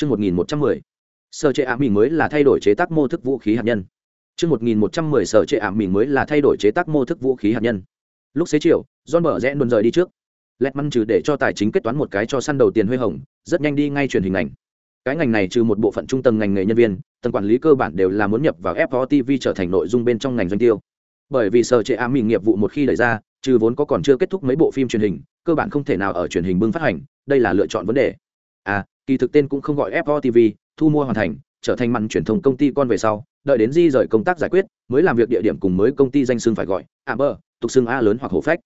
Chương 1110. Sở chế ảm mình mới là thay đổi chế tác mô thức vũ khí hạt nhân. Chương 1110 sở chế ảm mình mới là thay đổi chế tác mô thức vũ khí hạt nhân. Lúc xế chiều, John bở rẽ luôn rời đi trước. Lẹt măn trừ để cho tài chính kết toán một cái cho săn đầu tiền huy hồng, rất nhanh đi ngay truyền hình ảnh. Cái ngành này trừ một bộ phận trung tầng ngành nghề nhân viên, tầng quản lý cơ bản đều là muốn nhập vào FO TV trở thành nội dung bên trong ngành doanh tiêu. Bởi vì sở chế ảm mình nghiệp vụ một khi đẩy ra, trừ vốn có còn chưa kết thúc mấy bộ phim truyền hình, cơ bản không thể nào ở truyền hình bưng phát hành, đây là lựa chọn vấn đề. À, kỳ thực tên cũng không gọi FO TV, thu mua hoàn thành, trở thành mặn truyền thông công ty con về sau, đợi đến di rời công tác giải quyết, mới làm việc địa điểm cùng mới công ty danh xưng phải gọi, à bơ, tục xưng A lớn hoặc hổ phách.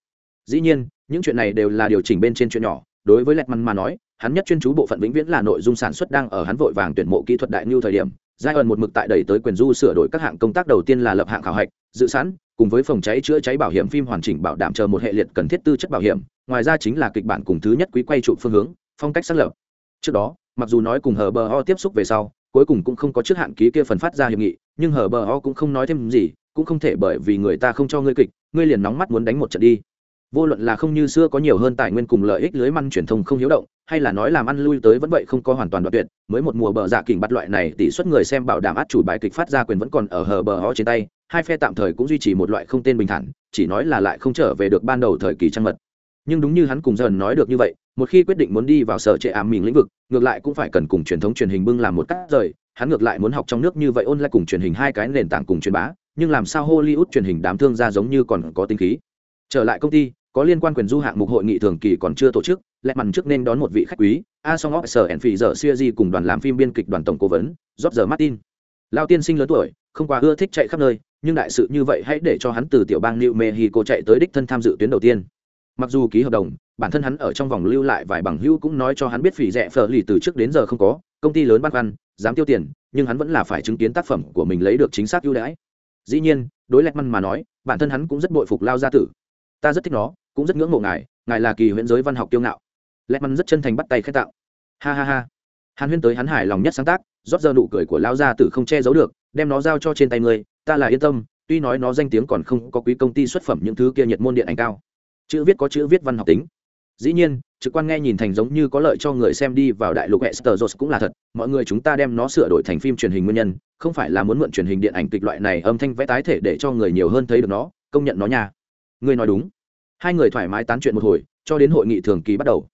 Dĩ nhiên, những chuyện này đều là điều chỉnh bên trên chuyện nhỏ, đối với Lẹt mặn mà nói, hắn nhất chuyên chú bộ phận vĩnh viễn là nội dung sản xuất đang ở hắn vội vàng tuyển mộ kỹ thuật đại lưu thời điểm, giai ẩn một mực tại đẩy tới quyền du sửa đổi các hạng công tác đầu tiên là lập hạng khảo hạch, dự sẵn, cùng với phòng cháy chữa cháy bảo hiểm phim hoàn chỉnh bảo đảm chờ một hệ liệt cần thiết tư chất bảo hiểm, ngoài ra chính là kịch bản cùng thứ nhất quý quay trụ phương hướng, phong cách xác lập. Trước đó, mặc dù nói cùng hờ bờ ho tiếp xúc về sau cuối cùng cũng không có trước hạn ký kia phần phát ra hiệp nghị nhưng hờ bờ ho cũng không nói thêm gì cũng không thể bởi vì người ta không cho ngươi kịch ngươi liền nóng mắt muốn đánh một trận đi. Vô luận là không như xưa có nhiều hơn tài nguyên cùng lợi ích lưới măn truyền thông không hiếu động hay là nói làm ăn lui tới vẫn vậy không có hoàn toàn đoạn tuyệt mới một mùa bờ dạ kình bắt loại này tỷ suất người xem bảo đảm át chủ bài kịch phát ra quyền vẫn còn ở hờ bờ ho trên tay hai phe tạm thời cũng duy trì một loại không tên bình thản chỉ nói là lại không trở về được ban đầu thời kỳ trăng mật nhưng đúng như hắn cùng dần nói được như vậy, một khi quyết định muốn đi vào sở trệ ảm mình lĩnh vực, ngược lại cũng phải cần cùng truyền thống truyền hình bưng làm một cách rời. Hắn ngược lại muốn học trong nước như vậy ôn lại cùng truyền hình hai cái nền tảng cùng truyền bá, nhưng làm sao hollywood truyền hình đám thương ra giống như còn có tinh khí? Trở lại công ty, có liên quan quyền du hạng mục hội nghị thường kỳ còn chưa tổ chức, lẹ mằn trước nên đón một vị khách quý, a song óc sở ẩn phì giờ siêu di cùng đoàn làm phim biên kịch đoàn tổng cố vấn, george martin. Lao tiên sinh lớn tuổi, không quá ưa thích chạy khắp nơi, nhưng đại sự như vậy hãy để cho hắn từ tiểu bang new mexico chạy tới đích thân tham dự tuyến đầu tiên mặc dù ký hợp đồng, bản thân hắn ở trong vòng lưu lại vài bằng hữu cũng nói cho hắn biết phỉ rẻ phở lì từ trước đến giờ không có, công ty lớn băn khoăn, dám tiêu tiền, nhưng hắn vẫn là phải chứng kiến tác phẩm của mình lấy được chính xác ưu đãi. Dĩ nhiên, đối lẹt măn mà nói, bản thân hắn cũng rất bội phục lao gia tử. Ta rất thích nó, cũng rất ngưỡng mộ ngài ngài là kỳ huyễn giới văn học kiêu ngạo. Lẹt măn rất chân thành bắt tay khai tạo ha ha ha. Hàn huyên tới hắn hài lòng nhất sáng tác, rót giờ nụ cười của lao gia tử không che giấu được, đem nó giao cho trên tay ngươi, ta là yên tâm, tuy nói nó danh tiếng còn không có quý công ty xuất phẩm những thứ kia nhiệt môn điện ảnh cao chữ viết có chữ viết văn học tính dĩ nhiên trực quan nghe nhìn thành giống như có lợi cho người xem đi vào đại lục Westeros cũng là thật, mọi người chúng ta đem nó sửa đổi thành phim truyền hình nguyên nhân, không phải là muốn mượn truyền hình điện ảnh kịch loại này âm thanh vẽ tái thể để cho người nhiều hơn thấy được nó, công nhận nó nha. Người nói đúng. Hai người thoải mái tán chuyện một hồi, cho đến hội nghị thường kỳ bắt đầu.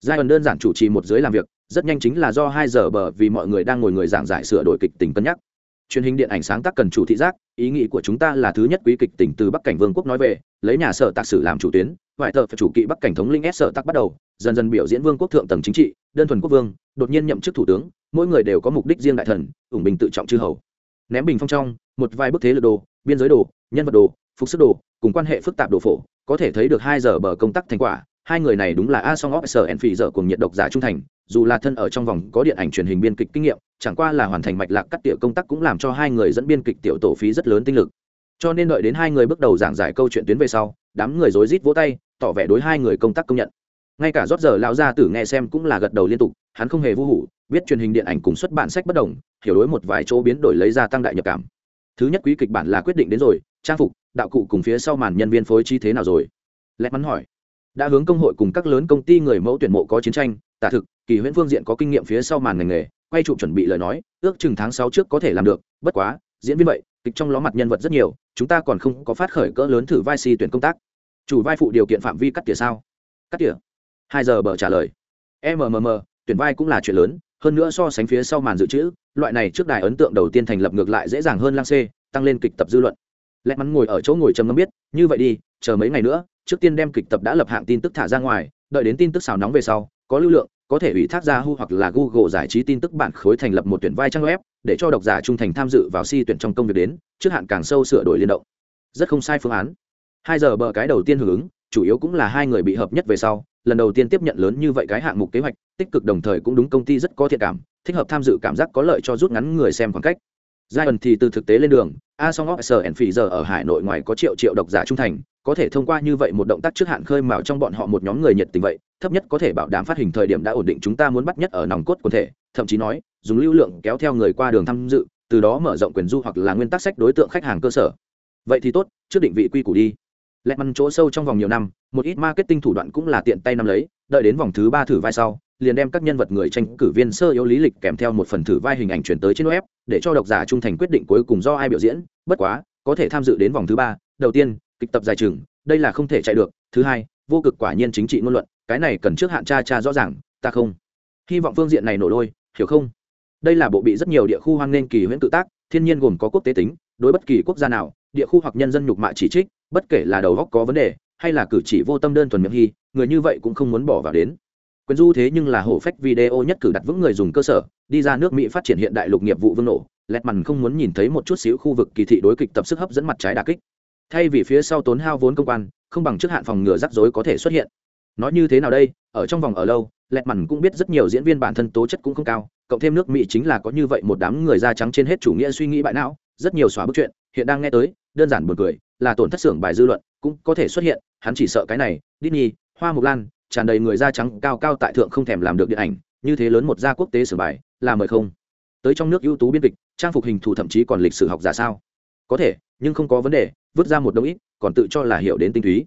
Giai đoạn đơn giản chủ trì một dưới làm việc, rất nhanh chính là do hai giờ bờ vì mọi người đang ngồi người giảng giải sửa đổi kịch tình cân nhắc truyền hình điện ảnh sáng tác cần chủ thị giác ý nghĩ của chúng ta là thứ nhất quý kịch tình từ bắc cảnh vương quốc nói về lấy nhà sở tạc sử làm chủ tuyến ngoại thợ phải chủ kỵ bắc cảnh thống linh s sở tắc bắt đầu, dần dần biểu diễn vương quốc thượng tầng chính trị, đơn thuần quốc vương, đột nhiên nhậm chức thủ tướng, mỗi người đều có mục đích riêng đại thần, ủng bình tự trọng chư hầu. Ném bình phong trong, một vài bức thế lực đồ, biên giới đồ, nhân vật đồ, phục sức đồ, cùng quan hệ phức tạp đồ phổ, có thể thấy được hai giờ bờ công tác thành quả, hai người này đúng là a song officer and phì dở cùng nhiệt độc giả trung thành, dù là thân ở trong vòng có điện ảnh truyền hình biên kịch kinh nghiệm, chẳng qua là hoàn thành mạch lạc cắt tỉa công tác cũng làm cho hai người dẫn biên kịch tiểu tổ phí rất lớn tinh lực. Cho nên đợi đến hai người bước đầu giảng giải câu chuyện tuyến về sau đám người rối rít vỗ tay, tỏ vẻ đối hai người công tác công nhận. Ngay cả rót giờ lão gia tử nghe xem cũng là gật đầu liên tục, hắn không hề vô hủ, biết truyền hình điện ảnh cùng xuất bản sách bất đồng, hiểu đối một vài chỗ biến đổi lấy ra tăng đại nhập cảm. Thứ nhất quý kịch bản là quyết định đến rồi, trang phục, đạo cụ cùng phía sau màn nhân viên phối trí thế nào rồi? Lẽ mắn hỏi. Đã hướng công hội cùng các lớn công ty người mẫu tuyển mộ có chiến tranh, tả thực, kỳ huyễn phương diện có kinh nghiệm phía sau màn ngành nghề, quay trụ chuẩn bị lời nói, ước chừng tháng sáu trước có thể làm được, bất quá, diễn viên vậy, kịch trong ló mặt nhân vật rất nhiều chúng ta còn không có phát khởi cỡ lớn thử vai si tuyển công tác. Chủ vai phụ điều kiện phạm vi cắt tỉa sao? Cắt tỉa. Hai giờ bờ trả lời. Mmm tuyển vai cũng là chuyện lớn, hơn nữa so sánh phía sau màn dự trữ, loại này trước đài ấn tượng đầu tiên thành lập ngược lại dễ dàng hơn lang xê, tăng lên kịch tập dư luận. Lẽ mắn ngồi ở chỗ ngồi trầm ngâm biết, như vậy đi, chờ mấy ngày nữa, trước tiên đem kịch tập đã lập hạng tin tức thả ra ngoài, đợi đến tin tức xào nóng về sau, có lưu lượng, có thể ủy thác ra hu hoặc là google giải trí tin tức bản khối thành lập một tuyển vai trang web để cho độc giả trung thành tham dự vào si tuyển trong công việc đến, trước hạn càng sâu sửa đổi liên động. Rất không sai phương án. Hai giờ bờ cái đầu tiên hưởng ứng, chủ yếu cũng là hai người bị hợp nhất về sau, lần đầu tiên tiếp nhận lớn như vậy cái hạng mục kế hoạch, tích cực đồng thời cũng đúng công ty rất có thiện cảm, thích hợp tham dự cảm giác có lợi cho rút ngắn người xem khoảng cách. Giai ẩn thì từ thực tế lên đường, a song of sờ ẩn phì giờ ở hải nội ngoài có triệu triệu độc giả trung thành, có thể thông qua như vậy một động tác trước hạn khơi mào trong bọn họ một nhóm người nhiệt tình vậy, thấp nhất có thể bảo đảm phát hình thời điểm đã ổn định chúng ta muốn bắt nhất ở nòng cốt quần thể, thậm chí nói dùng lưu lượng kéo theo người qua đường tham dự, từ đó mở rộng quyền du hoặc là nguyên tắc sách đối tượng khách hàng cơ sở. Vậy thì tốt, trước định vị quy củ đi. Lẹ măn chỗ sâu trong vòng nhiều năm, một ít marketing thủ đoạn cũng là tiện tay nắm lấy, đợi đến vòng thứ ba thử vai sau, liền đem các nhân vật người tranh cử viên sơ yếu lý lịch kèm theo một phần thử vai hình ảnh chuyển tới trên web, để cho độc giả trung thành quyết định cuối cùng do ai biểu diễn, bất quá, có thể tham dự đến vòng thứ ba, đầu tiên, kịch tập dài chừng, đây là không thể chạy được, thứ hai, vô cực quả nhiên chính trị ngôn luận, cái này cần trước hạn tra tra rõ ràng, ta không. Hy vọng phương diện này nổ lôi hiểu không? Đây là bộ bị rất nhiều địa khu hoan nghênh kỳ huyễn tự tác, thiên nhiên gồm có quốc tế tính, đối bất kỳ quốc gia nào, địa khu hoặc nhân dân nhục mạ chỉ trích, bất kể là đầu góc có vấn đề, hay là cử chỉ vô tâm đơn thuần miệng hy, người như vậy cũng không muốn bỏ vào đến. Quyền du thế nhưng là hổ phách video nhất cử đặt vững người dùng cơ sở, đi ra nước mỹ phát triển hiện đại lục nghiệp vụ vương nổ, lẹt mằn không muốn nhìn thấy một chút xíu khu vực kỳ thị đối kịch tập sức hấp dẫn mặt trái đà kích. Thay vì phía sau tốn hao vốn công quan, không bằng trước hạn phòng ngừa rắc rối có thể xuất hiện. Nói như thế nào đây? Ở trong vòng ở lâu, lẹt mằn cũng biết rất nhiều diễn viên bản thân tố chất cũng không cao cộng thêm nước mỹ chính là có như vậy một đám người da trắng trên hết chủ nghĩa suy nghĩ bại não rất nhiều xóa bức chuyện hiện đang nghe tới đơn giản buồn cười là tổn thất xưởng bài dư luận cũng có thể xuất hiện hắn chỉ sợ cái này Disney, hoa mục lan tràn đầy người da trắng cao cao tại thượng không thèm làm được điện ảnh như thế lớn một gia quốc tế xưởng bài là mời không? Tới trong nước ưu tú biên kịch trang phục hình thù thậm chí còn lịch sử học giả sao? Có thể nhưng không có vấn đề vứt ra một đồng ít còn tự cho là hiểu đến tinh túy.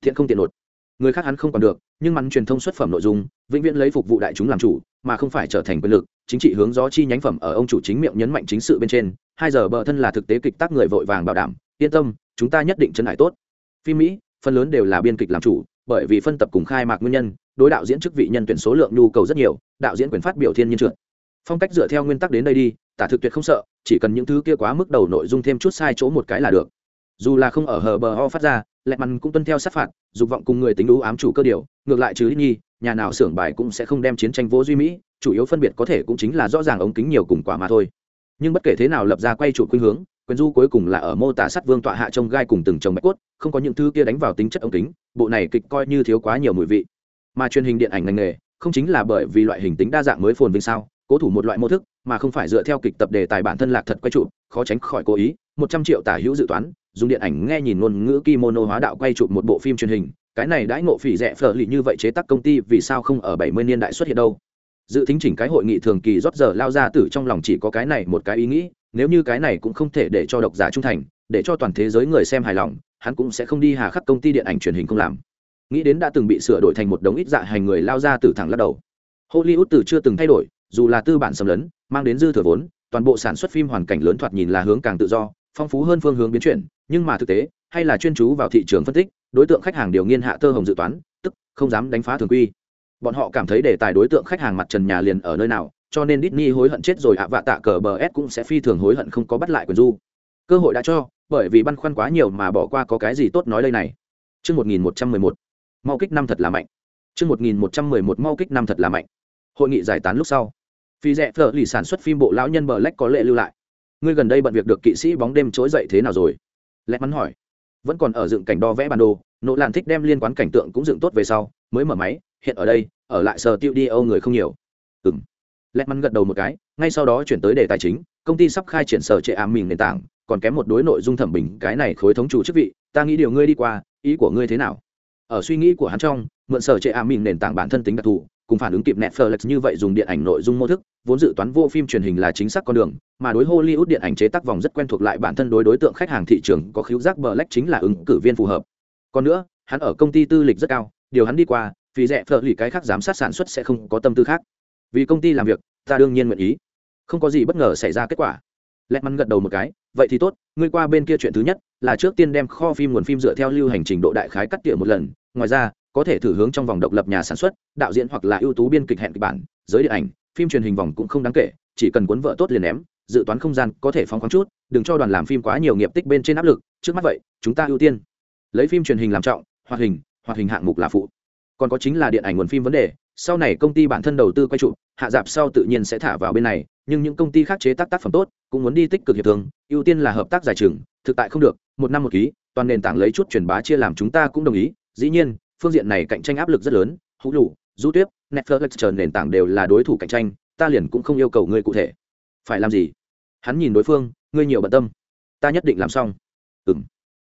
Thiện không tiện nột người khác hắn không còn được, nhưng mắn truyền thông xuất phẩm nội dung, vĩnh viễn lấy phục vụ đại chúng làm chủ, mà không phải trở thành quyền lực, chính trị hướng gió chi nhánh phẩm ở ông chủ chính miệng nhấn mạnh chính sự bên trên, hai giờ bờ thân là thực tế kịch tác người vội vàng bảo đảm, yên tâm, chúng ta nhất định chân hải tốt. Phim mỹ, phần lớn đều là biên kịch làm chủ, bởi vì phân tập cùng khai mạc nguyên nhân, đối đạo diễn chức vị nhân tuyển số lượng nhu cầu rất nhiều, đạo diễn quyền phát biểu thiên nhiên trượt. Phong cách dựa theo nguyên tắc đến đây đi, tả thực tuyệt không sợ, chỉ cần những thứ kia quá mức đầu nội dung thêm chút sai chỗ một cái là được. Dù là không ở hờ bờ ho phát ra lẹt mằn cũng tuân theo sát phạt, dục vọng cùng người tính ưu ám chủ cơ điều, ngược lại chứ nhi, nhà nào xưởng bài cũng sẽ không đem chiến tranh vô duy mỹ, chủ yếu phân biệt có thể cũng chính là rõ ràng ống kính nhiều cùng quả mà thôi. Nhưng bất kể thế nào lập ra quay chủ khuynh hướng, quyền du cuối cùng là ở mô tả sát vương tọa hạ trông gai cùng từng chồng bạch cốt, không có những thứ kia đánh vào tính chất ống kính, bộ này kịch coi như thiếu quá nhiều mùi vị. Mà truyền hình điện ảnh ngành nghề, không chính là bởi vì loại hình tính đa dạng mới phồn vinh sao, cố thủ một loại mô thức, mà không phải dựa theo kịch tập đề tài bản thân lạc thật quay trụ khó tránh khỏi cố ý, một trăm triệu tả hữu dự toán dùng điện ảnh nghe nhìn ngôn ngữ kimono hóa đạo quay chụp một bộ phim truyền hình, cái này đãi ngộ phỉ rẻ phở lì như vậy chế tác công ty vì sao không ở bảy mươi niên đại xuất hiện đâu? Dự tính chỉnh cái hội nghị thường kỳ rót giờ lao ra tử trong lòng chỉ có cái này một cái ý nghĩ, nếu như cái này cũng không thể để cho độc giả trung thành, để cho toàn thế giới người xem hài lòng, hắn cũng sẽ không đi hà khắc công ty điện ảnh truyền hình không làm. Nghĩ đến đã từng bị sửa đổi thành một đống ít dạ hành người lao ra từ thẳng lắc đầu. Hollywood từ chưa từng thay đổi, dù là tư bản xâm lấn, mang đến dư thừa vốn, toàn bộ sản xuất phim hoàn cảnh lớn thoạt nhìn là hướng càng tự do phong phú hơn phương hướng biến chuyển nhưng mà thực tế hay là chuyên chú vào thị trường phân tích đối tượng khách hàng điều nghiên hạ tơ hồng dự toán tức không dám đánh phá thường quy bọn họ cảm thấy đề tài đối tượng khách hàng mặt trần nhà liền ở nơi nào cho nên Disney hối hận chết rồi ạ vạ tạ cờ bờ S cũng sẽ phi thường hối hận không có bắt lại quyền du cơ hội đã cho bởi vì băn khoăn quá nhiều mà bỏ qua có cái gì tốt nói đây này Chương 1111. Mau kích năm thật là mạnh. Chương 1111 mau kích năm thật là mạnh. Hội nghị giải tán lúc sau, phi rẻ phở lì sản xuất phim bộ lão nhân bờ lách có lệ lưu lại ngươi gần đây bận việc được kỵ sĩ bóng đêm trỗi dậy thế nào rồi? Lẽ mắn hỏi. Vẫn còn ở dựng cảnh đo vẽ bản đồ, nỗ làn thích đem liên quan cảnh tượng cũng dựng tốt về sau, mới mở máy, hiện ở đây, ở lại sở tiêu đi âu người không nhiều. Ừng lẽ mắn gật đầu một cái, ngay sau đó chuyển tới đề tài chính, công ty sắp khai triển sở trệ ám mình nền tảng, còn kém một đối nội dung thẩm bình, cái này khối thống chủ chức vị, ta nghĩ điều ngươi đi qua, ý của ngươi thế nào? Ở suy nghĩ của hắn trong, mượn sở trệ ám mình nền tảng bản thân tính đặc thù cùng phản ứng kịp Netflix như vậy dùng điện ảnh nội dung mô thức, vốn dự toán vô phim truyền hình là chính xác con đường, mà đối Hollywood điện ảnh chế tác vòng rất quen thuộc lại bản thân đối đối tượng khách hàng thị trường có khiếu giác Black chính là ứng cử viên phù hợp. Còn nữa, hắn ở công ty tư lịch rất cao, điều hắn đi qua, vì rẻ phở lì cái khác giám sát sản xuất sẽ không có tâm tư khác. Vì công ty làm việc, ta đương nhiên nguyện ý. Không có gì bất ngờ xảy ra kết quả. Lẹt mắn gật đầu một cái, vậy thì tốt, ngươi qua bên kia chuyện thứ nhất là trước tiên đem kho phim nguồn phim dựa theo lưu hành trình độ đại khái cắt tỉa một lần, ngoài ra, có thể thử hướng trong vòng độc lập nhà sản xuất, đạo diễn hoặc là ưu tú biên kịch hẹn kịch bản, giới điện ảnh, phim truyền hình vòng cũng không đáng kể, chỉ cần cuốn vợ tốt liền ném, dự toán không gian có thể phóng khoáng chút, đừng cho đoàn làm phim quá nhiều nghiệp tích bên trên áp lực, trước mắt vậy, chúng ta ưu tiên lấy phim truyền hình làm trọng, hoạt hình hoạt hình hạng mục là phụ. Còn có chính là điện ảnh nguồn phim vấn đề, sau này công ty bản thân đầu tư quay trụ, hạ dạp sau tự nhiên sẽ thả vào bên này, nhưng những công ty khác chế tác tác phẩm tốt, cũng muốn đi tích cực hiệp thương, ưu tiên là hợp tác giải trừng thực tại không được, một năm một ký, toàn nền tảng lấy chút truyền bá chia làm chúng ta cũng đồng ý, dĩ nhiên phương diện này cạnh tranh áp lực rất lớn hữu lụ du tuyết netflix chờ nền tảng đều là đối thủ cạnh tranh ta liền cũng không yêu cầu ngươi cụ thể. Phải làm gì? Hắn nhìn đối phương ngươi nhiều bận tâm. Ta nhất định làm xong. Ừng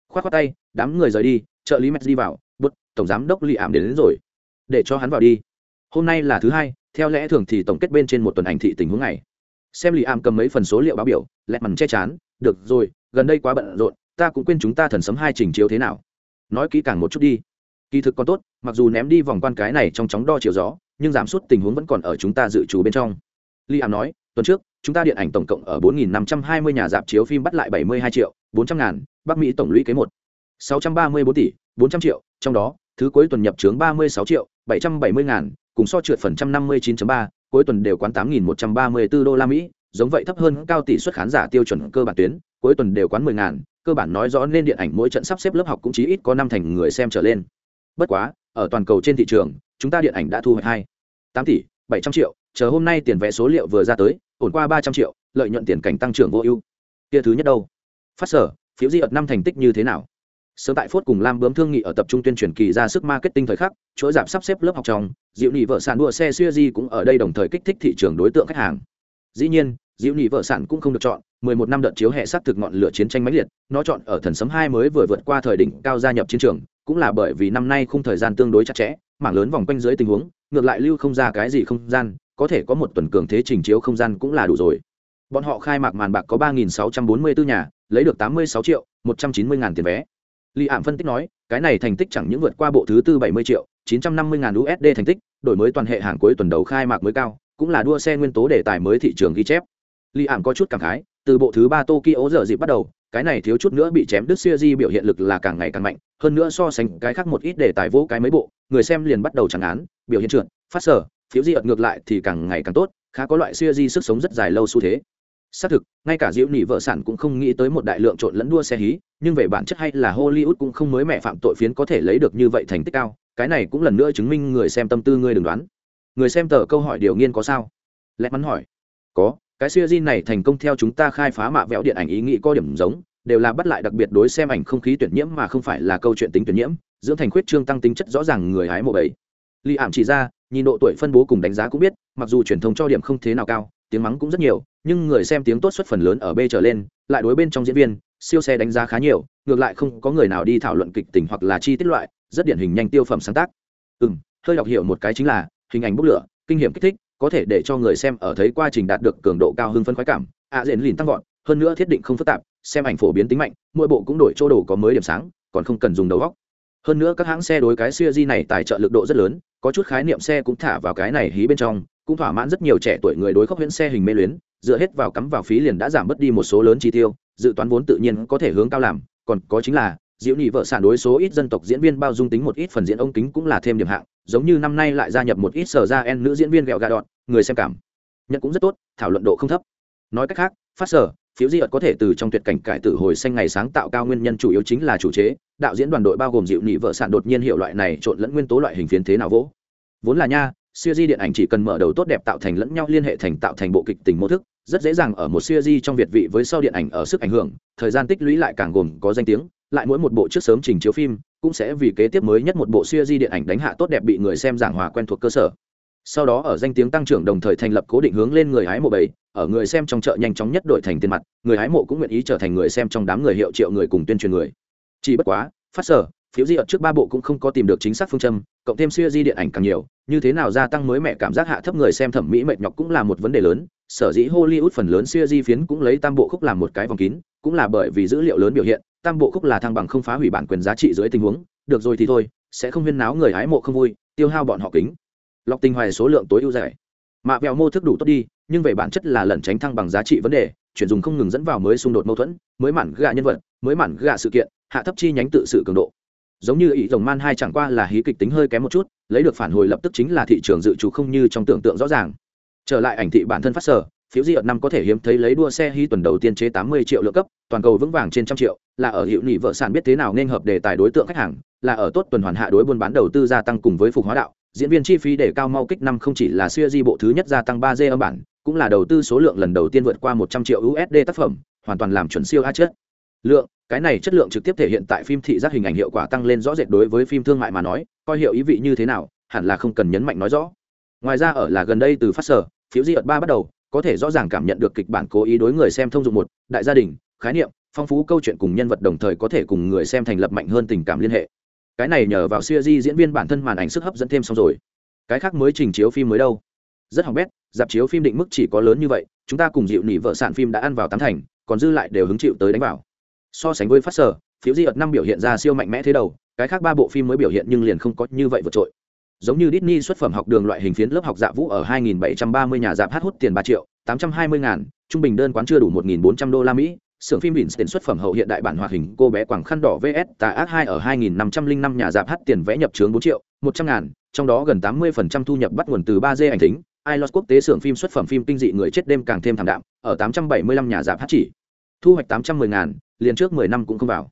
k h o á t k h o á tay đám người rời đi trợ lý mets đi vào bút tổng giám đốc lì ảm đến, đến rồi. Để cho hắn vào đi. Hôm nay là thứ hai theo lẽ thường thì tổng kết bên trên một tuần ảnh thị tình huống này. Xem lì ảm cầm mấy phần số liệu báo biểu lẹ mằn che chán được rồi gần đây quá bận rộn ta cũng quên chúng ta thần sấm hai trình chiếu thế nào. Nói kỹ càng một chút đi kỳ thực còn tốt, mặc dù ném đi vòng quan cái này trong chóng đo chiều gió, nhưng giảm sút tình huống vẫn còn ở chúng ta dự trù bên trong. Li ảm nói, tuần trước, chúng ta điện ảnh tổng cộng ở 4.520 nhà dạp chiếu phim bắt lại 72 triệu 400 ngàn, bắc mỹ tổng lũy kế một 634 tỷ 400 triệu, trong đó, thứ cuối tuần nhập trướng 36 triệu 770 ngàn, cùng so trượt phần trăm 59.3 cuối tuần đều quán 8.134 đô la mỹ, giống vậy thấp hơn cao tỷ suất khán giả tiêu chuẩn cơ bản tuyến, cuối tuần đều quán 10 ngàn, cơ bản nói rõ nên điện ảnh mỗi trận sắp xếp lớp học cũng chí ít có năm thành người xem trở lên bất quá, ở toàn cầu trên thị trường, chúng ta điện ảnh đã thu hoạch hai, tám tỷ bảy trăm triệu, chờ hôm nay tiền vé số liệu vừa ra tới, ổn qua ba trăm triệu, lợi nhuận tiền cảnh tăng trưởng vô ưu. Kia thứ nhất đâu? Phát sở, phiếu di ợt năm thành tích như thế nào? Sớm tại phốt cùng lam bướm thương nghị ở tập trung tuyên truyền kỳ ra sức marketing thời khắc, chuỗi giảm sắp xếp lớp học trong diệu nị vợ sàn đua xe siêu di cũng ở đây đồng thời kích thích thị trường đối tượng khách hàng. Dĩ nhiên diệu nhị vợ sản cũng không được chọn 11 năm đợt chiếu hệ xác thực ngọn lửa chiến tranh mãnh liệt nó chọn ở thần sấm hai mới vừa vượt qua thời đỉnh cao gia nhập chiến trường cũng là bởi vì năm nay khung thời gian tương đối chặt chẽ mảng lớn vòng quanh dưới tình huống ngược lại lưu không ra cái gì không gian có thể có một tuần cường thế trình chiếu không gian cũng là đủ rồi bọn họ khai mạc màn bạc có 3.644 nhà lấy được 86 triệu 190 ngàn tiền vé Lý Ảm phân tích nói, cái này thành tích chẳng những vượt qua bộ thứ tư 70 triệu, 950 ngàn USD thành tích, đổi mới toàn hệ hàng cuối tuần đầu khai mạc mới cao, cũng là đua xe nguyên tố đề tài mới thị trường ghi chép. Lý Ảm có chút cảm khái, từ bộ thứ ba Tokyo giờ dịp bắt đầu, cái này thiếu chút nữa bị chém đứt series biểu hiện lực là càng ngày càng mạnh, hơn nữa so sánh cái khác một ít để tài vô cái mấy bộ, người xem liền bắt đầu chẳng án, biểu hiện trượt, phát sở, phiếu di ợt ngược lại thì càng ngày càng tốt, khá có loại series sức sống rất dài lâu xu thế. Xác thực ngay cả diễu nỉ vợ sản cũng không nghĩ tới một đại lượng trộn lẫn đua xe hí nhưng về bản chất hay là hollywood cũng không mới mẹ phạm tội phiến có thể lấy được như vậy thành tích cao cái này cũng lần nữa chứng minh người xem tâm tư ngươi đừng đoán. Người xem tờ câu hỏi điều nghiên có sao? Lẽ mắn hỏi. Có cái siêu di này thành công theo chúng ta khai phá mạ vẹo điện ảnh ý nghĩ có điểm giống, đều là bắt lại đặc biệt đối xem ảnh không khí tuyển nhiễm mà không phải là câu chuyện tính tuyển nhiễm, dưỡng thành khuyết trương tăng tính chất rõ ràng người hái mộ bảy li ảm chỉ ra, nhìn độ tuổi phân bố cùng đánh giá cũng biết, mặc dù truyền thông cho điểm không thế nào cao, tiếng mắng cũng rất nhiều, nhưng người xem tiếng tốt xuất phần lớn ở b trở lên, lại đối bên trong diễn viên, siêu xe đánh giá khá nhiều, ngược lại không có người nào đi thảo luận kịch tình hoặc là chi tiết loại, rất điển hình nhanh tiêu phẩm sáng tác. Ừ m hơi đọc hiểu một cái chính là, hình ảnh bốc lửa, kinh nghiệm kích thích có thể để cho người xem ở thấy quá trình đạt được cường độ cao hưng phân khoái cảm ạ à, diễn lìn tăng vọt hơn nữa thiết định không phức tạp xem ảnh phổ biến tính mạnh mỗi bộ cũng đổi chỗ đồ có mới điểm sáng còn không cần dùng đầu góc hơn nữa các hãng xe đối cái siêu di này tài trợ lực độ rất lớn có chút khái niệm xe cũng thả vào cái này hí bên trong cũng thỏa mãn rất nhiều trẻ tuổi người đối khốc huyễn xe hình mê luyến dựa hết vào cắm vào phí liền đã giảm bớt đi một số lớn chi tiêu dự toán vốn tự nhiên có thể hướng cao làm còn có chính là diệu nhị vợ sản đối số ít dân tộc diễn viên bao dung tính một ít phần diễn ông kính cũng là thêm điểm hạng, giống như năm nay lại gia nhập một ít sở ra en nữ diễn viên gẹo gà đọt, người xem cảm nhận cũng rất tốt, thảo luận độ không thấp. Nói cách khác, phát sở, phiếu di ợt có thể từ trong tuyệt cảnh cải tử hồi xanh ngày sáng tạo cao nguyên nhân chủ yếu chính là chủ chế, đạo diễn đoàn đội bao gồm dịu nhị vợ sản đột nhiên hiệu loại này trộn lẫn nguyên tố loại hình phiến thế nào vỗ. Vốn là nha, siêu di điện ảnh chỉ cần mở đầu tốt đẹp tạo thành lẫn nhau liên hệ thành tạo thành bộ kịch tình mô thức, rất dễ dàng ở một siêu di trong việt vị với sau điện ảnh ở sức ảnh hưởng, thời gian tích lũy lại càng gồm có danh tiếng lại mỗi một bộ trước sớm trình chiếu phim, cũng sẽ vì kế tiếp mới nhất một bộ siêu di điện ảnh đánh hạ tốt đẹp bị người xem giảng hòa quen thuộc cơ sở. Sau đó ở danh tiếng tăng trưởng đồng thời thành lập cố định hướng lên người hái mộ bảy, ở người xem trong chợ nhanh chóng nhất đổi thành tiền mặt, người hái mộ cũng nguyện ý trở thành người xem trong đám người hiệu triệu người cùng tuyên truyền người. Chỉ bất quá, phát sở, phiếu di ở trước ba bộ cũng không có tìm được chính xác phương châm, cộng thêm siêu di điện ảnh càng nhiều, như thế nào gia tăng mới mẹ cảm giác hạ thấp người xem thẩm mỹ mệt nhọc cũng là một vấn đề lớn. Sở dĩ hollywood phần lớn siêu di phiến cũng lấy tam bộ khúc làm một cái vòng kín, cũng là bởi vì dữ liệu lớn biểu hiện tam bộ khúc là thăng bằng không phá hủy bản quyền giá trị dưới tình huống, được rồi thì thôi, sẽ không huyên náo người hái mộ không vui, tiêu hao bọn họ kính. Lọc tinh hoài số lượng tối ưu rẻ. Mạ vẹo mô thức đủ tốt đi, nhưng về bản chất là lẩn tránh thăng bằng giá trị vấn đề, chuyển dùng không ngừng dẫn vào mới xung đột mâu thuẫn, mới mản gạ nhân vật, mới mản gạ sự kiện, hạ thấp chi nhánh tự sự cường độ. Giống như ý rồng man hai chẳng qua là hí kịch tính hơi kém một chút, lấy được phản hồi lập tức chính là thị trường dự trù không như trong tưởng tượng rõ ràng. Trở lại ảnh thị bản thân phát sở phiếu di ợt năm có thể hiếm thấy lấy đua xe hy tuần đầu tiên chế tám mươi triệu lượng cấp, toàn cầu vững vàng trên trăm triệu, là ở hiệu nghị vợ sản biết thế nào nên hợp đề tài đối tượng khách hàng, là ở tốt tuần hoàn hạ đối buôn bán đầu tư gia tăng cùng với phục hóa đạo, diễn viên chi phí để cao mau kích năm không chỉ là siêu di bộ thứ nhất gia tăng ba d âm bản, cũng là đầu tư số lượng lần đầu tiên vượt qua một trăm triệu usd tác phẩm, hoàn toàn làm chuẩn siêu a chất lượng, cái này chất lượng trực tiếp thể hiện tại phim thị giác hình ảnh hiệu quả tăng lên rõ rệt đối với phim thương mại mà nói, coi hiệu ý vị như thế nào, hẳn là không cần nhấn mạnh nói rõ. Ngoài ra ở là gần đây từ phát sở phiếu di ợt ba bắt đầu có thể rõ ràng cảm nhận được kịch bản cố ý đối người xem thông dụng một, đại gia đình, khái niệm, phong phú câu chuyện cùng nhân vật đồng thời có thể cùng người xem thành lập mạnh hơn tình cảm liên hệ. Cái này nhờ vào siêu di diễn viên bản thân màn ảnh sức hấp dẫn thêm xong rồi. Cái khác mới trình chiếu phim mới đâu? Rất hỏng bét, dạp chiếu phim định mức chỉ có lớn như vậy, chúng ta cùng dịu nỉ vợ sản phim đã ăn vào tám thành, còn dư lại đều hứng chịu tới đánh vào. So sánh với phát sở, phiếu di ợt năm biểu hiện ra siêu mạnh mẽ thế đầu, cái khác ba bộ phim mới biểu hiện nhưng liền không có như vậy vượt trội giống như Disney xuất phẩm học đường loại hình phiến lớp học dạ vũ ở 2730 nhà dạp hát hút tiền 3 triệu 820 ngàn, trung bình đơn quán chưa đủ 1.400 đô la Mỹ. Xưởng phim Winston xuất phẩm hậu hiện đại bản hoạt hình cô bé quảng khăn đỏ VS tà ác 2 ở 2505 nhà dạp hát tiền vẽ nhập chướng 4 triệu 100 ngàn, trong đó gần 80% thu nhập bắt nguồn từ 3D ảnh tính ILOS quốc tế xưởng phim xuất phẩm phim kinh dị người chết đêm càng thêm thảm đạm, ở 875 nhà dạp hát chỉ. Thu hoạch 810 ngàn, liền trước 10 năm cũng không vào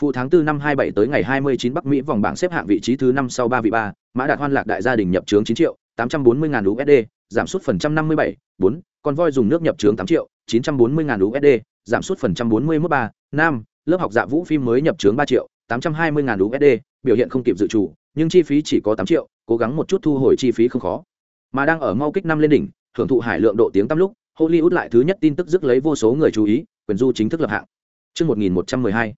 phụ tháng 4 năm 27 tới ngày 29 Bắc Mỹ vòng bảng xếp hạng vị trí thứ 5 sau 3 vị 3, Mã Đạt Hoan Lạc đại gia đình nhập trướng 9 triệu 840 ngàn USD, giảm sút phần trăm 57, 4, con voi dùng nước nhập trướng 8 triệu 940 ngàn USD, giảm sút phần trăm 41 3, nam, lớp học dạ vũ phim mới nhập trướng 3 triệu 820 ngàn USD, biểu hiện không kịp dự chủ, nhưng chi phí chỉ có 8 triệu, cố gắng một chút thu hồi chi phí không khó. Mà đang ở mau kích năm lên đỉnh, hưởng thụ hải lượng độ tiếng tăm lúc, Hollywood lại thứ nhất tin tức rước lấy vô số người chú ý, quyền du chính thức lập hạng. Chương 1112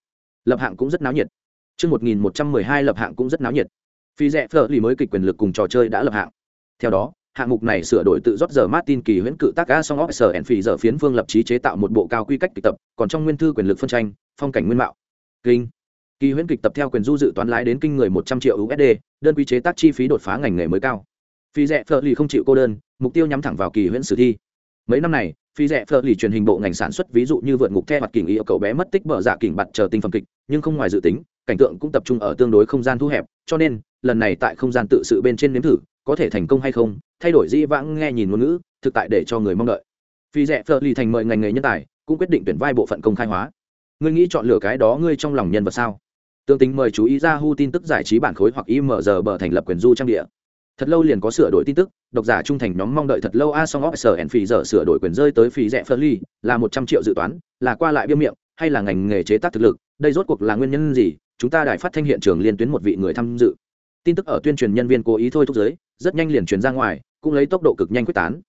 lập hạng cũng rất náo nhiệt Trước 1112 lập hạng cũng rất náo nhiệt. Phi rẻ phở lì mới kịch quyền lực cùng trò chơi đã lập hạng. Theo đó, hạng mục này sửa đổi tự rót giờ Martin kỳ huyễn cự tác ga song officer and phỉ giờ phiến phương lập trí chế tạo một bộ cao quy cách kịch tập, còn trong nguyên thư quyền lực phân tranh, phong cảnh nguyên mạo. Kinh. Kỳ huyễn kịch tập theo quyền du dự toán lái đến kinh người 100 triệu USD, đơn quy chế tác chi phí đột phá ngành nghề mới cao. Phi rẻ phở lì không chịu cô đơn, mục tiêu nhắm thẳng vào kỳ huyễn sử thi. Mấy năm này, phi rẻ phơ lì truyền hình bộ ngành sản xuất ví dụ như vượt ngục theo mặt kình ý cậu bé mất tích bở dạ kình bặt chờ tinh phẩm kịch nhưng không ngoài dự tính cảnh tượng cũng tập trung ở tương đối không gian thu hẹp cho nên lần này tại không gian tự sự bên trên nếm thử có thể thành công hay không thay đổi dĩ vãng nghe nhìn ngôn ngữ thực tại để cho người mong đợi. Phi rẻ phơ lì thành mời ngành nghề nhân tài cũng quyết định tuyển vai bộ phận công khai hóa. Ngươi nghĩ chọn lựa cái đó ngươi trong lòng nhân vật sao? Tương tính mời chú ý ra hu tin tức giải trí bản khối hoặc imr bờ thành lập quyền du trang địa thật lâu liền có sửa đổi tin tức, độc giả trung thành nhóm mong đợi thật lâu, a, song officer and phì giờ sửa đổi quyền rơi tới phí rẻ phân ly, là một trăm triệu dự toán, là qua lại biêm miệng, hay là ngành nghề chế tác thực lực, đây rốt cuộc là nguyên nhân gì? Chúng ta đài phát thanh hiện trường liên tuyến một vị người tham dự. Tin tức ở tuyên truyền nhân viên cố ý thôi thúc giới, rất nhanh liền truyền ra ngoài, cũng lấy tốc độ cực nhanh quyết tán.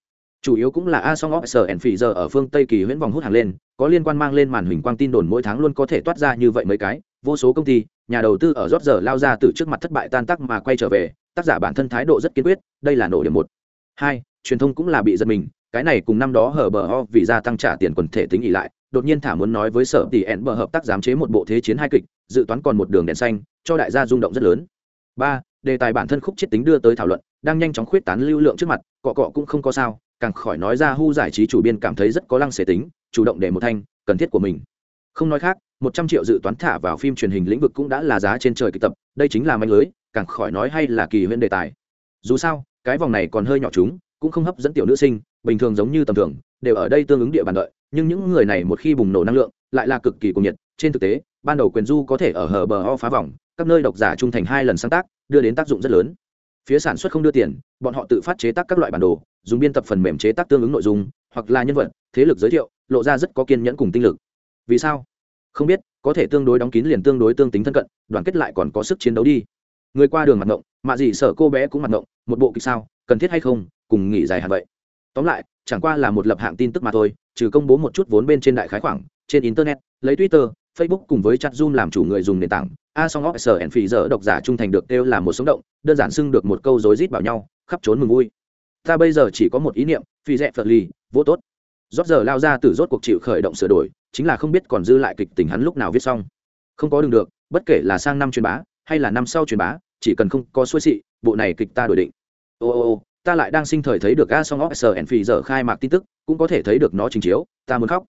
Chủ yếu cũng là a, song officer and phì giờ ở phương tây kỳ huyễn vòng hút hàng lên, có liên quan mang lên màn hình quang tin đồn mỗi tháng luôn có thể toát ra như vậy mấy cái. Vô số công ty, nhà đầu tư ở rót giờ lao ra từ trước mặt thất bại tan tác mà quay trở về tác giả bản thân thái độ rất kiên quyết, đây là nổ điểm một. Hai, truyền thông cũng là bị giật mình, cái này cùng năm đó hở bờ ho vì gia tăng trả tiền quần thể tính ỉ lại, đột nhiên thả muốn nói với sở tỷ ẹn bờ hợp tác giám chế một bộ thế chiến hai kịch, dự toán còn một đường đèn xanh, cho đại gia rung động rất lớn. Ba, đề tài bản thân khúc chiết tính đưa tới thảo luận, đang nhanh chóng khuyết tán lưu lượng trước mặt, cọ cọ cũng không có sao, càng khỏi nói ra hu giải trí chủ biên cảm thấy rất có lăng xề tính, chủ động để một thanh, cần thiết của mình. Không nói khác, một trăm triệu dự toán thả vào phim truyền hình lĩnh vực cũng đã là giá trên trời kịch tập, đây chính là manh lưới càng khỏi nói hay là kỳ huyễn đề tài. Dù sao, cái vòng này còn hơi nhỏ chúng, cũng không hấp dẫn tiểu nữ sinh, bình thường giống như tầm thường, đều ở đây tương ứng địa bàn đợi, nhưng những người này một khi bùng nổ năng lượng, lại là cực kỳ cuồng nhiệt. Trên thực tế, ban đầu quyền du có thể ở hờ bờ ho phá vòng, các nơi độc giả trung thành hai lần sáng tác, đưa đến tác dụng rất lớn. Phía sản xuất không đưa tiền, bọn họ tự phát chế tác các loại bản đồ, dùng biên tập phần mềm chế tác tương ứng nội dung, hoặc là nhân vật, thế lực giới thiệu, lộ ra rất có kiên nhẫn cùng tinh lực. Vì sao? Không biết, có thể tương đối đóng kín liền tương đối tương tính thân cận, đoàn kết lại còn có sức chiến đấu đi người qua đường mặt ngộng mạ gì sợ cô bé cũng mặt ngộng, một bộ kịch sao, cần thiết hay không, cùng nghỉ dài hẳn vậy. Tóm lại, chẳng qua là một lập hạng tin tức mà thôi, trừ công bố một chút vốn bên trên đại khái khoảng, trên internet, lấy twitter, facebook cùng với chat zoom làm chủ người dùng nền tảng, a song officer and phì giờ độc giả trung thành được kêu là một sống động, đơn giản xưng được một câu rối rít bảo nhau, khắp trốn mừng vui. Ta bây giờ chỉ có một ý niệm phi rẽ phật ly vô tốt. Rót giờ lao ra từ rốt cuộc chịu khởi động sửa đổi, chính là không biết còn dư lại kịch tình hắn lúc nào viết xong. Không có đường được, bất kể là sang năm truyền bá hay là năm sau truyền bá, chỉ cần không có xuôi xị, bộ này kịch ta đổi định. Ô ô ô, ta lại đang sinh thời thấy được a song officer and phì giờ khai mạc tin tức, cũng có thể thấy được nó trình chiếu, ta muốn khóc.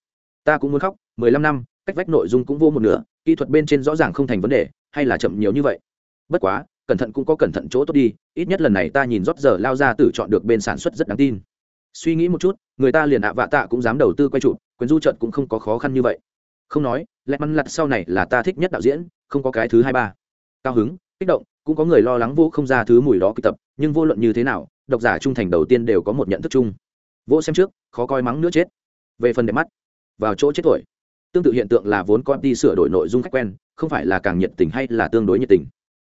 Ta cũng muốn khóc, mười lăm năm, cách vách nội dung cũng vô một nửa, kỹ thuật bên trên rõ ràng không thành vấn đề, hay là chậm nhiều như vậy? Bất quá, cẩn thận cũng có cẩn thận chỗ tốt đi, ít nhất lần này ta nhìn rót giờ lao ra tự chọn được bên sản xuất rất đáng tin. Suy nghĩ một chút, người ta liền ạ vạ tạ cũng dám đầu tư quay chụp quyền du trận cũng không có khó khăn như vậy. Không nói lẽ mắn lặt sau này là ta thích nhất đạo diễn, không có cái thứ hai ba cao hứng, kích động, cũng có người lo lắng vô không ra thứ mùi đó kịch tập, nhưng vô luận như thế nào, độc giả trung thành đầu tiên đều có một nhận thức chung. Vô xem trước, khó coi mắng nữa chết. Về phần đẹp mắt, vào chỗ chết tuổi. Tương tự hiện tượng là vốn có đi sửa đổi nội dung khách quen, không phải là càng nhiệt tình hay là tương đối nhiệt tình.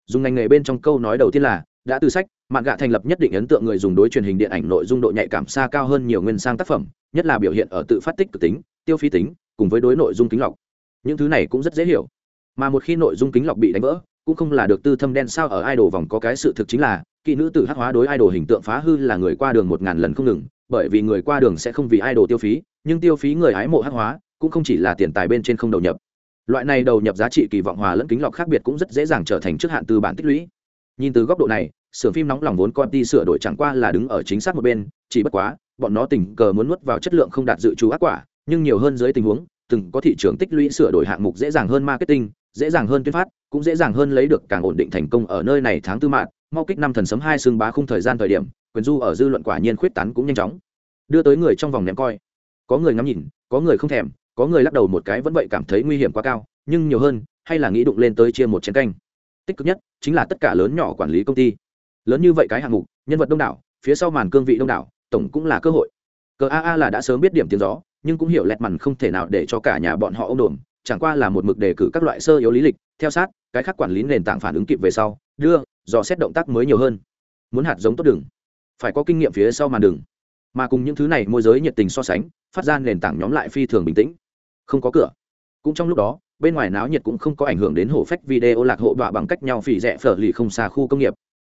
Dùng ngành nghề bên trong câu nói đầu tiên là, đã từ sách, mạng gạ thành lập nhất định ấn tượng người dùng đối truyền hình điện ảnh nội dung độ nhạy cảm xa cao hơn nhiều nguyên sang tác phẩm, nhất là biểu hiện ở tự phát tích cực tính, tiêu phí tính, cùng với đối nội dung kính lọc. Những thứ này cũng rất dễ hiểu. Mà một khi nội dung kính lọc bị đánh vỡ cũng không là được tư thâm đen sao ở idol vòng có cái sự thực chính là, kỹ nữ tử hắc hóa đối idol hình tượng phá hư là người qua đường một ngàn lần không ngừng, bởi vì người qua đường sẽ không vì idol tiêu phí, nhưng tiêu phí người hái mộ hắc hóa cũng không chỉ là tiền tài bên trên không đầu nhập. Loại này đầu nhập giá trị kỳ vọng hòa lẫn kính lọc khác biệt cũng rất dễ dàng trở thành trước hạn từ bản tích lũy. Nhìn từ góc độ này, sưởng phim nóng lòng vốn coi đi sửa đổi chẳng qua là đứng ở chính xác một bên, chỉ bất quá, bọn nó tình cờ muốn nuốt vào chất lượng không đạt dự trù ác quả, nhưng nhiều hơn dưới tình huống, từng có thị trường tích lũy sửa đổi hạng mục dễ dàng hơn marketing dễ dàng hơn tuyên phát, cũng dễ dàng hơn lấy được càng ổn định thành công ở nơi này tháng tư mạng. Mau kích năm thần sấm hai xương bá khung thời gian thời điểm, quyền du ở dư luận quả nhiên khuyết tán cũng nhanh chóng. Đưa tới người trong vòng ném coi. Có người ngắm nhìn, có người không thèm, có người lắc đầu một cái vẫn vậy cảm thấy nguy hiểm quá cao, nhưng nhiều hơn, hay là nghĩ đụng lên tới chia một chén canh. Tích cực nhất chính là tất cả lớn nhỏ quản lý công ty. Lớn như vậy cái hạng mục, nhân vật đông đảo, phía sau màn cương vị đông đảo, tổng cũng là cơ hội. Cờ aa là đã sớm biết điểm tiếng gió, nhưng cũng hiểu lẹt mằn không thể nào để cho cả nhà bọn họ ông đồn chẳng qua là một mực đề cử các loại sơ yếu lý lịch theo sát cái khác quản lý nền tảng phản ứng kịp về sau đưa dò xét động tác mới nhiều hơn. Muốn hạt giống tốt đường, phải có kinh nghiệm phía sau màn đường. mà cùng những thứ này môi giới nhiệt tình so sánh phát ra nền tảng nhóm lại phi thường bình tĩnh. Không có cửa. Cũng trong lúc đó bên ngoài náo nhiệt cũng không có ảnh hưởng đến hổ phách video lạc hộ đọa bằng cách nhau phỉ rẻ phở lì không xa khu công nghiệp.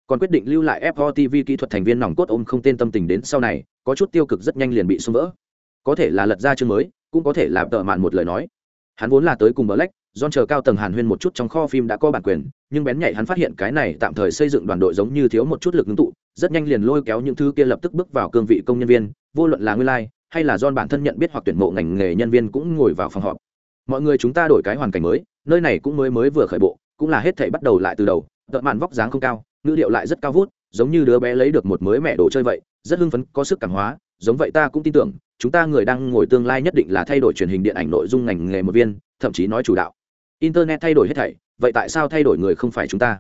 Còn quyết định lưu lại FO TV kỹ thuật thành viên nòng cốt ôm không tên tâm tình đến sau này có chút tiêu cực rất nhanh liền bị xung vỡ. Có thể là lật ra chương mới cũng có thể là tợ mạn một lời nói hắn vốn là tới cùng Black, John chờ cao tầng Hàn Huyên một chút trong kho phim đã có bản quyền, nhưng bén nhạy hắn phát hiện cái này tạm thời xây dựng đoàn đội giống như thiếu một chút lực ngưng tụ, rất nhanh liền lôi kéo những thứ kia lập tức bước vào cương vị công nhân viên, vô luận là nguyên lai like, hay là John bản thân nhận biết hoặc tuyển mộ ngành nghề nhân viên cũng ngồi vào phòng họp. Mọi người chúng ta đổi cái hoàn cảnh mới, nơi này cũng mới mới vừa khởi bộ, cũng là hết thảy bắt đầu lại từ đầu, tợ mạn vóc dáng không cao, ngữ điệu lại rất cao vút, giống như đứa bé lấy được một mới mẹ đồ chơi vậy, rất hưng phấn, có sức cảm hóa, giống vậy ta cũng tin tưởng, chúng ta người đang ngồi tương lai nhất định là thay đổi truyền hình điện ảnh nội dung ngành nghề một viên, thậm chí nói chủ đạo. Internet thay đổi hết thảy vậy tại sao thay đổi người không phải chúng ta?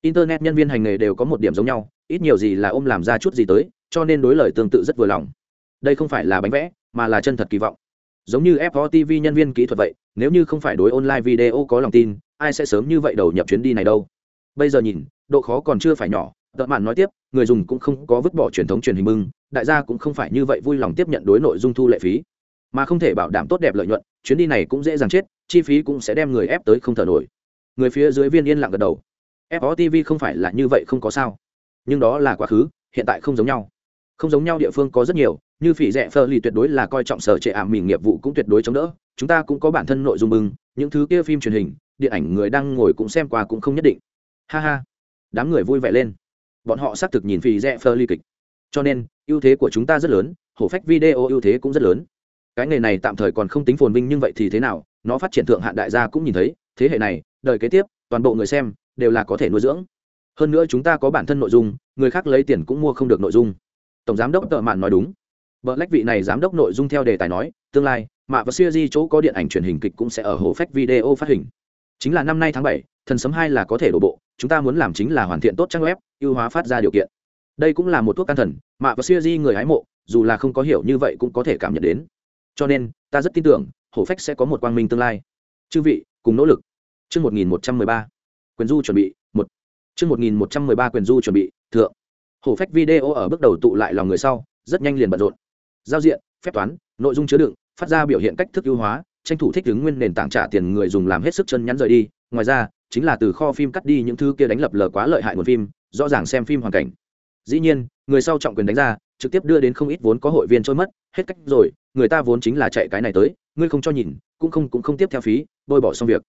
Internet nhân viên hành nghề đều có một điểm giống nhau ít nhiều gì là ôm làm ra chút gì tới cho nên đối lời tương tự rất vừa lòng. Đây không phải là bánh vẽ mà là chân thật kỳ vọng. Giống như fo tv nhân viên kỹ thuật vậy nếu như không phải đối online video có lòng tin ai sẽ sớm như vậy đầu nhập chuyến đi này đâu? Bây giờ nhìn độ khó còn chưa phải nhỏ tợ mạn nói tiếp người dùng cũng không có vứt bỏ truyền thống truyền hình mưng đại gia cũng không phải như vậy vui lòng tiếp nhận đối nội dung thu lệ phí. Mà không thể bảo đảm tốt đẹp lợi nhuận, chuyến đi này cũng dễ dàng chết, chi phí cũng sẽ đem người ép tới không thở nổi. Người phía dưới viên yên lặng gật đầu. Fo tv không phải là như vậy không có sao. Nhưng đó là quá khứ, hiện tại không giống nhau. Không giống nhau địa phương có rất nhiều, như phỉ rẻ phơ lì tuyệt đối là coi trọng sở trệ ảm mình nghiệp vụ cũng tuyệt đối chống đỡ. Chúng ta cũng có bản thân nội dung bưng những thứ kia phim truyền hình, điện ảnh người đang ngồi cũng xem qua cũng không nhất định. Ha ha. Đám người vui vẻ lên. Bọn họ xác thực nhìn phỉ rẻ phơ lì kịch cho nên, ưu thế của chúng ta rất lớn, hổ phách video ưu thế cũng rất lớn. Cái nghề này tạm thời còn không tính phồn vinh nhưng vậy thì thế nào, nó phát triển thượng hạn đại gia cũng nhìn thấy, thế hệ này, đời kế tiếp, toàn bộ người xem, đều là có thể nuôi dưỡng. Hơn nữa chúng ta có bản thân nội dung, người khác lấy tiền cũng mua không được nội dung. Tổng giám đốc tợ mạn nói đúng. Vợ lách vị này giám đốc nội dung theo đề tài nói, tương lai, mạ và siêu di chỗ có điện ảnh truyền hình kịch cũng sẽ ở hồ phách video phát hình. Chính là năm nay tháng bảy, thần sấm hai là có thể đổ bộ, chúng ta muốn làm chính là hoàn thiện tốt trang web, ưu hóa phát ra điều kiện đây cũng là một thuốc can thần mạ và siêu di người hái mộ, dù là không có hiểu như vậy cũng có thể cảm nhận đến. Cho nên, ta rất tin tưởng, hổ phách sẽ có một quang minh tương lai. Chư vị, cùng nỗ lực. Chương một nghìn một trăm mười ba. Quyền du chuẩn bị, một. Chương một nghìn một trăm mười ba quyền du chuẩn bị, thượng. Hổ phách video ở bước đầu tụ lại lòng người sau, rất nhanh liền bận rộn. Giao diện, phép toán, nội dung chứa đựng, phát ra biểu hiện cách thức ưu hóa, tranh thủ thích ứng nguyên nền tảng trả tiền người dùng làm hết sức chân nhắn rời đi. Ngoài ra, chính là từ kho phim cắt đi những thứ kia đánh lập lờ quá lợi hại nguồn phim, rõ ràng xem phim hoàn cảnh dĩ nhiên người sau trọng quyền đánh ra trực tiếp đưa đến không ít vốn có hội viên trôi mất hết cách rồi người ta vốn chính là chạy cái này tới ngươi không cho nhìn cũng không cũng không tiếp theo phí bôi bỏ xong việc.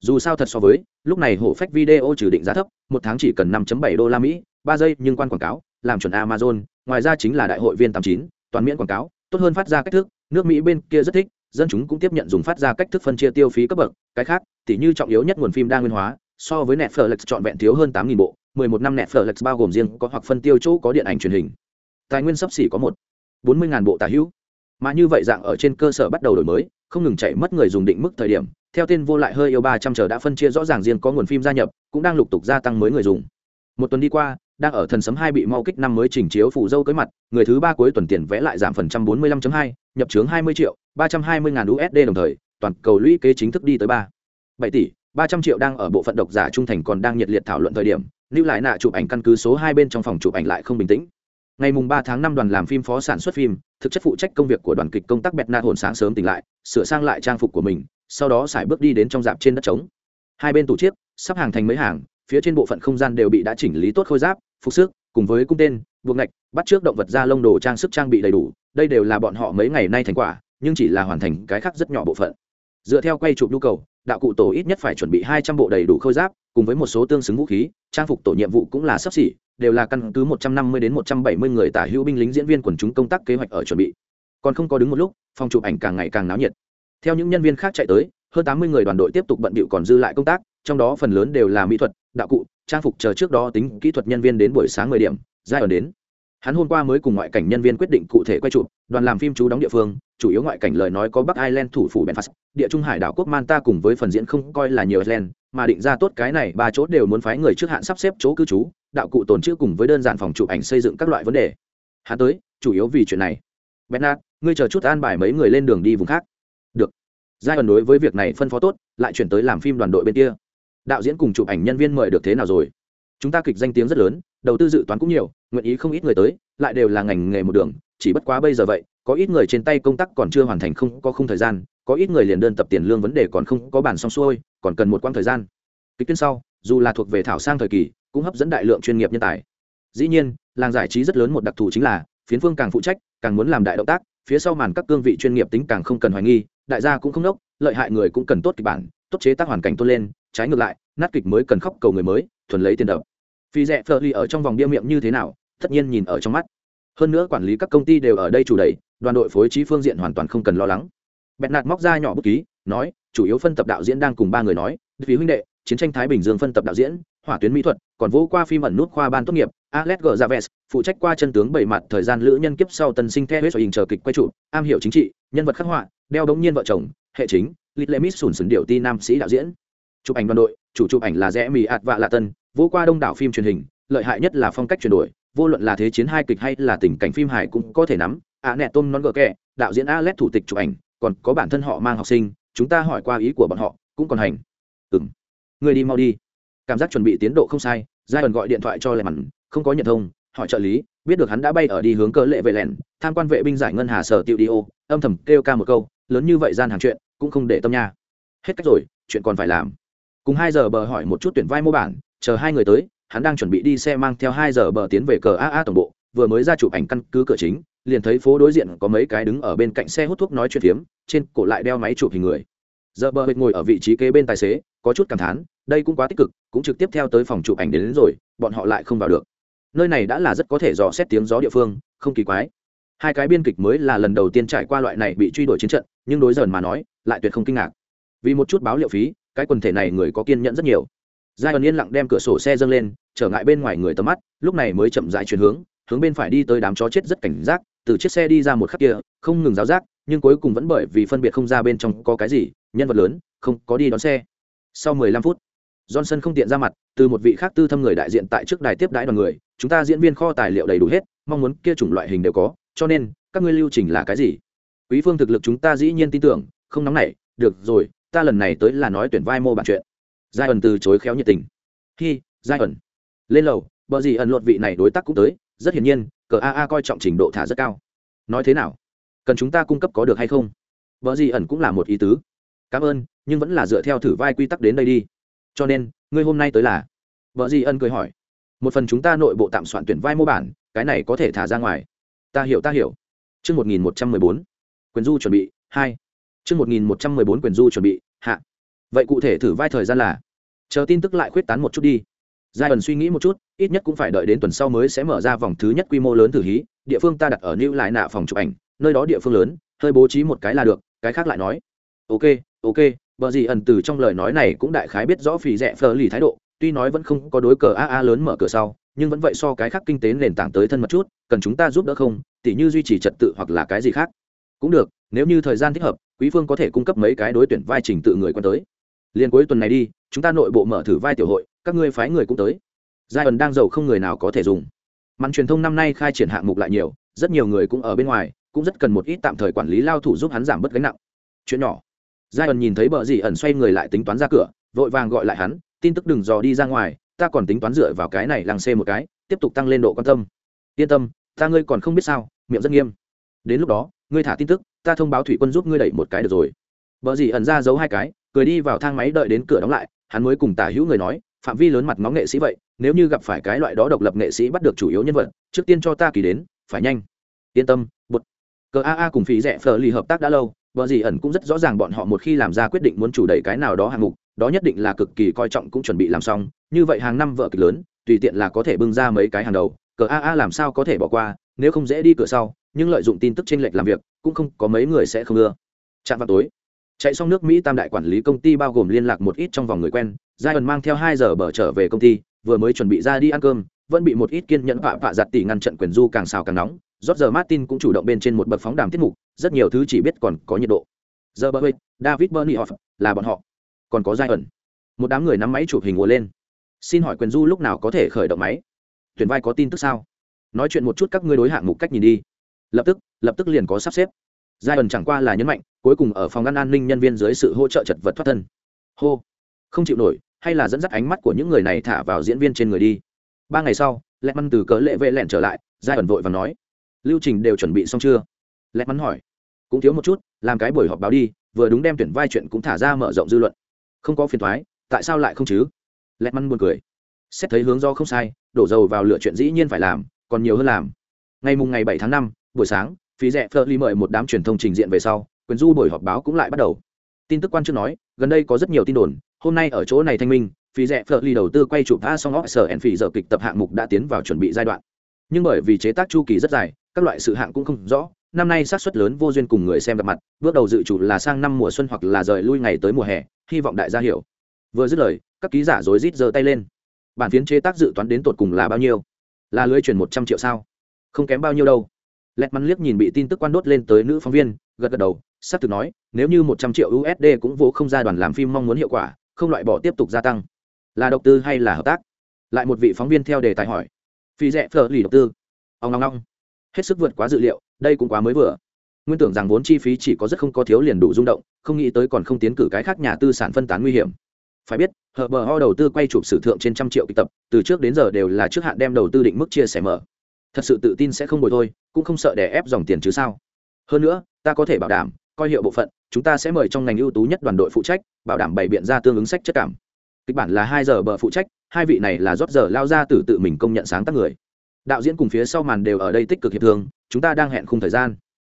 Dù sao thật so với lúc này hổ phách video trừ định giá thấp một tháng chỉ cần 5.7 đô la mỹ ba giây nhưng quan quảng cáo làm chuẩn amazon ngoài ra chính là đại hội viên 89, toàn miễn quảng cáo tốt hơn phát ra cách thức nước mỹ bên kia rất thích dân chúng cũng tiếp nhận dùng phát ra cách thức phân chia tiêu phí cấp bậc cái khác tỉ như trọng yếu nhất nguồn phim đa nguyên hóa so với netflix chọn vẹn thiếu hơn 8.000 bộ 11 năm netflix bao gồm riêng có hoặc phân tiêu chỗ có điện ảnh truyền hình. Tài nguyên sắp xỉ có một. 40.000 bộ tả hữu. Mà như vậy dạng ở trên cơ sở bắt đầu đổi mới, không ngừng chạy mất người dùng định mức thời điểm, theo tên vô lại hơi yêu ba trăm chờ đã phân chia rõ ràng riêng có nguồn phim gia nhập, cũng đang lục tục gia tăng mới người dùng. Một tuần đi qua, đang ở thần sấm hai bị mau kích năm mới chỉnh chiếu phủ dâu cưới mặt, người thứ ba cuối tuần tiền vẽ lại giảm phần trăm bốn mươi lăm hai, nhập chướng 20 triệu, ba trăm hai mươi ngàn usd đồng thời, toàn cầu lũy kế chính thức đi tới ba. Bảy tỷ, ba trăm triệu đang ở bộ phận độc giả trung thành còn đang nhiệt liệt thảo luận thời điểm lưu lại nạ chụp ảnh căn cứ số hai bên trong phòng chụp ảnh lại không bình tĩnh. Ngày mùng ba tháng năm đoàn làm phim phó sản xuất phim, thực chất phụ trách công việc của đoàn kịch công tác bẹt na hồn sáng sớm tỉnh lại, sửa sang lại trang phục của mình, sau đó xài bước đi đến trong dạp trên đất trống. Hai bên tủ chiếc, sắp hàng thành mấy hàng, phía trên bộ phận không gian đều bị đã chỉnh lý tốt khôi giáp, phục sức, cùng với cung tên, buộc ngạch, bắt trước động vật da lông đồ trang sức trang bị đầy đủ, đây đều là bọn họ mấy ngày nay thành quả, nhưng chỉ là hoàn thành cái khác rất nhỏ bộ phận. Dựa theo quay chụp nhu cầu, đạo cụ tổ ít nhất phải chuẩn bị hai trăm bộ đầy đủ khôi giáp cùng với một số tương xứng vũ khí, trang phục tổ nhiệm vụ cũng là sắp xỉ, đều là căn cứ 150 đến 170 người tả hữu binh lính diễn viên quần chúng công tác kế hoạch ở chuẩn bị. Còn không có đứng một lúc, phòng chụp ảnh càng ngày càng náo nhiệt. Theo những nhân viên khác chạy tới, hơn 80 người đoàn đội tiếp tục bận bịu còn dư lại công tác, trong đó phần lớn đều là mỹ thuật, đạo cụ, trang phục chờ trước đó tính kỹ thuật nhân viên đến buổi sáng 10 điểm, giai ở đến hắn hôm qua mới cùng ngoại cảnh nhân viên quyết định cụ thể quay chụp, đoàn làm phim chú đóng địa phương, chủ yếu ngoại cảnh lời nói có bắc ireland, thủ phủ belfast, địa trung hải đảo quốc manta cùng với phần diễn không coi là nhiều ireland, mà định ra tốt cái này, ba chỗ đều muốn phái người trước hạn sắp xếp chỗ cư trú, đạo cụ tồn chữ cùng với đơn giản phòng chụp ảnh xây dựng các loại vấn đề. Hắn tới, chủ yếu vì chuyện này. Bernard, ngươi chờ chút an bài mấy người lên đường đi vùng khác. Được. Giai ẩn đối với việc này phân phó tốt, lại chuyển tới làm phim đoàn đội bên kia. Đạo diễn cùng chụp ảnh nhân viên mời được thế nào rồi? Chúng ta kịch danh tiếng rất lớn, đầu tư dự toán cũng nhiều nguyện ý không ít người tới, lại đều là ngành nghề một đường, chỉ bất quá bây giờ vậy, có ít người trên tay công tác còn chưa hoàn thành không, có không thời gian, có ít người liền đơn tập tiền lương vấn đề còn không có bản xong xuôi, còn cần một quãng thời gian. Kịch tuyến sau, dù là thuộc về thảo sang thời kỳ, cũng hấp dẫn đại lượng chuyên nghiệp nhân tài. Dĩ nhiên, làng giải trí rất lớn một đặc thù chính là, phiến phương càng phụ trách, càng muốn làm đại động tác, phía sau màn các cương vị chuyên nghiệp tính càng không cần hoài nghi, đại gia cũng không đốc lợi hại người cũng cần tốt kịch bản, tốt chế tác hoàn cảnh tốt lên, trái ngược lại, nát kịch mới cần khóc cầu người mới, thuần lấy tiền đập. Phi rẽ phờ ly ở trong vòng bia miệng như thế nào tất nhiên nhìn ở trong mắt. Hơn nữa quản lý các công ty đều ở đây chủ đẩy, đoàn đội phối trí phương diện hoàn toàn không cần lo lắng. Bẹt nạt móc ra nhỏ bút ký, nói, chủ yếu phân tập đạo diễn đang cùng ba người nói vì huynh đệ, chiến tranh thái bình dương phân tập đạo diễn, hỏa tuyến mỹ thuật, còn vô qua phim ẩn nút khoa ban tốt nghiệp, alex g javes phụ trách qua chân tướng bảy mặt thời gian lữ nhân kiếp sau tân sinh theo huyết hình chờ kịch quay trụ, am hiểu chính trị, nhân vật khắc họa, đeo đống nhiên vợ chồng, hệ chính lit miss sùn sùn điệu ti nam sĩ đạo diễn. Chụp ảnh đoàn đội, chủ chụp ảnh là rẽ mì ạt vạ lạ tân, vô qua đông đảo phim truyền hình, lợi hại nhất là phong cách chuyển đổi vô luận là thế chiến hai kịch hay là tình cảnh phim hài cũng có thể nắm. À, nẹ tôm non gờ kẹ đạo diễn alex thủ tịch chụp ảnh còn có bản thân họ mang học sinh chúng ta hỏi qua ý của bọn họ cũng còn hành. Ừng người đi mau đi. Cảm giác chuẩn bị tiến độ không sai giai đoạn gọi điện thoại cho lẹ mặn không có nhận thông hỏi trợ lý biết được hắn đã bay ở đi hướng cỡ lệ vệ lẻn tham quan vệ binh giải ngân hà sở tiệu đi ô âm thầm kêu ca một câu lớn như vậy gian hàng chuyện cũng không để tâm nha. Hết cách rồi chuyện còn phải làm. Cùng hai giờ bờ hỏi một chút tuyển vai mô bản chờ hai người tới hắn đang chuẩn bị đi xe mang theo hai giờ bờ tiến về cờ aa tổng bộ vừa mới ra chụp ảnh căn cứ cửa chính liền thấy phố đối diện có mấy cái đứng ở bên cạnh xe hút thuốc nói chuyện phiếm trên cổ lại đeo máy chụp hình người. Giờ bờ hệt ngồi ở vị trí kế bên tài xế có chút cảm thán đây cũng quá tích cực cũng trực tiếp theo tới phòng chụp ảnh đến, đến rồi bọn họ lại không vào được. Nơi này đã là rất có thể dò xét tiếng gió địa phương không kỳ quái. Hai cái biên kịch mới là lần đầu tiên trải qua loại này bị truy đuổi chiến trận nhưng đối dần mà nói lại tuyệt không kinh ngạc. Vì một chút báo liệu phí cái quần thể này người có kiên nhẫn rất nhiều giai ẩn yên lặng đem cửa sổ xe dâng lên, trở ngại bên ngoài người tầm mắt, lúc này mới chậm dại chuyển hướng hướng bên phải đi tới đám chó chết rất cảnh giác, từ chiếc xe đi ra một khắc kia, không ngừng giáo giác nhưng cuối cùng vẫn bởi vì phân biệt không ra bên trong có cái gì, nhân vật lớn, không có đi đón xe. Sau 15 phút, johnson không tiện ra mặt, từ một vị khác tư thâm người đại diện tại trước đài tiếp đãi đoàn người, chúng ta diễn viên kho tài liệu đầy đủ hết, mong muốn kia chủng loại hình đều có, cho nên, các ngươi lưu trình là cái gì? Quý phương thực lực chúng ta dĩ nhiên tin tưởng, không nóng nảy, được rồi, ta lần này tới là nói tuyển vai mô bản chuyện giai ẩn từ chối khéo nhiệt tình. Khi giai ẩn. Lên lầu, bờ gì ẩn luật vị này đối tác cũng tới, rất hiển nhiên, cờ aa coi trọng trình độ thả rất cao. Nói thế nào? Cần chúng ta cung cấp có được hay không? Vợ gì ẩn cũng là một ý tứ. Cảm ơn, nhưng vẫn là dựa theo thử vai quy tắc đến đây đi. Cho nên, ngươi hôm nay tới là? Vợ gì ân cười hỏi. Một phần chúng ta nội bộ tạm soạn tuyển vai mô bản, cái này có thể thả ra ngoài. Ta hiểu ta hiểu. Chương một nghìn một trăm mười bốn. Quyền du chuẩn bị, hai. Chương một nghìn một trăm mười bốn quyền du chuẩn bị, hạ vậy cụ thể thử vai thời gian là? Chờ tin tức lại khuyết tán một chút đi. Giai ẩn suy nghĩ một chút, ít nhất cũng phải đợi đến tuần sau mới sẽ mở ra vòng thứ nhất quy mô lớn thử hí. Địa phương ta đặt ở new lại nạ phòng chụp ảnh, nơi đó địa phương lớn, hơi bố trí một cái là được, cái khác lại nói. Ok ok vợ gì ẩn từ trong lời nói này cũng đại khái biết rõ phì rẻ phờ lì thái độ, tuy nói vẫn không có đối cờ aa lớn mở cửa sau, nhưng vẫn vậy so cái khác kinh tế nền tảng tới thân mật chút, cần chúng ta giúp đỡ không, tỉ như duy trì trật tự hoặc là cái gì khác. Cũng được, nếu như thời gian thích hợp, quý phương có thể cung cấp mấy cái đối tuyển vai trình tự người quen tới liền cuối tuần này đi, chúng ta nội bộ mở thử vai tiểu hội, các ngươi phái người cũng tới. Giai ẩn đang giàu không người nào có thể dùng. Màn truyền thông năm nay khai triển hạng mục lại nhiều, rất nhiều người cũng ở bên ngoài, cũng rất cần một ít tạm thời quản lý lao thủ giúp hắn giảm bớt gánh nặng. Chuyện nhỏ. Giai ẩn nhìn thấy bờ dì ẩn xoay người lại tính toán ra cửa, vội vàng gọi lại hắn, tin tức đừng dò đi ra ngoài, ta còn tính toán dựa vào cái này làng xê một cái, tiếp tục tăng lên độ quan tâm. Yên tâm, ta ngươi còn không biết sao, miệng rất nghiêm. Đến lúc đó, ngươi thả tin tức, ta thông báo thủy quân giúp ngươi đẩy một cái được rồi. Bờ dì ẩn ra giấu hai cái cười đi vào thang máy đợi đến cửa đóng lại, hắn mới cùng tả hữu người nói, phạm vi lớn mặt ngóng nghệ sĩ vậy, nếu như gặp phải cái loại đó độc lập nghệ sĩ bắt được chủ yếu nhân vật, trước tiên cho ta kỳ đến, phải nhanh. Yên tâm bột cờ a a cùng phí rẻ phờ lì hợp tác đã lâu, vợ gì ẩn cũng rất rõ ràng bọn họ một khi làm ra quyết định muốn chủ đẩy cái nào đó hạng mục, đó nhất định là cực kỳ coi trọng cũng chuẩn bị làm xong, như vậy hàng năm vợ kịch lớn, tùy tiện là có thể bưng ra mấy cái hàng đầu, cờ a a làm sao có thể bỏ qua, nếu không dễ đi cửa sau, nhưng lợi dụng tin tức trên lệch làm việc, cũng không có mấy người sẽ không ưa. Chạm vào tối chạy xong nước mỹ tam đại quản lý công ty bao gồm liên lạc một ít trong vòng người quen giai ẩn mang theo hai giờ bờ trở về công ty, vừa mới chuẩn bị ra đi ăn cơm, vẫn bị một ít kiên nhẫn vạ vạ giặt tỉ ngăn trận quyền du càng xào càng nóng. Rót giờ martin cũng chủ động bên trên một bậc phóng đàm tiết mục, rất nhiều thứ chỉ biết còn có nhiệt độ. Giờ bờ david berniehoff là bọn họ. Còn có giai ẩn một đám người nắm máy chụp hình ùa lên. Xin hỏi quyền du lúc nào có thể khởi động máy? Tuyển vai có tin tức sao? Nói chuyện một chút các ngươi đối hạng mục cách nhìn đi. Lập tức lập tức liền có sắp xếp giai ẩn chẳng qua là nhấn mạnh, cuối cùng ở phòng ngăn an ninh nhân viên dưới sự hỗ trợ chật vật thoát thân. Hô. Không chịu nổi, hay là dẫn dắt ánh mắt của những người này thả vào diễn viên trên người đi. Ba ngày sau lẹ măn từ cớ lệ vệ lẹn trở lại, giai ẩn vội và nói. Lưu trình đều chuẩn bị xong chưa? Lẹ măn hỏi. Cũng thiếu một chút, làm cái buổi họp báo đi, vừa đúng đem tuyển vai chuyện cũng thả ra mở rộng dư luận. Không có phiền thoái, tại sao lại không chứ? Lẹ măn buồn cười. Xét thấy hướng do không sai, đổ dầu vào lựa chuyện dĩ nhiên phải làm, còn nhiều hơn làm. Ngày mùng ngày bảy tháng năm, buổi sáng phí rẻ phơ ly mời một đám truyền thông trình diện về sau, quyền du buổi họp báo cũng lại bắt đầu. Tin tức quan chức nói, gần đây có rất nhiều tin đồn, hôm nay ở chỗ này thanh minh, phí rẻ phở ly đầu tư quay chụp a song sở en phỉ giờ kịch tập hạng mục đã tiến vào chuẩn bị giai đoạn. Nhưng bởi vì chế tác chu kỳ rất dài, các loại sự hạng cũng không rõ, năm nay sát suất lớn vô duyên cùng người xem gặp mặt, bước đầu dự chủ là sang năm mùa xuân hoặc là rời lui ngày tới mùa hè, hy vọng đại gia hiểu. Vừa dứt lời, các ký giả rối rít giơ tay lên. Bản phiến chế tác dự toán đến tột cùng là bao nhiêu? Là lưới truyền một trăm triệu sao? Không kém bao nhiêu đâu lẹt mắn liếc nhìn bị tin tức quan đốt lên tới nữ phóng viên, gật gật đầu s ắ c thực nói, nếu như một trăm triệu usd cũng vỗ không ra đoàn làm phim mong muốn hiệu quả, không loại bỏ tiếp tục gia tăng. Là đầu tư hay là hợp tác? Lại một vị phóng viên theo đề tài hỏi. Phi rẽ phở lì đầu tư. Ông long long hết sức vượt quá dự liệu, đây cũng quá mới vừa. Nguyên tưởng rằng vốn chi phí chỉ có rất không có thiếu liền đủ rung động, không nghĩ tới còn không tiến cử cái khác nhà tư sản phân tán nguy hiểm. Phải biết hờ bờ ho đầu tư quay chụp sử thượng trên trăm triệu kịch tập, từ trước đến giờ đều là trước hạn đem đầu tư định mức chia sẻ mở thật sự tự tin sẽ không bồi thôi, cũng không sợ đè ép dòng tiền chứ sao? Hơn nữa, ta có thể bảo đảm, coi hiệu bộ phận, chúng ta sẽ mời trong ngành ưu tú nhất đoàn đội phụ trách, bảo đảm bày biện ra tương ứng sách chất cảm. Kịch bản là hai giờ bờ phụ trách, hai vị này là rót giờ lao ra từ tự mình công nhận sáng tác người. Đạo diễn cùng phía sau màn đều ở đây tích cực hiệp thương, chúng ta đang hẹn khung thời gian.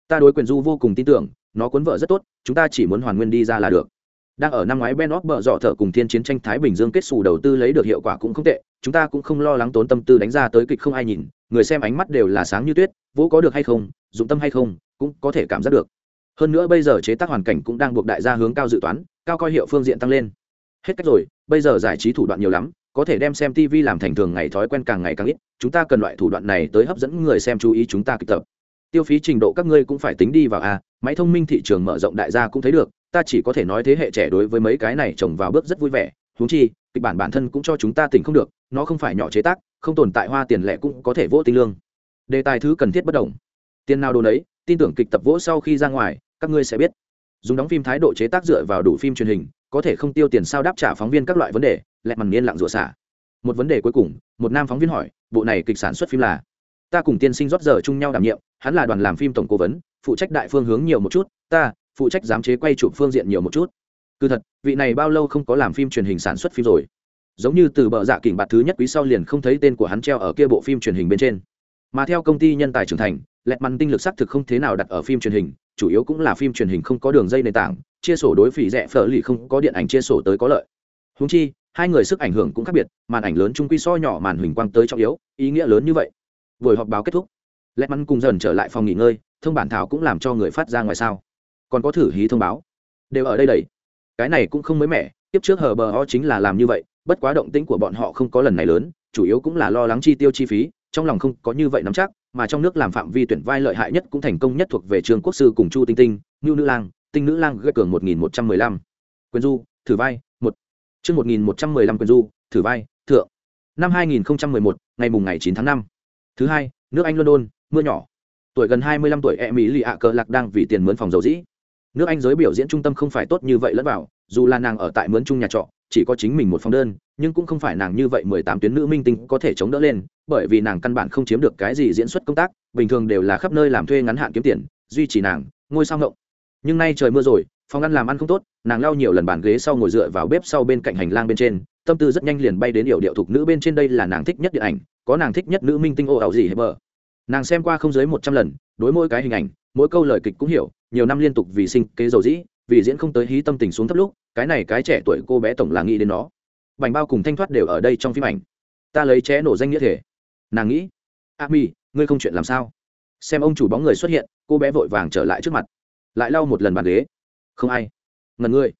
Ta đối quyền du vô cùng tin tưởng, nó cuốn vợ rất tốt, chúng ta chỉ muốn hoàn nguyên đi ra là được. Đang ở năm ngoái ben óc bợ dọ thở cùng thiên chiến tranh thái bình dương kết xù đầu tư lấy được hiệu quả cũng không tệ, chúng ta cũng không lo lắng tốn tâm tư đánh ra tới kịch không ai nhìn người xem ánh mắt đều là sáng như tuyết vỗ có được hay không, dụng tâm hay không, cũng có thể cảm giác được. Hơn nữa bây giờ chế tác hoàn cảnh cũng đang buộc đại gia hướng cao dự toán, cao coi hiệu phương diện tăng lên. Hết cách rồi, bây giờ giải trí thủ đoạn nhiều lắm, có thể đem xem tv làm thành thường ngày thói quen càng ngày càng ít, chúng ta cần loại thủ đoạn này tới hấp dẫn người xem chú ý chúng ta kịch tập. Tiêu phí trình độ các ngươi cũng phải tính đi vào a, máy thông minh thị trường mở rộng đại gia cũng thấy được, ta chỉ có thể nói thế hệ trẻ đối với mấy cái này trồng vào bước rất vui vẻ, huống chi, kịch bản bản thân cũng cho chúng ta tỉnh không được, nó không phải nhỏ chế tác không tồn tại hoa tiền lẻ cũng có thể vỗ tinh lương. Đề tài thứ cần thiết bất đồng. Tiền nào đồ đấy tin tưởng kịch tập vỗ sau khi ra ngoài, các ngươi sẽ biết. Dùng đóng phim thái độ chế tác dựa vào đủ phim truyền hình, có thể không tiêu tiền sao đáp trả phóng viên các loại vấn đề, lẹ mằn niên lặng rủa xả. Một vấn đề cuối cùng, một nam phóng viên hỏi, bộ này kịch sản xuất phim là? Ta cùng tiên sinh rót giờ chung nhau đảm nhiệm, hắn là đoàn làm phim tổng cố vấn, phụ trách đại phương hướng nhiều một chút, ta, phụ trách giám chế quay chụp phương diện nhiều một chút. Cứ thật, vị này bao lâu không có làm phim truyền hình sản xuất phim rồi? Giống như từ bờ dạ kỉnh bạt thứ nhất quý sau liền không thấy tên của hắn treo ở kia bộ phim truyền hình bên trên. Mà theo công ty nhân tài trưởng thành, lẹt mặn tinh lực xác thực không thế nào đặt ở phim truyền hình, chủ yếu cũng là phim truyền hình không có đường dây nền tảng, chia sổ đối phỉ rẻ phở lì không có điện ảnh chia sổ tới có lợi. Húng chi, hai người sức ảnh hưởng cũng khác biệt, màn ảnh lớn trung quy so nhỏ màn huỳnh quang tới trọng yếu, ý nghĩa lớn như vậy. Buổi họp báo kết thúc, lẹt mặn cùng dần trở lại phòng nghỉ ngơi, thông bản thảo cũng làm cho người phát ra ngoài sao. Còn có thử hí thông báo. Đều ở đây đầy cái này cũng không mới mẻ, tiếp trước hờ bờ ho chính là làm như vậy bất quá động tĩnh của bọn họ không có lần này lớn, chủ yếu cũng là lo lắng chi tiêu chi phí, trong lòng không có như vậy nắm chắc, mà trong nước làm phạm vi tuyển vai lợi hại nhất cũng thành công nhất thuộc về trường quốc sư cùng chu tinh tinh ngưu nữ lang, tinh nữ lang gây cường một nghìn một trăm mười lăm. Quyền du, thử vai, một. Chương một nghìn một trăm mười lăm quyền du, thử vai, thượng. Năm hai nghìn mười một, ngày mùng ngày chín tháng năm. Thứ hai, nước anh london, mưa nhỏ. Tuổi gần hai mươi lăm tuổi e mỹ lì ạ cờ lạc đang vì tiền mướn phòng dầu dĩ. Nước anh giới biểu diễn trung tâm không phải tốt như vậy lẫn vào, dù là nàng ở tại mướn chung nhà trọ chỉ có chính mình một phòng đơn, nhưng cũng không phải nàng như vậy mười tám tuyến nữ minh tinh có thể chống đỡ lên, bởi vì nàng căn bản không chiếm được cái gì diễn xuất công tác, bình thường đều là khắp nơi làm thuê ngắn hạn kiếm tiền, duy trì nàng, ngôi sao ngộng. Nhưng nay trời mưa rồi, phòng ăn làm ăn không tốt, nàng lao nhiều lần bàn ghế sau ngồi dựa vào bếp sau bên cạnh hành lang bên trên, tâm tư rất nhanh liền bay đến yểu điệu thục nữ bên trên đây là nàng thích nhất điện ảnh, có nàng thích nhất nữ minh tinh ô ảo gì hết bờ. Nàng xem qua không dưới một trăm lần, đối mỗi cái hình ảnh, mỗi câu lời kịch cũng hiểu, nhiều năm liên tục vì sinh kế dầu dĩ vì diễn không tới hí tâm tình xuống thấp lúc, cái này cái trẻ tuổi cô bé tổng là nghĩ đến nó. Bành bao cùng thanh thoát đều ở đây trong phim ảnh. Ta lấy ché nổ danh nghĩa thể. Nàng nghĩ, a mi, ngươi không chuyện làm sao? Xem ông chủ bóng người xuất hiện, cô bé vội vàng trở lại trước mặt. Lại lau một lần bàn ghế. Không ai. Ngần ngươi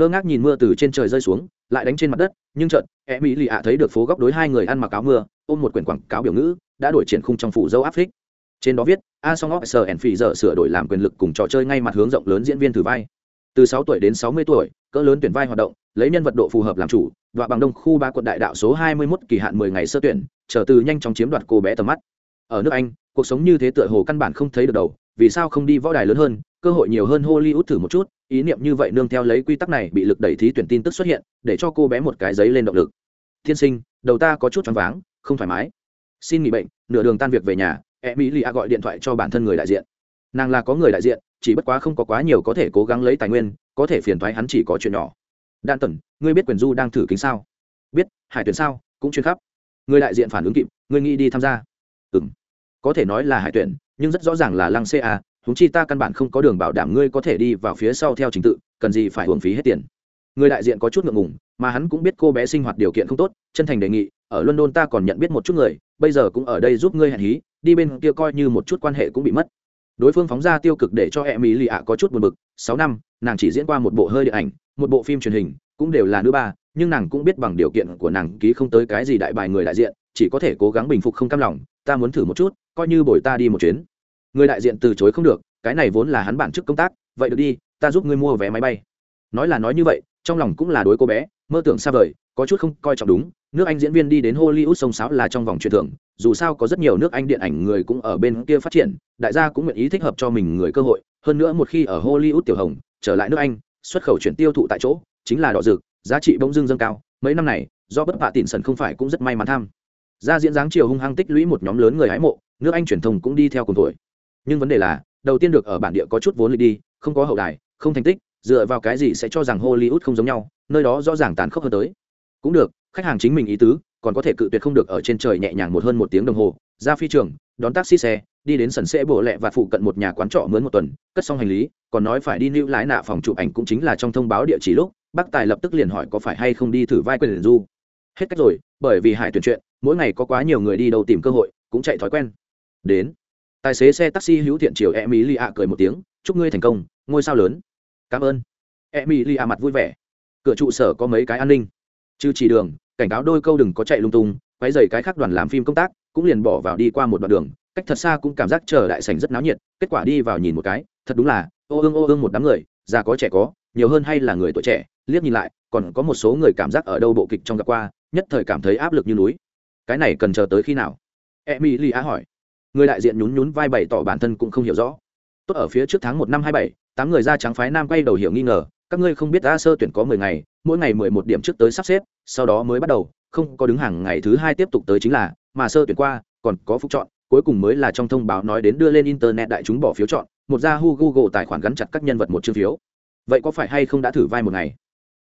ngơ ngác nhìn mưa từ trên trời rơi xuống, lại đánh trên mặt đất, nhưng trận e mỹ lì ạ thấy được phố góc đối hai người ăn mặc áo mưa, ôm một quyển quảng cáo biểu ngữ, đã đổi triển khung trong phủ dâu áp phích. Trên đó viết, a song officer and phì giờ sửa đổi làm quyền lực cùng trò chơi ngay mặt hướng rộng lớn diễn viên thử vai từ sáu tuổi đến sáu mươi tuổi, cỡ lớn tuyển vai hoạt động, lấy nhân vật độ phù hợp làm chủ, và bằng đông khu ba quận đại đạo số hai mươi 21 kỳ hạn mười ngày sơ tuyển, chờ từ nhanh chóng chiếm đoạt cô bé tầm mắt. Ở nước anh, cuộc sống như thế tựa hồ căn bản không thấy được đầu, vì sao không đi võ đài lớn hơn, cơ hội nhiều hơn hollywood thử một chút, ý niệm như vậy nương theo lấy quy tắc này bị lực đẩy thí tuyển tin tức xuất hiện, để cho cô bé một cái giấy lên động lực. Thiên sinh, đầu ta có chút choáng váng, không thoải mái. Xin nghỉ bệnh, nửa đường tan việc về nhà e mỹ lìa gọi điện thoại cho bản thân người đại diện. Nàng là có người đại diện chỉ bất quá không có quá nhiều có thể cố gắng lấy tài nguyên, có thể phiền thoái hắn chỉ có chuyện nhỏ. Đan tần ngươi biết quyền du đang thử kính sao? Biết, hải tuyển sao, cũng chuyên khắp. Người đại diện phản ứng kịp, ngươi nghĩ đi tham gia. Ừ m có thể nói là hải tuyển, nhưng rất rõ ràng là lăng ca húng chi ta căn bản không có đường bảo đảm ngươi có thể đi vào phía sau theo trình tự, cần gì phải hưởng phí hết tiền. Người đại diện có chút ngượng ngùng, mà hắn cũng biết cô bé sinh hoạt điều kiện không tốt, chân thành đề nghị, ở london ta còn nhận biết một chút người, bây giờ cũng ở đây giúp ngươi hẹn hí, đi bên kia coi như một chút quan hệ cũng bị mất đối phương phóng ra tiêu cực để cho e mỹ lì ạ có chút buồn bực, sáu năm, nàng chỉ diễn qua một bộ hơi điện ảnh, một bộ phim truyền hình, cũng đều là nữ ba, nhưng nàng cũng biết bằng điều kiện của nàng ký không tới cái gì đại bài người đại diện, chỉ có thể cố gắng bình phục không cam lòng, ta muốn thử một chút, coi như bồi ta đi một chuyến. Người đại diện từ chối không được, cái này vốn là hắn bản chức công tác, vậy được đi, ta giúp ngươi mua vé máy bay. Nói là nói như vậy, trong lòng cũng là đối cô bé, mơ tưởng xa vời, có chút không coi trọng đúng nước anh diễn viên đi đến hollywood sông sáo là trong vòng truyền thưởng, dù sao có rất nhiều nước anh điện ảnh người cũng ở bên kia phát triển, đại gia cũng nguyện ý thích hợp cho mình người cơ hội. Hơn nữa một khi ở hollywood tiểu hồng, trở lại nước anh, xuất khẩu chuyển tiêu thụ tại chỗ, chính là đỏ rực, giá trị bỗng dưng dâng cao. Mấy năm này do bất bạ tỉn sần không phải cũng rất may mắn tham. Ra diễn dáng chiều hung hăng tích lũy một nhóm lớn người hái mộ, nước anh truyền thông cũng đi theo cùng tuổi. Nhưng vấn đề là, đầu tiên được ở bản địa có chút vốn lịch đi, không có hậu đài, không thành tích, dựa vào cái gì sẽ cho rằng hollywood không giống nhau, nơi đó rõ ràng tàn khốc hơn tới. Cũng được khách hàng chính mình ý tứ, còn có thể cự tuyệt không được ở trên trời nhẹ nhàng một hơn một tiếng đồng hồ, ra phi trường, đón taxi xe, đi đến sân sẽ bộ lẹ và phụ cận một nhà quán trọ mướn một tuần, cất xong hành lý, còn nói phải đi lưu lái nạ phòng chụp ảnh cũng chính là trong thông báo địa chỉ lúc, bác tài lập tức liền hỏi có phải hay không đi thử vai quyền du. Hết cách rồi, bởi vì hải tuyển chuyện, mỗi ngày có quá nhiều người đi đâu tìm cơ hội, cũng chạy thói quen. Đến, tài xế xe taxi hữu thiện chiều em mỹ lì ạ cười một tiếng, chúc ngươi thành công, ngôi sao lớn. Cảm ơn. Em mỹ lì ạ mặt vui vẻ. Cửa trụ sở có mấy cái an ninh. Trừ chỉ đường cảnh cáo đôi câu đừng có chạy lung tung, quấy dày cái khác đoàn làm phim công tác, cũng liền bỏ vào đi qua một đoạn đường, cách thật xa cũng cảm giác chờ đại sảnh rất náo nhiệt, kết quả đi vào nhìn một cái, thật đúng là, ô ương ô ương một đám người, già có trẻ có, nhiều hơn hay là người tuổi trẻ, liếc nhìn lại, còn có một số người cảm giác ở đâu bộ kịch trong gặp qua, nhất thời cảm thấy áp lực như núi. Cái này cần chờ tới khi nào? E á hỏi. Người đại diện nhún nhún vai bày tỏ bản thân cũng không hiểu rõ. Tốt ở phía trước tháng một năm hai bảy, tám người da trắng phái nam quay đầu hiểu nghi ngờ các ngươi không biết ta sơ tuyển có mười ngày, mỗi ngày mười một điểm trước tới sắp xếp, sau đó mới bắt đầu, không có đứng hàng ngày thứ hai tiếp tục tới chính là, mà sơ tuyển qua, còn có phúc chọn, cuối cùng mới là trong thông báo nói đến đưa lên internet đại chúng bỏ phiếu chọn, một ra hu google tài khoản gắn chặt các nhân vật một chương phiếu. Vậy có phải hay không đã thử vai một ngày?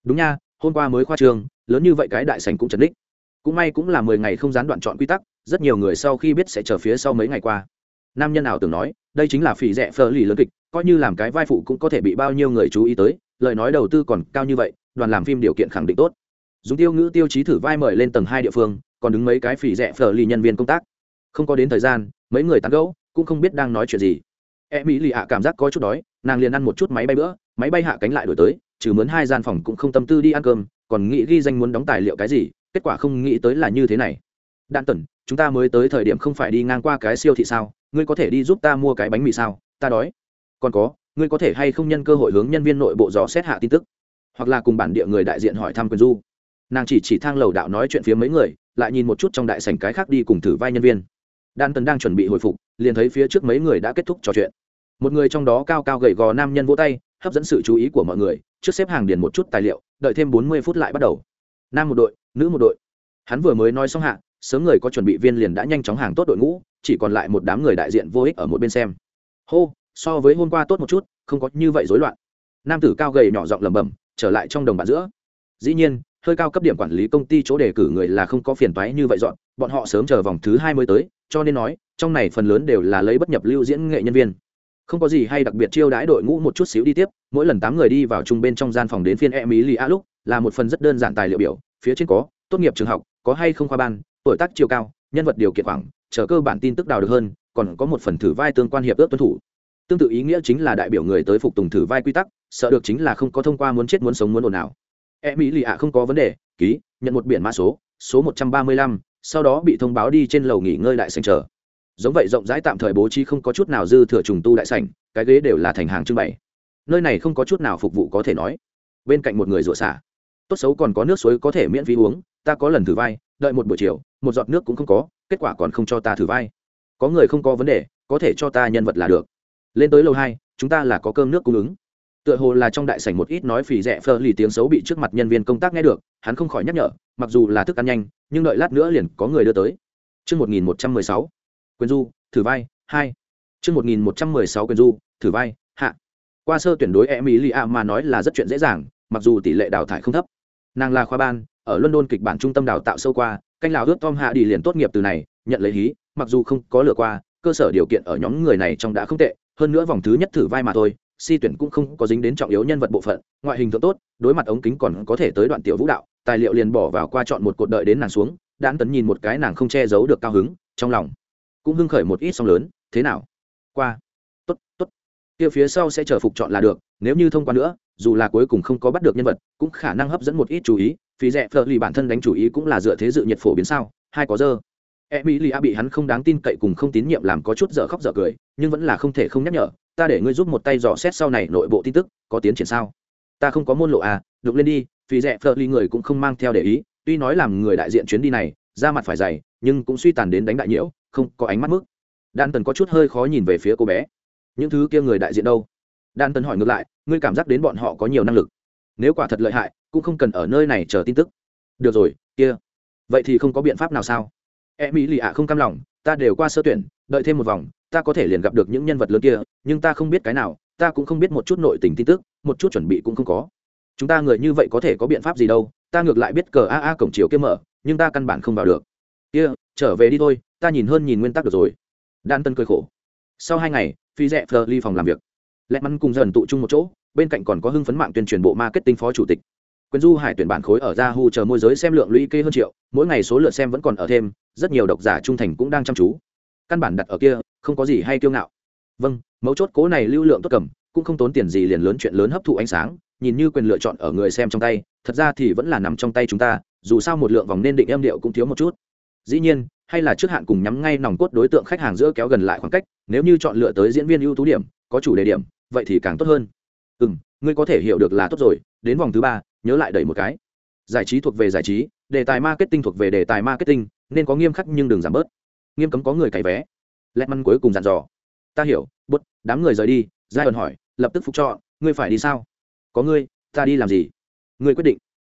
Đúng nha, hôm qua mới khoa trường, lớn như vậy cái đại sành cũng chấn đích cũng may cũng là mười ngày không gián đoạn chọn quy tắc, rất nhiều người sau khi biết sẽ chờ phía sau mấy ngày qua. Nam nhân nào từng nói, đây chính là phỉ rẻ phờ lì lớn kịch, coi như làm cái vai phụ cũng có thể bị bao nhiêu người chú ý tới lời nói đầu tư còn cao như vậy, đoàn làm phim điều kiện khẳng định tốt. Dùng tiêu ngữ tiêu chí thử vai mời lên tầng hai địa phương, còn đứng mấy cái phỉ rẻ phờ lì nhân viên công tác. Không có đến thời gian, mấy người tán gẫu, cũng không biết đang nói chuyện gì. E mỹ lì ạ cảm giác có chút đói, nàng liền ăn một chút máy bay bữa, máy bay hạ cánh lại đổi tới, trừ mướn hai gian phòng cũng không tâm tư đi ăn cơm, còn nghĩ ghi danh muốn đóng tài liệu cái gì, kết quả không nghĩ tới là như thế này. Đạn tần chúng ta mới tới thời điểm không phải đi ngang qua cái siêu thị sao? Ngươi có thể đi giúp ta mua cái bánh mì sao? Ta đói. Còn có ngươi có thể hay không nhân cơ hội hướng nhân viên nội bộ dò xét hạ tin tức, hoặc là cùng bản địa người đại diện hỏi thăm quyền du. Nàng chỉ chỉ thang lầu đạo nói chuyện phía mấy người, lại nhìn một chút trong đại sảnh cái khác đi cùng thử vai nhân viên. Đan tần đang chuẩn bị hồi phục, liền thấy phía trước mấy người đã kết thúc trò chuyện. Một người trong đó cao cao gầy gò nam nhân vỗ tay, hấp dẫn sự chú ý của mọi người, trước xếp hàng điền một chút tài liệu, đợi thêm bốn mươi phút lại bắt đầu. Nam một đội, nữ một đội. Hắn vừa mới nói xong hạ, sớm người có chuẩn bị viên liền đã nhanh chóng hàng tốt đội ngũ, chỉ còn lại một đám người đại diện vô ích ở một bên xem. Hô so với hôm qua tốt một chút, không có như vậy rối loạn. Nam tử cao gầy nhỏ giọng lẩm bẩm, trở lại trong đồng bạn giữa. Dĩ nhiên, hơi cao cấp điểm quản lý công ty chỗ đề cử người là không có phiền toái như vậy dọn, bọn họ sớm chờ vòng thứ hai mươi tới, cho nên nói, trong này phần lớn đều là lấy bất nhập lưu diễn nghệ nhân viên. Không có gì hay đặc biệt chiêu đãi đội ngũ một chút xíu đi tiếp, mỗi lần tám người đi vào chung bên trong gian phòng đến phiên e ý lì a lúc, là một phần rất đơn giản tài liệu biểu, phía trên có, tốt nghiệp trường học, có hay không khoa ban, tuổi tác chiều cao, nhân vật điều kiện khoảng, chờ cơ bản tin tức đào được hơn, còn có một phần thử vai tương quan hiệp ước tuân thủ tương tự ý nghĩa chính là đại biểu người tới phục tùng thử vai quy tắc, sợ được chính là không có thông qua muốn chết muốn sống muốn ồn nào e mỹ lì ạ không có vấn đề, ký, nhận một biển mã số số một trăm ba mươi lăm, sau đó bị thông báo đi trên lầu nghỉ ngơi đại sành chờ. Giống vậy rộng rãi tạm thời bố trí không có chút nào dư thừa trùng tu đại sảnh, cái ghế đều là thành hàng trưng bày. Nơi này không có chút nào phục vụ có thể nói. Bên cạnh một người rửa xả. Tốt xấu còn có nước suối có thể miễn phí uống, ta có lần thử vai, đợi một buổi chiều, một giọt nước cũng không có, kết quả còn không cho ta thử vai. Có người không có vấn đề, có thể cho ta nhân vật là được lên tới lầu hai chúng ta là có cơm nước cung ứng tựa hồ là trong đại sảnh một ít nói phì rẻ phơ lì tiếng xấu bị trước mặt nhân viên công tác nghe được hắn không khỏi nhắc nhở mặc dù là thức ăn nhanh nhưng đợi lát nữa liền có người đưa tới Trước 1116, quyền du, thử vai, hai. Trước 1116 quyền du, thử vai, hạ. Qua sơ tuyển đối Emilia mà nói là rất chuyện dễ dàng, mặc dù tỷ lệ đào thải không thấp. Nàng là khoa ban, ở London kịch bản trung tâm đào tạo sâu qua, canh lào ước Tom hạ đi liền tốt nghiệp từ này, nhận lấy hí, mặc dù không có lựa qua, cơ sở điều kiện ở nhóm người này trong đã không tệ, hơn nữa vòng thứ nhất thử vai mà thôi, si tuyển cũng không có dính đến trọng yếu nhân vật bộ phận ngoại hình thượng tốt đối mặt ống kính còn có thể tới đoạn tiểu vũ đạo tài liệu liền bỏ vào qua chọn một cột đợi đến nàng xuống đan tấn nhìn một cái nàng không che giấu được cao hứng trong lòng cũng hưng khởi một ít song lớn thế nào? Qua. Tốt tốt. Kia phía sau sẽ chờ phục chọn là được nếu như thông qua nữa dù là cuối cùng không có bắt được nhân vật cũng khả năng hấp dẫn một ít chú ý phí rẻ phờ lì bản thân đánh chủ ý cũng là dựa thế dự nhiệt phổ biến sao hai có dơ. Emilia bị hắn không đáng tin cậy cùng không tín nhiệm làm có chút dở khóc dở cười, nhưng vẫn là không thể không nhắc nhở, ta để ngươi giúp một tay dò xét sau này nội bộ tin tức, có tiến triển sao? Ta không có môn lộ à, đục lên đi, vì rẻ phở ly người cũng không mang theo để ý, tuy nói làm người đại diện chuyến đi này, ra mặt phải dày, nhưng cũng suy tàn đến đánh đại nhiễu, không có ánh mắt mức. Đan Tần có chút hơi khó nhìn về phía cô bé. Những thứ kia người đại diện đâu? Đan Tần hỏi ngược lại, ngươi cảm giác đến bọn họ có nhiều năng lực. Nếu quả thật lợi hại, cũng không cần ở nơi này chờ tin tức. Được rồi, kia. Vậy thì không có biện pháp nào sao? E mỹ lì ạ không cam lòng, ta đều qua sơ tuyển, đợi thêm một vòng, ta có thể liền gặp được những nhân vật lớn kia, nhưng ta không biết cái nào, ta cũng không biết một chút nội tình tin tức, một chút chuẩn bị cũng không có. Chúng ta người như vậy có thể có biện pháp gì đâu, ta ngược lại biết cờ a a cổng chiều kia mở, nhưng ta căn bản không vào được. Kia, trở về đi thôi, ta nhìn hơn nhìn nguyên tắc được rồi. Đan tân cười khổ. Sau hai ngày, phi rẽ phờ ly phòng làm việc. Lẹ mắn cùng dần tụ chung một chỗ, bên cạnh còn có hưng phấn mạng tuyên truyền bộ marketing phó chủ tịch quyền du hải tuyển bản khối ở yahoo chờ môi giới xem lượng lũy kê hơn triệu, mỗi ngày số lượt xem vẫn còn ở thêm, rất nhiều độc giả trung thành cũng đang chăm chú. Căn bản đặt ở kia, không có gì hay kiêu ngạo. Vâng mấu chốt cố này lưu lượng tốt cầm, cũng không tốn tiền gì liền lớn chuyện lớn hấp thụ ánh sáng, nhìn như quyền lựa chọn ở người xem trong tay, thật ra thì vẫn là nằm trong tay chúng ta, dù sao một lượng vòng nên định âm điệu cũng thiếu một chút. Dĩ nhiên, hay là trước hạn cùng nhắm ngay nòng cốt đối tượng khách hàng giữa kéo gần lại khoảng cách, nếu như chọn lựa tới diễn viên ưu tú điểm, có chủ đề điểm, vậy thì càng tốt hơn. Ừ m ngươi có thể hiểu được là tốt rồi, đến vòng thứ ba, nhớ lại đẩy một cái. Giải trí thuộc về giải trí, đề tài marketing thuộc về đề tài marketing, nên có nghiêm khắc nhưng đừng giảm bớt. Nghiêm cấm có người cày vé. Lẹt măn cuối cùng dặn dò. Ta hiểu, bút, đám người rời đi giai ẩn hỏi, lập tức phục cho, ngươi phải đi sao? Có ngươi, ta đi làm gì? Ngươi quyết định.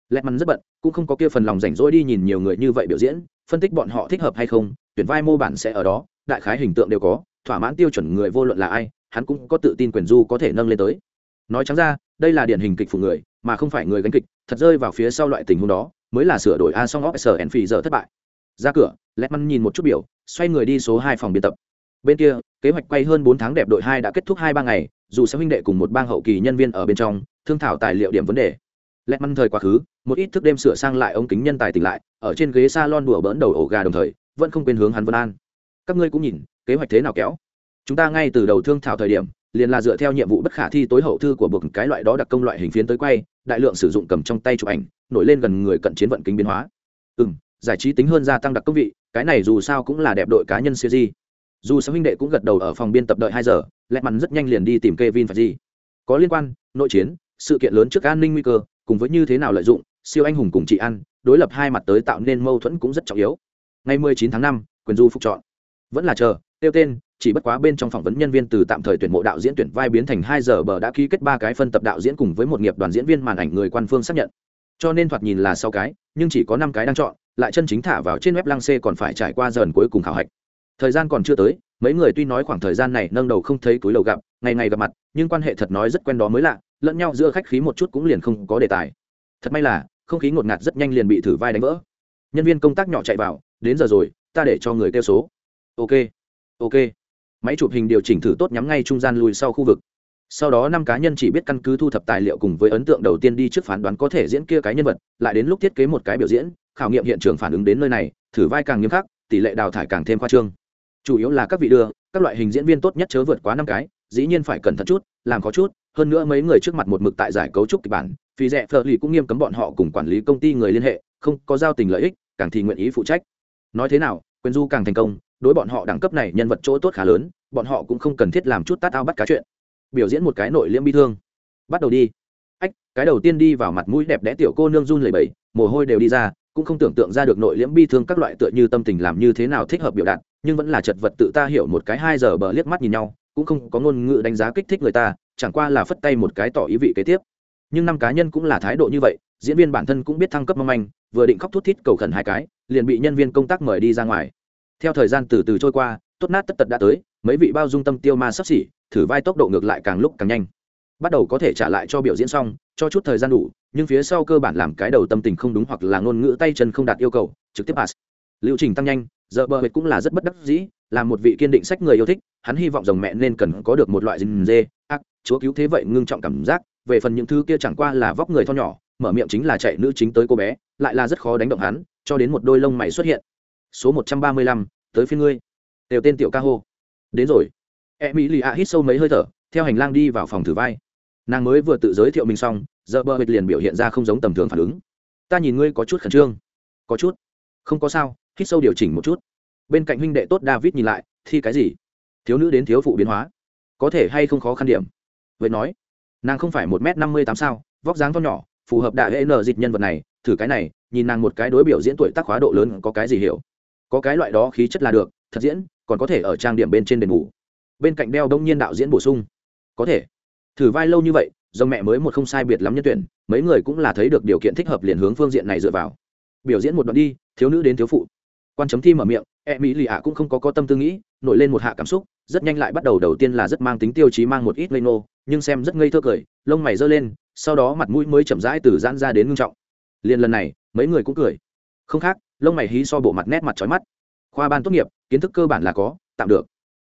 Lẹt măn rất bận, cũng không có kia phần lòng rảnh rỗi đi nhìn nhiều người như vậy biểu diễn, phân tích bọn họ thích hợp hay không, tuyển vai mô bản sẽ ở đó, đại khái hình tượng đều có, thỏa mãn tiêu chuẩn người vô luận là ai, hắn cũng có tự tin quyền du có thể nâng lên tới nói trắng ra, đây là điển hình kịch phụ người, mà không phải người gánh kịch, thật rơi vào phía sau loại tình huống đó, mới là sửa đổi a song officer and phi giờ thất bại. Ra cửa lẹt măn nhìn một chút biểu, xoay người đi số hai phòng biên tập. Bên kia, kế hoạch quay hơn bốn tháng đẹp đội hai đã kết thúc hai ba ngày, dù sẽ huynh đệ cùng một bang hậu kỳ nhân viên ở bên trong, thương thảo tài liệu điểm vấn đề. Lẹt măn thời quá khứ, một ít thức đêm sửa sang lại ống kính nhân tài tỉnh lại, ở trên ghế s a lon đùa bỡn đầu ổ gà đồng thời, vẫn không quên hướng hắn vân an. Các ngươi cũng nhìn, kế hoạch thế nào kéo? Chúng ta ngay từ đầu thương thảo thời điểm liền là dựa theo nhiệm vụ bất khả thi tối hậu thư của buộc cái loại đó đặc công loại hình phiến tới quay đại lượng sử dụng cầm trong tay chụp ảnh nổi lên gần người cận chiến vận kính biến hóa. Ừ m giải trí tính hơn gia tăng đặc công vị cái này dù sao cũng là đẹp đội cá nhân siêu di. Dù sao huynh đệ cũng gật đầu ở phòng biên tập đợi hai giờ lẹ mắn rất nhanh liền đi tìm Kevin phải gì. Có liên quan nội chiến sự kiện lớn trước an ninh nguy cơ cùng với như thế nào lợi dụng siêu anh hùng cùng chị ăn đối lập hai mặt tới tạo nên mâu thuẫn cũng rất trọng yếu. Ngày 19 tháng 5, quyền du phục chọn. Vẫn là chờ tiêu tên, chỉ bất quá bên trong phỏng vấn nhân viên từ tạm thời tuyển mộ đạo diễn tuyển vai biến thành hai giờ bờ đã ký kết ba cái phân tập đạo diễn cùng với một nghiệp đoàn diễn viên màn ảnh người quan phương xác nhận. Cho nên thoạt nhìn là sáu cái, nhưng chỉ có năm cái đang chọn, lại chân chính thả vào trên web lăng xê còn phải trải qua dần cuối cùng khảo hạch. Thời gian còn chưa tới, mấy người tuy nói khoảng thời gian này nâng đầu không thấy túi lầu gặp, ngày ngày gặp mặt, nhưng quan hệ thật nói rất quen đó mới lạ, lẫn nhau giữa khách khí một chút cũng liền không có đề tài. Thật may là, không khí ngột ngạt rất nhanh liền bị thử vai đánh vỡ. Nhân viên công tác nhỏ chạy vào, đến giờ rồi, ta để cho người kêu số. Ok ok. Máy chụp hình điều chỉnh thử tốt nhắm ngay trung gian lùi sau khu vực. Sau đó năm cá nhân chỉ biết căn cứ thu thập tài liệu cùng với ấn tượng đầu tiên đi trước phán đoán có thể diễn kia cái nhân vật, lại đến lúc thiết kế một cái biểu diễn, khảo nghiệm hiện trường phản ứng đến nơi này, thử vai càng nghiêm khắc, tỷ lệ đào thải càng thêm khoa trương. Chủ yếu là các vị đưa, các loại hình diễn viên tốt nhất chớ vượt quá năm cái, dĩ nhiên phải cẩn thận chút, làm khó chút, hơn nữa mấy người trước mặt một mực tại giải cấu trúc kịch bản vì rẻ phở lì cũng nghiêm cấm bọn họ cùng quản lý công ty người liên hệ, không có giao tình lợi ích, càng thì nguyện ý phụ trách. Nói thế nào, quyền du càng thành công đối bọn họ đẳng cấp này nhân vật chỗ tốt khá lớn, bọn họ cũng không cần thiết làm chút tát ao bắt cá chuyện. Biểu diễn một cái nội liễm bi thương. Bắt đầu đi. Ách, cái đầu tiên đi vào mặt mũi đẹp đẽ tiểu cô nương run lẩy bẩy, mồ hôi đều đi ra, cũng không tưởng tượng ra được nội liễm bi thương các loại tựa như tâm tình làm như thế nào thích hợp biểu đạt, nhưng vẫn là chật vật tự ta hiểu một cái hai giờ bờ liếc mắt nhìn nhau, cũng không có ngôn ngữ đánh giá kích thích người ta, chẳng qua là phất tay một cái tỏ ý vị kế tiếp. Nhưng năm cá nhân cũng là thái độ như vậy, diễn viên bản thân cũng biết thăng cấp mong manh, vừa định khóc thút thít cầu khẩn hai cái, liền bị nhân viên công tác mời đi ra ngoài theo thời gian từ từ trôi qua, tốt nát tất tật đã tới, mấy vị bao dung tâm tiêu ma sắp xỉ, thử vai tốc độ ngược lại càng lúc càng nhanh. Bắt đầu có thể trả lại cho biểu diễn xong, cho chút thời gian đủ, nhưng phía sau cơ bản làm cái đầu tâm tình không đúng hoặc là ngôn ngữ tay chân không đạt yêu cầu, trực tiếp pass. Liệu trình tăng nhanh, giờ bờ hệt cũng là rất bất đắc dĩ, là một vị kiên định sách người yêu thích, hắn hy vọng rồng mẹ nên cần có được một loại dình dê, ác, chúa cứu thế vậy ngưng trọng cảm giác, về phần những thứ kia chẳng qua là vóc người tho nhỏ, mở miệng chính là chạy nữ chính tới cô bé, lại là rất khó đánh động hắn, cho đến một đôi lông mày xuất hiện số một trăm ba mươi lăm, tới phía ngươi. Đều tên tiểu ca hô. Đến rồi. E mỹ lì ạ hít sâu mấy hơi thở, theo hành lang đi vào phòng thử vai. Nàng mới vừa tự giới thiệu mình xong giờ bờ hệt liền biểu hiện ra không giống tầm thường phản ứng. Ta nhìn ngươi có chút khẩn trương. Có chút. Không có sao, hít sâu điều chỉnh một chút. Bên cạnh huynh đệ tốt david nhìn lại thi cái gì? Thiếu nữ đến thiếu phụ biến hóa. Có thể hay không khó khăn điểm? Vậy nói. Nàng không phải một m năm mươi tám sao, vóc dáng to nhỏ, phù hợp đại hệ nở dịch nhân vật này, thử cái này, nhìn nàng một cái đối biểu diễn tuổi tác khóa độ lớn có cái gì hiểu? Có cái loại đó khí chất là được, thật diễn, còn có thể ở trang điểm bên trên đền ngủ bên cạnh đeo đông nhiên đạo diễn bổ sung. Có thể. Thử vai lâu như vậy do mẹ mới một không sai biệt lắm nhân tuyển, mấy người cũng là thấy được điều kiện thích hợp liền hướng phương diện này dựa vào. Biểu diễn một đoạn đi, thiếu nữ đến thiếu phụ. Quan chấm thi mở miệng e mỹ lì ạ cũng không có có tâm tư nghĩ, nổi lên một hạ cảm xúc, rất nhanh lại bắt đầu đầu tiên là rất mang tính tiêu chí mang một ít lây nô, nhưng xem rất ngây thơ cười, lông mày giơ lên, sau đó mặt mũi mới chậm rãi từ giãn ra đến ngưng trọng. Liền lần này, mấy người cũng cười không khác, lông mày hí so bộ mặt nét mặt trói mắt. Khoa ban tốt nghiệp, kiến thức cơ bản là có, tạm được.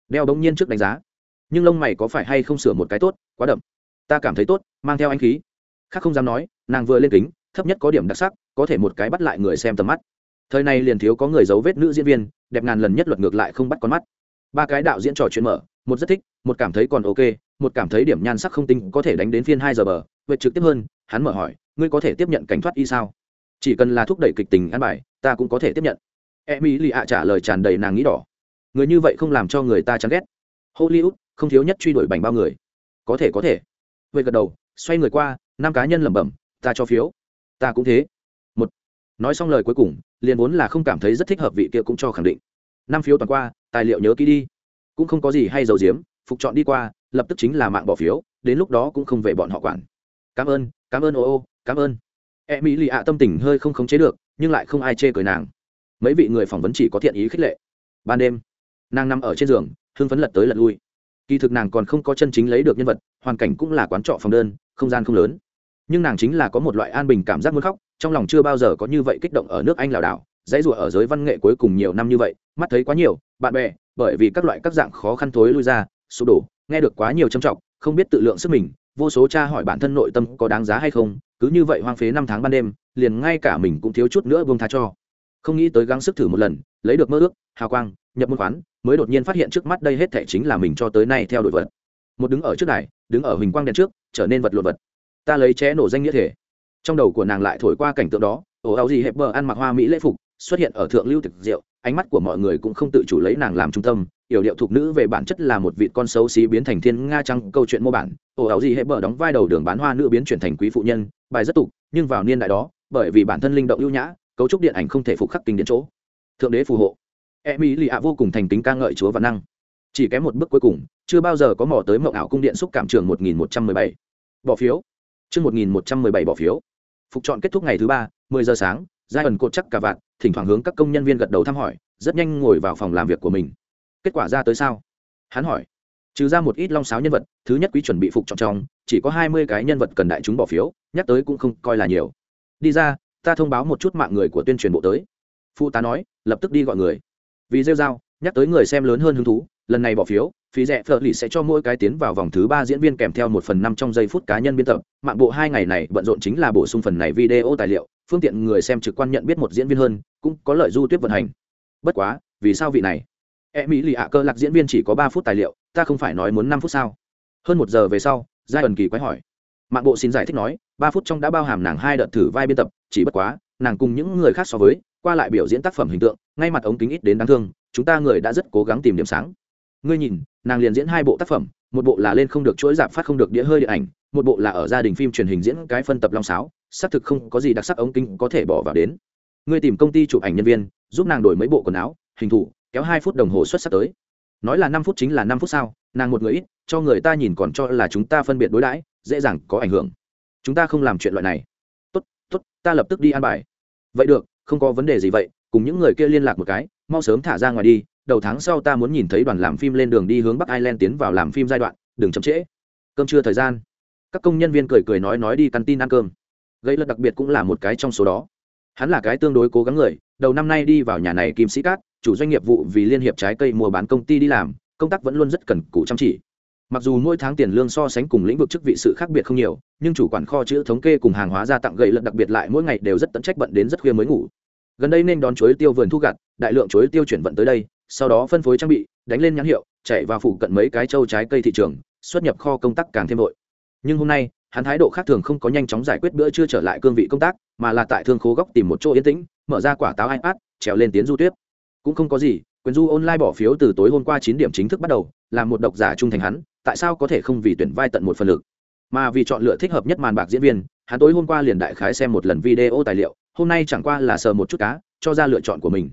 Đeo đống nhiên trước đánh giá. Nhưng lông mày có phải hay không sửa một cái tốt, quá đậm. Ta cảm thấy tốt, mang theo anh khí. Khác không dám nói, nàng vừa lên kính, thấp nhất có điểm đặc sắc, có thể một cái bắt lại người xem tầm mắt. Thời này liền thiếu có người giấu vết nữ diễn viên, đẹp ngàn lần nhất luật ngược lại không bắt con mắt. Ba cái đạo diễn trò chuyện mở, một rất thích, một cảm thấy còn ok, một cảm thấy điểm nhan sắc không tinh có thể đánh đến phiên hai giờ bờ. Vậy trực tiếp hơn, hắn mở hỏi, ngươi có thể tiếp nhận cảnh thoát y sao? Chỉ cần là thúc đẩy kịch tình ăn bài, ta cũng có thể tiếp nhận. E mỹ lì ạ trả lời tràn đầy nàng nghĩ đỏ. Người như vậy không làm cho người ta chán ghét. Hollywood, không thiếu nhất truy đuổi bành bao người. Có thể có thể. Vậy gật đầu, xoay người qua, năm cá nhân lẩm bẩm, ta cho phiếu. Ta cũng thế. Một. Nói xong lời cuối cùng, liền vốn là không cảm thấy rất thích hợp vị kia cũng cho khẳng định. Năm phiếu toàn qua, tài liệu nhớ kỹ đi. Cũng không có gì hay dầu diếm phục chọn đi qua, lập tức chính là mạng bỏ phiếu, đến lúc đó cũng không về bọn họ quản. Cảm ơn cảm ơn ô ô, cảm ơn e mỹ lì ạ tâm tình hơi không khống chế được, nhưng lại không ai chê cười nàng. Mấy vị người phỏng vấn chỉ có thiện ý khích lệ. Ban đêm, nàng nằm ở trên giường, hưng phấn lật tới lật lui. Kỳ thực nàng còn không có chân chính lấy được nhân vật, hoàn cảnh cũng là quán trọ phòng đơn, không gian không lớn. Nhưng nàng chính là có một loại an bình cảm giác muốn khóc, trong lòng chưa bao giờ có như vậy kích động ở nước anh lào đảo, dãy rủa ở giới văn nghệ cuối cùng nhiều năm như vậy, mắt thấy quá nhiều, bạn bè, bởi vì các loại các dạng khó khăn thối lui ra, sụp đổ, nghe được quá nhiều trầm trọng, không biết tự lượng sức mình, vô số cha hỏi bản thân nội tâm có đáng giá hay không cứ như vậy hoang phế năm tháng ban đêm, liền ngay cả mình cũng thiếu chút nữa buông tha cho. Không nghĩ tới gắng sức thử một lần, lấy được mơ ước, hào quang, nhập môn khoán, mới đột nhiên phát hiện trước mắt đây hết thể chính là mình cho tới nay theo đuổi vật. Một đứng ở trước đài, đứng ở hình quang đèn trước, trở nên vật lộn vật. Ta lấy ché nổ danh nghĩa thể. Trong đầu của nàng lại thổi qua cảnh tượng đó, ồ, áo gì hẹp bờ ăn mặc hoa mỹ lễ phục, xuất hiện ở thượng lưu thực diệu ánh mắt của mọi người cũng không tự chủ lấy nàng làm trung tâm yểu điệu thục nữ về bản chất là một vị con xấu xí biến thành thiên nga trăng, câu chuyện mô bản. Ồ áo gì hẹp bờ đóng vai đầu đường bán hoa nữ biến chuyển thành quý phụ nhân, bài rất tục, nhưng vào niên đại đó, bởi vì bản thân linh động ưu nhã, cấu trúc điện ảnh không thể phục khắc kinh điện chỗ. Thượng đế phù hộ. E mỹ lì ạ vô cùng thành kính ca ngợi chúa và năng. Chỉ kém một bước cuối cùng, chưa bao giờ có mỏ tới mậu ảo cung điện xúc cảm trường một nghìn một trăm mười bảy. Bỏ phiếu. Chương một nghìn một trăm mười bảy bỏ phiếu. Phục chọn kết thúc ngày thứ ba, mười giờ sáng giai ẩn cột chắc cả vạn thỉnh thoảng hướng các công nhân viên gật đầu thăm hỏi, rất nhanh ngồi vào phòng làm việc của mình kết quả ra tới sao? Hắn hỏi. Trừ ra một ít long sáo nhân vật, thứ nhất quý chuẩn bị phục chọn trong, chỉ có hai mươi cái nhân vật cần đại chúng bỏ phiếu, nhắc tới cũng không coi là nhiều. Đi ra, ta thông báo một chút mạng người của tuyên truyền bộ tới. Phụ tá nói, lập tức đi gọi người. Vì rêu dao nhắc tới người xem lớn hơn hứng thú, lần này bỏ phiếu, phí rẻ phở lì sẽ cho mỗi cái tiến vào vòng thứ ba diễn viên kèm theo một phần năm trong giây phút cá nhân biên tập. Mạng bộ hai ngày này bận rộn chính là bổ sung phần này video tài liệu, phương tiện người xem trực quan nhận biết một diễn viên hơn, cũng có lợi du tuyết vận hành. Bất quá, vì sao vị này? E mỹ lì ạ cơ lạc diễn viên chỉ có ba phút tài liệu, ta không phải nói muốn năm phút sao? Hơn một giờ về sau, giai ẩn kỳ quái hỏi. Mạng bộ xin giải thích nói, ba phút trong đã bao hàm nàng hai đợt thử vai biên tập, chỉ bất quá, nàng cùng những người khác so với, qua lại biểu diễn tác phẩm hình tượng, ngay mặt ống kính ít đến đáng thương, chúng ta người đã rất cố gắng tìm điểm sáng. Ngươi nhìn, nàng liền diễn hai bộ tác phẩm, một bộ là lên không được chuỗi giảm phát không được đĩa hơi điện ảnh, một bộ là ở gia đình phim truyền hình diễn cái phân tập long sáo, xác thực không có gì đặc sắc ống kính có thể bỏ vào đến. Ngươi tìm công ty chụp ảnh nhân viên, giúp nàng đổi mấy bộ quần áo, hình thủ kéo hai phút đồng hồ xuất sắc tới. Nói là năm phút chính là năm phút sao, nàng một người ít, cho người ta nhìn còn cho là chúng ta phân biệt đối đãi, dễ dàng có ảnh hưởng. Chúng ta không làm chuyện loại này. Tốt tốt, ta lập tức đi ăn bài. Vậy được, không có vấn đề gì vậy, cùng những người kia liên lạc một cái, mau sớm thả ra ngoài đi, đầu tháng sau ta muốn nhìn thấy đoàn làm phim lên đường đi hướng bắc ireland tiến vào làm phim giai đoạn, đừng chậm trễ. Cơm trưa thời gian. Các công nhân viên cười cười nói nói đi căn tin ăn cơm. Gây lật đặc biệt cũng là một cái trong số đó. Hắn là cái tương đối cố gắng người, đầu năm nay đi vào nhà này kim sĩ cát chủ doanh nghiệp vụ vì liên hiệp trái cây mua bán công ty đi làm, công tác vẫn luôn rất cần cù chăm chỉ. Mặc dù mỗi tháng tiền lương so sánh cùng lĩnh vực chức vị sự khác biệt không nhiều, nhưng chủ quản kho chữ thống kê cùng hàng hóa gia tặng gậy lật đặc biệt lại mỗi ngày đều rất tận trách bận đến rất khuya mới ngủ. Gần đây nên đón chuối tiêu vườn thu gặt, đại lượng chuối tiêu chuyển vận tới đây, sau đó phân phối trang bị, đánh lên nhãn hiệu, chạy vào phụ cận mấy cái châu trái cây thị trường, xuất nhập kho công tác càng thêm vội. Nhưng hôm nay, hắn thái độ khác thường không có nhanh chóng giải quyết bữa chưa trở lại cương vị công tác, mà là tại thương khố góc tìm một chỗ yên tĩnh, mở ra quả táo ipad, trèo lên tiến du tuyết cũng không có gì, quyền du online bỏ phiếu từ tối hôm qua chín điểm chính thức bắt đầu làm một độc giả trung thành hắn, tại sao có thể không vì tuyển vai tận một phần lực? Mà vì chọn lựa thích hợp nhất màn bạc diễn viên, hắn tối hôm qua liền đại khái xem một lần video tài liệu, hôm nay chẳng qua là sờ một chút cá, cho ra lựa chọn của mình.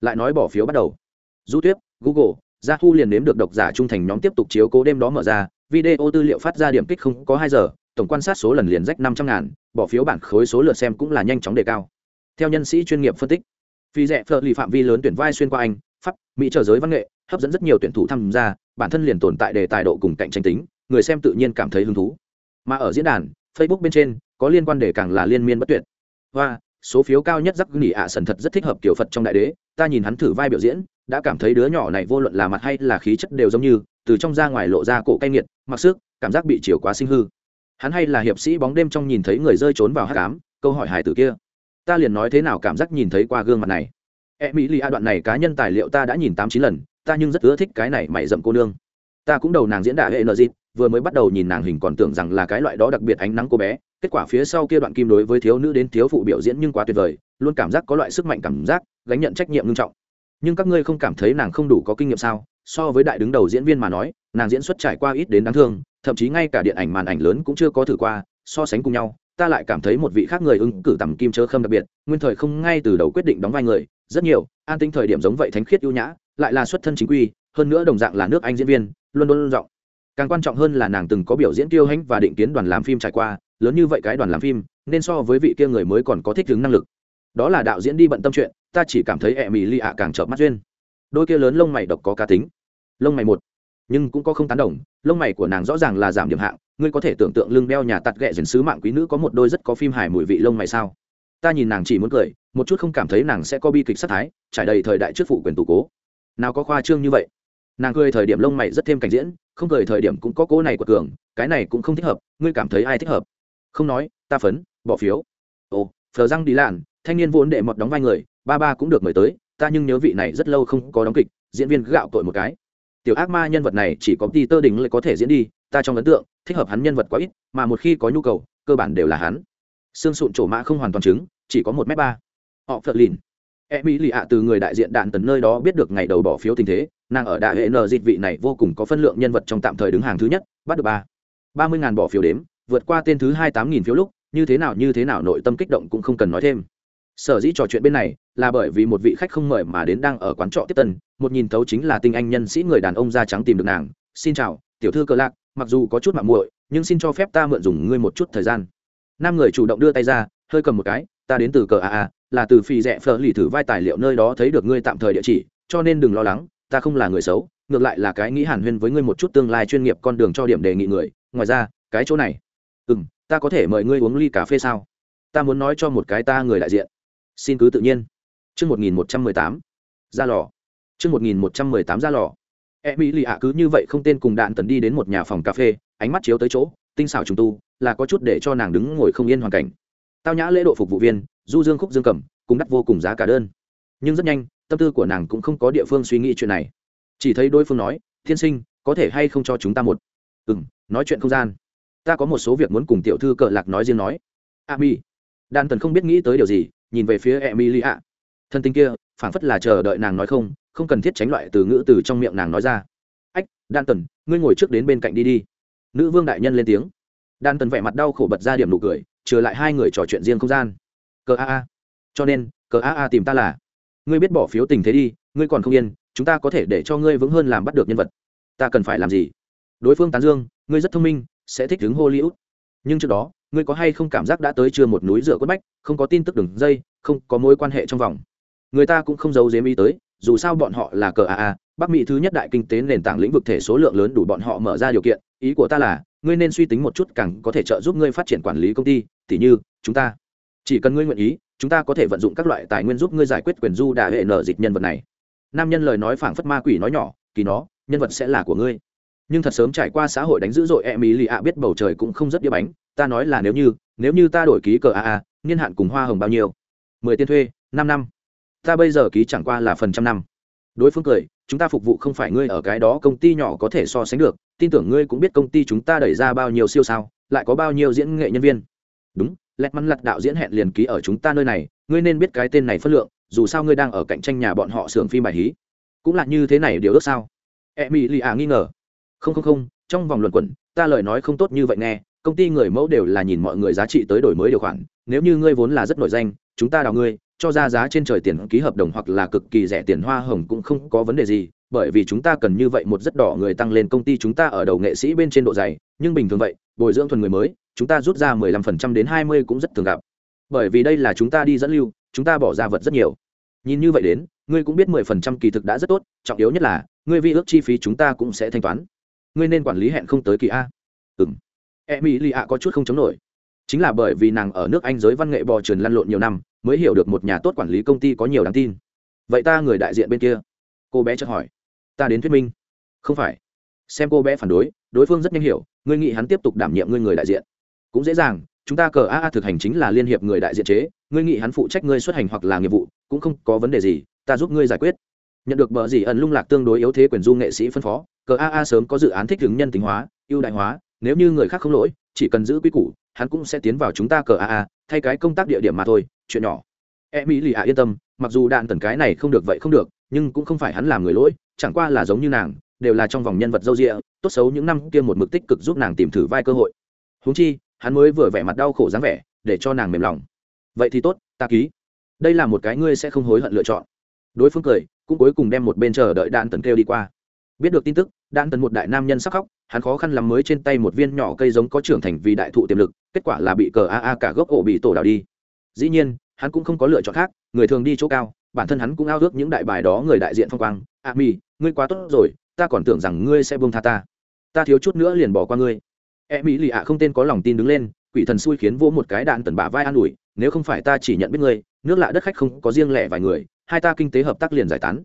Lại nói bỏ phiếu bắt đầu. Du tuyết, google yahoo liền nếm được độc giả trung thành nhóm tiếp tục chiếu cố đêm đó mở ra, video tư liệu phát ra điểm kích không có hai giờ, tổng quan sát số lần liền rách năm trăm ngàn, bỏ phiếu bản khối số lượt xem cũng là nhanh chóng đề cao. Theo nhân sĩ chuyên nghiệp phân tích phi rẻ phở lì phạm vi lớn tuyển vai xuyên qua anh pháp mỹ trở giới văn nghệ hấp dẫn rất nhiều tuyển thủ tham gia bản thân liền tồn tại đề tài độ cùng cạnh tranh tính người xem tự nhiên cảm thấy hứng thú. Mà ở diễn đàn facebook bên trên có liên quan đề càng là liên miên bất tuyệt. Và số phiếu cao nhất rắc nghỉ ạ à sần thật rất thích hợp kiểu phật trong đại đế ta nhìn hắn thử vai biểu diễn đã cảm thấy đứa nhỏ này vô luận là mặt hay là khí chất đều giống như từ trong ra ngoài lộ ra cổ cay nghiệt mặc sức cảm giác bị chiều quá sinh hư. Hắn hay là hiệp sĩ bóng đêm trong nhìn thấy người rơi trốn vào hắc ám, câu hỏi hài tử kia ta liền nói thế nào cảm giác nhìn thấy qua gương mặt này. E mỹ lì a đoạn này cá nhân tài liệu ta đã nhìn tám chín lần, ta nhưng rất ưa thích cái này mày dậm cô nương. Ta cũng đầu nàng diễn đả hệ nợ dịp, vừa mới bắt đầu nhìn nàng hình còn tưởng rằng là cái loại đó đặc biệt ánh nắng cô bé, kết quả phía sau kia đoạn kim đối với thiếu nữ đến thiếu phụ biểu diễn nhưng quá tuyệt vời, luôn cảm giác có loại sức mạnh cảm giác, gánh nhận trách nhiệm nghiêm trọng. Nhưng các ngươi không cảm thấy nàng không đủ có kinh nghiệm sao? So với đại đứng đầu diễn viên mà nói, nàng diễn xuất trải qua ít đến đáng thương, thậm chí ngay cả điện ảnh màn ảnh lớn cũng chưa có thử qua, so sánh cùng nhau ta lại cảm thấy một vị khác người ứng cử tầm kim chớ khâm đặc biệt, nguyên thời không ngay từ đầu quyết định đóng vai người, rất nhiều, an tinh thời điểm giống vậy thánh khiết ưu nhã, lại là xuất thân chính quy, hơn nữa đồng dạng là nước anh diễn viên, luôn luôn rộng càng quan trọng hơn là nàng từng có biểu diễn tiêu hãnh và định kiến đoàn làm phim trải qua, lớn như vậy cái đoàn làm phim, nên so với vị kia người mới còn có thích ứng năng lực. Đó là đạo diễn đi bận tâm chuyện, ta chỉ cảm thấy ẹ mì lì ạ càng chợp mắt duyên. Đôi kia lớn lông mày độc có cá tính. Lông mày một, nhưng cũng có không tán đồng, lông mày của nàng rõ ràng là giảm điểm hạng ngươi có thể tưởng tượng lưng đeo nhà tạt ghẹ dần sứ mạng quý nữ có một đôi rất có phim hài mùi vị lông mày sao? Ta nhìn nàng chỉ muốn cười, một chút không cảm thấy nàng sẽ có bi kịch sát thái, trải đầy thời đại trước phụ quyền tù cố. Nào có khoa trương như vậy. Nàng cười thời điểm lông mày rất thêm cảnh diễn, không cười thời điểm cũng có cố này của cường, cái này cũng không thích hợp, ngươi cảm thấy ai thích hợp? Không nói, ta phấn, bỏ phiếu. Ồ, phờ răng đi làn thanh niên vốn đệ mọt đóng vai người, ba ba cũng được mời tới, ta nhưng nhớ vị này rất lâu không có đóng kịch, diễn viên gạo tội một cái tiểu ác ma nhân vật này chỉ có ti tơ Đình lại có thể diễn đi, ta trong ấn tượng, thích hợp hắn nhân vật quá ít, mà một khi có nhu cầu, cơ bản đều là hắn. Xương sụn trổ mã không hoàn toàn chứng chỉ có một m ba. Họ phật lìn. E mỹ lì ạ, từ người đại diện đạn tần nơi đó biết được ngày đầu bỏ phiếu tình thế, nàng ở đại hệ n dịch vị này vô cùng có phân lượng nhân vật trong tạm thời đứng hàng thứ nhất, bắt được ba. Ba mươi ngàn bỏ phiếu đếm, vượt qua tên thứ hai tám nghìn phiếu lúc, như thế nào như thế nào nội tâm kích động cũng không cần nói thêm sở dĩ trò chuyện bên này là bởi vì một vị khách không mời mà đến đang ở quán trọ tiếp tân. Một nhìn thấu chính là tinh anh nhân sĩ người đàn ông da trắng tìm được nàng. Xin chào, tiểu thư cơ lạc, mặc dù có chút mạng muội, nhưng xin cho phép ta mượn dùng ngươi một chút thời gian. Nam người chủ động đưa tay ra, hơi cầm một cái, ta đến từ cờ a a, là từ phi rẽ phở lì thử vai tài liệu nơi đó thấy được ngươi tạm thời địa chỉ, cho nên đừng lo lắng, ta không là người xấu, ngược lại là cái nghĩ hàn huyên với ngươi một chút tương lai chuyên nghiệp con đường cho điểm đề nghị người. Ngoài ra, cái chỗ này. Ừ m ta có thể mời ngươi uống ly cà phê sao? Ta muốn nói cho một cái ta người đại diện xin cứ tự nhiên. Chương một nghìn một trăm mười tám, ra lò. Chương một nghìn một trăm mười tám, ra lò. E mỹ lì ạ cứ như vậy không tên cùng đạn tần đi đến một nhà phòng cà phê, ánh mắt chiếu tới chỗ, tinh xảo trùng tu, là có chút để cho nàng đứng ngồi không yên hoàn cảnh. Tao nhã lễ độ phục vụ viên, du dương khúc dương cầm cũng đắt vô cùng giá cả đơn. Nhưng rất nhanh, tâm tư của nàng cũng không có địa phương suy nghĩ chuyện này. Chỉ thấy đối phương nói, thiên sinh, có thể hay không cho chúng ta một? Ừ m nói chuyện không gian. Ta có một số việc muốn cùng tiểu thư cợ lạc nói riêng nói. A mi đan tần không biết nghĩ tới điều gì nhìn về phía Emilia. ạ thân tình kia, phảng phất là chờ đợi nàng nói không không cần thiết tránh loại từ ngữ từ trong miệng nàng nói ra. Ách đan tần ngươi ngồi trước đến bên cạnh đi đi. Nữ vương đại nhân lên tiếng. Đan tần vẻ mặt đau khổ bật ra điểm nụ cười, trừ lại hai người trò chuyện riêng không gian. Cờ a a. Cho nên, cờ a a tìm ta là? Ngươi biết bỏ phiếu tình thế đi, ngươi còn không yên, chúng ta có thể để cho ngươi vững hơn làm bắt được nhân vật. Ta cần phải làm gì? Đối phương tán dương, ngươi rất thông minh, sẽ thích ứng hollywood. Nhưng trước đó ngươi có hay không cảm giác đã tới chưa một núi rửa quất bách, không có tin tức đường dây, không có mối quan hệ trong vòng. Người ta cũng không giấu giếm ý tới, dù sao bọn họ là cờ a a, bắc mỹ thứ nhất đại kinh tế nền tảng lĩnh vực thể số lượng lớn đủ bọn họ mở ra điều kiện, ý của ta là, ngươi nên suy tính một chút càng có thể trợ giúp ngươi phát triển quản lý công ty, tỉ như, chúng ta. Chỉ cần ngươi nguyện ý, chúng ta có thể vận dụng các loại tài nguyên giúp ngươi giải quyết quyền du đà hệ nở dịch nhân vật này. Nam nhân lời nói phảng phất ma quỷ nói nhỏ, kỳ nó, nhân vật sẽ là của ngươi nhưng thật sớm trải qua xã hội đánh dữ dội e mỹ lì ạ biết bầu trời cũng không rất đĩa bánh. Ta nói là nếu như nếu như ta đổi ký cờ a a, niên hạn cùng hoa hồng bao nhiêu? Mười tiền thuê, năm năm. Ta bây giờ ký chẳng qua là phần trăm năm. Đối phương cười, chúng ta phục vụ không phải ngươi ở cái đó, công ty nhỏ có thể so sánh được. Tin tưởng ngươi cũng biết công ty chúng ta đẩy ra bao nhiêu siêu sao, lại có bao nhiêu diễn nghệ nhân viên. Đúng, lẹt mắn lặt đạo diễn hẹn liền ký ở chúng ta nơi này. Ngươi nên biết cái tên này phân lượng, dù sao ngươi đang ở cạnh tranh nhà bọn họ xưởng phim bài hí. Cũng là như thế này điều ước sao? E mỹ lì ạ nghi ngờ không không không, trong vòng luận quẩn, ta lời nói không tốt như vậy nghe, công ty người mẫu đều là nhìn mọi người giá trị tới đổi mới điều khoản, nếu như ngươi vốn là rất nổi danh, chúng ta đào ngươi, cho ra giá trên trời tiền ký hợp đồng hoặc là cực kỳ rẻ tiền hoa hồng cũng không có vấn đề gì, bởi vì chúng ta cần như vậy một rất đỏ người tăng lên công ty chúng ta ở đầu nghệ sĩ bên trên độ dày, nhưng bình thường vậy, bồi dưỡng thuần người mới, chúng ta rút ra 15% đến 20 cũng rất thường gặp. Bởi vì đây là chúng ta đi dẫn lưu, chúng ta bỏ ra vật rất nhiều. Nhìn như vậy đến, ngươi cũng biết 10% kỳ thực đã rất tốt, trọng yếu nhất là, ngươi vi ước chi phí chúng ta cũng sẽ thanh toán ngươi nên quản lý hẹn không tới kỳ a. Ừng e mỹ lì ạ có chút không chống nổi. Chính là bởi vì nàng ở nước anh giới văn nghệ bò trườn lăn lộn nhiều năm, mới hiểu được một nhà tốt quản lý công ty có nhiều đáng tin. Vậy ta người đại diện bên kia? Cô bé chợt hỏi. Ta đến thuyết minh. Không phải. Xem cô bé phản đối đối phương rất nhanh hiểu, ngươi nghĩ hắn tiếp tục đảm nhiệm ngươi người đại diện. Cũng dễ dàng, chúng ta cờ a a thực hành chính là liên hiệp người đại diện chế, ngươi nghĩ hắn phụ trách ngươi xuất hành hoặc là nghiệp vụ, cũng không có vấn đề gì, ta giúp ngươi giải quyết nhận được bờ gì ẩn lung lạc tương đối yếu thế quyền du nghệ sĩ phân phó, cờ a a sớm có dự án thích ứng nhân tính hóa, ưu đại hóa, nếu như người khác không lỗi, chỉ cần giữ quy củ, hắn cũng sẽ tiến vào chúng ta cờ a a, thay cái công tác địa điểm mà thôi, chuyện nhỏ. E mỹ lì ạ yên tâm, mặc dù đạn tần cái này không được vậy không được, nhưng cũng không phải hắn làm người lỗi, chẳng qua là giống như nàng, đều là trong vòng nhân vật dâu rịa tốt xấu những năm kia một mực tích cực giúp nàng tìm thử vai cơ hội. Húng chi, hắn mới vừa vẻ mặt đau khổ dáng vẻ, để cho nàng mềm lòng. Vậy thì tốt, ta ký. Đây là một cái ngươi sẽ không hối hận lựa chọn. Đối phương cười cũng cuối cùng đem một bên chờ đợi đạn tần kêu đi qua. Biết được tin tức đạn tần một đại nam nhân sắc khóc, hắn khó khăn lắm mới trên tay một viên nhỏ cây giống có trưởng thành vì đại thụ tiềm lực, kết quả là bị cờ a a cả gốc ổ bị tổ đào đi. Dĩ nhiên, hắn cũng không có lựa chọn khác, người thường đi chỗ cao, bản thân hắn cũng ao ước những đại bài đó người đại diện phong quang. A mi, ngươi quá tốt rồi, ta còn tưởng rằng ngươi sẽ buông tha ta. Ta thiếu chút nữa liền bỏ qua ngươi. E mỹ lì ạ không tên có lòng tin đứng lên, quỷ thần xui khiến vỗ một cái đạn tần bả vai an ủi, nếu không phải ta chỉ nhận biết ngươi, nước lạ đất khách không có riêng lẻ vài người hai ta kinh tế hợp tác liền giải tán.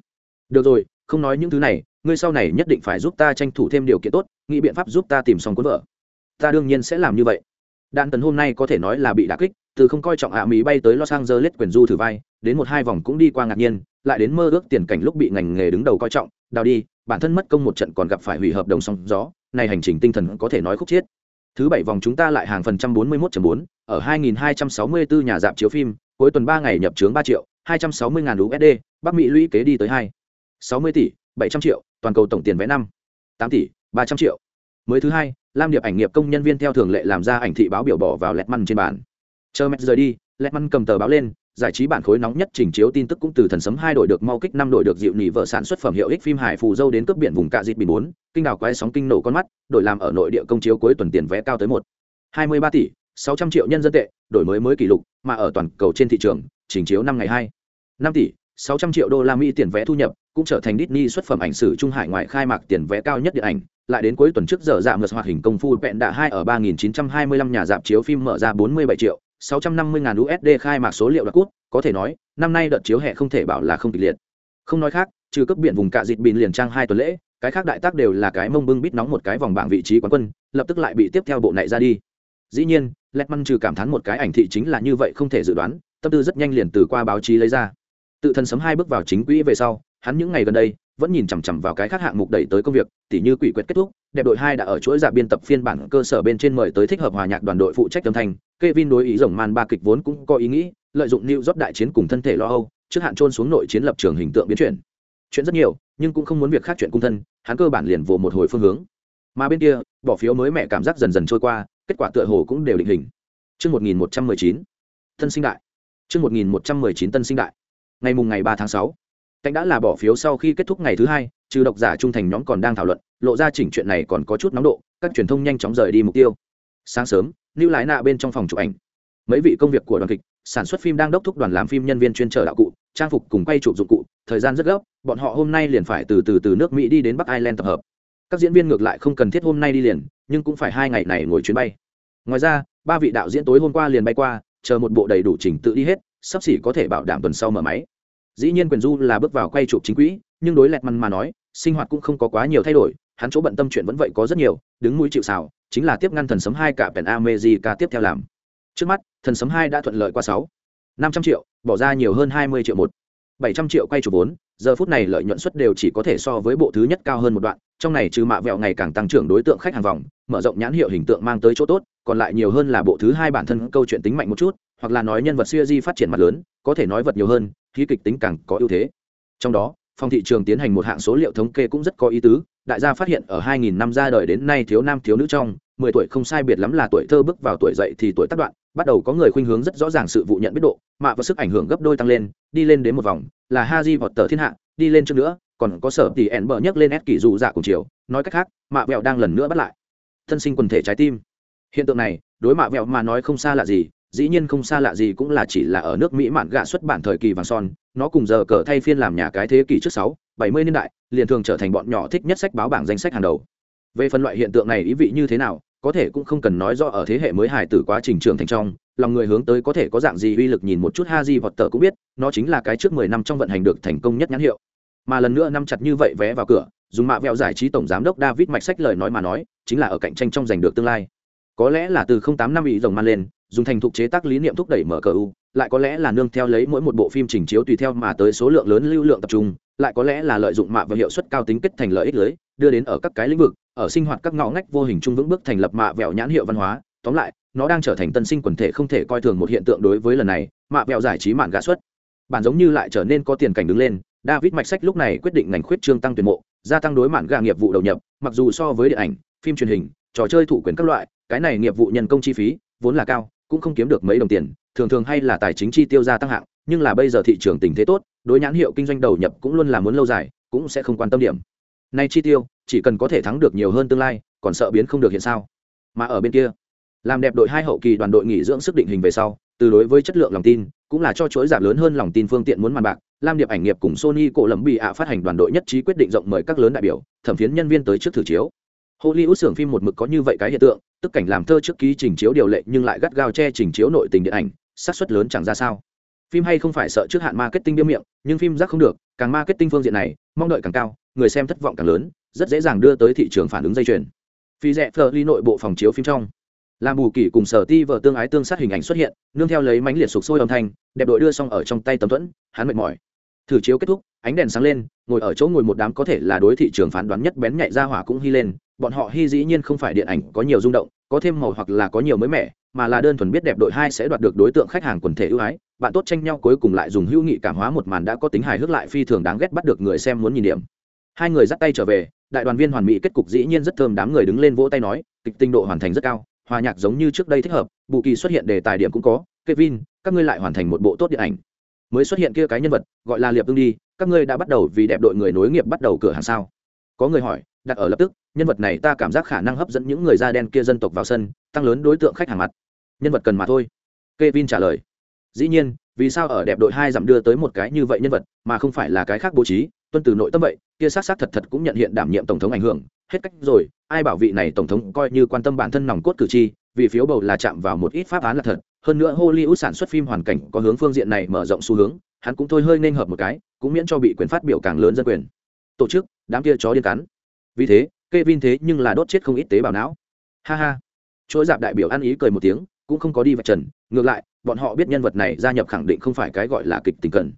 Được rồi không nói những thứ này ngươi sau này nhất định phải giúp ta tranh thủ thêm điều kiện tốt nghĩ biện pháp giúp ta tìm xong cuốn vợ ta đương nhiên sẽ làm như vậy. Đạn tần hôm nay có thể nói là bị đà kích từ không coi trọng ạ mỹ bay tới los angeles quyền du thử vai đến một hai vòng cũng đi qua ngạc nhiên lại đến mơ ước tiền cảnh lúc bị ngành nghề đứng đầu coi trọng đào đi bản thân mất công một trận còn gặp phải hủy hợp đồng song gió này hành trình tinh thần có thể nói khúc chiết thứ bảy vòng chúng ta lại hàng phần trăm bốn mươi 41.4, ở 2264 nhà dạp chiếu phim cuối tuần ba ngày nhập trướng ba triệu hai trăm sáu mươi ngàn usd bắc mỹ lũy kế đi tới hai. sáu mươi tỷ, bảy trăm triệu, toàn cầu tổng tiền vé năm. tám tỷ, ba trăm triệu. Mới thứ hai, lam điệp ảnh nghiệp công nhân viên theo thường lệ làm ra ảnh thị báo biểu bỏ vào lẹt măn trên bàn. Chờ mẹ rời đi, lẹt măn cầm tờ báo lên, giải trí bản khối nóng nhất trình chiếu tin tức cũng từ thần sấm hai đội được mau kích năm đội được dịu nỉ vợ sản xuất phẩm hiệu ích phim hải phù dâu đến cướp biển vùng cạ dịt bình bốn, kinh đào quái sóng kinh nổ con mắt đội làm ở nội địa công chiếu cuối tuần tiền vé cao tới một. hai mươi ba tỷ, sáu trăm triệu nhân dân tệ, đổi mới mới kỷ lục mà ở toàn cầu trên thị trường trình chiếu năm ngày hai. Năm tỷ sáu trăm triệu đô la mỹ tiền vé thu nhập cũng trở thành Disney xuất phẩm ảnh sử trung hải ngoại khai mạc tiền vé cao nhất điện ảnh. Lại đến cuối tuần trước giờ dạ giảm ngược hoạt hình công phu vẹn đạ hai ở ba nghìn chín trăm hai mươi lăm nhà dạp chiếu phim mở ra bốn mươi bảy triệu sáu trăm năm mươi ngàn USD khai mạc số liệu đặc cút, có thể nói, năm nay đợt chiếu hè không thể bảo là không kịch liệt. Không nói khác, trừ cấp biển vùng cạ dịch bình liền trang hai tuần lễ, cái khác đại tác đều là cái mông bưng bít nóng một cái vòng bảng vị trí quán quân lập tức lại bị tiếp theo bộ này ra đi dĩ nhiên lẹt măn trừ cảm thán một cái ảnh thị chính là như vậy không thể dự đoán, tâm tư rất nhanh liền từ qua báo chí lấy ra. Tự thân sấm hai bước vào chính quỹ về sau, hắn những ngày gần đây, vẫn nhìn chằm chằm vào cái khác hạng mục đẩy tới công việc, tỉ như quỷ quyệt kết thúc, đẹp đội hai đã ở chuỗi giả biên tập phiên bản cơ sở bên trên mời tới thích hợp hòa nhạc đoàn đội phụ trách âm thanh, Kevin đối ý rồng man ba kịch vốn cũng có ý nghĩ, lợi dụng New York đại chiến cùng thân thể lo âu, trước hạn trôn xuống nội chiến lập trường hình tượng biến chuyển. Chuyện rất nhiều, nhưng cũng không muốn việc khác chuyện cung thân, hắn cơ bản liền vồ một hồi phương hướng. Mà bên kia, bỏ phiếu mới mẹ cảm giác dần dần trôi qua kết quả tựa hồ cũng đều định hình Trước 1119, tân sinh đại. Trước 1119 tân sinh đại. Ngày mùng ngày 3 tháng 6. Cạnh đã là bỏ phiếu sau khi kết thúc ngày thứ hai, trừ độc giả trung thành nhóm còn đang thảo luận, lộ ra chỉnh chuyện này còn có chút nóng độ, các truyền thông nhanh chóng rời đi mục tiêu. Sáng sớm, Lưu Lái Nạ bên trong phòng chụp ảnh. Mấy vị công việc của đoàn kịch, sản xuất phim đang đốc thúc đoàn làm phim nhân viên chuyên trở đạo cụ, trang phục cùng quay chụp dụng cụ, thời gian rất gấp, bọn họ hôm nay liền phải từ từ từ nước Mỹ đi đến Bắc Ireland tập hợp. Các diễn viên ngược lại không cần thiết hôm nay đi liền, nhưng cũng phải hai ngày này ngồi chuyến bay. Ngoài ra, ba vị đạo diễn tối hôm qua liền bay qua, chờ một bộ đầy đủ trình tự đi hết, sắp xỉ có thể bảo đảm tuần sau mở máy. Dĩ nhiên quyền du là bước vào quay chụp chính quỹ, nhưng đối lẹt măn mà nói, sinh hoạt cũng không có quá nhiều thay đổi, hắn chỗ bận tâm chuyện vẫn vậy có rất nhiều, đứng mũi chịu sào, chính là tiếp ngăn thần sấm hai cả pèn America tiếp theo làm. Trước mắt, thần sấm hai đã thuận lợi qua sáu năm trăm triệu, bỏ ra nhiều hơn hai mươi triệu một bảy trăm triệu quay chụp vốn, giờ phút này lợi nhuận suất đều chỉ có thể so với bộ thứ nhất cao hơn một đoạn, trong này trừ mạ vẹo ngày càng tăng trưởng đối tượng khách hàng vòng, mở rộng nhãn hiệu hình tượng mang tới chỗ tốt, còn lại nhiều hơn là bộ thứ hai bản thân câu chuyện tính mạnh một chút, hoặc là nói nhân vật siêu di phát triển mặt lớn, có thể nói vật nhiều hơn, khí kịch tính càng có ưu thế. Trong đó, phòng thị trường tiến hành một hạng số liệu thống kê cũng rất có ý tứ, đại gia phát hiện ở 2000 năm ra đời đến nay thiếu nam thiếu nữ trong, 10 tuổi không sai biệt lắm là tuổi thơ bước vào tuổi dậy thì tuổi tác đoạn, bắt đầu có người khuynh hướng rất rõ ràng sự vụ nhận biết độ, mạ và sức ảnh hưởng gấp đôi tăng lên, đi lên đến một vòng, là Haji vọt tờ thiên hạ, đi lên trước nữa, còn có sở tỷ ẻn bờ nhấc lên ép kỳ dù dạ cùng chiều, nói cách khác, mạ vẹo đang lần nữa bắt lại. Thân sinh quần thể trái tim. Hiện tượng này, đối mạ vẹo mà nói không xa lạ gì, dĩ nhiên không xa lạ gì cũng là chỉ là ở nước Mỹ mạn gạ xuất bản thời kỳ vàng son, nó cùng giờ cờ thay phiên làm nhà cái thế kỷ trước 6, 70 niên đại, liền thường trở thành bọn nhỏ thích nhất sách báo bảng danh sách hàng đầu. Về phân loại hiện tượng này ý vị như thế nào, có thể cũng không cần nói rõ ở thế hệ mới hài tử quá trình trưởng thành trong, lòng người hướng tới có thể có dạng gì uy lực nhìn một chút ha di vọt tờ cũng biết, nó chính là cái trước 10 năm trong vận hành được thành công nhất nhãn hiệu. Mà lần nữa năm chặt như vậy vé vào cửa, dùng mạ vẹo giải trí tổng giám đốc David mạch sách lời nói mà nói, chính là ở cạnh tranh trong giành được tương lai. Có lẽ là từ 08 năm ý rồng man lên, dùng thành thục chế tác lý niệm thúc đẩy mở cờ u, lại có lẽ là nương theo lấy mỗi một bộ phim trình chiếu tùy theo mà tới số lượng lớn lưu lượng tập trung, lại có lẽ là lợi dụng mạ và hiệu suất cao tính kết thành lợi ích lưới, đưa đến ở các cái lĩnh vực, ở sinh hoạt các ngõ ngách vô hình trung vững bước thành lập mạ vẹo nhãn hiệu văn hóa, tóm lại, nó đang trở thành tân sinh quần thể không thể coi thường một hiện tượng đối với lần này, mạ vẹo giải trí mạn gã xuất. Bản giống như lại trở nên có tiền cảnh đứng lên, David mạch sách lúc này quyết định ngành khuyết trương tăng tuyển mộ, gia tăng đối mạn gà nghiệp vụ đầu nhập, mặc dù so với điện ảnh, phim truyền hình, trò chơi thủ quyền các loại, cái này nghiệp vụ nhân công chi phí vốn là cao, cũng không kiếm được mấy đồng tiền, thường thường hay là tài chính chi tiêu gia tăng hạng, nhưng là bây giờ thị trường tình thế tốt, đối nhãn hiệu kinh doanh đầu nhập cũng luôn là muốn lâu dài, cũng sẽ không quan tâm điểm. Nay chi tiêu, chỉ cần có thể thắng được nhiều hơn tương lai, còn sợ biến không được hiện sao? Mà ở bên kia, làm đẹp đội hai hậu kỳ đoàn đội nghỉ dưỡng sức định hình về sau, từ đối với chất lượng lòng tin, cũng là cho chuỗi giảm lớn hơn lòng tin phương tiện muốn màn bạc, Lam Điệp ảnh nghiệp cùng Sony cổ lẩm bị ạ phát hành đoàn đội nhất trí quyết định rộng mời các lớn đại biểu, thẩm phiến nhân viên tới trước thử chiếu. Hollywood xưởng phim một mực có như vậy cái hiện tượng, tức cảnh làm thơ trước ký trình chiếu điều lệ nhưng lại gắt gao che trình chiếu nội tình điện ảnh, xác suất lớn chẳng ra sao. Phim hay không phải sợ trước hạn marketing biêu miệng, nhưng phim rắc không được, càng marketing phương diện này, mong đợi càng cao, người xem thất vọng càng lớn, rất dễ dàng đưa tới thị trường phản ứng dây chuyền. Phi rẻ ly nội bộ phòng chiếu phim trong. Làm bù kỳ cùng sở ti vợ tương ái tương sát hình ảnh xuất hiện, nương theo lấy mánh liệt sục sôi âm thanh, đẹp đội đưa xong ở trong tay tấm thuẫn, hắn mệt mỏi. Thử chiếu kết thúc, ánh đèn sáng lên, ngồi ở chỗ ngồi một đám có thể là đối thị trường phán đoán nhất bén nhạy ra hỏa cũng hy lên, bọn họ hy dĩ nhiên không phải điện ảnh có nhiều rung động có thêm màu hoặc là có nhiều mới mẻ mà là đơn thuần biết đẹp đội hai sẽ đoạt được đối tượng khách hàng quần thể ưu ái bạn tốt tranh nhau cuối cùng lại dùng hữu nghị cảm hóa một màn đã có tính hài hước lại phi thường đáng ghét bắt được người xem muốn nhìn điểm hai người dắt tay trở về đại đoàn viên hoàn mỹ kết cục dĩ nhiên rất thơm đám người đứng lên vỗ tay nói, kịch tinh độ hoàn thành rất cao, hòa nhạc giống như trước đây thích hợp, bù kỳ xuất hiện đề tài điểm cũng có, kevin, các ngươi lại hoàn thành một bộ tốt điện ảnh. Mới xuất hiện kia cái nhân vật, gọi là liệp ưng đi, các ngươi đã bắt đầu vì đẹp đội người nối nghiệp bắt đầu cửa hàng sao? Có người hỏi, đặt ở lập tức, nhân vật này ta cảm giác khả năng hấp dẫn những người da đen kia dân tộc vào sân, tăng lớn đối tượng khách hàng mặt. Nhân vật cần mà thôi. Kevin trả lời. Dĩ nhiên, vì sao ở đẹp đội hai dặm đưa tới một cái như vậy nhân vật, mà không phải là cái khác bố trí tuân từ nội tâm vậy, kia sát sát thật thật cũng nhận hiện đảm nhiệm tổng thống ảnh hưởng. Hết cách rồi, ai bảo vị này tổng thống coi như quan tâm bản thân nòng cốt cử tri, vì phiếu bầu là chạm vào một ít pháp án là thật. Hơn nữa hollywood sản xuất phim hoàn cảnh có hướng phương diện này mở rộng xu hướng, hắn cũng thôi hơi nên hợp một cái, cũng miễn cho bị quyền phát biểu càng lớn dân quyền. Tổ chức, đám kia chó điên cắn. Vì thế, Kevin thế nhưng là đốt chết không ít tế bào não. Ha ha. Chuỗi dạp đại biểu ăn ý cười một tiếng, cũng không có đi vạch trần. Ngược lại, bọn họ biết nhân vật này gia nhập khẳng định không phải cái gọi là kịch tình cần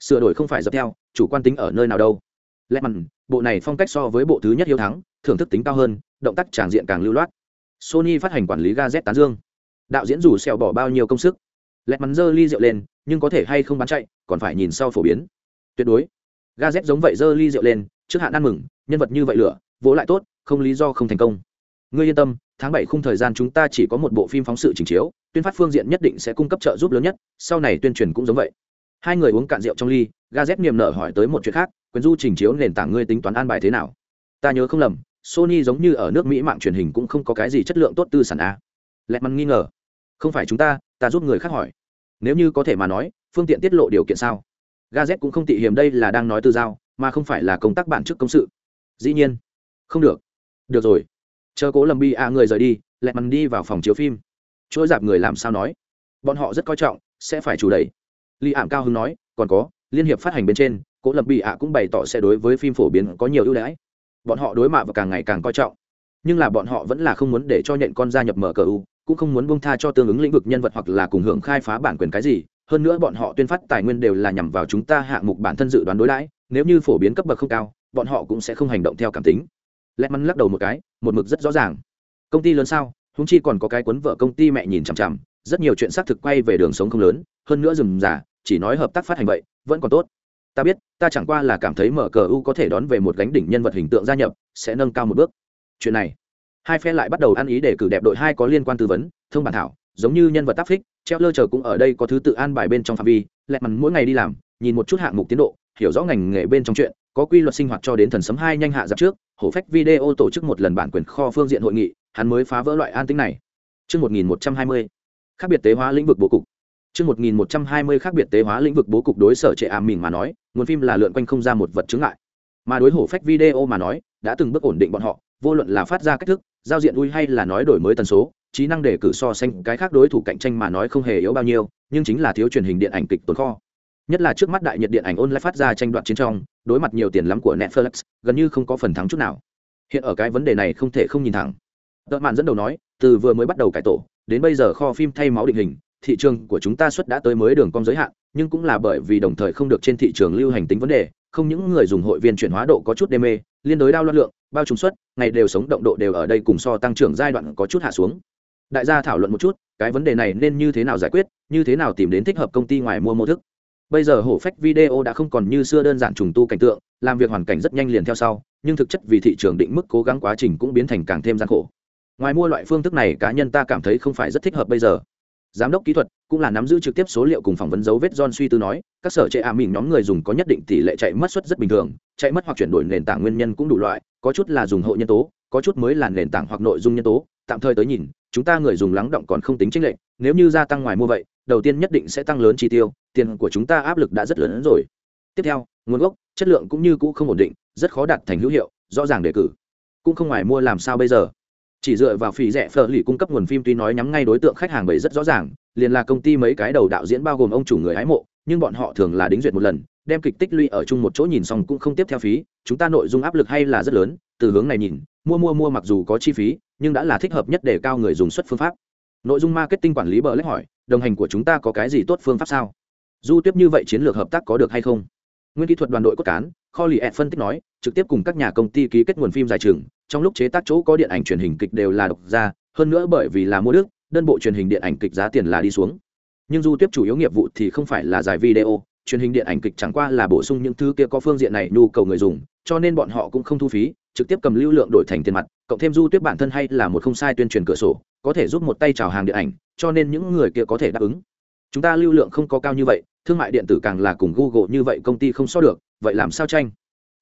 sửa đổi không phải dập theo, chủ quan tính ở nơi nào đâu. Lẽ mặn, bộ này phong cách so với bộ thứ nhất hiếu thắng, thưởng thức tính cao hơn, động tác tràng diện càng lưu loát. Sony phát hành quản lý ga z tán dương. Đạo diễn dù xèo bỏ bao nhiêu công sức. Lẹt mắn dơ ly rượu lên, nhưng có thể hay không bán chạy, còn phải nhìn sau phổ biến. Tuyệt đối. Ga z giống vậy dơ ly rượu lên, trước hạn ăn mừng, nhân vật như vậy lửa, vỗ lại tốt, không lý do không thành công. Ngươi yên tâm, tháng bảy khung thời gian chúng ta chỉ có một bộ phim phóng sự trình chiếu, tuyên phát phương diện nhất định sẽ cung cấp trợ giúp lớn nhất, sau này tuyên truyền cũng giống vậy hai người uống cạn rượu trong ly ga z niềm nở hỏi tới một chuyện khác, quyền du trình chiếu nền tảng ngươi tính toán an bài thế nào? Ta nhớ không lầm, sony giống như ở nước mỹ mạng truyền hình cũng không có cái gì chất lượng tốt tư sản a. Lẹt mắn nghi ngờ. Không phải chúng ta ta giúp người khác hỏi. Nếu như có thể mà nói, phương tiện tiết lộ điều kiện sao? Ga z cũng không tị hiểm đây là đang nói tư giao, mà không phải là công tác bản chức công sự. Dĩ nhiên. Không được. Được rồi. Chờ cố lầm bi a người rời đi, lẹt mắn đi vào phòng chiếu phim. Chuỗi dạp người làm sao nói? Bọn họ rất coi trọng, sẽ phải chủ đẩy li ảm cao hưng nói, còn có, liên hiệp phát hành bên trên, cố lập bị ạ cũng bày tỏ sẽ đối với phim phổ biến có nhiều ưu đãi. Bọn họ đối mạ và càng ngày càng coi trọng. Nhưng là bọn họ vẫn là không muốn để cho nhận con gia nhập mở cờ u, cũng không muốn bông tha cho tương ứng lĩnh vực nhân vật hoặc là cùng hưởng khai phá bản quyền cái gì. Hơn nữa bọn họ tuyên phát tài nguyên đều là nhằm vào chúng ta hạng mục bản thân dự đoán đối đãi, nếu như phổ biến cấp bậc không cao, bọn họ cũng sẽ không hành động theo cảm tính. Lẹt mắn lắc đầu một cái, một mực rất rõ ràng. Công ty lớn sao? Húng chi còn có cái cuốn vợ công ty mẹ nhìn chằm chằm, rất nhiều chuyện xác thực quay về đường sống không lớn hơn nữa dừng giả chỉ nói hợp tác phát hành vậy vẫn còn tốt. Ta biết ta chẳng qua là cảm thấy mở cờ u có thể đón về một gánh đỉnh nhân vật hình tượng gia nhập sẽ nâng cao một bước. Chuyện này hai phe lại bắt đầu ăn ý để cử đẹp đội hai có liên quan tư vấn thông bản thảo giống như nhân vật tác phích treo lơ chờ cũng ở đây có thứ tự an bài bên trong phạm vi lẹt mằn mỗi ngày đi làm nhìn một chút hạng mục tiến độ hiểu rõ ngành nghề bên trong chuyện có quy luật sinh hoạt cho đến thần sấm hai nhanh hạ giáp trước hổ phách video tổ chức một lần bản quyền kho phương diện hội nghị hắn mới phá vỡ loại an tính này. Trước 1120, khác biệt tế hóa lĩnh vực bố cục. Chương 1120 khác biệt tế hóa lĩnh vực bố cục đối sở trẻ ảm mình mà nói, nguồn phim là lượn quanh không ra một vật chứng ngại. Mà đối hổ phách video mà nói, đã từng bước ổn định bọn họ, vô luận là phát ra cách thức, giao diện ui hay là nói đổi mới tần số, trí năng để cử so sánh cái khác đối thủ cạnh tranh mà nói không hề yếu bao nhiêu, nhưng chính là thiếu truyền hình điện ảnh kịch tồn kho. Nhất là trước mắt đại nhiệt điện ảnh online phát ra tranh đoạt chiến trong, đối mặt nhiều tiền lắm của Netflix, gần như không có phần thắng chút nào. Hiện ở cái vấn đề này không thể không nhìn thẳng. Đợt mạn dẫn đầu nói, từ vừa mới bắt đầu cải tổ, đến bây giờ kho phim thay máu định hình, thị trường của chúng ta xuất đã tới mới đường cong giới hạn, nhưng cũng là bởi vì đồng thời không được trên thị trường lưu hành tính vấn đề, không những người dùng hội viên chuyển hóa độ có chút đê mê, liên đối đao loạn lượng, bao trùng suất, ngày đều sống động độ đều ở đây cùng so tăng trưởng giai đoạn có chút hạ xuống. Đại gia thảo luận một chút, cái vấn đề này nên như thế nào giải quyết, như thế nào tìm đến thích hợp công ty ngoài mua mô thức. Bây giờ hổ phách video đã không còn như xưa đơn giản trùng tu cảnh tượng, làm việc hoàn cảnh rất nhanh liền theo sau, nhưng thực chất vì thị trường định mức cố gắng quá trình cũng biến thành càng thêm gian khổ. Ngoài mua loại phương thức này, cá nhân ta cảm thấy không phải rất thích hợp bây giờ giám đốc kỹ thuật cũng là nắm giữ trực tiếp số liệu cùng phỏng vấn dấu vết John suy tư nói, các sở chế ả mình nhóm người dùng có nhất định tỷ lệ chạy mất suất rất bình thường, chạy mất hoặc chuyển đổi nền tảng nguyên nhân cũng đủ loại, có chút là dùng hộ nhân tố, có chút mới là nền tảng hoặc nội dung nhân tố, tạm thời tới nhìn, chúng ta người dùng lắng động còn không tính chênh lệch, nếu như gia tăng ngoài mua vậy, đầu tiên nhất định sẽ tăng lớn chi tiêu, tiền của chúng ta áp lực đã rất lớn hơn rồi. Tiếp theo, nguồn gốc, chất lượng cũng như cũ không ổn định, rất khó đạt thành hữu hiệu, rõ ràng đề cử. Cũng không ngoài mua làm sao bây giờ? Chỉ dựa vào phí rẻ phở lì cung cấp nguồn phim tuy nói nhắm ngay đối tượng khách hàng bầy rất rõ ràng, liền là công ty mấy cái đầu đạo diễn bao gồm ông chủ người hái mộ, nhưng bọn họ thường là đính duyệt một lần, đem kịch tích lũy ở chung một chỗ nhìn xong cũng không tiếp theo phí, chúng ta nội dung áp lực hay là rất lớn, từ hướng này nhìn, mua mua mua mặc dù có chi phí, nhưng đã là thích hợp nhất để cao người dùng xuất phương pháp. Nội dung marketing quản lý bờ lách hỏi, đồng hành của chúng ta có cái gì tốt phương pháp sao? Du tiếp như vậy chiến lược hợp tác có được hay không? Nguyên kỹ thuật đoàn đội cốt cán kho lì ed phân tích nói, trực tiếp cùng các nhà công ty ký kết nguồn phim dài trường trong lúc chế tác chỗ có điện ảnh truyền hình kịch đều là độc ra hơn nữa bởi vì là mua đức đơn bộ truyền hình điện ảnh kịch giá tiền là đi xuống. Nhưng du tiếp chủ yếu nghiệp vụ thì không phải là giải video, truyền hình điện ảnh kịch chẳng qua là bổ sung những thứ kia có phương diện này nhu cầu người dùng, cho nên bọn họ cũng không thu phí, trực tiếp cầm lưu lượng đổi thành tiền mặt, cộng thêm du tuyết bản thân hay là một không sai tuyên truyền cửa sổ, có thể giúp một tay chào hàng điện ảnh, cho nên những người kia có thể đáp ứng. Chúng ta lưu lượng không có cao như vậy, thương mại điện tử càng là cùng google như vậy công ty không so được, vậy làm sao tranh?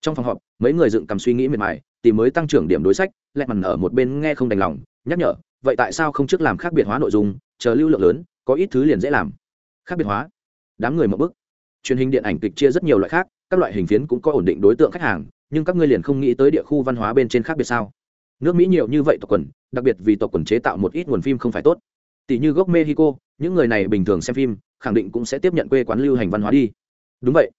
Trong phòng họp, mấy người dựng cầm suy nghĩ miệt mài tìm mới tăng trưởng điểm đối sách lẹ mằn ở một bên nghe không đành lòng, nhắc nhở, vậy tại sao không trước làm khác biệt hóa nội dung, chờ lưu lượng lớn, có ít thứ liền dễ làm. Khác biệt hóa. Đám người một bức. Truyền hình điện ảnh kịch chia rất nhiều loại khác, các loại hình phiến cũng có ổn định đối tượng khách hàng, nhưng các ngươi liền không nghĩ tới địa khu văn hóa bên trên khác biệt sao? Nước mỹ nhiều như vậy tộc quần, đặc biệt vì tộc quần chế tạo một ít nguồn phim không phải tốt. Tỷ như gốc mexico, những người này bình thường xem phim, khẳng định cũng sẽ tiếp nhận quê quán lưu hành văn hóa đi. Đúng vậy.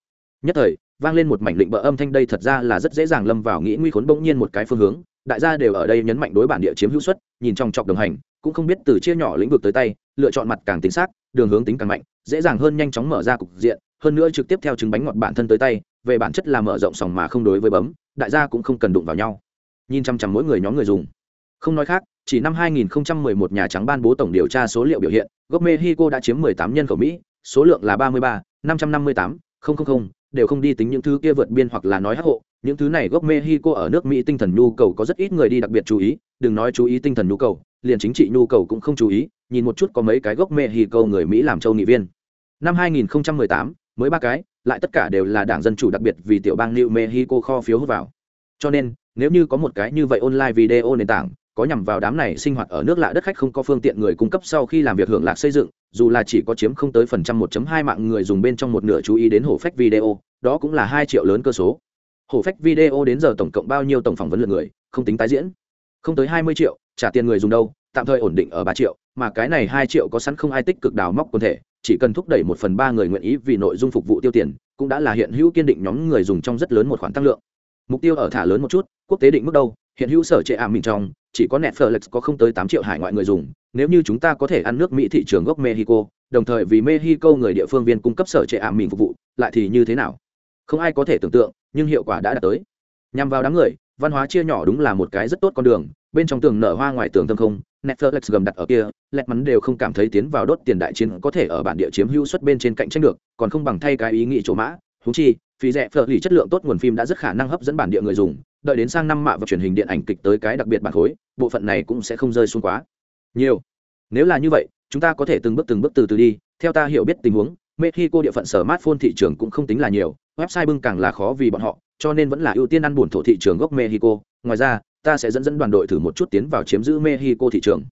Nhất thời vang lên một mảnh định bỡ âm thanh đây thật ra là rất dễ dàng lâm vào nghĩ nguy khốn bỗng nhiên một cái phương hướng. Đại gia đều ở đây nhấn mạnh đối bản địa chiếm hữu suất nhìn trong chọc đồng hành cũng không biết từ chia nhỏ lĩnh vực tới tay lựa chọn mặt càng tính xác đường hướng tính càng mạnh dễ dàng hơn nhanh chóng mở ra cục diện hơn nữa trực tiếp theo trứng bánh ngọt bản thân tới tay về bản chất là mở rộng sòng mà không đối với bấm đại gia cũng không cần đụng vào nhau. Nhìn chăm chăm mỗi người nhóm người dùng. Không nói khác chỉ năm 2011 nhà trắng ban bố tổng điều tra số liệu biểu hiện gốc mexico đã chiếm 18 nhân khẩu mỹ số lượng là 33, 558, 000, đều không đi tính những thứ kia vượt biên hoặc là nói hắc hộ. Những thứ này gốc mexico ở nước mỹ tinh thần nhu cầu có rất ít người đi đặc biệt chú ý. Đừng nói chú ý tinh thần nhu cầu liền chính trị nhu cầu cũng không chú ý. Nhìn một chút có mấy cái gốc mexico người mỹ làm châu nghị viên. Năm 2018, mới ba cái lại tất cả đều là đảng dân chủ đặc biệt vì tiểu bang new mexico kho phiếu hút vào. Cho nên nếu như có một cái như vậy online video nền tảng có nhằm vào đám này sinh hoạt ở nước lạ đất khách không có phương tiện người cung cấp sau khi làm việc hưởng lạc xây dựng, dù là chỉ có chiếm không tới phần trăm 1.2 mạng người dùng bên trong một nửa chú ý đến hổ phách video, đó cũng là hai triệu lớn cơ số. Hổ phách video đến giờ tổng cộng bao nhiêu tổng phỏng vấn lượt người, không tính tái diễn. Không tới 20 triệu, trả tiền người dùng đâu, tạm thời ổn định ở ba triệu, mà cái này hai triệu có sẵn không ai tích cực đào móc quần thể, chỉ cần thúc đẩy một phần ba người nguyện ý vì nội dung phục vụ tiêu tiền, cũng đã là hiện hữu kiên định nhóm người dùng trong rất lớn một khoản tăng lượng. Mục tiêu ở thả lớn một chút, quốc tế định mức đâu? Hiện hữu sở trệ ảm mình trong, chỉ có netflix có không tới tám triệu hải ngoại người dùng. Nếu như chúng ta có thể ăn nước mỹ thị trường gốc mexico, đồng thời vì mexico người địa phương viên cung cấp sở trệ ảm mình phục vụ, lại thì như thế nào? Không ai có thể tưởng tượng, nhưng hiệu quả đã đạt tới. Nhằm vào đám người, văn hóa chia nhỏ đúng là một cái rất tốt con đường. Bên trong tường nở hoa ngoài tường tâm không, netflix gầm đặt ở kia, lẹt mắn đều không cảm thấy tiến vào đốt tiền đại chiến có thể ở bản địa chiếm hữu suất bên trên cạnh tranh được, còn không bằng thay cái ý nghĩ chỗ mã. Thú chi, phí rẻ phở lì chất lượng tốt nguồn phim đã rất khả năng hấp dẫn bản địa người dùng đợi đến sang năm mạ và truyền hình điện ảnh kịch tới cái đặc biệt bản khối, bộ phận này cũng sẽ không rơi xuống quá. Nhiều. Nếu là như vậy, chúng ta có thể từng bước từng bước từ từ đi, theo ta hiểu biết tình huống, mexico địa phận sở smartphone thị trường cũng không tính là nhiều, website bưng càng là khó vì bọn họ, cho nên vẫn là ưu tiên ăn buồn thổ thị trường gốc mexico. Ngoài ra, ta sẽ dẫn dẫn đoàn đội thử một chút tiến vào chiếm giữ mexico thị trường.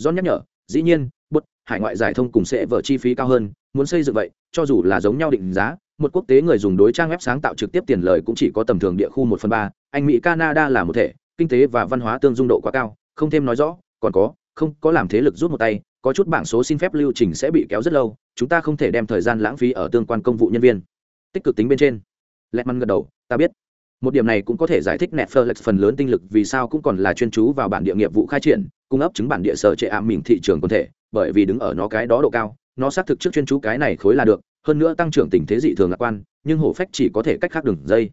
John nhắc nhở, dĩ nhiên, bút, hải ngoại giải thông cùng sẽ vở chi phí cao hơn, muốn xây dựng vậy, cho dù là giống nhau định giá, một quốc tế người dùng đối trang web sáng tạo trực tiếp tiền lời cũng chỉ có tầm thường địa khu một phần ba anh mỹ canada là một thể kinh tế và văn hóa tương dung độ quá cao không thêm nói rõ còn có không có làm thế lực rút một tay có chút bảng số xin phép lưu trình sẽ bị kéo rất lâu chúng ta không thể đem thời gian lãng phí ở tương quan công vụ nhân viên tích cực tính bên trên lẹt măn gật đầu ta biết một điểm này cũng có thể giải thích netflix phần lớn tinh lực vì sao cũng còn là chuyên chú vào bản địa nghiệp vụ khai triển, cung ấp chứng bản địa sở trệ ảm mình thị trường quần thể, bởi vì đứng ở nó cái đó độ cao, nó xác thực trước chuyên chú cái này khối là được, hơn nữa tăng trưởng tình thế dị thường lạc quan, nhưng hổ phách chỉ có thể cách khác đường dây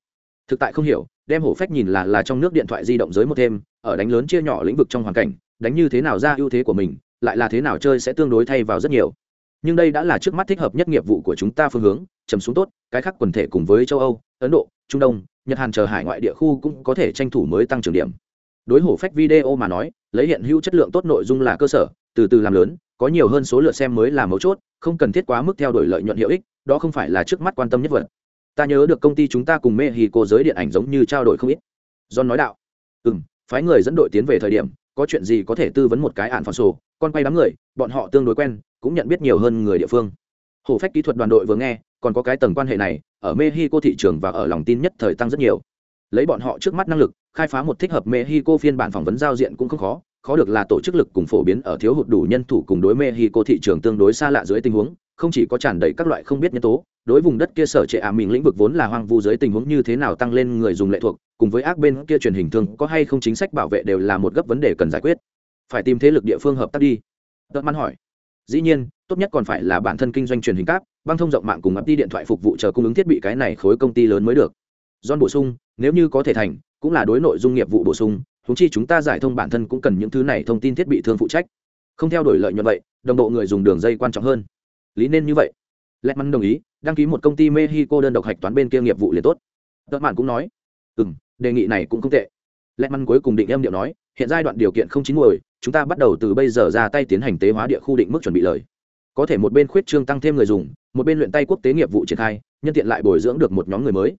thực tại không hiểu, đem hổ phách nhìn là là trong nước điện thoại di động giới một thêm, ở đánh lớn chia nhỏ lĩnh vực trong hoàn cảnh, đánh như thế nào ra ưu thế của mình, lại là thế nào chơi sẽ tương đối thay vào rất nhiều. Nhưng đây đã là trước mắt thích hợp nhất nghiệp vụ của chúng ta phương hướng, chấm xuống tốt, cái khác quần thể cùng với châu âu, ấn độ, trung đông, nhật hàn chờ hải ngoại địa khu cũng có thể tranh thủ mới tăng trưởng điểm. Đối hổ phách video mà nói, lấy hiện hữu chất lượng tốt nội dung là cơ sở, từ từ làm lớn, có nhiều hơn số lượt xem mới là mấu chốt, không cần thiết quá mức theo đuổi lợi nhuận hiệu ích, đó không phải là trước mắt quan tâm nhất vật ta nhớ được công ty chúng ta cùng mê hì cô giới điện ảnh giống như trao đổi không ít. John nói đạo ừ m phái người dẫn đội tiến về thời điểm, có chuyện gì có thể tư vấn một cái ạn phản sổ con quay đám người, bọn họ tương đối quen, cũng nhận biết nhiều hơn người địa phương. Hổ phách kỹ thuật đoàn đội vừa nghe, còn có cái tầng quan hệ này, ở mexico thị trường và ở lòng tin nhất thời tăng rất nhiều. Lấy bọn họ trước mắt năng lực, khai phá một thích hợp mexico phiên bản phỏng vấn giao diện cũng không khó khó được là tổ chức lực cùng phổ biến ở thiếu hụt đủ nhân thủ cùng đối mexico thị trường tương đối xa lạ dưới tình huống, không chỉ có tràn đầy các loại không biết nhân tố, đối vùng đất kia sở trẻ ả à mình lĩnh vực vốn là hoang vu dưới tình huống như thế nào tăng lên người dùng lệ thuộc, cùng với ác bên kia truyền hình thương có hay không chính sách bảo vệ đều là một gấp vấn đề cần giải quyết. Phải tìm thế lực địa phương hợp tác đi. Đợt man hỏi. Dĩ nhiên, tốt nhất còn phải là bản thân kinh doanh truyền hình cáp, băng thông rộng mạng cùng ấp đi điện thoại phục vụ chờ cung ứng thiết bị cái này khối công ty lớn mới được. John bổ sung, nếu như có thể thành, cũng là đối nội dung nghiệp vụ bổ sung huống chi chúng ta giải thông bản thân cũng cần những thứ này thông tin thiết bị thương phụ trách. Không theo đuổi lợi nhuận vậy, đồng bộ người dùng đường dây quan trọng hơn. Lý nên như vậy. Lẹt mắn đồng ý, đăng ký một công ty mexico đơn độc hạch toán bên kia nghiệp vụ liền tốt. Tợ mạn cũng nói ừ m đề nghị này cũng không tệ. Lẹt mắn cuối cùng định em điệu nói, hiện giai đoạn điều kiện không chín muồi, chúng ta bắt đầu từ bây giờ ra tay tiến hành tế hóa địa khu định mức chuẩn bị lời. Có thể một bên khuyết trương tăng thêm người dùng, một bên luyện tay quốc tế nghiệp vụ triển khai, nhân tiện lại bồi dưỡng được một nhóm người mới.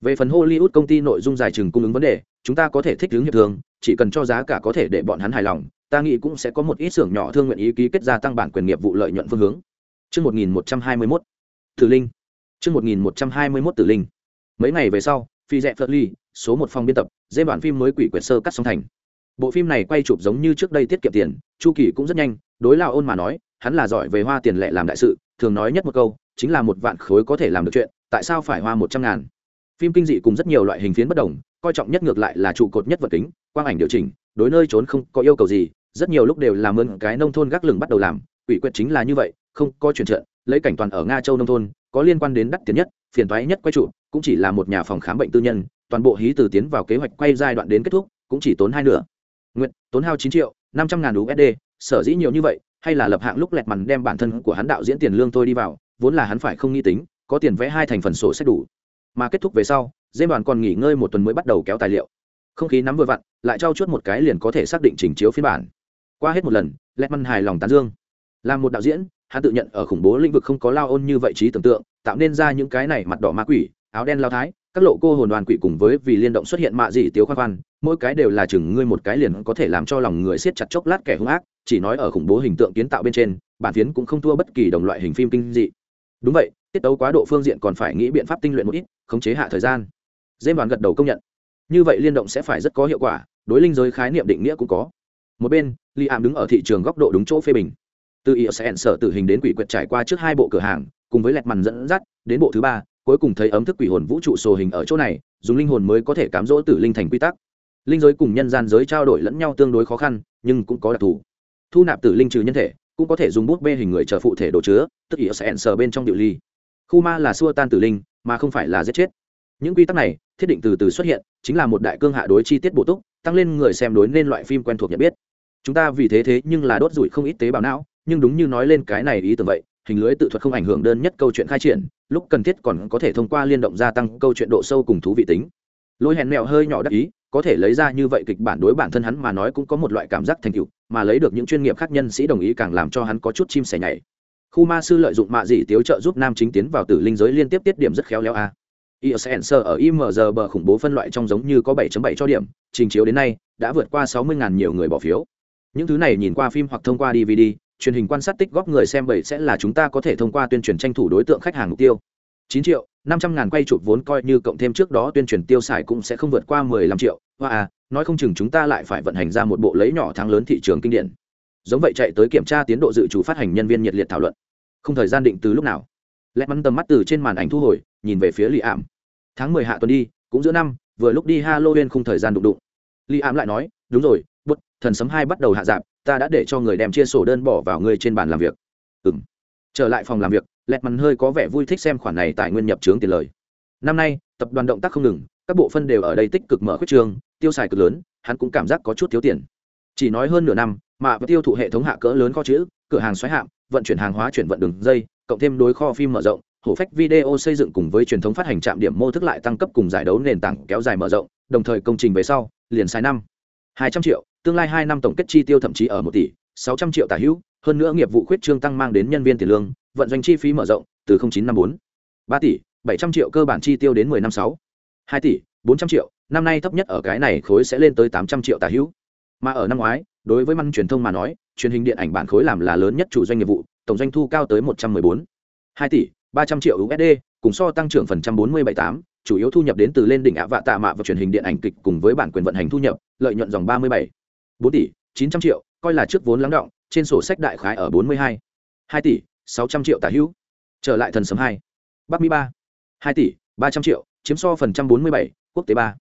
Về phần hollywood công ty nội dung giải trừng cung ứng vấn đề, chúng ta có thể thích ứng hiệp thương chỉ cần cho giá cả có thể để bọn hắn hài lòng ta nghĩ cũng sẽ có một ít xưởng nhỏ thương nguyện ý ký kết gia tăng bản quyền nghiệp vụ lợi nhuận phương hướng Trước 1121, Tử Linh. Trước 1121 Tử Linh. Mấy ngày về sau, phi dẹ phật ly, số một phòng biên tập, dê bản phim mới quỷ quyệt sơ cắt xong thành. Bộ phim này quay chụp giống như trước đây tiết kiệm tiền, chu kỳ cũng rất nhanh, đối lão ôn mà nói, hắn là giỏi về hoa tiền lệ làm đại sự, thường nói nhất một câu, chính là một vạn khối có thể làm được chuyện, tại sao phải hoa một trăm ngàn? phim kinh dị cùng rất nhiều loại hình phiến bất đồng coi trọng nhất ngược lại là trụ cột nhất vật kính, quang ảnh điều chỉnh, đối nơi trốn không có yêu cầu gì, rất nhiều lúc đều là mượn cái nông thôn gác lửng bắt đầu làm ủy quyệt chính là như vậy, không có chuyển trận, lấy cảnh toàn ở nga châu nông thôn, có liên quan đến đắt tiền nhất, phiền toái nhất quay trụ, cũng chỉ là một nhà phòng khám bệnh tư nhân, toàn bộ hí từ tiến vào kế hoạch quay giai đoạn đến kết thúc, cũng chỉ tốn hai nửa. Nguyện tốn hao chín triệu, năm trăm ngàn usd sở dĩ nhiều như vậy, hay là lập hạng lúc lẹt mằn đem bản thân của hắn đạo diễn tiền lương tôi đi vào, vốn là hắn phải không nghi tính, có tiền vẽ hai thành phần sổ sách đủ mà kết thúc về sau dêm đoàn còn nghỉ ngơi một tuần mới bắt đầu kéo tài liệu. Không khí nắm vừa vặn, lại trao chuốt một cái liền có thể xác định trình chiếu phiên bản. Qua hết một lần lẹt măn hài lòng tán dương. Là một đạo diễn, hắn tự nhận ở khủng bố lĩnh vực không có lao ôn như vậy trí tưởng tượng, tạo nên ra những cái này mặt đỏ ma quỷ, áo đen lao thái, các lộ cô hồn đoàn quỷ cùng với vì liên động xuất hiện mạ dị tiếu khoan khoan, mỗi cái đều là chừng ngươi một cái liền có thể làm cho lòng người siết chặt chốc lát kẻ hung ác, chỉ nói ở khủng bố hình tượng kiến tạo bên trên, bản phiến cũng không thua bất kỳ đồng loại hình phim kinh dị. Đúng vậy tiết tấu quá độ phương diện còn phải nghĩ biện pháp tinh luyện một ít, khống chế hạ thời gian. Dêm đoàn gật đầu công nhận. Như vậy liên động sẽ phải rất có hiệu quả, đối linh giới khái niệm định nghĩa cũng có. Một bên li ảm đứng ở thị trường góc độ đúng chỗ phê bình. Từ ý sẽ ẩn sở tử hình đến quỷ quyệt trải qua trước hai bộ cửa hàng, cùng với lẹt mằn dẫn dắt, đến bộ thứ ba, cuối cùng thấy ấm thức quỷ hồn vũ trụ sổ hình ở chỗ này, dùng linh hồn mới có thể cám dỗ tử linh thành quy tắc. Linh giới cùng nhân gian giới trao đổi lẫn nhau tương đối khó khăn, nhưng cũng có đặc thù. Thu nạp tử linh trừ nhân thể, cũng có thể dùng bút bê hình người chờ phụ thể đồ chứa, tức ý sẽ ẩn sở bên trong điệu ly khu ma là xua tan tử linh, mà không phải là giết chết. Những quy tắc này, thiết định từ từ xuất hiện, chính là một đại cương hạ đối chi tiết bổ túc, tăng lên người xem đối nên loại phim quen thuộc nhận biết. Chúng ta vì thế thế nhưng là đốt rủi không ít tế bào não, nhưng đúng như nói lên cái này ý tưởng vậy, hình lưới tự thuật không ảnh hưởng đơn nhất câu chuyện khai triển, lúc cần thiết còn có thể thông qua liên động gia tăng câu chuyện độ sâu cùng thú vị tính. Lôi hèn mẹo hơi nhỏ đắc ý, có thể lấy ra như vậy kịch bản đối bản thân hắn mà nói cũng có một loại cảm giác thành tựu, mà lấy được những chuyên nghiệp khác nhân sĩ đồng ý càng làm cho hắn có chút chim sẻ nhảy khu ma sư lợi dụng mạ dị tiếu trợ giúp nam chính tiến vào tử linh giới liên tiếp tiết điểm rất khéo léo a ISNS ở IMG bờ khủng bố phân loại trong giống như có 7.7 cho điểm, trình chiếu đến nay đã vượt qua 60.000 nhiều người bỏ phiếu. Những thứ này nhìn qua phim hoặc thông qua DVD, truyền hình quan sát tích góp người xem bảy sẽ là chúng ta có thể thông qua tuyên truyền tranh thủ đối tượng khách hàng mục tiêu. 9 triệu, 500 ngàn quay chụp vốn coi như cộng thêm trước đó tuyên truyền tiêu xài cũng sẽ không vượt qua 15 triệu. Hoa à, nói không chừng chúng ta lại phải vận hành ra một bộ lấy nhỏ thắng lớn thị trường kinh điển. Giống vậy chạy tới kiểm tra tiến độ dự chủ phát hành nhân viên nhiệt liệt thảo luận. Không thời gian định từ lúc nào. Lẹt mắn tầm mắt từ trên màn ảnh thu hồi, nhìn về phía lì Ảm. Tháng 10 hạ tuần đi, cũng giữa năm, vừa lúc đi Halloween không thời gian đụng đụng. lì Ảm lại nói, đúng rồi, bút, thần sấm hai bắt đầu hạ giảm, ta đã để cho người đem chia sổ đơn bỏ vào ngươi trên bàn làm việc ừng trở lại phòng làm việc lẹt mắn hơi có vẻ vui thích xem khoản này tại nguyên nhập trướng tiền lời năm nay tập đoàn động tác không ngừng các bộ phân đều ở đây tích cực mở khuyết trường tiêu xài cực lớn hắn cũng cảm giác có chút thiếu tiền chỉ nói hơn nửa năm mà với tiêu thụ hệ thống hạ cỡ lớn kho chữ, cửa hàng xoáy hạm, vận chuyển hàng hóa chuyển vận đường dây, cộng thêm đối kho phim mở rộng, hổ phách video xây dựng cùng với truyền thống phát hành trạm điểm mô thức lại tăng cấp cùng giải đấu nền tảng kéo dài mở rộng, đồng thời công trình về sau, liền sai năm. Hai trăm triệu, tương lai hai năm tổng kết chi tiêu thậm chí ở một tỷ, sáu trăm triệu tả hữu, hơn nữa nghiệp vụ khuyết trương tăng mang đến nhân viên tiền lương, vận doanh chi phí mở rộng, từ chín năm bốn. Ba tỷ, bảy trăm triệu cơ bản chi tiêu đến mười năm sáu. Hai tỷ, bốn trăm triệu, năm nay thấp nhất ở cái này khối sẽ lên tới tám trăm triệu tả hữu. Mà ở năm ngoái đối với măn truyền thông mà nói, truyền hình điện ảnh bản khối làm là lớn nhất chủ doanh nghiệp vụ, tổng doanh thu cao tới một trăm mười bốn. Hai tỷ, ba trăm triệu usd cùng so tăng trưởng phần trăm bốn mươi bảy tám, chủ yếu thu nhập đến từ lên đỉnh ạ vạ tạ mạ và truyền hình điện ảnh kịch cùng với bản quyền vận hành thu nhập, lợi nhuận dòng ba mươi bảy. Bốn tỷ, chín trăm triệu, coi là trước vốn lắng động, trên sổ sách đại khái ở bốn mươi hai. Hai tỷ, sáu trăm triệu tả hữu. Trở lại thần sấm hai. Bắc mỹ ba. Hai tỷ, ba trăm triệu, chiếm so phần trăm bốn mươi bảy, quốc tế ba.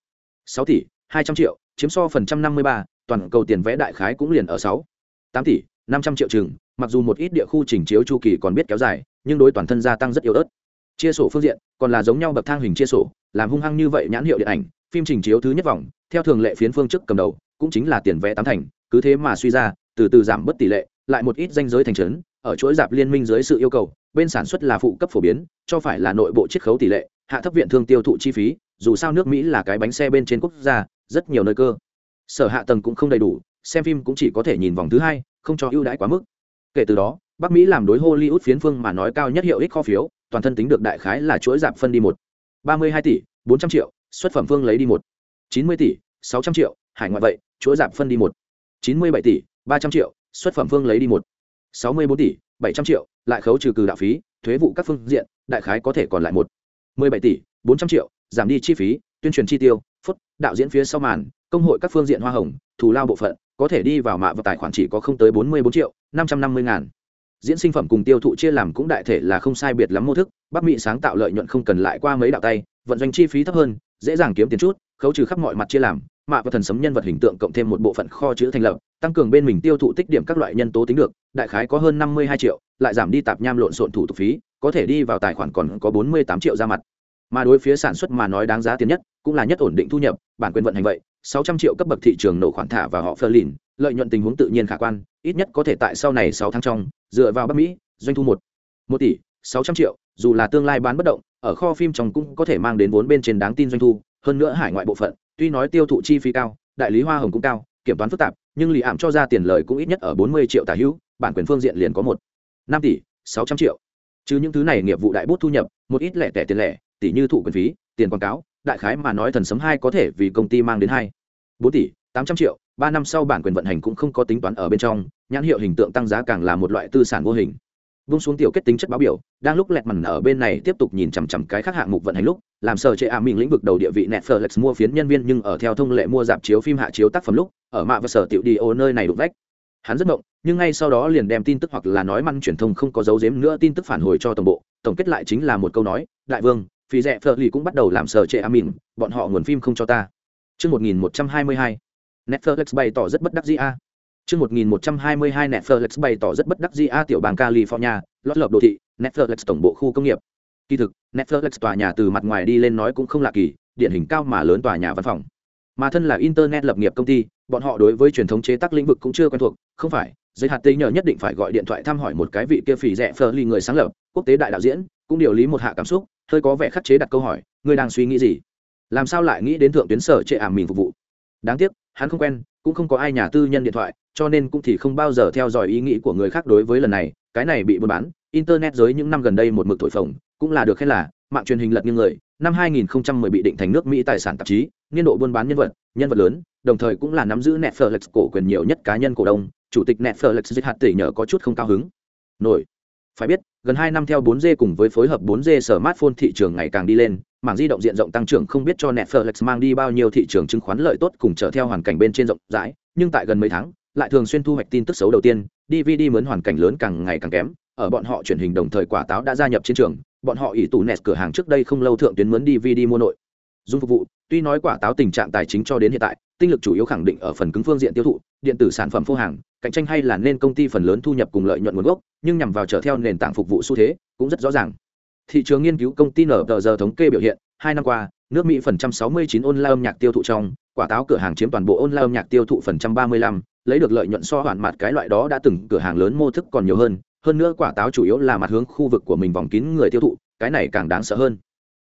Sáu tỷ, hai trăm triệu, chiếm so phần trăm năm mươi ba toàn cầu tiền vẽ đại khái cũng liền ở sáu, tám tỷ, năm trăm triệu chừng, mặc dù một ít địa khu chỉnh chiếu chu kỳ còn biết kéo dài, nhưng đối toàn thân gia tăng rất yếu ớt. Chia sổ phương diện, còn là giống nhau bậc thang hình chia sổ, làm hung hăng như vậy nhãn hiệu điện ảnh, phim trình chiếu thứ nhất vòng, theo thường lệ phiến phương trước cầm đầu, cũng chính là tiền vẽ tám thành, cứ thế mà suy ra, từ từ giảm bớt tỷ lệ, lại một ít danh giới thành trấn, ở chuỗi dạp liên minh dưới sự yêu cầu, bên sản xuất là phụ cấp phổ biến, cho phải là nội bộ chiết khấu tỷ lệ, hạ thấp viện thương tiêu thụ chi phí, dù sao nước mỹ là cái bánh xe bên trên quốc gia, rất nhiều nơi cơ sở hạ tầng cũng không đầy đủ, xem phim cũng chỉ có thể nhìn vòng thứ hai, không cho ưu đãi quá mức. Kể từ đó, bắc mỹ làm đối hollywood phiến phương mà nói cao nhất hiệu ích kho phiếu, toàn thân tính được đại khái là chuỗi giảm phân đi một. ba mươi hai tỷ, bốn trăm triệu, xuất phẩm phương lấy đi một. chín mươi tỷ, sáu trăm triệu, hải ngoại vậy, chuỗi giảm phân đi một. chín mươi bảy tỷ, ba trăm triệu, xuất phẩm phương lấy đi một. sáu mươi bốn tỷ, bảy trăm triệu, lại khấu trừ cừ đạo phí, thuế vụ các phương diện, đại khái có thể còn lại một. mười bảy tỷ, bốn trăm triệu, giảm đi chi phí, tuyên truyền chi tiêu phút đạo diễn phía sau màn, công hội các phương diện hoa hồng, thù lao bộ phận, có thể đi vào mạ và tài khoản chỉ có không tới bốn mươi bốn triệu, năm trăm năm mươi ngàn. Diễn sinh phẩm cùng tiêu thụ chia làm cũng đại thể là không sai biệt lắm mô thức, bắc mỹ sáng tạo lợi nhuận không cần lại qua mấy đạo tay, vận doanh chi phí thấp hơn, dễ dàng kiếm tiền chút, khấu trừ khắp mọi mặt chia làm, mạ và thần sấm nhân vật hình tượng cộng thêm một bộ phận kho chữ thành lập, tăng cường bên mình tiêu thụ tích điểm các loại nhân tố tính được, đại khái có hơn năm mươi hai triệu, lại giảm đi tạp nham lộn xộn thủ tục phí, có thể đi vào tài khoản còn có bốn mươi tám triệu ra mặt mà đối phía sản xuất mà nói đáng giá tiền nhất, cũng là nhất ổn định thu nhập, bản quyền vận hành vậy, sáu trăm triệu cấp bậc thị trường nổ khoản thả và họ phơ lìn lợi nhuận tình huống tự nhiên khả quan, ít nhất có thể tại sau này sáu tháng trong, dựa vào bắc mỹ, doanh thu một một tỷ sáu trăm triệu, dù là tương lai bán bất động, ở kho phim trong cũng có thể mang đến vốn bên trên đáng tin doanh thu, hơn nữa hải ngoại bộ phận, tuy nói tiêu thụ chi phí cao, đại lý hoa hồng cũng cao, kiểm toán phức tạp, nhưng lì ảm cho ra tiền lời cũng ít nhất ở bốn mươi triệu tả hữu, bản quyền phương diện liền có một, năm tỷ sáu trăm triệu. Chứ những thứ này nghiệp vụ đại bút thu nhập, một ít lẻ tẻ tiền lẻ tỷ như thụ quyền phí, tiền quảng cáo, đại khái mà nói thần sấm hai có thể vì công ty mang đến hai. Bốn tỷ, tám trăm triệu, ba năm sau bản quyền vận hành cũng không có tính toán ở bên trong, nhãn hiệu hình tượng tăng giá càng là một loại tư sản vô hình. Vung xuống tiểu kết tính chất báo biểu, đang lúc lẹt mằn ở bên này tiếp tục nhìn chằm chằm cái khác hạng mục vận hành lúc, làm sở trệ ả mình lĩnh vực đầu địa vị netflix mua phiến nhân viên nhưng ở theo thông lệ mua dạp chiếu phim hạ chiếu tác phẩm lúc, ở mạ và sở tiểu đi ô nơi này đục vách. Hắn rất mộng, nhưng ngay sau đó liền đem tin tức hoặc là nói măn truyền thông không có dấu giếm nữa tin tức phản hồi cho tổng bộ, tổng kết lại chính là một câu nói, đại vương phi rẻ phở lì cũng bắt đầu làm sở trệ a mìn bọn họ nguồn phim không cho ta Trước 1122, Netflix bày tỏ rất bất đắc dĩ a. Trước 1122 Netflix bày tỏ rất bất đắc dĩ a tiểu bang California, lót lợp đô thị, Netflix tổng bộ khu công nghiệp. Kỳ thực, Netflix tòa nhà từ mặt ngoài đi lên nói cũng không lạ kỳ, điển hình cao mà lớn tòa nhà văn phòng. Mà thân là internet lập nghiệp công ty, bọn họ đối với truyền thống chế tác lĩnh vực cũng chưa quen thuộc, không phải, giấy hạt tế nhờ nhất định phải gọi điện thoại thăm hỏi một cái vị kia phỉ rẻ phờ ly người sáng lập, quốc tế đại đạo diễn, cũng điều lý một hạ cảm xúc, hơi có vẻ khắc chế đặt câu hỏi, ngươi đang suy nghĩ gì? Làm sao lại nghĩ đến thượng tuyến sở chệ ảm mình phục vụ? Đáng tiếc, hắn không quen, cũng không có ai nhà tư nhân điện thoại, cho nên cũng thì không bao giờ theo dõi ý nghĩ của người khác đối với lần này, cái này bị buôn bán, internet giới những năm gần đây một mực thổi phồng cũng là được khen là mạng truyền hình lật nghiêng người năm 2010 bị định thành nước mỹ tài sản tạp chí niên độ buôn bán nhân vật nhân vật lớn đồng thời cũng là nắm giữ netflix cổ quyền nhiều nhất cá nhân cổ đông chủ tịch netflix dịch hạt tỷ nhờ có chút không cao hứng nổi phải biết, gần hai năm theo 4G cùng với phối hợp 4G smartphone thị trường ngày càng đi lên, mảng di động diện rộng tăng trưởng không biết cho netflix mang đi bao nhiêu thị trường chứng khoán lợi tốt cùng trở theo hoàn cảnh bên trên rộng rãi, nhưng tại gần mấy tháng, lại thường xuyên thu hoạch tin tức xấu đầu tiên dvd mướn hoàn cảnh lớn càng ngày càng kém, ở bọn họ truyền hình đồng thời quả táo đã gia nhập chiến trường, bọn họ ỷ tủ nẹt cửa hàng trước đây không lâu thượng tuyến mướn dvd mua nội dung phục vụ, tuy nói quả táo tình trạng tài chính cho đến hiện tại, tinh lực chủ yếu khẳng định ở phần cứng phương diện tiêu thụ, điện tử sản phẩm phô hàng, cạnh tranh hay là nên công ty phần lớn thu nhập cùng lợi nhuận nguồn gốc, nhưng nhằm vào trở theo nền tảng phục vụ xu thế, cũng rất rõ ràng. Thị trường nghiên cứu công ty nở tờ giờ thống kê biểu hiện, hai năm qua, nước mỹ phần trăm sáu mươi chín online âm nhạc tiêu thụ trong, quả táo cửa hàng chiếm toàn bộ online âm nhạc tiêu thụ phần trăm ba mươi lăm, lấy được lợi nhuận so hoàn mặt cái loại đó đã từng, cửa hàng lớn mô thức còn nhiều hơn hơn nữa quả táo chủ yếu là mặt hướng khu vực của mình vòng kín người tiêu thụ, cái này càng đáng sợ hơn.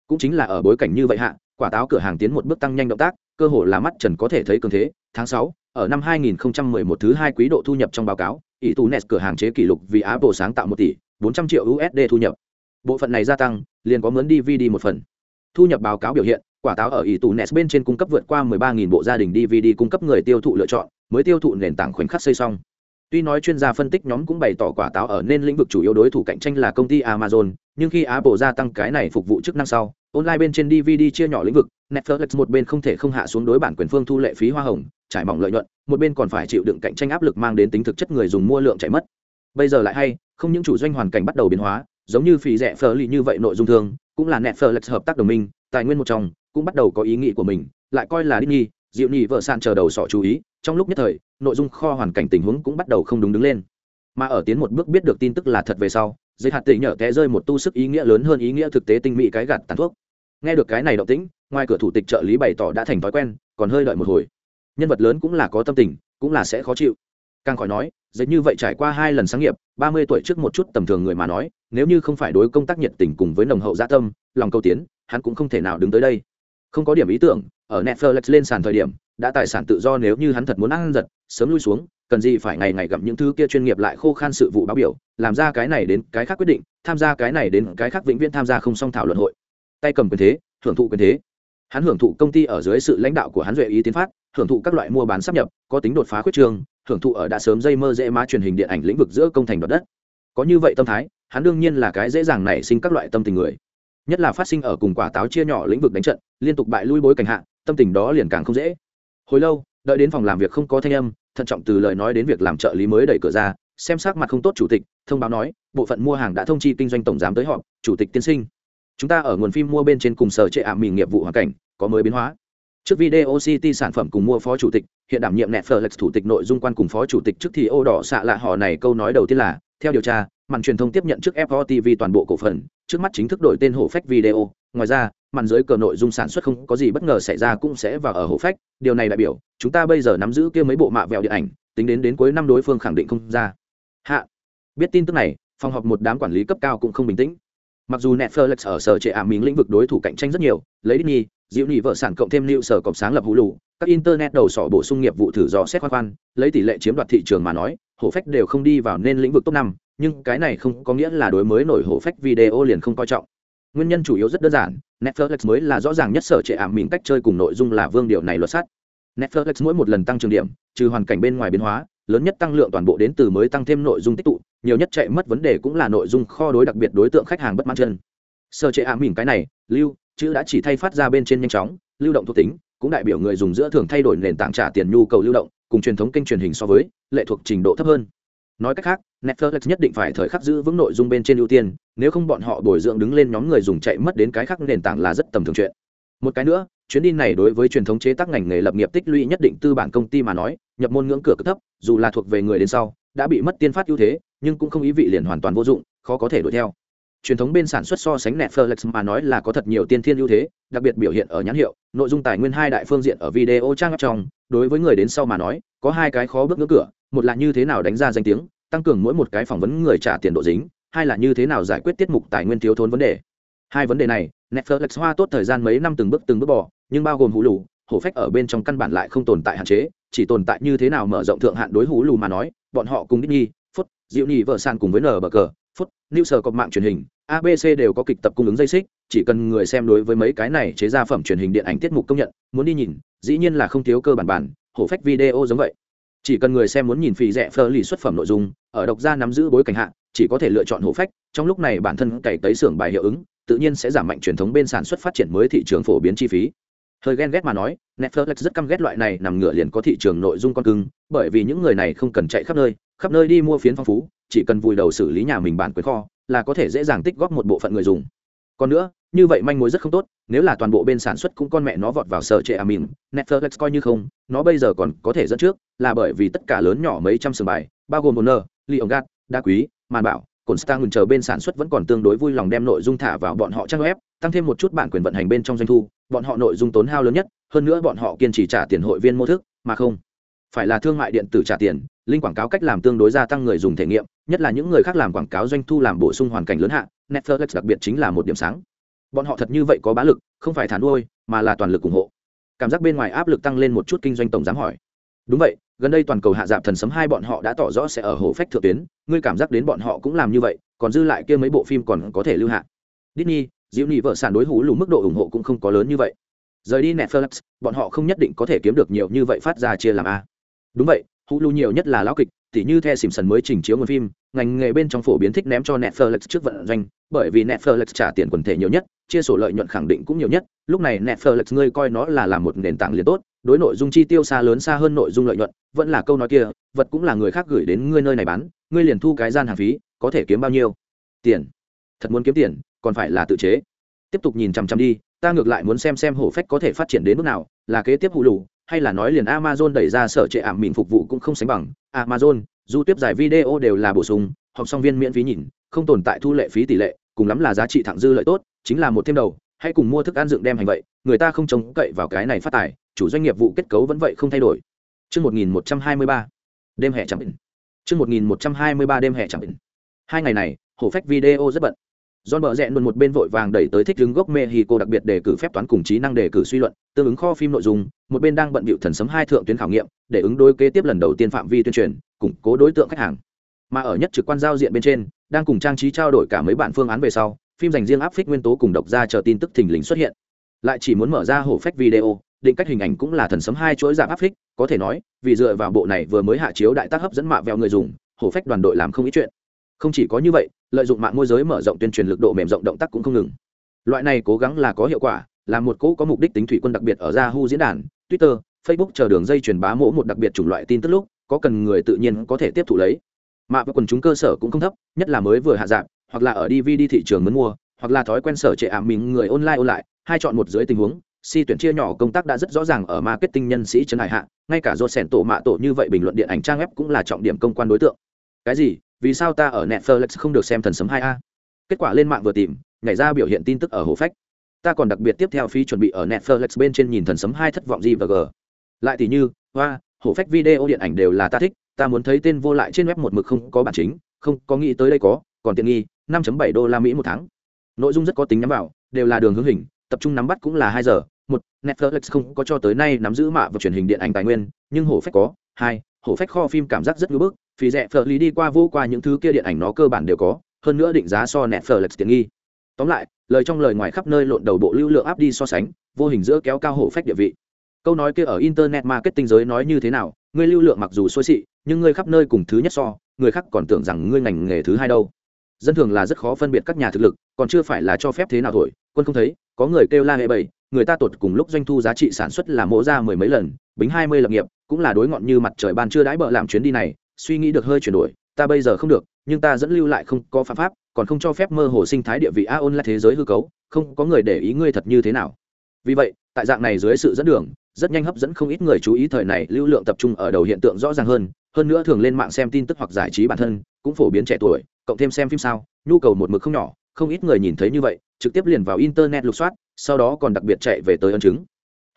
Cũng chính là ở bối cảnh như vậy hạ quả táo cửa hàng tiến một bước tăng nhanh động tác cơ hội là mắt trần có thể thấy cường thế. Tháng sáu ở năm 2011 thứ hai quý độ thu nhập trong báo cáo ý tú nes cửa hàng chế kỷ lục vì apple sáng tạo một tỷ 400 triệu usd thu nhập. Bộ phận này gia tăng liền có mướn dvd một phần. Thu nhập báo cáo biểu hiện quả táo ở ý tủ nes bên trên cung cấp vượt qua 13.000 bộ gia đình dvd cung cấp người tiêu thụ lựa chọn mới tiêu thụ nền tảng khoảnh khắc xây xong. Tuy nói chuyên gia phân tích nhóm cũng bày tỏ quả táo ở nên lĩnh vực chủ yếu đối thủ cạnh tranh là công ty Amazon, nhưng khi Apple gia tăng cái này phục vụ chức năng sau, online bên trên DVD chia nhỏ lĩnh vực, Netflix một bên không thể không hạ xuống đối bản quyền phương thu lệ phí hoa hồng, trải mỏng lợi nhuận, một bên còn phải chịu đựng cạnh tranh áp lực mang đến tính thực chất người dùng mua lượng chảy mất. Bây giờ lại hay, không những chủ doanh hoàn cảnh bắt đầu biến hóa, giống như phí rẻ phở lì như vậy nội dung thường, cũng là Netflix hợp tác đồng minh, tài nguyên một trong, cũng bắt đầu có ý nghĩ của mình, lại coi là Disney, dịu nhị vợ sàn chờ đầu sọ chú ý, trong lúc nhất thời, nội dung kho hoàn cảnh tình huống cũng bắt đầu không đúng đứng lên mà ở tiến một bước biết được tin tức là thật về sau dây hạt tỉ nhở té rơi một tu sức ý nghĩa lớn hơn ý nghĩa thực tế tinh mỹ cái gạt tàn thuốc nghe được cái này động tĩnh, ngoài cửa thủ tịch trợ lý bày tỏ đã thành thói quen, còn hơi đợi một hồi. Nhân vật lớn cũng là có tâm tình, cũng là sẽ khó chịu. Càng khỏi nói dạy như vậy trải qua hai lần sáng nghiệp, ba mươi tuổi trước một chút tầm thường người mà nói, nếu như không phải đối công tác nhiệt tình cùng với nồng hậu gia tâm, lòng câu tiến, hắn cũng không thể nào đứng tới đây. Không có điểm ý tưởng, ở netflix lên sàn thời điểm, đã tài sản tự do nếu như hắn thật muốn ăn giật, sớm lui xuống, cần gì phải ngày ngày gặp những thứ kia chuyên nghiệp lại khô khan sự vụ báo biểu, làm ra cái này đến cái khác quyết định, tham gia cái này đến cái khác vĩnh viễn tham gia không song thảo luận hội tay cầm quyền thế hưởng thụ quyền thế. Hắn hưởng thụ công ty ở dưới sự lãnh đạo của hắn duệ ý tiến phát hưởng thụ các loại mua bán sắp nhập có tính đột phá khuyết trường hưởng thụ ở đã sớm dây mơ dễ má truyền hình điện ảnh lĩnh vực giữa công thành đoạt đất. Có như vậy tâm thái hắn đương nhiên là cái dễ dàng nảy sinh các loại tâm tình người. Nhất là phát sinh ở cùng quả táo chia nhỏ lĩnh vực đánh trận liên tục bại lui bối cảnh hạ tâm tình đó liền càng không dễ. Hồi lâu đợi đến phòng làm việc không có thanh âm thận trọng từ lời nói đến việc làm trợ lý mới đẩy cửa ra xem sắc mặt không tốt chủ tịch thông báo nói bộ phận mua hàng đã thông chi kinh doanh tổng giám tới họp, chủ tịch tiên sinh chúng ta ở nguồn phim mua bên trên cùng sở trệ ảm à mình nghiệp vụ hoàn cảnh, có mới biến hóa. Trước video city sản phẩm cùng mua phó chủ tịch, hiện đảm nhiệm netflix thủ tịch nội dung quan cùng phó chủ tịch trước thì ô đỏ xạ lạ họ này câu nói đầu tiên là, theo điều tra, màn truyền thông tiếp nhận trước FO TV toàn bộ cổ phần, trước mắt chính thức đổi tên hổ phách video. Ngoài ra, màn dưới cờ nội dung sản xuất không có gì bất ngờ xảy ra cũng sẽ vào ở hổ phách. Điều này đại biểu, chúng ta bây giờ nắm giữ kia mấy bộ mạ vẹo điện ảnh, tính đến đến cuối năm đối phương khẳng định không ra. Hạ, biết tin tức này, phòng họp một đám quản lý cấp cao cũng không bình tĩnh mặc dù netflix ở sở trệ ảm miếng lĩnh vực đối thủ cạnh tranh rất nhiều lấy Disney, diệu nhị vợ sản cộng thêm liệu sở cộng sáng lập hữu lụ các internet đầu sỏ bổ sung nghiệp vụ thử dò xét khoan khoan lấy tỷ lệ chiếm đoạt thị trường mà nói hổ phách đều không đi vào nên lĩnh vực top năm nhưng cái này không có nghĩa là đối mới nổi hổ phách video liền không coi trọng. Nguyên nhân chủ yếu rất đơn giản netflix mới là rõ ràng nhất sở trệ ảm mình cách chơi cùng nội dung là vương điều này luật sắt. Netflix mỗi một lần tăng trưởng điểm trừ hoàn cảnh bên ngoài biến hóa lớn nhất tăng lượng toàn bộ đến từ mới tăng thêm nội dung tích tụ, nhiều nhất chạy mất vấn đề cũng là nội dung kho đối đặc biệt đối tượng khách hàng bất mãn chân. Sơ chế ám mỉm cái này, lưu, chữ đã chỉ thay phát ra bên trên nhanh chóng, lưu động thuộc tính, cũng đại biểu người dùng giữa thường thay đổi nền tảng trả tiền nhu cầu lưu động, cùng truyền thống kênh truyền hình so với, lệ thuộc trình độ thấp hơn. Nói cách khác, netflix nhất định phải thời khắc giữ vững nội dung bên trên ưu tiên, nếu không bọn họ bồi dưỡng đứng lên nhóm người dùng chạy mất đến cái khác nền tảng là rất tầm thường chuyện. Một cái nữa chuyến đi này đối với truyền thống chế tác ngành nghề lập nghiệp tích lũy nhất định tư bản công ty mà nói nhập môn ngưỡng cửa cực thấp dù là thuộc về người đến sau đã bị mất tiên phát ưu thế nhưng cũng không ý vị liền hoàn toàn vô dụng khó có thể đuổi theo truyền thống bên sản xuất so sánh Netflix mà nói là có thật nhiều tiên thiên ưu thế, đặc biệt biểu hiện ở nhãn hiệu, nội dung tài nguyên hai đại phương diện ở video trang trong, đối với người đến sau mà nói, có hai cái khó bước ngưỡng cửa, một là như thế nào đánh ra danh tiếng, tăng cường mỗi một cái phỏng vấn người trả tiền độ dính, hai là như thế nào giải quyết tiết mục tài nguyên thiếu thốn vấn đề. Hai vấn đề này, Netflix hoa tốt thời gian mấy năm từng bước từng bước bỏ, nhưng bao gồm hủ lù, hổ phách ở bên trong căn bản lại không tồn tại hạn chế, chỉ tồn tại như thế nào mở rộng thượng hạn đối hủ lù mà nói, bọn họ cùng Disney, Phút, Diệu Nhị vợ sàn cùng với nở bờ cờ, Phút, New Sở có mạng truyền hình, ABC đều có kịch tập cung ứng dây xích, chỉ cần người xem đối với mấy cái này chế ra phẩm truyền hình điện ảnh tiết mục công nhận, muốn đi nhìn, dĩ nhiên là không thiếu cơ bản bản, hổ phách video giống vậy. Chỉ cần người xem muốn nhìn phì rẻ phơ lì xuất phẩm nội dung, ở độc gia nắm giữ bối cảnh hạ, chỉ có thể lựa chọn hổ phách, trong lúc này bản thân cày tấy xưởng bài hiệu ứng, tự nhiên sẽ giảm mạnh truyền thống bên sản xuất phát triển mới thị trường phổ biến chi phí. Hơi ghen ghét mà nói netflix rất căm ghét loại này nằm ngửa liền có thị trường nội dung con cưng bởi vì những người này không cần chạy khắp nơi khắp nơi đi mua phiến phong phú chỉ cần vùi đầu xử lý nhà mình bản quyền kho là có thể dễ dàng tích góp một bộ phận người dùng. Còn nữa như vậy manh mối rất không tốt nếu là toàn bộ bên sản xuất cũng con mẹ nó vọt vào sở trệ à amin netflix coi như không nó bây giờ còn có thể dẫn trước là bởi vì tất cả lớn nhỏ mấy trăm sừng bài bao gồm Warner, gạt, đa quý màn bảo cồn star chờ bên sản xuất vẫn còn tương đối vui lòng đem nội dung thả vào bọn họ trang web, tăng thêm một chút bản quyền vận hành bên trong doanh thu, bọn họ nội dung tốn hao lớn nhất, hơn nữa bọn họ kiên trì trả tiền hội viên mô thức, mà không phải là thương mại điện tử trả tiền, linh quảng cáo cách làm tương đối gia tăng người dùng thể nghiệm, nhất là những người khác làm quảng cáo doanh thu làm bổ sung hoàn cảnh lớn hạ, netflix đặc biệt chính là một điểm sáng. Bọn họ thật như vậy có bá lực, không phải thản nuôi, mà là toàn lực ủng hộ. Cảm giác bên ngoài áp lực tăng lên một chút kinh doanh tổng giám hỏi. Đúng vậy gần đây toàn cầu hạ dạp thần sấm hai bọn họ đã tỏ rõ sẽ ở hồ phách thượng tuyến ngươi cảm giác đến bọn họ cũng làm như vậy còn dư lại kia mấy bộ phim còn có thể lưu hạ. Disney, diễu nhị vợ sản đối hủ lù mức độ ủng hộ cũng không có lớn như vậy. Rời đi netflix bọn họ không nhất định có thể kiếm được nhiều như vậy phát ra chia làm a. Đúng vậy hủ lù nhiều nhất là lão kịch tỉ như The Simpsons mới trình chiếu nguồn phim, ngành nghề bên trong phổ biến thích ném cho Netflix trước vận doanh, bởi vì Netflix trả tiền quần thể nhiều nhất, chia sổ lợi nhuận khẳng định cũng nhiều nhất, lúc này Netflix ngươi coi nó là làm một nền tảng liền tốt, đối nội dung chi tiêu xa lớn xa hơn nội dung lợi nhuận, vẫn là câu nói kia, vật cũng là người khác gửi đến ngươi nơi này bán, ngươi liền thu cái gian hàng phí, có thể kiếm bao nhiêu? Tiền. Thật muốn kiếm tiền, còn phải là tự chế tiếp tục nhìn chằm chằm đi ta ngược lại muốn xem xem hổ phách có thể phát triển đến mức nào là kế tiếp hụ lù hay là nói liền amazon đẩy ra sở trệ ảm mịn phục vụ cũng không sánh bằng amazon dù tiếp giải video đều là bổ sung học xong viên miễn phí nhìn không tồn tại thu lệ phí tỷ lệ cùng lắm là giá trị thẳng dư lợi tốt chính là một thêm đầu hay cùng mua thức ăn dựng đem hành vậy người ta không trông cậy vào cái này phát tài chủ doanh nghiệp vụ kết cấu vẫn vậy không thay đổi Chương 1123, đêm hè chẳng bình. Chương 1123 đêm hè chẳng bình. Hai ngày này, hổ phách video rất bận. John bờ rẽ luôn một bên vội vàng đẩy tới thích ứng gốc Mexico đặc biệt để cử phép toán cùng trí năng để cử suy luận, tương ứng kho phim nội dung, một bên đang bận bịu thần sấm hai thượng tuyến khảo nghiệm, để ứng đối kế tiếp lần đầu tiên phạm vi tuyên truyền, củng cố đối tượng khách hàng. Mà ở nhất trực quan giao diện bên trên, đang cùng trang trí trao đổi cả mấy bản phương án về sau, phim dành riêng áp phích nguyên tố cùng độc ra chờ tin tức thình lình xuất hiện. Lại chỉ muốn mở ra hổ phách video, định cách hình ảnh cũng là thần sấm hai chuỗi giảm áp phích, có thể nói, vì dựa vào bộ này vừa mới hạ chiếu đại tác hấp dẫn mạ vẹo người dùng, hổ phách đoàn đội làm không ít chuyện không chỉ có như vậy, lợi dụng mạng môi giới mở rộng tuyên truyền lực độ mềm rộng động tác cũng không ngừng. Loại này cố gắng là có hiệu quả, là một cỗ có mục đích tính thủy quân đặc biệt ở yahoo diễn đàn, twitter, facebook chờ đường dây truyền bá mỗ một đặc biệt chủng loại tin tức lúc, có cần người tự nhiên có thể tiếp thụ lấy. Mạ và quần chúng cơ sở cũng không thấp, nhất là mới vừa hạ giảm hoặc là ở dvd thị trường muốn mua, hoặc là thói quen sở trệ ảm mình người online ôn lại, hai chọn một dưới tình huống, si tuyển chia nhỏ công tác đã rất rõ ràng ở marketing nhân sĩ trần hải hạ, ngay cả do sẻn tổ mạ tổ như vậy bình luận điện ảnh trang web cũng là trọng điểm công quan đối tượng. Cái gì? Vì sao ta ở netflix không được xem thần sấm hai a? Kết quả lên mạng vừa tìm, nhảy ra biểu hiện tin tức ở hồ phách. Ta còn đặc biệt tiếp theo phi chuẩn bị ở netflix bên trên nhìn thần sấm hai thất vọng gì và g lại thì như, hoa, hồ phách video điện ảnh đều là ta thích, ta muốn thấy tên vô lại trên web một mực không có bản chính, không có nghĩ tới đây có, còn tiện nghi 5.7 đô la mỹ một tháng. Nội dung rất có tính nhắm vào, đều là đường hướng hình, tập trung nắm bắt cũng là hai giờ. Một, netflix không có cho tới nay nắm giữ mạ và truyền hình điện ảnh tài nguyên, nhưng hổ phách có. Hai hổ phách kho phim cảm giác rất ngưỡng bức phí rẻ phở lý đi qua vô qua những thứ kia điện ảnh nó cơ bản đều có, hơn nữa định giá so nẹt phở lệch tiện nghi. Tóm lại, lời trong lời ngoài khắp nơi lộn đầu bộ lưu lượng áp đi so sánh, vô hình giữa kéo cao hổ phách địa vị. Câu nói kia ở internet marketing giới nói như thế nào, ngươi lưu lượng mặc dù xôi xị, nhưng ngươi khắp nơi cùng thứ nhất so, người khác còn tưởng rằng ngươi ngành nghề thứ hai đâu. Dân thường là rất khó phân biệt các nhà thực lực, còn chưa phải là cho phép thế nào thổi, quân không thấy, có người kêu la hệ bảy, người ta tột cùng lúc doanh thu giá trị sản xuất là mỗ ra mười mấy lần, bính hai mươi lập nghiệp, cũng là đối ngọn như mặt trời ban chưa đãi bợ làm chuyến đi này suy nghĩ được hơi chuyển đổi, ta bây giờ không được, nhưng ta dẫn lưu lại không có phạm pháp, còn không cho phép mơ hồ sinh thái địa vị a ôn là thế giới hư cấu, không có người để ý ngươi thật như thế nào. Vì vậy, tại dạng này dưới sự dẫn đường, rất nhanh hấp dẫn không ít người chú ý thời này lưu lượng tập trung ở đầu hiện tượng rõ ràng hơn hơn nữa thường lên mạng xem tin tức hoặc giải trí bản thân, cũng phổ biến trẻ tuổi, cộng thêm xem phim sao, nhu cầu một mực không nhỏ, không ít người nhìn thấy như vậy, trực tiếp liền vào internet lục soát, sau đó còn đặc biệt chạy về tới ấn chứng.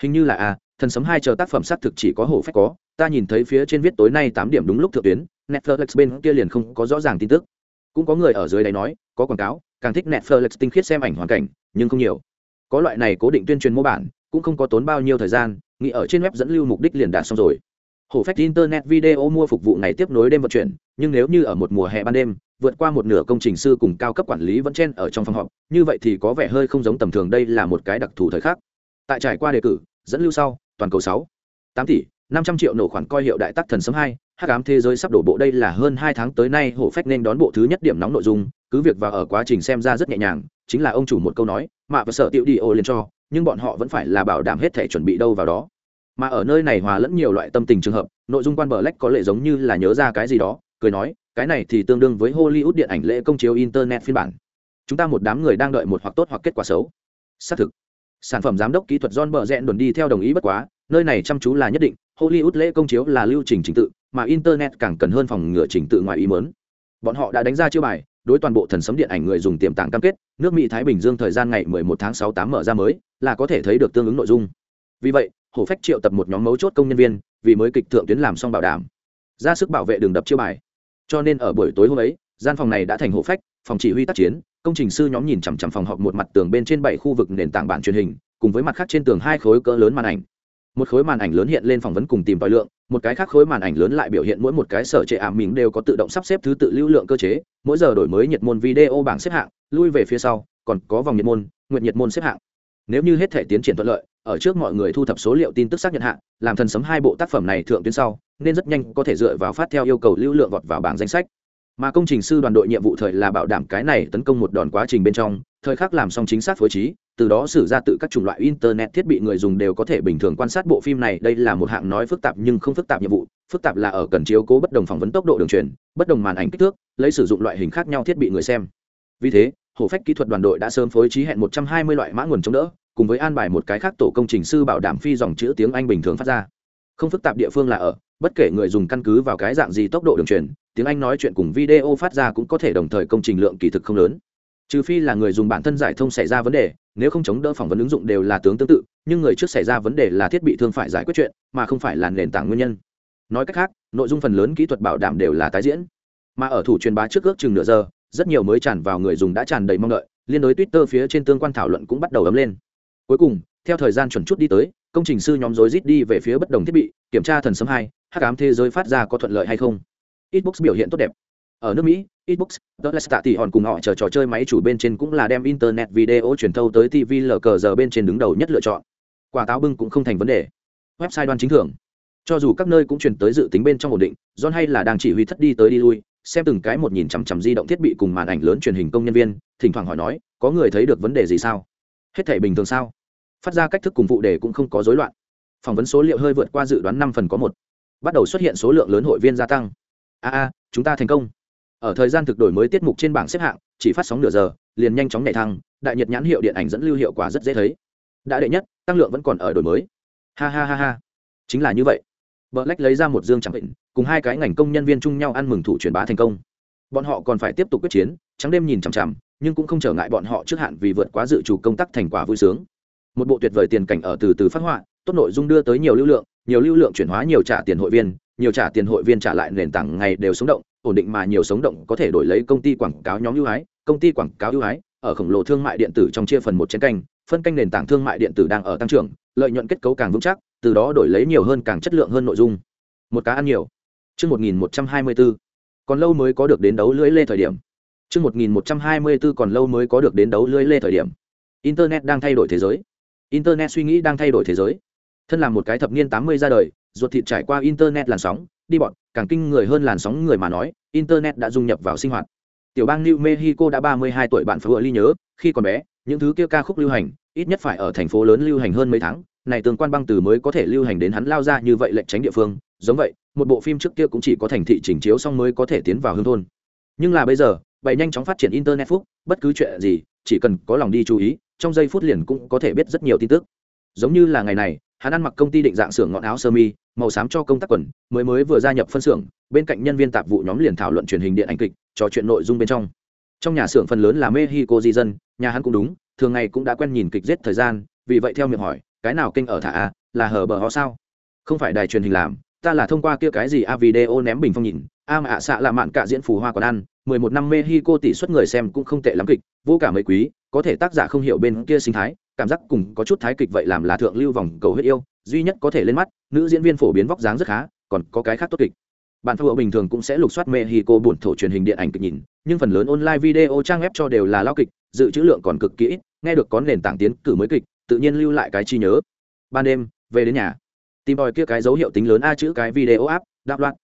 Hình như là a, thần sấm hai chờ tác phẩm xác thực chỉ có hổ phách có ta nhìn thấy phía trên viết tối nay tám điểm đúng lúc thượng tuyến, netflix bên kia liền không có rõ ràng tin tức. Cũng có người ở dưới đây nói, có quảng cáo, càng thích netflix tinh khiết xem ảnh hoàn cảnh, nhưng không nhiều. Có loại này cố định tuyên truyền mô bản, cũng không có tốn bao nhiêu thời gian, nghĩ ở trên web dẫn lưu mục đích liền đạt xong rồi. Hổ phách internet video mua phục vụ ngày tiếp nối đêm vận chuyển, nhưng nếu như ở một mùa hè ban đêm, vượt qua một nửa công trình sư cùng cao cấp quản lý vẫn chen ở trong phòng họp, như vậy thì có vẻ hơi không giống tầm thường đây là một cái đặc thù thời khắc. Tại trải qua đề cử, dẫn lưu sau, toàn cầu sáu, tám tỷ năm trăm triệu nổ khoản coi hiệu đại tắc thần sấm hai, hắc ám thế giới sắp đổ bộ đây là hơn hai tháng tới nay hổ phách nên đón bộ thứ nhất điểm nóng nội dung, cứ việc và ở quá trình xem ra rất nhẹ nhàng, chính là ông chủ một câu nói, mạ và sợ tiệu đi ô lên cho, nhưng bọn họ vẫn phải là bảo đảm hết thể chuẩn bị đâu vào đó. Mà ở nơi này hòa lẫn nhiều loại tâm tình trường hợp, nội dung quan bờ lách có lệ giống như là nhớ ra cái gì đó, cười nói, cái này thì tương đương với hollywood điện ảnh lễ công chiếu internet phiên bản. Chúng ta một đám người đang đợi một hoặc tốt hoặc kết quả xấu. Xác thực, sản phẩm giám đốc kỹ thuật john bờ rẽn đồn đi theo đồng ý bất quá nơi này chăm chú là nhất định, hollywood lễ công chiếu là lưu trình trình tự, mà internet càng cần hơn phòng ngừa trình tự ngoài ý mớn bọn họ đã đánh ra chiêu bài, đối toàn bộ thần sấm điện ảnh người dùng tiềm tàng cam kết, nước mỹ thái bình dương thời gian ngày 11 tháng 6 8 mở ra mới, là có thể thấy được tương ứng nội dung. Vì vậy, hổ phách triệu tập một nhóm mấu chốt công nhân viên, vì mới kịch thượng tuyến làm xong bảo đảm, ra sức bảo vệ đường đập chiêu bài. Cho nên ở buổi tối hôm ấy, gian phòng này đã thành hổ phách, phòng chỉ huy tác chiến, công trình sư nhóm nhìn chằm chằm phòng họp một mặt tường bên trên bảy khu vực nền tảng bản truyền hình, cùng với mặt khác trên tường hai khối cỡ lớn màn ảnh một khối màn ảnh lớn hiện lên phỏng vấn cùng tìm tòi lượng, một cái khác khối màn ảnh lớn lại biểu hiện mỗi một cái sở trệ ảm mình đều có tự động sắp xếp thứ tự lưu lượng cơ chế, mỗi giờ đổi mới nhiệt môn video bảng xếp hạng, lui về phía sau, còn có vòng nhiệt môn nguyện nhiệt môn xếp hạng. Nếu như hết thể tiến triển thuận lợi, ở trước mọi người thu thập số liệu tin tức xác nhận hạng làm thần sấm hai bộ tác phẩm này thượng tuyến sau, nên rất nhanh có thể dựa vào phát theo yêu cầu lưu lượng vọt vào bảng danh sách. Mà công trình sư đoàn đội nhiệm vụ thời là bảo đảm cái này tấn công một đòn quá trình bên trong thời khắc làm xong chính xác phối trí, từ đó xử ra tự các chủng loại internet thiết bị người dùng đều có thể bình thường quan sát bộ phim này. Đây là một hạng nói phức tạp nhưng không phức tạp nhiệm vụ. Phức tạp là ở cần chiếu cố bất đồng phỏng vấn tốc độ đường truyền, bất đồng màn ảnh kích thước, lấy sử dụng loại hình khác nhau thiết bị người xem. Vì thế hổ phách kỹ thuật đoàn đội đã sớm phối trí hẹn một trăm hai mươi loại mã nguồn chống đỡ, cùng với an bài một cái khác tổ công trình sư bảo đảm phi dòng chữ tiếng anh bình thường phát ra. Không phức tạp địa phương là ở, bất kể người dùng căn cứ vào cái dạng gì tốc độ đường truyền, tiếng anh nói chuyện cùng video phát ra cũng có thể đồng thời công trình lượng kỳ thực không lớn trừ phi là người dùng bản thân giải thông xảy ra vấn đề, nếu không chống đỡ phỏng vấn ứng dụng đều là tướng tương tự, nhưng người trước xảy ra vấn đề là thiết bị thương phải giải quyết chuyện, mà không phải là nền tảng nguyên nhân. Nói cách khác, nội dung phần lớn kỹ thuật bảo đảm đều là tái diễn. Mà ở thủ truyền bá trước ước chừng nửa giờ, rất nhiều mới tràn vào người dùng đã tràn đầy mong đợi, liên đối twitter phía trên tương quan thảo luận cũng bắt đầu ấm lên. Cuối cùng, theo thời gian chuẩn chút đi tới, công trình sư nhóm rối rít đi về phía bất đồng thiết bị, kiểm tra thần sấm hai, hắc ám thế giới phát ra có thuận lợi hay không. Xbox biểu hiện tốt đẹp. Ở nước mỹ Xbox, The Last thì hòn cùng họ chờ trò chơi máy chủ bên trên cũng là đem internet video truyền thâu tới TV LCG giờ bên trên đứng đầu nhất lựa chọn. Quả táo bưng cũng không thành vấn đề. Website đoan chính thưởng. Cho dù các nơi cũng truyền tới dự tính bên trong ổn định, John hay là đang chỉ huy thất đi tới đi lui, xem từng cái một nhìn chằm chằm di động thiết bị cùng màn ảnh lớn truyền hình công nhân viên, thỉnh thoảng hỏi nói, có người thấy được vấn đề gì sao? Hết thảy bình thường sao? Phát ra cách thức cùng vụ đề cũng không có rối loạn. Phỏng vấn số liệu hơi vượt qua dự đoán năm phần có một. Bắt đầu xuất hiện số lượng lớn hội viên gia tăng. A a, chúng ta thành công ở thời gian thực đổi mới tiết mục trên bảng xếp hạng chỉ phát sóng nửa giờ liền nhanh chóng nhảy thăng đại nhiệt nhãn hiệu điện ảnh dẫn lưu hiệu quả rất dễ thấy đã đệ nhất tăng lượng vẫn còn ở đổi mới ha ha ha ha chính là như vậy Black lấy ra một dương trắng bệnh cùng hai cái ngành công nhân viên chung nhau ăn mừng thủ truyền bá thành công. Bọn họ còn phải tiếp tục quyết chiến, trắng đêm nhìn chằm chằm, nhưng cũng không trở ngại bọn họ trước hạn vì vượt quá dự chủ công tác thành quả vui sướng. Một bộ tuyệt vời tiền cảnh ở từ từ phát họa, tốt nội dung đưa tới nhiều lưu lượng, nhiều lưu lượng chuyển hóa nhiều trả tiền hội viên, nhiều trả tiền hội viên trả lại nền tảng ngày đều sống động, ổn định mà nhiều sống động có thể đổi lấy công ty quảng cáo nhóm ưu ái, công ty quảng cáo ưu ái, ở khổng lồ thương mại điện tử trong chia phần một chén canh, phân canh nền tảng thương mại điện tử đang ở tăng trưởng, lợi nhuận kết cấu càng vững chắc, từ đó đổi lấy nhiều hơn càng chất lượng hơn nội dung một cá ăn nhiều Trước 1124, còn lâu mới có được đến đấu lưỡi lê thời điểm. Trước 1124 còn lâu mới có được đến đấu lưỡi lê thời điểm. Internet đang thay đổi thế giới. Internet suy nghĩ đang thay đổi thế giới. Thân làm một cái thập niên 80 ra đời, ruột thịt trải qua Internet làn sóng, đi bọn, càng kinh người hơn làn sóng người mà nói, Internet đã dung nhập vào sinh hoạt. Tiểu bang New Mexico đã 32 tuổi bạn vừa ly nhớ, khi còn bé, những thứ kia ca khúc lưu hành, ít nhất phải ở thành phố lớn lưu hành hơn mấy tháng, này tương quan băng từ mới có thể lưu hành đến hắn lao ra như vậy lệnh tránh địa phương. Giống vậy một bộ phim trước kia cũng chỉ có thành thị trình chiếu xong mới có thể tiến vào hương thôn. Nhưng là bây giờ bày nhanh chóng phát triển internet phúc bất cứ chuyện gì chỉ cần có lòng đi chú ý trong giây phút liền cũng có thể biết rất nhiều tin tức. Giống như là ngày này hắn ăn mặc công ty định dạng xưởng ngọn áo sơ mi màu xám cho công tác quần, mới mới vừa gia nhập phân xưởng, bên cạnh nhân viên tạp vụ nhóm liền thảo luận truyền hình điện ảnh kịch, trò chuyện nội dung bên trong. Trong nhà xưởng phần lớn là mexico di dân, nhà hắn cũng đúng, thường ngày cũng đã quen nhìn kịch giết thời gian, vì vậy theo miệng hỏi, cái nào kênh ở thả a, là hờ bờ họ sao? Không phải đài truyền hình làm, ta là thông qua kia cái gì a video ném bình phong nhìn, a mà ạ xạ là mạn cả diễn phù hoa còn ăn, mười một năm mexico tỷ suất người xem cũng không tệ lắm kịch, vô cả mấy quý, có thể tác giả không hiểu bên kia sinh thái, cảm giác cùng có chút thái kịch vậy làm là thượng lưu vòng cầu huyết yêu duy nhất có thể lên mắt, nữ diễn viên phổ biến vóc dáng rất khá, còn có cái khác tốt kịch. Bạn phụ bình thường cũng sẽ lục soát mexico buồn thổ truyền hình điện ảnh kịch nhìn, nhưng phần lớn online video trang web cho đều là lao kịch, dự trữ lượng còn cực kỹ, nghe được có nền tảng tiến cử mới kịch, tự nhiên lưu lại cái chi nhớ. Ban đêm, về đến nhà. Tìm đòi kia cái dấu hiệu tính lớn a chữ cái video app, đáp loạn.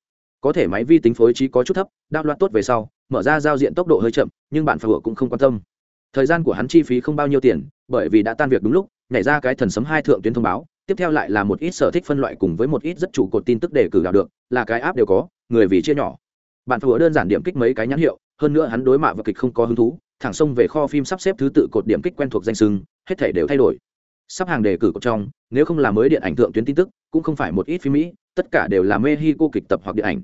Có thể máy vi tính phối trí có chút thấp, đáp loạn tốt về sau, mở ra giao diện tốc độ hơi chậm, nhưng bạn phải cũng không quan tâm. Thời gian của hắn chi phí không bao nhiêu tiền, bởi vì đã tan việc đúng lúc nhảy ra cái thần sấm hai thượng tuyến thông báo, tiếp theo lại là một ít sở thích phân loại cùng với một ít rất chủ cột tin tức để cử đào được, là cái app đều có, người vì chia nhỏ. Bạn vừa đơn giản điểm kích mấy cái nhãn hiệu, hơn nữa hắn đối mạ và kịch không có hứng thú, thẳng xông về kho phim sắp xếp thứ tự cột điểm kích quen thuộc danh sưng, hết thể đều thay đổi. Sắp hàng đề cử của trong, nếu không là mới điện ảnh thượng tuyến tin tức, cũng không phải một ít phim mỹ, tất cả đều là mexico kịch tập hoặc điện ảnh.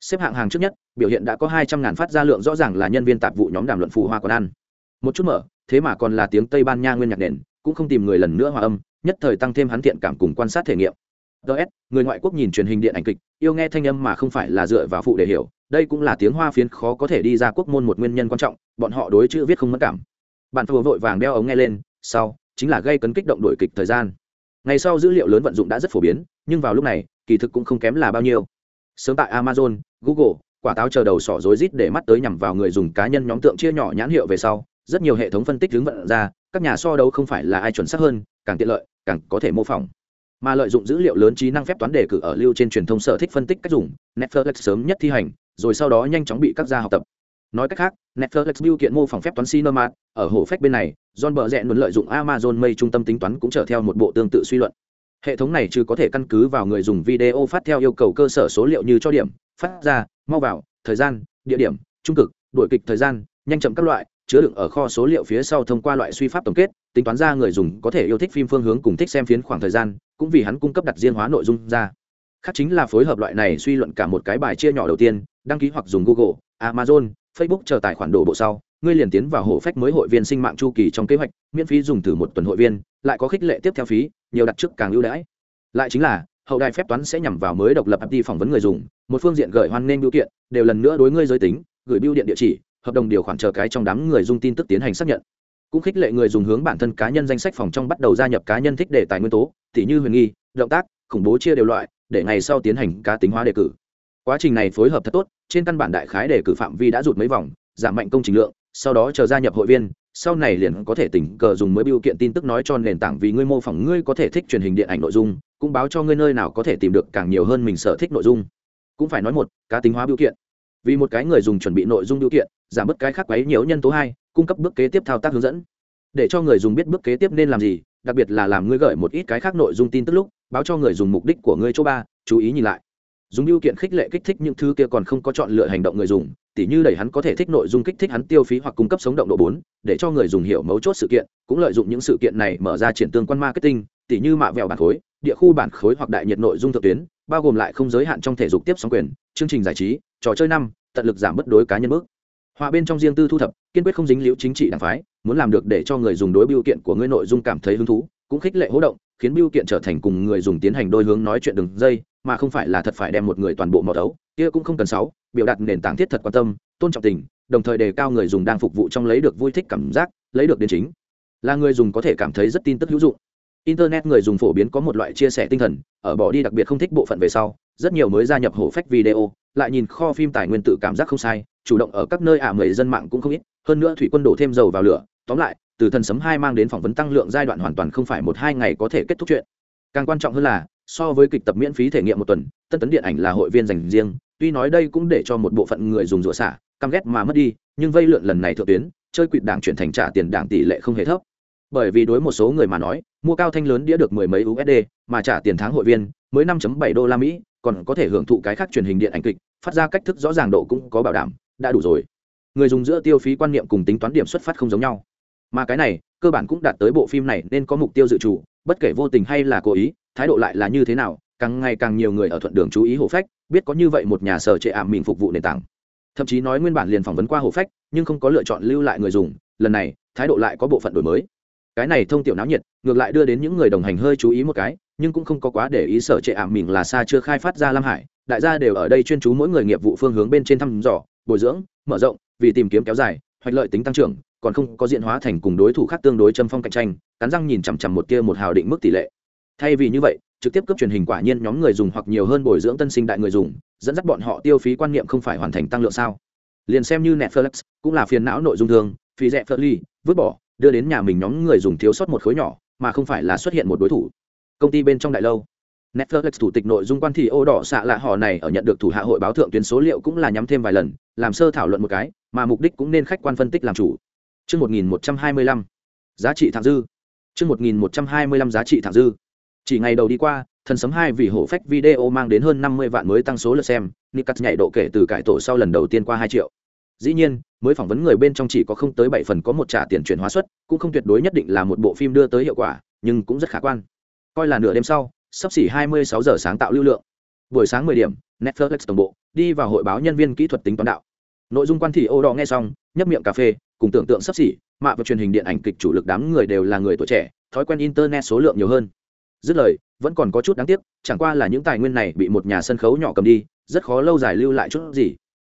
Xếp hạng hàng trước nhất, biểu hiện đã có hai trăm ngàn phát ra lượng, rõ ràng là nhân viên tạp vụ nhóm đàm luận phù hoa còn ăn. Một chút mở, thế mà còn là tiếng tây ban nha nguyên nhạc nền cũng không tìm người lần nữa hòa âm, nhất thời tăng thêm hắn thiện cảm cùng quan sát thể nghiệm. Ts người ngoại quốc nhìn truyền hình điện ảnh kịch, yêu nghe thanh âm mà không phải là dựa vào phụ để hiểu, đây cũng là tiếng hoa phiến khó có thể đi ra quốc môn một nguyên nhân quan trọng, bọn họ đối chữ viết không mất cảm. Bạn phù vội vàng đeo ống nghe lên, sau, chính là gây cấn kích động đổi kịch thời gian. Ngày sau dữ liệu lớn vận dụng đã rất phổ biến, nhưng vào lúc này, kỳ thực cũng không kém là bao nhiêu. Sớm tại amazon, google, quả táo chờ đầu sỏ rối rít để mắt tới nhằm vào người dùng cá nhân nhóm tượng chia nhỏ nhãn hiệu về sau, rất nhiều hệ thống phân tích hướng vận ra các nhà so đấu không phải là ai chuẩn xác hơn, càng tiện lợi, càng có thể mô phỏng. Mà lợi dụng dữ liệu lớn trí năng phép toán đề cử ở lưu trên truyền thông sở thích phân tích cách dùng, netflix sớm nhất thi hành, rồi sau đó nhanh chóng bị các gia học tập. Nói cách khác, netflix biêu kiện mô phỏng phép toán cinema, ở hồ phép bên này, john bờ rẽ muốn lợi dụng amazon mây trung tâm tính toán cũng trở theo một bộ tương tự suy luận. Hệ thống này chứ có thể căn cứ vào người dùng video phát theo yêu cầu cơ sở số liệu như cho điểm, phát ra, mau vào, thời gian, địa điểm, trung cực đổi kịch thời gian, nhanh chậm các loại chứa đựng ở kho số liệu phía sau thông qua loại suy pháp tổng kết, tính toán ra người dùng có thể yêu thích phim phương hướng cùng thích xem phiến khoảng thời gian, cũng vì hắn cung cấp đặt riêng hóa nội dung ra. Khác chính là phối hợp loại này suy luận cả một cái bài chia nhỏ đầu tiên, đăng ký hoặc dùng google, amazon, facebook chờ tài khoản đổ bộ sau, ngươi liền tiến vào hộ phách mới hội viên sinh mạng chu kỳ trong kế hoạch, miễn phí dùng thử một tuần hội viên, lại có khích lệ tiếp theo phí, nhiều đặt trước càng ưu đãi. Lại chính là, hậu đài phép toán sẽ nhằm vào mới độc lập đi phỏng vấn người dùng, một phương diện gửi hoan nghênh biểu kiện, đều lần nữa đối ngươi giới tính, gửi biêu điện địa chỉ hợp đồng điều khoản chờ cái trong đám người dùng tin tức tiến hành xác nhận. Cũng khích lệ người dùng hướng bản thân cá nhân danh sách phòng trong bắt đầu gia nhập cá nhân thích đề tài nguyên tố, tỉ như huyền nghi, động tác, khủng bố chia đều loại, để ngày sau tiến hành cá tính hóa đề cử. Quá trình này phối hợp thật tốt, trên căn bản đại khái đề cử phạm vi đã rụt mấy vòng, giảm mạnh công trình lượng, sau đó chờ gia nhập hội viên, sau này liền có thể tỉnh cờ dùng mới biểu kiện tin tức nói cho nền tảng vì ngươi mô phỏng ngươi có thể thích truyền hình điện ảnh nội dung, cũng báo cho ngươi nơi nào có thể tìm được càng nhiều hơn mình sở thích nội dung. Cũng phải nói một, cá tính hóa biểu kiện vì một cái người dùng chuẩn bị nội dung điều kiện, giảm bớt cái khác quấy nhiều nhân tố hai, cung cấp bước kế tiếp thao tác hướng dẫn. Để cho người dùng biết bước kế tiếp nên làm gì, đặc biệt là làm ngươi gửi một ít cái khác nội dung tin tức lúc, báo cho người dùng mục đích của ngươi chỗ ba, chú ý nhìn lại. Dùng điều kiện khích lệ kích thích những thứ kia còn không có chọn lựa hành động người dùng, tỉ như đẩy hắn có thể thích nội dung kích thích hắn tiêu phí hoặc cung cấp sống động độ bốn, để cho người dùng hiểu mấu chốt sự kiện, cũng lợi dụng những sự kiện này mở ra triển tương quan marketing, tỉ như mạ vẹo bản khối địa khu bản khối hoặc đại nhiệt nội dung thực tuyến, bao gồm lại không giới hạn trong thể dục tiếp sóng quyền, chương trình giải trí, trò chơi năm, tận lực giảm bất đối cá nhân mức. Hòa bên trong riêng tư thu thập, kiên quyết không dính liễu chính trị đảng phái, muốn làm được để cho người dùng đối biểu kiện của ngươi nội dung cảm thấy hứng thú, cũng khích lệ hỗ động, khiến biểu kiện trở thành cùng người dùng tiến hành đôi hướng nói chuyện đường dây, mà không phải là thật phải đem một người toàn bộ mò đấu, kia cũng không cần sáu, biểu đạt nền tảng thiết thật quan tâm, tôn trọng tình, đồng thời đề cao người dùng đang phục vụ trong lấy được vui thích cảm giác, lấy được đến chính. Là người dùng có thể cảm thấy rất tin tức hữu dụng internet người dùng phổ biến có một loại chia sẻ tinh thần, ở bỏ đi đặc biệt không thích bộ phận về sau, rất nhiều mới gia nhập hổ phách video, lại nhìn kho phim tài nguyên tự cảm giác không sai, chủ động ở các nơi ả à mười dân mạng cũng không ít, hơn nữa thủy quân đổ thêm dầu vào lửa, tóm lại, từ thần sấm hai mang đến phỏng vấn tăng lượng giai đoạn hoàn toàn không phải một hai ngày có thể kết thúc chuyện. Càng quan trọng hơn là, so với kịch tập miễn phí thể nghiệm một tuần, tân tấn điện ảnh là hội viên dành riêng, tuy nói đây cũng để cho một bộ phận người dùng rủa xả, căm ghét mà mất đi, nhưng vây lượn lần này thượng tuyến, chơi quỵt đảng chuyển thành trả tiền đảng tỷ lệ không hề thấp bởi vì đối một số người mà nói, mua cao thanh lớn đĩa được mười mấy usd mà trả tiền tháng hội viên, mới 5.7 đô la mỹ, còn có thể hưởng thụ cái khác truyền hình điện ảnh kịch, phát ra cách thức rõ ràng độ cũng có bảo đảm, đã đủ rồi. Người dùng giữa tiêu phí quan niệm cùng tính toán điểm xuất phát không giống nhau. Mà cái này, cơ bản cũng đạt tới bộ phim này nên có mục tiêu dự trù, bất kể vô tình hay là cố ý, thái độ lại là như thế nào, càng ngày càng nhiều người ở thuận đường chú ý hồ phách, biết có như vậy một nhà sở trệ ảm mình phục vụ nền tảng. Thậm chí nói nguyên bản liền phỏng vấn qua hồ phách, nhưng không có lựa chọn lưu lại người dùng, lần này, thái độ lại có bộ phận đổi mới cái này thông tiểu náo nhiệt, ngược lại đưa đến những người đồng hành hơi chú ý một cái, nhưng cũng không có quá để ý sở trệ ảm mình là xa chưa khai phát ra lam hải, đại gia đều ở đây chuyên chú mỗi người nghiệp vụ phương hướng bên trên thăm dò, bồi dưỡng, mở rộng, vì tìm kiếm kéo dài, hoạch lợi tính tăng trưởng, còn không có diện hóa thành cùng đối thủ khác tương đối châm phong cạnh tranh, cắn răng nhìn chằm chằm một kia một hào định mức tỷ lệ. Thay vì như vậy, trực tiếp cấp truyền hình quả nhiên nhóm người dùng hoặc nhiều hơn bồi dưỡng tân sinh đại người dùng, dẫn dắt bọn họ tiêu phí quan niệm không phải hoàn thành tăng lượng sao. Liền xem như netflix, cũng là phiền não nội dung thường, phí rẻ phật ly, vứt bỏ đưa đến nhà mình nhóm người dùng thiếu sót một khối nhỏ mà không phải là xuất hiện một đối thủ công ty bên trong đại lâu Netflix thủ tịch nội dung quan thị ô đỏ xạ lạ họ này ở nhận được thủ hạ hội báo thượng tuyến số liệu cũng là nhắm thêm vài lần, làm sơ thảo luận một cái, mà mục đích cũng nên khách quan phân tích làm chủ. Trước 1125, giá trị thẳng dư. Trước 1125 giá trị thẳng dư. Chỉ ngày đầu đi qua, thần sấm hai vì hổ phách video mang đến hơn 50 vạn mới tăng số lượt xem, Nikat nhảy độ kể từ cải tổ sau lần đầu tiên qua 2 triệu. Dĩ nhiên, mới phỏng vấn người bên trong chỉ có không tới bảy phần có một trả tiền chuyển hóa suất, cũng không tuyệt đối nhất định là một bộ phim đưa tới hiệu quả, nhưng cũng rất khả quan. Coi là nửa đêm sau, sắp xỉ 26 giờ sáng tạo lưu lượng. Buổi sáng 10 điểm, Netflix tổng bộ đi vào hội báo nhân viên kỹ thuật tính toán đạo. Nội dung quan thị ô đỏ nghe xong, nhấp miệng cà phê, cùng tưởng tượng sắp xỉ, mạ và truyền hình điện ảnh kịch chủ lực đám người đều là người tuổi trẻ, thói quen internet số lượng nhiều hơn. Dứt lời, vẫn còn có chút đáng tiếc, chẳng qua là những tài nguyên này bị một nhà sân khấu nhỏ cầm đi, rất khó lâu dài lưu lại chút gì.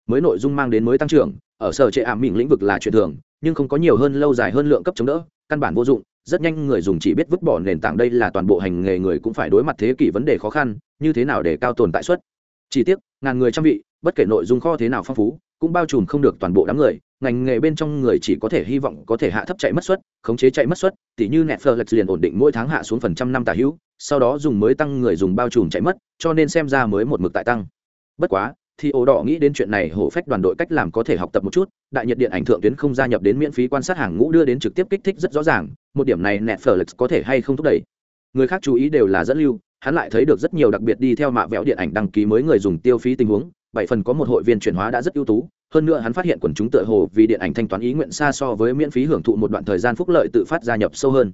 Mới nội dung mang đến mới tăng trưởng, ở sở chế ảm mình lĩnh vực là chuyện thường, nhưng không có nhiều hơn lâu dài hơn lượng cấp chống đỡ, căn bản vô dụng, rất nhanh người dùng chỉ biết vứt bỏ nền tảng đây là toàn bộ hành nghề người cũng phải đối mặt thế kỷ vấn đề khó khăn như thế nào để cao tồn tại suất. Chỉ tiếc ngàn người trăm vị bất kể nội dung kho thế nào phong phú cũng bao trùm không được toàn bộ đám người ngành nghề bên trong người chỉ có thể hy vọng có thể hạ thấp chạy mất suất khống chế chạy mất suất tỉ như netflix liền ổn định mỗi tháng hạ xuống phần trăm năm tả hữu sau đó dùng mới tăng người dùng bao trùm chạy mất cho nên xem ra mới một mực tại tăng. Bất quá thì ổ đỏ nghĩ đến chuyện này hổ phách đoàn đội cách làm có thể học tập một chút, đại nhiệt điện ảnh thượng tuyến không gia nhập đến miễn phí quan sát hàng ngũ đưa đến trực tiếp kích thích rất rõ ràng, một điểm này netflix có thể hay không thúc đẩy. Người khác chú ý đều là dẫn lưu, hắn lại thấy được rất nhiều đặc biệt đi theo mạ vẹo điện ảnh đăng ký mới người dùng tiêu phí tình huống, bảy phần có một hội viên chuyển hóa đã rất ưu tú, hơn nữa hắn phát hiện quần chúng tựa hồ vì điện ảnh thanh toán ý nguyện xa so với miễn phí hưởng thụ một đoạn thời gian phúc lợi tự phát gia nhập sâu hơn.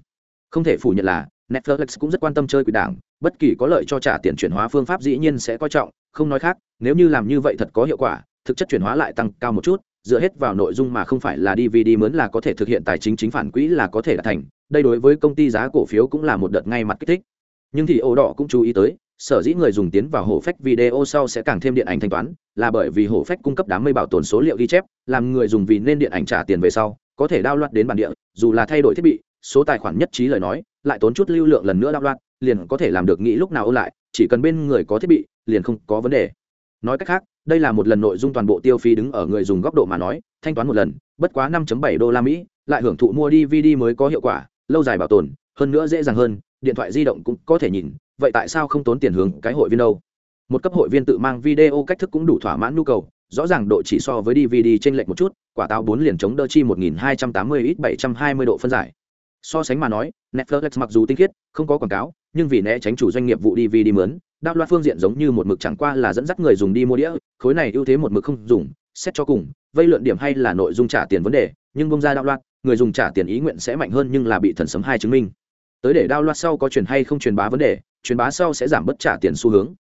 Không thể phủ nhận là netflix cũng rất quan tâm chơi quỷ đảng bất kỳ có lợi cho trả tiền chuyển hóa phương pháp dĩ nhiên sẽ coi trọng, không nói khác, nếu như làm như vậy thật có hiệu quả, thực chất chuyển hóa lại tăng cao một chút, dựa hết vào nội dung mà không phải là dvd mướn là có thể thực hiện tài chính chính phản quỹ là có thể đạt thành, đây đối với công ty giá cổ phiếu cũng là một đợt ngay mặt kích thích. Nhưng thì ô đỏ cũng chú ý tới, sở dĩ người dùng tiến vào hổ phách video sau sẽ càng thêm điện ảnh thanh toán, là bởi vì hổ phách cung cấp đám mây bảo tồn số liệu ghi chép, làm người dùng vì nên điện ảnh trả tiền về sau, có thể đao loạt đến bản địa, dù là thay đổi thiết bị, số tài khoản nhất trí lời nói, lại tốn chút lưu lượng lần nữa đao loạt liền có thể làm được nghĩ lúc nào ôn lại, chỉ cần bên người có thiết bị, liền không có vấn đề. Nói cách khác, đây là một lần nội dung toàn bộ tiêu phí đứng ở người dùng góc độ mà nói, thanh toán một lần, bất quá 5.7 đô la mỹ, lại hưởng thụ mua dvd mới có hiệu quả, lâu dài bảo tồn, hơn nữa dễ dàng hơn, điện thoại di động cũng có thể nhìn, vậy tại sao không tốn tiền hướng cái hội viên đâu? Một cấp hội viên tự mang video cách thức cũng đủ thỏa mãn nhu cầu, rõ ràng độ chỉ so với dvd trên lệch một chút, quả táo bốn liền chống đỡ chi 1280 ít 720 độ phân giải. So sánh mà nói, netflix mặc dù tinh khiết, không có quảng cáo nhưng vì né tránh chủ doanh nghiệp vụ đi vì đi mướn đạo loạt phương diện giống như một mực chẳng qua là dẫn dắt người dùng đi mua đĩa, khối này ưu thế một mực không dùng, xét cho cùng, vây lượn điểm hay là nội dung trả tiền vấn đề, nhưng bông ra đạo loạt người dùng trả tiền ý nguyện sẽ mạnh hơn nhưng là bị thần sấm hai chứng minh. Tới để đao loạt sau có truyền hay không truyền bá vấn đề, truyền bá sau sẽ giảm bất trả tiền xu hướng.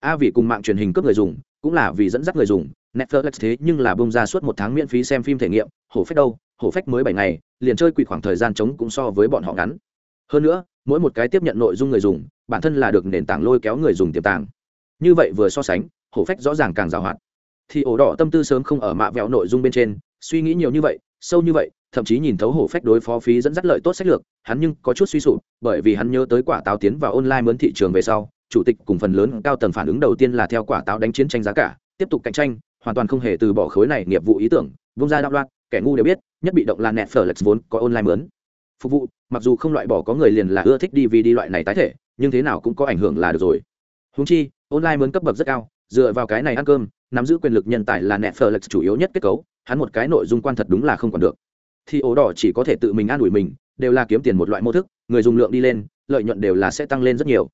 A vì cùng mạng truyền hình cấp người dùng, cũng là vì dẫn dắt người dùng, netflix thế nhưng là bông ra suốt một tháng miễn phí xem phim thể nghiệm, hổ phách đâu, hổ phách mới bảy ngày, liền chơi quỷ khoảng thời gian trống cũng so với bọn họ ngắn. Hơn nữa mỗi một cái tiếp nhận nội dung người dùng, bản thân là được nền tảng lôi kéo người dùng tiềm tàng. Như vậy vừa so sánh, hổ phách rõ ràng càng giàu hoạt. Thì ổ đỏ tâm tư sớm không ở mạ vẹo nội dung bên trên, suy nghĩ nhiều như vậy, sâu như vậy, thậm chí nhìn thấu hổ phách đối phó phí dẫn dắt lợi tốt sách lược, hắn nhưng có chút suy sụp, bởi vì hắn nhớ tới quả táo tiến vào online mướn thị trường về sau, chủ tịch cùng phần lớn cao tầng phản ứng đầu tiên là theo quả táo đánh chiến tranh giá cả, tiếp tục cạnh tranh, hoàn toàn không hề từ bỏ khối này nghiệp vụ ý tưởng, vung ra đạo loạn, kẻ ngu đều biết, nhất bị động là nẹt phở lệch vốn có online mướn phục vụ, mặc dù không loại bỏ có người liền là ưa thích đi vì đi loại này tái thể, nhưng thế nào cũng có ảnh hưởng là được rồi. Húng chi, online mướn cấp bậc rất cao, dựa vào cái này ăn cơm, nắm giữ quyền lực nhân tài là nẹt chủ yếu nhất kết cấu, hắn một cái nội dung quan thật đúng là không còn được. Thì ổ đỏ chỉ có thể tự mình an ủi mình, đều là kiếm tiền một loại mô thức, người dùng lượng đi lên, lợi nhuận đều là sẽ tăng lên rất nhiều.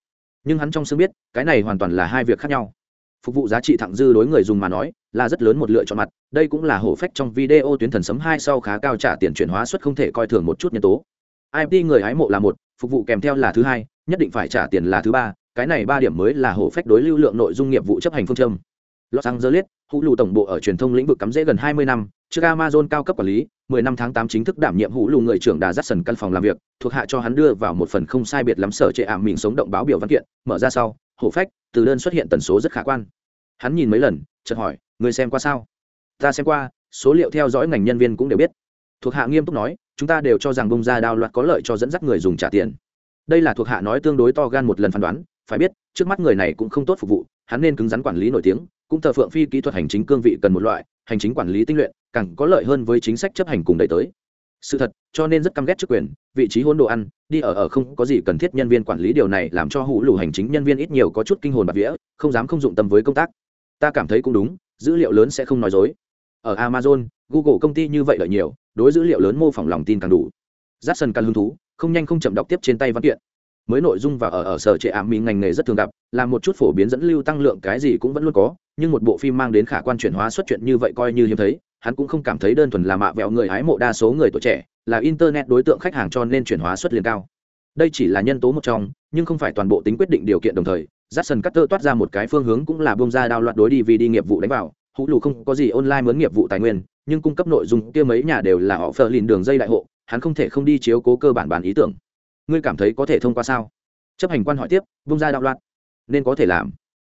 Nhưng hắn trong xương biết, cái này hoàn toàn là hai việc khác nhau. Phục vụ giá trị thẳng dư đối người dùng mà nói, là rất lớn một lựa chọn mặt, đây cũng là hổ phách trong video tuyến thần sấm hai sau khá cao trả tiền chuyển hóa suất không thể coi thường một chút nhân tố imt người hái mộ là một, phục vụ kèm theo là thứ hai, nhất định phải trả tiền là thứ ba, cái này ba điểm mới là hổ phách đối lưu lượng nội dung nghiệp vụ chấp hành phương châm. Los angeles, hữu lù tổng bộ ở truyền thông lĩnh vực cắm rễ gần hai mươi năm, trước amazon cao cấp quản lý 10 năm tháng 8 chính thức đảm nhiệm hữu lù người trưởng đà dắt sần căn phòng làm việc, thuộc hạ cho hắn đưa vào một phần không sai biệt lắm sở trệ ảm mình sống động báo biểu văn kiện, mở ra sau, hổ phách, từ đơn xuất hiện tần số rất khả quan. Hắn nhìn mấy lần, chợt hỏi, người xem qua sao? Ta xem qua, số liệu theo dõi ngành nhân viên cũng đều biết. Thuộc hạ nghiêm túc nói chúng ta đều cho rằng bông ra đao loạt có lợi cho dẫn dắt người dùng trả tiền. Đây là thuộc hạ nói tương đối to gan một lần phán đoán, phải biết, trước mắt người này cũng không tốt phục vụ, hắn nên cứng rắn quản lý nổi tiếng, cũng thờ phượng phi kỹ thuật hành chính cương vị cần một loại, hành chính quản lý tinh luyện, càng có lợi hơn với chính sách chấp hành cùng đẩy tới. Sự thật, cho nên rất căm ghét chức quyền, vị trí hôn đồ ăn, đi ở ở không có gì cần thiết nhân viên quản lý điều này làm cho hủ lù hành chính nhân viên ít nhiều có chút kinh hồn bạc vía, không dám không dụng tâm với công tác. Ta cảm thấy cũng đúng, dữ liệu lớn sẽ không nói dối. Ở amazon google công ty như vậy lợi nhiều, đối dữ liệu lớn mô phỏng lòng tin càng đủ. Jackson sân càng hứng thú, không nhanh không chậm đọc tiếp trên tay văn kiện. Mới nội dung và ở ở sở trệ ảm mỹ ngành nghề rất thường gặp là một chút phổ biến dẫn lưu tăng lượng cái gì cũng vẫn luôn có, nhưng một bộ phim mang đến khả quan chuyển hóa xuất chuyện như vậy coi như hiếm thấy, hắn cũng không cảm thấy đơn thuần là mạ vẹo người hái mộ đa số người tuổi trẻ, là internet đối tượng khách hàng cho nên chuyển hóa xuất liền cao. Đây chỉ là nhân tố một trong, nhưng không phải toàn bộ tính quyết định điều kiện đồng thời, Jackson Carter toát ra một cái phương hướng cũng là bông ra đao loạt đối đi vì đi nghiệp vụ đánh vào hũ lù không có gì online mướn nghiệp vụ tài nguyên nhưng cung cấp nội dung kia mấy nhà đều là họ phờ lìn đường dây đại hộ hắn không thể không đi chiếu cố cơ bản bản ý tưởng. Ngươi cảm thấy có thể thông qua sao? Chấp hành quan hỏi tiếp vung ra đạo loạn. Nên có thể làm.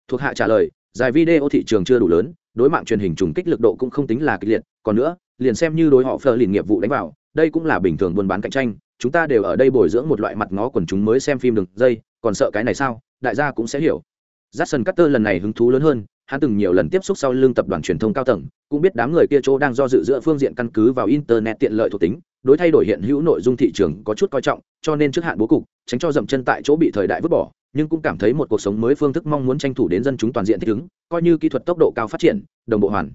Thuộc hạ trả lời dài video thị trường chưa đủ lớn đối mạng truyền hình trùng kích lực độ cũng không tính là kịch liệt còn nữa liền xem như đối họ phờ lìn nghiệp vụ đánh vào đây cũng là bình thường buôn bán cạnh tranh chúng ta đều ở đây bồi dưỡng một loại mặt ngó quần chúng mới xem phim đường dây còn sợ cái này sao? Đại gia cũng sẽ hiểu. Jackson Carter lần này hứng thú lớn hơn, hắn từng nhiều lần tiếp xúc sau lưng tập đoàn truyền thông cao tầng, cũng biết đám người kia chỗ đang do dự giữa phương diện căn cứ vào internet tiện lợi thuộc tính, đối thay đổi hiện hữu nội dung thị trường có chút coi trọng, cho nên trước hạn bố cục, tránh cho dậm chân tại chỗ bị thời đại vứt bỏ, nhưng cũng cảm thấy một cuộc sống mới phương thức mong muốn tranh thủ đến dân chúng toàn diện thích ứng, coi như kỹ thuật tốc độ cao phát triển, đồng bộ hoàn.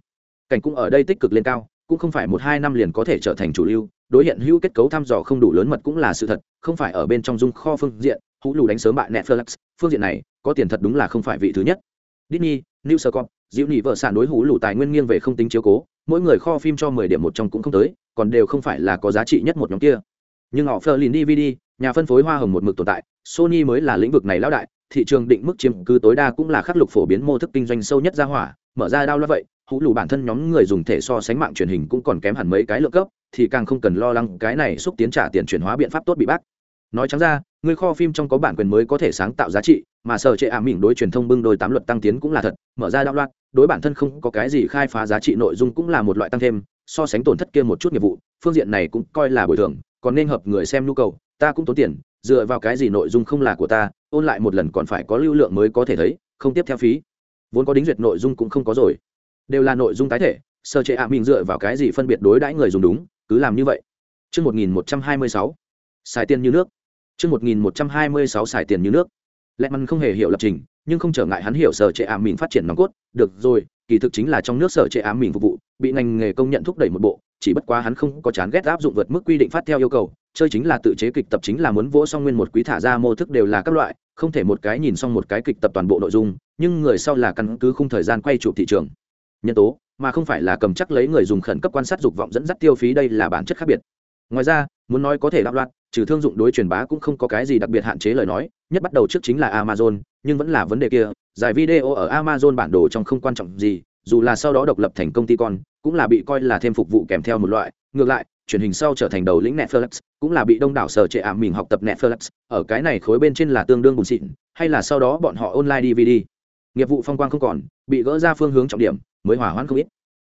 Cảnh cũng ở đây tích cực lên cao, cũng không phải một hai năm liền có thể trở thành chủ lưu, đối hiện hữu kết cấu thăm dò không đủ lớn mật cũng là sự thật, không phải ở bên trong dung kho phương diện, hũ lù đánh sớm bại Netflix, phương diện này, có tiền thật đúng là không phải vị thứ nhất. Disney, New Scott, Diệu Nhị vợ sản đối hủ lù tài nguyên nghiêng về không tính chiếu cố, mỗi người kho phim cho mười điểm một trong cũng không tới, còn đều không phải là có giá trị nhất một nhóm kia. Nhưng họ Fleur DVD, nhà phân phối hoa hồng một mực tồn tại, Sony mới là lĩnh vực này lão đại, thị trường định mức chiếm cứ tối đa cũng là khắc lục phổ biến mô thức kinh doanh sâu nhất ra hỏa, mở ra đao lo vậy, hũ lù bản thân nhóm người dùng thể so sánh mạng truyền hình cũng còn kém hẳn mấy cái lượng cấp, thì càng không cần lo lắng cái này xúc tiến trả tiền chuyển hóa biện pháp tốt bị bác nói trắng ra người kho phim trong có bản quyền mới có thể sáng tạo giá trị mà sở trệ ảm à đối truyền thông bưng đôi tám luật tăng tiến cũng là thật mở ra đạo loạn đối bản thân không có cái gì khai phá giá trị nội dung cũng là một loại tăng thêm so sánh tổn thất kia một chút nghiệp vụ phương diện này cũng coi là bồi thường còn nên hợp người xem nhu cầu ta cũng tốn tiền dựa vào cái gì nội dung không là của ta ôn lại một lần còn phải có lưu lượng mới có thể thấy không tiếp theo phí. Vốn có đính duyệt nội dung cũng không có rồi. Đều là nội dung tái thể sở trệ ảm à dựa vào cái gì phân biệt đối đãi người dùng đúng cứ làm như vậy. Trước 1126, xài tiền như nước. Trước 1126 xài tiền như nước. Lệ Măn không hề hiểu lập trình, nhưng không trở ngại hắn hiểu sở trệ ảm mịn phát triển nòng cốt, được rồi, kỳ thực chính là trong nước sở trệ ảm mịn phục vụ, bị ngành nghề công nhận thúc đẩy một bộ, chỉ bất quá hắn không có chán ghét áp dụng vượt mức quy định phát theo yêu cầu, chơi chính là tự chế kịch tập chính là muốn vỗ xong nguyên một quý thả ra mô thức đều là các loại không thể một cái nhìn xong một cái kịch tập toàn bộ nội dung nhưng người sau là căn cứ khung thời gian quay chụp thị trường. Nhân tố mà không phải là cầm chắc lấy người dùng khẩn cấp quan sát dục vọng dẫn dắt tiêu phí đây là bản chất khác biệt ngoài ra, muốn nói có thể đạo loạn, trừ thương dụng đối truyền bá cũng không có cái gì đặc biệt hạn chế lời nói, nhất bắt đầu trước chính là amazon, nhưng vẫn là vấn đề kia, giải video ở amazon bản đồ trong không quan trọng gì, dù là sau đó độc lập thành công ty con cũng là bị coi là thêm phục vụ kèm theo một loại, ngược lại, truyền hình sau trở thành đầu lĩnh netflix, cũng là bị đông đảo sở trệ ảm mình học tập netflix, ở cái này khối bên trên là tương đương bùn xịn, hay là sau đó bọn họ online dvd nghiệp vụ phong quang không còn, bị gỡ ra phương hướng trọng điểm, mới hỏa hoãn không ít.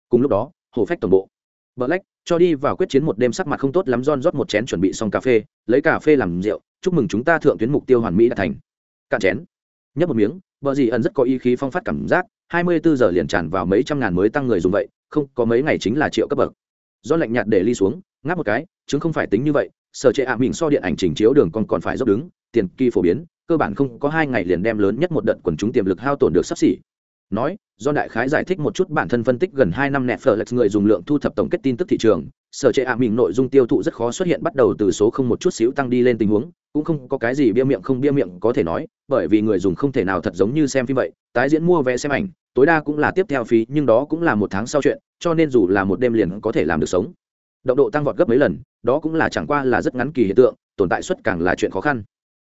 Cùng lúc đó hồ phách tổng bộ. Black cho đi vào quyết chiến một đêm sắc mặt không tốt lắm John rót một chén chuẩn bị xong cà phê, lấy cà phê làm rượu, chúc mừng chúng ta thượng tuyến mục tiêu hoàn mỹ đã thành. Cạn chén. Nhấp một miếng, bờ gì ẩn rất có ý khí phong phát cảm giác, 24 giờ liền tràn vào mấy trăm ngàn mới tăng người dùng vậy, không, có mấy ngày chính là triệu cấp bậc. Do lạnh nhạt để ly xuống, ngáp một cái, chứ không phải tính như vậy, sở chế ạ à mình so điện ảnh trình chiếu đường còn còn phải dốc đứng, tiền kỳ phổ biến, cơ bản không có hai ngày liền đem lớn nhất một đợt quần chúng tiềm lực hao tổn được sắp xỉ nói do đại khái giải thích một chút bản thân phân tích gần hai năm netflix người dùng lượng thu thập tổng kết tin tức thị trường, sở chế ạ mình nội dung tiêu thụ rất khó xuất hiện bắt đầu từ số không một chút xíu tăng đi lên tình huống, cũng không có cái gì bia miệng không bia miệng có thể nói, bởi vì người dùng không thể nào thật giống như xem phim vậy, tái diễn mua vé xem ảnh, tối đa cũng là tiếp theo phí, nhưng đó cũng là một tháng sau chuyện, cho nên dù là một đêm liền có thể làm được sống. Động độ tăng vọt gấp mấy lần, đó cũng là chẳng qua là rất ngắn kỳ hiện tượng, tồn tại suất càng là chuyện khó khăn.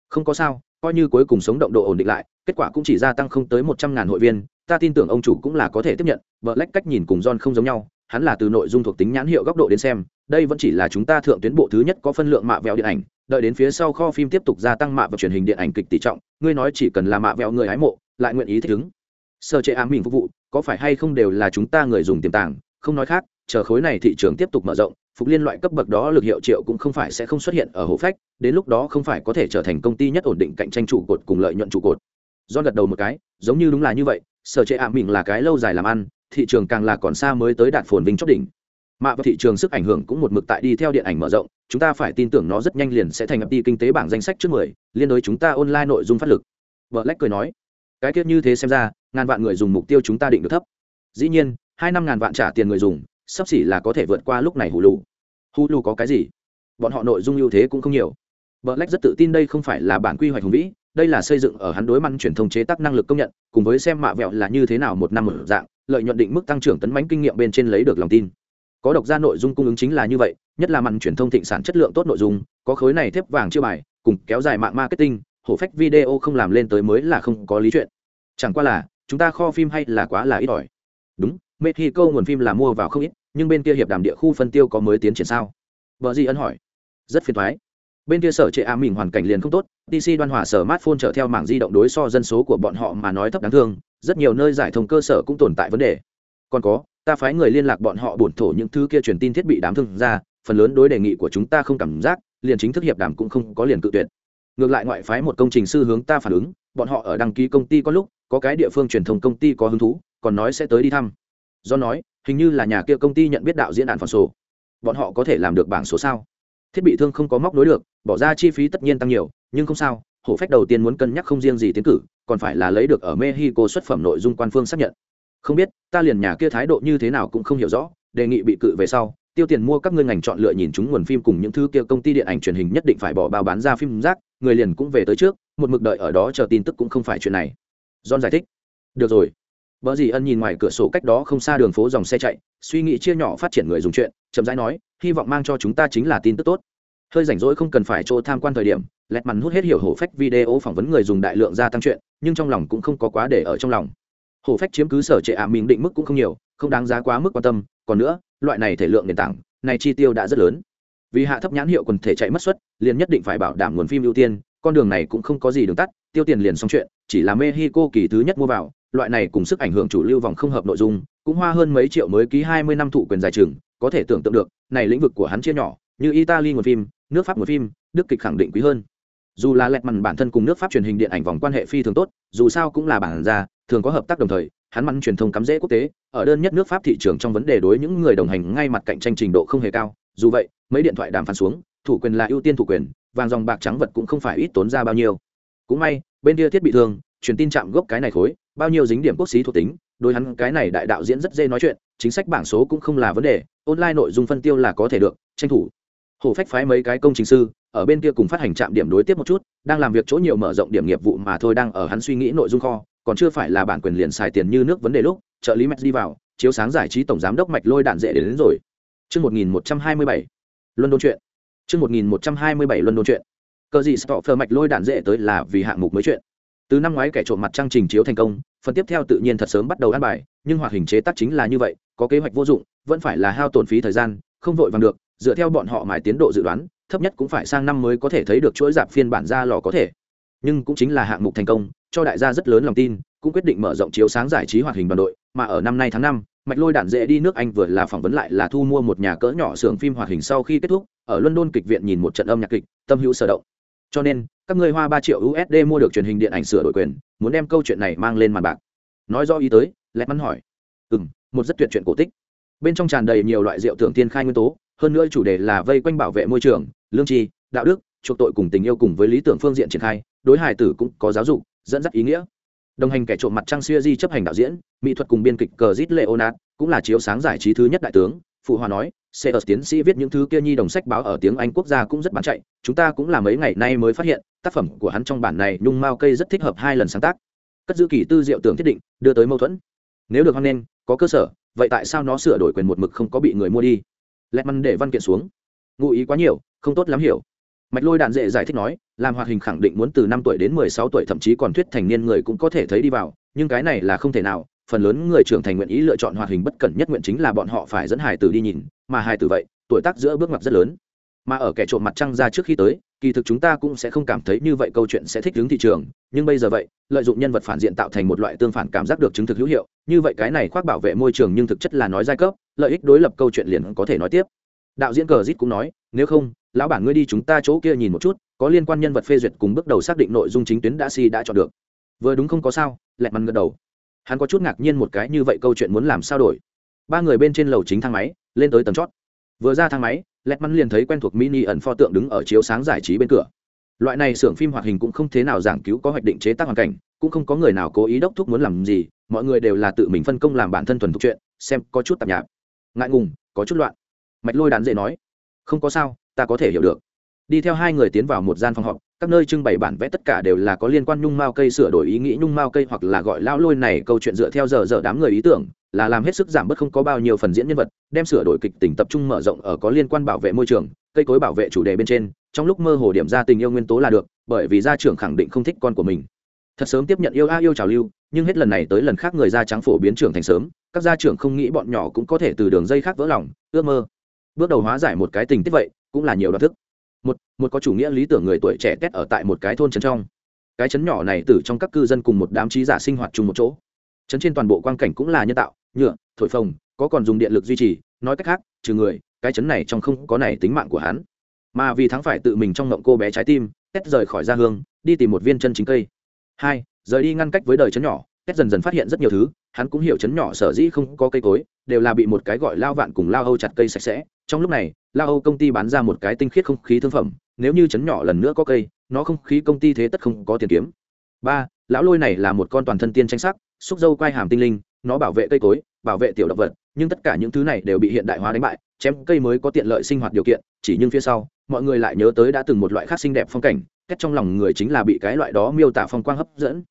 Không có sao, coi như cuối cùng sống động độ ổn định lại, kết quả cũng chỉ gia tăng không tới một trăm ngàn hội viên ta tin tưởng ông chủ cũng là có thể tiếp nhận vợ lách cách nhìn cùng john không giống nhau, hắn là từ nội dung thuộc tính nhãn hiệu góc độ đến xem, đây vẫn chỉ là chúng ta thượng tuyến bộ thứ nhất có phân lượng mạ vẹo điện ảnh, đợi đến phía sau kho phim tiếp tục gia tăng mạ và truyền hình điện ảnh kịch tỷ trọng, ngươi nói chỉ cần là mạ vẹo người hái mộ, lại nguyện ý thích ứng. Sơ chế ám mình phục vụ, có phải hay không đều là chúng ta người dùng tiềm tàng, không nói khác, chờ khối này thị trường tiếp tục mở rộng, phục liên loại cấp bậc đó lực hiệu triệu cũng không phải sẽ không xuất hiện ở hộ phách, đến lúc đó không phải có thể trở thành công ty nhất ổn định cạnh tranh trụ cột cùng lợi nhuận trụ cột. Do gật đầu một cái, giống như đúng là như vậy sở chế ạ mình là cái lâu dài làm ăn, thị trường càng là còn xa mới tới đạt phồn vinh chót đỉnh. Mạ và thị trường sức ảnh hưởng cũng một mực tại đi theo điện ảnh mở rộng, chúng ta phải tin tưởng nó rất nhanh liền sẽ thành lập đi kinh tế bảng danh sách trước mười, liên đối chúng ta online nội dung phát lực. Vợ lách cười nói, cái tiết như thế xem ra, ngàn vạn người dùng mục tiêu chúng ta định được thấp. Dĩ nhiên, hai năm ngàn vạn trả tiền người dùng, sắp xỉ là có thể vượt qua lúc này hù lù. Hù lù có cái gì? Bọn họ nội dung ưu thế cũng không nhiều. Vợ lách rất tự tin đây không phải là bản quy hoạch hùng vĩ đây là xây dựng ở hắn đối măn truyền thông chế tác năng lực công nhận, cùng với xem mạ vẹo là như thế nào một năm một dạng, lợi nhuận định mức tăng trưởng tấn bánh kinh nghiệm bên trên lấy được lòng tin. Có độc ra nội dung cung ứng chính là như vậy, nhất là mặn truyền thông thịnh sản chất lượng tốt nội dung, có khối này thép vàng chưa bài, cùng kéo dài mạng marketing, hổ phách video không làm lên tới mới là không có lý chuyện. Chẳng qua là, chúng ta kho phim hay là quá là ít ỏi. Đúng, mexico nguồn phim là mua vào không ít, nhưng bên kia hiệp đàm địa khu phân tiêu có mới tiến triển sao? Vợ gì ân hỏi. Rất phiền thoái bên kia sở trệ a mình hoàn cảnh liền không tốt dc đoan hòa sở smartphone chở theo mảng di động đối so dân số của bọn họ mà nói thấp đáng thương, rất nhiều nơi giải thông cơ sở cũng tồn tại vấn đề. Còn có, ta phái người liên lạc bọn họ bổn thổ những thứ kia truyền tin thiết bị đám thương ra, phần lớn đối đề nghị của chúng ta không cảm giác, liền chính thức hiệp đàm cũng không có liền cự tuyệt. Ngược lại ngoại phái một công trình sư hướng ta phản ứng, bọn họ ở đăng ký công ty có lúc, có cái địa phương truyền thông công ty có hứng thú, còn nói sẽ tới đi thăm. Do nói, hình như là nhà kia công ty nhận biết đạo diễn đàn phản sổ. Bọn họ có thể làm được bảng số sao? Thiết bị thương không có móc nối được bỏ ra chi phí tất nhiên tăng nhiều nhưng không sao hổ phách đầu tiên muốn cân nhắc không riêng gì tiến cử còn phải là lấy được ở mexico xuất phẩm nội dung quan phương xác nhận. Không biết ta liền nhà kia thái độ như thế nào cũng không hiểu rõ đề nghị bị cự về sau tiêu tiền mua các ngươi ngành chọn lựa nhìn chúng nguồn phim cùng những thứ kia công ty điện ảnh truyền hình nhất định phải bỏ bao bán ra phim rác người liền cũng về tới trước một mực đợi ở đó chờ tin tức cũng không phải chuyện này. John giải thích. Được rồi. Bởi gì ân nhìn ngoài cửa sổ cách đó không xa đường phố dòng xe chạy, suy nghĩ chia nhỏ phát triển người dùng chuyện, chậm rãi nói, hy vọng mang cho chúng ta chính là tin tức tốt. Hơi rảnh rỗi không cần phải chỗ tham quan thời điểm, lẹt màn hút hết hiểu hổ phách video phỏng vấn người dùng đại lượng gia tăng chuyện, nhưng trong lòng cũng không có quá để ở trong lòng. Hổ phách chiếm cứ sở trệ ạ mình định mức cũng không nhiều, không đáng giá quá mức quan tâm, còn nữa, loại này thể lượng nền tảng, này chi tiêu đã rất lớn. Vì hạ thấp nhãn hiệu quần thể chạy mất suất, liền nhất định phải bảo đảm nguồn phim ưu tiên, con đường này cũng không có gì đường tắt, tiêu tiền liền xong chuyện, chỉ là Mexico kỳ thứ nhất mua vào, loại này cùng sức ảnh hưởng chủ lưu vòng không hợp nội dung cũng hoa hơn mấy triệu mới ký hai mươi năm thụ quyền giải trường có thể tưởng tượng được, này lĩnh vực của hắn chia nhỏ, như italy nguồn phim, nước pháp nguồn phim, đức kịch khẳng định quý hơn. Dù là lẹt mằn bản thân cùng nước pháp truyền hình điện ảnh vòng quan hệ phi thường tốt, dù sao cũng là bản ra thường có hợp tác đồng thời, hắn mặn truyền thông cắm rễ quốc tế, ở đơn nhất nước pháp thị trường trong vấn đề đối những người đồng hành ngay mặt cạnh tranh trình độ không hề cao, dù vậy, mấy điện thoại đàm phán xuống, thủ quyền là ưu tiên thủ quyền, vàng dòng bạc trắng vật cũng không phải ít tốn ra bao nhiêu. Cũng may, bên kia thiết bị thương truyền tin chạm gốc cái này khối, bao nhiêu dính điểm quốc xí thuộc tính, đối hắn cái này đại đạo diễn rất dễ nói chuyện, chính sách bảng số cũng không là vấn đề online nội dung phân tiêu là có thể được tranh thủ hồ phách phái mấy cái công trình sư ở bên kia cùng phát hành trạm điểm đối tiếp một chút đang làm việc chỗ nhiều mở rộng điểm nghiệp vụ mà thôi đang ở hắn suy nghĩ nội dung kho còn chưa phải là bản quyền liền xài tiền như nước vấn đề lúc trợ lý Max đi vào chiếu sáng giải trí tổng giám đốc mạch lôi đạn dễ đến, đến rồi Chương 1127. London chuyện. Chương 1127 London chuyện. Cờ gì Stoffer mạch lôi đạn dễ tới là vì hạng mục mới chuyện. Từ năm ngoái kẻ trộm mặt trang trình chiếu thành công, phần tiếp theo tự nhiên thật sớm bắt đầu ăn bài, nhưng hoạt hình chế tác chính là như vậy, có kế hoạch vô dụng, vẫn phải là hao tổn phí thời gian, không vội vàng được, dựa theo bọn họ mài tiến độ dự đoán, thấp nhất cũng phải sang năm mới có thể thấy được chuỗi dạp phiên bản ra lò có thể. Nhưng cũng chính là hạng mục thành công, cho đại gia rất lớn lòng tin, cũng quyết định mở rộng chiếu sáng giải trí hoạt hình đoàn đội, mà ở năm nay tháng năm, mạch lôi đạn dễ đi nước anh vừa là phỏng vấn lại là thu mua một nhà cỡ nhỏ xưởng phim hoạt hình sau khi kết thúc ở london kịch viện nhìn một trận âm nhạc kịch tâm hữu sở động. Cho nên các ngươi hoa ba triệu usd mua được truyền hình điện ảnh sửa đổi quyền muốn đem câu chuyện này mang lên màn bạc. Nói do ý tới lẹt mắn hỏi. Ừ m một rất tuyệt chuyện cổ tích. Bên trong tràn đầy nhiều loại rượu tưởng tiên khai nguyên tố, hơn nữa chủ đề là vây quanh bảo vệ môi trường, lương tri, đạo đức, chuộc tội cùng tình yêu cùng với lý tưởng phương diện triển khai, đối hài tử cũng có giáo dục, dẫn dắt ý nghĩa. Đồng hành kẻ trộm mặt trăng xuya di chấp hành đạo diễn, mỹ thuật cùng biên kịch cờ zit leonard cũng là chiếu sáng giải trí thứ nhất đại tướng, phụ hòa nói sẽ ở tiến sĩ viết những thứ kia nhi đồng sách báo ở tiếng anh quốc gia cũng rất bán chạy, chúng ta cũng là mấy ngày nay mới phát hiện, tác phẩm của hắn trong bản này nhung mao cây rất thích hợp hai lần sáng tác. Cất giữ kỳ tư diệu tưởng thiết định, đưa tới mâu thuẫn. Nếu được hoan nghênh có cơ sở, vậy tại sao nó sửa đổi quyền một mực không có bị người mua đi? Lẹt măn để văn kiện xuống. Ngụ ý quá nhiều, không tốt lắm hiểu. Mạch lôi đạn dễ giải thích nói, làm hoạt hình khẳng định muốn từ năm tuổi đến mười sáu tuổi, thậm chí còn thuyết thành niên người cũng có thể thấy đi vào, nhưng cái này là không thể nào. Phần lớn người trưởng thành nguyện ý lựa chọn hoạt hình bất cẩn nhất nguyện chính là bọn họ phải dẫn hài tử đi nhìn, mà hài tử vậy, tuổi tác giữa bước ngoặt rất lớn. Mà ở kẻ trộm mặt trăng ra trước khi tới kỳ thực chúng ta cũng sẽ không cảm thấy như vậy câu chuyện sẽ thích ứng thị trường, nhưng bây giờ vậy, lợi dụng nhân vật phản diện tạo thành một loại tương phản cảm giác được chứng thực hữu hiệu, như vậy cái này khoác bảo vệ môi trường nhưng thực chất là nói giai cấp, lợi ích đối lập câu chuyện liền có thể nói tiếp. Đạo diễn cờ zit cũng nói, nếu không, lão bản ngươi đi chúng ta chỗ kia nhìn một chút, có liên quan nhân vật phê duyệt cùng bước đầu xác định nội dung chính tuyến đã si đã chọn được. Vừa đúng không có sao? Lẹt mắn gật đầu. Hắn có chút ngạc nhiên một cái như vậy câu chuyện muốn làm sao đổi. Ba người bên trên lầu chính thang máy, lên tới tầng chót. Vừa ra thang máy lẹt mắn liền thấy quen thuộc mini ẩn pho tượng đứng ở chiếu sáng giải trí bên cửa. Loại này xưởng phim hoạt hình cũng không thế nào giảng cứu có hoạch định chế tác hoàn cảnh, cũng không có người nào cố ý đốc thúc muốn làm gì, mọi người đều là tự mình phân công làm bản thân thuần thục chuyện, xem có chút tạp nhạp. Ngại ngùng, có chút loạn. Mạch lôi đàn dễ nói, không có sao, ta có thể hiểu được. Đi theo hai người tiến vào một gian phòng họp các nơi trưng bày bản vẽ tất cả đều là có liên quan nhung mao cây sửa đổi ý nghĩ nhung mao cây hoặc là gọi lão lôi này câu chuyện dựa theo giờ giờ đám người ý tưởng, là làm hết sức giảm bớt không có bao nhiêu phần diễn nhân vật, đem sửa đổi kịch tình tập trung mở rộng ở có liên quan bảo vệ môi trường, cây cối bảo vệ chủ đề bên trên, trong lúc mơ hồ điểm ra tình yêu nguyên tố là được, bởi vì gia trưởng khẳng định không thích con của mình. Thật sớm tiếp nhận yêu a yêu trào lưu, nhưng hết lần này tới lần khác người da trắng phổ biến trưởng thành sớm, các gia trưởng không nghĩ bọn nhỏ cũng có thể từ đường dây khác vỡ lòng, ước mơ. Bước đầu hóa giải một cái tình tiết vậy, cũng là nhiều đoạn thức một một có chủ nghĩa lý tưởng người tuổi trẻ tét ở tại một cái thôn trấn trong. Cái trấn nhỏ này từ trong các cư dân cùng một đám trí giả sinh hoạt chung một chỗ. Trấn trên toàn bộ quang cảnh cũng là nhân tạo, nhựa, thổi phồng, có còn dùng điện lực duy trì, nói cách khác, trừ người, cái trấn này trong không có này tính mạng của hắn. Mà vì thắng phải tự mình trong ngộng cô bé trái tim, tét rời khỏi gia hương, đi tìm một viên chân chính cây. Hai, rời đi ngăn cách với đời trấn nhỏ, tét dần dần phát hiện rất nhiều thứ, hắn cũng hiểu trấn nhỏ sở dĩ không có cây cối, đều là bị một cái gọi lao vạn cùng lao âu chặt cây sạch sẽ trong lúc này lao âu công ty bán ra một cái tinh khiết không khí thương phẩm, nếu như chấn nhỏ lần nữa có cây, nó không khí công ty thế tất không có tiền kiếm. Ba, lão lôi này là một con toàn thân tiên tranh sắc, xúc dâu quai hàm tinh linh, nó bảo vệ cây cối, bảo vệ tiểu động vật, nhưng tất cả những thứ này đều bị hiện đại hóa đánh bại, chém cây mới có tiện lợi sinh hoạt điều kiện, chỉ nhưng phía sau, mọi người lại nhớ tới đã từng một loại khác xinh đẹp phong cảnh, cách trong lòng người chính là bị cái loại đó miêu tả phong quang hấp dẫn.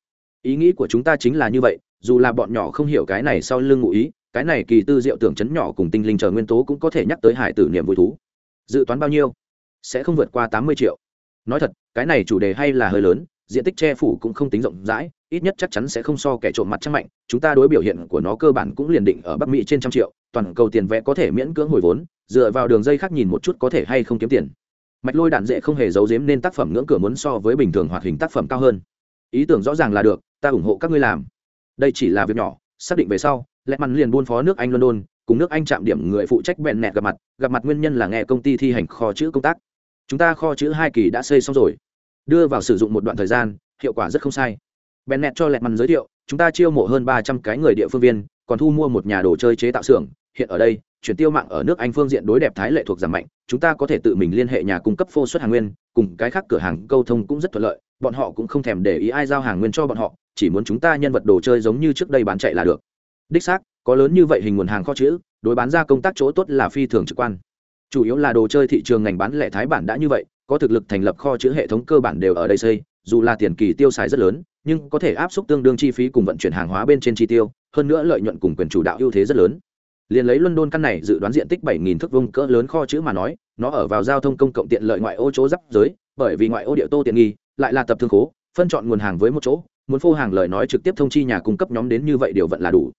Ý nghĩ của chúng ta chính là như vậy, dù là bọn nhỏ không hiểu cái này sau lưng ngụ ý cái này kỳ tư diệu tưởng chấn nhỏ cùng tinh linh chờ nguyên tố cũng có thể nhắc tới hải tử niềm vui thú. Dự toán bao nhiêu? Sẽ không vượt qua tám mươi triệu. Nói thật, cái này chủ đề hay là hơi lớn, diện tích che phủ cũng không tính rộng rãi, ít nhất chắc chắn sẽ không so kẻ trộm mặt trăng mạnh, chúng ta đối biểu hiện của nó cơ bản cũng liền định ở bắc mỹ trên trăm triệu, toàn cầu tiền vẽ có thể miễn cưỡng hồi vốn, dựa vào đường dây khác nhìn một chút có thể hay không kiếm tiền. Mạch lôi đạn dễ không hề giấu giếm nên tác phẩm ngưỡng cửa muốn so với bình thường hoạt hình tác phẩm cao hơn. Ý tưởng rõ ràng là được, ta ủng hộ các ngươi làm. Đây chỉ là việc nhỏ, xác định về sau lẹ mặn liền buôn phó nước anh london, cùng nước anh chạm điểm người phụ trách bẹn nẹt gặp mặt gặp mặt nguyên nhân là nghe công ty thi hành kho chữ công tác. Chúng ta kho chữ hai kỳ đã xây xong rồi. Đưa vào sử dụng một đoạn thời gian, hiệu quả rất không sai. Bẹn nẹt cho lẹ mặn giới thiệu, chúng ta chiêu mộ hơn ba trăm cái người địa phương viên, còn thu mua một nhà đồ chơi chế tạo xưởng. Hiện ở đây, chuyển tiêu mạng ở nước anh phương diện đối đẹp thái lệ thuộc giảm mạnh, chúng ta có thể tự mình liên hệ nhà cung cấp phô xuất hàng nguyên, cùng cái khác cửa hàng câu thông cũng rất thuận lợi, bọn họ cũng không thèm để ý ai giao hàng nguyên cho bọn họ, chỉ muốn chúng ta nhân vật đồ chơi giống như trước đây bán chạy là được đích xác, có lớn như vậy hình nguồn hàng kho chữ, đối bán ra công tác chỗ tốt là phi thường trực quan. Chủ yếu là đồ chơi thị trường ngành bán lẻ thái bản đã như vậy, có thực lực thành lập kho chữ hệ thống cơ bản đều ở đây xây, dù là tiền kỳ tiêu xài rất lớn, nhưng có thể áp suất tương đương chi phí cùng vận chuyển hàng hóa bên trên chi tiêu, hơn nữa lợi nhuận cùng quyền chủ đạo ưu thế rất lớn. Liền lấy london căn này dự đoán diện tích 7.000 thước vuông cỡ lớn kho chữ mà nói, nó ở vào giao thông công cộng tiện lợi ngoại ô chỗ giáp giới, bởi vì ngoại ô địa tô tiện nghi, lại là tập thương khố, phân chọn nguồn hàng với một chỗ, muốn phô hàng lời nói trực tiếp thông chi nhà cung cấp nhóm đến như vậy điều vận là đủ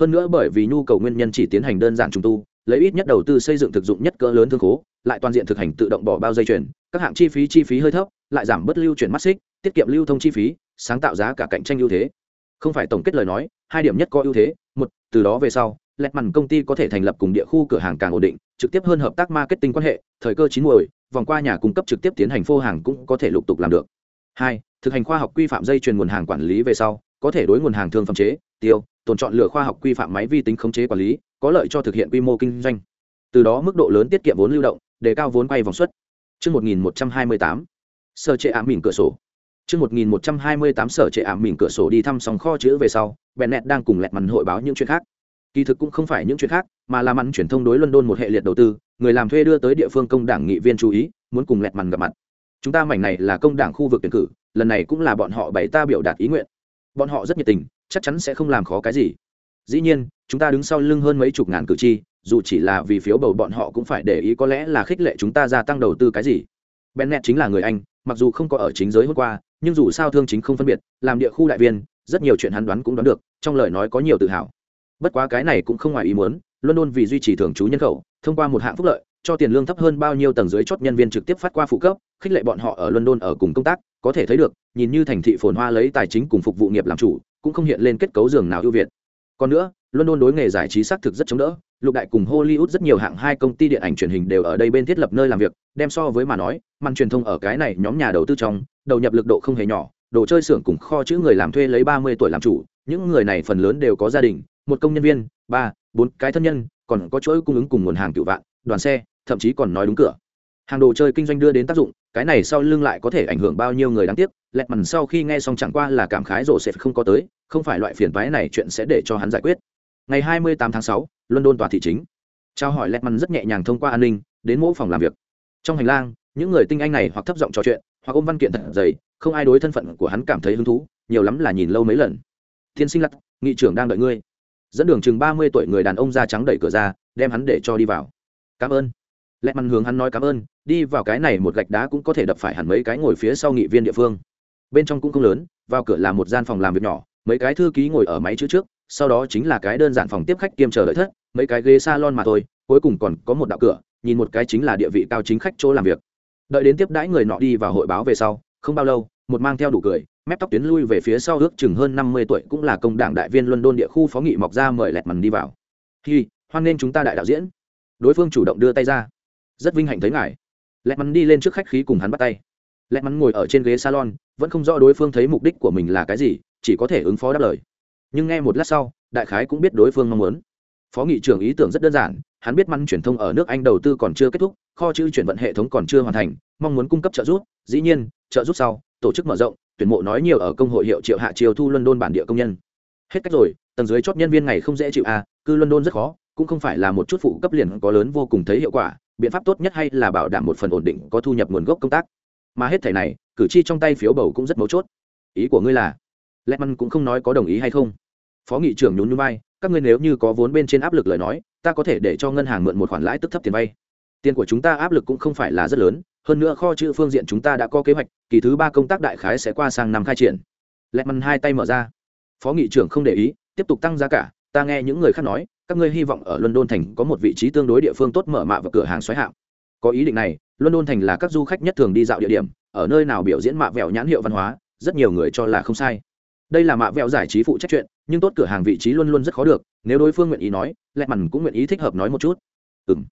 hơn nữa bởi vì nhu cầu nguyên nhân chỉ tiến hành đơn giản trùng tu lấy ít nhất đầu tư xây dựng thực dụng nhất cỡ lớn thương khố lại toàn diện thực hành tự động bỏ bao dây chuyển, các hạng chi phí chi phí hơi thấp lại giảm bớt lưu chuyển mắt xích tiết kiệm lưu thông chi phí sáng tạo giá cả cạnh tranh ưu thế. Không phải tổng kết lời nói hai điểm nhất có ưu thế một từ đó về sau lẹt mằn công ty có thể thành lập cùng địa khu cửa hàng càng ổn định trực tiếp hơn hợp tác marketing quan hệ thời cơ chín muồi vòng qua nhà cung cấp trực tiếp tiến hành phô hàng cũng có thể lục tục làm được. Hai thực hành khoa học quy phạm dây chuyền nguồn hàng quản lý về sau có thể đối nguồn hàng thương phẩm chế tiêu tồn chọn lựa khoa học quy phạm máy vi tính khống chế quản lý có lợi cho thực hiện quy mô kinh doanh từ đó mức độ lớn tiết kiệm vốn lưu động đề cao vốn quay vòng suất Trước 1128, sở trệ ám mỉn cửa sổ. Trước 1128 sở trệ ám mỉn cửa sổ đi thăm sòng kho chữ về sau, Bennett đang cùng lẹt màn hội báo những chuyện khác. Kỳ thực cũng không phải những chuyện khác, mà là mắn truyền thông đối London một hệ liệt đầu tư, người làm thuê đưa tới địa phương công đảng nghị viên chú ý, muốn cùng lẹt màn gặp mặt. Chúng ta mảnh này là công đảng khu vực tuyển cử, lần này cũng là bọn họ bày ta biểu đạt ý nguyện. Bọn họ rất nhiệt tình, chắc chắn sẽ không làm khó cái gì. Dĩ nhiên, chúng ta đứng sau lưng hơn mấy chục ngàn cử tri, dù chỉ là vì phiếu bầu bọn họ cũng phải để ý có lẽ là khích lệ chúng ta gia tăng đầu tư cái gì bennett chính là người anh mặc dù không có ở chính giới hôm qua nhưng dù sao thương chính không phân biệt làm địa khu đại viên rất nhiều chuyện hắn đoán cũng đoán được trong lời nói có nhiều tự hào bất quá cái này cũng không ngoài ý muốn london vì duy trì thường trú nhân khẩu thông qua một hạng phúc lợi cho tiền lương thấp hơn bao nhiêu tầng dưới chốt nhân viên trực tiếp phát qua phụ cấp, khích lệ bọn họ ở london ở cùng công tác, có thể thấy được, nhìn như thành thị phồn hoa lấy tài chính cùng phục vụ nghiệp làm chủ, cũng không hiện lên kết cấu giường nào ưu việt. Còn nữa, london đối nghề giải trí xác thực rất chống đỡ, lục đại cùng hollywood rất nhiều hạng hai công ty điện ảnh truyền hình đều ở đây bên thiết lập nơi làm việc, đem so với mà nói, màn truyền thông ở cái này nhóm nhà đầu tư trong, đầu nhập lực độ không hề nhỏ, đồ chơi xưởng cùng kho chữ người làm thuê lấy ba mươi tuổi làm chủ, những người này phần lớn đều có gia đình, một công nhân viên, ba, bốn, cái thân nhân, còn có chuỗi cung ứng cùng nguồn hàng cựu vạn, đoàn xe thậm chí còn nói đúng cửa. Hàng đồ chơi kinh doanh đưa đến tác dụng cái này sau lưng lại có thể ảnh hưởng bao nhiêu người đáng tiếc lẹt mằn sau khi nghe xong chẳng qua là cảm khái rổ sẽ không có tới không phải loại phiền toái này chuyện sẽ để cho hắn giải quyết. Ngày 28 tháng 6, london tòa thị chính. Trao hỏi lẹt mằn rất nhẹ nhàng thông qua an ninh đến mỗi phòng làm việc. Trong hành lang những người tinh anh này hoặc thấp giọng trò chuyện hoặc ôm văn kiện thật dày không ai đối thân phận của hắn cảm thấy hứng thú nhiều lắm là nhìn lâu mấy lần. Thiên sinh lặt nghị trưởng đang đợi ngươi. Dẫn đường chừng ba mươi tuổi người đàn ông da trắng đẩy cửa ra đem hắn để cho đi vào. Cảm ơn lẹt mặn hướng hắn nói cảm ơn, đi vào cái này một gạch đá cũng có thể đập phải hẳn mấy cái ngồi phía sau nghị viên địa phương. Bên trong cũng không lớn, vào cửa là một gian phòng làm việc nhỏ, mấy cái thư ký ngồi ở máy chữ trước, sau đó chính là cái đơn giản phòng tiếp khách kiêm chờ đợi thất, mấy cái ghế salon mà thôi, cuối cùng còn có một đạo cửa, nhìn một cái chính là địa vị cao chính khách chỗ làm việc. Đợi đến tiếp đãi người nọ đi vào hội báo về sau, không bao lâu, một mang theo đủ cười, mép tóc tiến lui về phía sau ước chừng hơn năm mươi tuổi cũng là công đảng đại viên london địa khu phó nghị mọc ra mời lẹt mằn đi vào. Hi, hoan nên chúng ta đại đạo diễn. Đối phương chủ động đưa tay ra rất vinh hạnh thấy ngài. Lẹt mắn đi lên trước khách khí cùng hắn bắt tay. Lẹt mắn ngồi ở trên ghế salon, vẫn không rõ đối phương thấy mục đích của mình là cái gì, chỉ có thể ứng phó đáp lời. Nhưng nghe một lát sau, đại khái cũng biết đối phương mong muốn. Phó nghị trưởng ý tưởng rất đơn giản, hắn biết mắn truyền thông ở nước anh đầu tư còn chưa kết thúc, kho chữ chuyển vận hệ thống còn chưa hoàn thành, mong muốn cung cấp trợ giúp, dĩ nhiên, trợ giúp sau, tổ chức mở rộng, tuyển mộ nói nhiều ở công hội hiệu triệu hạ chiều thu luân đôn bản địa công nhân. Hết cách rồi, tầng dưới chót nhân viên ngày không dễ chịu à cư luân đôn rất khó, cũng không phải là một chút phụ cấp liền có lớn vô cùng thấy hiệu quả biện pháp tốt nhất hay là bảo đảm một phần ổn định có thu nhập nguồn gốc công tác. Mà hết thẻ này, cử tri trong tay phiếu bầu cũng rất mấu chốt. Ý của ngươi là lẽ măn cũng không nói có đồng ý hay không? Phó nghị trưởng nhún nhún vai, các ngươi nếu như có vốn bên trên áp lực lời nói, ta có thể để cho ngân hàng mượn một khoản lãi tức thấp tiền vay. Tiền của chúng ta áp lực cũng không phải là rất lớn, hơn nữa kho chữ phương diện chúng ta đã có kế hoạch, kỳ thứ ba công tác đại khái sẽ qua sang năm khai triển. Lẹ măn hai tay mở ra. Phó nghị trưởng không để ý, tiếp tục tăng giá cả ta nghe những người khác nói, các ngươi hy vọng ở london thành có một vị trí tương đối địa phương tốt mở mạ và cửa hàng xoáy hạng. Có ý định này, london thành là các du khách nhất thường đi dạo địa điểm, ở nơi nào biểu diễn mạ vẹo nhãn hiệu văn hóa, rất nhiều người cho là không sai. Đây là mạ vẹo giải trí phụ trách chuyện, nhưng tốt cửa hàng vị trí luôn luôn rất khó được, nếu đối phương nguyện ý nói lẹ mằn cũng nguyện ý thích hợp nói một chút. Ừ m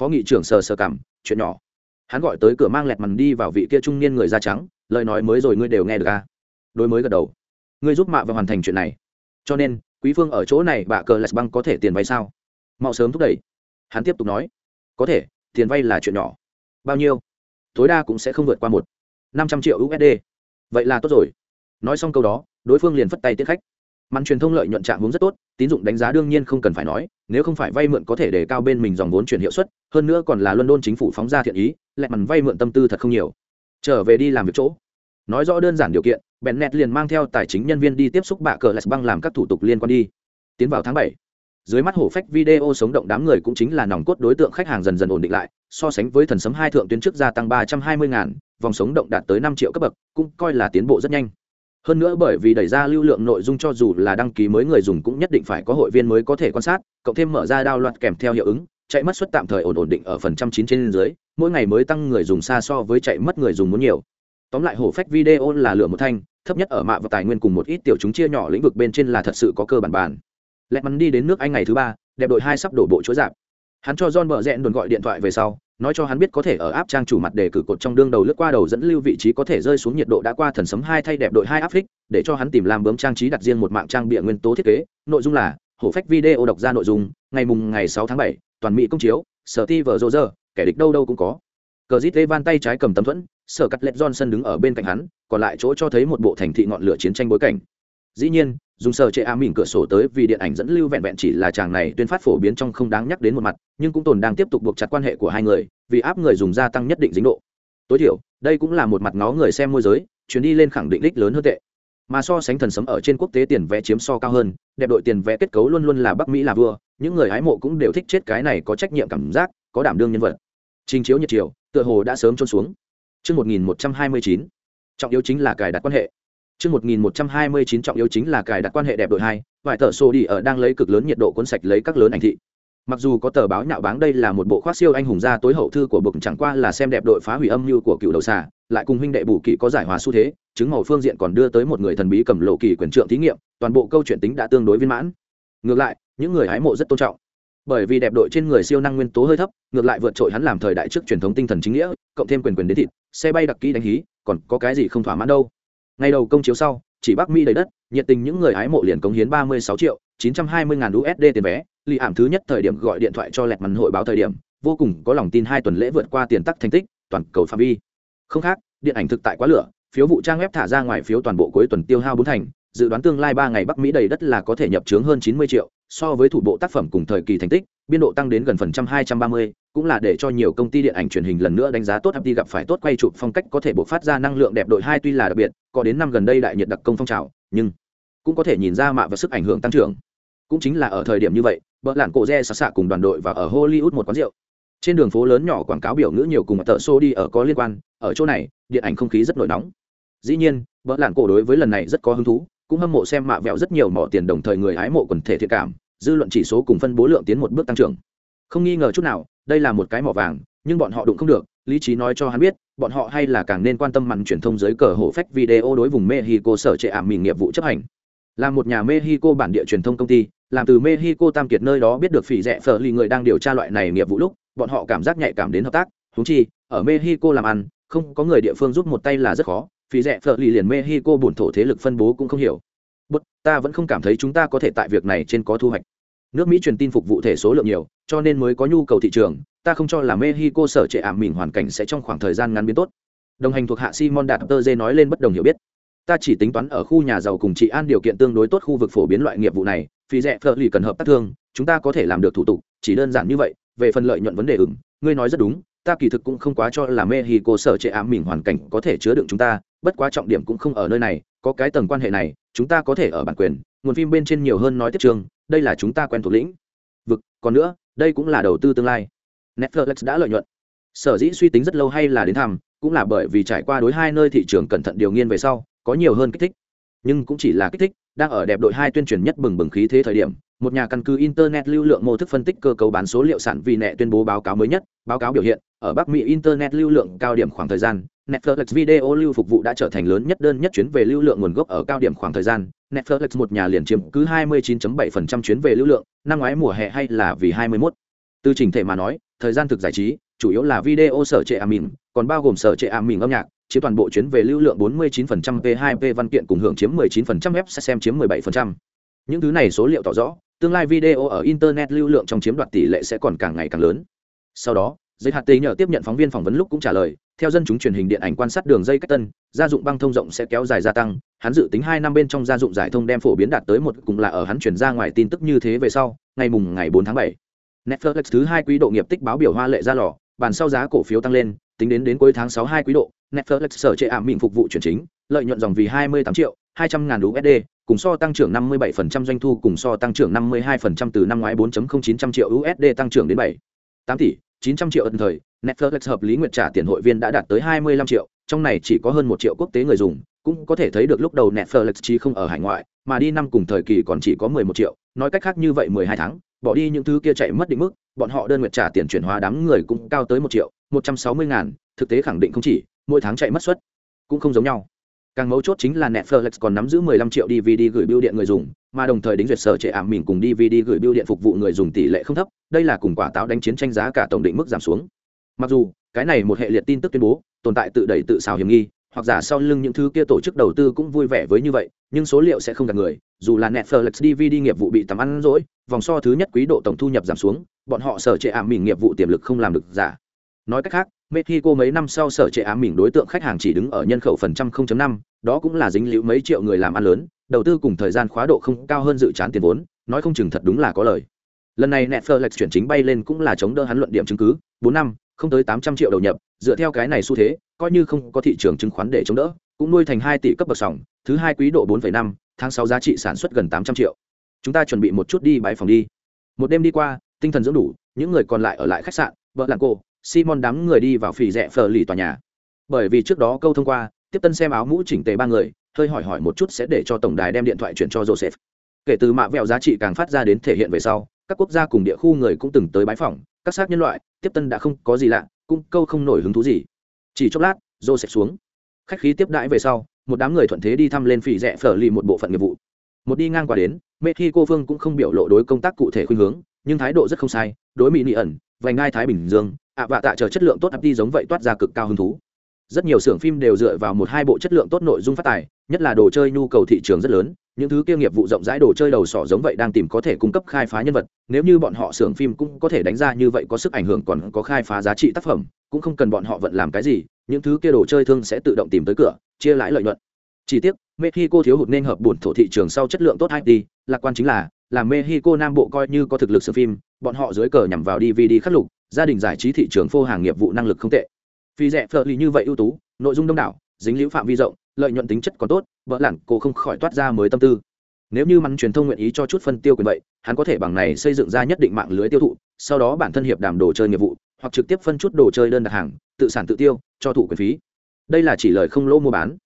phó nghị trưởng sờ sờ cảm, chuyện nhỏ. Hắn gọi tới cửa mang lẹt mằn đi vào vị kia trung niên người da trắng, lời nói mới rồi ngươi đều nghe được à? Đối mới gật đầu. Ngươi giúp mạ và hoàn thành chuyện này. Cho nên quý phương ở chỗ này bà cờ lạch băng có thể tiền vay sao? Mau sớm thúc đẩy. Hắn tiếp tục nói. Có thể, tiền vay là chuyện nhỏ. Bao nhiêu? Tối đa cũng sẽ không vượt qua một, năm trăm triệu usd vậy là tốt rồi. Nói xong câu đó, đối phương liền phất tay tiết khách. Màn truyền thông lợi nhuận trạng vốn rất tốt, tín dụng đánh giá đương nhiên không cần phải nói, nếu không phải vay mượn có thể đề cao bên mình dòng vốn chuyển hiệu suất, hơn nữa còn là london chính phủ phóng ra thiện ý, lại màn vay mượn tâm tư thật không nhiều. Trở về đi làm việc chỗ. Nói rõ đơn giản điều kiện bèn nẹt liền mang theo tài chính nhân viên đi tiếp xúc bạ cờ lạch băng làm các thủ tục liên quan đi. Tiến vào tháng bảy, dưới mắt hổ phách video sống động đám người cũng chính là nòng cốt đối tượng khách hàng dần dần ổn định lại, so sánh với thần sấm hai thượng tuyến trước gia tăng ba trăm hai mươi ngàn, vòng sống động đạt tới năm triệu cấp bậc, cũng coi là tiến bộ rất nhanh. Hơn nữa bởi vì đẩy ra lưu lượng nội dung cho dù là đăng ký mới người dùng cũng nhất định phải có hội viên mới có thể quan sát, cộng thêm mở ra đao loạt kèm theo hiệu ứng, chạy mất suất tạm thời ổn ổn định ở phần trăm chín trên dưới, mỗi ngày mới tăng người dùng xa so với chạy mất người dùng muốn nhiều. Tóm lại hổ phách video là lửa một thanh thấp nhất ở mạ và tài nguyên cùng một ít tiểu chúng chia nhỏ lĩnh vực bên trên là thật sự có cơ bản bản. Lẹ mắn đi đến nước anh ngày thứ ba, đẹp đội hai sắp đổ bộ chuỗi dạp. Hắn cho john bờ rẽn đồn gọi điện thoại về sau, nói cho hắn biết có thể ở áp trang chủ mặt để cử cột trong đương đầu lướt qua đầu dẫn lưu vị trí có thể rơi xuống nhiệt độ đã qua thần sấm hai thay đẹp đội hai áp phích, để cho hắn tìm làm bướm trang trí đặt riêng một mạng trang bịa nguyên tố thiết kế. Nội dung là, hổ phách video đọc ra nội dung, ngày mùng ngày sáu tháng bảy, toàn mỹ công chiếu sở ti vờ rô rơ kẻ địch đâu đâu cũng có. Cờ dít lê van tay trái cầm tấm thuẫn sở cắt lệch johnson đứng ở bên cạnh hắn, còn lại chỗ cho thấy một bộ thành thị ngọn lửa chiến tranh bối cảnh. Dĩ nhiên, dùng sở chệ a mỉm cửa sổ tới vì điện ảnh dẫn lưu vẹn vẹn chỉ là chàng này tuyên phát phổ biến trong không đáng nhắc đến một mặt, nhưng cũng tồn đang tiếp tục buộc chặt quan hệ của hai người, vì áp người dùng gia tăng nhất định dính độ. Tối thiểu, đây cũng là một mặt ngó người xem môi giới, chuyến đi lên khẳng định đích lớn hơn tệ. Mà so sánh thần sấm ở trên quốc tế tiền vẽ chiếm so cao hơn, đẹp đội tiền vẽ kết cấu luôn luôn là bắc mỹ là vua, những người hái mộ cũng đều thích chết cái này có trách nhiệm cảm giác, có đảm đương nhân vật. Trình chiếu nhiệt chiều, tựa hồ đã sớm trôn xuống. Trước 1129, trọng yếu chính là cài đặt quan hệ. Trước 1129 trọng yếu chính là cài đặt quan hệ đẹp đội hai, vài tờ sổ đi ở đang lấy cực lớn nhiệt độ cuốn sạch lấy các lớn ảnh thị. Mặc dù có tờ báo nhạo báng đây là một bộ khoác siêu anh hùng ra tối hậu thư của bụng chẳng qua là xem đẹp đội phá hủy âm mưu của cựu đầu xà, lại cùng huynh đệ bù kỵ có giải hòa xu thế, chứng màu phương diện còn đưa tới một người thần bí cầm lộ kỳ quyền trượng thí nghiệm, toàn bộ câu chuyện tính đã tương đối viên mãn. Ngược lại, những người hái mộ rất tôn trọng bởi vì đẹp đội trên người siêu năng nguyên tố hơi thấp, ngược lại vượt trội hắn làm thời đại trước truyền thống tinh thần chính nghĩa, cộng thêm quyền quyền đến thịt, xe bay đặc kỹ đánh hí, còn có cái gì không thỏa mãn đâu. Ngày đầu công chiếu sau, chỉ bắc mỹ đầy đất, nhiệt tình những người hái mộ liền cống hiến ba mươi sáu triệu chín trăm hai mươi ngàn usd tiền vé. Lì ảm thứ nhất thời điểm gọi điện thoại cho lẹt mặt hội báo thời điểm, vô cùng có lòng tin hai tuần lễ vượt qua tiền tắc thành tích, toàn cầu phạm vi. Không khác, điện ảnh thực tại quá lửa, phiếu vụ trang web thả ra ngoài phiếu toàn bộ cuối tuần tiêu hao bốn thành, dự đoán tương lai ba ngày bắc mỹ đầy đất là có thể nhập trướng hơn chín mươi triệu so với thủ bộ tác phẩm cùng thời kỳ thành tích, biên độ tăng đến gần phần trăm hai trăm ba mươi, cũng là để cho nhiều công ty điện ảnh truyền hình lần nữa đánh giá tốt đi gặp phải tốt quay chụp phong cách có thể bộc phát ra năng lượng đẹp đội hai tuy là đặc biệt, có đến năm gần đây đại nhiệt đặc công phong trào, nhưng cũng có thể nhìn ra mạ và sức ảnh hưởng tăng trưởng. Cũng chính là ở thời điểm như vậy, bỡ lạn cổ re xả xạ cùng đoàn đội và ở hollywood một quán rượu. Trên đường phố lớn nhỏ quảng cáo biểu ngữ nhiều cùng tờ xô đi ở có liên quan, ở chỗ này, điện ảnh không khí rất nổi nóng. Dĩ nhiên, bỡ lạn cổ đối với lần này rất có hứng thú cũng hâm mộ xem mạ vẹo rất nhiều mỏ tiền đồng thời người hái mộ quần thể thiện cảm, dư luận chỉ số cùng phân bố lượng tiến một bước tăng trưởng. Không nghi ngờ chút nào, đây là một cái mỏ vàng, nhưng bọn họ đụng không được, lý trí nói cho hắn biết, bọn họ hay là càng nên quan tâm mặn truyền thông giới cờ hổ phách video đối vùng mexico sở trệ ảm mình nghiệp vụ chấp hành. Là một nhà mexico bản địa truyền thông công ty, làm từ mexico tam kiệt nơi đó biết được phỉ rẻ phở lì người đang điều tra loại này nghiệp vụ lúc, bọn họ cảm giác nhạy cảm đến hợp tác. Húng chi, ở mexico làm ăn, không có người địa phương giúp một tay là rất khó. Phí rẻ phở lì liền mexico bổn thổ thế lực phân bố cũng không hiểu. Bất ta vẫn không cảm thấy chúng ta có thể tại việc này trên có thu hoạch. Nước mỹ truyền tin phục vụ thể số lượng nhiều cho nên mới có nhu cầu thị trường ta không cho là mexico sở trệ ảm mình hoàn cảnh sẽ trong khoảng thời gian ngắn biến tốt. Đồng hành thuộc hạ simon đạt tơ dê nói lên bất đồng hiểu biết. Ta chỉ tính toán ở khu nhà giàu cùng trị an điều kiện tương đối tốt khu vực phổ biến loại nghiệp vụ này Phí rẻ phở lì cần hợp tác thương chúng ta có thể làm được thủ tục chỉ đơn giản như vậy về phần lợi nhuận vấn đề ứng, ngươi nói rất đúng ta kỳ thực cũng không quá cho là mexico sở trệ ám mình hoàn cảnh có thể chứa đựng chúng ta, bất quá trọng điểm cũng không ở nơi này, có cái tầng quan hệ này, chúng ta có thể ở bản quyền, nguồn phim bên trên nhiều hơn nói tiếp trường, đây là chúng ta quen thuộc lĩnh. Vực, còn nữa, đây cũng là đầu tư tương lai. Netflix đã lợi nhuận. Sở dĩ suy tính rất lâu hay là đến thăm, cũng là bởi vì trải qua đối hai nơi thị trường cẩn thận điều nghiên về sau, có nhiều hơn kích thích. Nhưng cũng chỉ là kích thích đang ở đẹp đội hai tuyên truyền nhất bừng bừng khí thế thời điểm, một nhà căn cứ internet lưu lượng mô thức phân tích cơ cấu bán số liệu sản vì nẹ tuyên bố báo cáo mới nhất, báo cáo biểu hiện, ở bắc mỹ internet lưu lượng cao điểm khoảng thời gian, netflix video lưu phục vụ đã trở thành lớn nhất đơn nhất chuyến về lưu lượng nguồn gốc ở cao điểm khoảng thời gian, netflix một nhà liền chiếm cứ 29.7% chuyến về lưu lượng, năm ngoái mùa hè hay là vì 21. từ trình thể mà nói, thời gian thực giải trí, chủ yếu là video sở trệ amin, còn bao gồm sở trệ amin âm nhạc chiếm toàn bộ chuyến về lưu lượng 49% P2P văn kiện cùng hưởng chiếm 19% web xem chiếm 17%. Những thứ này số liệu tỏ rõ, tương lai video ở internet lưu lượng trong chiếm đoạt tỷ lệ sẽ còn càng ngày càng lớn. Sau đó, dây hạt tế nhờ tiếp nhận phóng viên phỏng vấn lúc cũng trả lời, theo dân chúng truyền hình điện ảnh quan sát đường dây cách tân, gia dụng băng thông rộng sẽ kéo dài gia tăng, hắn dự tính hai năm bên trong gia dụng giải thông đem phổ biến đạt tới một cùng là ở hắn chuyển ra ngoài tin tức như thế về sau ngày mùng ngày 4 tháng 7. Netflix thứ hai quý độ nghiệp tích báo biểu hoa lệ ra lò bàn sau giá cổ phiếu tăng lên, tính đến đến cuối tháng 6 2 quý độ, Netflix sở chế ảm mịn phục vụ chuyển chính, lợi nhuận dòng vì 28 triệu 200 ngàn USD cùng so tăng trưởng 57% doanh thu cùng so tăng trưởng 52% từ năm ngoái 4.0900 triệu USD tăng trưởng đến 7 8 tỷ 900 triệu ấn thời, Netflix hợp lý nguyện trả tiền hội viên đã đạt tới 25 triệu, trong này chỉ có hơn 1 triệu quốc tế người dùng, cũng có thể thấy được lúc đầu Netflix chỉ không ở hải ngoại, mà đi năm cùng thời kỳ còn chỉ có 11 triệu, nói cách khác như vậy 12 tháng bỏ đi những thứ kia chạy mất định mức, bọn họ đơn nguyện trả tiền chuyển hóa đám người cũng cao tới một triệu 160 ngàn, thực tế khẳng định không chỉ, mỗi tháng chạy mất suất cũng không giống nhau. Càng mấu chốt chính là netflix còn nắm giữ 15 triệu dvd gửi bưu điện người dùng, mà đồng thời đính duyệt sở trệ ảm mình cùng dvd gửi bưu điện phục vụ người dùng tỷ lệ không thấp, đây là cùng quả táo đánh chiến tranh giá cả tổng định mức giảm xuống. Mặc dù, cái này một hệ liệt tin tức tuyên bố, tồn tại tự đẩy tự xào hiểm nghi hoặc giả sau lưng những thứ kia tổ chức đầu tư cũng vui vẻ với như vậy nhưng số liệu sẽ không gạt người dù là netflix dvd nghiệp vụ bị tắm ăn rỗi vòng so thứ nhất quý độ tổng thu nhập giảm xuống bọn họ sở trệ ảm mình nghiệp vụ tiềm lực không làm được giả. Nói cách khác mexico mấy năm sau sở trệ ám mình đối tượng khách hàng chỉ đứng ở nhân khẩu phần trăm 0.5, đó cũng là dính liễu mấy triệu người làm ăn lớn đầu tư cùng thời gian khóa độ không cao hơn dự chán tiền vốn nói không chừng thật đúng là có lời. Lần này netflix chuyển chính bay lên cũng là chống đỡ hắn luận điểm chứng cứ bốn năm không tới tám trăm triệu đầu nhập, dựa theo cái này xu thế, coi như không có thị trường chứng khoán để chống đỡ, cũng nuôi thành hai tỷ cấp bậc sòng, thứ hai quý độ bốn năm, tháng sáu giá trị sản xuất gần tám trăm triệu. Chúng ta chuẩn bị một chút đi bãi phòng đi. Một đêm đi qua, tinh thần dưỡng đủ, những người còn lại ở lại khách sạn, vợ làng cô, simon đám người đi vào phì rẽ phờ lì tòa nhà. Bởi vì trước đó câu thông qua, tiếp tân xem áo mũ chỉnh tề ba người, hơi hỏi hỏi một chút sẽ để cho tổng đài đem điện thoại chuyển cho joseph. Kể từ mạ vẹo giá trị càng phát ra đến thể hiện về sau, các quốc gia cùng địa khu người cũng từng tới bãi phòng, các xác nhân loại tiếp tân đã không có gì lạ, cũng câu không nổi hứng thú gì. Chỉ chốc lát joseph xuống. Khách khí tiếp đãi về sau, một đám người thuận thế đi thăm lên phì rẽ phở lì một bộ phận nghiệp vụ. Một đi ngang qua đến, mexico phương cũng không biểu lộ đối công tác cụ thể khuynh hướng, nhưng thái độ rất không sai, đối mỹ nị ẩn, vành ngai thái bình dương, ạ vạ tạ chờ chất lượng tốt ấp đi giống vậy toát ra cực cao hứng thú rất nhiều xưởng phim đều dựa vào một hai bộ chất lượng tốt nội dung phát tài, nhất là đồ chơi nhu cầu thị trường rất lớn, những thứ kia nghiệp vụ rộng rãi đồ chơi đầu sỏ giống vậy đang tìm có thể cung cấp khai phá nhân vật, nếu như bọn họ xưởng phim cũng có thể đánh ra như vậy có sức ảnh hưởng còn có khai phá giá trị tác phẩm, cũng không cần bọn họ vận làm cái gì, những thứ kia đồ chơi thương sẽ tự động tìm tới cửa, chia lãi lợi nhuận. Chỉ tiếc, mexico thiếu hụt nên hợp bổn thổ thị trường sau chất lượng tốt hay đi lạc quan chính là là mexico nam bộ coi như có thực lực xưởng phim, bọn họ dưới cờ nhằm vào dvd khắc lục, gia đình giải trí thị trường phô hàng nghiệp vụ năng lực không tệ vì rẻ phở lì như vậy ưu tú nội dung đông đảo dính liễu phạm vi rộng lợi nhuận tính chất còn tốt vợ lặn cô không khỏi toát ra mới tâm tư. Nếu như mắn truyền thông nguyện ý cho chút phân tiêu quyền vậy hắn có thể bằng này xây dựng ra nhất định mạng lưới tiêu thụ sau đó bản thân hiệp đàm đồ chơi nghiệp vụ hoặc trực tiếp phân chút đồ chơi đơn đặt hàng tự sản tự tiêu cho thủ quyền phí. Đây là chỉ lời không lỗ mua bán.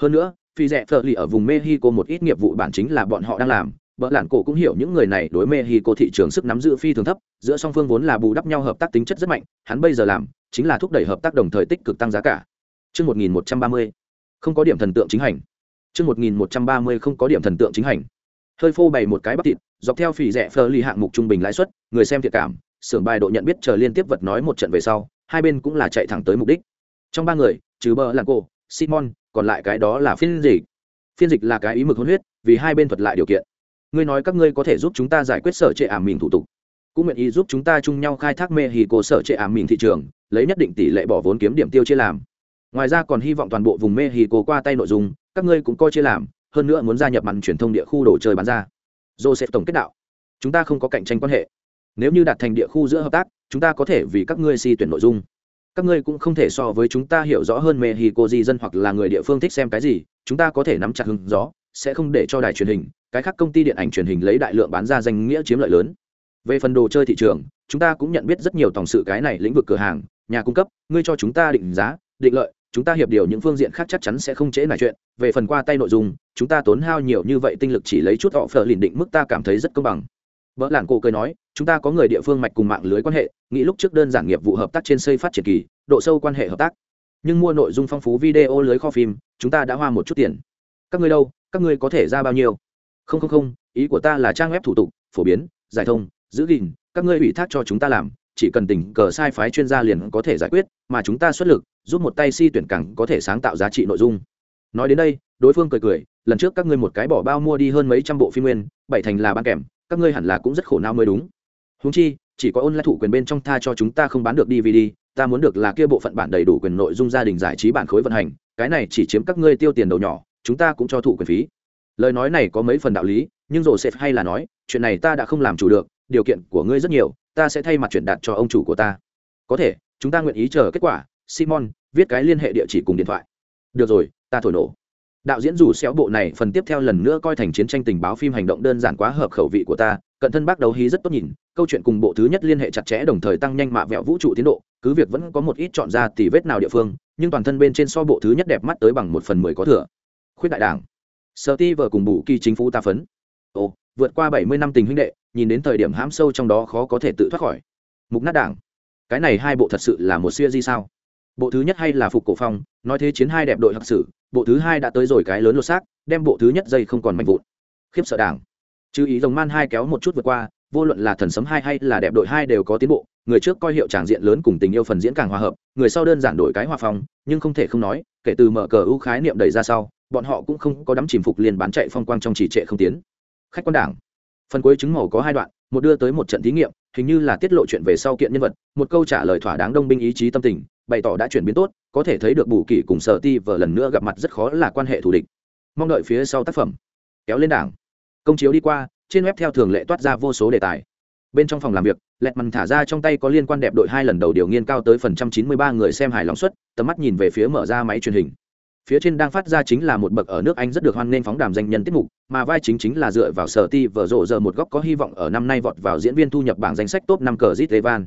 Hơn nữa phi rẻ phở lì ở vùng mexico một ít nghiệp vụ bản chính là bọn họ đang làm Bỡ lặn, cổ cũng hiểu những người này đối Mexico thị trường sức nắm giữ phi thường thấp, giữa song phương vốn là bù đắp nhau hợp tác tính chất rất mạnh, hắn bây giờ làm chính là thúc đẩy hợp tác đồng thời tích cực tăng giá cả. Chương 1130. Không có điểm thần tượng chính hành. Chương 1130 không có điểm thần tượng chính hành. Hơi phô bày một cái bắp thịt, dọc theo phỉ rẻ phơ ly hạng mục trung bình lãi suất, người xem thiệt cảm, sưởng bài độ nhận biết chờ liên tiếp vật nói một trận về sau, hai bên cũng là chạy thẳng tới mục đích. Trong ba người, trừ bờ là cô, Simon, còn lại cái đó là phiên dịch. Phiên dịch là cái ý mực hôn huyết, vì hai bên thuật lại điều kiện ngươi nói các ngươi có thể giúp chúng ta giải quyết sở trệ ảm mình thủ tục cũng nguyện ý giúp chúng ta chung nhau khai thác mê hì cổ sở trệ ảm mình thị trường, lấy nhất định tỷ lệ bỏ vốn kiếm điểm tiêu chia làm. Ngoài ra còn hy vọng toàn bộ vùng mê hì cổ qua tay nội dung, các ngươi cũng coi chia làm, hơn nữa muốn gia nhập mặn truyền thông địa khu đồ chơi bán ra. Joseph tổng kết đạo. Chúng ta không có cạnh tranh quan hệ. Nếu như đạt thành địa khu giữa hợp tác, chúng ta có thể vì các ngươi si tuyển nội dung. Các ngươi cũng không thể so với chúng ta hiểu rõ hơn mexico di dân hoặc là người địa phương thích xem cái gì, chúng ta có thể nắm chặt hứng gió, sẽ không để cho đài truyền hình, cái khác công ty điện ảnh truyền hình lấy đại lượng bán ra danh nghĩa chiếm lợi lớn về phần đồ chơi thị trường, chúng ta cũng nhận biết rất nhiều tổng sự cái này lĩnh vực cửa hàng, nhà cung cấp, ngươi cho chúng ta định giá, định lợi, chúng ta hiệp điều những phương diện khác chắc chắn sẽ không trễ nải chuyện. Về phần qua tay nội dung, chúng ta tốn hao nhiều như vậy tinh lực chỉ lấy chút họ phờ lìn định mức ta cảm thấy rất công bằng. Vợ làng cổ cười nói, chúng ta có người địa phương mạch cùng mạng lưới quan hệ, nghĩ lúc trước đơn giản nghiệp vụ hợp tác trên xây phát triển kỳ, độ sâu quan hệ hợp tác. Nhưng mua nội dung phong phú video lưới kho phim, chúng ta đã hoa một chút tiền. Các ngươi đâu, các ngươi có thể ra bao nhiêu? Không không không, ý của ta là trang web thủ tục, phổ biến, giải thông giữ gìn, các ngươi ủy thác cho chúng ta làm, chỉ cần tình cờ sai phái chuyên gia liền có thể giải quyết, mà chúng ta xuất lực, giúp một tay si tuyển cẳng có thể sáng tạo giá trị nội dung. Nói đến đây, đối phương cười cười, lần trước các ngươi một cái bỏ bao mua đi hơn mấy trăm bộ phim nguyên, bảy thành là bán kèm, các ngươi hẳn là cũng rất khổ não mới đúng. Húng chi, chỉ có ôn lại thủ quyền bên trong tha cho chúng ta không bán được dvd, ta muốn được là kia bộ phận bản đầy đủ quyền nội dung gia đình giải trí bản khối vận hành, cái này chỉ chiếm các ngươi tiêu tiền đầu nhỏ, chúng ta cũng cho thủ quyền phí. Lời nói này có mấy phần đạo lý, nhưng rồi sẽ hay là nói, chuyện này ta đã không làm chủ được điều kiện của ngươi rất nhiều, ta sẽ thay mặt chuyển đạt cho ông chủ của ta. Có thể, chúng ta nguyện ý chờ kết quả, simon, viết cái liên hệ địa chỉ cùng điện thoại. Được rồi, ta thổi nổ. Đạo diễn rủ xéo bộ này phần tiếp theo lần nữa coi thành chiến tranh tình báo phim hành động đơn giản quá hợp khẩu vị của ta, cận thân bác đấu hí rất tốt nhìn, câu chuyện cùng bộ thứ nhất liên hệ chặt chẽ đồng thời tăng nhanh mạ vẹo vũ trụ tiến độ, cứ việc vẫn có một ít chọn ra tỷ vết nào địa phương, nhưng toàn thân bên trên so bộ thứ nhất đẹp mắt tới bằng một phần mười có thừa. Khuyết đại đảng. Sợ ti vợ cùng bù kỳ chính phủ ta phấn. Ồ vượt qua bảy mươi năm tình huynh đệ, nhìn đến thời điểm hãm sâu trong đó khó có thể tự thoát khỏi. Mục nát đảng. Cái này hai bộ thật sự là một siêu di sao? Bộ thứ nhất hay là phục cổ phong, nói thế chiến hai đẹp đội học sử, bộ thứ hai đã tới rồi cái lớn lột xác, đem bộ thứ nhất dây không còn mạnh vụn. Khiếp sợ đảng. Chứ ý rồng man hai kéo một chút vượt qua, vô luận là thần sấm hai hay là đẹp đội hai đều có tiến bộ, người trước coi hiệu tràng diện lớn cùng tình yêu phần diễn càng hòa hợp, người sau đơn giản đổi cái hòa phong, nhưng không thể không nói, kể từ mở cờ ưu khái niệm đẩy ra sau, bọn họ cũng không có đắm chìm phục liền bán chạy phong quang trong chỉ trệ không tiến khách quan đảng. Phần cuối chứng màu có hai đoạn, một đưa tới một trận thí nghiệm, hình như là tiết lộ chuyện về sau kiện nhân vật, một câu trả lời thỏa đáng đông binh ý chí tâm tình, bày tỏ đã chuyển biến tốt, có thể thấy được bù kỳ cùng sở ti vờ lần nữa gặp mặt rất khó là quan hệ thù địch. Mong đợi phía sau tác phẩm. Kéo lên đảng. Công chiếu đi qua, trên web theo thường lệ toát ra vô số đề tài. Bên trong phòng làm việc lẹt mằn thả ra trong tay có liên quan đẹp đội hai lần đầu điều nghiên cao tới phần trăm chín mươi ba người xem hài lòng suất, tầm mắt nhìn về phía mở ra máy truyền hình phía trên đang phát ra chính là một bậc ở nước anh rất được hoan nghênh phóng đàm danh nhân tiết mục, mà vai chính chính là dựa vào sở ti vở rộ giờ một góc có hy vọng ở năm nay vọt vào diễn viên thu nhập bảng danh sách top năm cờ zit evan.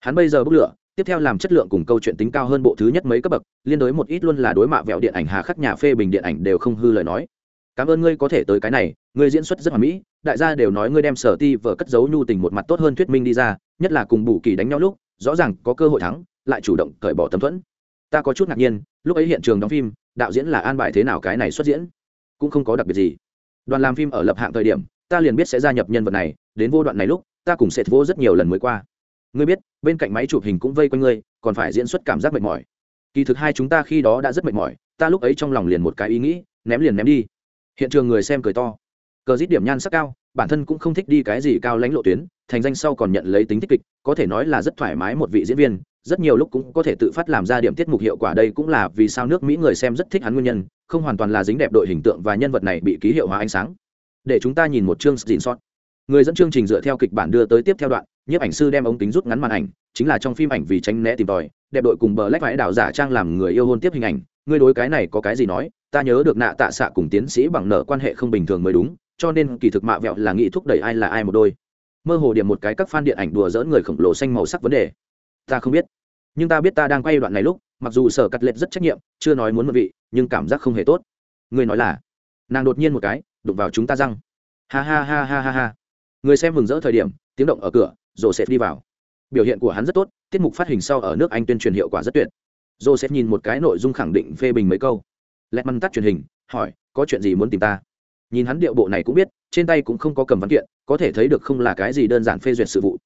Hắn bây giờ bốc lửa, tiếp theo làm chất lượng cùng câu chuyện tính cao hơn bộ thứ nhất mấy cấp bậc, liên đối một ít luôn là đối mạ vẹo điện ảnh hà khắc nhà phê bình điện ảnh đều không hư lời nói. Cảm ơn ngươi có thể tới cái này, ngươi diễn xuất rất hoàn mỹ, đại gia đều nói ngươi đem sở ti vở cất giấu nhu tình một mặt tốt hơn thuyết minh đi ra, nhất là cùng bù kỳ đánh nhau lúc, rõ ràng có cơ hội thắng, lại chủ động cởi bỏ tấm thuẫn. Ta có chút ngạc nhiên, lúc ấy hiện trường đóng phim đạo diễn là an bài thế nào cái này xuất diễn, cũng không có đặc biệt gì. Đoàn làm phim ở lập hạng thời điểm, ta liền biết sẽ gia nhập nhân vật này, đến vô đoạn này lúc, ta cùng sẽ vô rất nhiều lần mới qua. Ngươi biết, bên cạnh máy chụp hình cũng vây quanh ngươi, còn phải diễn xuất cảm giác mệt mỏi. Kỳ thực hai chúng ta khi đó đã rất mệt mỏi, ta lúc ấy trong lòng liền một cái ý nghĩ, ném liền ném đi. Hiện trường người xem cười to. Cờ dít điểm nhan sắc cao, bản thân cũng không thích đi cái gì cao lãnh lộ tuyến, thành danh sau còn nhận lấy tính tích kịch có thể nói là rất thoải mái một vị diễn viên rất nhiều lúc cũng có thể tự phát làm ra điểm tiết mục hiệu quả đây cũng là vì sao nước mỹ người xem rất thích hắn nguyên nhân, không hoàn toàn là dính đẹp đội hình tượng và nhân vật này bị ký hiệu hóa ánh sáng. Để chúng ta nhìn một chương dịn sót người dẫn chương trình dựa theo kịch bản đưa tới tiếp theo đoạn, nhiếp ảnh sư đem ống kính rút ngắn màn ảnh, chính là trong phim ảnh vì tránh né tìm tòi, đẹp đội cùng bờ lách vãi đảo giả trang làm người yêu hôn tiếp hình ảnh. Ngươi đối cái này có cái gì nói? Ta nhớ được nạ tạ xạ cùng tiến sĩ bằng nợ quan hệ không bình thường mới đúng, cho nên kỳ thực mạ vẹo là nghị thúc đẩy ai là ai một đôi. Mơ hồ điểm một cái các fan điện ảnh đùa dỡn người khổng lồ xanh màu sắc vấn đề ta không biết. Nhưng ta biết ta đang quay đoạn này lúc, mặc dù sở cắt lệch rất trách nhiệm, chưa nói muốn một vị, nhưng cảm giác không hề tốt. Người nói là, nàng đột nhiên một cái, đụng vào chúng ta răng. Ha ha ha ha ha ha. Người xem mừng rỡ thời điểm, tiếng động ở cửa rồi sẽ đi vào. Biểu hiện của hắn rất tốt, tiết mục phát hình sau ở nước anh tuyên truyền hiệu quả rất tuyệt. Joseph nhìn một cái nội dung khẳng định phê bình mấy câu. Lẹt măn tắt truyền hình, hỏi, có chuyện gì muốn tìm ta? Nhìn hắn điệu bộ này cũng biết, trên tay cũng không có cầm văn kiện, có thể thấy được không là cái gì đơn giản phê duyệt sự vụ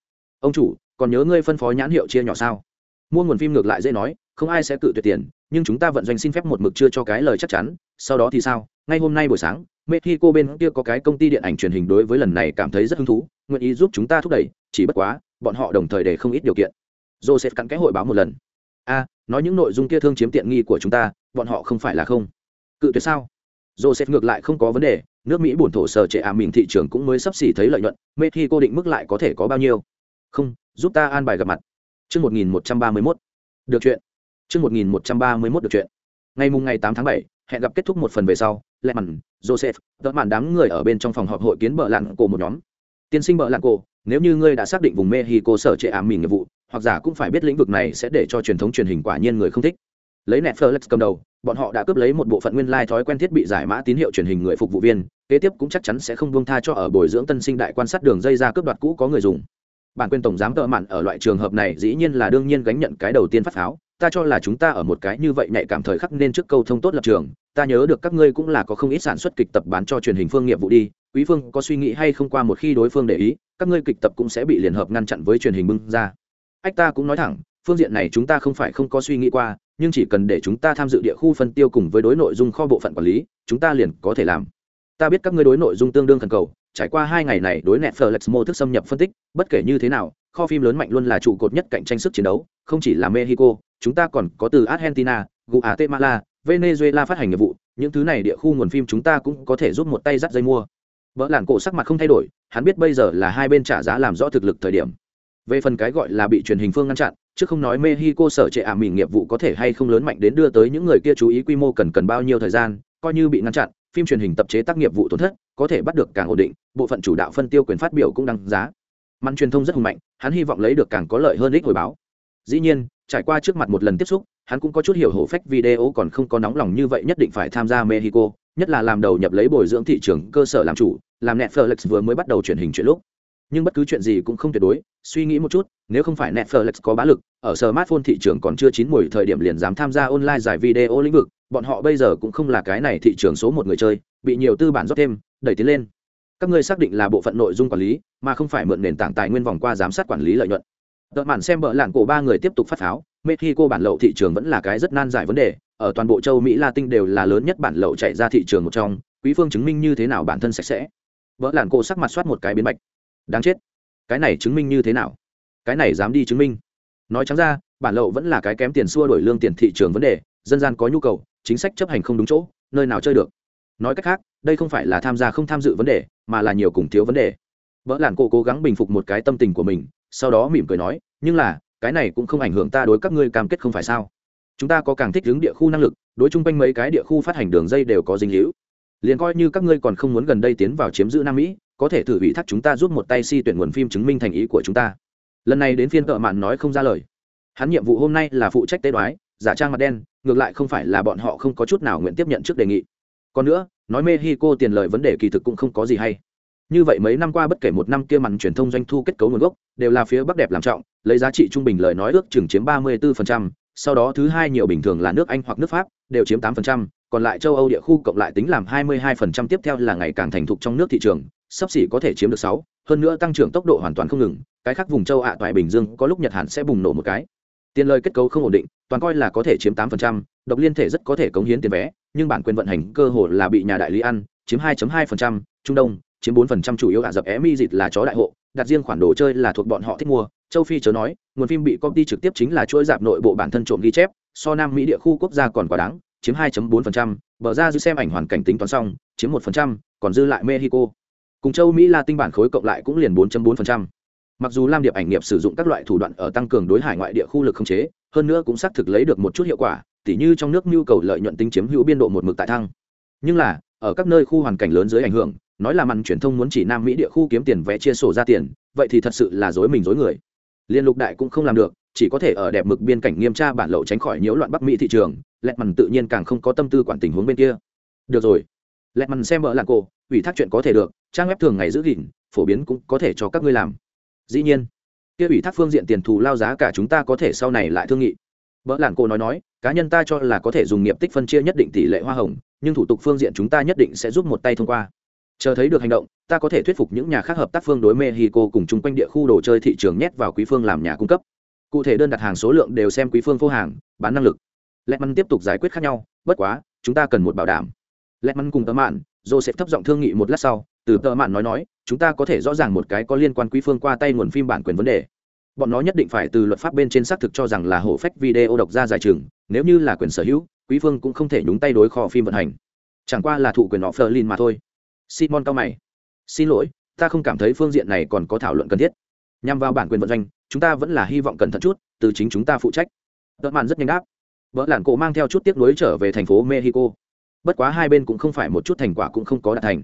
ông chủ, còn nhớ ngươi phân phó nhãn hiệu chia nhỏ sao? Mua nguồn phim ngược lại dễ nói, không ai sẽ cự tuyệt tiền, nhưng chúng ta vận doanh xin phép một mực chưa cho cái lời chắc chắn, sau đó thì sao? Ngay hôm nay buổi sáng, mexico bên kia có cái công ty điện ảnh truyền hình đối với lần này cảm thấy rất hứng thú, nguyện ý giúp chúng ta thúc đẩy, chỉ bất quá, bọn họ đồng thời để không ít điều kiện. Joseph cặn cái hội báo một lần. A, nói những nội dung kia thương chiếm tiện nghi của chúng ta, bọn họ không phải là không. Cự tuyệt sao? Joseph ngược lại không có vấn đề, nước mỹ bổn thổ sở trệ ả mình thị trường cũng mới sắp xỉ thấy lợi nhuận, mexico định mức lại có thể có bao nhiêu? Không giúp ta an bài gặp mặt Chương 1131. Được chuyện. Chương 1131 được chuyện. Ngày mùng ngày tám tháng bảy, hẹn gặp kết thúc một phần về sau, lẹ mặn Joseph, tớ mạn đám người ở bên trong phòng họp hội kiến bợ lặn cổ một nhóm. Tiên sinh bợ lặn cổ, nếu như ngươi đã xác định vùng Mexico sở trệ ảm mình nghiệp vụ, hoặc giả cũng phải biết lĩnh vực này sẽ để cho truyền thống truyền hình quả nhiên người không thích. Lấy Netflix cầm đầu, bọn họ đã cướp lấy một bộ phận nguyên lai thói quen thiết bị giải mã tín hiệu truyền hình người phục vụ viên, kế tiếp cũng chắc chắn sẽ không buông tha cho ở bồi dưỡng tân sinh đại quan sát đường dây ra cướp đoạt cũ có người dùng bản quyền tổng giám tợ mạn ở loại trường hợp này dĩ nhiên là đương nhiên gánh nhận cái đầu tiên phát pháo. Ta cho là chúng ta ở một cái như vậy nhạy cảm thời khắc nên trước câu thông tốt lập trường. Ta nhớ được các ngươi cũng là có không ít sản xuất kịch tập bán cho truyền hình phương nghiệp vụ đi. Quý phương có suy nghĩ hay không qua một khi đối phương để ý, các ngươi kịch tập cũng sẽ bị liên hợp ngăn chặn với truyền hình bưng ra. Ách ta cũng nói thẳng, phương diện này chúng ta không phải không có suy nghĩ qua, nhưng chỉ cần để chúng ta tham dự địa khu phân tiêu cùng với đối nội dung kho bộ phận quản lý, chúng ta liền có thể làm. Ta biết các ngươi đối nội dung tương đương thần cầu trải qua hai ngày này đối Netflix mô thức xâm nhập phân tích, bất kể như thế nào, kho phim lớn mạnh luôn là trụ cột nhất cạnh tranh sức chiến đấu, không chỉ là Mexico, chúng ta còn có từ Argentina, Guatemala, Venezuela phát hành nghiệp vụ, những thứ này địa khu nguồn phim chúng ta cũng có thể giúp một tay dắt dây mua. Vỡ làn cổ sắc mặt không thay đổi hắn biết bây giờ là hai bên trả giá làm rõ thực lực thời điểm. Về phần cái gọi là bị truyền hình phương ngăn chặn chứ không nói mexico sở trệ ả mình nghiệp vụ có thể hay không lớn mạnh đến đưa tới những người kia chú ý quy mô cần cần bao nhiêu thời gian coi như bị ngăn chặn phim truyền hình tập chế tác nghiệp vụ tổn thất, có thể bắt được càng ổn định, bộ phận chủ đạo phân tiêu quyền phát biểu cũng đăng giá. Măn truyền thông rất hùng mạnh, hắn hy vọng lấy được càng có lợi hơn ích hồi báo. Dĩ nhiên, trải qua trước mặt một lần tiếp xúc, hắn cũng có chút hiểu hổ phách video còn không có nóng lòng như vậy nhất định phải tham gia mexico, nhất là làm đầu nhập lấy bồi dưỡng thị trường cơ sở làm chủ, làm netflix vừa mới bắt đầu truyền hình chuyện lúc nhưng bất cứ chuyện gì cũng không tuyệt đối. Suy nghĩ một chút, nếu không phải netflix có bá lực, ở smartphone thị trường còn chưa chín mùi thời điểm liền dám tham gia online giải video lĩnh vực, bọn họ bây giờ cũng không là cái này thị trường số một người chơi, bị nhiều tư bản rót thêm, đẩy tiến lên. Các ngươi xác định là bộ phận nội dung quản lý, mà không phải mượn nền tảng tài nguyên vòng qua giám sát quản lý lợi nhuận. Tợ mạn xem bợ lạn cổ ba người tiếp tục phát pháo, mexico bản lậu thị trường vẫn là cái rất nan giải vấn đề, ở toàn bộ châu mỹ latin đều là lớn nhất bản lậu chạy ra thị trường một trong, quý phương chứng minh như thế nào bản thân sạch sẽ. Vợ lạn cổ sắc mặt soát một cái biến bạch đáng chết. Cái này chứng minh như thế nào? Cái này dám đi chứng minh. Nói trắng ra, bản lậu vẫn là cái kém tiền xua đổi lương tiền thị trường vấn đề, dân gian có nhu cầu, chính sách chấp hành không đúng chỗ, nơi nào chơi được. Nói cách khác, đây không phải là tham gia không tham dự vấn đề, mà là nhiều cùng thiếu vấn đề. Vợ làn cô cố gắng bình phục một cái tâm tình của mình, sau đó mỉm cười nói, nhưng là, cái này cũng không ảnh hưởng ta đối các ngươi cam kết không phải sao? Chúng ta có càng thích hướng địa khu năng lực, đối chung quanh mấy cái địa khu phát hành đường dây đều có dinh hữu liền coi như các ngươi còn không muốn gần đây tiến vào chiếm giữ nam mỹ có thể thử ủy thác chúng ta giúp một tay si tuyển nguồn phim chứng minh thành ý của chúng ta. Lần này đến phiên tợ mạn nói không ra lời. Hắn nhiệm vụ hôm nay là phụ trách tế đoái giả trang mặt đen ngược lại không phải là bọn họ không có chút nào nguyện tiếp nhận trước đề nghị. Còn nữa nói mexico tiền lời vấn đề kỳ thực cũng không có gì hay. Như vậy mấy năm qua bất kể một năm kia mặn truyền thông doanh thu kết cấu nguồn gốc đều là phía bắc đẹp làm trọng lấy giá trị trung bình lời nói ước chừng chiếm ba mươi 34%, sau đó thứ hai nhiều bình thường là nước anh hoặc nước pháp đều chiếm 8%, còn lại châu âu địa khu cộng lại tính làm 22% tiếp theo là ngày càng thành thục trong nước thị trường sắp xỉ có thể chiếm được 6, hơn nữa tăng trưởng tốc độ hoàn toàn không ngừng cái khác vùng châu ạ toại bình dương có lúc nhật hàn sẽ bùng nổ một cái. Tiền lời kết cấu không ổn định toàn coi là có thể chiếm 8%, độc liên thể rất có thể cống hiến tiền vé nhưng bản quyền vận hành cơ hội là bị nhà đại lý ăn chiếm 2.2%, trung đông chiếm 4% chủ yếu ả rập mi dịt là chó đại hộ đặt riêng khoản đồ chơi là thuộc bọn họ thích mua. Châu phi chớ nói nguồn phim bị công ty trực tiếp chính là chuỗi dạp nội bộ bản thân trộm ghi chép so nam mỹ địa khu quốc gia còn quá đáng chiếm 2.4%, bờ ra dư xem ảnh hoàn cảnh tính toán xong chiếm 1%, còn dư lại mexico cùng châu mỹ là tinh bản khối cộng lại cũng liền 4.4%. mặc dù lam điệp ảnh nghiệp sử dụng các loại thủ đoạn ở tăng cường đối hải ngoại địa khu lực không chế, hơn nữa cũng xác thực lấy được một chút hiệu quả, tỉ như trong nước nhu cầu lợi nhuận tính chiếm hữu biên độ một mực tại thăng. Nhưng là, ở các nơi khu hoàn cảnh lớn dưới ảnh hưởng, nói là màn truyền thông muốn chỉ nam mỹ địa khu kiếm tiền vẽ chia sổ ra tiền, vậy thì thật sự là dối mình dối người. Liên lục đại cũng không làm được, chỉ có thể ở đẹp mực biên cảnh nghiêm tra bản lậu tránh khỏi nhiễu loạn bắc mỹ thị trường lẹt mằn tự nhiên càng không có tâm tư quản tình huống bên kia. Được rồi. Lẹt mằn xem vợ là cô ủy thác chuyện có thể được, trang web thường ngày giữ gìn, phổ biến cũng có thể cho các ngươi làm. Dĩ nhiên, kia ủy thác phương diện tiền thù lao giá cả chúng ta có thể sau này lại thương nghị. Vợ làng cô nói nói, cá nhân ta cho là có thể dùng nghiệp tích phân chia nhất định tỷ lệ hoa hồng, nhưng thủ tục phương diện chúng ta nhất định sẽ giúp một tay thông qua. Chờ thấy được hành động, ta có thể thuyết phục những nhà khác hợp tác phương đối mexico cùng chung quanh địa khu đồ chơi thị trường nhét vào quý phương làm nhà cung cấp. Cụ thể đơn đặt hàng số lượng đều xem quý phương phô hàng, bán năng lực. Lẹt măn tiếp tục giải quyết khác nhau, bất quá, chúng ta cần một bảo đảm lẹt mắn cùng tờ mạn joseph thấp giọng thương nghị một lát sau, từ tờ mạn nói nói, chúng ta có thể rõ ràng một cái có liên quan quý phương qua tay nguồn phim bản quyền vấn đề. Bọn nó nhất định phải từ luật pháp bên trên xác thực cho rằng là hổ phách video độc ra giải trường nếu như là quyền sở hữu, quý phương cũng không thể nhúng tay đối kho phim vận hành. Chẳng qua là thụ quyền họ Fleur mà thôi. Simon cao mày. Xin lỗi, ta không cảm thấy phương diện này còn có thảo luận cần thiết. Nhằm vào bản quyền vận doanh chúng ta vẫn là hy vọng cẩn thận chút, từ chính chúng ta phụ trách. Tợ mạn rất nhanh đáp. Vợ làn cổ mang theo chút tiếc nuối trở về thành phố mexico bất quá hai bên cũng không phải một chút thành quả cũng không có đạt thành.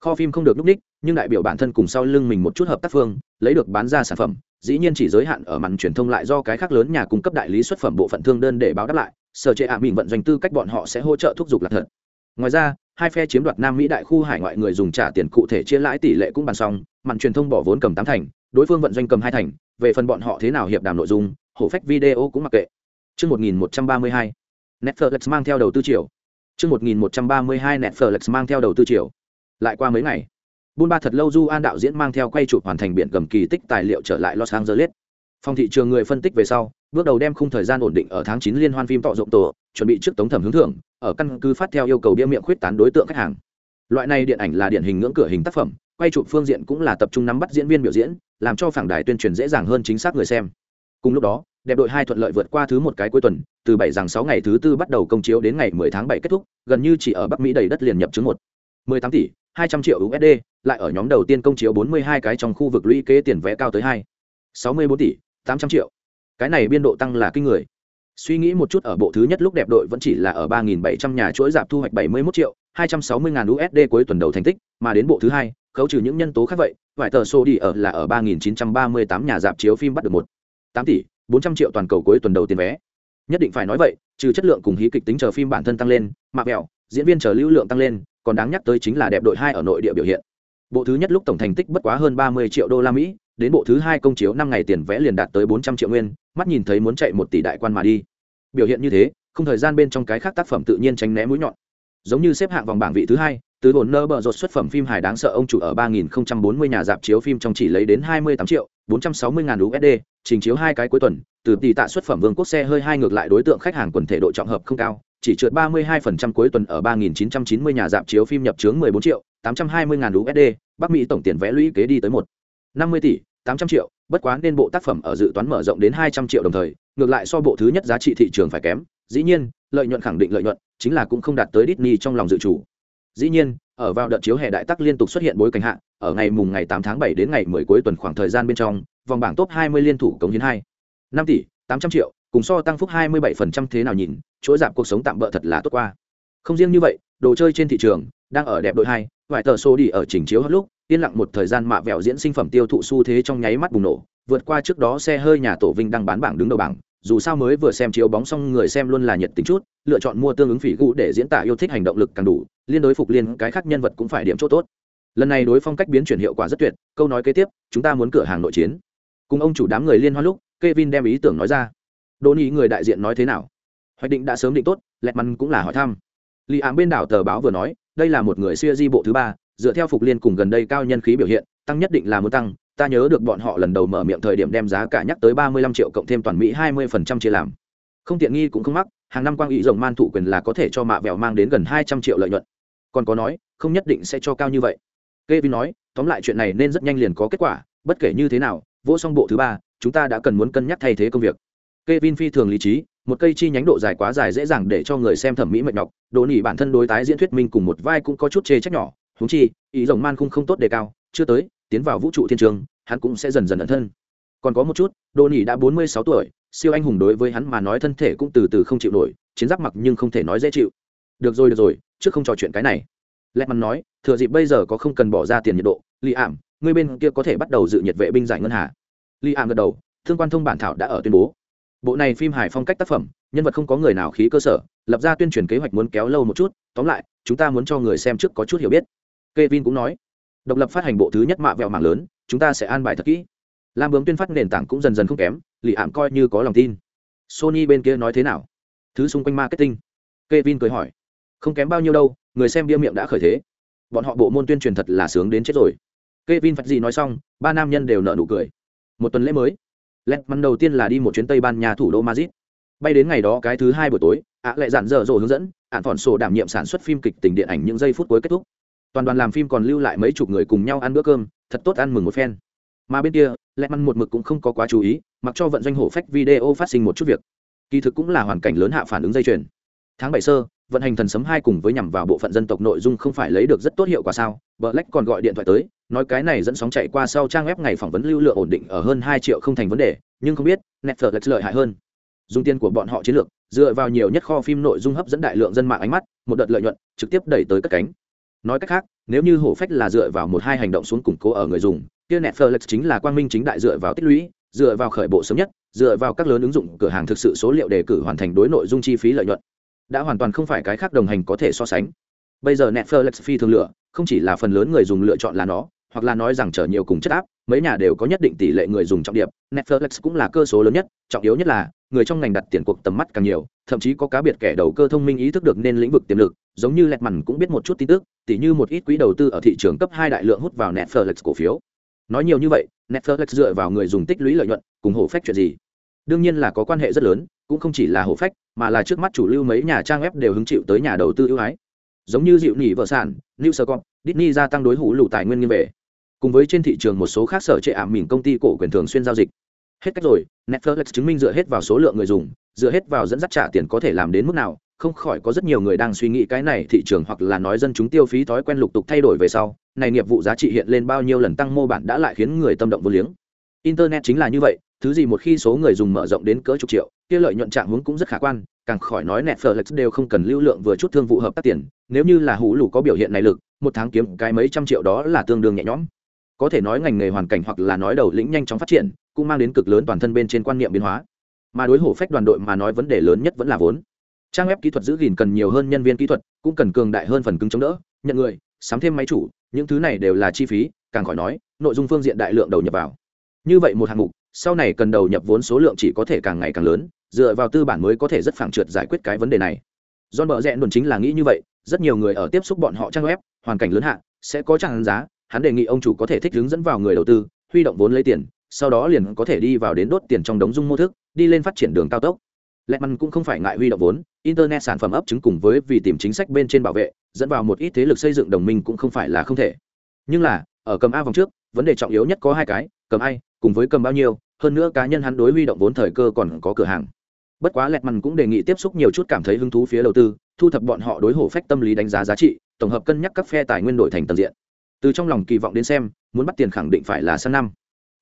Kho phim không được núp ních nhưng đại biểu bản thân cùng sau lưng mình một chút hợp tác phương lấy được bán ra sản phẩm dĩ nhiên chỉ giới hạn ở màn truyền thông lại do cái khác lớn nhà cung cấp đại lý xuất phẩm bộ phận thương đơn để báo đáp lại sở chế ạ mình vận doanh tư cách bọn họ sẽ hỗ trợ thúc giục là thật. Ngoài ra hai phe chiếm đoạt nam mỹ đại khu hải ngoại người dùng trả tiền cụ thể chia lãi tỷ lệ cũng bàn xong màn truyền thông bỏ vốn cầm tám thành đối phương vận doanh cầm hai thành về phần bọn họ thế nào hiệp đàm nội dung hổ phách video cũng mặc kệ. Trước 1132, Netflix mang theo đầu tư triệu. Trước 1132 Netflix mang theo đầu tư triệu. Lại qua mấy ngày, buôn ba thật lâu du an đạo diễn mang theo quay chụp hoàn thành biển cầm kỳ tích tài liệu trở lại los angeles. Phòng thị trường người phân tích về sau bước đầu đem khung thời gian ổn định ở tháng chín liên hoan phim tọ rộng tổ chuẩn bị trước tống thẩm hướng thưởng ở căn cứ phát theo yêu cầu bia miệng khuyết tán đối tượng khách hàng. Loại này điện ảnh là điển hình ngưỡng cửa hình tác phẩm quay chụp phương diện cũng là tập trung nắm bắt diễn viên biểu diễn làm cho phảng đài tuyên truyền dễ dàng hơn chính xác người xem. Cùng lúc đó đẹp đội hai thuận lợi vượt qua thứ một cái cuối tuần, từ bảy rằng sáu ngày thứ tư bắt đầu công chiếu đến ngày mười tháng bảy kết thúc, gần như chỉ ở bắc mỹ đầy đất liền nhập chứng một. mười tám tỷ, hai trăm triệu usd lại ở nhóm đầu tiên công chiếu bốn mươi hai cái trong khu vực lũy kế tiền vé cao tới hai. sáu mươi bốn tỷ, tám trăm triệu. Cái này biên độ tăng là kinh người. Suy nghĩ một chút ở bộ thứ nhất lúc đẹp đội vẫn chỉ là ở ba nghìn bảy trăm nhà chuỗi dạp thu hoạch bảy mươi 71 triệu, hai trăm sáu mươi ngàn usd cuối tuần đầu thành tích, mà đến bộ thứ hai, khấu trừ những nhân tố khác vậy, vài tờ số đi ở là ở ba nghìn chín trăm ba mươi tám nhà dạp chiếu phim bắt được một. tám tỷ bốn trăm triệu toàn cầu cuối tuần đầu tiền vé. Nhất định phải nói vậy trừ chất lượng cùng hí kịch tính chờ phim bản thân tăng lên mạ mẹo diễn viên chờ lưu lượng tăng lên còn đáng nhắc tới chính là đẹp đội hai ở nội địa biểu hiện. Bộ thứ nhất lúc tổng thành tích bất quá hơn ba mươi triệu đô la mỹ đến bộ thứ hai công chiếu năm ngày tiền vẽ liền đạt tới bốn trăm triệu nguyên mắt nhìn thấy muốn chạy một tỷ đại quan mà đi. Biểu hiện như thế không thời gian bên trong cái khác tác phẩm tự nhiên tránh né mũi nhọn. Giống như xếp hạng vòng bảng vị thứ hai từ hồn nơ bờ rột xuất phẩm phim hài đáng sợ ông chủ ở ba nghìn bốn mươi nhà dạp chiếu phim trong chỉ lấy đến hai mươi tám triệu bốn trăm sáu mươi ngàn USD, trình chiếu hai cái cuối tuần, từ tỷ tạ xuất phẩm vương quốc xe hơi hai ngược lại đối tượng khách hàng quần thể độ trọng hợp không cao, chỉ trượt 32% cuối tuần ở 3.990 nhà dạp chiếu phim nhập chướng 14 triệu, 820 ngàn USD, Bắc Mỹ tổng tiền vé lũy kế đi tới 1 50 tỷ, 800 triệu, bất quá nên bộ tác phẩm ở dự toán mở rộng đến 200 triệu đồng thời, ngược lại so bộ thứ nhất giá trị thị trường phải kém, dĩ nhiên, lợi nhuận khẳng định lợi nhuận, chính là cũng không đạt tới Disney trong lòng dự chủ. Dĩ nhiên, ở vào đợt chiếu hè đại tắc liên tục xuất hiện bối cảnh hạ, ở ngày mùng ngày 8 tháng 7 đến ngày 10 cuối tuần khoảng thời gian bên trong, vòng bảng top 20 liên thủ cống hiến 2 5 tỷ 800 triệu, cùng so tăng phúc 27% thế nào nhìn, chuỗi giảm cuộc sống tạm bỡ thật là tốt qua. Không riêng như vậy, đồ chơi trên thị trường đang ở đẹp đội 2, vài tờ số đi ở chỉnh chiếu hết lúc, yên lặng một thời gian mạ vẹo diễn sinh phẩm tiêu thụ xu thế trong nháy mắt bùng nổ, vượt qua trước đó xe hơi nhà tổ Vinh đang bán bảng đứng đầu bảng, dù sao mới vừa xem chiếu bóng xong người xem luôn là nhiệt tình chút, lựa chọn mua tương ứng phỉ gu để diễn tả yêu thích hành động lực càng đủ, liên đối phục liên cái khác nhân vật cũng phải điểm chỗ tốt. Lần này đối phong cách biến chuyển hiệu quả rất tuyệt, câu nói kế tiếp, chúng ta muốn cửa hàng nội chiến. Cùng ông chủ đám người liên hoan lúc, Kevin đem ý tưởng nói ra. Đỗ ý người đại diện nói thế nào? Hoạch định đã sớm định tốt, Lẹt mắn cũng là hỏi thăm. Lý Ám bên đảo tờ báo vừa nói, đây là một người xuya di bộ thứ ba, dựa theo phục liên cùng gần đây cao nhân khí biểu hiện, tăng nhất định là muốn tăng, ta nhớ được bọn họ lần đầu mở miệng thời điểm đem giá cả nhắc tới ba mươi lăm triệu cộng thêm toàn mỹ hai mươi phần trăm chia làm. Không tiện nghi cũng không mắc, hàng năm quang ý rồng man thụ quyền là có thể cho mạ vẹo mang đến gần hai trăm triệu lợi nhuận. Còn có nói, không nhất định sẽ cho cao như vậy. Kevin nói, tóm lại chuyện này nên rất nhanh liền có kết quả, bất kể như thế nào, vô xong bộ thứ ba, chúng ta đã cần muốn cân nhắc thay thế công việc. Kevin phi thường lý trí, một cây chi nhánh độ dài quá dài dễ dàng để cho người xem thẩm mỹ mệt nhọc, đồ nỉ bản thân đối tái diễn thuyết minh cùng một vai cũng có chút chê trách nhỏ húng chi, ý rồng man cũng không tốt đề cao, chưa tới tiến vào vũ trụ thiên trường, hắn cũng sẽ dần dần ẩn thân. Còn có một chút đồ nỉ đã bốn mươi sáu tuổi, siêu anh hùng đối với hắn mà nói thân thể cũng từ từ không chịu nổi, chiến giáp mặc nhưng không thể nói dễ chịu. Được rồi được rồi, trước không trò chuyện cái này. Lẹ mắn nói, thừa dịp bây giờ có không cần bỏ ra tiền nhiệt độ, li ảm người bên kia có thể bắt đầu dự nhiệt vệ binh giải ngân hà. Li ảm gật đầu, thương quan thông bản thảo đã ở tuyên bố. Bộ này phim hài phong cách tác phẩm, nhân vật không có người nào khí cơ sở, lập ra tuyên truyền kế hoạch muốn kéo lâu một chút, tóm lại, chúng ta muốn cho người xem trước có chút hiểu biết. Kevin cũng nói độc lập phát hành bộ thứ nhất mạ vẹo mạng lớn, chúng ta sẽ an bài thật kỹ. Lam bướm tuyên phát nền tảng cũng dần dần không kém, lì ảm coi như có lòng tin. Sony bên kia nói thế nào? Thứ xung quanh marketing. Kevin cười hỏi. Không kém bao nhiêu đâu, người xem bia miệng đã khởi thế. Bọn họ bộ môn tuyên truyền thật là sướng đến chết rồi. Kevin phật gì nói xong, ba nam nhân đều nợ nụ cười. Một tuần lễ mới. Lẹt mắn đầu tiên là đi một chuyến tây ban nha thủ đô madrid. Bay đến ngày đó cái thứ hai buổi tối, ạ lại dặn dở dồ hướng dẫn, ạn phỏn sổ đảm nhiệm sản xuất phim kịch tình điện ảnh những giây phút cuối kết thúc toàn đoàn làm phim còn lưu lại mấy chục người cùng nhau ăn bữa cơm, thật tốt ăn mừng một phen. Mà bên kia lẹ măn một mực cũng không có quá chú ý, mặc cho vận doanh hổ phách video phát sinh một chút việc. Kỳ thực cũng là hoàn cảnh lớn hạ phản ứng dây chuyền. Tháng bảy sơ, vận hành thần sấm hai cùng với nhằm vào bộ phận dân tộc nội dung không phải lấy được rất tốt hiệu quả sao? Vợ lách còn gọi điện thoại tới, nói cái này dẫn sóng chạy qua sau trang web ngày phỏng vấn lưu lượng ổn định ở hơn hai triệu không thành vấn đề, nhưng không biết, netflix lợi hại hơn. Dùng tiền của bọn họ chiến lược, dựa vào nhiều nhất kho phim nội dung hấp dẫn đại lượng dân mạng ánh mắt, một đợt lợi nhuận, trực tiếp đẩy tới cất cánh nói cách khác, nếu như hổ phách là dựa vào một hai hành động xuống củng cố ở người dùng, kia netflix chính là quang minh chính đại dựa vào tích lũy, dựa vào khởi bộ sớm nhất, dựa vào các lớn ứng dụng cửa hàng thực sự số liệu đề cử hoàn thành đối nội dung chi phí lợi nhuận. Đã hoàn toàn không phải cái khác đồng hành có thể so sánh. Bây giờ netflix phi thường lựa, không chỉ là phần lớn người dùng lựa chọn là nó, hoặc là nói rằng chở nhiều cùng chất áp mấy nhà đều có nhất định tỷ lệ người dùng trọng điểm netflix cũng là cơ số lớn nhất, trọng yếu nhất là, người trong ngành đặt tiền cuộc tầm mắt càng nhiều, thậm chí có cá biệt kẻ đầu cơ thông minh ý thức được nên lĩnh vực tiềm lực. Giống như lẹt mằn cũng biết một chút tin tức, tỉ như một ít quỹ đầu tư ở thị trường cấp hai đại lượng hút vào netflix cổ phiếu. Nói nhiều như vậy, netflix dựa vào người dùng tích lũy lợi nhuận, cùng hổ phách chuyện gì? Đương nhiên là có quan hệ rất lớn, cũng không chỉ là hổ phách, mà là trước mắt chủ lưu mấy nhà trang web đều hứng chịu tới nhà đầu tư ưu ái. Giống như dịu nỉ vợ sản, new sơ disney gia tăng đối hủ lũ tài nguyên nghiêm về cùng với trên thị trường một số khác sở trệ ảm mìn công ty cổ quyền thường xuyên giao dịch. Hết cách rồi, netflix chứng minh dựa hết vào số lượng người dùng, dựa hết vào dẫn dắt trả tiền có thể làm đến mức nào, không khỏi có rất nhiều người đang suy nghĩ cái này thị trường hoặc là nói dân chúng tiêu phí thói quen lục tục thay đổi về sau, này nghiệp vụ giá trị hiện lên bao nhiêu lần tăng mô bản đã lại khiến người tâm động vô liếng. Internet chính là như vậy, thứ gì một khi số người dùng mở rộng đến cỡ chục triệu, kia lợi nhuận trạng hướng cũng rất khả quan, càng khỏi nói netflix đều không cần lưu lượng vừa chút thương vụ hợp tác tiền, nếu như là hủ lù có biểu hiện này lực, một tháng kiếm cái mấy trăm triệu đó là tương đương nhẹ nhõm có thể nói ngành nghề hoàn cảnh hoặc là nói đầu lĩnh nhanh chóng phát triển, cũng mang đến cực lớn toàn thân bên trên quan niệm biến hóa. Mà đối hổ phách đoàn đội mà nói vấn đề lớn nhất vẫn là vốn. Trang web kỹ thuật giữ gìn cần nhiều hơn nhân viên kỹ thuật, cũng cần cường đại hơn phần cứng chống đỡ, nhận người, sắm thêm máy chủ, những thứ này đều là chi phí, càng khỏi nói, nội dung phương diện đại lượng đầu nhập vào. Như vậy một hạng mục, sau này cần đầu nhập vốn số lượng chỉ có thể càng ngày càng lớn, dựa vào tư bản mới có thể rất phẳng trượt giải quyết cái vấn đề này. John bờ rẽ đồn chính là nghĩ như vậy, rất nhiều người ở tiếp xúc bọn họ trang web, hoàn cảnh lớn hạ, sẽ có trang giá hắn đề nghị ông chủ có thể thích hướng dẫn vào người đầu tư, huy động vốn lấy tiền, sau đó liền có thể đi vào đến đốt tiền trong đống dung mô thức, đi lên phát triển đường cao tốc. Lẹ măn cũng không phải ngại huy động vốn, internet sản phẩm ấp chứng cùng với vì tìm chính sách bên trên bảo vệ, dẫn vào một ít thế lực xây dựng đồng minh cũng không phải là không thể. Nhưng là, ở cầm a vòng trước, vấn đề trọng yếu nhất có hai cái, cầm ai cùng với cầm bao nhiêu, hơn nữa cá nhân hắn đối huy động vốn thời cơ còn có cửa hàng. Bất quá lẹt mằn cũng đề nghị tiếp xúc nhiều chút cảm thấy hứng thú phía đầu tư, thu thập bọn họ đối hổ phách tâm lý đánh giá giá trị, tổng hợp cân nhắc các phe tài nguyên đổi thành tầng diện từ trong lòng kỳ vọng đến xem muốn bắt tiền khẳng định phải là sang năm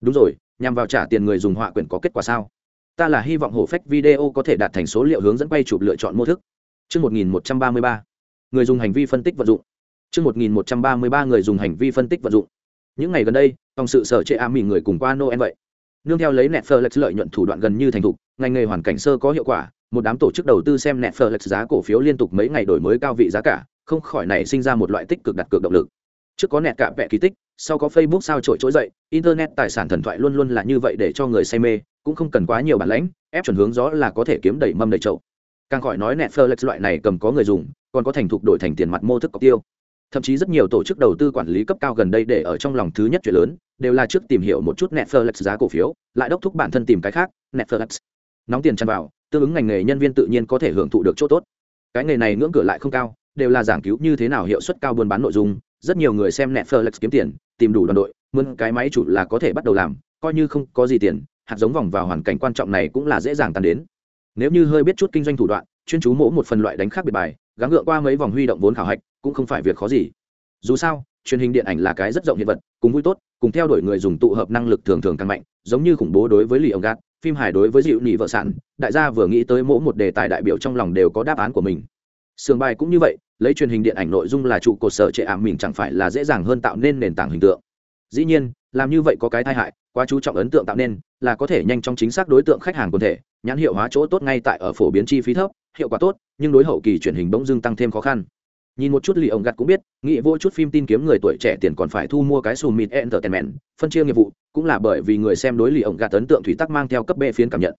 đúng rồi nhằm vào trả tiền người dùng họa quyển có kết quả sao ta là hy vọng hổ phách video có thể đạt thành số liệu hướng dẫn quay chụp lựa chọn mô thức Trước 1133, người dùng hành vi phân tích vận dụng. Trước 1133 người dùng hành vi phân tích vận dụng. Những ngày gần đây, phòng sự sở chế ám mỉ người cùng qua Noel vậy. Nương theo lấy Netflix lợi nhuận thủ đoạn gần như thành thục, ngành nghề hoàn cảnh sơ có hiệu quả, một đám tổ chức đầu tư xem Netflix giá cổ phiếu liên tục mấy ngày đổi mới cao vị giá cả, không khỏi nảy sinh ra một loại tích cực đặt cược động lực. Trước có nẹt cả vẽ kỳ tích, sau có Facebook sao trội trỗi dậy, internet tài sản thần thoại luôn luôn là như vậy để cho người say mê, cũng không cần quá nhiều bản lãnh, ép chuẩn hướng gió là có thể kiếm đầy mâm đầy chậu. Càng khỏi nói Netflix loại này cầm có người dùng, còn có thành thục đổi thành tiền mặt mô thức cọc tiêu. Thậm chí rất nhiều tổ chức đầu tư quản lý cấp cao gần đây để ở trong lòng thứ nhất chuyện lớn, đều là trước tìm hiểu một chút Netflix giá cổ phiếu, lại đốc thúc bản thân tìm cái khác, Netflix. Nóng tiền chăn vào, tương ứng ngành nghề nhân viên tự nhiên có thể hưởng thụ được chỗ tốt. Cái nghề này ngưỡng cửa lại không cao, đều là giảng cứu như thế nào hiệu suất cao buôn bán nội dung, rất nhiều người xem Netflix kiếm tiền, tìm đủ đoàn đội, mượn cái máy chủ là có thể bắt đầu làm, coi như không có gì tiền, hạt giống vòng vào hoàn cảnh quan trọng này cũng là dễ dàng tan đến. Nếu như hơi biết chút kinh doanh thủ đoạn, chuyên chú mỗ một phần loại đánh khác biệt bài, gắng gượng qua mấy vòng huy động vốn khảo hạch, cũng không phải việc khó gì. Dù sao, truyền hình điện ảnh là cái rất rộng hiện vật, cùng vui tốt, cùng theo đuổi người dùng tụ hợp năng lực thường thường càng mạnh, giống như khủng bố đối với lì ông gạt, phim hài đối với dịu nị vợ sản, đại gia vừa nghĩ tới mỗi một đề tài đại biểu trong lòng đều có đáp án của mình. Sườn bài cũng như vậy, lấy truyền hình điện ảnh nội dung là trụ cột sở trệ ảm mình chẳng phải là dễ dàng hơn tạo nên nền tảng hình tượng. Dĩ nhiên, làm như vậy có cái tai hại, quá chú trọng ấn tượng tạo nên, là có thể nhanh chóng chính xác đối tượng khách hàng quần thể, nhãn hiệu hóa chỗ tốt ngay tại ở phổ biến chi phí thấp, hiệu quả tốt, nhưng đối hậu kỳ truyền hình bỗng dưng tăng thêm khó khăn. Nhìn một chút lì ông gặt cũng biết, nghĩ vô chút phim tin kiếm người tuổi trẻ tiền còn phải thu mua cái sùm mịt entertainment, phân chia nghiệp vụ, cũng là bởi vì người xem đối lì ông gặt ấn tượng thủy tắc mang theo cấp bệ phiến cảm nhận.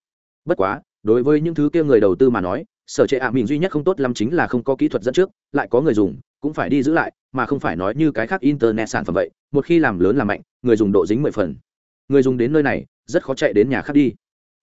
Bất quá, đối với những thứ kia người đầu tư mà nói sở trệ ạ mình duy nhất không tốt lắm chính là không có kỹ thuật dẫn trước, lại có người dùng, cũng phải đi giữ lại, mà không phải nói như cái khác internet sản phẩm vậy, một khi làm lớn làm mạnh, người dùng độ dính mười phần. Người dùng đến nơi này, rất khó chạy đến nhà khác đi.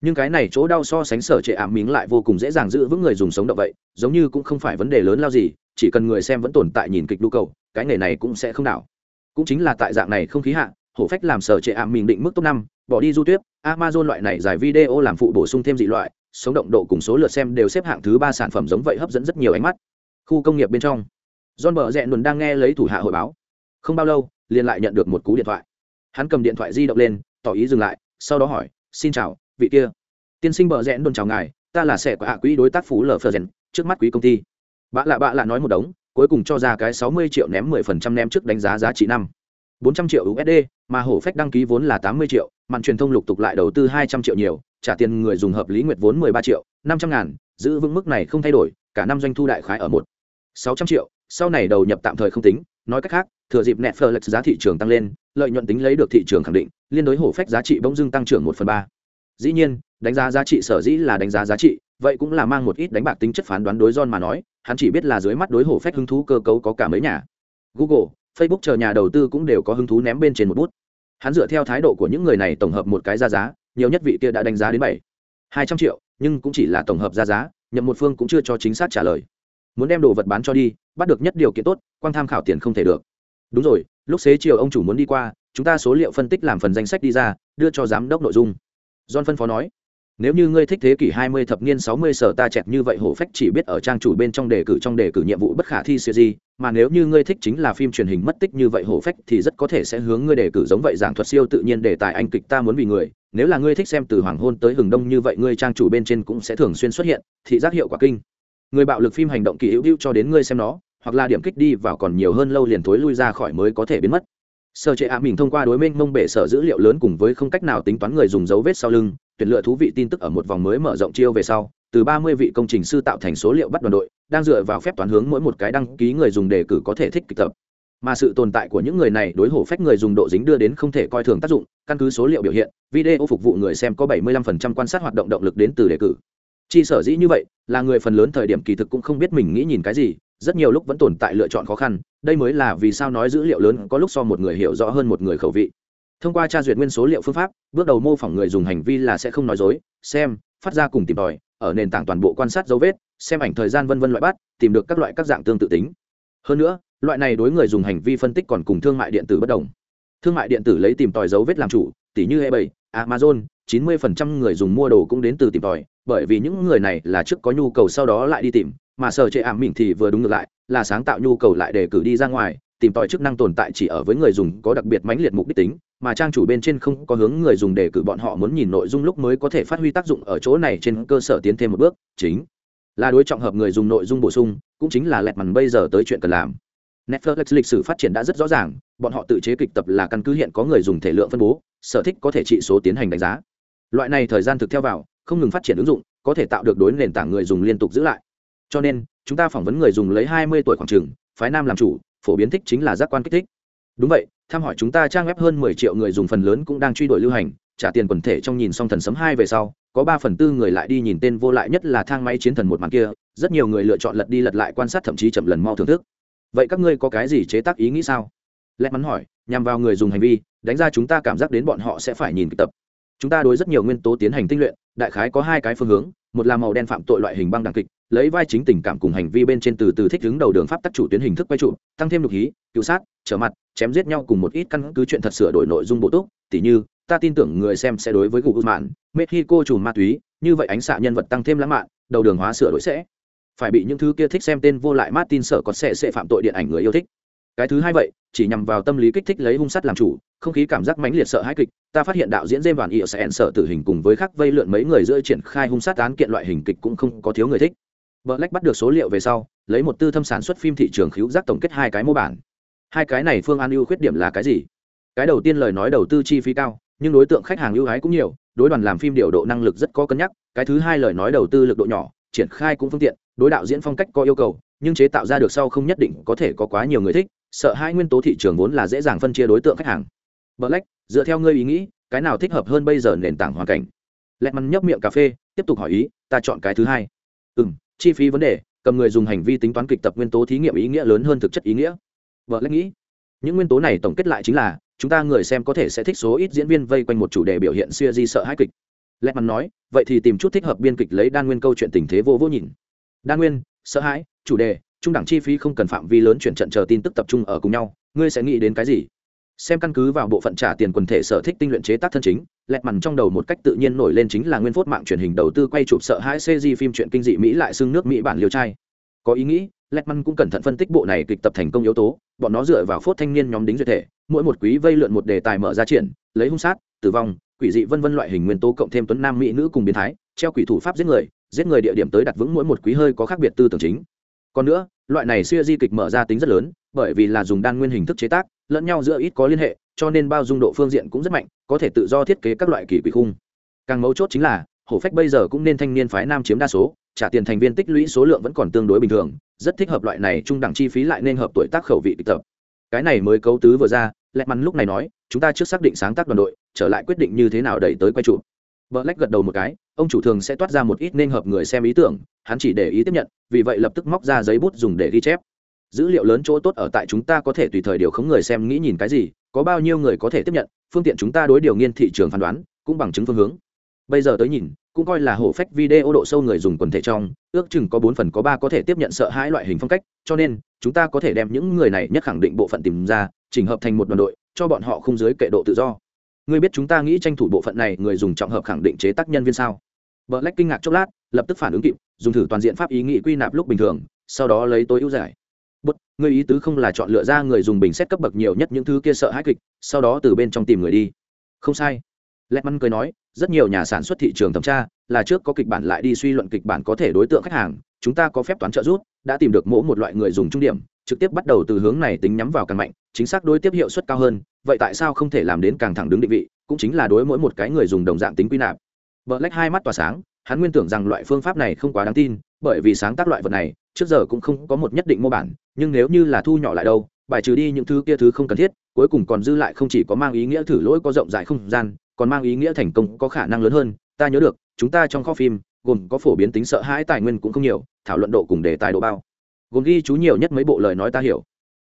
Nhưng cái này chỗ đau so sánh sở trệ ảm miếng lại vô cùng dễ dàng giữ vững người dùng sống động vậy, giống như cũng không phải vấn đề lớn lao gì, chỉ cần người xem vẫn tồn tại nhìn kịch đu cầu, cái nghề này cũng sẽ không đảo. Cũng chính là tại dạng này không khí hạ, hổ phách làm sở trệ ảm mình định mức top năm, bỏ đi du tuyết amazon loại này giải video làm phụ bổ sung thêm dị loại sống động độ cùng số lượt xem đều xếp hạng thứ ba sản phẩm giống vậy hấp dẫn rất nhiều ánh mắt. Khu công nghiệp bên trong, john bờ rẽ luôn đang nghe lấy thủ hạ hội báo. Không bao lâu, liền lại nhận được một cú điện thoại. Hắn cầm điện thoại di động lên, tỏ ý dừng lại, sau đó hỏi, xin chào, vị kia. Tiên sinh bờ rẽ luôn chào ngài, ta là sẻ của hạ quỹ đối tác phú lờ phờ rèn trước mắt quý công ty. Bạ lạ bạ lạ nói một đống, cuối cùng cho ra cái sáu mươi triệu ném mười phần trăm ném trước đánh giá giá trị năm. Bốn trăm triệu usd mà hổ phách đăng ký vốn là tám mươi triệu, màn truyền thông lục tục lại đầu tư hai trăm triệu nhiều trả tiền người dùng hợp lý nguyệt vốn mười ba triệu, năm trăm ngàn, giữ vững mức này không thay đổi, cả năm doanh thu đại khái ở một, sáu trăm triệu. Sau này đầu nhập tạm thời không tính, nói cách khác, thừa dịp nẹt phờ giá thị trường tăng lên, lợi nhuận tính lấy được thị trường khẳng định, liên đối hổ phách giá trị bỗng dưng tăng trưởng một phần ba. Dĩ nhiên, đánh giá giá trị sở dĩ là đánh giá giá trị, vậy cũng là mang một ít đánh bạc tính chất phán đoán đối John mà nói, hắn chỉ biết là dưới mắt đối hổ phách hứng thú cơ cấu có cả mấy nhà. Google, facebook chờ nhà đầu tư cũng đều có hứng thú ném bên trên một bút. Hắn dựa theo thái độ của những người này tổng hợp một cái ra giá nhiều nhất vị kia đã đánh giá đến bảy, hai trăm triệu, nhưng cũng chỉ là tổng hợp ra giá, nhậm một phương cũng chưa cho chính xác trả lời. Muốn đem đồ vật bán cho đi, bắt được nhất điều kiện tốt quan tham khảo tiền không thể được. Đúng rồi, lúc xế chiều ông chủ muốn đi qua, chúng ta số liệu phân tích làm phần danh sách đi ra, đưa cho giám đốc nội dung. John phân phó nói nếu như ngươi thích thế kỷ 20 thập niên 60 sở ta chẹt như vậy hổ phách chỉ biết ở trang chủ bên trong đề cử trong đề cử nhiệm vụ bất khả thi siêu gì, mà nếu như ngươi thích chính là phim truyền hình mất tích như vậy hổ phách thì rất có thể sẽ hướng ngươi đề cử giống vậy giảng thuật siêu tự nhiên đề tài anh kịch ta muốn vì người, nếu là ngươi thích xem từ hoàng hôn tới hừng đông như vậy ngươi trang chủ bên trên cũng sẽ thường xuyên xuất hiện, thị giác hiệu quả kinh. Người bạo lực phim hành động kỳ hữu hữu cho đến ngươi xem nó, hoặc là điểm kích đi vào còn nhiều hơn lâu liền tối lui ra khỏi mới có thể biến mất Sở chế ạ mình thông qua đối minh mông bể sở dữ liệu lớn cùng với không cách nào tính toán người dùng dấu vết sau lưng tuyển lựa thú vị tin tức ở một vòng mới mở rộng chiêu về sau, từ ba mươi vị công trình sư tạo thành số liệu bắt đoàn đội, đang dựa vào phép toán hướng mỗi một cái đăng ký người dùng đề cử có thể thích kịch tập. Mà sự tồn tại của những người này đối hổ phách người dùng độ dính đưa đến không thể coi thường tác dụng, căn cứ số liệu biểu hiện, video phục vụ người xem có 75% quan sát hoạt động động lực đến từ đề cử. Chi sở dĩ như vậy, là người phần lớn thời điểm kỳ thực cũng không biết mình nghĩ nhìn cái gì, rất nhiều lúc vẫn tồn tại lựa chọn khó khăn, đây mới là vì sao nói dữ liệu lớn có lúc so một người hiểu rõ hơn một người khẩu vị thông qua tra duyệt nguyên số liệu phương pháp, bước đầu mô phỏng người dùng hành vi là sẽ không nói dối, xem, phát ra cùng tìm tòi, ở nền tảng toàn bộ quan sát dấu vết, xem ảnh thời gian vân vân loại bắt, tìm được các loại các dạng tương tự tính. Hơn nữa, loại này đối người dùng hành vi phân tích còn cùng thương mại điện tử bất đồng. Thương mại điện tử lấy tìm tòi dấu vết làm chủ tỷ như ebay, amazon 90% người dùng mua đồ cũng đến từ tìm tòi, bởi vì những người này là trước có nhu cầu sau đó lại đi tìm, mà sở chế ảm mình thì vừa đúng ngược lại, là sáng tạo nhu cầu lại để cử đi ra ngoài tìm tòi chức năng tồn tại chỉ ở với người dùng có đặc biệt mãnh liệt mục đích tính, mà trang chủ bên trên không có hướng người dùng để cử bọn họ muốn nhìn nội dung lúc mới có thể phát huy tác dụng ở chỗ này trên cơ sở tiến thêm một bước, chính là đối trọng hợp người dùng nội dung bổ sung, cũng chính là lẹt mằn bây giờ tới chuyện cần làm. Netflix lịch sử phát triển đã rất rõ ràng, bọn họ tự chế kịch tập là căn cứ hiện có người dùng thể lượng phân bố, sở thích có thể trị số tiến hành đánh giá. Loại này thời gian thực theo vào, không ngừng phát triển ứng dụng, có thể tạo được đối nền tảng người dùng liên tục giữ lại. Cho nên, chúng ta phỏng vấn người dùng lấy hai mươi tuổi khoảng trường, phái nam làm chủ phổ biến thích chính là giác quan kích thích. Đúng vậy, tham hỏi chúng ta trang web hơn mười triệu người dùng phần lớn cũng đang truy đuổi lưu hành, trả tiền quần thể trong nhìn xong thần sấm hai về sau, có ba phần tư người lại đi nhìn tên vô lại nhất là thang máy chiến thần một màn kia, rất nhiều người lựa chọn lật đi lật lại quan sát thậm chí chậm lần mau thưởng thức. Vậy các ngươi có cái gì chế tác ý nghĩ sao? Lẽ mắn hỏi, nhằm vào người dùng hành vi, đánh ra chúng ta cảm giác đến bọn họ sẽ phải nhìn kịch tập. Chúng ta đối rất nhiều nguyên tố tiến hành tinh luyện, đại khái có hai cái phương hướng, một là màu đen phạm tội loại hình băng đẳng kịch lấy vai chính tình cảm cùng hành vi bên trên từ từ thích đứng đầu đường pháp tác chủ tuyến hình thức quay trụ, tăng thêm lục hí, cựu sát, trở mặt, chém giết nhau cùng một ít căn cứ chuyện thật sửa đổi nội dung bộ túc. Tỉ như, ta tin tưởng người xem sẽ đối với google mạn mexico trùm ma túy, như vậy ánh xạ nhân vật tăng thêm lãng mạn, đầu đường hóa sửa đổi sẽ phải bị những thứ kia thích xem tên vô lại martin sợ còn sẽ sẽ phạm tội điện ảnh người yêu thích. Cái thứ hai vậy, chỉ nhằm vào tâm lý kích thích lấy hung sát làm chủ, không khí cảm giác mãnh liệt sợ hãi kịch. Ta phát hiện đạo diễn dêm đoàn ỉa sẽ sợ tử hình cùng với khắc vây lượn mấy người giữa triển khai hung sát án kiện loại hình kịch cũng không có thiếu người thích. Black bắt được số liệu về sau, lấy một tư thâm sản xuất phim thị trường khiếu giác tổng kết hai cái mô bản. Hai cái này phương án ưu khuyết điểm là cái gì? Cái đầu tiên lời nói đầu tư chi phí cao, nhưng đối tượng khách hàng ưu ái cũng nhiều, đối đoàn làm phim điều độ năng lực rất có cân nhắc, cái thứ hai lời nói đầu tư lực độ nhỏ, triển khai cũng phương tiện, đối đạo diễn phong cách có yêu cầu, nhưng chế tạo ra được sau không nhất định có thể có quá nhiều người thích, sợ hai nguyên tố thị trường vốn là dễ dàng phân chia đối tượng khách hàng. Black, dựa theo ngươi ý nghĩ, cái nào thích hợp hơn bây giờ nền tảng hoàn cảnh? Lẹt măn nhấp miệng cà phê, tiếp tục hỏi ý, ta chọn cái thứ hai. Ừm, chi phí vấn đề, cầm người dùng hành vi tính toán kịch tập nguyên tố thí nghiệm ý nghĩa lớn hơn thực chất ý nghĩa. Vợ lẽ nghĩ, những nguyên tố này tổng kết lại chính là, chúng ta người xem có thể sẽ thích số ít diễn viên vây quanh một chủ đề biểu hiện siêu di sợ hãi kịch. Lẹt mắn nói, vậy thì tìm chút thích hợp biên kịch lấy đa nguyên câu chuyện tình thế vô vô nhìn. Đa nguyên, sợ hãi, chủ đề, trung đẳng chi phí không cần phạm vi lớn chuyển trận chờ tin tức tập trung ở cùng nhau, ngươi sẽ nghĩ đến cái gì? Xem căn cứ vào bộ phận trả tiền quần thể sở thích tinh luyện chế tác thân chính, lẹt mằn trong đầu một cách tự nhiên nổi lên chính là nguyên phốt mạng truyền hình đầu tư quay chụp sợ hãi cg phim truyện kinh dị mỹ lại xưng nước mỹ bản liêu trai. Có ý nghĩ, lẹt mằn cũng cẩn thận phân tích bộ này kịch tập thành công yếu tố, bọn nó dựa vào phốt thanh niên nhóm đính duyệt thể, mỗi một quý vây lượn một đề tài mở ra triển, lấy hung sát, tử vong, quỷ dị vân vân loại hình nguyên tố cộng thêm tuấn nam mỹ nữ cùng biến thái, treo quỷ thủ pháp giết người giết người địa điểm tới đặt vững mỗi một quý hơi có khác biệt tư tưởng chính. Còn nữa, loại này siêu di kịch mở ra tính rất lớn bởi vì là dùng đan nguyên hình thức chế tác, lẫn nhau giữa ít có liên hệ, cho nên bao dung độ phương diện cũng rất mạnh, có thể tự do thiết kế các loại kỳ quỷ khung. Càng mấu chốt chính là, hổ phách bây giờ cũng nên thanh niên phái nam chiếm đa số, trả tiền thành viên tích lũy số lượng vẫn còn tương đối bình thường, rất thích hợp loại này trung đẳng chi phí lại nên hợp tuổi tác khẩu vị kịch tập. Cái này mới cấu tứ vừa ra lẹ mắn lúc này nói, chúng ta trước xác định sáng tác đoàn đội, trở lại quyết định như thế nào đẩy tới quay trụ vợ lách gật đầu một cái, ông chủ thường sẽ toát ra một ít nên hợp người xem ý tưởng, hắn chỉ để ý tiếp nhận, vì vậy lập tức móc ra giấy bút dùng để ghi chép dữ liệu lớn chỗ tốt ở tại chúng ta có thể tùy thời điều khống người xem nghĩ nhìn cái gì, có bao nhiêu người có thể tiếp nhận, phương tiện chúng ta đối điều nghiên thị trường phán đoán, cũng bằng chứng phương hướng. Bây giờ tới nhìn, cũng coi là hổ phách video độ sâu người dùng quần thể trong, ước chừng có bốn phần có ba có thể tiếp nhận sợ hãi loại hình phong cách, cho nên, chúng ta có thể đem những người này nhất khẳng định bộ phận tìm ra, chỉnh hợp thành một đoàn đội, cho bọn họ không dưới kệ độ tự do. Ngươi biết chúng ta nghĩ tranh thủ bộ phận này người dùng trọng hợp khẳng định chế tác nhân viên sao? Vợ lách kinh ngạc chốc lát, lập tức phản ứng kịp, dùng thử toàn diện pháp ý nghĩ quy nạp lúc bình thường, sau đó lấy tối ưu giải bút, ngươi ý tứ không là chọn lựa ra người dùng bình xét cấp bậc nhiều nhất những thứ kia sợ hãi kịch, sau đó từ bên trong tìm người đi. Không sai. Lẹt măn cười nói, rất nhiều nhà sản xuất thị trường thẩm tra, là trước có kịch bản lại đi suy luận kịch bản có thể đối tượng khách hàng, chúng ta có phép toán trợ giúp, đã tìm được mỗi một loại người dùng trung điểm, trực tiếp bắt đầu từ hướng này tính nhắm vào càng mạnh, chính xác đối tiếp hiệu suất cao hơn, vậy tại sao không thể làm đến càng thẳng đứng định vị, cũng chính là đối mỗi một cái người dùng đồng dạng tính quy nạp. Vợ lách hai mắt tỏa sáng, hắn nguyên tưởng rằng loại phương pháp này không quá đáng tin, bởi vì sáng tác loại vật này trước giờ cũng không có một nhất định mô bản, nhưng nếu như là thu nhỏ lại đâu, bài trừ đi những thứ kia thứ không cần thiết, cuối cùng còn dư lại không chỉ có mang ý nghĩa thử lỗi có rộng rãi không gian, còn mang ý nghĩa thành công có khả năng lớn hơn. Ta nhớ được, chúng ta trong kho phim, gồm có phổ biến tính sợ hãi tài nguyên cũng không nhiều, thảo luận độ cùng đề tài độ bao. Gồm ghi chú nhiều nhất mấy bộ lời nói ta hiểu.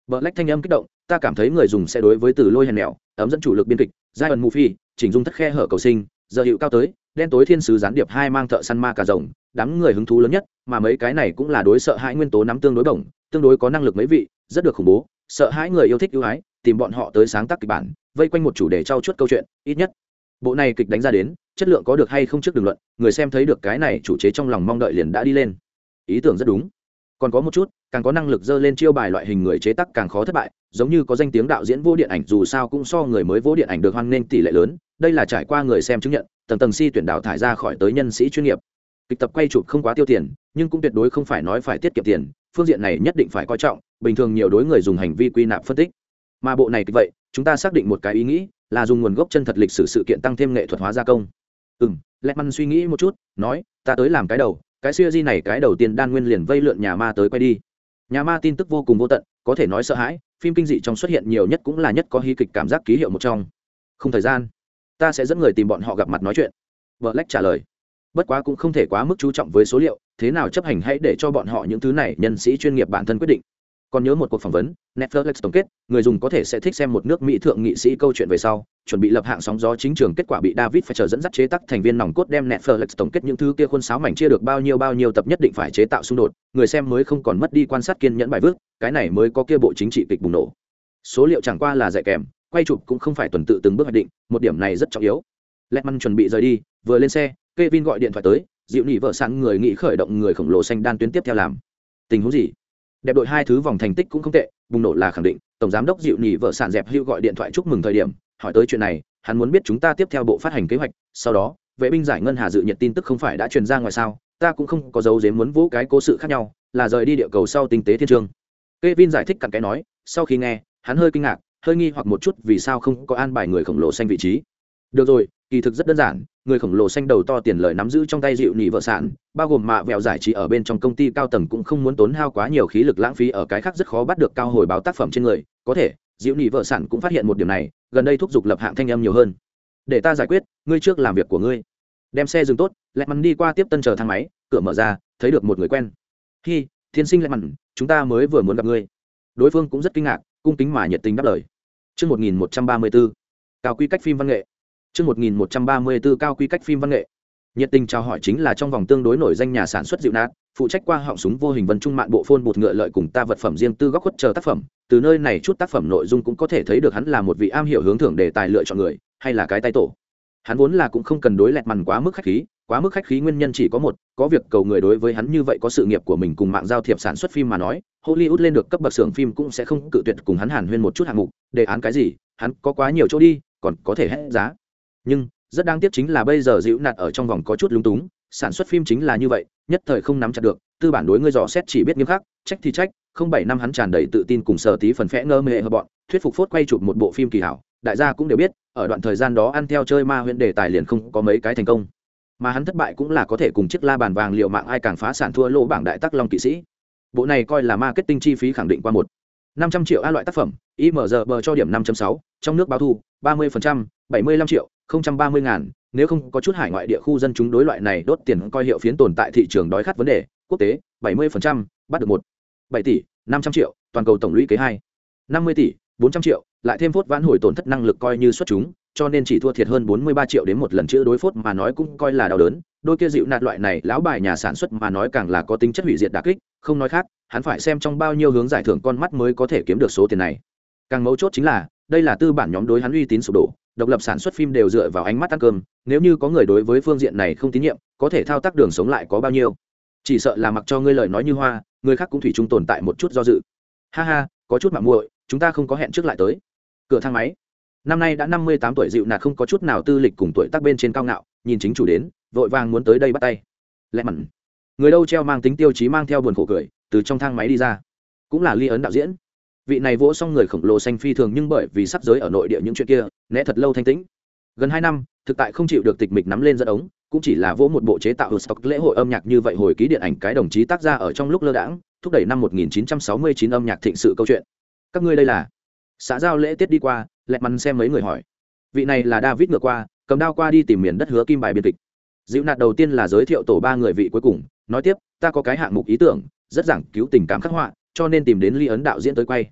Vợ lách thanh âm kích động, ta cảm thấy người dùng sẽ đối với từ lôi hèn nẻo ấm dẫn chủ lực biên kịch, giai ẩn mù phi, chỉnh dung thất khe hở cầu sinh, giờ hiệu cao tới đen tối thiên sứ gián điệp hai mang thợ săn ma cà rồng, đám người hứng thú lớn nhất, mà mấy cái này cũng là đối sợ hãi nguyên tố nắm tương đối bổng, tương đối có năng lực mấy vị, rất được khủng bố, sợ hãi người yêu thích ưu ái, tìm bọn họ tới sáng tác kịch bản, vây quanh một chủ đề trao chuốt câu chuyện, ít nhất. Bộ này kịch đánh ra đến, chất lượng có được hay không trước đường luận, người xem thấy được cái này chủ chế trong lòng mong đợi liền đã đi lên. Ý tưởng rất đúng. Còn có một chút, càng có năng lực dơ lên chiêu bài loại hình người chế tác càng khó thất bại, giống như có danh tiếng đạo diễn vô điện ảnh dù sao cũng so người mới vô điện ảnh được hoan nghênh tỷ lệ lớn đây là trải qua người xem chứng nhận, tầng tầng si tuyển đào thải ra khỏi tới nhân sĩ chuyên nghiệp. Kịch tập quay chụp không quá tiêu tiền, nhưng cũng tuyệt đối không phải nói phải tiết kiệm tiền, phương diện này nhất định phải coi trọng, bình thường nhiều đối người dùng hành vi quy nạp phân tích. Mà bộ này vậy, chúng ta xác định một cái ý nghĩ, là dùng nguồn gốc chân thật lịch sử sự kiện tăng thêm nghệ thuật hóa gia công. Ừ m lẹt măn suy nghĩ một chút, nói, ta tới làm cái đầu, cái siêu di này cái đầu tiên đan nguyên liền vây lượn nhà ma tới quay đi. Nhà ma tin tức vô cùng vô tận, có thể nói sợ hãi, phim kinh dị trong xuất hiện nhiều nhất cũng là nhất có hy kịch cảm giác ký hiệu một trong. Không thời gian ta sẽ dẫn người tìm bọn họ gặp mặt nói chuyện. Vợ lách trả lời, bất quá cũng không thể quá mức chú trọng với số liệu, thế nào chấp hành hãy để cho bọn họ những thứ này nhân sĩ chuyên nghiệp bản thân quyết định. Còn nhớ một cuộc phỏng vấn, netflix tổng kết, người dùng có thể sẽ thích xem một nước mỹ thượng nghị sĩ câu chuyện về sau, chuẩn bị lập hạng sóng gió chính trường kết quả bị david phải chờ dẫn dắt chế tác thành viên nòng cốt đem netflix tổng kết những thứ kia khuôn sáo mảnh chia được bao nhiêu bao nhiêu tập nhất định phải chế tạo xung đột, người xem mới không còn mất đi quan sát kiên nhẫn bài vước cái này mới có kia bộ chính trị kịch bùng nổ. Số liệu chẳng qua là dạy kèm quay chụp cũng không phải tuần tự từng bước hoạch định, một điểm này rất trọng yếu. Letman chuẩn bị rời đi, vừa lên xe, Kevin gọi điện thoại tới, dịu nỉ vợ sẵn người nghĩ khởi động người khổng lồ xanh đan tuyến tiếp theo làm. Tình huống gì? Đẹp đội hai thứ vòng thành tích cũng không tệ, bùng nổ là khẳng định, tổng giám đốc dịu nỉ vợ sản dẹp hữu gọi điện thoại chúc mừng thời điểm, hỏi tới chuyện này, hắn muốn biết chúng ta tiếp theo bộ phát hành kế hoạch, sau đó, vệ binh giải ngân hà dự nhận tin tức không phải đã truyền ra ngoài sao, ta cũng không có dấu dếm muốn vũ cái cố sự khác nhau, là rời đi địa cầu sau tinh tế thiên trường. Kevin giải thích cặn cái nói, sau khi nghe, hắn hơi kinh ngạc hơi nghi hoặc một chút vì sao không có an bài người khổng lồ xanh vị trí. Được rồi, kỳ thực rất đơn giản, người khổng lồ xanh đầu to tiền lời nắm giữ trong tay dịu nỉ vợ sản, bao gồm mạ vẹo giải trí ở bên trong công ty cao tầng cũng không muốn tốn hao quá nhiều khí lực lãng phí ở cái khác rất khó bắt được cao hồi báo tác phẩm trên người. Có thể, dịu nỉ vợ sản cũng phát hiện một điểm này, gần đây thúc giục lập hạng thanh âm nhiều hơn. Để ta giải quyết, ngươi trước làm việc của ngươi. Đem xe dừng tốt, lẹ mắn đi qua tiếp tân chờ thang máy, cửa mở ra, thấy được một người quen. Hi, thiên sinh lẹ mắn, chúng ta mới vừa muốn gặp ngươi. Đối phương cũng rất kinh ngạc, cung kính mà nhiệt tình đáp lời. Trước 1134, cao quy cách phim văn nghệ. Trước 1134 cao quy cách phim văn nghệ. Nhiệt tình chào hỏi chính là trong vòng tương đối nổi danh nhà sản xuất dịu nát, phụ trách qua họng súng vô hình vân trung mạng bộ phôn bột ngựa lợi cùng ta vật phẩm riêng tư góc khuất chờ tác phẩm, từ nơi này chút tác phẩm nội dung cũng có thể thấy được hắn là một vị am hiểu hướng thưởng đề tài lựa chọn người, hay là cái tay tổ. Hắn vốn là cũng không cần đối lẹt mằn quá mức khách khí, quá mức khách khí nguyên nhân chỉ có một, có việc cầu người đối với hắn như vậy có sự nghiệp của mình cùng mạng giao thiệp sản xuất phim mà nói, Hollywood lên được cấp bậc xưởng phim cũng sẽ không cự tuyệt cùng hắn hàn huyên một chút hạng mục, đề án cái gì, hắn có quá nhiều chỗ đi, còn có thể hết giá. Nhưng rất đáng tiếc chính là bây giờ dịu nạt ở trong vòng có chút lúng túng sản xuất phim chính là như vậy nhất thời không nắm chặt được tư bản đối ngươi dò xét chỉ biết nghiêm khắc trách thì trách không bảy năm hắn tràn đầy tự tin cùng sở tí phần phẽ ngơ mệ hợp bọn thuyết phục phốt quay chụp một bộ phim kỳ hảo đại gia cũng đều biết ở đoạn thời gian đó ăn theo chơi ma huyện đề tài liền không có mấy cái thành công. Mà hắn thất bại cũng là có thể cùng chiếc la bàn vàng liệu mạng ai càng phá sản thua lỗ bảng đại tắc long kỵ sĩ. Bộ này coi là marketing chi phí khẳng định qua một năm trăm triệu a loại tác phẩm img bờ cho điểm năm sáu, trong nước báo thu, ba mươi bảy mươi lăm triệu, không trăm ba mươi ngàn. Nếu không có chút hải ngoại địa khu dân chúng đối loại này đốt tiền coi hiệu phiến tồn tại thị trường đói khát vấn đề, quốc tế, bảy mươi bắt được một. bảy tỷ, năm trăm triệu, toàn cầu tổng lũy kế hai. năm mươi tỷ, bốn trăm triệu, lại thêm phốt vãn hồi tổn thất năng lực coi như xuất chúng, cho nên chỉ thua thiệt hơn bốn mươi ba triệu đến một lần chữ đối phốt mà nói cũng coi là đau đớn. Đôi kia dịu nạt loại này, lão bài nhà sản xuất mà nói càng là có tính chất hủy diệt đà kích, không nói khác hắn phải xem trong bao nhiêu hướng giải thưởng con mắt mới có thể kiếm được số tiền này. Càng mấu chốt chính là, đây là tư bản nhóm đối hắn uy tín sụp đổ, độc lập sản xuất phim đều dựa vào ánh mắt ăn cơm, nếu như có người đối với phương diện này không tín nhiệm, có thể thao tác đường sống lại có bao nhiêu? Chỉ sợ là mặc cho ngươi lời nói như hoa, người khác cũng thủy chung tồn tại một chút do dự. Ha ha, có chút mạng muội, chúng ta không có hẹn trước lại tới. Cửa thang máy. Năm nay đã năm mươi tám tuổi dịu nạt không có chút nào tư lịch cùng tuổi tác bên trên cao ngạo, nhìn chính chủ đến, vội vàng muốn tới đây bắt tay. Lẹ mặn. Người đâu treo mang tính tiêu chí mang theo buồn khổ cười từ trong thang máy đi ra. Cũng là ly ấn đạo diễn. Vị này vỗ xong người khổng lồ xanh phi thường nhưng bởi vì sắp giới ở nội địa những chuyện kia, né thật lâu thanh tĩnh. Gần hai năm, thực tại không chịu được tịch mịch nắm lên dẫn ống, cũng chỉ là vỗ một bộ chế tạo stock lễ hội âm nhạc như vậy hồi ký điện ảnh cái đồng chí tác ra ở trong lúc lơ đãng, thúc đẩy năm 1969 âm nhạc thịnh sự câu chuyện. Các ngươi đây là? Xã giao lễ tiết đi qua, lẹt mắn xem mấy người hỏi. Vị này là david ngược qua, cầm đao qua đi tìm miền đất hứa kim bài biên kịch. Dịu nạt đầu tiên là giới thiệu tổ ba người vị cuối cùng, nói tiếp, ta có cái hạng mục ý tưởng rất giảng cứu tình cảm khắc họa, cho nên tìm đến ly ấn đạo diễn tới quay.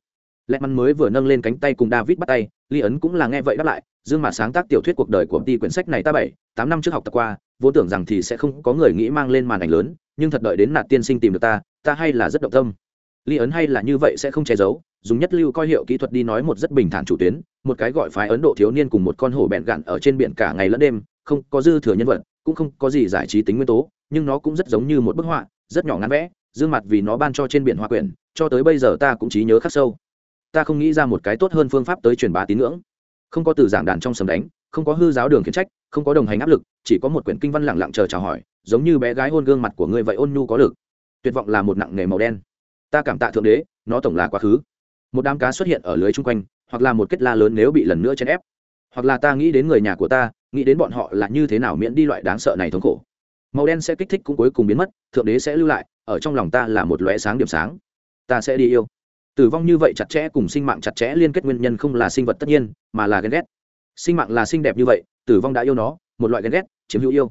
Lẹt mắn mới vừa nâng lên cánh tay cùng david bắt tay, ly ấn cũng là nghe vậy đáp lại, dương mà sáng tác tiểu thuyết cuộc đời của ty quyển sách này ta bảy, tám năm trước học tập qua, vốn tưởng rằng thì sẽ không có người nghĩ mang lên màn ảnh lớn, nhưng thật đợi đến nạt tiên sinh tìm được ta ta hay là rất động tâm. Ly ấn hay là như vậy sẽ không che giấu, dùng nhất lưu coi hiệu kỹ thuật đi nói một rất bình thản chủ tuyến, một cái gọi phái ấn độ thiếu niên cùng một con hổ bẹn gạn ở trên biển cả ngày lẫn đêm, không có dư thừa nhân vật, cũng không có gì giải trí tính nguyên tố, nhưng nó cũng rất giống như một bức họa, rất nhỏ ngắn vẽ dương mặt vì nó ban cho trên biển hoa quyển, cho tới bây giờ ta cũng trí nhớ khắc sâu. Ta không nghĩ ra một cái tốt hơn phương pháp tới truyền bá tín ngưỡng. Không có từ giảng đàn trong sầm đánh, không có hư giáo đường khiển trách, không có đồng hành áp lực, chỉ có một quyển kinh văn lặng lặng chờ chào hỏi, giống như bé gái hôn gương mặt của ngươi vậy ôn nhu có lực. Tuyệt vọng là một nặng nghề màu đen. Ta cảm tạ thượng đế, nó tổng là quá khứ. Một đám cá xuất hiện ở lưới chung quanh, hoặc là một kết la lớn nếu bị lần nữa chèn ép. Hoặc là ta nghĩ đến người nhà của ta, nghĩ đến bọn họ là như thế nào miễn đi loại đáng sợ này thống khổ màu đen sẽ kích thích cũng cuối cùng biến mất, thượng đế sẽ lưu lại, ở trong lòng ta là một lóe sáng điểm sáng. Ta sẽ đi yêu. Tử vong như vậy chặt chẽ cùng sinh mạng chặt chẽ liên kết nguyên nhân không là sinh vật tất nhiên, mà là ghen ghét. Sinh mạng là xinh đẹp như vậy, tử vong đã yêu nó, một loại ghen ghét, chiếm hữu yêu.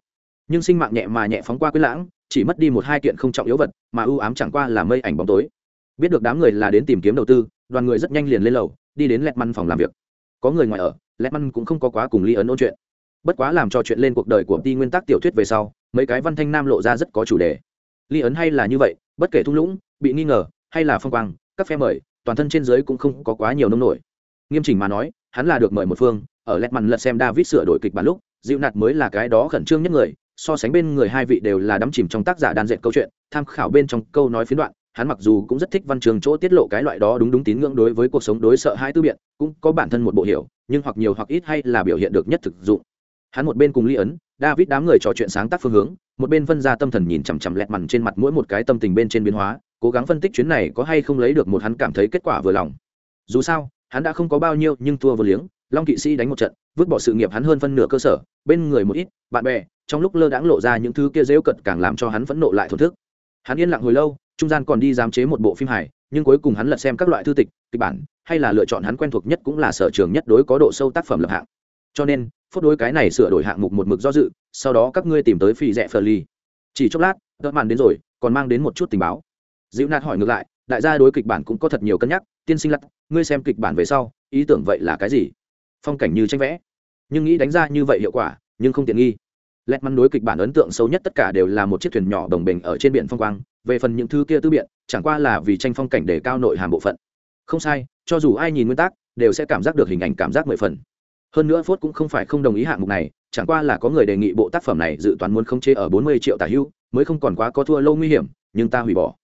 Nhưng sinh mạng nhẹ mà nhẹ phóng qua quyết lãng, chỉ mất đi một hai kiện không trọng yếu vật, mà ưu ám chẳng qua là mây ảnh bóng tối. Biết được đám người là đến tìm kiếm đầu tư, đoàn người rất nhanh liền lên lầu, đi đến lẹt măn phòng làm việc. Có người ngoài ở, lẹt măn cũng không có quá cùng ly ấn ôn chuyện bất quá làm cho chuyện lên cuộc đời của ti nguyên tắc tiểu thuyết về sau, mấy cái văn thanh nam lộ ra rất có chủ đề. Ly ấn hay là như vậy, bất kể thung lũng, bị nghi ngờ, hay là phong quang, các phe mời, toàn thân trên giới cũng không có quá nhiều nông nổi. Nghiêm chỉnh mà nói, hắn là được mời một phương, ở lẹt mằn lật xem david sửa đổi kịch bản lúc dịu nạt mới là cái đó khẩn trương nhất người, so sánh bên người hai vị đều là đắm chìm trong tác giả đan dệt câu chuyện, tham khảo bên trong câu nói phiến đoạn, hắn mặc dù cũng rất thích văn trường chỗ tiết lộ cái loại đó đúng đúng tín ngưỡng đối với cuộc sống đối sợ hai tư biện, cũng có bản thân một bộ hiểu, nhưng hoặc nhiều hoặc ít hay là biểu hiện được nhất thực dụng hắn một bên cùng ly ấn, david đám người trò chuyện sáng tác phương hướng, một bên phân ra tâm thần nhìn chằm chằm lẹt mằn trên mặt mỗi một cái tâm tình bên trên biến hóa, cố gắng phân tích chuyến này có hay không lấy được một hắn cảm thấy kết quả vừa lòng. Dù sao, hắn đã không có bao nhiêu, nhưng thua vô liếng, long kỵ sĩ đánh một trận, vứt bỏ sự nghiệp hắn hơn phân nửa cơ sở, bên người một ít, bạn bè, trong lúc lơ đãng lộ ra những thứ kia dễu cận càng làm cho hắn phẫn nộ lại thổn thức. Hắn yên lặng hồi lâu, trung gian còn đi giám chế một bộ phim hài, nhưng cuối cùng hắn lật xem các loại thư tịch, kịch bản, hay là lựa chọn hắn quen thuộc nhất cũng là sở trường nhất đối có độ sâu tác phẩm lập hạng. Cho nên phốt đối cái này sửa đổi hạng mục một mực do dự, sau đó các ngươi tìm tới phi rẽ phờ ly chỉ chốc lát đợt màn đến rồi, còn mang đến một chút tình báo. Dịu nạt hỏi ngược lại, đại gia đối kịch bản cũng có thật nhiều cân nhắc, tiên sinh lặt ngươi xem kịch bản về sau, ý tưởng vậy là cái gì? Phong cảnh như tranh vẽ. Nhưng nghĩ đánh ra như vậy hiệu quả, nhưng không tiện nghi. Lẹt mắn đối kịch bản ấn tượng sâu nhất tất cả đều là một chiếc thuyền nhỏ đồng bình ở trên biển phong quang, về phần những thứ kia tư biện, chẳng qua là vì tranh phong cảnh để cao nội hàm bộ phận. Không sai, cho dù ai nhìn nguyên tắc đều sẽ cảm giác được hình ảnh cảm giác mười phần hơn nữa phốt cũng không phải không đồng ý hạng mục này, chẳng qua là có người đề nghị bộ tác phẩm này dự toán muốn không chế ở bốn mươi triệu tả hưu, mới không còn quá có thua lâu nguy hiểm, nhưng ta hủy bỏ.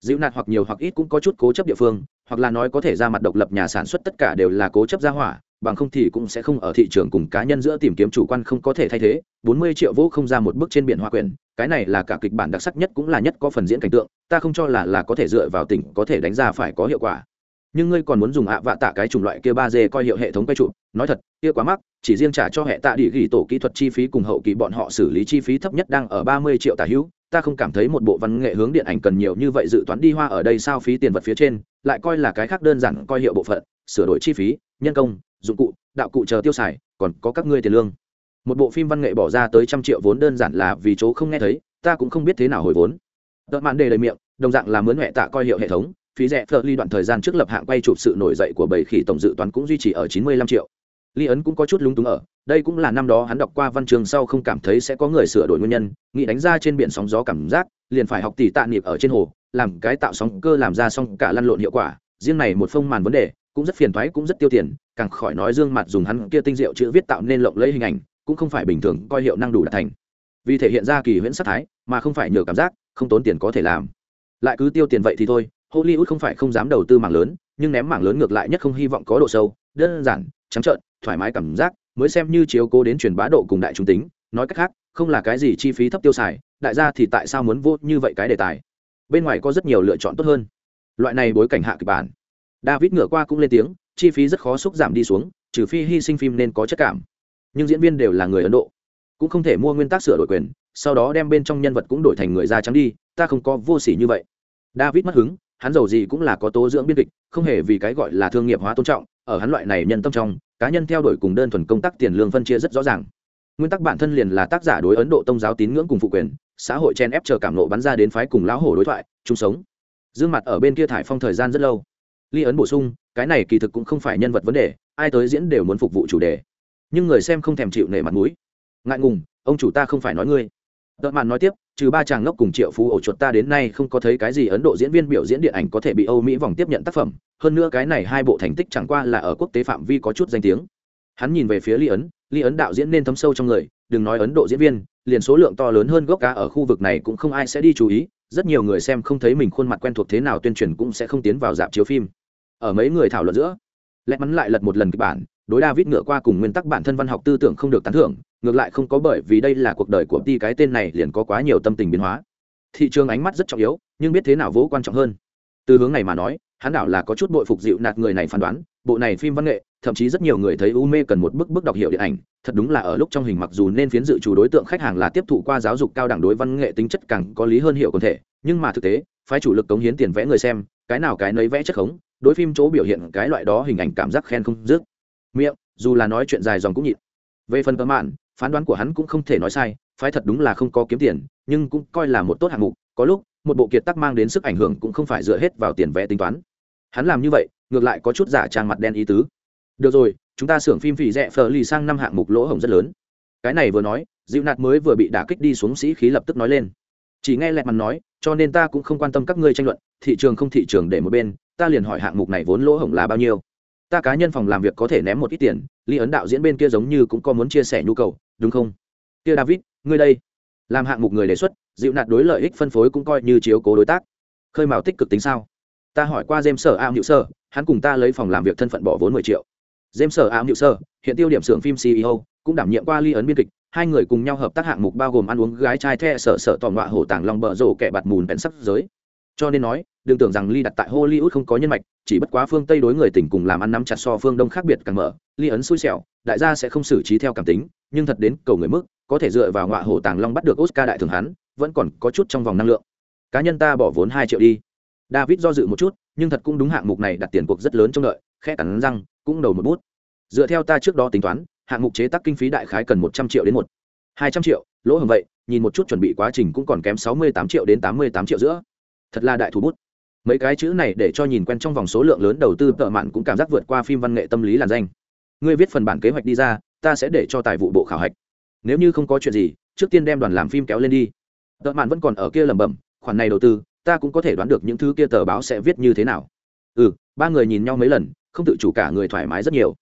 Dịu nạt hoặc nhiều hoặc ít cũng có chút cố chấp địa phương, hoặc là nói có thể ra mặt độc lập nhà sản xuất tất cả đều là cố chấp gia hỏa, bằng không thì cũng sẽ không ở thị trường cùng cá nhân giữa tìm kiếm chủ quan không có thể thay thế, bốn mươi triệu vô không ra một bước trên biển hoa quyền cái này là cả kịch bản đặc sắc nhất cũng là nhất có phần diễn cảnh tượng, ta không cho là là có thể dựa vào tỉnh có thể đánh ra phải có hiệu quả nhưng ngươi còn muốn dùng ạ vạ tạ cái chủng loại kia ba d coi hiệu hệ thống quay trụ nói thật, kia quá mắc, chỉ riêng trả cho hệ tạ địa ghi tổ kỹ thuật chi phí cùng hậu kỳ bọn họ xử lý chi phí thấp nhất đang ở ba mươi triệu tả hữu. Ta không cảm thấy một bộ văn nghệ hướng điện ảnh cần nhiều như vậy dự toán đi hoa ở đây sao phí tiền vật phía trên, lại coi là cái khác đơn giản coi hiệu bộ phận, sửa đổi chi phí, nhân công, dụng cụ, đạo cụ chờ tiêu xài, còn có các ngươi tiền lương. Một bộ phim văn nghệ bỏ ra tới trăm triệu vốn đơn giản là vì chỗ không nghe thấy, ta cũng không biết thế nào hồi vốn. Tợ mạn đề lời miệng, đồng dạng là mướn huệ tạ coi hiệu hệ thống phí rẻ phở ly đoạn thời gian trước lập hạng quay chụp sự nổi dậy của bảy khỉ tổng dự toán cũng duy trì ở chín mươi lăm triệu. Ly ấn cũng có chút lúng túng ở, đây cũng là năm đó hắn đọc qua văn trường sau không cảm thấy sẽ có người sửa đổi nguyên nhân, nghĩ đánh ra trên biển sóng gió cảm giác, liền phải học tỷ tạ niệm ở trên hồ, làm cái tạo sóng cơ làm ra xong cả lăn lộn hiệu quả, riêng này một phong màn vấn đề, cũng rất phiền thoái cũng rất tiêu tiền, càng khỏi nói dương mặt dùng hắn kia tinh diệu chữ viết tạo nên lộng lẫy hình ảnh, cũng không phải bình thường, coi hiệu năng đủ đạt thành. Vì thể hiện ra kỳ huyễn sắc thái, mà không phải nhờ cảm giác, không tốn tiền có thể làm. Lại cứ tiêu tiền vậy thì thôi hollywood không phải không dám đầu tư mảng lớn, nhưng ném mảng lớn ngược lại nhất không hy vọng có độ sâu, đơn giản, trắng trợn, thoải mái cảm giác, mới xem như chiếu cố đến truyền bá độ cùng đại chúng tính. Nói cách khác, không là cái gì chi phí thấp tiêu xài, đại gia thì tại sao muốn vô như vậy cái đề tài? Bên ngoài có rất nhiều lựa chọn tốt hơn. Loại này bối cảnh hạ kịch bản. David ngửa qua cũng lên tiếng, chi phí rất khó xúc giảm đi xuống, trừ phi hy sinh phim nên có chất cảm. Nhưng diễn viên đều là người ấn độ. Cũng không thể mua nguyên tắc sửa đổi quyền, sau đó đem bên trong nhân vật cũng đổi thành người da trắng đi, ta không có vô s ỉ như vậy. David mất hứng hắn giàu gì cũng là có tố dưỡng biên kịch, không hề vì cái gọi là thương nghiệp hóa tôn trọng, ở hắn loại này nhân tâm trong, cá nhân theo đuổi cùng đơn thuần công tác tiền lương phân chia rất rõ ràng. Nguyên tắc bản thân liền là tác giả đối ấn độ tôn giáo tín ngưỡng cùng phụ quyền, xã hội chen ép chờ cảm nộ bắn ra đến phái cùng lão hổ đối thoại, chung sống. Dương mặt ở bên kia thải phong thời gian rất lâu. Ly ấn bổ sung, cái này kỳ thực cũng không phải nhân vật vấn đề, ai tới diễn đều muốn phục vụ chủ đề. Nhưng người xem không thèm chịu nể mặt mũi. Ngại ngùng, ông chủ ta không phải nói ngươi. Tợ mạn nói tiếp trừ ba chàng ngốc cùng triệu phú ổ chuột ta đến nay không có thấy cái gì ấn độ diễn viên biểu diễn điện ảnh có thể bị âu mỹ vòng tiếp nhận tác phẩm. Hơn nữa cái này hai bộ thành tích chẳng qua là ở quốc tế phạm vi có chút danh tiếng. Hắn nhìn về phía ly ấn ly ấn đạo diễn nên thấm sâu trong người, đừng nói ấn độ diễn viên, liền số lượng to lớn hơn gốc cá ở khu vực này cũng không ai sẽ đi chú ý. Rất nhiều người xem không thấy mình khuôn mặt quen thuộc thế nào tuyên truyền cũng sẽ không tiến vào dạp chiếu phim. Ở mấy người thảo luận giữa lẽ mắn lại lật một lần kịch bản đối david ngựa qua cùng nguyên tắc bản thân văn học tư tưởng không được tán thưởng, ngược lại không có bởi vì đây là cuộc đời của ti cái tên này liền có quá nhiều tâm tình biến hóa. Thị trường ánh mắt rất trọng yếu, nhưng biết thế nào vỗ quan trọng hơn. Từ hướng này mà nói, hắn đảo là có chút bội phục dịu nạt người này phán đoán, bộ này phim văn nghệ, thậm chí rất nhiều người thấy u mê cần một bức bức đọc hiệu điện ảnh, thật đúng là ở lúc trong hình mặc dù nên phiến dự chủ đối tượng khách hàng là tiếp thụ qua giáo dục cao đẳng đối văn nghệ tính chất càng có lý hơn hiệu quần thể, nhưng mà thực tế, phái chủ lực cống hiến tiền vẽ người xem, cái nào cái nấy vẽ chất khống, đối phim chỗ biểu hiện cái loại đó hình ảnh cảm giác khen không dứt miệng, dù là nói chuyện dài dòng cũng nhịn. Về phần cơ mạn, phán đoán của hắn cũng không thể nói sai, phái thật đúng là không có kiếm tiền, nhưng cũng coi là một tốt hạng mục, có lúc, một bộ kiệt tác mang đến sức ảnh hưởng cũng không phải dựa hết vào tiền vẽ tính toán. Hắn làm như vậy, ngược lại có chút giả trang mặt đen ý tứ. Được rồi, chúng ta xưởng phim phì rẻ phờ lì sang năm hạng mục lỗ hổng rất lớn. Cái này vừa nói, dịu nạt mới vừa bị đả kích đi xuống sĩ khí lập tức nói lên. Chỉ nghe lẹt mặt nói, cho nên ta cũng không quan tâm các ngươi tranh luận, thị trường không thị trường để một bên, ta liền hỏi hạng mục này vốn lỗ hổng là bao nhiêu ta cá nhân phòng làm việc có thể ném một ít tiền ly ấn đạo diễn bên kia giống như cũng có muốn chia sẻ nhu cầu, đúng không? Kia david, ngươi đây. Làm hạng mục người đề xuất, dịu nạt đối lợi ích phân phối cũng coi như chiếu cố đối tác. Khơi mào tích cực tính sao? Ta hỏi qua james sở am hữu sơ hắn cùng ta lấy phòng làm việc thân phận bỏ vốn mười triệu. James sở am hữu sơ hiện tiêu điểm xưởng phim ceo cũng đảm nhiệm qua ly ấn biên kịch. Hai người cùng nhau hợp tác hạng mục bao gồm ăn uống gái trai the sở sở tòm họa hổ tàng lòng bờ rổ kẻ bạt mùn bèn sắc giới cho nên nói, đừng tưởng rằng ly đặt tại hollywood không có nhân mạch, chỉ bất quá phương tây đối người tỉnh cùng làm ăn nắm chặt so phương đông khác biệt càng mở, ly ấn xui xẻo, đại gia sẽ không xử trí theo cảm tính, nhưng thật đến cầu người mức, có thể dựa vào ngọa hổ tàng long bắt được oscar đại thường hắn, vẫn còn có chút trong vòng năng lượng. Cá nhân ta bỏ vốn hai triệu đi. David do dự một chút, nhưng thật cũng đúng hạng mục này đặt tiền cuộc rất lớn trong đợi, khẽ cắn răng, cũng đầu một bút. Dựa theo ta trước đó tính toán, hạng mục chế tác kinh phí đại khái cần một trăm triệu đến một hai trăm triệu, lỗ hồng vậy, nhìn một chút chuẩn bị quá trình cũng còn kém sáu mươi tám triệu đến tám mươi tám triệu giữa thật là đại thủ bút. Mấy cái chữ này để cho nhìn quen trong vòng số lượng lớn đầu tư, tợ mạn cũng cảm giác vượt qua phim văn nghệ tâm lý làn danh. Ngươi viết phần bản kế hoạch đi ra, ta sẽ để cho tài vụ bộ khảo hạch. Nếu như không có chuyện gì, trước tiên đem đoàn làm phim kéo lên đi. Tợ mạn vẫn còn ở kia lẩm bẩm, khoản này đầu tư, ta cũng có thể đoán được những thứ kia tờ báo sẽ viết như thế nào. Ừ ba người nhìn nhau mấy lần, không tự chủ cả người thoải mái rất nhiều.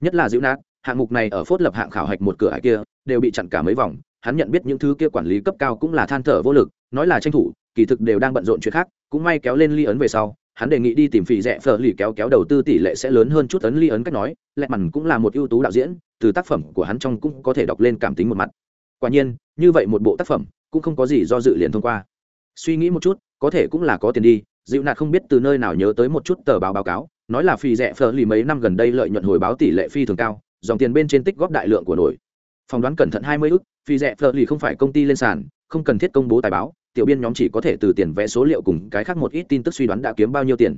Nhất là dịu nát, hạng mục này ở phốt lập hạng khảo hạch một cửa hải kia, đều bị chặn cả mấy vòng, hắn nhận biết những thứ kia quản lý cấp cao cũng là than thở vô lực, nói là tranh thủ kỳ thực đều đang bận rộn chuyện khác, cũng may kéo lên ly ấn về sau, hắn đề nghị đi tìm phỉ rẻ phở lì kéo kéo đầu tư tỷ lệ sẽ lớn hơn chút ấn ly ấn cách nói, lẹ mằn cũng là một ưu tú đạo diễn, từ tác phẩm của hắn trong cũng có thể đọc lên cảm tính một mặt. Quả nhiên, như vậy một bộ tác phẩm cũng không có gì do dự liền thông qua. Suy nghĩ một chút, có thể cũng là có tiền đi dịu nạt không biết từ nơi nào nhớ tới một chút tờ báo báo cáo, nói là phì rẻ phở lì mấy năm gần đây lợi nhuận hồi báo tỷ lệ phi thường cao, dòng tiền bên trên tích góp đại lượng của nổi. Phỏng đoán cẩn thận hai mươi ức phì rẻ phở lì không phải công ty lên sàn, không cần thiết công bố tài báo tiểu biên nhóm chỉ có thể từ tiền vẽ số liệu cùng cái khác một ít tin tức suy đoán đã kiếm bao nhiêu tiền.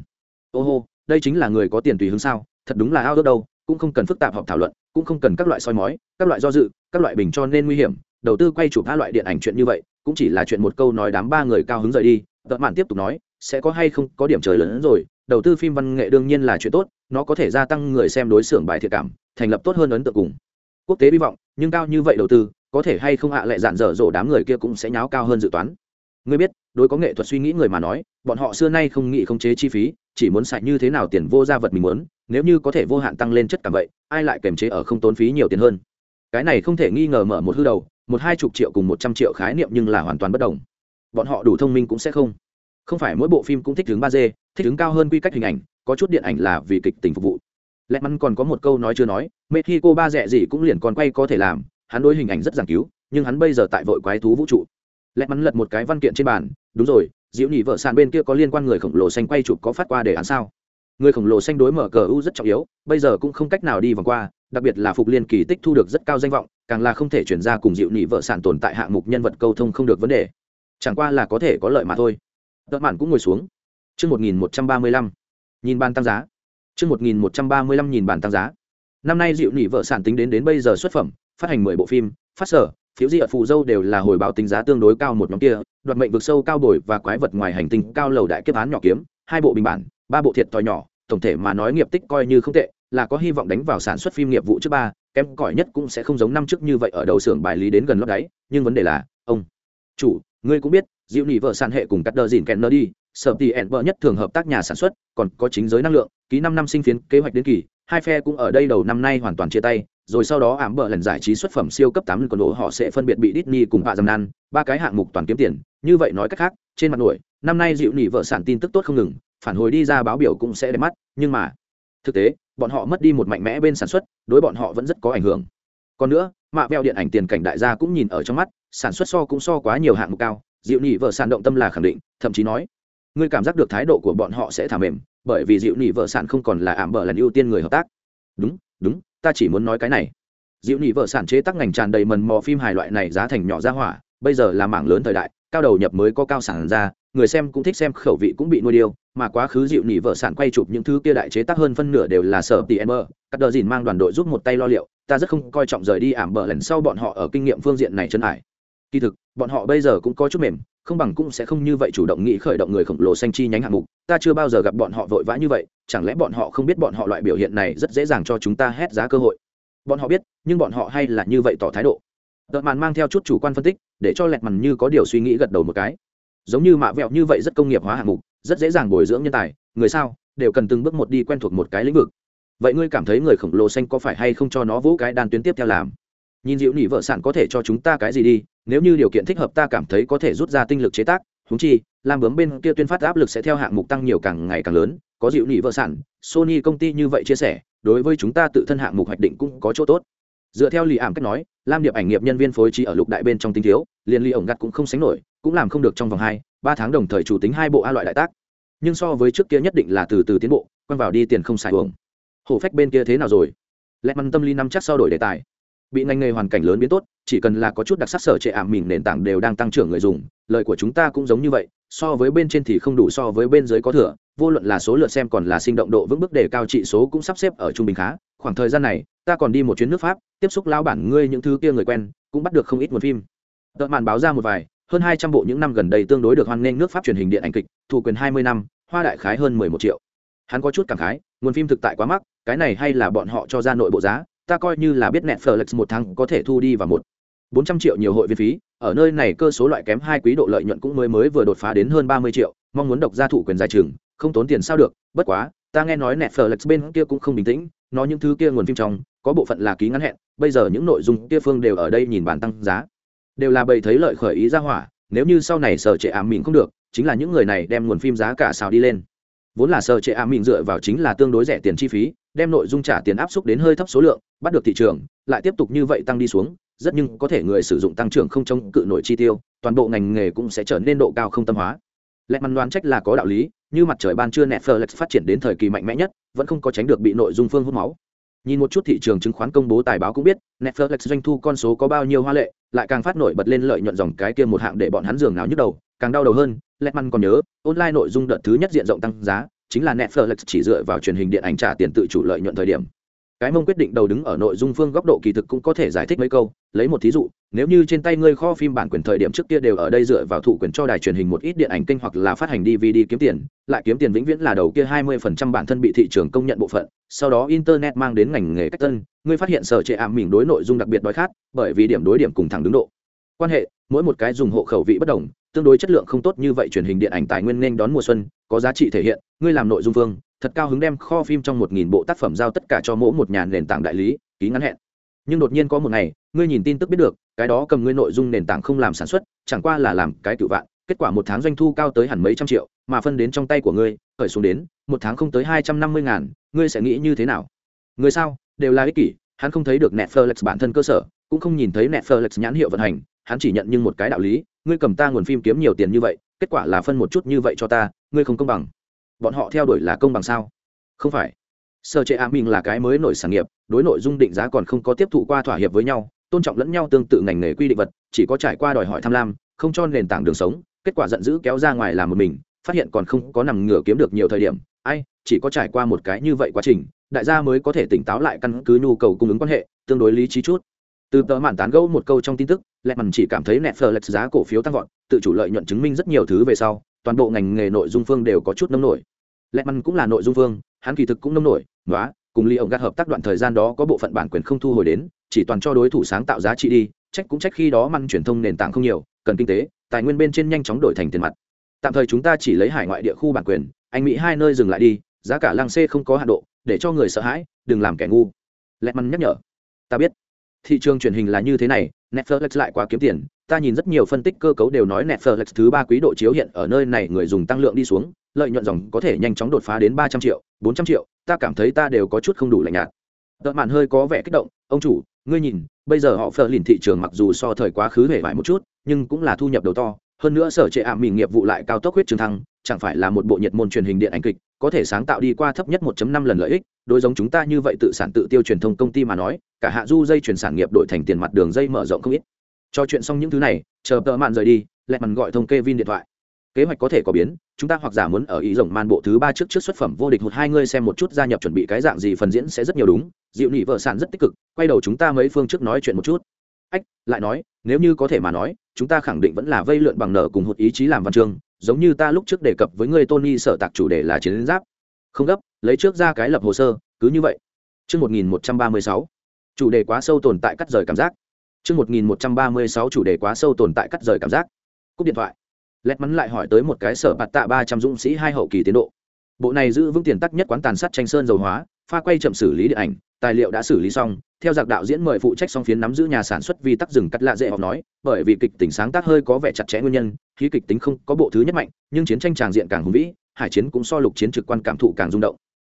Ô hô, đây chính là người có tiền tùy hướng sao? Thật đúng là ao ước đâu, cũng không cần phức tạp họp thảo luận, cũng không cần các loại soi mói, các loại do dự, các loại bình cho nên nguy hiểm. Đầu tư quay chụp hai loại điện ảnh chuyện như vậy, cũng chỉ là chuyện một câu nói đám ba người cao hứng rời đi. Tận mạn tiếp tục nói, sẽ có hay không có điểm trời lớn hơn rồi, đầu tư phim văn nghệ đương nhiên là chuyện tốt, nó có thể gia tăng người xem đối xưởng bài thiệt cảm, thành lập tốt hơn ấn tượng cùng. Quốc tế hy vọng, nhưng cao như vậy đầu tư, có thể hay không ạ, lại dạn dở dỗ đám người kia cũng sẽ nháo cao hơn dự toán ngươi biết, đối có nghệ thuật suy nghĩ người mà nói, bọn họ xưa nay không nghĩ khống chế chi phí, chỉ muốn xài như thế nào tiền vô ra vật mình muốn, nếu như có thể vô hạn tăng lên chất cảm vậy, ai lại kềm chế ở không tốn phí nhiều tiền hơn? Cái này không thể nghi ngờ mở một hư đầu, một hai chục triệu cùng một trăm triệu khái niệm nhưng là hoàn toàn bất đồng. Bọn họ đủ thông minh cũng sẽ không. Không phải mỗi bộ phim cũng thích hướng ba d, thích hướng cao hơn quy cách hình ảnh, có chút điện ảnh là vì kịch tình phục vụ. Lẽ mắn còn có một câu nói chưa nói mẹ khi cô ba rẻ gì cũng liền còn quay có thể làm, hắn đối hình ảnh rất giảng cứu, nhưng hắn bây giờ tại vội quái thú vũ trụ lẽ mắn lật một cái văn kiện trên bàn, đúng rồi diễu nhị vợ sàn bên kia có liên quan người khổng lồ xanh quay chụp có phát qua đề án sao? Người khổng lồ xanh đối mở cờ u rất trọng yếu, bây giờ cũng không cách nào đi vòng qua, đặc biệt là phục liên kỳ tích thu được rất cao danh vọng, càng là không thể chuyển ra cùng diệu nhị vợ sản tồn tại hạng mục nhân vật câu thông không được vấn đề. Chẳng qua là có thể có lợi mà thôi. Tợn mạn cũng ngồi xuống. Chương một nghìn một trăm ba mươi lăm, nhìn bàn tăng giá. Chương một nghìn một trăm ba mươi lăm, nhìn bàn tăng giá. Năm nay diệu nhị vợ sản tính đến đến bây giờ xuất phẩm, phát hành mười bộ phim, phát sở phiếu di ở phụ dâu đều là hồi báo tính giá tương đối cao một nhóm kia, đoạt mệnh vực sâu cao bồi và quái vật ngoài hành tinh cao lầu đại kiếp án nhỏ kiếm, hai bộ bình bản, ba bộ thiệt thòi nhỏ, tổng thể mà nói nghiệp tích coi như không tệ, là có hy vọng đánh vào sản xuất phim nghiệp vụ trước ba, kém cỏi nhất cũng sẽ không giống năm trước như vậy ở đầu xưởng bài lý đến gần lót đáy, nhưng vấn đề là, ông, chủ, ngươi cũng biết, diệu nỉ vợ sản hệ cùng cắt đờ dìn kèn nơ đi sợ tì ẹn vợ nhất thường hợp tác nhà sản xuất, còn có chính giới năng lượng, ký năm năm sinh phiến kế hoạch đến kỳ, hai phe cũng ở đây đầu năm nay hoàn toàn chia tay rồi sau đó ảm bờ lần giải trí xuất phẩm siêu cấp tám lần còn đổ họ sẽ phân biệt bị Disney cùng hạ dầm nan, ba cái hạng mục toàn kiếm tiền. Như vậy nói cách khác, trên mặt nổi, năm nay dịu nỉ vợ sản tin tức tốt không ngừng, phản hồi đi ra báo biểu cũng sẽ đẹp mắt, nhưng mà, thực tế, bọn họ mất đi một mạnh mẽ bên sản xuất, đối bọn họ vẫn rất có ảnh hưởng. Còn nữa, mạ veo điện ảnh tiền cảnh đại gia cũng nhìn ở trong mắt, sản xuất so cũng so quá nhiều hạng mục cao dịu nỉ vợ sản động tâm là khẳng định, thậm chí nói, ngươi cảm giác được thái độ của bọn họ sẽ thả mềm, bởi vì dịu nỉ vợ sản không còn là ảm bờ lần ưu tiên người hợp tác. Đúng đúng ta chỉ muốn nói cái này. Dịu nhị vợ sản chế tác ngành tràn đầy mần mò phim hài loại này giá thành nhỏ ra hỏa, bây giờ là mảng lớn thời đại, cao đầu nhập mới có cao sản ra, người xem cũng thích xem khẩu vị cũng bị nuôi điêu, mà quá khứ dịu nỉ vợ sản quay chụp những thứ kia đại chế tác hơn phân nửa đều là sở tm các cắt đờ dìn mang đoàn đội giúp một tay lo liệu, ta rất không coi trọng rời đi ảm bờ lần sau bọn họ ở kinh nghiệm phương diện này chân ải. Kỳ thực, bọn họ bây giờ cũng có chút mềm không bằng cũng sẽ không như vậy chủ động nghĩ khởi động người khổng lồ xanh chi nhánh hạng mục. Ta chưa bao giờ gặp bọn họ vội vã như vậy, chẳng lẽ bọn họ không biết bọn họ loại biểu hiện này rất dễ dàng cho chúng ta hét giá cơ hội? Bọn họ biết, nhưng bọn họ hay là như vậy tỏ thái độ. Tợn màn mang theo chút chủ quan phân tích, để cho lẹt mằn như có điều suy nghĩ gật đầu một cái. Giống như mạ vẹo như vậy rất công nghiệp hóa hạng mục, rất dễ dàng bồi dưỡng nhân tài, người sao, đều cần từng bước một đi quen thuộc một cái lĩnh vực. Vậy ngươi cảm thấy người khổng lồ xanh có phải hay không cho nó vũ cái đàn tuyến tiếp theo làm? Nhìn dịu nỉ vợ sản có thể cho chúng ta cái gì đi nếu như điều kiện thích hợp ta cảm thấy có thể rút ra tinh lực chế tác húng chi, làm bướm bên kia tuyên phát áp lực sẽ theo hạng mục tăng nhiều càng ngày càng lớn, có dịu nỉ vợ sản, sony công ty như vậy chia sẻ, đối với chúng ta tự thân hạng mục hoạch định cũng có chỗ tốt. Dựa theo lì ảm cách nói, lam điệp ảnh nghiệp nhân viên phối trí ở lục đại bên trong tinh thiếu, liền ly ổng gặt cũng không sánh nổi, cũng làm không được trong vòng hai, ba tháng đồng thời chủ tính hai bộ a loại đại tác. Nhưng so với trước kia nhất định là từ từ tiến bộ, quăng vào đi tiền không xài uống hổ phách bên kia thế nào rồi? Lẹt măn tâm lý năm chắc sau đổi đề tài bị ngành nghề hoàn cảnh lớn biến tốt, chỉ cần là có chút đặc sắc sở trệ ảm mình nền tảng đều đang tăng trưởng người dùng lợi của chúng ta cũng giống như vậy, so với bên trên thì không đủ so với bên dưới có thừa, vô luận là số lượt xem còn là sinh động độ vững bước đề cao trị số cũng sắp xếp ở trung bình khá. Khoảng thời gian này, ta còn đi một chuyến nước pháp, tiếp xúc lao bản ngươi những thứ kia người quen, cũng bắt được không ít nguồn phim. Tợ màn báo ra một vài, hơn hai trăm bộ những năm gần đây tương đối được hoan nghênh nước pháp truyền hình điện ảnh kịch thủ quyền hai mươi năm, hoa đại khái hơn mười một triệu. Hắn có chút cảm khái, nguồn phim thực tại quá mắc, cái này hay là bọn họ cho ra nội bộ giá ta coi như là biết netflix một tháng có thể thu đi vào một bốn trăm triệu nhiều hội viên phí, ở nơi này cơ số loại kém hai quý độ lợi nhuận cũng mới mới vừa đột phá đến hơn ba mươi triệu, mong muốn độc gia thủ quyền dài trường không tốn tiền sao được, bất quá, ta nghe nói netflix bên kia cũng không bình tĩnh, nó những thứ kia nguồn phim trong, có bộ phận là ký ngắn hẹn, bây giờ những nội dung kia phương đều ở đây nhìn bản tăng giá, đều là bày thấy lợi khởi ý ra hỏa, nếu như sau này sở trẻ ám mình không được, chính là những người này đem nguồn phim giá cả xào đi lên vốn là sở trệ ạ mịn dựa vào chính là tương đối rẻ tiền chi phí, đem nội dung trả tiền áp suất đến hơi thấp số lượng, bắt được thị trường, lại tiếp tục như vậy tăng đi xuống, rất nhưng có thể người sử dụng tăng trưởng không chống cự nổi chi tiêu, toàn bộ ngành nghề cũng sẽ trở nên độ cao không tâm hóa. Lẽ mắn đoán trách là có đạo lý, như mặt trời ban trưa netflix phát triển đến thời kỳ mạnh mẽ nhất, vẫn không có tránh được bị nội dung phương hút máu. Nhìn một chút thị trường chứng khoán công bố tài báo cũng biết netflix doanh thu con số có bao nhiêu hoa lệ lại càng phát nổi bật lên lợi nhuận dòng cái kia một hạng để bọn hắn giường nào nhức đầu, càng đau đầu hơn, Letman còn nhớ, online nội dung đợt thứ nhất diện rộng tăng giá, chính là Netflix chỉ dựa vào truyền hình điện ảnh trả tiền tự chủ lợi nhuận thời điểm cái mông quyết định đầu đứng ở nội dung phương góc độ kỳ thực cũng có thể giải thích mấy câu. Lấy một thí dụ, nếu như trên tay ngươi kho phim bản quyền thời điểm trước kia đều ở đây dựa vào thụ quyền cho đài truyền hình một ít điện ảnh kênh hoặc là phát hành dvd kiếm tiền, lại kiếm tiền vĩnh viễn là đầu kia hai mươi phần trăm bản thân bị thị trường công nhận bộ phận, sau đó internet mang đến ngành nghề cách tân, ngươi phát hiện sở trệ ảm mình đối nội dung đặc biệt đói khát, bởi vì điểm đối điểm cùng thẳng đứng độ. Quan hệ, mỗi một cái dùng hộ khẩu vị bất đồng, tương đối chất lượng không tốt như vậy truyền hình điện ảnh tài nguyên nên đón mùa xuân, có giá trị thể hiện, ngươi làm nội dung phương thật cao hứng đem kho phim trong một nghìn bộ tác phẩm giao tất cả cho mỗi một nhà nền tảng đại lý, ký ngắn hẹn. Nhưng đột nhiên có một ngày, ngươi nhìn tin tức biết được, cái đó cầm ngươi nội dung nền tảng không làm sản xuất, chẳng qua là làm cái cựu vạn, kết quả một tháng doanh thu cao tới hẳn mấy trăm triệu, mà phân đến trong tay của ngươi, khởi xuống đến, một tháng không tới hai trăm năm mươi ngàn, ngươi sẽ nghĩ như thế nào? Người sao? Đều là ích kỷ, hắn không thấy được netflix bản thân cơ sở, cũng không nhìn thấy netflix nhãn hiệu vận hành, hắn chỉ nhận nhưng một cái đạo lý, ngươi cầm ta nguồn phim kiếm nhiều tiền như vậy, kết quả là phân một chút như vậy cho ta, ngươi không công bằng bọn họ theo đuổi là công bằng sao? Không phải. Sơ chế a minh là cái mới nổi sản nghiệp, đối nội dung định giá còn không có tiếp thụ qua thỏa hiệp với nhau, tôn trọng lẫn nhau tương tự ngành nghề quy định vật, chỉ có trải qua đòi hỏi tham lam, không cho nền tảng đường sống, kết quả giận dữ kéo ra ngoài làm một mình, phát hiện còn không có nằm ngửa kiếm được nhiều thời điểm, ai, chỉ có trải qua một cái như vậy quá trình, đại gia mới có thể tỉnh táo lại căn cứ nhu cầu cung ứng quan hệ, tương đối lý trí chút. Từ tờ mạn tán gẫu một câu trong tin tức lẹ mằn chỉ cảm thấy netflix giá cổ phiếu tăng vọt, tự chủ lợi nhuận chứng minh rất nhiều thứ về sau toàn bộ ngành nghề nội dung phương đều có chút nông nổi. Lẹ mằn cũng là nội dung phương, hắn kỳ thực cũng nông nổi nói cùng ly ông gạt hợp tác đoạn thời gian đó có bộ phận bản quyền không thu hồi đến, chỉ toàn cho đối thủ sáng tạo giá trị đi, trách cũng trách khi đó măn truyền thông nền tảng không nhiều, cần kinh tế, tài nguyên bên trên nhanh chóng đổi thành tiền mặt. Tạm thời chúng ta chỉ lấy hải ngoại địa khu bản quyền, anh mỹ hai nơi dừng lại đi, giá cả lăng xê không có hạ độ, để cho người sợ hãi, đừng làm kẻ ngu. Lẹ măn nhắc nhở. Ta biết. Thị trường truyền hình là như thế này, netflix lại quá kiếm tiền ta nhìn rất nhiều phân tích cơ cấu đều nói netflix thứ ba quý độ chiếu hiện ở nơi này người dùng tăng lượng đi xuống, lợi nhuận dòng có thể nhanh chóng đột phá đến ba trăm triệu, bốn trăm triệu, ta cảm thấy ta đều có chút không đủ lạnh nhạt. Tợ mạn hơi có vẻ kích động, ông chủ, ngươi nhìn, bây giờ họ phở lìn thị trường mặc dù so thời quá khứ hề vải một chút, nhưng cũng là thu nhập đầu to. Hơn nữa sở trệ ảm mình nghiệp vụ lại cao tốc huyết trường thăng, chẳng phải là một bộ nhiệt môn truyền hình điện ảnh kịch, có thể sáng tạo đi qua thấp nhất 1.5 lần lợi ích, đối giống chúng ta như vậy tự sản tự tiêu truyền thông công ty mà nói, cả hạ du dây chuyển sản nghiệp đổi thành tiền mặt đường dây mở rộng không ít cho chuyện xong những thứ này chờ tợ mạn rời đi lẹ mằn gọi thông kê vin điện thoại. Kế hoạch có thể có biến chúng ta hoặc giả muốn ở ý rồng man bộ thứ ba trước trước xuất phẩm vô địch hụt hai ngươi xem một chút gia nhập chuẩn bị cái dạng gì phần diễn sẽ rất nhiều đúng dịu nị vợ sản rất tích cực quay đầu chúng ta mấy phương trước nói chuyện một chút. Ách lại nói nếu như có thể mà nói chúng ta khẳng định vẫn là vây lượn bằng nợ cùng hụt ý chí làm văn chương giống như ta lúc trước đề cập với ngươi tony sở tạc chủ đề là chiến giáp. Không gấp lấy trước ra cái lập hồ sơ cứ như vậy. Trước 1136, chủ đề quá sâu tồn tại cắt rời cảm giác. Trước 1136 chủ đề quá sâu tồn tại cắt rời cảm giác. Cúp điện thoại. Lét mắn lại hỏi tới một cái sở bạt tạ ba trăm dũng sĩ hai hậu kỳ tiến độ. Bộ này giữ vững tiền tắc nhất quán tàn sát tranh sơn dầu hóa, pha quay chậm xử lý điện ảnh, tài liệu đã xử lý xong, theo giặc đạo diễn mời phụ trách song phiến nắm giữ nhà sản xuất vì tắc rừng cắt lạ dễ học nói, bởi vì kịch tính sáng tác hơi có vẻ chặt chẽ nguyên nhân, khí kịch tính không có bộ thứ nhất mạnh, nhưng chiến tranh tràng diện càng hùng vĩ, hải chiến cũng so lục chiến trực quan cảm thụ càng rung động.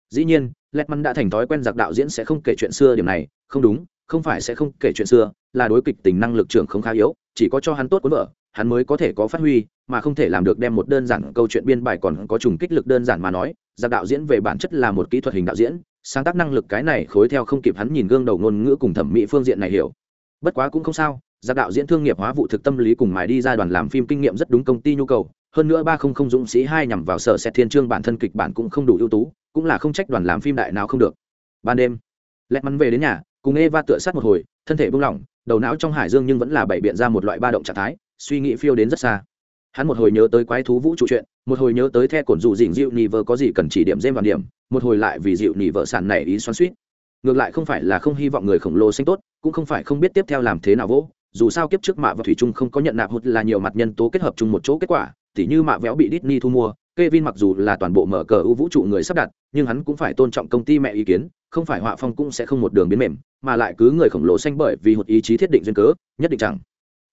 Dĩ nhiên, lẹt mắn đã thành thói quen giặc đạo diễn sẽ không kể chuyện xưa điểm này, không đúng không phải sẽ không kể chuyện xưa, là đối kịch tình năng lực trưởng không khá yếu, chỉ có cho hắn tốt cuốn vợ hắn mới có thể có phát huy, mà không thể làm được đem một đơn giản câu chuyện biên bài còn có trùng kích lực đơn giản mà nói, giặc đạo diễn về bản chất là một kỹ thuật hình đạo diễn, sáng tác năng lực cái này khối theo không kịp hắn nhìn gương đầu ngôn ngữ cùng thẩm mỹ phương diện này hiểu. Bất quá cũng không sao, giặc đạo diễn thương nghiệp hóa vụ thực tâm lý cùng mài đi ra đoàn làm phim kinh nghiệm rất đúng công ty nhu cầu, hơn nữa ba không không dũng sĩ hai nhằm vào sở xét thiên trương bản thân kịch bản cũng không đủ ưu tú, cũng là không trách đoàn làm phim đại nào không được. Ban đêm lẹt mắn về đến nhà cùng eva tựa sát một hồi, thân thể buông lỏng, đầu não trong hải dương nhưng vẫn là bày biện ra một loại ba động trạng thái, suy nghĩ phiêu đến rất xa. Hắn một hồi nhớ tới quái thú vũ trụ chuyện, một hồi nhớ tới the cổn dù dịnh dịu nị vợ có gì cần chỉ điểm dêm vào điểm, một hồi lại vì dịu nị vợ sản này ý xoắn suýt. Ngược lại không phải là không hy vọng người khổng lồ sinh tốt, cũng không phải không biết tiếp theo làm thế nào vỗ, dù sao kiếp trước mạ và thủy trung không có nhận nạp hụt là nhiều mặt nhân tố kết hợp chung một chỗ kết quả, tỉ như mạ véo bị Disney thu mua Kevin mặc dù là toàn bộ mở cờ ưu vũ trụ người sắp đặt nhưng hắn cũng phải tôn trọng công ty mẹ ý kiến không phải họa phong cũng sẽ không một đường biến mềm mà lại cứ người khổng lồ xanh bởi vì hụt ý chí thiết định duyên cớ nhất định chẳng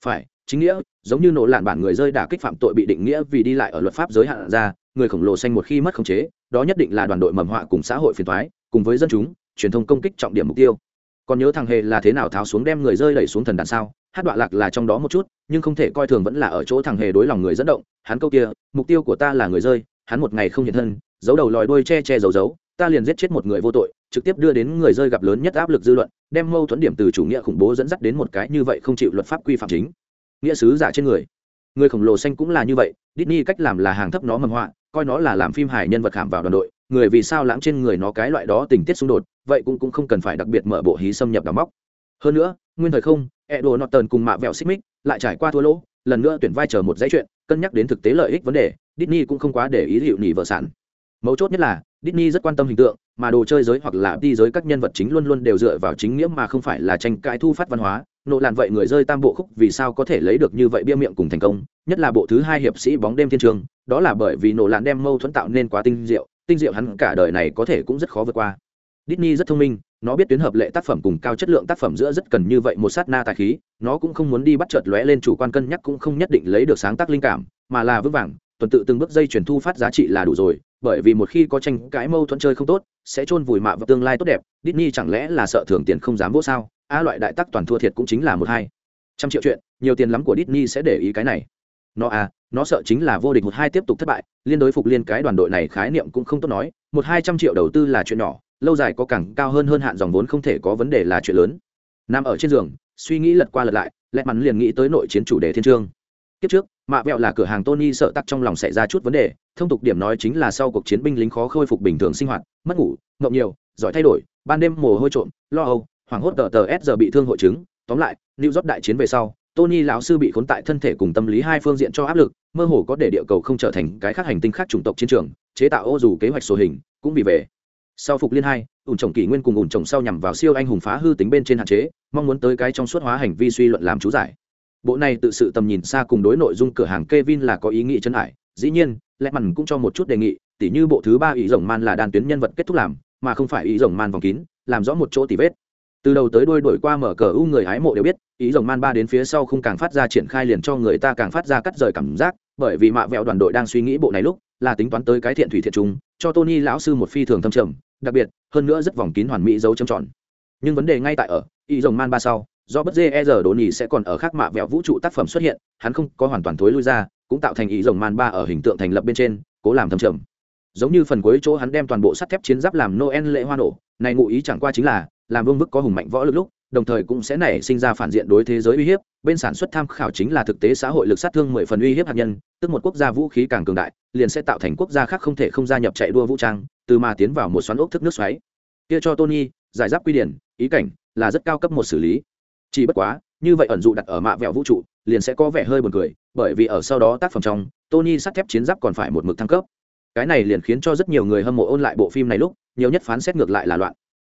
phải. Chính nghĩa giống như nổ lạn bản người rơi đả kích phạm tội bị định nghĩa vì đi lại ở luật pháp giới hạn ra người khổng lồ xanh một khi mất khống chế đó nhất định là đoàn đội mầm họa cùng xã hội phiền toái, cùng với dân chúng truyền thông công kích trọng điểm mục tiêu. Còn nhớ thằng hề là thế nào tháo xuống đem người rơi đẩy xuống thần đàn sao? Hát đoạn lạc là trong đó một chút, nhưng không thể coi thường vẫn là ở chỗ thằng hề đối lòng người dẫn động, hắn câu kia, mục tiêu của ta là người rơi, hắn một ngày không hiện thân, giấu đầu lòi đuôi che che giấu giấu, ta liền giết chết một người vô tội, trực tiếp đưa đến người rơi gặp lớn nhất áp lực dư luận, đem mâu thuẫn điểm từ chủ nghĩa khủng bố dẫn dắt đến một cái như vậy không chịu luật pháp quy phạm chính. Nghĩa sứ giả trên người. Người khổng lồ xanh cũng là như vậy, Disney cách làm là hàng thấp nó mầm họa, coi nó là làm phim hài nhân vật khảm vào đoàn đội, người vì sao lãng trên người nó cái loại đó tình tiết xung đột, vậy cũng cũng không cần phải đặc biệt mở bộ hí xâm nhập đào móc. Hơn nữa, nguyên thời không Edo Norton cùng mạ vẹo xích mích lại trải qua thua lỗ lần nữa tuyển vai chờ một dãy chuyện cân nhắc đến thực tế lợi ích vấn đề Disney cũng không quá để ý hiệu nhị vợ sản mấu chốt nhất là Disney rất quan tâm hình tượng, mà đồ chơi giới hoặc là đi giới các nhân vật chính luôn luôn đều dựa vào chính nghĩa mà không phải là tranh cãi thu phát văn hóa. Nộ làn vậy người rơi tam bộ khúc vì sao có thể lấy được như vậy bia miệng cùng thành công, nhất là bộ thứ hai hiệp sĩ bóng đêm thiên trường, đó là bởi vì nộ làn đem mâu thuẫn tạo nên quá tinh diệu, tinh diệu hắn cả đời này có thể cũng rất khó vượt qua. Disney rất thông minh, nó biết tuyến hợp lệ tác phẩm cùng cao chất lượng tác phẩm giữa rất cần như vậy một sát na tài khí, nó cũng không muốn đi bắt chợt lóe lên chủ quan cân nhắc cũng không nhất định lấy được sáng tác linh cảm, mà là vững vàng, tuần tự từng bước dây chuyển thu phát giá trị là đủ rồi, bởi vì một khi có tranh cãi mâu thuẫn chơi không tốt, sẽ chôn vùi mạ vào tương lai tốt đẹp, Disney chẳng lẽ là sợ thưởng tiền không dám vô sao? A loại đại tác toàn thua thiệt cũng chính là một hai trăm triệu chuyện, nhiều tiền lắm của Disney sẽ để ý cái này. Nó à, nó sợ chính là vô địch một hai tiếp tục thất bại, liên đối phục liên cái đoàn đội này khái niệm cũng không tốt nói, một hai trăm triệu đầu tư là chuyện nhỏ, lâu dài có càng cao hơn hơn hạn dòng vốn không thể có vấn đề là chuyện lớn. Nằm ở trên giường, suy nghĩ lật qua lật lại lẹ mắn liền nghĩ tới nội chiến chủ đề thiên trương. Kiếp trước, mạ vẹo là cửa hàng tony sợ tắc trong lòng xảy ra chút vấn đề, thông tục điểm nói chính là sau cuộc chiến binh lính khó khôi phục bình thường sinh hoạt, mất ngủ ngộng nhiều, giỏi thay đổi, ban đêm mồ hôi trộm, lo âu, hoảng hốt tờ tờ s giờ bị thương hội chứng. Tóm lại, new rót đại chiến về sau, tony lão sư bị khốn tại thân thể cùng tâm lý hai phương diện cho áp lực, mơ hồ có để địa cầu không trở thành cái khác hành tinh khác chủng tộc chiến trường, chế tạo ô dù kế hoạch sổ hình, cũng vì về sau phục liên hai, ủn trồng kỷ nguyên cùng ủn trồng sau nhằm vào siêu anh hùng phá hư tính bên trên hạn chế, mong muốn tới cái trong suốt hóa hành vi suy luận làm chú giải. Bộ này tự sự tầm nhìn xa cùng đối nội dung cửa hàng Kevin là có ý nghĩ chân ải, dĩ nhiên lẽ mặn cũng cho một chút đề nghị, tỉ như bộ thứ ba ý rồng man là đàn tuyến nhân vật kết thúc làm, mà không phải ý rồng man vòng kín, làm rõ một chỗ tỉ vết. Từ đầu tới đôi đổi qua mở cờ u người hái mộ đều biết, ý rồng man ba đến phía sau không càng phát ra triển khai liền cho người ta càng phát ra cắt rời cảm giác, bởi vì mạ vẹo đoàn đội đang suy nghĩ bộ này lúc, là tính toán tới cái thiện thủy thiện trung cho tony lão sư một phi thường thâm trầm đặc biệt, hơn nữa rất vòng kín hoàn mỹ dấu châm tròn. Nhưng vấn đề ngay tại ở, y rồng man ba sau, do bất dê e giờ đồn nhì sẽ còn ở khác mạ vẹo vũ trụ tác phẩm xuất hiện, hắn không có hoàn toàn thối lui ra, cũng tạo thành ý rồng man ba ở hình tượng thành lập bên trên, cố làm thâm trầm. Giống như phần cuối chỗ hắn đem toàn bộ sắt thép chiến giáp làm noel lễ hoa nổ, này ngụ ý chẳng qua chính là, làm vương bức có hùng mạnh võ lực lúc, đồng thời cũng sẽ nảy sinh ra phản diện đối thế giới uy hiếp, bên sản xuất tham khảo chính là thực tế xã hội lực sát thương mười phần uy hiếp hạt nhân, tức một quốc gia vũ khí càng cường đại, liền sẽ tạo thành quốc gia khác không thể không gia nhập chạy đua vũ trang từ mà tiến vào một xoắn ốc thức nước xoáy. Kia cho tony, giải giáp quy điển, ý cảnh là rất cao cấp một xử lý. Chỉ bất quá, như vậy ẩn dụ đặt ở mạ vẹo vũ trụ, liền sẽ có vẻ hơi buồn cười, bởi vì ở sau đó tác phẩm trong, tony sắt thép chiến giáp còn phải một mực thăng cấp. Cái này liền khiến cho rất nhiều người hâm mộ ôn lại bộ phim này lúc, nhiều nhất phán xét ngược lại là loạn.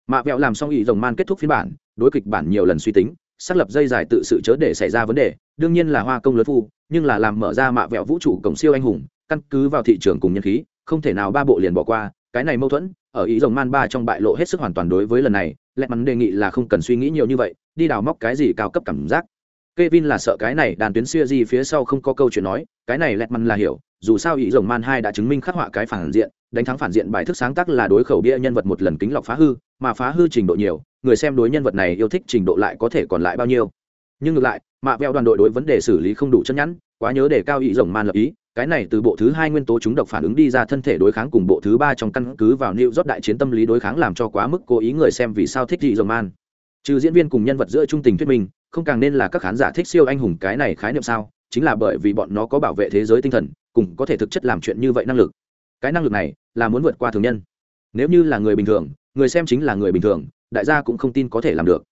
Mạ vẹo làm xong ý rồng man kết thúc phiên bản, đối kịch bản nhiều lần suy tính, xác lập dây dài tự sự chớ để xảy ra vấn đề, đương nhiên là hoa công lớn phu, nhưng là làm mở ra mạ vẹo vũ trụ cổng siêu anh hùng, căn cứ vào thị trường cùng nhân khí, không thể nào ba bộ liền bỏ qua cái này mâu thuẫn ở ý rồng man ba trong bại lộ hết sức hoàn toàn đối với lần này lẹ mắn đề nghị là không cần suy nghĩ nhiều như vậy đi đào móc cái gì cao cấp cảm giác Kevin là sợ cái này đàn tuyến xưa gì phía sau không có câu chuyện nói, cái này lẹ mắn là hiểu, dù sao ý rồng man hai đã chứng minh khắc họa cái phản diện, đánh thắng phản diện bài thức sáng tác là đối khẩu bia nhân vật một lần kính lọc phá hư, mà phá hư trình độ nhiều, người xem đối nhân vật này yêu thích trình độ lại có thể còn lại bao nhiêu. Nhưng ngược lại, mạ veo đoàn đội đối vấn đề xử lý không đủ chân nhẵn, quá nhớ để cao ý rồng man lập ý, cái này từ bộ thứ hai nguyên tố chúng độc phản ứng đi ra thân thể đối kháng cùng bộ thứ ba trong căn cứ vào nịu rót đại chiến tâm lý đối kháng làm cho quá mức cố ý người xem vì sao thích dị dầu man. Trừ diễn viên cùng nhân vật giữa trung tình thuyết minh, không càng nên là các khán giả thích siêu anh hùng cái này khái niệm sao, chính là bởi vì bọn nó có bảo vệ thế giới tinh thần, cùng có thể thực chất làm chuyện như vậy năng lực. Cái năng lực này là muốn vượt qua thường nhân. Nếu như là người bình thường, người xem chính là người bình thường, đại gia cũng không tin có thể làm được.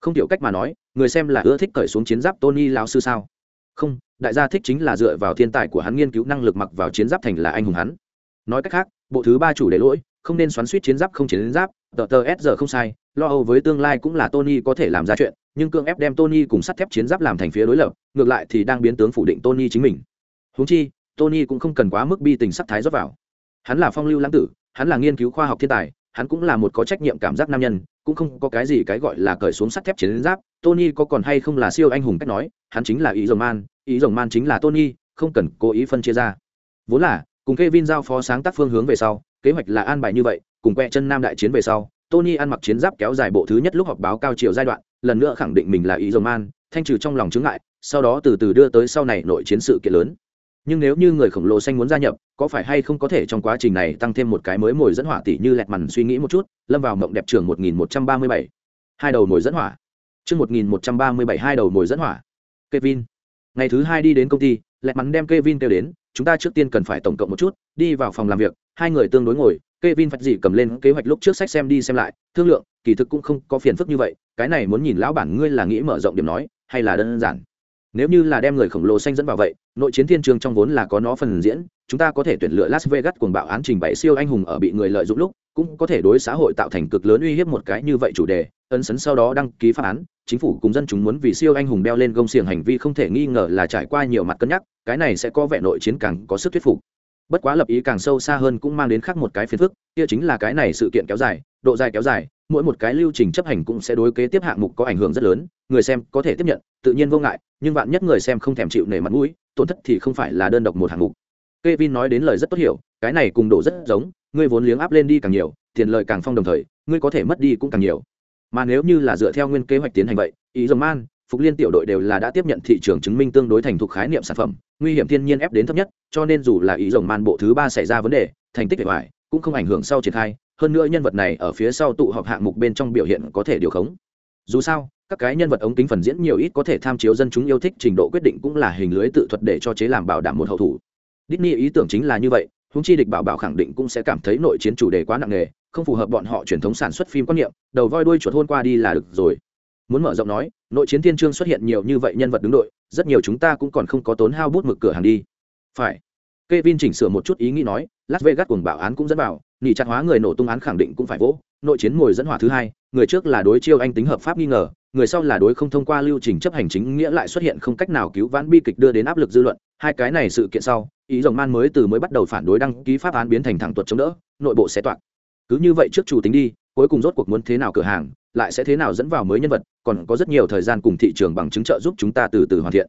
Không tiểu cách mà nói, người xem là ưa thích cởi xuống chiến giáp tony lao sư sao? Không đại gia thích chính là dựa vào thiên tài của hắn nghiên cứu năng lực mặc vào chiến giáp thành là anh hùng hắn. Nói cách khác, bộ thứ ba chủ đề lỗi, không nên xoắn suýt chiến giáp không chiến giáp, tờ tờ s giờ không sai, lo âu với tương lai cũng là tony có thể làm ra chuyện, nhưng cương ép đem tony cùng sắt thép chiến giáp làm thành phía đối lập, ngược lại thì đang biến tướng phủ định tony chính mình. Húng chi, tony cũng không cần quá mức bi tình sắc thái rót vào. Hắn là phong lưu lãng tử, hắn là nghiên cứu khoa học thiên tài, hắn cũng là một có trách nhiệm cảm giác nam nhân, cũng không có cái gì cái gọi là cởi xuống sắt thép chiến giáp. Tony có còn hay không là siêu anh hùng cách nói, hắn chính là ý dầu man ý rồng man chính là tony, không cần cố ý phân chia ra. Vốn là, cùng Kevin giao phó sáng tác phương hướng về sau, kế hoạch là an bài như vậy, cùng quẹ chân nam đại chiến về sau, tony ăn mặc chiến giáp kéo dài bộ thứ nhất lúc họp báo cao chiều giai đoạn, lần nữa khẳng định mình là ý rồng man, thanh trừ trong lòng chứng ngại, sau đó từ từ đưa tới sau này nội chiến sự kiện lớn. Nhưng nếu như người khổng lồ xanh muốn gia nhập, có phải hay không có thể trong quá trình này tăng thêm một cái mới mồi dẫn hỏa tỷ như lẹt mằn suy nghĩ một chút, lâm vào mộng đẹp trường một nghìn một trăm ba mươi bảy. Hai đầu mồi dẫn hỏa. Chương một nghìn một trăm ba mươi bảy hai đầu mồi dẫn hỏa. Kevin ngày thứ hai đi đến công ty lẹt mắn đem kevin kêu đến chúng ta trước tiên cần phải tổng cộng một chút đi vào phòng làm việc hai người tương đối ngồi Kevin phải gì cầm lên kế hoạch lúc trước sách xem đi xem lại, thương lượng, kỳ thực cũng không có phiền phức như vậy, cái này muốn nhìn lão bản ngươi là nghĩ mở rộng điểm nói, hay là đơn giản. Nếu như là đem người khổng lồ xanh dẫn vào vậy, nội chiến thiên trường trong vốn là có nó phần diễn, chúng ta có thể tuyển lựa las vegas cuồng bạo án trình bày siêu anh hùng ở bị người lợi dụng lúc, cũng có thể đối xã hội tạo thành cực lớn uy hiếp một cái như vậy chủ đề. Ấn sấn sau đó đăng ký pháp án, chính phủ cùng dân chúng muốn vì siêu anh hùng đeo lên gông xiềng hành vi không thể nghi ngờ là trải qua nhiều mặt cân nhắc, cái này sẽ có vẻ nội chiến càng có sức thuyết phục. Bất quá lập ý càng sâu xa hơn cũng mang đến khác một cái phiền phức, kia chính là cái này sự kiện kéo dài, độ dài kéo dài, mỗi một cái lưu trình chấp hành cũng sẽ đối kế tiếp hạng mục có ảnh hưởng rất lớn, người xem có thể tiếp nhận, tự nhiên vô ngại, nhưng vạn nhất người xem không thèm chịu nể mặt mũi, tổn thất thì không phải là đơn độc một hạng mục. Kevin nói đến lời rất tốt hiểu, cái này cùng độ rất giống, ngươi vốn liếng áp lên đi càng nhiều, tiền lợi càng phong đồng thời, ngươi có thể mất đi cũng càng nhiều. Mà nếu như là dựa theo nguyên kế hoạch tiến hành vậy, ý dòng man, phục liên tiểu đội đều là đã tiếp nhận thị trường chứng minh tương đối thành thục khái niệm sản phẩm, nguy hiểm thiên nhiên ép đến thấp nhất, cho nên dù là ý rồng man bộ thứ ba xảy ra vấn đề, thành tích bề ngoài cũng không ảnh hưởng sau triển khai, hơn nữa nhân vật này ở phía sau tụ họp hạng mục bên trong biểu hiện có thể điều khống. Dù sao, các cái nhân vật ống kính phần diễn nhiều ít có thể tham chiếu dân chúng yêu thích trình độ quyết định cũng là hình lưới tự thuật để cho chế làm bảo đảm một hậu thủ. Disney ý tưởng chính là như vậy, huống chi địch bảo bảo khẳng định cũng sẽ cảm thấy nội chiến chủ đề quá nặng nề, không phù hợp bọn họ truyền thống sản xuất phim quan niệm, đầu voi đuôi chuột hôn qua đi là được rồi. Muốn mở rộng nói, nội chiến thiên trương xuất hiện nhiều như vậy nhân vật đứng đội, rất nhiều chúng ta cũng còn không có tốn hao bút mực cửa hàng đi. Phải. Kevin chỉnh sửa một chút ý nghĩ nói, Las Vegas cuồng bảo án cũng dẫn vào nhị chặt hóa người nổ tung án khẳng định cũng phải vỗ, nội chiến ngồi dẫn hỏa thứ hai, người trước là đối chiêu anh tính hợp pháp nghi ngờ, người sau là đối không thông qua lưu trình chấp hành chính nghĩa lại xuất hiện không cách nào cứu vãn bi kịch đưa đến áp lực dư luận hai cái này sự kiện sau, ý rồng man mới từ mới bắt đầu phản đối đăng ký pháp án biến thành thẳng tuột chống đỡ, nội bộ sẽ toạc cứ như vậy trước chủ tính đi, cuối cùng rốt cuộc muốn thế nào cửa hàng, lại sẽ thế nào dẫn vào mới nhân vật, còn có rất nhiều thời gian cùng thị trường bằng chứng trợ giúp chúng ta từ từ hoàn thiện.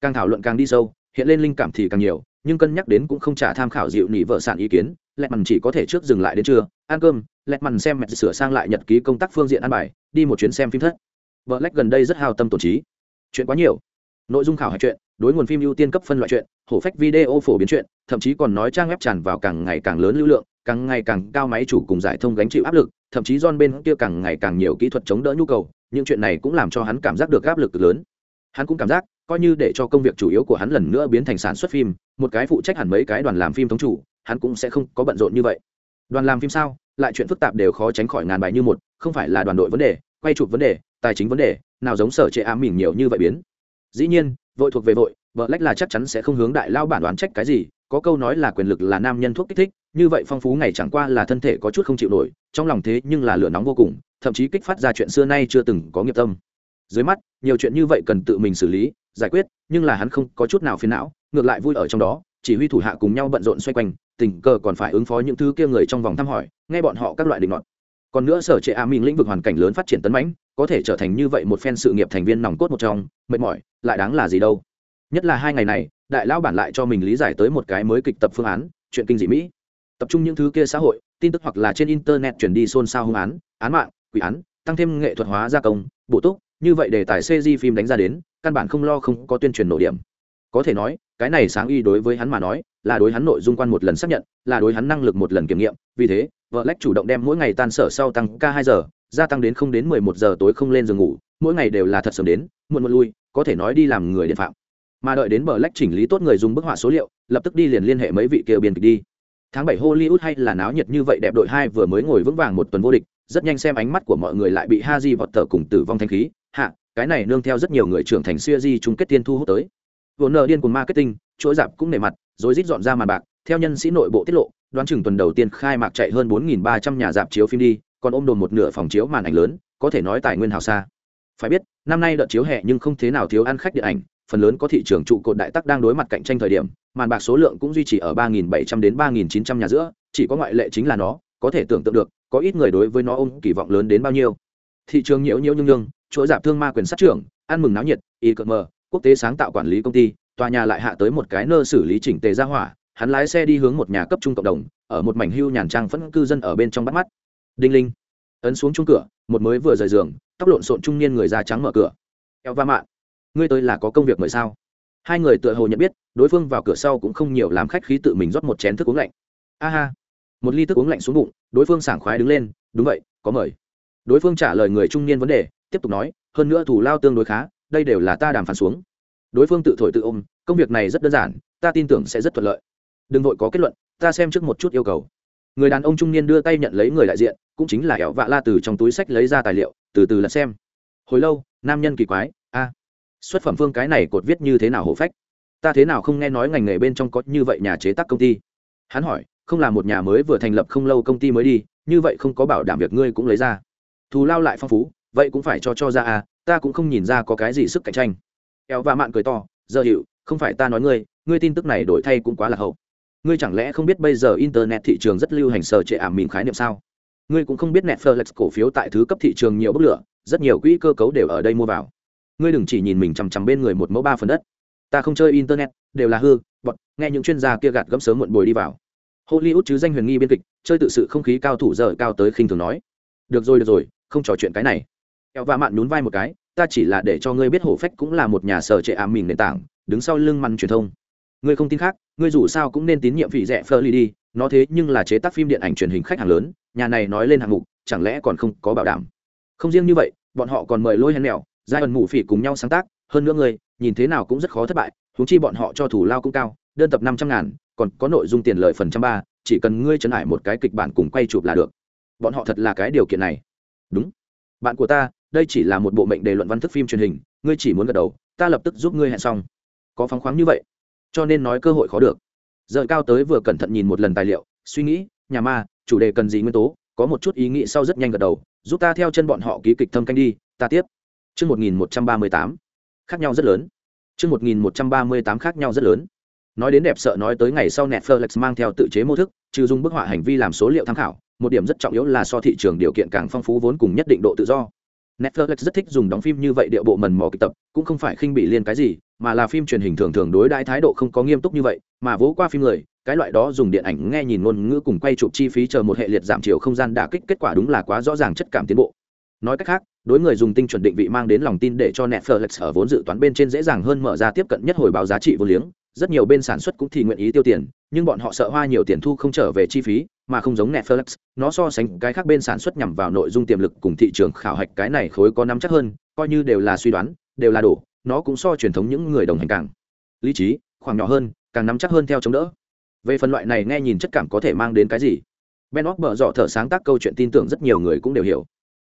Càng thảo luận càng đi sâu, hiện lên linh cảm thì càng nhiều, nhưng cân nhắc đến cũng không trả tham khảo dịu nỉ vợ sản ý kiến lẹt mằn chỉ có thể trước dừng lại đến trưa, ăn cơm lẹt mằn xem mẹ sửa sang lại nhật ký công tác phương diện ăn bài, đi một chuyến xem phim thất. Vợ lách gần đây rất hào tâm tổn trí. Chuyện quá nhiều. Nội dung khảo hạch chuyện đối nguồn phim ưu tiên cấp phân loại chuyện, hổ phách video phổ biến chuyện, thậm chí còn nói trang web tràn vào càng ngày càng lớn lưu lượng, càng ngày càng cao máy chủ cùng giải thông gánh chịu áp lực, thậm chí don bên kia càng ngày càng nhiều kỹ thuật chống đỡ nhu cầu, những chuyện này cũng làm cho hắn cảm giác được áp lực lớn. Hắn cũng cảm giác, coi như để cho công việc chủ yếu của hắn lần nữa biến thành sản xuất phim, một cái phụ trách hẳn mấy cái đoàn làm phim thống chủ, hắn cũng sẽ không có bận rộn như vậy. Đoàn làm phim sao? Lại chuyện phức tạp đều khó tránh khỏi ngàn bài như một, không phải là đoàn đội vấn đề, quay chụp vấn đề, tài chính vấn đề, nào giống sở trệ ám mình nhiều như vậy biến. Dĩ nhiên vội thuộc về vội, vợ lách là chắc chắn sẽ không hướng đại lao bản đoán trách cái gì, có câu nói là quyền lực là nam nhân thuốc kích thích, như vậy phong phú ngày chẳng qua là thân thể có chút không chịu nổi, trong lòng thế nhưng là lửa nóng vô cùng, thậm chí kích phát ra chuyện xưa nay chưa từng có nghiệp tâm. Dưới mắt, nhiều chuyện như vậy cần tự mình xử lý, giải quyết, nhưng là hắn không có chút nào phiền não, ngược lại vui ở trong đó, chỉ huy thủ hạ cùng nhau bận rộn xoay quanh, tình cờ còn phải ứng phó những thứ kia người trong vòng thăm hỏi, nghe bọn họ các loại định luận. Còn nữa sở trệ a minh lĩnh vực hoàn cảnh lớn phát triển tấn mãnh có thể trở thành như vậy một phen sự nghiệp thành viên nòng cốt một trong, mệt mỏi, lại đáng là gì đâu. Nhất là hai ngày này, đại lão bản lại cho mình lý giải tới một cái mới kịch tập phương án, chuyện kinh dị mỹ. Tập trung những thứ kia xã hội, tin tức hoặc là trên internet chuyển đi xôn xao hung án án mạng, quỷ án, tăng thêm nghệ thuật hóa gia công, bổ túc, như vậy để tài cg phim đánh ra đến, căn bản không lo không có tuyên truyền nổ điểm. Có thể nói, cái này sáng y đối với hắn mà nói, là đối hắn nội dung quan một lần xác nhận, là đối hắn năng lực một lần kiểm nghiệm, vì thế, vợ lách chủ động đem mỗi ngày tan sở sau tăng ca hai giờ gia tăng đến không đến mười một giờ tối không lên giường ngủ, mỗi ngày đều là thật sớm đến, muộn muộn lui, có thể nói đi làm người điện phạm. Mà đợi đến bờ lách chỉnh lý tốt người dùng bức họa số liệu, lập tức đi liền liên hệ mấy vị kia biên kịch đi. Tháng bảy hollywood hay là náo nhiệt như vậy đẹp đội hai vừa mới ngồi vững vàng một tuần vô địch, rất nhanh xem ánh mắt của mọi người lại bị Haji vọt tờ cùng tử vong thanh khí. Hạ, cái này nương theo rất nhiều người trưởng thành siêu di chung kết tiên thu hút tới. Vốn nợ điên cùng marketing, chuỗi dạp cũng nề mặt rồi rít dọn ra màn bạc, theo nhân sĩ nội bộ tiết lộ, đoán chừng tuần đầu tiên khai mạc chạy hơn 4.300 nhà dạp chiếu phim đi còn ôm đồn một nửa phòng chiếu màn ảnh lớn, có thể nói tài nguyên hào xa. Phải biết, năm nay đợt chiếu hè nhưng không thế nào thiếu ăn khách điện ảnh, phần lớn có thị trường trụ cột đại tắc đang đối mặt cạnh tranh thời điểm, màn bạc số lượng cũng duy trì ở 3.700 đến 3.900 nhà giữa, chỉ có ngoại lệ chính là nó, có thể tưởng tượng được, có ít người đối với nó ôm kỳ vọng lớn đến bao nhiêu. Thị trường nhiễu nhiễu nhung nhương chuỗi giảm thương ma quyền sát trưởng, ăn mừng náo nhiệt, y cờ mờ, quốc tế sáng tạo quản lý công ty, tòa nhà lại hạ tới một cái nơ xử lý chỉnh tề ra hỏa, hắn lái xe đi hướng một nhà cấp trung cộng đồng, ở một mảnh hưu nhàn trang phẫn cư dân ở bên trong bắt mắt đinh linh. Ấn xuống chung cửa, một mới vừa rời giường, tóc lộn xộn trung niên người da trắng mở cửa. Eo va mạn, ngươi tới là có công việc mời sao? Hai người tựa hồ nhận biết, đối phương vào cửa sau cũng không nhiều làm khách khí tự mình rót một chén thức uống lạnh. A ha. Một ly thức uống lạnh xuống bụng, đối phương sảng khoái đứng lên, đúng vậy, có mời. Đối phương trả lời người trung niên vấn đề, tiếp tục nói, hơn nữa thủ lao tương đối khá, đây đều là ta đàm phán xuống. Đối phương tự thổi tự ôm, công việc này rất đơn giản, ta tin tưởng sẽ rất thuận lợi. Đừng vội có kết luận, ta xem trước một chút yêu cầu người đàn ông trung niên đưa tay nhận lấy người đại diện, cũng chính là ẻo vạ la từ trong túi sách lấy ra tài liệu, từ từ lật xem. Hồi lâu, nam nhân kỳ quái, a, xuất phẩm phương cái này cột viết như thế nào hổ phách? Ta thế nào không nghe nói ngành nghề bên trong có như vậy nhà chế tác công ty? Hắn hỏi, không là một nhà mới vừa thành lập không lâu công ty mới đi, như vậy không có bảo đảm việc ngươi cũng lấy ra. Thù lao lại phong phú, vậy cũng phải cho cho ra à ta cũng không nhìn ra có cái gì sức cạnh tranh. Eo và mạn cười to, giờ hiệu không phải ta nói ngươi ngươi tin tức này đổi thay cũng quá là hậu ngươi chẳng lẽ không biết bây giờ internet thị trường rất lưu hành sở trệ ảm mìn khái niệm sao? Ngươi cũng không biết netflix cổ phiếu tại thứ cấp thị trường nhiều bức lửa, rất nhiều quỹ cơ cấu đều ở đây mua vào. Ngươi đừng chỉ nhìn mình chằm chằm bên người một mẫu ba phần đất. Ta không chơi internet, đều là hư bọn nghe những chuyên gia kia gạt gẫm sớm muộn bồi đi vào. Hollywood chứ danh huyền nghi biên kịch, chơi tự sự không khí cao thủ giờ cao tới khinh thường nói. Được rồi được rồi, không trò chuyện cái này. Eo và mạn nhún vai một cái, ta chỉ là để cho ngươi biết hổ phách cũng là một nhà sở trệ ảm mình nền tảng, đứng sau lưng măn truyền thông ngươi không tin khác, ngươi dù sao cũng nên tín nhiệm vị rẻ phơ đi, nó thế nhưng là chế tác phim điện ảnh truyền hình khách hàng lớn, nhà này nói lên hạng mục, chẳng lẽ còn không có bảo đảm? Không riêng như vậy, bọn họ còn mời lôi hèn mèo giai ẩn mù phỉ cùng nhau sáng tác, hơn nữa ngươi nhìn thế nào cũng rất khó thất bại húng chi bọn họ cho thủ lao cũng cao, đơn tập năm trăm ngàn, còn có nội dung tiền lợi phần trăm ba, chỉ cần ngươi chấn hải một cái kịch bản cùng quay chụp là được. Bọn họ thật là cái điều kiện này. Đúng. Bạn của ta, đây chỉ là một bộ mệnh đề luận văn thức phim truyền hình, ngươi chỉ muốn gật đầu, ta lập tức giúp ngươi hẹn xong. Có phóng khoáng như vậy cho nên nói cơ hội khó được giờ cao tới vừa cẩn thận nhìn một lần tài liệu suy nghĩ nhà ma chủ đề cần gì nguyên tố có một chút ý nghĩ sau rất nhanh gật đầu giúp ta theo chân bọn họ ký kịch thâm canh đi ta tiếp chương một nghìn một trăm ba mươi tám khác nhau rất lớn. chương một nghìn một trăm ba mươi tám khác nhau rất lớn. Nói đến đẹp sợ nói tới ngày sau Netflix mang theo tự chế mô thức, trừ dùng bức họa hành vi làm số liệu tham khảo, một điểm rất trọng yếu là so thị trường điều kiện càng phong phú vốn cùng nhất định độ tự do. Netflix rất thích dùng đóng phim như vậy điệu bộ mần mò kịch tập, cũng không phải khinh bị liên cái gì, mà là phim truyền hình thường thường đối đãi thái độ không có nghiêm túc như vậy, mà vỗ qua phim người, cái loại đó dùng điện ảnh nghe nhìn ngôn ngữ cùng quay chụp chi phí chờ một hệ liệt giảm chiều không gian đả kích kết quả đúng là quá rõ ràng chất cảm tiến bộ. Nói cách khác, đối người dùng tinh chuẩn định vị mang đến lòng tin để cho Netflix ở vốn dự toán bên trên dễ dàng hơn mở ra tiếp cận nhất hồi báo giá trị vô liếng, rất nhiều bên sản xuất cũng thì nguyện ý tiêu tiền, nhưng bọn họ sợ hoa nhiều tiền thu không trở về chi phí, mà không giống Netflix, nó so sánh cái khác bên sản xuất nhằm vào nội dung tiềm lực cùng thị trường khảo hạch cái này khối có nắm chắc hơn, coi như đều là suy đoán, đều là đủ, nó cũng so truyền thống những người đồng hành càng lý trí, khoảng nhỏ hơn, càng nắm chắc hơn theo chống đỡ. Về phần loại này nghe nhìn chất cảm có thể mang đến cái gì? Ben bở dọ thở sáng tác câu chuyện tin tưởng rất nhiều người cũng đều hiểu.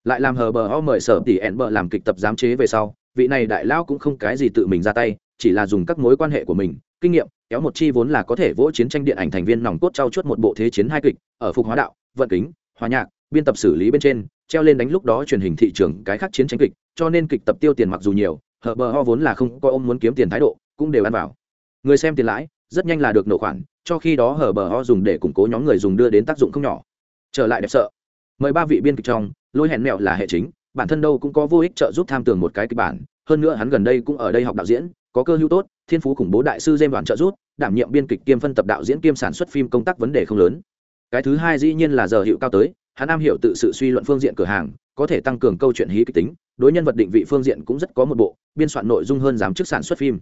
Lại làm hờ bờ ho mời sở tỷ ẹn bờ làm kịch tập giám chế về sau, vị này đại lao cũng không cái gì tự mình ra tay, chỉ là dùng các mối quan hệ của mình, kinh nghiệm, kéo một chi vốn là có thể vỗ chiến tranh điện ảnh thành viên nòng cốt trao chuốt một bộ thế chiến hai kịch, ở phục hóa đạo, vận kính, hòa nhạc, biên tập xử lý bên trên, treo lên đánh lúc đó truyền hình thị trường cái khác chiến tranh kịch, cho nên kịch tập tiêu tiền mặc dù nhiều, hờ bờ ho vốn là không có ông muốn kiếm tiền thái độ, cũng đều ăn vào. Người xem tiền lãi, rất nhanh là được nộp khoản, cho khi đó hờ bờ ho dùng để củng cố nhóm người dùng đưa đến tác dụng không nhỏ. Trở lại đẹp sợ. Mời ba vị biên kịch trong, lôi hẹn mẹo là hệ chính, bản thân đâu cũng có vô ích trợ giúp tham tưởng một cái kịch bản, hơn nữa hắn gần đây cũng ở đây học đạo diễn, có cơ hữu tốt thiên phú khủng bố đại sư dêm đoàn trợ rút đảm nhiệm biên kịch kiêm phân tập đạo diễn kiêm sản xuất phim công tác vấn đề không lớn. Cái thứ hai dĩ nhiên là giờ hiệu cao tới hắn am hiểu tự sự suy luận phương diện cửa hàng có thể tăng cường câu chuyện hí kịch tính đối nhân vật định vị phương diện cũng rất có một bộ biên soạn nội dung hơn giám chức sản xuất phim.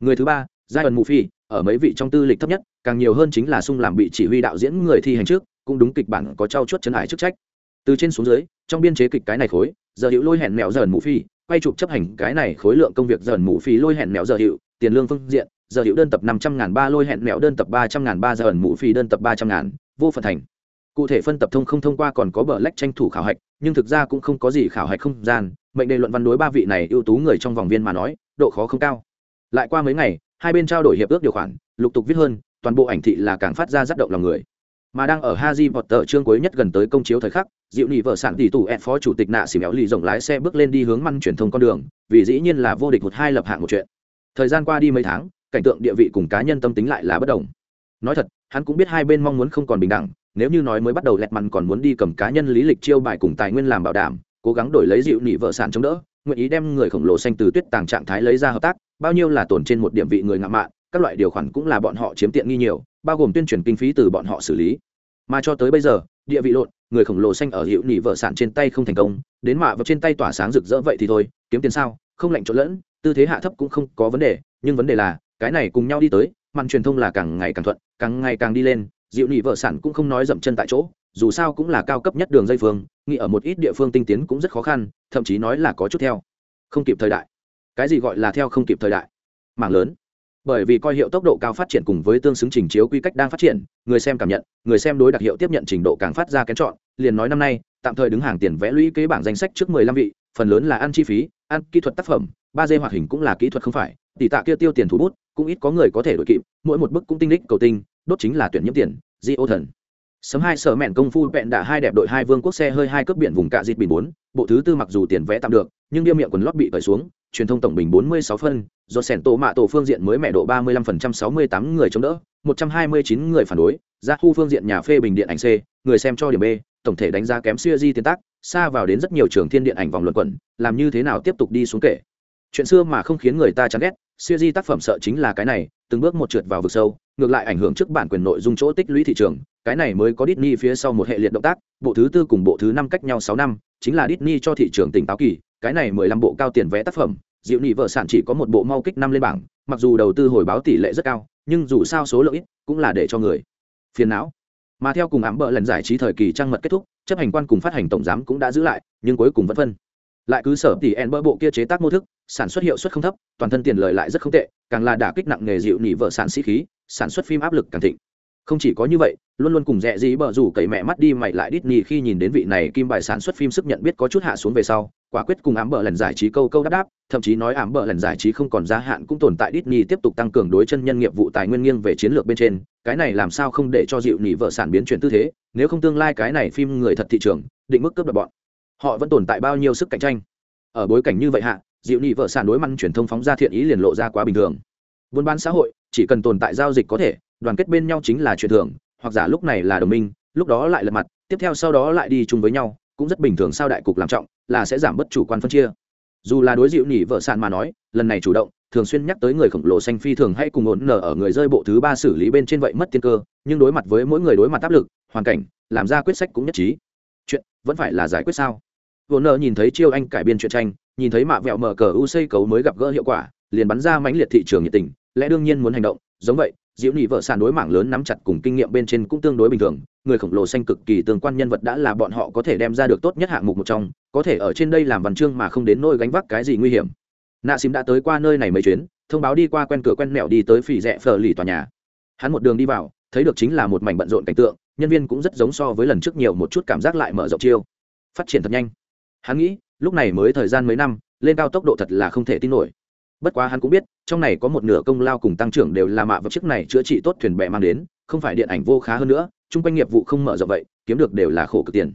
Người thứ ba giai ẩn mù phi ở mấy vị trong tư lịch thấp nhất càng nhiều hơn chính là sung làm bị chỉ huy đạo diễn người thi hành trước cũng đúng kịch bản có trao chuốt chân ải chức trách. Từ trên xuống dưới trong biên chế kịch cái này khối giờ hiệu lôi hẹn mẹo ẩn mù phi quay chụp chấp hành cái này khối lượng công việc dần mũ phí lôi hẹn mẹo giờ hiệu tiền lương phương diện giờ hiệu đơn tập năm trăm ngàn ba lôi hẹn mẹo đơn tập ba trăm ngàn ba giờ ẩn mũ phí đơn tập ba trăm ngàn vô phần thành. Cụ thể phân tập thông không thông qua còn có bờ lách tranh thủ khảo hạch nhưng thực ra cũng không có gì khảo hạch không gian mệnh đề luận văn đối ba vị này ưu tú người trong vòng viên mà nói độ khó không cao. Lại qua mấy ngày hai bên trao đổi hiệp ước điều khoản lục tục viết hơn toàn bộ ảnh thị là càng phát ra tác động lòng người. Mà đang ở Haji tờ chương cuối nhất gần tới công chiếu thời khắc, Diệu nỉ vợ sản tỷ tù ed phó chủ tịch nạ xỉ méo lì rộng lái xe bước lên đi hướng măn truyền thông con đường, vì dĩ nhiên là vô địch một hai lập hạng một chuyện. Thời gian qua đi mấy tháng, cảnh tượng địa vị cùng cá nhân tâm tính lại là bất đồng. Nói thật, hắn cũng biết hai bên mong muốn không còn bình đẳng, nếu như nói mới bắt đầu lẹt mặn còn muốn đi cầm cá nhân lý lịch chiêu bài cùng tài nguyên làm bảo đảm, cố gắng đổi lấy Diệu nỉ vợ sản chống đỡ, nguyện ý đem người khổng lồ xanh từ tuyết tàng trạng thái lấy ra hợp tác, bao nhiêu là tổn trên một điểm vị người ngạ mạn, các loại điều khoản cũng là bọn họ chiếm tiện nghi nhiều, bao gồm tuyên truyền kinh phí từ bọn họ xử lý mà cho tới bây giờ địa vị lộn, người khổng lồ xanh ở hiệu nỉ vợ sản trên tay không thành công, đến mạ vào trên tay tỏa sáng rực rỡ vậy thì thôi, kiếm tiền sao, không lạnh trộn lẫn, tư thế hạ thấp cũng không có vấn đề, nhưng vấn đề là, cái này cùng nhau đi tới, màn truyền thông là càng ngày càng thuận, càng ngày càng đi lên dịu nỉ vợ sản cũng không nói dậm chân tại chỗ, dù sao cũng là cao cấp nhất đường dây phương, nghĩ ở một ít địa phương tinh tiến cũng rất khó khăn, thậm chí nói là có chút theo. Không kịp thời đại. Cái gì gọi là theo không kịp thời đại? Mảng lớn bởi vì coi hiệu tốc độ cao phát triển cùng với tương xứng trình chiếu quy cách đang phát triển, người xem cảm nhận, người xem đối đặc hiệu tiếp nhận trình độ càng phát ra kén chọn, liền nói năm nay, tạm thời đứng hàng tiền vẽ lũy kế bảng danh sách trước mười lăm vị, phần lớn là ăn chi phí, ăn kỹ thuật tác phẩm, ba d hoạt hình cũng là kỹ thuật không phải, tỷ tạ kia tiêu tiền thủ bút, cũng ít có người có thể đội kịp, mỗi một bức cũng tinh đích cầu tinh, đốt chính là tuyển nhiễm tiền, di ô thần. Sấm hai sở mẹn công phu vẹn đã hai đẹp đội hai vương quốc xe hơi hai cướp biển vùng cạ dịt bình bốn, bộ thứ tư mặc dù tiền vẽ tạm được, nhưng điêu miệng quần lót bị cởi xuống truyền thông tổng bình bốn mươi sáu phân, do sẻn tổ mạ tổ phương diện mới mẹ độ ba mươi lăm phần trăm sáu mươi tám người chống đỡ, một trăm hai mươi chín người phản đối, ra khu phương diện nhà phê bình điện ảnh c, người xem cho điểm b, tổng thể đánh giá kém Xưa di tiến tác, xa vào đến rất nhiều trường thiên điện ảnh vòng luận quẩn, làm như thế nào tiếp tục đi xuống kể. Chuyện xưa mà không khiến người ta chán ghét Xưa di tác phẩm sợ chính là cái này, từng bước một trượt vào vực sâu, ngược lại ảnh hưởng trước bản quyền nội dung chỗ tích lũy thị trường, cái này mới có Disney phía sau một hệ liệt động tác, bộ thứ tư cùng bộ thứ năm cách nhau sáu năm, chính là Disney cho thị trường tỉnh táo kỳ cái này mười lăm bộ cao tiền vé tác phẩm, diệu nhị vợ sản chỉ có một bộ mau kích năm lên bảng, mặc dù đầu tư hồi báo tỷ lệ rất cao, nhưng dù sao số lượng ít, cũng là để cho người phiền não. Mà theo cùng ám bợ lần giải trí thời kỳ trang mật kết thúc, chấp hành quan cùng phát hành tổng giám cũng đã giữ lại, nhưng cuối cùng vẫn phân. Lại cứ sở tỷ en bơ bộ kia chế tác mô thức, sản xuất hiệu suất không thấp, toàn thân tiền lời lại rất không tệ, càng là đả kích nặng nghề dịu nỉ vợ sản sĩ khí, sản xuất phim áp lực càng thịnh. Không chỉ có như vậy, luôn luôn cùng rẻ dí bờ rủ cậy mẹ mắt đi mày lại đít nhì khi nhìn đến vị này kim bài sản xuất phim sức nhận biết có chút hạ xuống về sau quả quyết cùng ám bờ lần giải trí câu câu đáp đáp, thậm chí nói ám bờ lần giải trí không còn gia hạn cũng tồn tại Disney tiếp tục tăng cường đối chân nhân nghiệp vụ tài nguyên nghiêng về chiến lược bên trên, cái này làm sao không để cho dịu nhì vợ sản biến chuyển tư thế, nếu không tương lai cái này phim người thật thị trường, định mức cướp đoạt bọn. Họ vẫn tồn tại bao nhiêu sức cạnh tranh? Ở bối cảnh như vậy hạ, dịu nhị vợ sản đối măn truyền thông phóng ra thiện ý liền lộ ra quá bình thường. Buôn bán xã hội, chỉ cần tồn tại giao dịch có thể, đoàn kết bên nhau chính là chuyện thường, hoặc giả lúc này là đồng minh, lúc đó lại lật mặt, tiếp theo sau đó lại đi chung với nhau cũng rất bình thường sao đại cục làm trọng, là sẽ giảm bất chủ quan phân chia. Dù là đối dịu nỉ vợ sàn mà nói, lần này chủ động, thường xuyên nhắc tới người khổng lồ xanh phi thường hay cùng ổn nở ở người rơi bộ thứ ba xử lý bên trên vậy mất tiên cơ, nhưng đối mặt với mỗi người đối mặt áp lực, hoàn cảnh, làm ra quyết sách cũng nhất trí. Chuyện vẫn phải là giải quyết sao? Ổn nở nhìn thấy chiêu anh cải biên chuyện tranh, nhìn thấy mạ vẹo mở cờ u xây cấu mới gặp gỡ hiệu quả, liền bắn ra mãnh liệt thị trường nhiệt tình, lẽ đương nhiên muốn hành động, giống vậy diễu nhị vợ sàn đối mảng lớn nắm chặt cùng kinh nghiệm bên trên cũng tương đối bình thường. Người khổng lồ xanh cực kỳ tương quan nhân vật đã là bọn họ có thể đem ra được tốt nhất hạng mục một trong, có thể ở trên đây làm văn chương mà không đến nôi gánh vác cái gì nguy hiểm. Nạ xìm đã tới qua nơi này mấy chuyến, thông báo đi qua quen cửa quen mẹo đi tới phỉ rẽ phờ lì tòa nhà. Hắn một đường đi vào, thấy được chính là một mảnh bận rộn cảnh tượng, nhân viên cũng rất giống so với lần trước nhiều một chút cảm giác lại mở rộng chiêu. Phát triển thật nhanh. Hắn nghĩ, lúc này mới thời gian mấy năm, lên cao tốc độ thật là không thể tin nổi bất quá hắn cũng biết trong này có một nửa công lao cùng tăng trưởng đều là mạ vật chiếc này chữa trị tốt thuyền bè mang đến không phải điện ảnh vô khá hơn nữa chung quanh nghiệp vụ không mở rộng vậy kiếm được đều là khổ cực tiền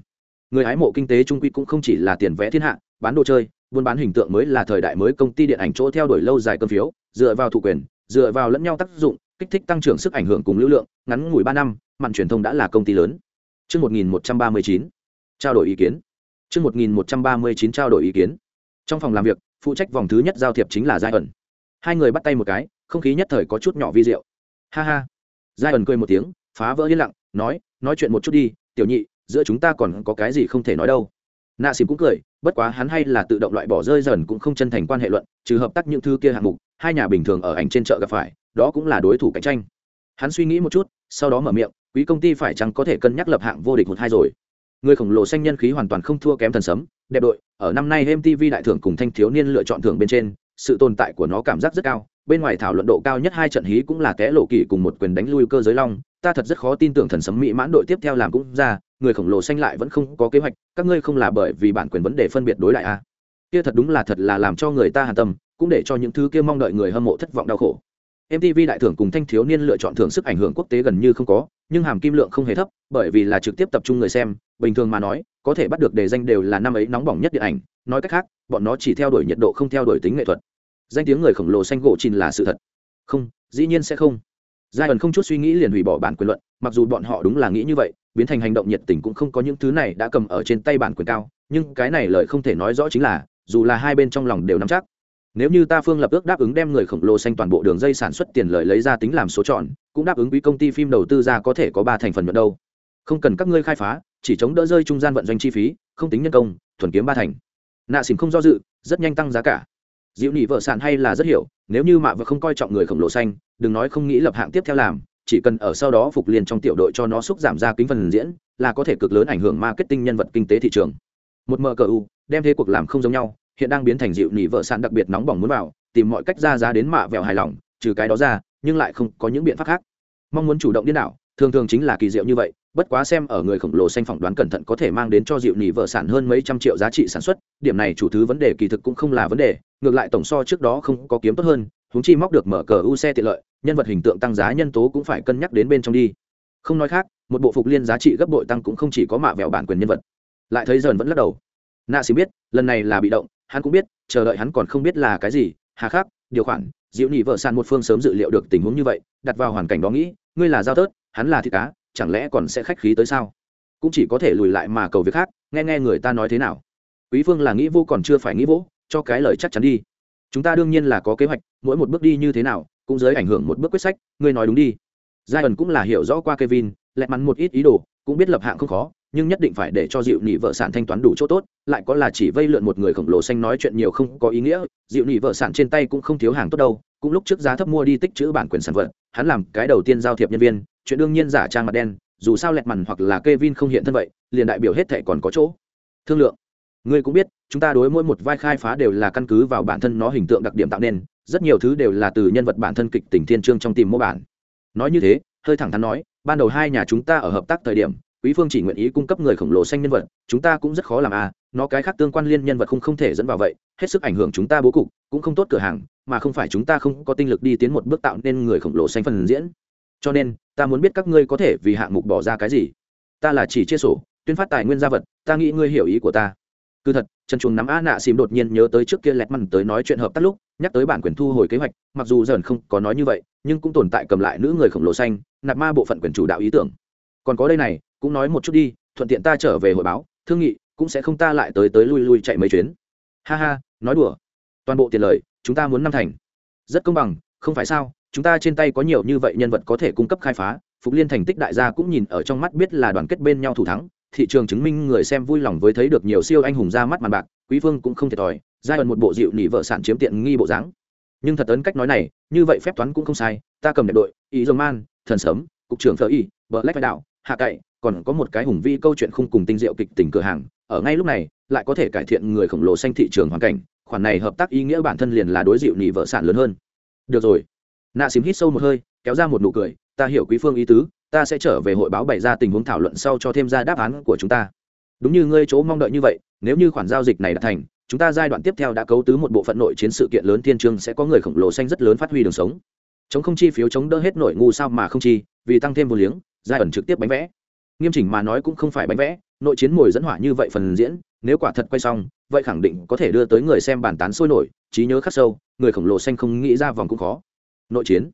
người hái mộ kinh tế trung quy cũng không chỉ là tiền vẽ thiên hạ bán đồ chơi buôn bán hình tượng mới là thời đại mới công ty điện ảnh chỗ theo đuổi lâu dài cơm phiếu dựa vào thủ quyền dựa vào lẫn nhau tác dụng kích thích tăng trưởng sức ảnh hưởng cùng lưu lượng ngắn ngủi ba năm mặn truyền thông đã là công ty lớn Trước 1139, trao đổi ý kiến. Trước 1139 trao đổi ý kiến. Trong phòng làm việc, phụ trách vòng thứ nhất giao thiệp chính là Giai ẩn. Hai người bắt tay một cái, không khí nhất thời có chút nhỏ vi diệu. Ha ha. Giai ẩn cười một tiếng, phá vỡ yên lặng, nói, nói chuyện một chút đi, tiểu nhị, giữa chúng ta còn có cái gì không thể nói đâu. Nạ xìm cũng cười, bất quá hắn hay là tự động loại bỏ rơi dần cũng không chân thành quan hệ luận, trừ hợp tác những thứ kia hạng mục, hai nhà bình thường ở ảnh trên chợ gặp phải, đó cũng là đối thủ cạnh tranh. Hắn suy nghĩ một chút, sau đó mở miệng, quý công ty phải chăng có thể cân nhắc lập hạng vô địch một hai rồi người khổng lồ xanh nhân khí hoàn toàn không thua kém thần sấm, đẹp đội, ở năm nay mtv đại thưởng cùng thanh thiếu niên lựa chọn thưởng bên trên, sự tồn tại của nó cảm giác rất cao, bên ngoài thảo luận độ cao nhất hai trận hí cũng là kẽ lộ kỳ cùng một quyền đánh lui cơ giới long, ta thật rất khó tin tưởng thần sấm mỹ mãn đội tiếp theo làm cũng ra, người khổng lồ xanh lại vẫn không có kế hoạch, các ngươi không là bởi vì bản quyền vấn đề phân biệt đối lại a à. kia thật đúng là thật là làm cho người ta hàn tâm, cũng để cho những thứ kia mong đợi người hâm mộ thất vọng đau khổ MTV đại thưởng cùng thanh thiếu niên lựa chọn thưởng sức ảnh hưởng quốc tế gần như không có, nhưng hàm kim lượng không hề thấp, bởi vì là trực tiếp tập trung người xem, bình thường mà nói, có thể bắt được đề danh đều là năm ấy nóng bỏng nhất điện ảnh, nói cách khác, bọn nó chỉ theo đuổi nhiệt độ không theo đuổi tính nghệ thuật. Danh tiếng người khổng lồ xanh gỗ chìn là sự thật. Không, dĩ nhiên sẽ không. Giai ẩn không chút suy nghĩ liền hủy bỏ bản quyền luận, mặc dù bọn họ đúng là nghĩ như vậy, biến thành hành động nhiệt tình cũng không có những thứ này đã cầm ở trên tay bản quyền cao, nhưng cái này lời không thể nói rõ chính là, dù là hai bên trong lòng đều nắm chắc, nếu như ta phương lập ước đáp ứng đem người khổng lồ xanh toàn bộ đường dây sản xuất tiền lợi lấy ra tính làm số chọn cũng đáp ứng quý công ty phim đầu tư ra có thể có ba thành phần nhuận đâu. Không cần các ngươi khai phá, chỉ chống đỡ rơi trung gian vận doanh chi phí, không tính nhân công, thuần kiếm ba thành. Nạ xỉm không do dự, rất nhanh tăng giá cả. Diệu nhị vợ sản hay là rất hiểu, nếu như mạ vợ không coi trọng người khổng lồ xanh, đừng nói không nghĩ lập hạng tiếp theo làm, chỉ cần ở sau đó phục liền trong tiểu đội cho nó xúc giảm ra kính phần diễn, là có thể cực lớn ảnh hưởng marketing nhân vật kinh tế thị trường. Một mờ cờ u, đem thế cuộc làm không giống nhau hiện đang biến thành dịu nỉ vợ sản đặc biệt nóng bỏng muốn vào, tìm mọi cách ra giá đến mạ vẹo hài lòng, trừ cái đó ra, nhưng lại không có những biện pháp khác. Mong muốn chủ động điên đảo, thường thường chính là kỳ diệu như vậy, bất quá xem ở người khổng lồ xanh phỏng đoán cẩn thận có thể mang đến cho dịu nỉ vợ sản hơn mấy trăm triệu giá trị sản xuất, điểm này chủ thứ vấn đề kỳ thực cũng không là vấn đề, ngược lại tổng so trước đó không có kiếm tốt hơn húng chi móc được mở cờ u xe tiện lợi, nhân vật hình tượng tăng giá nhân tố cũng phải cân nhắc đến bên trong đi. Không nói khác, một bộ phục liên giá trị gấp bội tăng cũng không chỉ có mạ vẹo bản quyền nhân vật. Lại thấy dần vẫn lắc đầu. Nạ xì biết, lần này là bị động hắn cũng biết, chờ đợi hắn còn không biết là cái gì, hà khắc, điều khoản, diệu nhị vợ sàn một phương sớm dự liệu được tình huống như vậy, đặt vào hoàn cảnh đó nghĩ, ngươi là giao tớt hắn là thịt cá, chẳng lẽ còn sẽ khách khí tới sao? Cũng chỉ có thể lùi lại mà cầu việc khác, nghe nghe người ta nói thế nào. Quý phương là nghĩ vô còn chưa phải nghĩ vỗ cho cái lời chắc chắn đi. Chúng ta đương nhiên là có kế hoạch, mỗi một bước đi như thế nào, cũng dưới ảnh hưởng một bước quyết sách, ngươi nói đúng đi. Giai ẩn cũng là hiểu rõ qua kevin, lẹ mắn một ít ý đồ, cũng biết lập hạng không khó nhưng nhất định phải để cho dịu nị vợ sản thanh toán đủ chỗ tốt, lại có là chỉ vây lượn một người khổng lồ xanh nói chuyện nhiều không có ý nghĩa, dịu nị vợ sản trên tay cũng không thiếu hàng tốt đâu, cũng lúc trước giá thấp mua đi tích chữ bản quyền sản vật, hắn làm cái đầu tiên giao thiệp nhân viên, chuyện đương nhiên giả trang mặt đen, dù sao lẹt mằn hoặc là Kevin không hiện thân vậy, liền đại biểu hết thệ còn có chỗ. Thương lượng. Ngươi cũng biết, chúng ta đối mỗi một vai khai phá đều là căn cứ vào bản thân nó hình tượng đặc điểm tạo nên, rất nhiều thứ đều là từ nhân vật bản thân kịch tình thiên trương trong tìm mô bản. Nói như thế, hơi thẳng thắn nói, ban đầu hai nhà chúng ta ở hợp tác thời điểm quý phương chỉ nguyện ý cung cấp người khổng lồ xanh nhân vật, chúng ta cũng rất khó làm à nó cái khác tương quan liên nhân vật không không thể dẫn vào vậy, hết sức ảnh hưởng chúng ta bố cục, cũng không tốt cửa hàng, mà không phải chúng ta không có tinh lực đi tiến một bước tạo nên người khổng lồ xanh phần diễn. Cho nên, ta muốn biết các ngươi có thể vì hạng mục bỏ ra cái gì? Ta là chỉ chia sổ, tuyên phát tài nguyên gia vật, ta nghĩ ngươi hiểu ý của ta. Cứ thật, trần chuồng nắm a nạ xìm đột nhiên nhớ tới trước kia lẹt mằn tới nói chuyện hợp tác lúc, nhắc tới bản quyền thu hồi kế hoạch, mặc dù dần không có nói như vậy, nhưng cũng tồn tại cầm lại nữ người khổng lồ xanh, nạp ma bộ phận quyền chủ đạo ý tưởng. Còn có đây này cũng nói một chút đi, thuận tiện ta trở về hội báo, thương nghị cũng sẽ không ta lại tới tới lui lui chạy mấy chuyến. Ha ha, nói đùa. Toàn bộ tiền lời, chúng ta muốn năm thành. Rất công bằng, không phải sao? Chúng ta trên tay có nhiều như vậy nhân vật có thể cung cấp khai phá, phục liên thành tích đại gia cũng nhìn ở trong mắt biết là đoàn kết bên nhau thủ thắng, thị trường chứng minh người xem vui lòng với thấy được nhiều siêu anh hùng ra mắt màn bạc, quý phương cũng không thiệt thòi, giai đoạn một bộ dịu nỉ vợ sản chiếm tiện nghi bộ dáng. Nhưng thật ấn cách nói này, như vậy phép toán cũng không sai, ta cầm đẹp đội, ý dông man, thần sớm cục trưởng thợ y vợ lách vai đạo, hạ cậy còn có một cái hùng vi câu chuyện không cùng tinh diệu kịch tình cửa hàng, ở ngay lúc này, lại có thể cải thiện người khổng lồ xanh thị trường hoàn cảnh, khoản này hợp tác ý nghĩa bản thân liền là đối dịu nỉ vợ sản lớn hơn. Được rồi. Nạ xím hít sâu một hơi, kéo ra một nụ cười, ta hiểu quý phương ý tứ, ta sẽ trở về hội báo bày ra tình huống thảo luận sau cho thêm ra đáp án của chúng ta. Đúng như ngươi chỗ mong đợi như vậy, nếu như khoản giao dịch này đã thành, chúng ta giai đoạn tiếp theo đã cấu tứ một bộ phận nội chiến sự kiện lớn thiên trương sẽ có người khổng lồ xanh rất lớn phát huy đường sống. Chống không chi phiếu chống đỡ hết nội ngu sao mà không chi, vì tăng thêm vô liếng, giai ẩn trực tiếp bánh vẽ nghiêm chỉnh mà nói cũng không phải bánh vẽ nội chiến mồi dẫn hỏa như vậy phần diễn nếu quả thật quay xong vậy khẳng định có thể đưa tới người xem bàn tán sôi nổi trí nhớ khắc sâu người khổng lồ xanh không nghĩ ra vòng cũng khó. Nội chiến?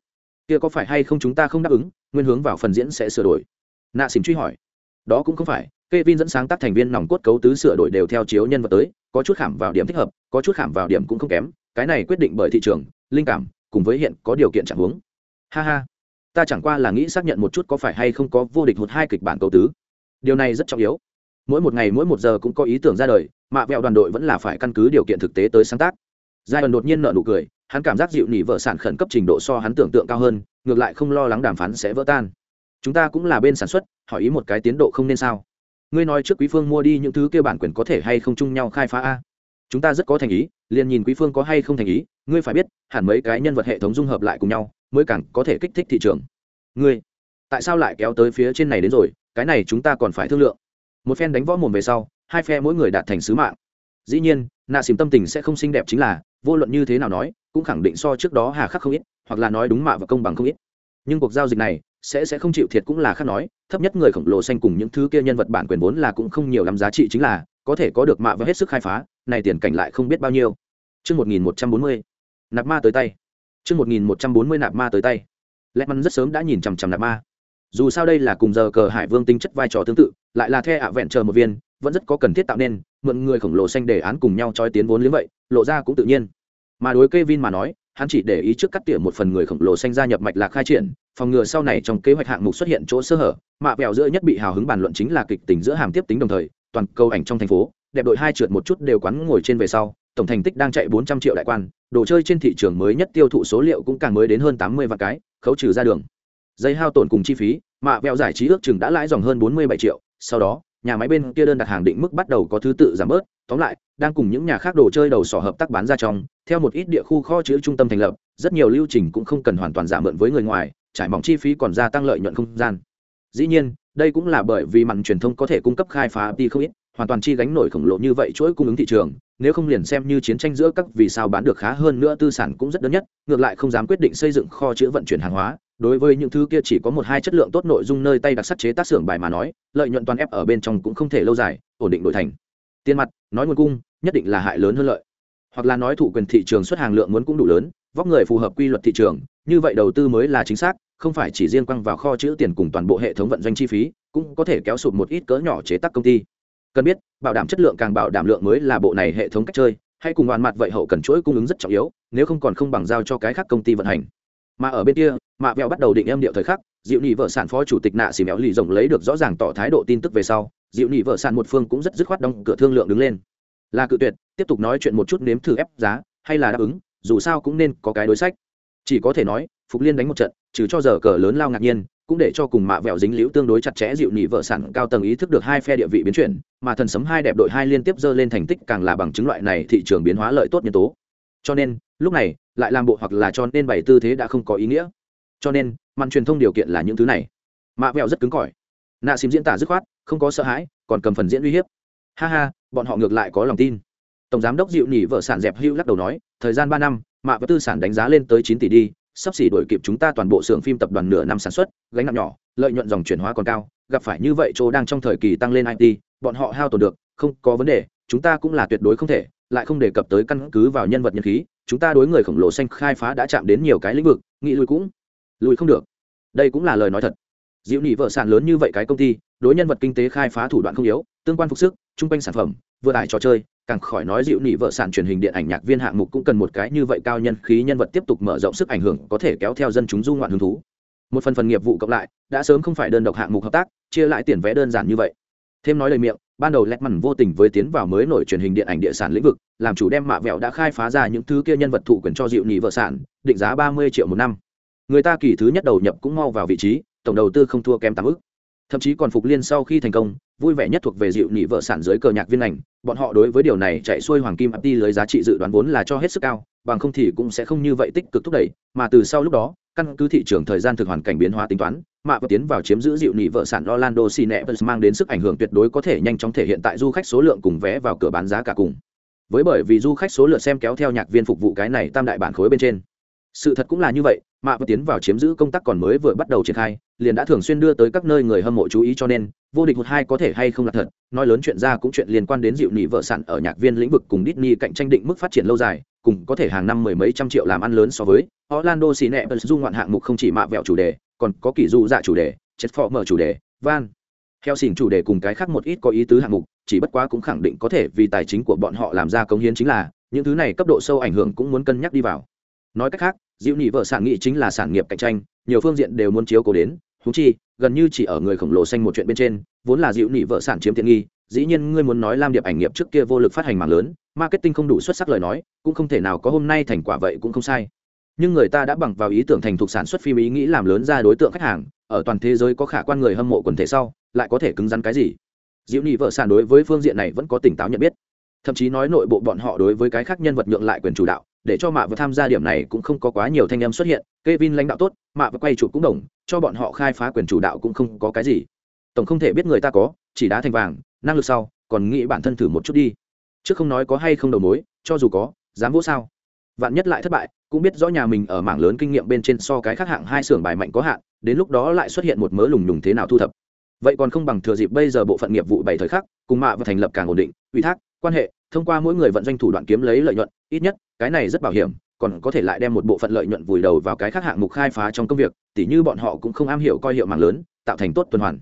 Kia có phải hay không chúng ta không đáp ứng nguyên hướng vào phần diễn sẽ sửa đổi? Nạ xỉm truy hỏi. Đó cũng không phải Kevin dẫn sáng tác thành viên nòng cốt cấu tứ sửa đổi đều theo chiếu nhân vật tới, có chút khảm vào điểm thích hợp, có chút khảm vào điểm cũng không kém, cái này quyết định bởi thị trường, linh cảm, cùng với hiện có điều kiện chẳng huống. Ha ha, ta chẳng qua là nghĩ xác nhận một chút có phải hay không có vô địch hụt hai kịch bản cấu tứ. Điều này rất trọng yếu. Mỗi một ngày mỗi một giờ cũng có ý tưởng ra đời, mạ vẹo đoàn đội vẫn là phải căn cứ điều kiện thực tế tới sáng tác. Giai đột nhiên nở nụ cười, hắn cảm giác dịu nỉ vợ sản khẩn cấp trình độ so hắn tưởng tượng cao hơn, ngược lại không lo lắng đàm phán sẽ vỡ tan. Chúng ta cũng là bên sản xuất, hỏi ý một cái tiến độ không nên sao? ngươi nói trước quý phương mua đi những thứ kia bản quyền có thể hay không chung nhau khai phá a chúng ta rất có thành ý liền nhìn quý phương có hay không thành ý ngươi phải biết hẳn mấy cái nhân vật hệ thống dung hợp lại cùng nhau mới càng có thể kích thích thị trường. Ngươi tại sao lại kéo tới phía trên này đến rồi? Cái này chúng ta còn phải thương lượng. Một phen đánh võ mồm về sau hai phe mỗi người đạt thành sứ mạng. Dĩ nhiên nạ xìm tâm tình sẽ không xinh đẹp chính là vô luận như thế nào nói cũng khẳng định so trước đó hà khắc không ít hoặc là nói đúng mạ và công bằng không ít. Nhưng cuộc giao dịch này sẽ sẽ không chịu thiệt cũng là khác nói thấp nhất người khổng lồ xanh cùng những thứ kia nhân vật bản quyền vốn là cũng không nhiều lắm giá trị chính là có thể có được mạ và hết sức khai phá này tiền cảnh lại không biết bao nhiêu. Trước 1140, nạp ma tới tay. Trước 1140 nạp ma tới tay. Lẹt măn rất sớm đã nhìn chằm chằm nạp ma. Dù sao đây là cùng giờ cờ hải vương tinh chất vai trò tương tự, lại là the ạ vẹn chờ một viên, vẫn rất có cần thiết tạo nên, mượn người khổng lồ xanh để án cùng nhau chói tiến vốn liếng vậy, lộ ra cũng tự nhiên. Mà đối Kevin mà nói, hắn chỉ để ý trước cắt tỉa một phần người khổng lồ xanh gia nhập mạch lạc khai triển phòng ngừa sau này trong kế hoạch hạng mục xuất hiện chỗ sơ hở mạ bèo giữa nhất bị hào hứng bàn luận chính là kịch tính giữa hàm tiếp tính đồng thời toàn câu ảnh trong thành phố đẹp đội hai trượt một chút đều quán ngồi trên về sau tổng thành tích đang chạy bốn trăm triệu đại quan đồ chơi trên thị trường mới nhất tiêu thụ số liệu cũng càng mới đến hơn tám mươi vạn cái, khấu trừ ra đường. Dây hao tổn cùng chi phí, mạ vẹo giải trí ước chừng đã lãi dòng hơn bốn mươi bảy triệu, sau đó, nhà máy bên kia đơn đặt hàng định mức bắt đầu có thứ tự giảm bớt. Tóm lại, đang cùng những nhà khác đồ chơi đầu sỏ hợp tác bán ra trong, theo một ít địa khu kho chữ trung tâm thành lập, rất nhiều lưu trình cũng không cần hoàn toàn giảm mượn với người ngoài, trải mỏng chi phí còn gia tăng lợi nhuận không gian. Dĩ nhiên, đây cũng là bởi vì mặn truyền thông có thể cung cấp khai phá đi không ít, hoàn toàn chi gánh nổi khổng lồ như vậy chuỗi cung ứng thị trường nếu không liền xem như chiến tranh giữa các vì sao bán được khá hơn nữa tư sản cũng rất đơn nhất, ngược lại không dám quyết định xây dựng kho chứa vận chuyển hàng hóa. Đối với những thứ kia chỉ có một hai chất lượng tốt nội dung nơi tay đặc sắc chế tác xưởng bài mà nói, lợi nhuận toàn ép ở bên trong cũng không thể lâu dài, ổn định đổi thành. Tiền mặt, nói nguồn cung, nhất định là hại lớn hơn lợi. Hoặc là nói thủ quyền thị trường xuất hàng lượng muốn cũng đủ lớn, vóc người phù hợp quy luật thị trường, như vậy đầu tư mới là chính xác, không phải chỉ riêng quăng vào kho chữ tiền cùng toàn bộ hệ thống vận doanh chi phí, cũng có thể kéo sụp một ít cỡ nhỏ chế tác công ty cần biết, bảo đảm chất lượng càng bảo đảm lượng mới là bộ này hệ thống cách chơi, hay cùng đoàn mặt vậy hậu cần chuỗi cung ứng rất trọng yếu, nếu không còn không bằng giao cho cái khác công ty vận hành. Mà ở bên kia, mạ vẹo bắt đầu định em điệu thời khắc, diệu nhị vợ sản phó chủ tịch nạ xì mẹo lì rồng lấy được rõ ràng tỏ thái độ tin tức về sau, diệu nhị vợ sản một phương cũng rất dứt khoát đóng cửa thương lượng đứng lên. Là cự tuyệt, tiếp tục nói chuyện một chút nếm thử ép giá, hay là đáp ứng, dù sao cũng nên có cái đối sách. Chỉ có thể nói, phục liên đánh một trận, trừ cho giờ cờ lớn lao ngạc nhiên cũng để cho cùng mạ vẹo dính liễu tương đối chặt chẽ dịu nhị vợ sản cao tầng ý thức được hai phe địa vị biến chuyển, mà thần sấm hai đẹp đội hai liên tiếp dơ lên thành tích càng là bằng chứng loại này thị trường biến hóa lợi tốt nhân tố. Cho nên, lúc này, lại làm bộ hoặc là cho nên bảy tư thế đã không có ý nghĩa. Cho nên, màn truyền thông điều kiện là những thứ này. Mạ vẹo rất cứng cỏi. Nạ xím diễn tả dứt khoát, không có sợ hãi, còn cầm phần diễn uy hiếp. Ha ha, bọn họ ngược lại có lòng tin. Tổng giám đốc dịu nhị vợ sản dẹp hữu lắc đầu nói, thời gian ba năm, mạ và tư sản đánh giá lên tới chín tỷ đi, sắp xỉ đổi kịp chúng ta toàn bộ xưởng phim tập đoàn nửa năm sản xuất gánh nặng nhỏ, lợi nhuận dòng chuyển hóa còn cao, gặp phải như vậy chỗ đang trong thời kỳ tăng lên it bọn họ hao tổn được, không có vấn đề, chúng ta cũng là tuyệt đối không thể, lại không đề cập tới căn cứ vào nhân vật nhân khí chúng ta đối người khổng lồ xanh khai phá đã chạm đến nhiều cái lĩnh vực, nghĩ lùi cũng lùi không được. Đây cũng là lời nói thật. Diệu nhị vợ sản lớn như vậy cái công ty, đối nhân vật kinh tế khai phá thủ đoạn không yếu, tương quan phục sức, chung quanh sản phẩm, vừa tải trò chơi, càng khỏi nói dịu nị vợ sản truyền hình điện ảnh nhạc viên hạng mục cũng cần một cái như vậy cao nhân khí nhân vật tiếp tục mở rộng sức ảnh hưởng có thể kéo theo dân chúng du ngoạn hứng thú một phần phần nghiệp vụ cộng lại, đã sớm không phải đơn độc hạng mục hợp tác, chia lại tiền vẽ đơn giản như vậy. Thêm nói lời miệng, ban đầu lẹt mằn vô tình với tiến vào mới nổi truyền hình điện ảnh địa sản lĩnh vực, làm chủ đem mạ vẹo đã khai phá ra những thứ kia nhân vật thụ quyền cho dịu nhị vợ sản, định giá ba mươi triệu một năm. Người ta kỳ thứ nhất đầu nhập cũng mau vào vị trí, tổng đầu tư không thua kém tám ức. Thậm chí còn phục liên sau khi thành công, vui vẻ nhất thuộc về dịu nhị vợ sản dưới cờ nhạc viên ảnh, bọn họ đối với điều này chạy xuôi hoàng kim ập đi lưới giá trị dự đoán vốn là cho hết sức cao bằng không thì cũng sẽ không như vậy tích cực thúc đẩy, mà từ sau lúc đó, căn cứ thị trường thời gian thực hoàn cảnh biến hóa tính toán, mạ và tiến vào chiếm giữ dịu nhị vợ sản Orlando Cinepolis mang đến sức ảnh hưởng tuyệt đối có thể nhanh chóng thể hiện tại du khách số lượng cùng vé vào cửa bán giá cả cùng. Với bởi vì du khách số lượng xem kéo theo nhạc viên phục vụ cái này tam đại bản khối bên trên. Sự thật cũng là như vậy, mạ và tiến vào chiếm giữ công tác còn mới vừa bắt đầu triển khai, liền đã thường xuyên đưa tới các nơi người hâm mộ chú ý cho nên, vô địch một hai có thể hay không là thật, nói lớn chuyện ra cũng chuyện liên quan đến dịu nị vợ sản ở nhạc viên lĩnh vực cùng Disney cạnh tranh định mức phát triển lâu dài cùng có thể hàng năm mười mấy trăm triệu làm ăn lớn so với. Orlando Cinepolis du ngoạn hạng mục không chỉ mạ vẹo chủ đề, còn có kỳ du dạ chủ đề chết phò mở chủ đề, van theo xỉn chủ đề cùng cái khác một ít có ý tứ hạng mục, chỉ bất quá cũng khẳng định có thể vì tài chính của bọn họ làm ra công hiến chính là, những thứ này cấp độ sâu ảnh hưởng cũng muốn cân nhắc đi vào. Nói cách khác, diệu nhị vợ sản nghị chính là sản nghiệp cạnh tranh, nhiều phương diện đều muốn chiếu cố đến. Huống chi, gần như chỉ ở người khổng lồ xanh một chuyện bên trên, vốn là diệu nhị vợ sản chiếm tiện nghi dĩ nhiên ngươi muốn nói lam điệp ảnh nghiệp trước kia vô lực phát hành mạng lớn, marketing không đủ xuất sắc lời nói, cũng không thể nào có hôm nay thành quả vậy cũng không sai. Nhưng người ta đã bằng vào ý tưởng thành thục sản xuất phim ý nghĩ làm lớn ra đối tượng khách hàng, ở toàn thế giới có khả quan người hâm mộ quần thể sau, lại có thể cứng rắn cái gì? Diễu nhị vợ sản đối với phương diện này vẫn có tỉnh táo nhận biết. Thậm chí nói nội bộ bọn họ đối với cái khác nhân vật nhượng lại quyền chủ đạo, để cho mạ vừa tham gia điểm này cũng không có quá nhiều thanh em xuất hiện, Kevin lãnh đạo tốt, mạ vừa quay chụp cũng đồng, cho bọn họ khai phá quyền chủ đạo cũng không có cái gì. Tổng không thể biết người ta có, chỉ đá thành vàng năng lực sau, còn nghĩ bản thân thử một chút đi. Chứ không nói có hay không đầu mối, cho dù có, dám vỗ sao. Vạn nhất lại thất bại, cũng biết rõ nhà mình ở mảng lớn kinh nghiệm bên trên so cái khác hạng hai xưởng bài mạnh có hạn, đến lúc đó lại xuất hiện một mớ lùng lùng thế nào thu thập. Vậy còn không bằng thừa dịp bây giờ bộ phận nghiệp vụ bảy thời khắc, cùng mạ và thành lập càng ổn định, ủy thác, quan hệ, thông qua mỗi người vận doanh thủ đoạn kiếm lấy lợi nhuận, ít nhất, cái này rất bảo hiểm, còn có thể lại đem một bộ phận lợi nhuận vùi đầu vào cái khác hạng mục khai phá trong công việc, tỉ như bọn họ cũng không am hiểu coi hiệu mạng lớn, tạo thành tốt tuần hoàn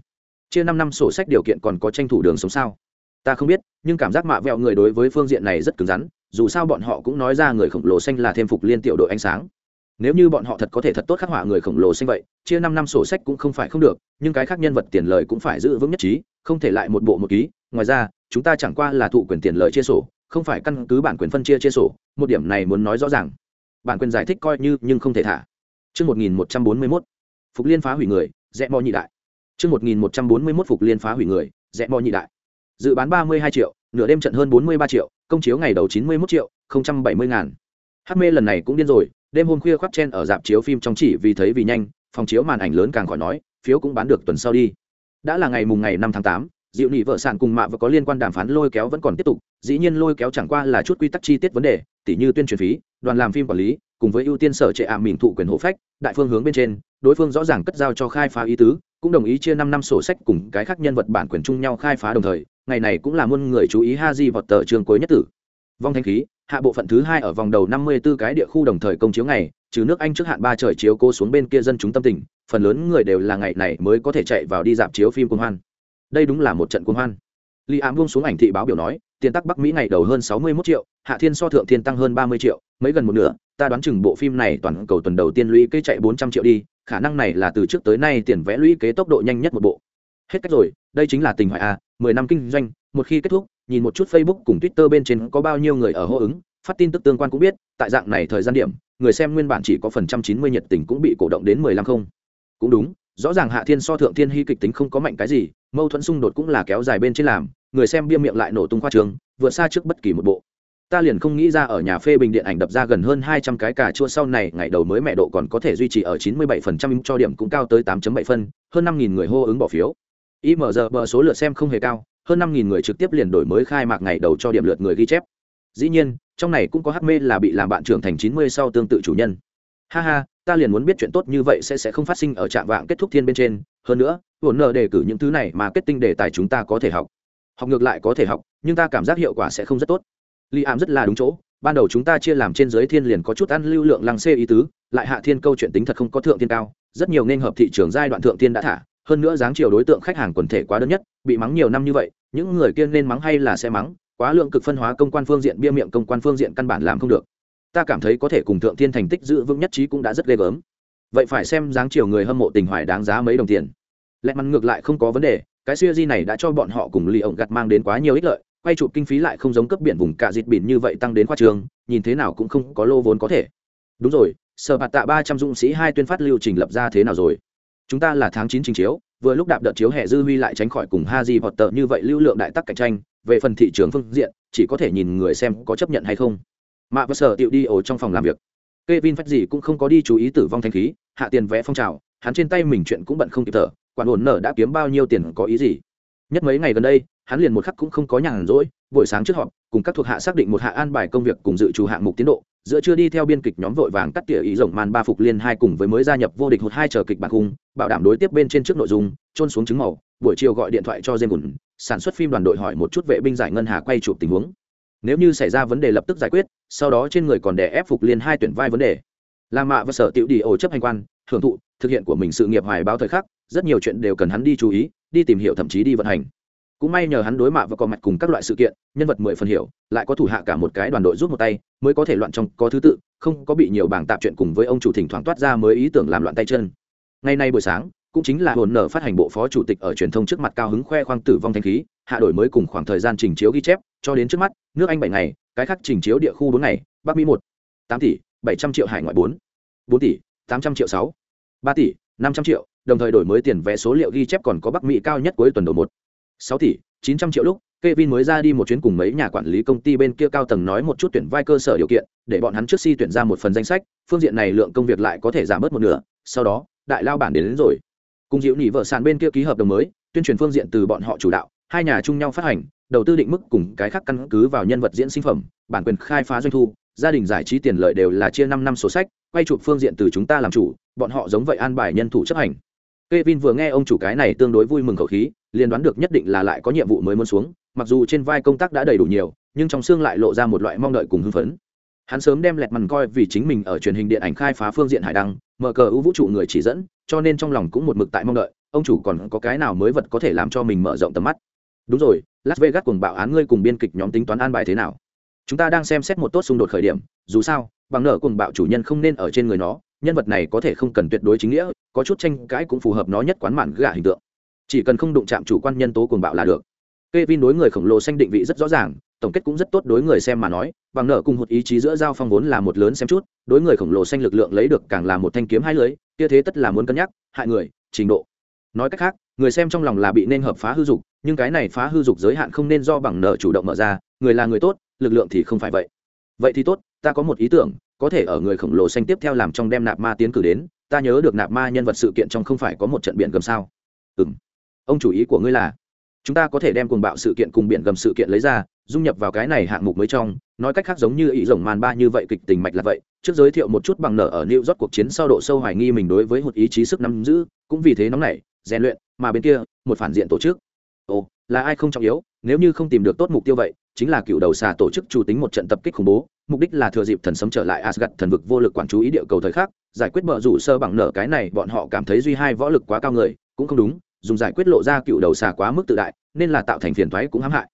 chia năm năm sổ sách điều kiện còn có tranh thủ đường sống sao? Ta không biết nhưng cảm giác mạ vẹo người đối với phương diện này rất cứng rắn dù sao bọn họ cũng nói ra người khổng lồ xanh là thêm phục liên tiểu đội ánh sáng. Nếu như bọn họ thật có thể thật tốt khắc họa người khổng lồ xanh vậy chia năm năm sổ sách cũng không phải không được nhưng cái khác nhân vật tiền lời cũng phải giữ vững nhất trí không thể lại một bộ một ký. Ngoài ra chúng ta chẳng qua là thụ quyền tiền lợi chia sổ không phải căn cứ bản quyền phân chia chia sổ một điểm này muốn nói rõ ràng. Bản quyền giải thích coi như nhưng không thể thả. Trước 1141, Phục Liên phá hủy người, rẽ mò nhị đại. Trước 1141 Phục Liên phá hủy người, rẽ mò nhị đại. Dự bán 32 triệu, nửa đêm trận hơn 43 triệu, công chiếu ngày đầu 91 triệu, 070 ngàn. Hát mê lần này cũng điên rồi, đêm hôm khuya khoác chen ở dạp chiếu phim trong chỉ vì thấy vì nhanh, phòng chiếu màn ảnh lớn càng khỏi nói, phiếu cũng bán được tuần sau đi. Đã là ngày mùng ngày 5 tháng 8, Diệu Nị vợ sản cùng mạ và có liên quan đàm phán lôi kéo vẫn còn tiếp tục dĩ nhiên lôi kéo chẳng qua là chút quy tắc chi tiết vấn đề tỉ như tuyên truyền phí đoàn làm phim quản lý cùng với ưu tiên sở trệ ả mình thụ quyền hộ phách đại phương hướng bên trên đối phương rõ ràng cất giao cho khai phá ý tứ cũng đồng ý chia năm năm sổ sách cùng cái khác nhân vật bản quyền chung nhau khai phá đồng thời, ngày này cũng là muôn người chú ý ha di vọt tờ trường cuối nhất tử. Vong thanh khí, hạ bộ phận thứ hai ở vòng đầu năm mươi 54 cái địa khu đồng thời công chiếu ngày, trừ nước anh trước hạn ba trời chiếu cô xuống bên kia dân chúng tâm tình, phần lớn người đều là ngày này mới có thể chạy vào đi dạp chiếu phim cuồng hoan. Đây đúng là một trận cuồng hoan. Li ám buông xuống ảnh thị báo biểu nói, tiền tắc bắc mỹ ngày đầu hơn sáu mươi 61 triệu, hạ thiên so thượng thiên tăng hơn ba mươi triệu, mấy gần một nửa ta đoán chừng bộ phim này toàn cầu tuần đầu tiên lũy kế chạy bốn trăm triệu đi, khả năng này là từ trước tới nay tiền vẽ lũy kế tốc độ nhanh nhất một bộ. Hết cách rồi, đây chính là tình hoại a, mười năm kinh doanh, một khi kết thúc, nhìn một chút facebook cùng twitter bên trên có bao nhiêu người ở hô ứng, phát tin tức tương quan cũng biết, tại dạng này thời gian điểm, người xem nguyên bản chỉ có phần trăm chín mươi nhiệt tình cũng bị cổ động đến mười lăm không. Cũng đúng, rõ ràng hạ thiên so thượng thiên hy kịch tính không có mạnh cái gì, mâu thuẫn xung đột cũng là kéo dài bên trên làm, người xem bia miệng lại nổ tung khoa trường, vượt xa trước bất kỳ một bộ ta liền không nghĩ ra ở nhà phê bình điện ảnh đập ra gần hơn hai trăm cái cà chua sau này, ngày đầu mới mẹ độ còn có thể duy trì ở chín mươi bảy phần trăm, cho điểm cũng cao tới tám bảy phân, hơn năm nghìn người hô ứng bỏ phiếu. Img bờ số lượt xem không hề cao, hơn năm nghìn người trực tiếp liền đổi mới khai mạc ngày đầu cho điểm lượt người ghi chép. Dĩ nhiên, trong này cũng có hắc mê là bị làm bạn trưởng thành chín mươi sau tương tự chủ nhân. Ha ha, ta liền muốn biết chuyện tốt như vậy sẽ sẽ không phát sinh ở trạm vạng kết thúc thiên bên trên. Hơn nữa hồn nợ đề cử những thứ này mà kết tinh đề tài chúng ta có thể học. Học ngược lại có thể học, nhưng ta cảm giác hiệu quả sẽ không rất tốt li ám rất là đúng chỗ, ban đầu chúng ta chia làm trên giới thiên liền có chút ăn lưu lượng lăng xê ý tứ, lại hạ thiên câu chuyện tính thật không có thượng thiên cao, rất nhiều nên hợp thị trường giai đoạn thượng thiên đã thả, hơn nữa dáng chiều đối tượng khách hàng quần thể quá đơn nhất, bị mắng nhiều năm như vậy, những người kia nên mắng hay là sẽ mắng, quá lượng cực phân hóa công quan phương diện bia miệng công quan phương diện căn bản làm không được. Ta cảm thấy có thể cùng thượng thiên thành tích giữ vững nhất trí cũng đã rất ghê gớm. Vậy phải xem dáng chiều người hâm mộ tình hoài đáng giá mấy đồng tiền. Lẹ mắn ngược lại không có vấn đề, cái siêu di này đã cho bọn họ cùng lì ổng gặt mang đến quá nhiều ích lợi quay chụp kinh phí lại không giống cấp biển vùng cả dịt biển như vậy tăng đến khoa trường, nhìn thế nào cũng không có lô vốn có thể. Đúng rồi, sở bạt tạ ba trăm dũng sĩ hai tuyên phát lưu trình lập ra thế nào rồi? Chúng ta là tháng chín trình chiếu, vừa lúc đạp đợt chiếu hè dư huy lại tránh khỏi cùng ha di hoặc tờ như vậy lưu lượng đại tắc cạnh tranh, về phần thị trường phương diện, chỉ có thể nhìn người xem có chấp nhận hay không. Mạ và sở tiệu đi ổ trong phòng làm việc. Kevin phát gì cũng không có đi chú ý tử vong thanh khí, hạ tiền vẽ phong trào, hắn trên tay mình chuyện cũng bận không kịp thở, quản ổn nở đã kiếm bao nhiêu tiền có ý gì? Nhất mấy ngày gần đây hắn liền một khắc cũng không có nhàn rỗi, buổi sáng trước họp, cùng các thuộc hạ xác định một hạ an bài công việc cùng dự trù hạng mục tiến độ, giữa chưa đi theo biên kịch nhóm vội vàng cắt tỉa ý rộng màn ba phục liên hai cùng với mới gia nhập vô địch hụt hai chờ kịch bản khung, bảo đảm đối tiếp bên trên trước nội dung trôn xuống chứng màu, buổi chiều gọi điện thoại cho dêm bùn sản xuất phim đoàn đội hỏi một chút vệ binh giải ngân hà quay chụp tình huống. Nếu như xảy ra vấn đề lập tức giải quyết, sau đó trên người còn đè ép phục liên hai tuyển vai vấn đề. La mạ và sở tiểu đi ổ chấp hành quan hưởng thụ, thực hiện của mình sự nghiệp hoài báo thời khắc, rất nhiều chuyện đều cần hắn đi chú ý, đi tìm hiểu thậm chí đi vận hành cũng may nhờ hắn đối mạ và cò mặt cùng các loại sự kiện, nhân vật mười phần hiểu, lại có thủ hạ cả một cái đoàn đội rút một tay, mới có thể loạn trong, có thứ tự, không có bị nhiều bảng tạp chuyện cùng với ông chủ thỉnh thoảng toát ra mới ý tưởng làm loạn tay chân. Ngày nay buổi sáng, cũng chính là hồn nở phát hành bộ phó chủ tịch ở truyền thông trước mặt cao hứng khoe khoang tử vong thanh khí, hạ đổi mới cùng khoảng thời gian trình chiếu ghi chép, cho đến trước mắt, nước anh bảy ngày, cái khác trình chiếu địa khu bốn ngày, bắc mỹ một, tám tỷ, bảy trăm triệu hải ngoại bốn bốn tỷ, tám trăm triệu sáu, ba tỷ, năm trăm triệu, đồng thời đổi mới tiền vé số liệu ghi chép còn có bắc mỹ cao nhất cuối tuần đầu một sáu tỷ chín trăm triệu lúc Kevin mới ra đi một chuyến cùng mấy nhà quản lý công ty bên kia cao tầng nói một chút tuyển vai cơ sở điều kiện, để bọn hắn trước si tuyển ra một phần danh sách, phương diện này lượng công việc lại có thể giảm bớt một nửa, sau đó, đại lao bản đến, đến rồi. Cùng Diệu Nghị vợ sàn bên kia ký hợp đồng mới, tuyên truyền phương diện từ bọn họ chủ đạo, hai nhà chung nhau phát hành, đầu tư định mức cùng cái khác căn cứ vào nhân vật diễn sinh phẩm, bản quyền khai phá doanh thu, gia đình giải trí tiền lợi đều là chia năm năm sổ sách, quay chụp phương diện từ chúng ta làm chủ, bọn họ giống vậy an bài nhân thủ chấp hành. Kevin vừa nghe ông chủ cái này tương đối vui mừng khẩu khí, liền đoán được nhất định là lại có nhiệm vụ mới muốn xuống, mặc dù trên vai công tác đã đầy đủ nhiều, nhưng trong xương lại lộ ra một loại mong đợi cùng hưng phấn. Hắn sớm đem lẹt mằn coi vì chính mình ở truyền hình điện ảnh khai phá phương diện hải đăng, mở cờ ưu vũ trụ người chỉ dẫn, cho nên trong lòng cũng một mực tại mong đợi, ông chủ còn có cái nào mới vật có thể làm cho mình mở rộng tầm mắt. Đúng rồi, Las Vegas cùng bạo án ngươi cùng biên kịch nhóm tính toán an bài thế nào? Chúng ta đang xem xét một tốt xung đột khởi điểm, dù sao, bằng nợ cùng bạo chủ nhân không nên ở trên người nó, nhân vật này có thể không cần tuyệt đối chính nghĩa có chút tranh cãi cũng phù hợp nó nhất quán mạn gạ hình tượng chỉ cần không đụng chạm chủ quan nhân tố cuồng bạo là được Kevin đối người khổng lồ xanh định vị rất rõ ràng, tổng kết cũng rất tốt đối người xem mà nói, bằng nợ cùng một ý chí giữa giao phong vốn là một lớn xem chút, đối người khổng lồ xanh lực lượng lấy được càng là một thanh kiếm hai lưới, kia thế tất là muốn cân nhắc, hại người, trình độ. Nói cách khác, người xem trong lòng là bị nên hợp phá hư dục, nhưng cái này phá hư dục giới hạn không nên do bằng nợ chủ động mở ra, người là người tốt, lực lượng thì không phải vậy. Vậy thì tốt, ta có một ý tưởng, có thể ở người khổng lồ xanh tiếp theo làm trong đem nạp ma tiến cử đến ta nhớ được nạp ma nhân vật sự kiện trong không phải có một trận biện gầm sao ừ m ông chủ ý của ngươi là, chúng ta có thể đem cuồng bạo sự kiện cùng biển gầm sự kiện lấy ra, dung nhập vào cái này hạng mục mới trong. Nói cách khác giống như ý rồng màn ba như vậy kịch tình mạch là vậy. Trước giới thiệu một chút bằng nở ở New York cuộc chiến sau độ sâu hoài nghi mình đối với một ý chí sức nắm giữ, cũng vì thế nóng nảy, rèn luyện, mà bên kia, một phản diện tổ chức. Ồ, là ai không trọng yếu, nếu như không tìm được tốt mục tiêu vậy, chính là cựu đầu xà tổ chức chủ tính một trận tập kích khủng bố, mục đích là thừa dịp thần sấm trở lại asgad thần vực vô lực quản chú ý địa cầu thời khắc, giải quyết bờ rủ sơ bằng nở cái này, bọn họ cảm thấy duy hai võ lực quá cao người, cũng không đúng dùng giải quyết lộ ra cựu đầu xà quá mức tự đại nên là tạo thành phiền toái cũng hãm hại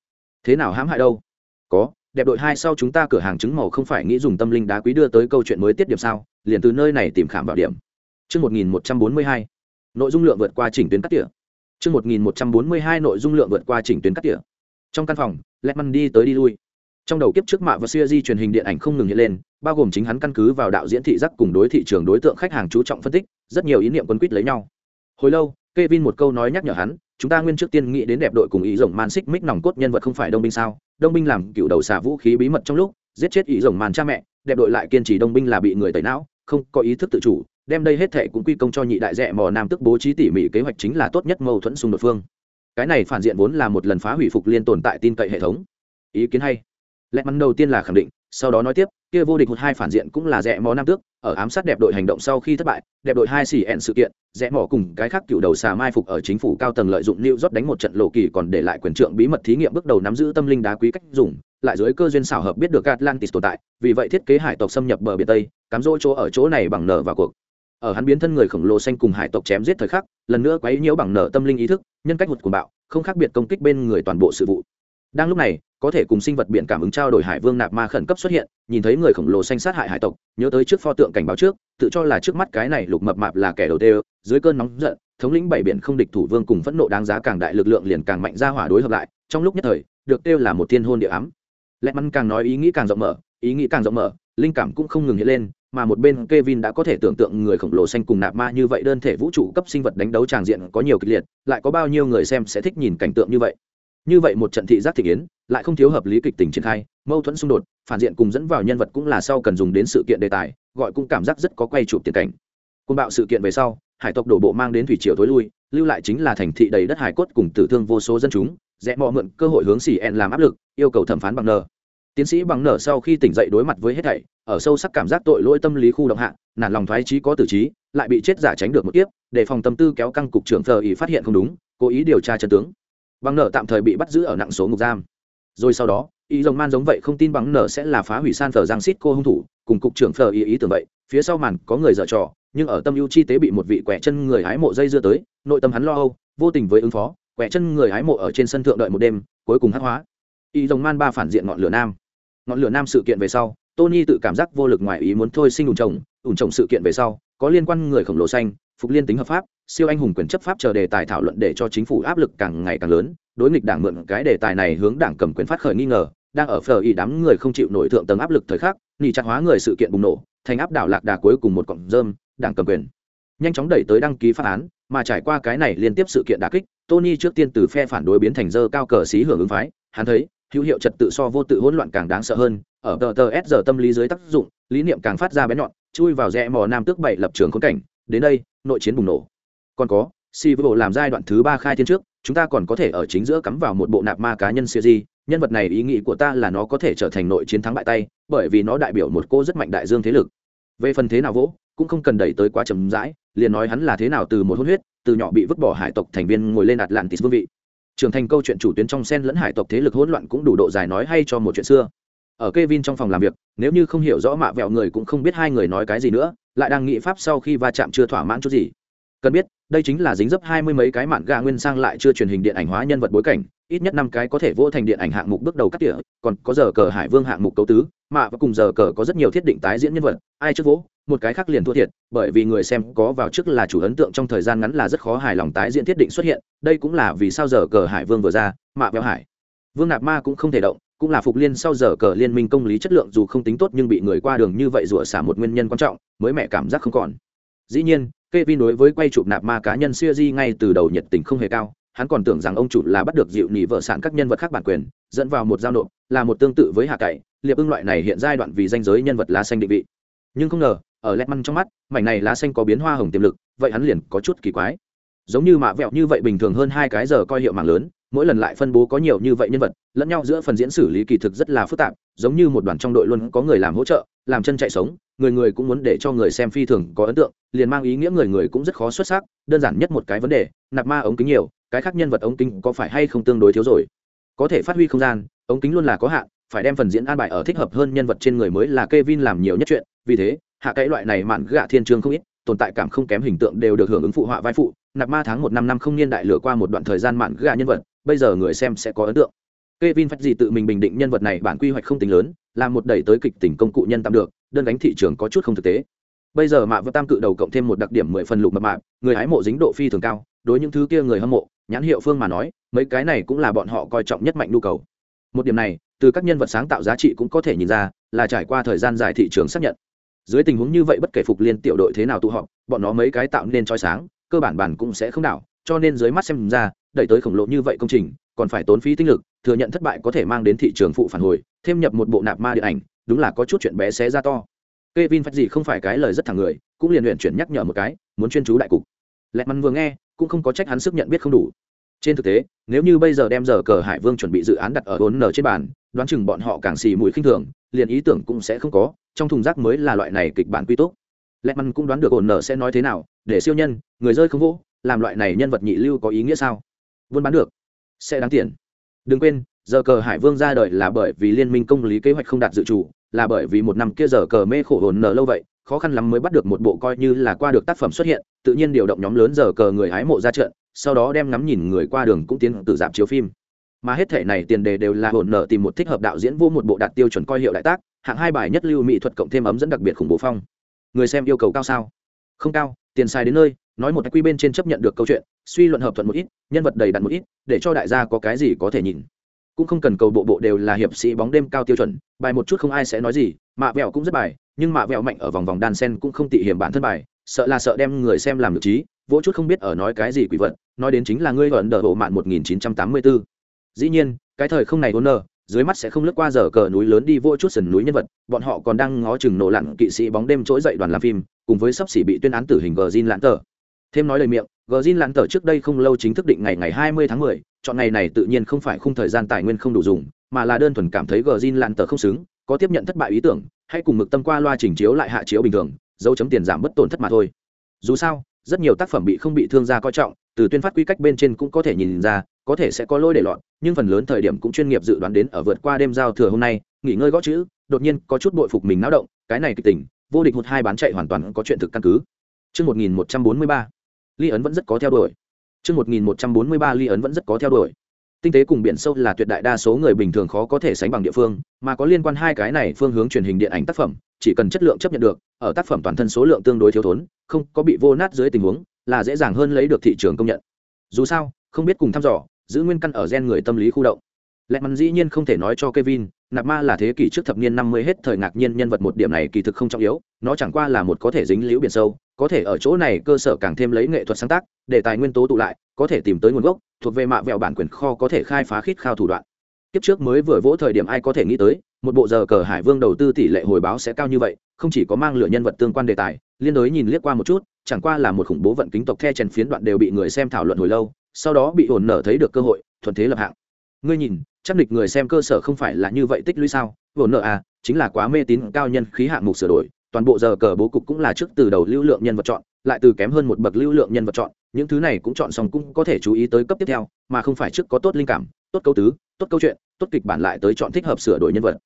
thế nào hãm hại đâu có đẹp đội hai sau chúng ta cửa hàng trứng màu không phải nghĩ dùng tâm linh đá quý đưa tới câu chuyện mới tiết điểm sao liền từ nơi này tìm khảm vào điểm Trước 1142, nội dung lượng vượt qua chỉnh tuyến cắt tỉa. Trước 1142 nội dung lượng vượt qua chỉnh tuyến cắt tỉa. Trong căn phòng, letman đi tới đi lui. Trong đầu kiếp trước mạ và siêu di truyền hình điện ảnh không ngừng hiện lên, bao gồm chính hắn căn cứ vào đạo diễn thị giác cùng đối thị trường đối tượng khách hàng chú trọng phân tích, rất nhiều ý niệm quân quýt lấy nhau. Hồi lâu, Kevin một câu nói nhắc nhở hắn, chúng ta nguyên trước tiên nghĩ đến đẹp đội cùng ý rồng man xích mích nòng cốt nhân vật không phải đông binh sao? Đông binh làm cựu đầu xà vũ khí bí mật trong lúc giết chết ý rồng man cha mẹ, đẹp đội lại kiên trì đông binh là bị người tẩy não, không có ý thức tự chủ, đem đây hết thệ cũng quy công cho nhị đại rẻ mò nam tức bố trí tỉ mỉ kế hoạch chính là tốt nhất mâu thuẫn xung đột phương. Cái này phản diện vốn là một lần phá hủy phục liên tồn tại tin cậy hệ thống. Ý kiến hay. Lẽ mắn đầu tiên là khẳng định, sau đó nói tiếp kia vô địch một hai phản diện cũng là rẻ mò nam tước ở ám sát đẹp đội hành động sau khi thất bại, đẹp đội hai xì ẹn sự kiện, rẽ mỏ cùng cái khác cựu đầu xà mai phục ở chính phủ cao tầng lợi dụng new rót đánh một trận lộ kỳ còn để lại quyền trượng bí mật thí nghiệm bước đầu nắm giữ tâm linh đá quý cách dùng, lại dưới cơ duyên xảo hợp biết được atlantis tồn tại, vì vậy thiết kế hải tộc xâm nhập bờ biển tây, cắm rỗ chỗ ở chỗ này bằng nở vào cuộc. Ở hắn biến thân người khổng lồ xanh cùng hải tộc chém giết thời khắc, lần nữa quấy nhiễu bằng nở tâm linh ý thức, nhân cách hụt của bạo, không khác biệt công kích bên người toàn bộ sự vụ đang lúc này có thể cùng sinh vật biển cảm ứng trao đổi hải vương nạp ma khẩn cấp xuất hiện nhìn thấy người khổng lồ xanh sát hại hải tộc nhớ tới trước pho tượng cảnh báo trước tự cho là trước mắt cái này lục mập mạp là kẻ đầu tiên dưới cơn nóng giận thống lĩnh bảy biển không địch thủ vương cùng phẫn nộ đáng giá càng đại lực lượng liền càng mạnh ra hỏa đối hợp lại trong lúc nhất thời được kêu là một thiên hôn địa ám. Lẽ mắn càng nói ý nghĩ càng rộng mở ý nghĩ càng rộng mở linh cảm cũng không ngừng hiện lên mà một bên Kevin đã có thể tưởng tượng người khổng lồ xanh cùng nạp ma như vậy đơn thể vũ trụ cấp sinh vật đánh đấu tràng diện có nhiều kịch liệt, lại có bao nhiêu người xem sẽ thích nhìn cảnh tượng như vậy như vậy một trận thị giác thị yến, lại không thiếu hợp lý kịch tình triển khai, mâu thuẫn xung đột, phản diện cùng dẫn vào nhân vật cũng là sau cần dùng đến sự kiện đề tài, gọi cũng cảm giác rất có quay chụp tiền cảnh. Côn bạo sự kiện về sau, hải tộc đổ bộ mang đến thủy triều thối lui, lưu lại chính là thành thị đầy đất hải cốt cùng tử thương vô số dân chúng, rẽ mò mượn cơ hội hướng xì ẹn làm áp lực, yêu cầu thẩm phán bằng nờ tiến sĩ bằng nở sau khi tỉnh dậy đối mặt với hết thảy, ở sâu sắc cảm giác tội lỗi tâm lý khu động hạ, nản lòng thoái trí có tử trí, lại bị chết giả tránh được một tiếp để phòng tâm tư kéo căng cục trưởng thờ ý phát hiện không đúng, cố ý điều tra chân tướng bằng nợ tạm thời bị bắt giữ ở nặng số ngục giam. Rồi sau đó, y Rồng man giống vậy không tin bằng nợ sẽ là phá hủy san phờ giang xít cô hung thủ, cùng cục trưởng phờ ý ý tưởng vậy, phía sau màn có người dở trò, nhưng ở tâm ưu chi tế bị một vị quẻ chân người hái mộ dây dưa tới, nội tâm hắn lo âu, vô tình với ứng phó, quẻ chân người hái mộ ở trên sân thượng đợi một đêm, cuối cùng hắc hóa. Y Rồng man ba phản diện ngọn lửa nam. Ngọn lửa nam sự kiện về sau, tony tự cảm giác vô lực ngoài ý muốn thôi sinh ủn trồng ủn trồng sự kiện về sau, có liên quan người khổng lồ xanh phục liên tính hợp pháp, siêu anh hùng quyền chấp pháp chờ đề tài thảo luận để cho chính phủ áp lực càng ngày càng lớn, đối nghịch đảng mượn cái đề tài này hướng đảng cầm quyền phát khởi nghi ngờ, đang ở phờ ý đám người không chịu nổi thượng tầng áp lực thời khắc nghỉ chặt hóa người sự kiện bùng nổ, thành áp đảo lạc đà cuối cùng một cọng rơm, đảng cầm quyền. Nhanh chóng đẩy tới đăng ký phát án, mà trải qua cái này liên tiếp sự kiện đà kích, tony trước tiên từ phe phản đối biến thành dơ cao cờ xí hưởng ứng phái, hắn thấy, hữu hiệu trật tự so vô tự hỗn loạn càng đáng sợ hơn, ở tờ tờ s giờ tâm lý dưới tác dụng, lý niệm càng phát ra bén nhọn, chui vào rẽ mò nam tước bảy lập trường khốn cảnh đến đây nội chiến bùng nổ. Còn có si với bộ làm giai đoạn thứ ba khai thiên trước chúng ta còn có thể ở chính giữa cắm vào một bộ nạp ma cá nhân siêu di nhân vật này ý nghĩ của ta là nó có thể trở thành nội chiến thắng bại tay bởi vì nó đại biểu một cô rất mạnh đại dương thế lực. Về phần thế nào vỗ cũng không cần đẩy tới quá chậm rãi liền nói hắn là thế nào từ một hôn huyết từ nhỏ bị vứt bỏ hải tộc thành viên ngồi lên atlantis vương vị. Trưởng thành câu chuyện chủ tuyến trong sen lẫn hải tộc thế lực hỗn loạn cũng đủ độ dài nói hay cho một chuyện xưa. Ở Kevin trong phòng làm việc, nếu như không hiểu rõ mạ vẹo người cũng không biết hai người nói cái gì nữa, lại đang nghị pháp sau khi va chạm chưa thỏa mãn chút gì. Cần biết, đây chính là dính dấp hai mươi mấy cái mạn gà nguyên sang lại chưa truyền hình điện ảnh hóa nhân vật bối cảnh, ít nhất năm cái có thể vô thành điện ảnh hạng mục bước đầu cắt tỉa, còn có giờ cờ Hải Vương hạng mục cấu tứ, mạ và cùng giờ cờ có rất nhiều thiết định tái diễn nhân vật, ai trước vỗ, một cái khác liền thua thiệt, bởi vì người xem có vào trước là chủ ấn tượng trong thời gian ngắn là rất khó hài lòng tái diễn thiết định xuất hiện, đây cũng là vì sao giờ cờ Hải Vương vừa ra, mạ véo hải. Vương Nạp Ma cũng không thể động, cũng là phục liên sau giờ cờ liên minh công lý chất lượng dù không tính tốt nhưng bị người qua đường như vậy rủa xả một nguyên nhân quan trọng, mới mẹ cảm giác không còn. Dĩ nhiên, Kevin đối với quay chụp nạp ma cá nhân siêu di ngay từ đầu nhiệt tình không hề cao, hắn còn tưởng rằng ông chủ là bắt được dịu nỉ vợ sản các nhân vật khác bản quyền, dẫn vào một giao nộp, là một tương tự với hạ cậy, liệp ưng loại này hiện giai đoạn vì danh giới nhân vật lá xanh định vị. Nhưng không ngờ, ở lẹt măn trong mắt, mảnh này lá xanh có biến hoa hồng tiềm lực, vậy hắn liền có chút kỳ quái. Giống như mạ vẹo như vậy bình thường hơn hai cái giờ coi hiệu mạng lớn mỗi lần lại phân bố có nhiều như vậy nhân vật lẫn nhau giữa phần diễn xử lý kỳ thực rất là phức tạp giống như một đoàn trong đội luôn có người làm hỗ trợ làm chân chạy sống người người cũng muốn để cho người xem phi thường có ấn tượng liền mang ý nghĩa người người cũng rất khó xuất sắc đơn giản nhất một cái vấn đề nạp ma ống kính nhiều cái khác nhân vật ống kính có phải hay không tương đối thiếu rồi? Có thể phát huy không gian ống kính luôn là có hạn phải đem phần diễn an bài ở thích hợp hơn nhân vật trên người mới là Kevin làm nhiều nhất chuyện, vì thế, hạ cái loại này mạn gạ thiên trường không ít, tồn tại cảm không kém hình tượng đều được hưởng ứng phụ họa vai phụ, nạp ma tháng một năm năm không niên đại lửa qua một đoạn thời gian mạn gạ nhân vật, bây giờ người xem sẽ có ấn tượng. Kevin phát gì tự mình bình định nhân vật này bản quy hoạch không tính lớn, làm một đẩy tới kịch tình công cụ nhân tạm được, đơn đánh thị trường có chút không thực tế. Bây giờ mạ vừa tam cự đầu cộng thêm một đặc điểm mười phần lục mập mạp, người hái mộ dính độ phi thường cao, đối những thứ kia người hâm mộ, nhãn hiệu phương mà nói, mấy cái này cũng là bọn họ coi trọng nhất mạnh nhu cầu. Một điểm này, từ các nhân vật sáng tạo giá trị cũng có thể nhìn ra là trải qua thời gian dài thị trường xác nhận dưới tình huống như vậy bất kể phục liên tiểu đội thế nào tụ họp bọn nó mấy cái tạo nên chói sáng cơ bản bản cũng sẽ không đảo cho nên dưới mắt xem ra đẩy tới khổng lồ như vậy công trình, còn phải tốn phí tinh lực, thừa nhận thất bại có thể mang đến thị trường phụ phản hồi, thêm nhập một bộ nạp ma điện ảnh, đúng là có chút chuyện bé xé ra to. Kevin phát gì không phải cái lời rất thẳng người, cũng liền luyện chuyển nhắc nhở một cái, muốn chuyên chú đại cục. Lẹt mắn vừa nghe, cũng không có trách hắn sức nhận biết không đủ. Trên thực tế, nếu như bây giờ đem giờ cờ hải vương chuẩn bị dự án đặt ở bốn n trên bàn, đoán chừng bọn họ càng xì mùi khinh thường, liền ý tưởng cũng sẽ không có, trong thùng rác mới là loại này kịch bản quy tốt lẹ mắn cũng đoán được ổn nở sẽ nói thế nào, để siêu nhân, người rơi không vỗ, làm loại này nhân vật nhị lưu có ý nghĩa sao? Buôn bán được. Sẽ đáng tiền. Đừng quên, giờ cờ hải vương ra đời là bởi vì liên minh công lý kế hoạch không đạt dự trù, là bởi vì một năm kia giờ cờ mê khổ hồn nở lâu vậy, khó khăn lắm mới bắt được một bộ coi như là qua được tác phẩm xuất hiện, tự nhiên điều động nhóm lớn giờ cờ người hái mộ ra trận, sau đó đem ngắm nhìn người qua đường cũng tiến từ dạp chiếu phim. Mà hết thể này tiền đề đều là hồn nợ tìm một thích hợp đạo diễn vô một bộ đạt tiêu chuẩn coi hiệu đại tác, hạng hai bài nhất lưu mỹ thuật cộng thêm ấm dẫn đặc biệt khủng bố phong. Người xem yêu cầu cao sao? Không cao, tiền sai đến nơi nói một quy bên trên chấp nhận được câu chuyện, suy luận hợp thuận một ít, nhân vật đầy đặn một ít, để cho đại gia có cái gì có thể nhìn cũng không cần cầu bộ bộ đều là hiệp sĩ bóng đêm cao tiêu chuẩn, bài một chút không ai sẽ nói gì, mạ vẹo cũng rất bài, nhưng mạ vẹo mạnh ở vòng vòng đan sen cũng không tị hiểm bản thân bài, sợ là sợ đem người xem làm được trí, vỗ chút không biết ở nói cái gì quỷ vật, nói đến chính là ngươi vẫn đỡ bộ mạn 1984. dĩ nhiên, cái thời không này vốn nở dưới mắt sẽ không lướt qua giờ cờ núi lớn đi vỗ chút sườn núi nhân vật, bọn họ còn đang ngó chừng nổ lặn kỵ sĩ bóng đêm trỗi dậy đoàn làm phim, cùng với sắp xỉ bị tuyên án tử hình gờ zin lãn tờ thêm nói lời miệng gờ zin lãn tờ trước đây không lâu chính thức định ngày ngày 20 tháng 10, chọn ngày này tự nhiên không phải khung thời gian tài nguyên không đủ dùng mà là đơn thuần cảm thấy gờ zin lãn tờ không xứng có tiếp nhận thất bại ý tưởng hay cùng mực tâm qua loa trình chiếu lại hạ chiếu bình thường dấu chấm tiền giảm bất tổn thất mà thôi. Dù sao rất nhiều tác phẩm bị không bị thương gia coi trọng từ tuyên phát quy cách bên trên cũng có thể nhìn ra có thể sẽ có lỗi để lọt nhưng phần lớn thời điểm cũng chuyên nghiệp dự đoán đến ở vượt qua đêm giao thừa hôm nay nghỉ ngơi gõ chữ đột nhiên có chút bội phục mình náo động cái này kịch tỉnh vô địch một hai bán chạy hoàn toàn có chuyện thực căn cứ. Trước 1143, Ly ấn vẫn rất có theo đuổi. Trước 1143 Ly ấn vẫn rất có theo đuổi. Tinh tế cùng biển sâu là tuyệt đại đa số người bình thường khó có thể sánh bằng địa phương, mà có liên quan hai cái này phương hướng truyền hình điện ảnh tác phẩm, chỉ cần chất lượng chấp nhận được, ở tác phẩm toàn thân số lượng tương đối thiếu thốn, không có bị vô nát dưới tình huống, là dễ dàng hơn lấy được thị trường công nhận. Dù sao, không biết cùng thăm dò, giữ nguyên căn ở gen người tâm lý khu động. Lệ mắn dĩ nhiên không thể nói cho Kevin, nạp ma là thế kỷ trước thập niên năm mươi hết thời ngạc nhiên nhân vật một điểm này kỳ thực không trọng yếu, nó chẳng qua là một có thể dính liễu biển sâu, có thể ở chỗ này cơ sở càng thêm lấy nghệ thuật sáng tác, để tài nguyên tố tụ lại, có thể tìm tới nguồn gốc, thuộc về mạ vẹo bản quyền kho có thể khai phá khít khao thủ đoạn. Kiếp trước mới vừa vỗ thời điểm ai có thể nghĩ tới, một bộ giờ cờ Hải Vương đầu tư tỷ lệ hồi báo sẽ cao như vậy, không chỉ có mang lửa nhân vật tương quan đề tài, liên đối nhìn liếc qua một chút, chẳng qua là một khủng bố vận kính tộc the chèn phiến đoạn đều bị người xem thảo luận hồi lâu, sau đó bị ổn nở thấy được cơ hội, thuận thế lập hạng. Ngươi nhìn, chắc địch người xem cơ sở không phải là như vậy tích lũy sao? Ổn nở à, chính là quá mê tín cao nhân khí hạng mục sửa đổi, toàn bộ giờ cờ bố cục cũng là trước từ đầu lưu lượng nhân vật chọn, lại từ kém hơn một bậc lưu lượng nhân vật chọn, những thứ này cũng chọn xong cũng có thể chú ý tới cấp tiếp theo, mà không phải trước có tốt linh cảm, tốt câu tứ, tốt câu chuyện, tốt kịch bản lại tới chọn thích hợp sửa đổi nhân vật.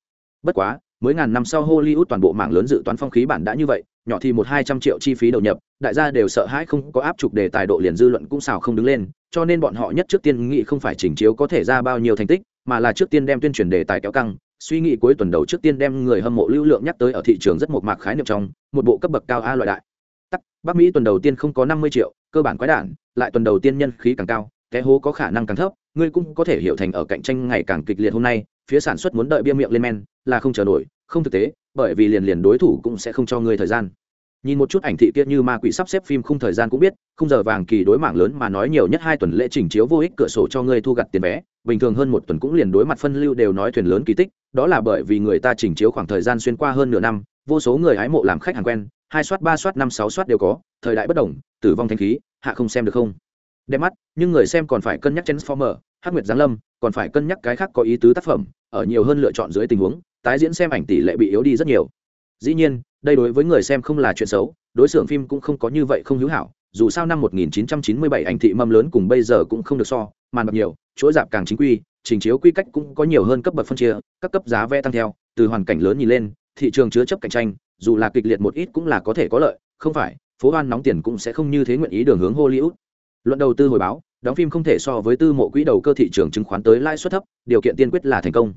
Bất quá, mới ngàn năm sau Hollywood toàn bộ mạng lớn dự toán phong khí bản đã như vậy, nhỏ thì một hai trăm triệu chi phí đầu nhập, đại gia đều sợ hãi không có áp trục đề tài độ liền dư luận cũng xào không đứng lên, cho nên bọn họ nhất trước tiên nghĩ không phải chỉnh chiếu có thể ra bao nhiêu thành tích, mà là trước tiên đem tuyên truyền đề tài kéo căng, suy nghĩ cuối tuần đầu trước tiên đem người hâm mộ lưu lượng nhắc tới ở thị trường rất một mạc khái niệm trong, một bộ cấp bậc cao a loại đại. Tắc, Bắc Mỹ tuần đầu tiên không có năm mươi triệu, cơ bản quái đản, lại tuần đầu tiên nhân khí càng cao, cái hố có khả năng càng thấp, ngươi cũng có thể hiểu thành ở cạnh tranh ngày càng kịch liệt hôm nay, phía sản xuất muốn đợi bia miệng lên men, là không chờ nổi, không thực tế, bởi vì liền liền đối thủ cũng sẽ không cho ngươi thời gian nhìn một chút ảnh thị kia như ma quỷ sắp xếp phim không thời gian cũng biết không giờ vàng kỳ đối mạng lớn mà nói nhiều nhất hai tuần lễ trình chiếu vô ích cửa sổ cho ngươi thu gặt tiền vé bình thường hơn một tuần cũng liền đối mặt phân lưu đều nói thuyền lớn kỳ tích, đó là bởi vì người ta chỉnh chiếu khoảng thời gian xuyên qua hơn nửa năm, vô số người hái mộ làm khách hàng quen, hai soát, ba soát, năm, sáu soát đều có, thời đại bất đồng, tử vong thanh khí, hạ không xem được không. Đẹp mắt, nhưng người xem còn phải cân nhắc transformer, hắc nguyệt giáng lâm, còn phải cân nhắc cái khác có ý tứ tác phẩm, ở nhiều hơn lựa chọn dưới tình huống, tái diễn xem ảnh tỷ lệ bị yếu đi rất nhiều. Dĩ nhiên, đây đối với người xem không là chuyện xấu, đối xưởng phim cũng không có như vậy không hữu hảo, dù sao năm 1997 ảnh thị mâm lớn cùng bây giờ cũng không được so màn bạc nhiều, chuỗi dạp càng chính quy, trình chiếu quy cách cũng có nhiều hơn cấp bậc phân chia, các cấp giá vé tăng theo, từ hoàn cảnh lớn nhìn lên, thị trường chứa chấp cạnh tranh, dù là kịch liệt một ít cũng là có thể có lợi, không phải, phố hoan nóng tiền cũng sẽ không như thế nguyện ý đường hướng hollywood. Luận đầu tư hồi báo, đóng phim không thể so với tư mộ quỹ đầu cơ thị trường chứng khoán tới lãi suất thấp, điều kiện tiên quyết là thành công.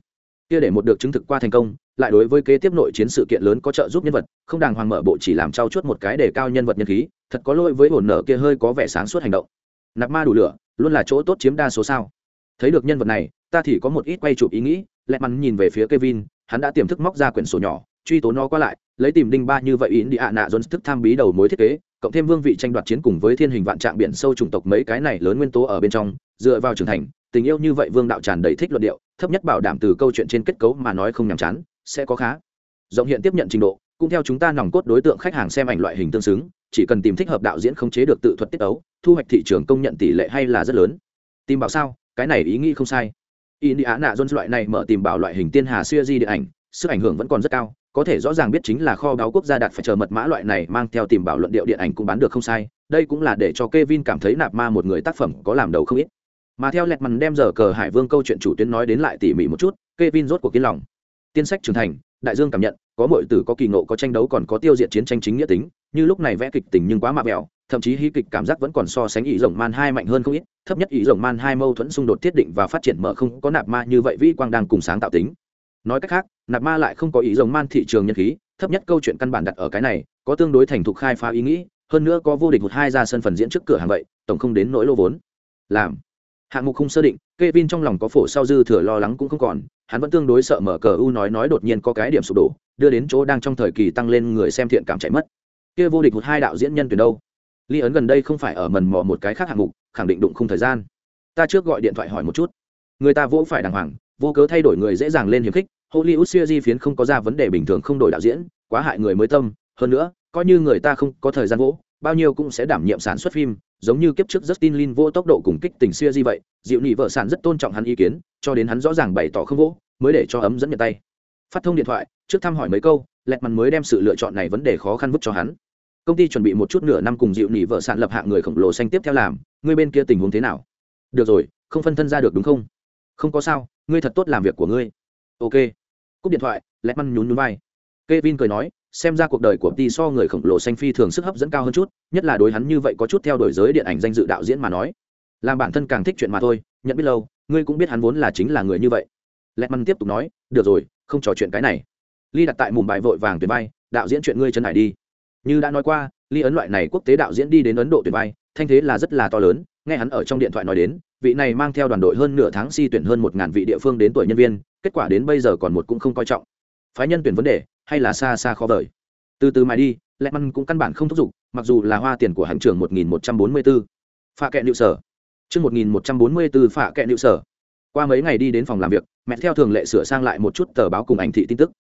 Kia để một được chứng thực qua thành công, lại đối với kế tiếp nội chiến sự kiện lớn có trợ giúp nhân vật, không đàng hoàng mở bộ chỉ làm trao chuốt một cái để cao nhân vật nhân khí, thật có lỗi với hồn nở kia hơi có vẻ sáng suốt hành động. Nạp ma đủ lửa luôn là chỗ tốt chiếm đa số sao thấy được nhân vật này ta thì có một ít quay chụp ý nghĩ lẹ mắn nhìn về phía Kevin, hắn đã tiềm thức móc ra quyển sổ nhỏ, truy tố nó qua lại, lấy tìm đinh ba như vậy ý đi ạ nạ dồn thức tham bí đầu mối thiết kế, cộng thêm vương vị tranh đoạt chiến cùng với thiên hình vạn trạng biển sâu chủng tộc mấy cái này lớn nguyên tố ở bên trong, dựa vào trưởng thành, tình yêu như vậy vương đạo tràn đầy thích luận điệu, thấp nhất bảo đảm từ câu chuyện trên kết cấu mà nói không nhàm chán, sẽ có khá. Rộng hiện tiếp nhận trình độ, cũng theo chúng ta nòng cốt đối tượng khách hàng xem ảnh loại hình tương xứng, chỉ cần tìm thích hợp đạo diễn không chế được tự thuật tiết tấu, thu hoạch thị trường công nhận tỷ lệ hay là rất lớn. Tìm bảo sao, cái này ý nghĩ không sai Indiana Jones loại này mở tìm bảo loại hình tiên hà xưa di điện ảnh, sức ảnh hưởng vẫn còn rất cao, có thể rõ ràng biết chính là kho báo quốc gia đạt phải chờ mật mã loại này mang theo tìm bảo luận điệu điện ảnh cũng bán được không sai, đây cũng là để cho Kevin cảm thấy nạp ma một người tác phẩm có làm đầu không ít. Mà theo lẹt mằn đem giờ cờ Hải Vương câu chuyện chủ tuyến nói đến lại tỉ mỉ một chút, Kevin rốt cuộc kiên lòng. Tiên sách trưởng thành, đại dương cảm nhận, có mọi tử có kỳ ngộ có tranh đấu còn có tiêu diệt chiến tranh chính nghĩa tính, như lúc này vẽ kịch tình nhưng quá mạ mẹo, thậm chí hí kịch cảm giác vẫn còn so sánh ý rồng man hai mạnh hơn không ít. Thấp nhất ý rồng man hai mâu thuẫn xung đột thiết định và phát triển mở không có nạp ma như vậy vĩ quang đang cùng sáng tạo tính. Nói cách khác nạp ma lại không có ý rồng man thị trường nhân khí thấp nhất câu chuyện căn bản đặt ở cái này có tương đối thành thục khai phá ý nghĩ hơn nữa có vô địch một hai ra sân phần diễn trước cửa hàng vậy tổng không đến nỗi lô vốn. Làm. Hạng mục không sơ định Kevin trong lòng có phổ sau dư thừa lo lắng cũng không còn, hắn vẫn tương đối sợ mở cờ u nói nói đột nhiên có cái điểm sụp đổ, đưa đến chỗ đang trong thời kỳ tăng lên người xem thiện cảm chạy mất. Kia vô địch một hai đạo diễn nhân tuyển đâu? Lý ấn gần đây không phải ở mần mò một cái khác hạng mục, khẳng định đụng không thời gian. Ta trước gọi điện thoại hỏi một chút. Người ta vỗ phải đàng hoàng, vô cớ thay đổi người dễ dàng lên hiềm khích, hollywood siêu di phiến không có ra vấn đề bình thường không đổi đạo diễn, quá hại người mới tâm. Hơn nữa, coi như người ta không có thời gian vỗ, bao nhiêu cũng sẽ đảm nhiệm sản xuất phim giống như kiếp trước Justin Lin vô tốc độ cùng kích tình xưa gì vậy, Diệu Nhị vợ sản rất tôn trọng hắn ý kiến, cho đến hắn rõ ràng bày tỏ không vỗ, mới để cho ấm dẫn nhận tay. Phát thông điện thoại, trước thăm hỏi mấy câu, Lẹt Mằn mới đem sự lựa chọn này vấn đề khó khăn vứt cho hắn. Công ty chuẩn bị một chút nửa năm cùng dịu nỉ vợ sản lập hạng người khổng lồ xanh tiếp theo làm ngươi bên kia tình huống thế nào? Được rồi không phân thân ra được đúng không? Không có sao ngươi thật tốt làm việc của ngươi. Ok. Cúp điện thoại lẹt măn nhún nhún vai. Kevin cười nói, xem ra cuộc đời của Ti so người khổng lồ xanh phi thường sức hấp dẫn cao hơn chút, nhất là đối hắn như vậy có chút theo đuổi giới điện ảnh danh dự đạo diễn mà nói. Làm bản thân càng thích chuyện mà thôi, nhận biết lâu, ngươi cũng biết hắn vốn là chính là người như vậy. Lẹtman tiếp tục nói, được rồi, không trò chuyện cái này. Ly đặt tại mùng bài vội vàng tuyển vai, đạo diễn chuyện ngươi chân hải đi như đã nói qua ly ấn loại này quốc tế đạo diễn đi đến ấn độ tuyển bay thanh thế là rất là to lớn nghe hắn ở trong điện thoại nói đến vị này mang theo đoàn đội hơn nửa tháng si tuyển hơn một ngàn vị địa phương đến tuổi nhân viên kết quả đến bây giờ còn một cũng không coi trọng phái nhân tuyển vấn đề hay là xa xa khó vời. Từ từ mài đi lẹ măn cũng căn bản không thúc giục, mặc dù là hoa tiền của hãng trường một nghìn một trăm bốn mươi kệ nịu sở. Chương một nghìn một trăm bốn mươi kệ nịu sở. Qua mấy ngày đi đến phòng làm việc, mẹ theo thường lệ sửa sang lại một chút tờ báo cùng ảnh thị tin tức.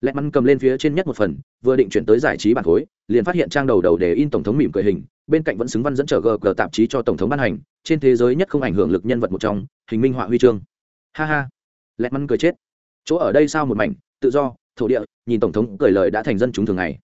Lẹ măn cầm lên phía trên nhất một phần, vừa định chuyển tới giải trí bản khối, liền phát hiện trang đầu đầu để in tổng thống mỉm cười hình, bên cạnh vẫn xứng văn dẫn trở gg tạp chí cho tổng thống ban hành, trên thế giới nhất không ảnh hưởng lực nhân vật một trong, hình minh họa huy chương. Ha ha. Lẹ măn cười chết. Chỗ ở đây sao một mảnh, tự do thổ địa nhìn tổng thống cười lời đã thành dân chúng thường ngày.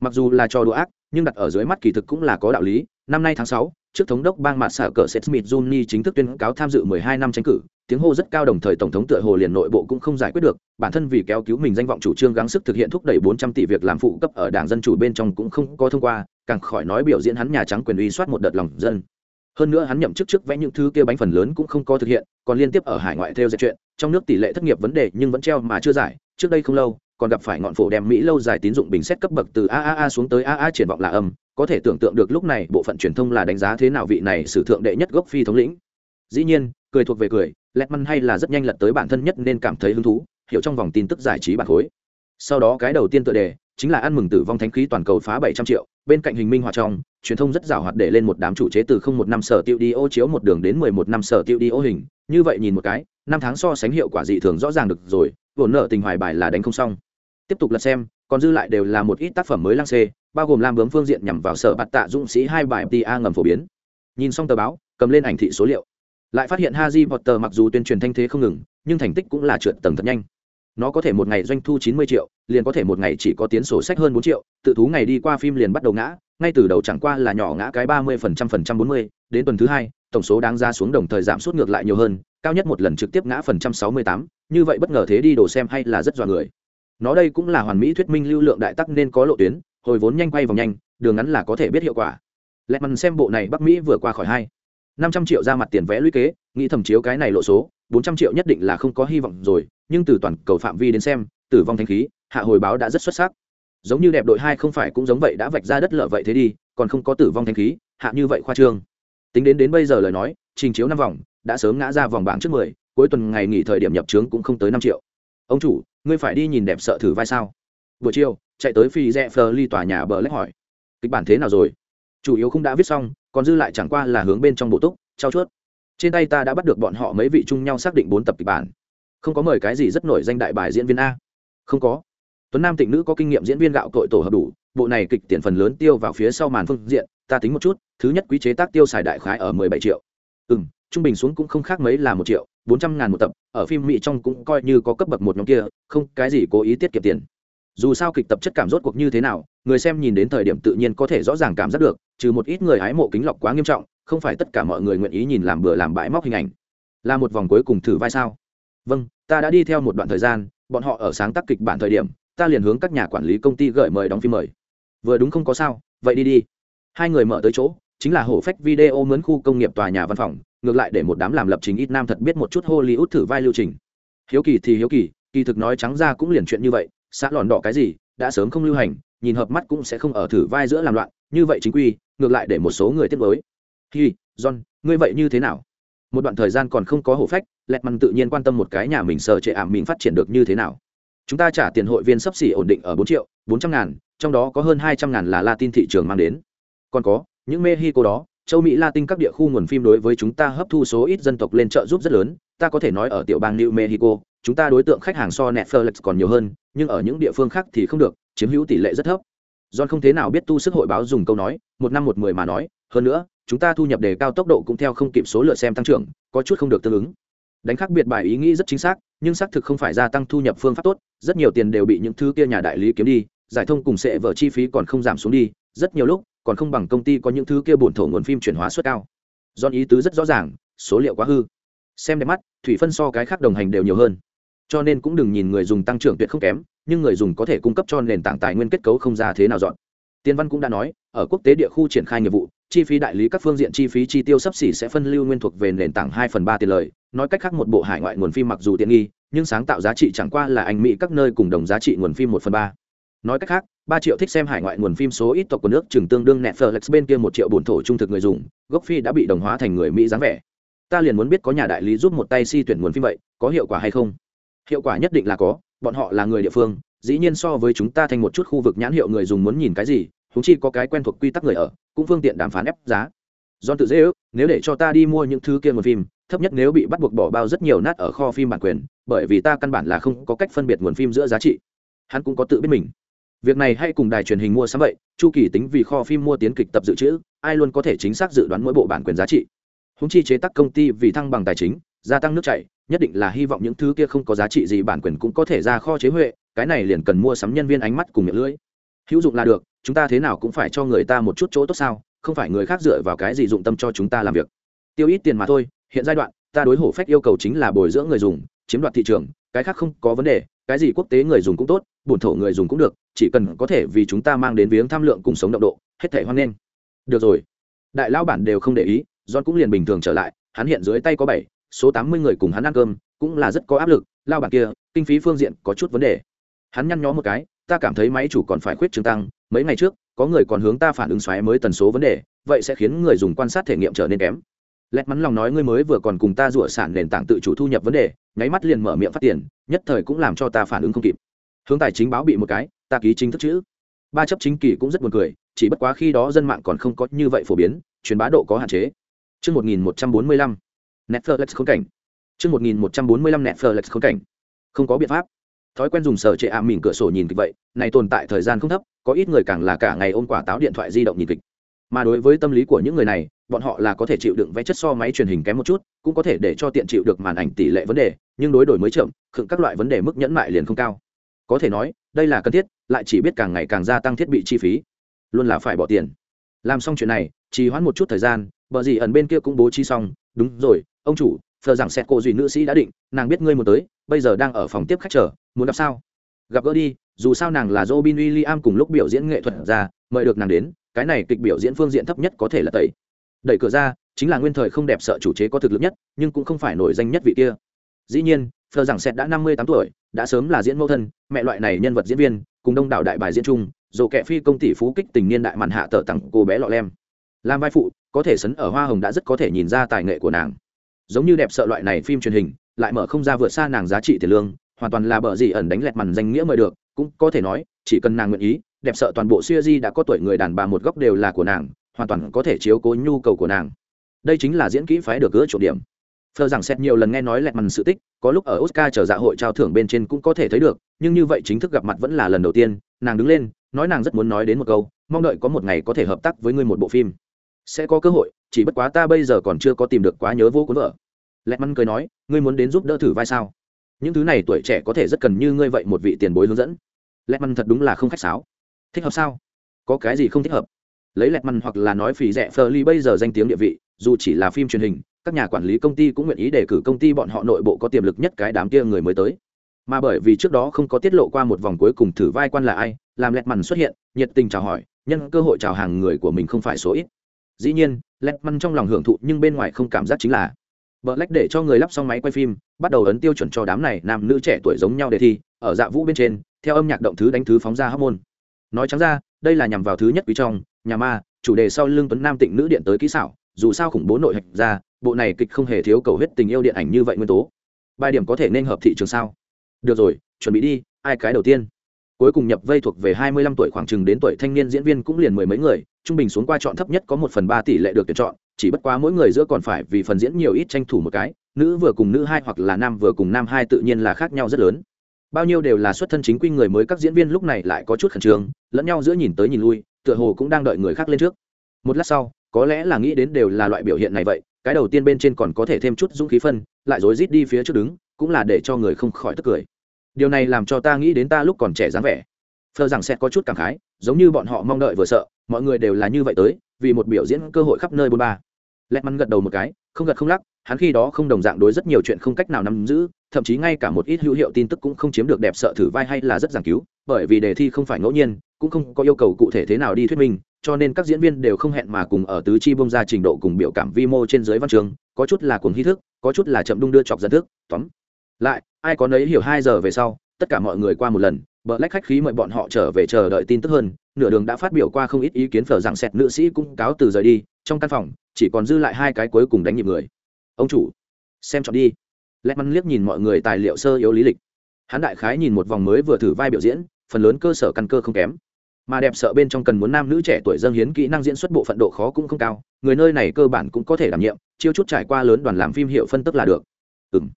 Mặc dù là trò đùa ác nhưng đặt ở dưới mắt kỳ thực cũng là có đạo lý. Năm nay tháng sáu trước thống đốc bang mặt sở cờ Seth Smith Juni chính thức tuyên cáo tham dự 12 năm tranh cử, tiếng hô rất cao đồng thời tổng thống tựa hồ liền nội bộ cũng không giải quyết được, bản thân vì kéo cứu mình danh vọng chủ trương gắng sức thực hiện thúc đẩy 400 tỷ việc làm phụ cấp ở đảng dân chủ bên trong cũng không có thông qua, càng khỏi nói biểu diễn hắn nhà trắng quyền uy soát một đợt lòng dân. Hơn nữa hắn nhậm chức trước vẽ những thứ kia bánh phần lớn cũng không có thực hiện, còn liên tiếp ở hải ngoại theo dệt chuyện, trong nước tỷ lệ thất nghiệp vấn đề nhưng vẫn treo mà chưa giải, trước đây không lâu, còn gặp phải ngọn phổ đem Mỹ lâu dài tín dụng bình xét cấp bậc từ AAA xuống tới AA triển vọng là âm, có thể tưởng tượng được lúc này bộ phận truyền thông là đánh giá thế nào vị này sử thượng đệ nhất gốc phi thống lĩnh. Dĩ nhiên cười thuộc về cười lẹt măn hay là rất nhanh lật tới bản thân nhất nên cảm thấy hứng thú hiểu trong vòng tin tức giải trí bản khối. Sau đó cái đầu tiên tựa đề chính là ăn mừng tử vong thánh khí toàn cầu phá bảy trăm triệu bên cạnh hình minh họa trong truyền thông rất rào hoạt để lên một đám chủ chế từ không một năm sở tiêu đi ô chiếu một đường đến mười một năm sở tiêu đi ô hình như vậy nhìn một cái năm tháng so sánh hiệu quả dị thường rõ ràng được rồi vốn nợ tình hoài bài là đánh không xong tiếp tục lật xem còn dư lại đều là một ít tác phẩm mới lang xê bao gồm lam bướm phương diện nhằm vào sở bạt tạ dũng sĩ hai bài ta ngầm phổ biến. Nhìn xong tờ báo cầm lên ảnh thị số liệu. Lại phát hiện Harry Potter mặc dù tuyên truyền thanh thế không ngừng nhưng thành tích cũng là trượt tầng thật nhanh. Nó có thể một ngày doanh thu 90 triệu liền có thể một ngày chỉ có tiến sổ sách hơn bốn triệu tự thú ngày đi qua phim liền bắt đầu ngã ngay từ đầu chẳng qua là nhỏ ngã cái 30 phần trăm phần trăm 40, đến tuần thứ hai tổng số đáng ra xuống đồng thời giảm suốt ngược lại nhiều hơn cao nhất một lần trực tiếp ngã phần trăm 68, như vậy bất ngờ thế đi đồ xem hay là rất dọa người nó đây cũng là hoàn mỹ thuyết minh lưu lượng đại tắc nên có lộ tuyến, hồi vốn nhanh quay vòng nhanh, đường ngắn là có thể biết hiệu quả. Lẹt mằn xem bộ này bắc mỹ vừa qua khỏi hai. Năm trăm triệu ra mặt tiền vẽ lũy kế, nghĩ thầm chiếu cái này lộ số, bốn trăm triệu nhất định là không có hy vọng rồi, nhưng từ toàn cầu phạm vi đến xem, tử vong thanh khí, hạ hồi báo đã rất xuất sắc. Giống như đẹp đội hai không phải cũng giống vậy đã vạch ra đất lợ vậy thế đi, còn không có tử vong thanh khí, hạ như vậy khoa trương. Tính đến đến bây giờ lời nói, trình chiếu năm vòng, đã sớm ngã ra vòng bảng trước mười, cuối tuần ngày nghỉ thời điểm nhập trướng cũng không tới năm triệu. Ông chủ ngươi phải đi nhìn đẹp sợ thử vai sao? Buổi chiều, chạy tới phi rẽ phờ ly tòa nhà bờ lách hỏi. Kịch bản thế nào rồi? Chủ yếu không đã viết xong, còn dư lại chẳng qua là hướng bên trong bộ túc, trao chuốt. Trên tay ta đã bắt được bọn họ mấy vị chung nhau xác định bốn tập kịch bản. Không có mời cái gì rất nổi danh đại bài diễn viên a. Không có. Tuấn nam tịnh nữ có kinh nghiệm diễn viên gạo cội tổ hợp đủ, bộ này kịch tiền phần lớn tiêu vào phía sau màn phương diện, ta tính một chút, thứ nhất quý chế tác tiêu xài đại khái ở mười bảy triệu. Ừ m trung bình xuống cũng không khác mấy là một triệu bốn trăm ngàn một tập, ở phim mỹ trong cũng coi như có cấp bậc một nhóm kia, không cái gì cố ý tiết kiệm tiền. Dù sao kịch tập chất cảm rốt cuộc như thế nào, người xem nhìn đến thời điểm tự nhiên có thể rõ ràng cảm giác được, trừ một ít người hái mộ kính lọc quá nghiêm trọng, không phải tất cả mọi người nguyện ý nhìn làm bừa làm bãi móc hình ảnh. Là một vòng cuối cùng thử vai sao? Vâng ta đã đi theo một đoạn thời gian, bọn họ ở sáng tác kịch bản thời điểm, ta liền hướng các nhà quản lý công ty gửi mời đóng phim mời. Vừa đúng không có sao, vậy đi đi. Hai người mở tới chỗ, chính là hổ phách video mướn khu công nghiệp tòa nhà văn phòng ngược lại để một đám làm lập trình ít nam thật biết một chút hollywood thử vai lưu trình. Hiếu kỳ thì hiếu kỳ kỳ thực nói trắng ra cũng liền chuyện như vậy, xã lòn đỏ cái gì, đã sớm không lưu hành, nhìn hợp mắt cũng sẽ không ở thử vai giữa làm loạn, như vậy chính quy, ngược lại để một số người tiếp với hi, john, ngươi vậy như thế nào? Một đoạn thời gian còn không có hổ phách lẹt măn tự nhiên quan tâm một cái nhà mình sờ trệ ảm mình phát triển được như thế nào. Chúng ta trả tiền hội viên sắp xỉ ổn định ở bốn triệu, bốn trăm ngàn, trong đó có hơn hai trăm ngàn là latin thị trường mang đến. Còn có, những mexico đó châu mỹ latin các địa khu nguồn phim đối với chúng ta hấp thu số ít dân tộc lên trợ giúp rất lớn, ta có thể nói ở tiểu bang new mexico, chúng ta đối tượng khách hàng so netflix còn nhiều hơn, nhưng ở những địa phương khác thì không được, chiếm hữu tỷ lệ rất thấp. John không thế nào biết tu sức hội báo dùng câu nói, một năm một mười mà nói, hơn nữa, chúng ta thu nhập đề cao tốc độ cũng theo không kịp số lượt xem tăng trưởng, có chút không được tương ứng. Đánh khác biệt bài ý nghĩ rất chính xác, nhưng xác thực không phải gia tăng thu nhập phương pháp tốt, rất nhiều tiền đều bị những thứ kia nhà đại lý kiếm đi, giải thông cùng sẽ vở chi phí còn không giảm xuống đi, rất nhiều lúc còn không bằng công ty có những thứ kia bổn thổ nguồn phim chuyển hóa suất cao. Do ý tứ rất rõ ràng, số liệu quá hư. Xem đẹp mắt, thủy phân so cái khác đồng hành đều nhiều hơn. Cho nên cũng đừng nhìn người dùng tăng trưởng tuyệt không kém, nhưng người dùng có thể cung cấp cho nền tảng tài nguyên kết cấu không ra thế nào dọn. Tiên văn cũng đã nói, ở quốc tế địa khu triển khai nghiệp vụ, chi phí đại lý các phương diện chi phí chi tiêu sắp xỉ sẽ phân lưu nguyên thuộc về nền tảng hai phần ba tiền lời. Nói cách khác một bộ hải ngoại nguồn phim mặc dù tiện nghi, nhưng sáng tạo giá trị chẳng qua là anh mỹ các nơi cùng đồng giá trị nguồn phim một phần ba. Nói cách khác ba triệu thích xem hải ngoại nguồn phim số ít tộc của nước, chừng tương đương netflix bên kia một triệu bổn thổ trung thực người dùng, gốc phi đã bị đồng hóa thành người mỹ dáng vẻ. Ta liền muốn biết có nhà đại lý giúp một tay si tuyển nguồn phim vậy, có hiệu quả hay không? Hiệu quả nhất định là có, bọn họ là người địa phương, dĩ nhiên so với chúng ta thành một chút khu vực nhãn hiệu người dùng muốn nhìn cái gì, huống chi có cái quen thuộc quy tắc người ở, cũng phương tiện đàm phán ép giá. Do tự dễ ước, nếu để cho ta đi mua những thứ kia nguồn phim, thấp nhất nếu bị bắt buộc bỏ bao rất nhiều nát ở kho phim bản quyền, bởi vì ta căn bản là không có cách phân biệt nguồn phim giữa giá trị. Hắn cũng có tự biết mình việc này hay cùng đài truyền hình mua sắm vậy, chu kỳ tính vì kho phim mua tiến kịch tập dự trữ, ai luôn có thể chính xác dự đoán mỗi bộ bản quyền giá trị. Húng chi chế tác công ty vì thăng bằng tài chính, gia tăng nước chảy, nhất định là hy vọng những thứ kia không có giá trị gì bản quyền cũng có thể ra kho chế huệ, cái này liền cần mua sắm nhân viên ánh mắt cùng miệng lưỡi. Hữu dụng là được, chúng ta thế nào cũng phải cho người ta một chút chỗ tốt sao, không phải người khác dựa vào cái gì dụng tâm cho chúng ta làm việc. Tiêu ít tiền mà thôi, hiện giai đoạn, ta đối hổ phách yêu cầu chính là bồi dưỡng người dùng, chiếm đoạt thị trường, cái khác không có vấn đề cái gì quốc tế người dùng cũng tốt, bổn thổ người dùng cũng được, chỉ cần có thể vì chúng ta mang đến viếng tham lượng cùng sống động độ, hết thể hoan nghênh. Được rồi. Đại lao bản đều không để ý, john cũng liền bình thường trở lại, hắn hiện dưới tay có bảy, số tám mươi người cùng hắn ăn cơm, cũng là rất có áp lực lao bản kia, kinh phí phương diện có chút vấn đề. Hắn nhăn nhó một cái, ta cảm thấy máy chủ còn phải khuyết trương tăng, mấy ngày trước, có người còn hướng ta phản ứng xoáy mới tần số vấn đề, vậy sẽ khiến người dùng quan sát thể nghiệm trở nên kém lẹt mắn lòng nói ngươi mới vừa còn cùng ta rủa sản nền tảng tự chủ thu nhập vấn đề nháy mắt liền mở miệng phát tiền nhất thời cũng làm cho ta phản ứng không kịp hướng tài chính báo bị một cái ta ký chính thức chữ ba chấp chính kỳ cũng rất buồn cười chỉ bất quá khi đó dân mạng còn không có như vậy phổ biến truyền bá độ có hạn chế Trước 1145, Netflix khốn cảnh. Trước 1145 Netflix khốn cảnh. Không có biện pháp. Thói quen dùng sở trệ ảm mỉm cửa sổ nhìn kịch vậy, này tồn tại thời gian không thấp, có ít người càng là cả ngày ôm quả táo điện thoại di động nhìn kịch mà đối với tâm lý của những người này, bọn họ là có thể chịu đựng vẽ chất so máy truyền hình kém một chút, cũng có thể để cho tiện chịu được màn ảnh tỷ lệ vấn đề, nhưng đối đổi mới chậm, khựng các loại vấn đề mức nhẫn mại liền không cao. Có thể nói, đây là cần thiết, lại chỉ biết càng ngày càng gia tăng thiết bị chi phí. Luôn là phải bỏ tiền. Làm xong chuyện này, trì hoãn một chút thời gian, bờ gì ẩn bên kia cũng bố trí xong, đúng rồi, ông chủ thờ rằng xét cô duy nữ sĩ đã định, nàng biết ngươi muốn tới, bây giờ đang ở phòng tiếp khách chờ, muốn gặp sao? Gặp gỡ đi, dù sao nàng là Robin Williams cùng lúc biểu diễn nghệ thuật ra, mời được nàng đến cái này kịch biểu diễn phương diện thấp nhất có thể là tẩy. Đẩy cửa ra chính là nguyên thời không đẹp sợ chủ chế có thực lực nhất nhưng cũng không phải nổi danh nhất vị kia. Dĩ nhiên phờ rằng sẹt đã năm mươi tám tuổi đã sớm là diễn mẫu thân mẹ loại này nhân vật diễn viên cùng đông đảo đại bài diễn trung, dồ kẹ phi công tỷ phú kích tình niên đại màn hạ tờ tặng cô bé lọ lem. Làm vai phụ có thể sấn ở hoa hồng đã rất có thể nhìn ra tài nghệ của nàng. Giống như đẹp sợ loại này phim truyền hình lại mở không ra vượt xa nàng giá trị tiền lương hoàn toàn là bờ gì ẩn đánh lẹt màn danh nghĩa mời được cũng có thể nói chỉ cần nàng nguyện ý đẹp sợ toàn bộ siêu di đã có tuổi người đàn bà một góc đều là của nàng hoàn toàn có thể chiếu cố nhu cầu của nàng đây chính là diễn kỹ phái được gỡ trộm điểm Phờ rằng xét nhiều lần nghe nói lẹt mằn sự tích, có lúc ở Oscar chờ dạ hội trao thưởng bên trên cũng có thể thấy được, nhưng như vậy chính thức gặp mặt vẫn là lần đầu tiên, nàng đứng lên, nói nàng rất muốn nói đến một câu, mong đợi có một ngày có thể hợp tác với ngươi một bộ phim. Sẽ có cơ hội, chỉ bất quá ta bây giờ còn chưa có tìm được quá nhớ vô cuốn vợ. Lẹt mằn cười nói, ngươi muốn đến giúp đỡ thử vai sao? Những thứ này tuổi trẻ có thể rất cần như ngươi vậy một vị tiền bối hướng dẫn. Lẹt mằn thật đúng là không khách sáo. Thích hợp sao? Có cái gì không thích hợp? Lấy lẹt màn hoặc là nói phỉ rẻ ly bây giờ danh tiếng địa vị, dù chỉ là phim truyền hình, các nhà quản lý công ty cũng nguyện ý đề cử công ty bọn họ nội bộ có tiềm lực nhất cái đám kia người mới tới mà bởi vì trước đó không có tiết lộ qua một vòng cuối cùng thử vai quan là ai làm lẹt mằn xuất hiện nhiệt tình chào hỏi nhân cơ hội chào hàng người của mình không phải số ít dĩ nhiên lẹt mằn trong lòng hưởng thụ nhưng bên ngoài không cảm giác chính là vợ lách để cho người lắp xong máy quay phim bắt đầu ấn tiêu chuẩn cho đám này nam nữ trẻ tuổi giống nhau để thi ở dạ vũ bên trên theo âm nhạc động thứ đánh thứ phóng ra hóc môn nói trắng ra, đây là nhằm vào thứ nhất quý trong nhà ma, chủ đề sau lưng tuấn nam tịnh nữ điện tới kỹ xảo, dù sao khủng bố nội hạch ra, bộ này kịch không hề thiếu cầu huyết tình yêu điện ảnh như vậy nguyên tố. Bài điểm có thể nên hợp thị trường sao? Được rồi, chuẩn bị đi, ai cái đầu tiên? Cuối cùng nhập vây thuộc về hai mươi lăm tuổi khoảng chừng đến tuổi thanh niên diễn viên cũng liền mười mấy người, trung bình xuống qua chọn thấp nhất có một phần ba tỷ lệ được tuyển chọn, chỉ bất quá mỗi người giữa còn phải vì phần diễn nhiều ít tranh thủ một cái, nữ vừa cùng nữ hai hoặc là nam vừa cùng nam hai tự nhiên là khác nhau rất lớn bao nhiêu đều là xuất thân chính quy người mới, các diễn viên lúc này lại có chút khẩn trương, lẫn nhau giữa nhìn tới nhìn lui, tựa hồ cũng đang đợi người khác lên trước. Một lát sau, có lẽ là nghĩ đến đều là loại biểu hiện này vậy, cái đầu tiên bên trên còn có thể thêm chút dũng khí phân, lại rối rít đi phía trước đứng, cũng là để cho người không khỏi tức cười. Điều này làm cho ta nghĩ đến ta lúc còn trẻ dáng vẻ. Phờ rằng sẽ có chút cảm khái, giống như bọn họ mong đợi vừa sợ, mọi người đều là như vậy tới, vì một biểu diễn cơ hội khắp nơi bôn ba. Lẹt mắn gật đầu một cái không gật không lắc, hắn khi đó không đồng dạng đối rất nhiều chuyện không cách nào nắm giữ, thậm chí ngay cả một ít hữu hiệu tin tức cũng không chiếm được đẹp sợ thử vai hay là rất giảng cứu, bởi vì đề thi không phải ngẫu nhiên, cũng không có yêu cầu cụ thể thế nào đi thuyết minh, cho nên các diễn viên đều không hẹn mà cùng ở tứ chi bông ra trình độ cùng biểu cảm vi mô trên dưới văn trường, có chút là cuồng hy thức, có chút là chậm đung đưa chọc dẫn thức, tóm lại, ai có nấy hiểu hai giờ về sau, tất cả mọi người qua một lần bờ lách khách khí mời bọn họ trở về chờ đợi tin tức hơn, nửa đường đã phát biểu qua không ít ý kiến phở rằng sẹt nữ sĩ cũng cáo từ rời đi, trong căn phòng chỉ còn dư lại hai cái cuối cùng đánh nhịp người. Ông chủ, xem chọn đi. Lẹt mắn liếc nhìn mọi người tài liệu sơ yếu lý lịch. Hắn đại khái nhìn một vòng mới vừa thử vai biểu diễn, phần lớn cơ sở căn cơ không kém. Mà đẹp sợ bên trong cần muốn nam nữ trẻ tuổi dâng hiến kỹ năng diễn xuất bộ phận độ khó cũng không cao, người nơi này cơ bản cũng có thể đảm nhiệm, chiêu chút trải qua lớn đoàn làm phim hiệu phân tức là được. Ừ m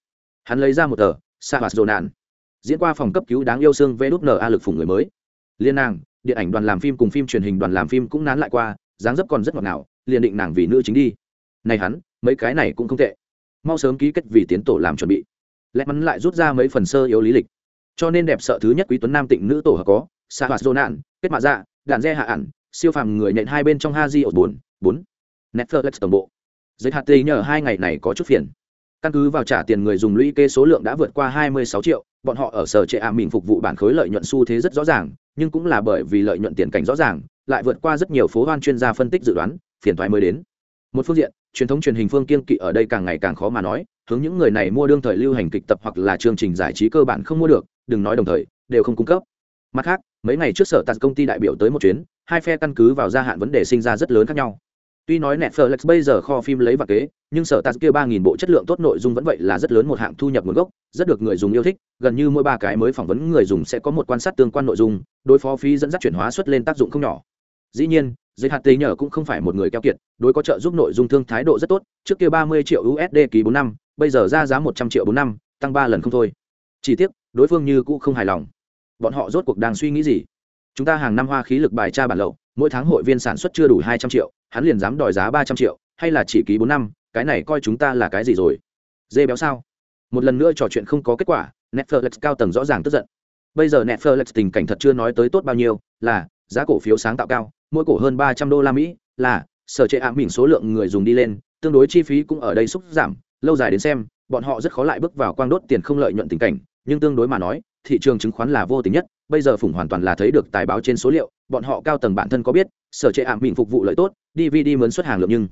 hắn lấy ra một tờ, sa hoạt dồn nạn. Diễn qua phòng cấp cứu đáng yêu xương a lực phủng người mới. Liên nàng, điện ảnh đoàn làm phim cùng phim truyền hình đoàn làm phim cũng nán lại qua, dáng dấp còn rất ngọt ngào liền định nàng vì nữ chính đi. Này hắn, mấy cái này cũng không tệ. Mau sớm ký kết vì tiến tổ làm chuẩn bị. Lẽ mắn lại rút ra mấy phần sơ yếu lý lịch. Cho nên đẹp sợ thứ nhất quý tuấn nam tịnh nữ tổ hợp có, sa hoạt dô nạn, kết mạ dạ đạn re hạ ẩn siêu phàm người nhện hai bên trong ha di ở bốn bốn, netflix tổng bộ. Giấy hạt tây nhờ hai ngày này có chút phiền. Căn cứ vào trả tiền người dùng lũy kê số lượng đã vượt qua 26 triệu, bọn họ ở sở trệ ảm mình phục vụ bản khối lợi nhuận xu thế rất rõ ràng, nhưng cũng là bởi vì lợi nhuận tiền cảnh rõ ràng, lại vượt qua rất nhiều phố hoan chuyên gia phân tích dự đoán phiền thoái mới đến. Một phương diện, truyền thống truyền hình phương kiên kỵ ở đây càng ngày càng khó mà nói, hướng những người này mua đương thời lưu hành kịch tập hoặc là chương trình giải trí cơ bản không mua được, đừng nói đồng thời, đều không cung cấp. Mặt khác, mấy ngày trước sở tạt công ty đại biểu tới một chuyến, hai phe căn cứ vào gia hạn vấn đề sinh ra rất lớn khác nhau. Tuy nói netflix bây giờ kho phim lấy và kế, nhưng sở tạt kia ba nghìn bộ chất lượng tốt nội dung vẫn vậy là rất lớn một hạng thu nhập nguồn gốc, rất được người dùng yêu thích, gần như mỗi ba cái mới phỏng vấn người dùng sẽ có một quan sát tương quan nội dung, đối phó phí dẫn dắt chuyển hóa xuất lên tác dụng không nhỏ dĩ nhiên dây hạt tế nhờ cũng không phải một người keo kiệt, đối có trợ giúp nội dung thương thái độ rất tốt, trước kia ba mươi triệu usd ký bốn năm, bây giờ ra giá một trăm triệu bốn năm, tăng ba lần không thôi. Chỉ tiếc, đối phương như cũ không hài lòng. Bọn họ rốt cuộc đang suy nghĩ gì? Chúng ta hàng năm hoa khí lực bài tra bản lậu, mỗi tháng hội viên sản xuất chưa đủ hai trăm triệu, hắn liền dám đòi giá ba trăm triệu, hay là chỉ ký bốn năm, cái này coi chúng ta là cái gì rồi? Dê béo sao? Một lần nữa trò chuyện không có kết quả, netflix cao tầng rõ ràng tức giận. Bây giờ netflix tình cảnh thật chưa nói tới tốt bao nhiêu, là giá cổ phiếu sáng tạo cao, mỗi cổ hơn ba trăm đô la mỹ, là, sở trệ ảm mình số lượng người dùng đi lên, tương đối chi phí cũng ở đây xúc giảm, lâu dài đến xem, bọn họ rất khó lại bước vào quang đốt tiền không lợi nhuận tình cảnh, nhưng tương đối mà nói, thị trường chứng khoán là vô tính nhất, bây giờ phủng hoàn toàn là thấy được tài báo trên số liệu, bọn họ cao tầng bản thân có biết, sở trệ ảm mình phục vụ lợi tốt dvd mướn xuất hàng lượng nhưng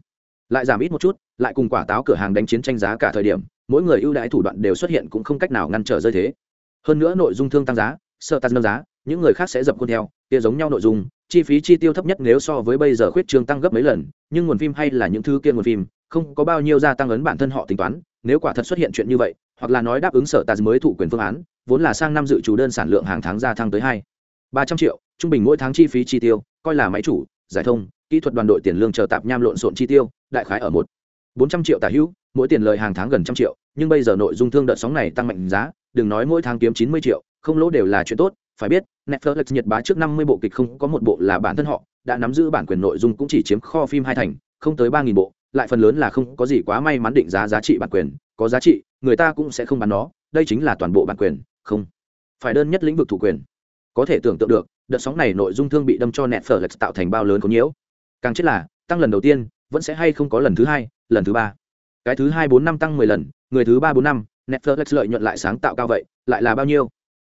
lại giảm ít một chút, lại cùng quả táo cửa hàng đánh chiến tranh giá cả thời điểm, mỗi người ưu đãi thủ đoạn đều xuất hiện cũng không cách nào ngăn trở rơi thế. Hơn nữa nội dung thương tăng giá sợ tăng nâng giá những người khác sẽ dập khuôn theo, kia giống nhau nội dung, chi phí chi tiêu thấp nhất nếu so với bây giờ khuyết trường tăng gấp mấy lần, nhưng nguồn phim hay là những thứ kia nguồn phim, không có bao nhiêu gia tăng ấn bản thân họ tính toán, nếu quả thật xuất hiện chuyện như vậy, hoặc là nói đáp ứng sở tạt mới thụ quyền phương án, vốn là sang năm dự trù đơn sản lượng hàng tháng gia tăng tới hai, ba trăm triệu, trung bình mỗi tháng chi phí chi tiêu, coi là máy chủ, giải thông, kỹ thuật đoàn đội tiền lương chờ tạp nham lộn xộn chi tiêu, đại khái ở một, bốn trăm triệu tả hữu, mỗi tiền lời hàng tháng gần trăm triệu, nhưng bây giờ nội dung thương đợt sóng này tăng mạnh giá, đừng nói mỗi tháng kiếm chín mươi triệu không lỗ đều là chuyện tốt, phải biết, netflix nhật bá trước năm mươi bộ kịch không có một bộ là bản thân họ, đã nắm giữ bản quyền nội dung cũng chỉ chiếm kho phim hai thành, không tới ba nghìn bộ, lại phần lớn là không có gì quá may mắn định giá giá trị bản quyền, có giá trị, người ta cũng sẽ không bán nó, đây chính là toàn bộ bản quyền, không phải đơn nhất lĩnh vực thủ quyền. Có thể tưởng tượng được, đợt sóng này nội dung thương bị đâm cho netflix tạo thành bao lớn có nhiễu. Càng chết là, tăng lần đầu tiên, vẫn sẽ hay không có lần thứ hai, lần thứ ba. Cái thứ hai bốn năm tăng mười lần, người thứ ba bốn năm, netflix lợi nhuận lại sáng tạo cao vậy, lại là bao nhiêu?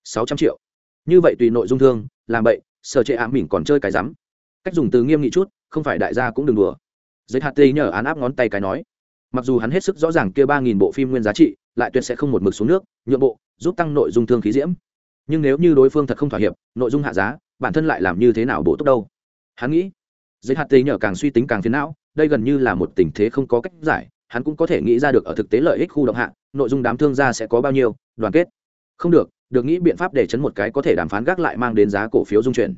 Sáu trăm triệu. Như vậy tùy nội dung thương, làm vậy sở trệ ám mình còn chơi cái rắm. Cách dùng từ nghiêm nghị chút, không phải đại gia cũng đừng đùa. Giấy hạt tây nhờ án áp ngón tay cái nói. Mặc dù hắn hết sức rõ ràng kia ba nghìn bộ phim nguyên giá trị, lại tuyệt sẽ không một mực xuống nước, nhượng bộ, giúp tăng nội dung thương khí diễm. Nhưng nếu như đối phương thật không thỏa hiệp, nội dung hạ giá, bản thân lại làm như thế nào bổ túc đâu? Hắn nghĩ, giấy hạt tây nhờ càng suy tính càng phiền não, đây gần như là một tình thế không có cách giải, hắn cũng có thể nghĩ ra được ở thực tế lợi ích khu động hạ, nội dung đám thương gia sẽ có bao nhiêu, đoàn kết. Không được được nghĩ biện pháp để chấn một cái có thể đàm phán gác lại mang đến giá cổ phiếu dung chuyển.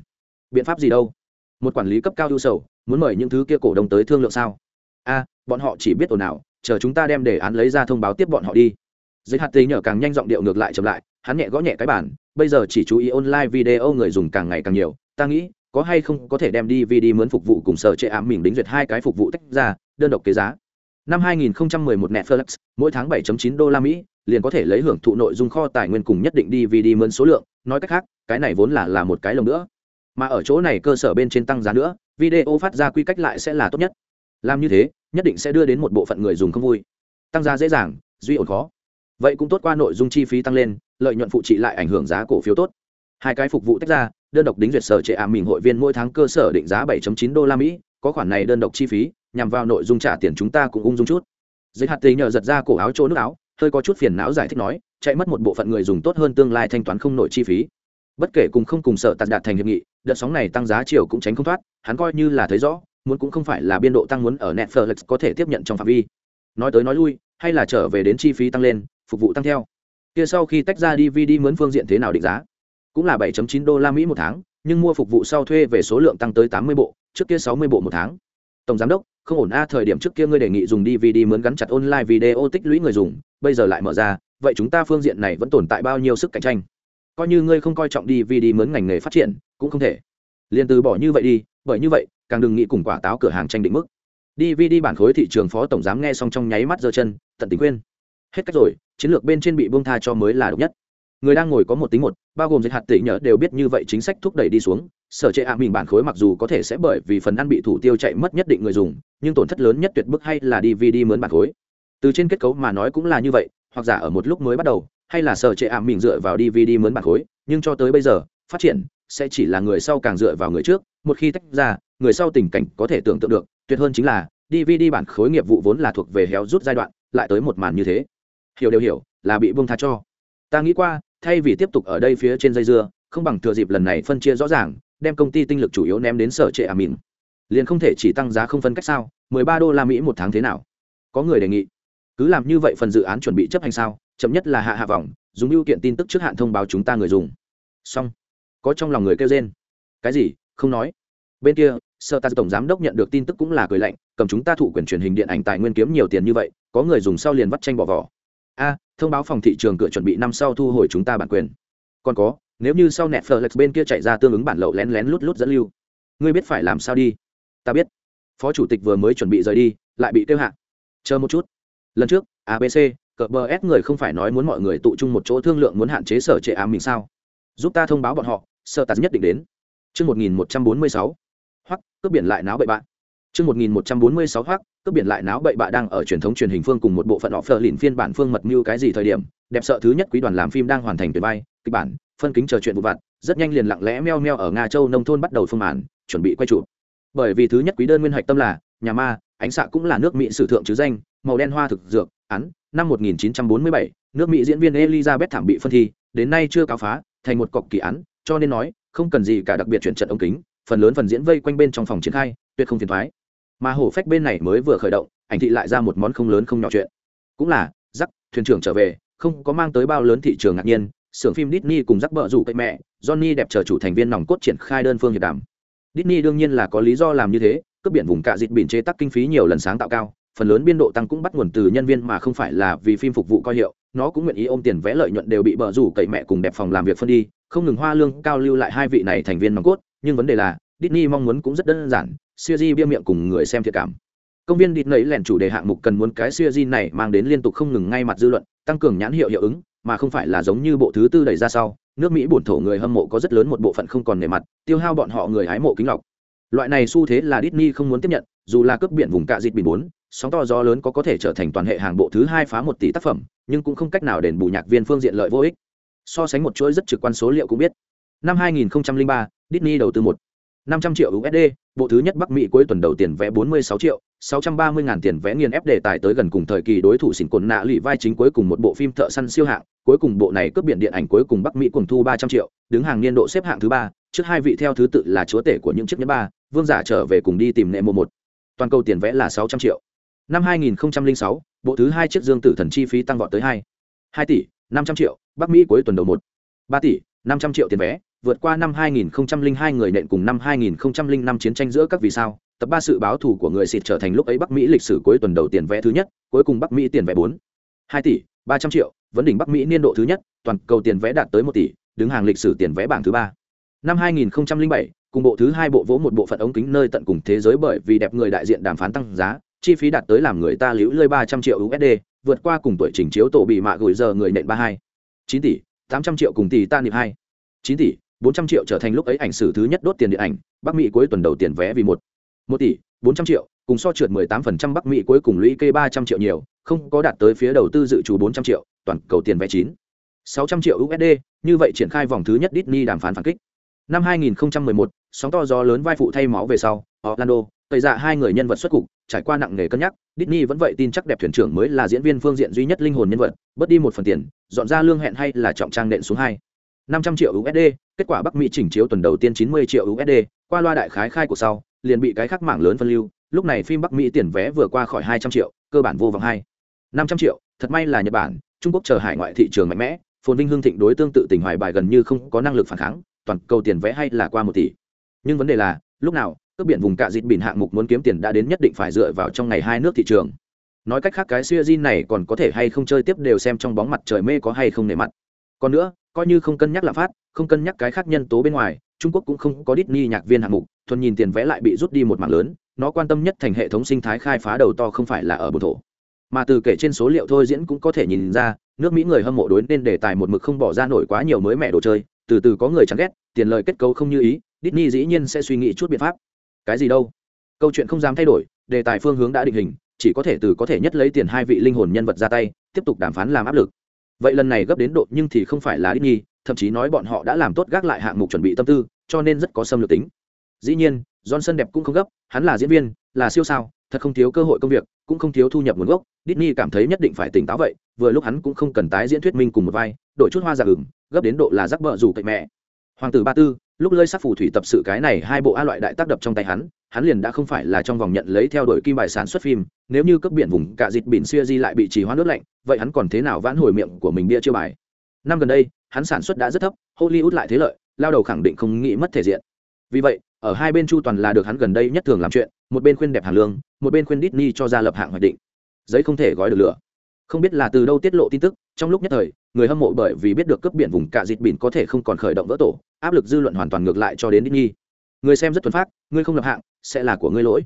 Biện pháp gì đâu? Một quản lý cấp cao ưu sầu, muốn mời những thứ kia cổ đông tới thương lượng sao? A, bọn họ chỉ biết ồn ào, chờ chúng ta đem đề án lấy ra thông báo tiếp bọn họ đi. Giấy hạt tây nhở càng nhanh giọng điệu ngược lại chậm lại, hắn nhẹ gõ nhẹ cái bản, bây giờ chỉ chú ý online video người dùng càng ngày càng nhiều, ta nghĩ, có hay không có thể đem đi DVD mướn phục vụ cùng sở chế ám mình đính duyệt hai cái phục vụ tách ra, đơn độc kế giá. Năm 2011 Netflix, mỗi tháng 7.9 đô la Mỹ liền có thể lấy hưởng thụ nội dung kho tài nguyên cùng nhất định DVD mượn số lượng. Nói cách khác cái này vốn là là một cái lồng nữa. Mà ở chỗ này cơ sở bên trên tăng giá nữa video phát ra quy cách lại sẽ là tốt nhất. Làm như thế nhất định sẽ đưa đến một bộ phận người dùng không vui. Tăng giá dễ dàng duy ổn khó. Vậy cũng tốt qua nội dung chi phí tăng lên lợi nhuận phụ trị lại ảnh hưởng giá cổ phiếu tốt. Hai cái phục vụ tách ra đơn độc đính duyệt sở trệ ảm mình hội viên mỗi tháng cơ sở định giá 7.9 đô la Mỹ, có khoản này đơn độc chi phí, nhằm vào nội dung trả tiền chúng ta cũng ung dung chút. Dưới hạt tế nhờ giật ra cổ áo chỗ nước áo, hơi có chút phiền não giải thích nói, chạy mất một bộ phận người dùng tốt hơn tương lai thanh toán không nổi chi phí. Bất kể cùng không cùng sở tạt đạt thành hiệp nghị, đợt sóng này tăng giá chiều cũng tránh không thoát, hắn coi như là thấy rõ, muốn cũng không phải là biên độ tăng muốn ở Netflix có thể tiếp nhận trong phạm vi. Nói tới nói lui, hay là trở về đến chi phí tăng lên, phục vụ tăng theo. Kia sau khi tách ra DVD mướn phương diện thế nào định giá? Cũng là 7.9 đô la Mỹ một tháng, nhưng mua phục vụ sau thuê về số lượng tăng tới tám mươi bộ trước kia sáu mươi bộ một tháng tổng giám đốc không ổn a, thời điểm trước kia ngươi đề nghị dùng dvd mướn gắn chặt online video tích lũy người dùng, bây giờ lại mở ra, vậy chúng ta phương diện này vẫn tồn tại bao nhiêu sức cạnh tranh? Coi như ngươi không coi trọng dvd mướn ngành nghề phát triển, cũng không thể. Liền từ bỏ như vậy đi, bởi như vậy, càng đừng nghĩ cùng quả táo cửa hàng tranh định mức. Dvd bản khối thị trường phó tổng giám nghe xong trong nháy mắt giơ chân, tận tình khuyên. Hết cách rồi, chiến lược bên trên bị buông tha cho mới là độc nhất người đang ngồi có một tính một, bao gồm dịch hạt tỷ nhớ đều biết như vậy chính sách thúc đẩy đi xuống. Sở chế ạ mình bản khối mặc dù có thể sẽ bởi vì phần ăn bị thủ tiêu chạy mất nhất định người dùng, nhưng tổn thất lớn nhất tuyệt bức hay là dvd mướn bản khối. Từ trên kết cấu mà nói cũng là như vậy, hoặc giả ở một lúc mới bắt đầu, hay là sở chế ạ mình dựa vào dvd mướn bản khối, nhưng cho tới bây giờ, phát triển sẽ chỉ là người sau càng dựa vào người trước, một khi tách ra, người sau tình cảnh có thể tưởng tượng được. Tuyệt hơn chính là dvd bản khối nghiệp vụ vốn là thuộc về héo rút giai đoạn, lại tới một màn như thế. Hiểu đều hiểu, là bị buông tha cho. Ta nghĩ qua thay vì tiếp tục ở đây phía trên dây dưa, không bằng thừa dịp lần này phân chia rõ ràng, đem công ty tinh lực chủ yếu ném đến sở trệ à mìn liền không thể chỉ tăng giá không phân cách sao? Mười ba đô la mỹ một tháng thế nào? Có người đề nghị. Cứ làm như vậy phần dự án chuẩn bị chấp hành sao? Chậm nhất là hạ hạ vòng, dùng ưu kiện tin tức trước hạn thông báo chúng ta người dùng. Xong. Có trong lòng người kêu trên cái gì? Không nói. Bên kia, sở ta tổng giám đốc nhận được tin tức cũng là cười lạnh, cầm chúng ta thụ quyền truyền hình điện ảnh tài nguyên kiếm nhiều tiền như vậy, có người dùng sau liền vắt tranh bỏ vỏ. A thông báo phòng thị trường cửa chuẩn bị năm sau thu hồi chúng ta bản quyền. Còn có nếu như sau netflix bên kia chạy ra tương ứng bản lậu lén lén lút lút dẫn lưu ngươi biết phải làm sao đi? Ta biết. Phó chủ tịch vừa mới chuẩn bị rời đi lại bị kêu hạ. Chờ một chút. Lần trước abc cờ bờ s người không phải nói muốn mọi người tụ chung một chỗ thương lượng muốn hạn chế sở trệ ám mình sao? Giúp ta thông báo bọn họ sợ tạt nhất định đến. Chương 1146. Hoắc, cướp biển lại náo bậy bạn. Chương 1146 Hoắc, cướp biển lại náo bậy bạ đang ở truyền thống truyền hình phương cùng một bộ phận họ phờ lìn phiên bản phương mật mưu cái gì thời điểm, đẹp sợ thứ nhất quý đoàn làm phim đang hoàn thành tuyệt bay, kịch bản, phân kính chờ chuyện vụ vặt, rất nhanh liền lặng lẽ meo meo ở Nga Châu nông thôn bắt đầu phương màn, chuẩn bị quay chụp. Bởi vì thứ nhất quý đơn nguyên hạch tâm là, nhà ma, ánh xạ cũng là nước Mỹ sử thượng chứ danh, màu đen hoa thực dược, án, năm 1947, nước Mỹ diễn viên Elizabeth thảm bị phân thi, đến nay chưa cáo phá, thành một cọc kỳ án, cho nên nói, không cần gì cả đặc biệt chuyển trận ống kính phần lớn phần diễn vây quanh bên trong phòng triển khai tuyệt không phiền thoái mà hổ phách bên này mới vừa khởi động, ảnh thị lại ra một món không lớn không nhỏ chuyện. Cũng là giắc thuyền trưởng trở về, không có mang tới bao lớn thị trường ngạc nhiên, xưởng phim Disney cùng rắc bợ rủ cậy mẹ, Johnny đẹp chờ chủ thành viên nòng cốt triển khai đơn phương hiệp đàm. Disney đương nhiên là có lý do làm như thế, cướp biển vùng cạ dịt biển chế tác kinh phí nhiều lần sáng tạo cao, phần lớn biên độ tăng cũng bắt nguồn từ nhân viên mà không phải là vì phim phục vụ coi hiệu, nó cũng nguyện ý ôm tiền vẽ lợi nhuận đều bị bợ rủ cậy mẹ cùng đẹp phòng làm việc phân đi, không ngừng hoa lương cao lưu lại hai vị này thành viên nòng cốt, nhưng vấn đề là, Disney mong muốn cũng rất đơn giản siêu di bia miệng cùng người xem thiệt cảm. Công viên địt nấy lẻn chủ đề hạng mục cần muốn cái siêu di này mang đến liên tục không ngừng ngay mặt dư luận tăng cường nhãn hiệu hiệu ứng mà không phải là giống như bộ thứ tư đẩy ra sau nước mỹ bổn thổ người hâm mộ có rất lớn một bộ phận không còn nề mặt tiêu hao bọn họ người hái mộ kính lọc. Loại này xu thế là Disney không muốn tiếp nhận dù là cướp biển vùng cạ dịt biển bốn sóng to gió lớn có có thể trở thành toàn hệ hàng bộ thứ hai phá một tỷ tác phẩm nhưng cũng không cách nào đền bù nhạc viên phương diện lợi vô ích. So sánh một chuỗi rất trực quan số liệu cũng biết. Năm 2003, Disney đầu tư một 500 triệu USD, bộ thứ nhất Bắc Mỹ cuối tuần đầu tiền vé 46 triệu, 630 ngàn tiền vé nghiền ép đề tài tới gần cùng thời kỳ đối thủ xỉn cồn nạ lì vai chính cuối cùng một bộ phim thợ săn siêu hạng, cuối cùng bộ này cướp biển điện ảnh cuối cùng Bắc Mỹ cùng thu 300 triệu, đứng hàng niên độ xếp hạng thứ ba, trước hai vị theo thứ tự là chúa tể của những chiếc nhẫn ba, vương giả trở về cùng đi tìm nệ mùa một. Toàn cầu tiền vé là 600 triệu. Năm 2006, bộ thứ hai chiếc Dương Tử Thần chi phí tăng vọt tới 2 2 tỷ 500 triệu, Bắc Mỹ cuối tuần đầu 1 3 tỷ 500 triệu tiền vé, vượt qua năm 2002 người nện cùng năm 2005 chiến tranh giữa các vì sao, tập ba sự báo thù của người xịt trở thành lúc ấy Bắc Mỹ lịch sử cuối tuần đầu tiền vẽ thứ nhất, cuối cùng Bắc Mỹ tiền vẽ 4 2 tỷ 300 triệu, vấn đỉnh Bắc Mỹ niên độ thứ nhất, toàn cầu tiền vẽ đạt tới 1 tỷ, đứng hàng lịch sử tiền vẽ bảng thứ ba. Năm 2007, cùng bộ thứ hai bộ vỗ một bộ phận ống kính nơi tận cùng thế giới bởi vì đẹp người đại diện đàm phán tăng giá, chi phí đạt tới làm người ta liễu lơi 300 triệu USD, vượt qua cùng tuổi trình chiếu tổ bị mạ gửi giờ người nện 32. 9 tỷ, 800 triệu cùng tỷ ta niệm 2. 9 tỷ, 400 triệu trở thành lúc ấy ảnh sử thứ nhất đốt tiền điện ảnh, Bắc Mỹ cuối tuần đầu tiền vé vì một 1 tỷ, 400 triệu, cùng so trượt 18% Bắc Mỹ cuối cùng lũy kê 300 triệu nhiều, không có đạt tới phía đầu tư dự trù 400 triệu, toàn cầu tiền vé 9. 600 triệu USD, như vậy triển khai vòng thứ nhất Disney đàm phán phản kích. Năm 2011, sóng to gió lớn vai phụ thay máu về sau, Orlando, tẩy dạ hai người nhân vật xuất cục, trải qua nặng nề cân nhắc, Disney vẫn vậy tin chắc đẹp thuyền trưởng mới là diễn viên phương diện duy nhất linh hồn nhân vật, bớt đi một phần tiền, dọn ra lương hẹn hay là trọng trang nện xuống hai. 500 triệu USD, kết quả Bắc Mỹ chỉnh chiếu tuần đầu tiên 90 triệu USD, qua loa đại khái khai của sau, liền bị cái khác mảng lớn phân lưu, lúc này phim Bắc Mỹ tiền vé vừa qua khỏi 200 triệu, cơ bản vô vọng hai. 500 triệu, thật may là Nhật Bản, Trung Quốc chờ hải ngoại thị trường mạnh mẽ, phồn vinh hương thịnh đối tương tự tình hoài bài gần như không có năng lực phản kháng, toàn cầu tiền vé hay là qua 1 tỷ. Nhưng vấn đề là, lúc nào, cướp biển vùng cạ dịt biển hạng mục muốn kiếm tiền đã đến nhất định phải dựa vào trong ngày hai nước thị trường nói cách khác cái siêu di này còn có thể hay không chơi tiếp đều xem trong bóng mặt trời mê có hay không nể mặt còn nữa coi như không cân nhắc lạm phát, không cân nhắc cái khác nhân tố bên ngoài, trung quốc cũng không có Disney nhạc viên hạng mục, thuần nhìn tiền vẽ lại bị rút đi một mảng lớn, nó quan tâm nhất thành hệ thống sinh thái khai phá đầu to không phải là ở bồn thổ. Mà từ kể trên số liệu thôi diễn cũng có thể nhìn ra, nước mỹ người hâm mộ đối nên đề tài một mực không bỏ ra nổi quá nhiều mới mẻ đồ chơi, từ từ có người chẳng ghét, tiền lời kết cấu không như ý, Disney dĩ nhiên sẽ suy nghĩ chút biện pháp. Cái gì đâu? Câu chuyện không dám thay đổi, đề tài phương hướng đã định hình, chỉ có thể từ có thể nhất lấy tiền hai vị linh hồn nhân vật ra tay, tiếp tục đàm phán làm áp lực vậy lần này gấp đến độ nhưng thì không phải là ít nghi thậm chí nói bọn họ đã làm tốt gác lại hạng mục chuẩn bị tâm tư, cho nên rất có xâm lược tính. Dĩ nhiên, johnson đẹp cũng không gấp, hắn là diễn viên, là siêu sao, thật không thiếu cơ hội công việc, cũng không thiếu thu nhập nguồn gốc. Disney cảm thấy nhất định phải tỉnh táo vậy, vừa lúc hắn cũng không cần tái diễn thuyết minh cùng một vai, đội chút hoa giả ửng, gấp đến độ là rắc vợ dù cậy mẹ. Hoàng tử ba tư lúc lơi sắc phù thủy tập sự cái này hai bộ a loại đại tác đập trong tay hắn hắn liền đã không phải là trong vòng nhận lấy theo đuổi kim bài sản xuất phim, nếu như cấp biển vùng cạ dịt biển xuya di lại bị trì hoãn nước lạnh, vậy hắn còn thế nào vãn hồi miệng của mình bia chưa bài? Năm gần đây, hắn sản xuất đã rất thấp, hollywood lại thế lợi, lao đầu khẳng định không nghĩ mất thể diện. Vì vậy, ở hai bên chu toàn là được hắn gần đây nhất thường làm chuyện, một bên khuyên đẹp hàng lương, một bên khuyên Disney cho ra lập hạng hoạch định. Giấy không thể gói được lửa. Không biết là từ đâu tiết lộ tin tức, trong lúc nhất thời, người hâm mộ bởi vì biết được cấp biển vùng cạ dịt biển có thể không còn khởi động vỡ tổ áp lực dư luận hoàn toàn ngược lại cho đến Disney. Người xem rất thuần phát ngươi không lập hạng, sẽ là của ngươi lỗi.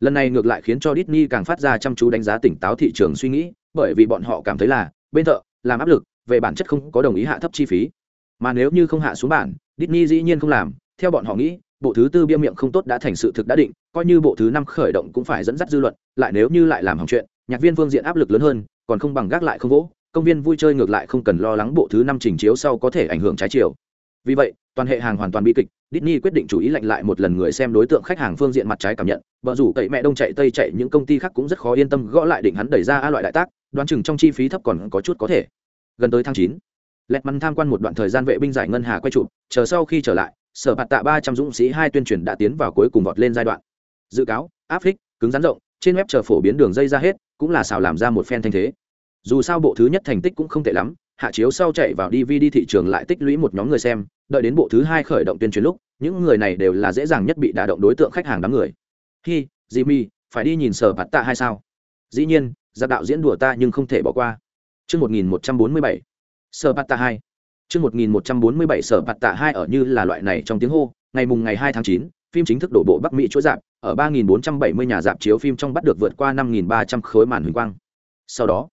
Lần này ngược lại khiến cho Disney càng phát ra chăm chú đánh giá tỉnh táo thị trường suy nghĩ, bởi vì bọn họ cảm thấy là, bên thợ, làm áp lực, về bản chất không có đồng ý hạ thấp chi phí. Mà nếu như không hạ xuống bản, Disney dĩ nhiên không làm, theo bọn họ nghĩ, bộ thứ tư bia miệng không tốt đã thành sự thực đã định, coi như bộ thứ năm khởi động cũng phải dẫn dắt dư luận, lại nếu như lại làm hỏng chuyện, nhạc viên phương diện áp lực lớn hơn, còn không bằng gác lại không vỗ, công viên vui chơi ngược lại không cần lo lắng bộ thứ năm trình chiếu sau có thể ảnh hưởng trái chiều vì vậy, toàn hệ hàng hoàn toàn bi kịch, Disney quyết định chú ý lạnh lại một lần người xem đối tượng khách hàng phương diện mặt trái cảm nhận. Vợ rủ cậy mẹ đông chạy tây chạy những công ty khác cũng rất khó yên tâm gõ lại định hắn đẩy ra a loại đại tác, đoán chừng trong chi phí thấp còn có chút có thể. Gần tới tháng chín, lẹt mắn tham quan một đoạn thời gian vệ binh giải ngân hà quay chụp, chờ sau khi trở lại, sở bạt tạ ba trăm dũng sĩ hai tuyên truyền đã tiến vào cuối cùng vọt lên giai đoạn. Dự cáo, áp phích, cứng rắn rộng, trên web chờ phổ biến đường dây ra hết, cũng là xào làm ra một phen thanh thế. Dù sao bộ thứ nhất thành tích cũng không tệ lắm hạ chiếu sau chạy vào dvd thị trường lại tích lũy một nhóm người xem đợi đến bộ thứ hai khởi động tuyên truyền lúc những người này đều là dễ dàng nhất bị đả động đối tượng khách hàng đám người. Hi jimmy phải đi nhìn sở bạt tạ hay sao? Dĩ nhiên giặc đạo diễn đùa ta nhưng không thể bỏ qua. Chương 1147, sở bạt tạ hai. Chương 1147 sở bạt tạ hai ở như là loại này trong tiếng hô, ngày mùng ngày 2 tháng 9, phim chính thức đổ bộ Bắc Mỹ chỗ dạp, ở 3470 nhà dạp chiếu phim trong bắt được vượt qua 5300 khối màn huỳnh quang. Sau đó,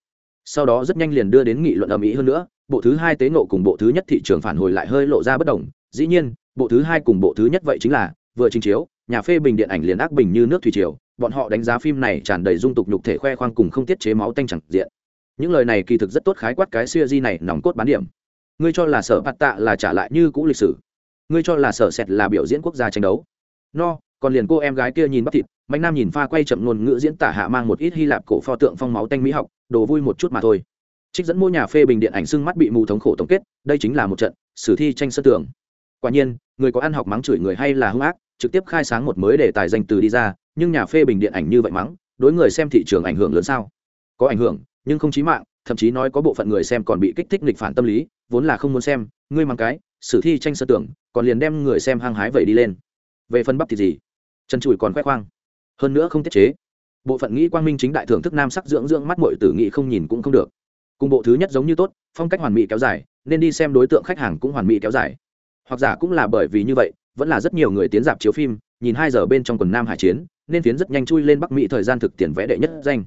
sau đó rất nhanh liền đưa đến nghị luận âm ý hơn nữa, bộ thứ hai tế nộ cùng bộ thứ nhất thị trường phản hồi lại hơi lộ ra bất đồng, dĩ nhiên, bộ thứ hai cùng bộ thứ nhất vậy chính là vừa trình chiếu, nhà phê bình điện ảnh liền ác bình như nước thủy triều, bọn họ đánh giá phim này tràn đầy dung tục nhục thể khoe khoang cùng không tiết chế máu tanh chẳng diện. Những lời này kỳ thực rất tốt khái quát cái siêu di này nòng cốt bán điểm. Ngươi cho là sở bạt tạ là trả lại như cũ lịch sử. Ngươi cho là sở sẹt là biểu diễn quốc gia tranh đấu. No còn liền cô em gái kia nhìn bắp thịt mạnh nam nhìn pha quay chậm ngôn ngữ diễn tả hạ mang một ít hy lạp cổ pho tượng phong máu tanh mỹ học đồ vui một chút mà thôi. Trích dẫn mua nhà phê bình điện ảnh xưng mắt bị mù thống khổ tổng kết, đây chính là một trận sử thi tranh sân tường. Quả nhiên, người có ăn học mắng chửi người hay là hung ác, trực tiếp khai sáng một mới đề tài danh từ đi ra, nhưng nhà phê bình điện ảnh như vậy mắng, đối người xem thị trường ảnh hưởng lớn sao? Có ảnh hưởng, nhưng không chí mạng, thậm chí nói có bộ phận người xem còn bị kích thích nghịch phản tâm lý, vốn là không muốn xem, ngươi mang cái, sử thi tranh sơ tưởng còn liền đem người xem hăng hái vậy đi lên. Về phân bắp thì gì? Chân chùi còn khoe khoang. Hơn nữa không tiết chế bộ phận nghĩ quang minh chính đại thưởng thức nam sắc dưỡng dưỡng mắt mội tử nghị không nhìn cũng không được. Cùng bộ thứ nhất giống như tốt, phong cách hoàn mỹ kéo dài, nên đi xem đối tượng khách hàng cũng hoàn mỹ kéo dài. Hoặc giả cũng là bởi vì như vậy, vẫn là rất nhiều người tiến dạp chiếu phim, nhìn hai giờ bên trong quần nam hải chiến, nên phiến rất nhanh chui lên bắc mỹ thời gian thực tiền vẽ đệ nhất danh.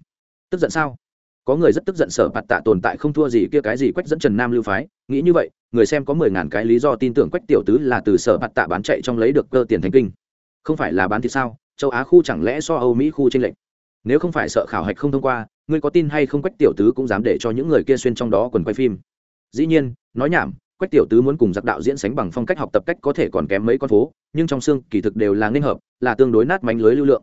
Tức giận sao? Có người rất tức giận sở bạt tạ tồn tại không thua gì kia cái gì quách dẫn trần nam lưu phái, nghĩ như vậy, người xem có mười ngàn cái lý do tin tưởng quách tiểu tứ là từ sở bạt tạ bán chạy trong lấy được cơ tiền thành kinh. Không phải là bán thì sao? Châu á khu chẳng lẽ so âu mỹ khu tranh lệch? Nếu không phải sợ khảo hạch không thông qua, ngươi có tin hay không quách tiểu tứ cũng dám để cho những người kia xuyên trong đó quần quay phim. Dĩ nhiên, nói nhảm, quách tiểu tứ muốn cùng giặc đạo diễn sánh bằng phong cách học tập cách có thể còn kém mấy con phố, nhưng trong xương kỳ thực đều là nên hợp, là tương đối nát mánh lưới lưu lượng.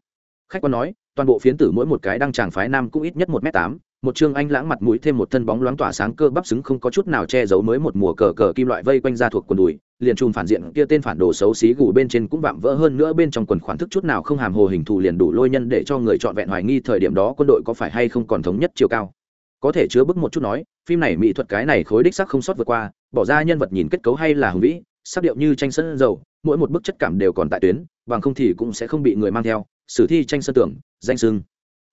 Khách quan nói, toàn bộ phiến tử mỗi một cái đăng tràng phái nam cũng ít nhất một m tám một trương anh lãng mặt mũi thêm một thân bóng loáng tỏa sáng cơ bắp xứng không có chút nào che giấu mới một mùa cờ cờ kim loại vây quanh ra thuộc quần đùi, liền chùm phản diện kia tên phản đồ xấu xí gù bên trên cũng vạm vỡ hơn nữa bên trong quần khoản thức chút nào không hàm hồ hình thù liền đủ lôi nhân để cho người chọn vẹn hoài nghi thời điểm đó quân đội có phải hay không còn thống nhất chiều cao. Có thể chứa bức một chút nói, phim này mỹ thuật cái này khối đích sắc không sót vượt qua, bỏ ra nhân vật nhìn kết cấu hay là hùng vĩ, sắc điệu như tranh sân dầu, mỗi một bức chất cảm đều còn tại tuyến, bằng không thì cũng sẽ không bị người mang theo, sử thi tranh sân tưởng, danh sưng.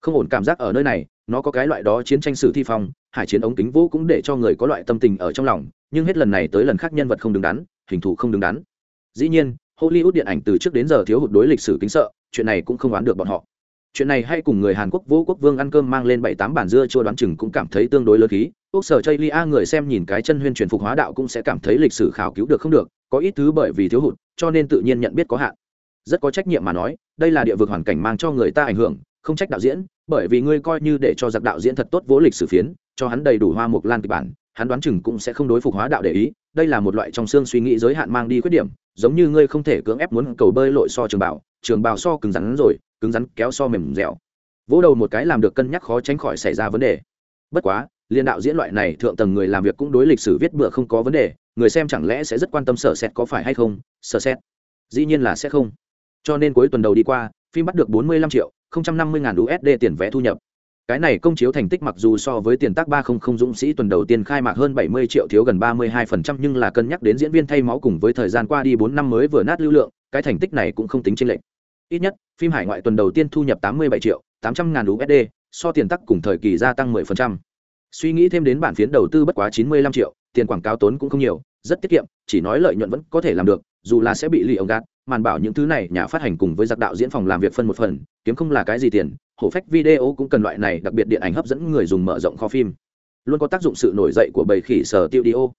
Không ổn cảm giác ở nơi này nó có cái loại đó chiến tranh sử thi phong, hải chiến ống kính vũ cũng để cho người có loại tâm tình ở trong lòng, nhưng hết lần này tới lần khác nhân vật không đứng đắn, hình thù không đứng đắn. Dĩ nhiên, hollywood điện ảnh từ trước đến giờ thiếu hụt đối lịch sử kính sợ, chuyện này cũng không đoán được bọn họ. Chuyện này hay cùng người hàn quốc vũ quốc vương ăn cơm mang lên bảy tám bản dưa chua đoán chừng cũng cảm thấy tương đối lớn khí. Quốc sở chây lia người xem nhìn cái chân huyên truyền phục hóa đạo cũng sẽ cảm thấy lịch sử khảo cứu được không được, có ít thứ bởi vì thiếu hụt, cho nên tự nhiên nhận biết có hạn. Rất có trách nhiệm mà nói, đây là địa vực hoàn cảnh mang cho người ta ảnh hưởng, không trách đạo diễn bởi vì ngươi coi như để cho giặc đạo diễn thật tốt vỗ lịch sử phiến, cho hắn đầy đủ hoa mục lan kịch bản, hắn đoán chừng cũng sẽ không đối phục hóa đạo để ý. Đây là một loại trong xương suy nghĩ giới hạn mang đi khuyết điểm, giống như ngươi không thể cưỡng ép muốn cầu bơi lội so trường bảo trường bào so cứng rắn rồi, cứng rắn kéo so mềm dẻo. Vỗ đầu một cái làm được cân nhắc khó tránh khỏi xảy ra vấn đề. Bất quá, liên đạo diễn loại này thượng tầng người làm việc cũng đối lịch sử viết bựa không có vấn đề, người xem chẳng lẽ sẽ rất quan tâm sở xét có phải hay không? Sở xét dĩ nhiên là sẽ không. Cho nên cuối tuần đầu đi qua, phim bắt được 45 triệu 050.000 USD tiền vé thu nhập. Cái này công chiếu thành tích mặc dù so với tiền tác 300 dũng sĩ tuần đầu tiên khai mạc hơn 70 triệu thiếu gần 32% nhưng là cân nhắc đến diễn viên thay máu cùng với thời gian qua đi 4 năm mới vừa nát lưu lượng, cái thành tích này cũng không tính chênh lệch. Ít nhất, phim hải ngoại tuần đầu tiên thu nhập 87 triệu 800 ngàn USD, so tiền tác cùng thời kỳ gia tăng 10%. Suy nghĩ thêm đến bản phiến đầu tư bất quá 95 triệu, tiền quảng cáo tốn cũng không nhiều, rất tiết kiệm, chỉ nói lợi nhuận vẫn có thể làm được, dù là sẽ bị lì ông gạt, màn bảo những thứ này nhà phát hành cùng với giặc đạo diễn phòng làm việc phân một phần kiếm không là cái gì tiền hổ phách video cũng cần loại này đặc biệt điện ảnh hấp dẫn người dùng mở rộng kho phim. Luôn có tác dụng sự nổi dậy của bầy khỉ sở tiêu đi ô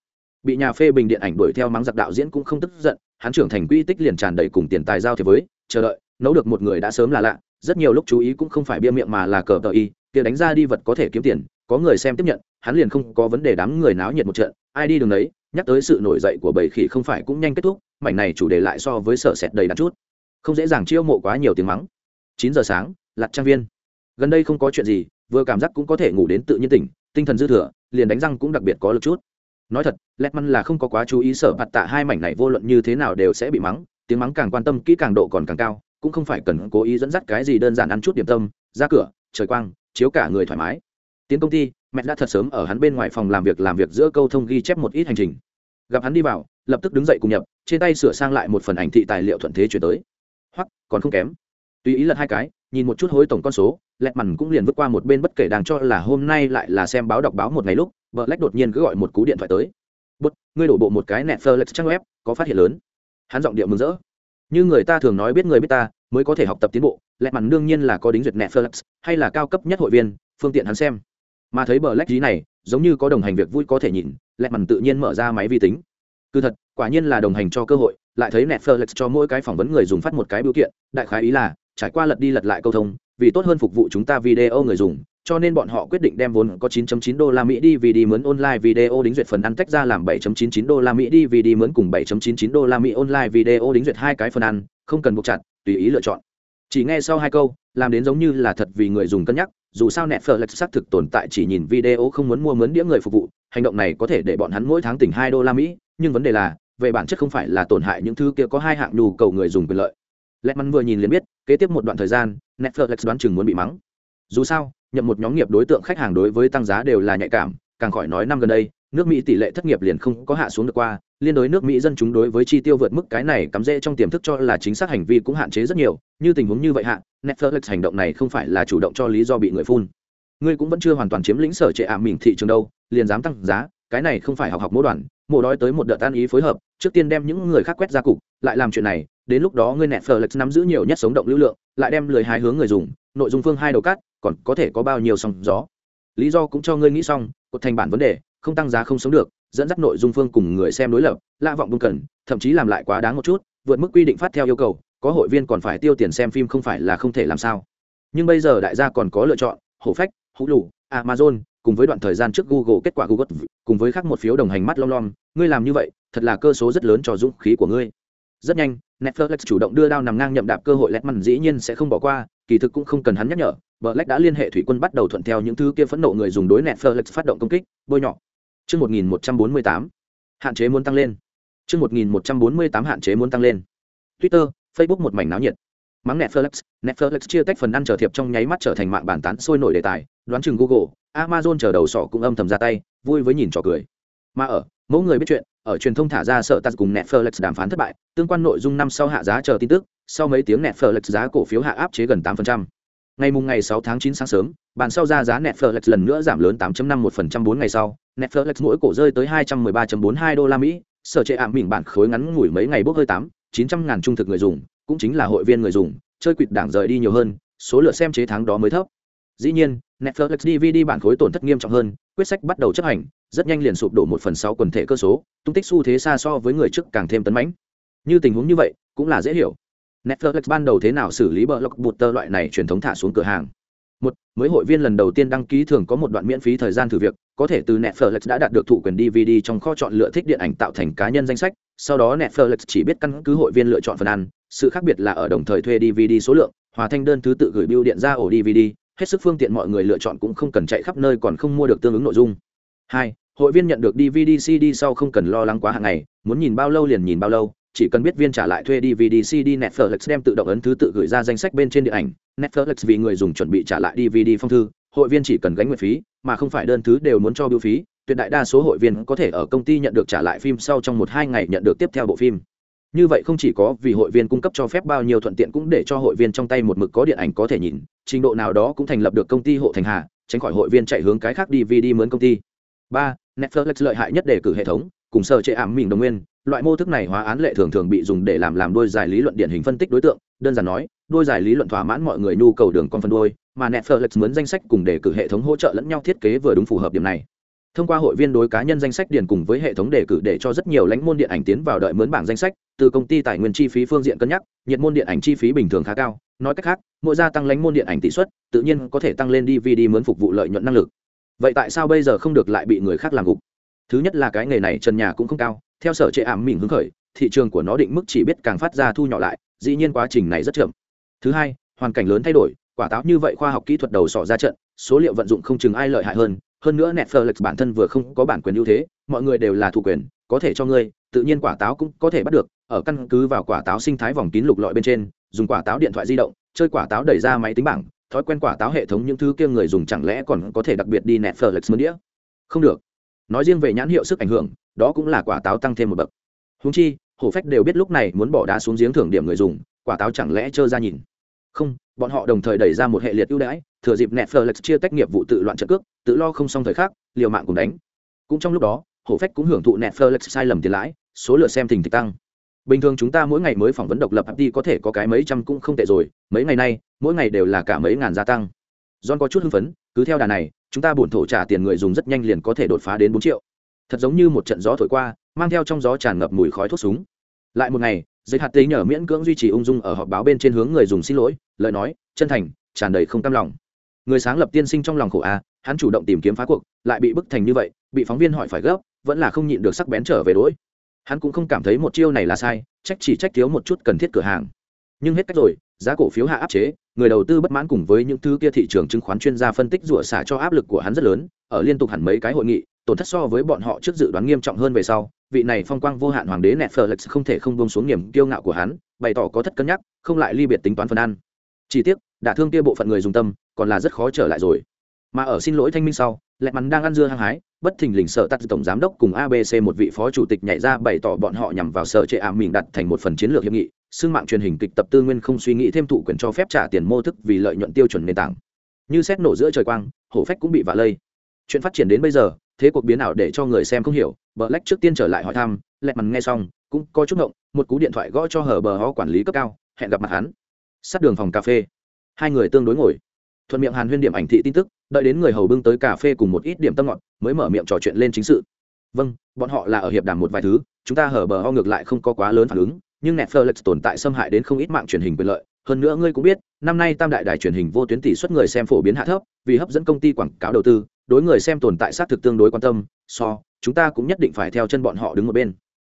bị nhà phê bình điện ảnh đuổi theo mắng giặc đạo diễn cũng không tức giận hắn trưởng thành quy tích liền tràn đầy cùng tiền tài giao thế với chờ đợi nấu được một người đã sớm là lạ rất nhiều lúc chú ý cũng không phải bia miệng mà là cờ tờ y kia đánh ra đi vật có thể kiếm tiền có người xem tiếp nhận hắn liền không có vấn đề đám người náo nhiệt một trận ai đi đường đấy nhắc tới sự nổi dậy của bầy khỉ không phải cũng nhanh kết thúc, mảnh này chủ đề lại so với sở sẹt đầy đặn chút. Không dễ dàng chiêu mộ quá nhiều tiếng mắng. Chín giờ sáng lặt trang viên. Gần đây không có chuyện gì, vừa cảm giác cũng có thể ngủ đến tự nhiên tỉnh, tinh thần dư thừa, liền đánh răng cũng đặc biệt có lực chút. Nói thật lẹt măn là không có quá chú ý sở mặt tạ hai mảnh này vô luận như thế nào đều sẽ bị mắng, tiếng mắng càng quan tâm, kỹ càng độ còn càng cao, cũng không phải cần cố ý dẫn dắt cái gì đơn giản ăn chút điểm tâm, ra cửa, trời quang, chiếu cả người thoải mái tiến công ty, mẹ đã thật sớm ở hắn bên ngoài phòng làm việc làm việc giữa câu thông ghi chép một ít hành trình. Gặp hắn đi vào, lập tức đứng dậy cùng nhập, trên tay sửa sang lại một phần ảnh thị tài liệu thuận thế chuyển tới. Hoặc còn không kém. Tùy ý lật hai cái, nhìn một chút hối tổng con số, lẹt mằn cũng liền vứt qua một bên bất kể đang cho là hôm nay lại là xem báo đọc báo một ngày lúc, vợ lách đột nhiên cứ gọi một cú điện thoại tới. Bút, ngươi đổ bộ một cái netflix trang web, có phát hiện lớn. Hắn giọng điệu mừng rỡ. Như người ta thường nói biết người biết ta, mới có thể học tập tiến bộ, lẹt mằn đương nhiên là có đính duyệt netflix hay là cao cấp nhất hội viên, phương tiện hắn xem mà thấy bờ lách dí này giống như có đồng hành việc vui có thể nhìn lẹt mằn tự nhiên mở ra máy vi tính cứ thật quả nhiên là đồng hành cho cơ hội lại thấy netflix cho mỗi cái phỏng vấn người dùng phát một cái biểu kiện đại khái ý là trải qua lật đi lật lại câu thông vì tốt hơn phục vụ chúng ta video người dùng cho nên bọn họ quyết định đem vốn có 9.9 đô la Mỹ đi video mướn online video đính duyệt phần ăn tách ra làm 7.99 đô la Mỹ đi video mướn cùng 7.99 đô la Mỹ online video đính duyệt hai cái phần ăn, không cần buộc chặt, tùy ý lựa chọn. Chỉ nghe sau hai câu, làm đến giống như là thật vì người dùng cân nhắc, dù sao Netflix xác thực tồn tại chỉ nhìn video không muốn mua mướn đĩa người phục vụ, hành động này có thể để bọn hắn mỗi tháng tỉnh 2 đô la Mỹ, nhưng vấn đề là, về bản chất không phải là tổn hại những thứ kia có hai hạng nhu cầu người dùng quyền lợi. Lẹt vừa nhìn liền biết, kế tiếp một đoạn thời gian, Netflix đoán chừng muốn bị mắng. Dù sao, nhận một nhóm nghiệp đối tượng khách hàng đối với tăng giá đều là nhạy cảm càng khỏi nói năm gần đây nước mỹ tỷ lệ thất nghiệp liền không có hạ xuống được qua liên đối nước mỹ dân chúng đối với chi tiêu vượt mức cái này cắm rễ trong tiềm thức cho là chính xác hành vi cũng hạn chế rất nhiều, như tình huống như vậy hạ, netflix hành động này không phải là chủ động cho lý do bị người phun. Ngươi cũng vẫn chưa hoàn toàn chiếm lĩnh sở trệ ảm mình thị trường đâu, liền dám tăng giá, cái này không phải học học mỗi đoàn, mổ đói tới một đợt tan ý phối hợp, trước tiên đem những người khác quét ra cục, lại làm chuyện này, đến lúc đó ngươi netflix nắm giữ nhiều nhất sống động lưu lượng, lại đem lười hai hướng người dùng, nội dung phương hai đầu cắt, còn có thể có bao nhiêu sóng gió? Lý do cũng cho ngươi nghĩ xong, cột thành bản vấn đề, không tăng giá không sống được dẫn dắt nội dung phương cùng người xem đối lập lạ vọng bưng cần thậm chí làm lại quá đáng một chút vượt mức quy định phát theo yêu cầu có hội viên còn phải tiêu tiền xem phim không phải là không thể làm sao nhưng bây giờ đại gia còn có lựa chọn hổ phách hũ lủ amazon cùng với đoạn thời gian trước google kết quả google cùng với khác một phiếu đồng hành mắt long long ngươi làm như vậy thật là cơ số rất lớn cho dũng khí của ngươi rất nhanh netflix chủ động đưa đao nằm ngang nhậm đạp cơ hội lẹt mằn dĩ nhiên sẽ không bỏ qua kỳ thực cũng không cần hắn nhắc nhở Black đã liên hệ thủy quân bắt đầu thuận theo những thứ kia phẫn nộ người dùng đối Netflix phát động công kích, bôi nhọ. Chương 1148. Hạn chế muốn tăng lên. Chương 1148 hạn chế muốn tăng lên. Twitter, Facebook một mảnh náo nhiệt. Mắng Netflix, Netflix chia tách phần ăn trở thiệp trong nháy mắt trở thành mạng bàn tán sôi nổi đề tài, đoán chừng Google, Amazon chờ đầu sọ cũng âm thầm ra tay, vui với nhìn trò cười. Mà ở, mỗi người biết chuyện, ở truyền thông thả ra sợ tạt cùng Netflix đàm phán thất bại, tương quan nội dung năm sau hạ giá chờ tin tức, sau mấy tiếng Netflix giá cổ phiếu hạ áp chế gần 8%. Ngày mùng ngày 6 tháng 9 sáng sớm, bàn sau ra giá Netflix lần nữa giảm lớn 8.51% 4 ngày sau, Netflix mỗi cổ rơi tới 213.42 đô la Mỹ, sở trệ ảm mình bản khối ngắn ngủi mấy ngày bốc hơi 8, 900 ngàn trung thực người dùng, cũng chính là hội viên người dùng, chơi quỵt đảng rời đi nhiều hơn, số lượng xem chế tháng đó mới thấp. Dĩ nhiên, Netflix DVD bản khối tổn thất nghiêm trọng hơn, quyết sách bắt đầu chấp hành, rất nhanh liền sụp đổ 1 phần 6 quần thể cơ số, tung tích xu thế xa so với người trước càng thêm tấn mãnh. Như tình huống như vậy, cũng là dễ hiểu. Netflix ban đầu thế nào xử lý blockbuster loại này truyền thống thả xuống cửa hàng. Một, mới hội viên lần đầu tiên đăng ký thường có một đoạn miễn phí thời gian thử việc, có thể từ Netflix đã đạt được thụ quyền DVD trong kho chọn lựa thích điện ảnh tạo thành cá nhân danh sách, sau đó Netflix chỉ biết căn cứ hội viên lựa chọn phần ăn, sự khác biệt là ở đồng thời thuê DVD số lượng, hòa thanh đơn thứ tự gửi bưu điện ra ổ DVD, hết sức phương tiện mọi người lựa chọn cũng không cần chạy khắp nơi còn không mua được tương ứng nội dung. Hai, hội viên nhận được DVD CD sau không cần lo lắng quá hàng ngày, muốn nhìn bao lâu liền nhìn bao lâu, chỉ cần biết viên trả lại thuê DVD CD Netflix đem tự động ấn thứ tự gửi ra danh sách bên trên điện ảnh, Netflix vì người dùng chuẩn bị trả lại DVD phong thư, hội viên chỉ cần gánh nguyện phí, mà không phải đơn thứ đều muốn cho biểu phí, tuyệt đại đa số hội viên có thể ở công ty nhận được trả lại phim sau trong một hai ngày nhận được tiếp theo bộ phim. Như vậy không chỉ có vì hội viên cung cấp cho phép bao nhiêu thuận tiện cũng để cho hội viên trong tay một mực có điện ảnh có thể nhìn, trình độ nào đó cũng thành lập được công ty hộ thành hà, tránh khỏi hội viên chạy hướng cái khác DVD mướn công ty. 3. Netflix lợi hại nhất để cử hệ thống, cùng sở chế ảm mình đồng nguyên loại mô thức này hóa án lệ thường thường bị dùng để làm làm đôi giải lý luận điển hình phân tích đối tượng đơn giản nói đôi giải lý luận thỏa mãn mọi người nhu cầu đường con phân đôi, mà netflix mướn danh sách cùng đề cử hệ thống hỗ trợ lẫn nhau thiết kế vừa đúng phù hợp điểm này. Thông qua hội viên đối cá nhân danh sách điền cùng với hệ thống đề cử để cho rất nhiều lãnh môn điện ảnh tiến vào đợi mướn bảng danh sách, từ công ty tài nguyên chi phí phương diện cân nhắc, nhiệt môn điện ảnh chi phí bình thường khá cao. Nói cách khác, mỗi gia tăng lãnh môn điện ảnh tỷ suất, tự nhiên có thể tăng lên dvd mướn phục vụ lợi nhuận năng lực. Vậy tại sao bây giờ không được lại bị người khác làm gục? Thứ nhất là cái nghề này trần nhà cũng không cao, theo sở chế ảm mình hứng khởi, thị trường của nó định mức chỉ biết càng phát ra thu nhỏ lại, dĩ nhiên quá trình này rất chậm thứ hai, hoàn cảnh lớn thay đổi, quả táo như vậy khoa học kỹ thuật đầu sỏ ra trận, số liệu vận dụng không chừng ai lợi hại hơn. Hơn nữa netflix bản thân vừa không có bản quyền ưu thế, mọi người đều là thủ quyền, có thể cho ngươi, tự nhiên quả táo cũng có thể bắt được. Ở căn cứ vào quả táo sinh thái vòng kín lục lọi bên trên, dùng quả táo điện thoại di động, chơi quả táo đẩy ra máy tính bảng, thói quen quả táo hệ thống những thứ kia người dùng chẳng lẽ còn có thể đặc biệt đi netflix mướn đĩa? Không được. Nói riêng về nhãn hiệu sức ảnh hưởng, đó cũng là quả táo tăng thêm một bậc. Húng chi, hổ phách đều biết lúc này muốn bỏ đá xuống giếng thưởng điểm người dùng quả táo chẳng lẽ trơ ra nhìn? Không, bọn họ đồng thời đẩy ra một hệ liệt ưu đãi, thừa dịp netflix chia tách nghiệp vụ tự loạn trận cước, tự lo không xong thời khắc, liều mạng cùng đánh. Cũng trong lúc đó, hổ phách cũng hưởng thụ netflix sai lầm tiền lãi, số lượt xem thình thịch tăng. Bình thường chúng ta mỗi ngày mới phỏng vấn độc lập đi có thể có cái mấy trăm cũng không tệ rồi, mấy ngày nay, mỗi ngày đều là cả mấy ngàn gia tăng. John có chút hưng phấn, cứ theo đà này, chúng ta bổn thổ trả tiền người dùng rất nhanh liền có thể đột phá đến bốn triệu. Thật giống như một trận gió thổi qua, mang theo trong gió tràn ngập mùi khói thuốc súng. Lại một ngày dây hạt tế nhở miễn cưỡng duy trì ung dung ở họp báo bên trên hướng người dùng xin lỗi, lời nói, chân thành, tràn đầy không cam lòng. Người sáng lập tiên sinh trong lòng khổ a, hắn chủ động tìm kiếm phá cuộc, lại bị bức thành như vậy, bị phóng viên hỏi phải gấp, vẫn là không nhịn được sắc bén trở về đỗi hắn cũng không cảm thấy một chiêu này là sai, trách chỉ trách thiếu một chút cần thiết cửa hàng. Nhưng hết cách rồi, giá cổ phiếu hạ áp chế, người đầu tư bất mãn cùng với những thứ kia thị trường chứng khoán chuyên gia phân tích rủa xả cho áp lực của hắn rất lớn, ở liên tục hẳn mấy cái hội nghị, tổn thất so với bọn họ trước dự đoán nghiêm trọng hơn về sau vị này phong quang vô hạn hoàng đế nẹt phờ lệch không thể không buông xuống niềm kiêu ngạo của hắn, bày tỏ có thất cân nhắc, không lại ly biệt tính toán phần ăn. Chỉ tiếc, đả thương kia bộ phận người dùng tâm, còn là rất khó trở lại rồi. Mà ở xin lỗi thanh minh sau, lẹ mắn đang ăn dưa hăng hái, bất thình lình sợ tắt tổng giám đốc cùng abc một vị phó chủ tịch nhảy ra bày tỏ bọn họ nhằm vào sở trệ ảm mình đặt thành một phần chiến lược hiệp nghị xương mạng truyền hình kịch tập tư nguyên không suy nghĩ thêm thụ quyền cho phép trả tiền mô thức vì lợi nhuận tiêu chuẩn nền tảng. Như xét nổ giữa trời quang, hổ phách cũng bị vạ lây. Chuyện phát triển đến bây giờ, thế cuộc biến ảo để cho người xem không hiểu bờ lách trước tiên trở lại hỏi thăm, lẹ mằn nghe xong, cũng có chút ngộng, một cú điện thoại gõ cho hở bờ ho quản lý cấp cao, hẹn gặp mặt hắn. Sát đường phòng cà phê. Hai người tương đối ngồi. Thuận miệng hàn huyên điểm ảnh thị tin tức, đợi đến người hầu bưng tới cà phê cùng một ít điểm tâm ngọt, mới mở miệng trò chuyện lên chính sự. Vâng bọn họ là ở hiệp đàm một vài thứ, chúng ta hở bờ ho ngược lại không có quá lớn phản ứng, nhưng netflix tồn tại xâm hại đến không ít mạng truyền hình quyền lợi. Hơn nữa ngươi cũng biết, năm nay tam đại đài truyền hình vô tuyến tỷ suất người xem phổ biến hạ thấp, vì hấp dẫn công ty quảng cáo đầu tư, đối người xem tồn tại xác thực tương đối quan tâm, so chúng ta cũng nhất định phải theo chân bọn họ đứng một bên.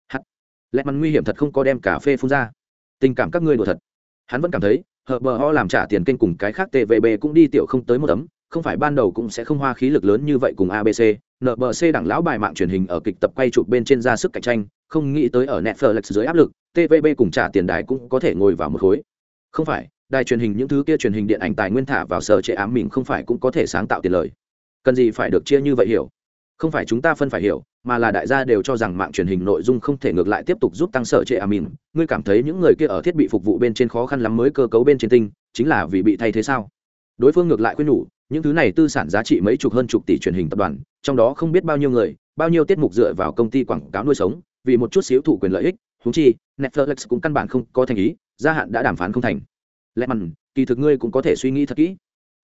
Hắt. Lẽ mắn nguy hiểm thật không có đem cà phê phun ra. Tình cảm các ngươi đùa thật. Hắn vẫn cảm thấy, hờ bờ ho làm trả tiền kênh cùng cái khác tvb cũng đi tiểu không tới một tấm, không phải ban đầu cũng sẽ không hoa khí lực lớn như vậy cùng abc nbc đẳng lão bài mạng truyền hình ở kịch tập quay chụp bên trên ra sức cạnh tranh, không nghĩ tới ở netflix dưới áp lực tvb cùng trả tiền đài cũng có thể ngồi vào một khối. Không phải, đài truyền hình những thứ kia truyền hình điện ảnh tài nguyên thả vào sở chế ám mình không phải cũng có thể sáng tạo tiền lời. Cần gì phải được chia như vậy hiểu? Không phải chúng ta phân phải hiểu, mà là đại gia đều cho rằng mạng truyền hình nội dung không thể ngược lại tiếp tục giúp tăng sở trệ à amin ngươi cảm thấy những người kia ở thiết bị phục vụ bên trên khó khăn lắm mới cơ cấu bên trên tinh, chính là vì bị thay thế sao? Đối phương ngược lại khuyên nhủ, những thứ này tư sản giá trị mấy chục hơn chục tỷ truyền hình tập đoàn, trong đó không biết bao nhiêu người, bao nhiêu tiết mục dựa vào công ty quảng cáo nuôi sống, vì một chút xíu thụ quyền lợi ích thú chi, netflix cũng căn bản không có thành ý, gia hạn đã đàm phán không thành. Lẽ mặn kỳ thực ngươi cũng có thể suy nghĩ thật kỹ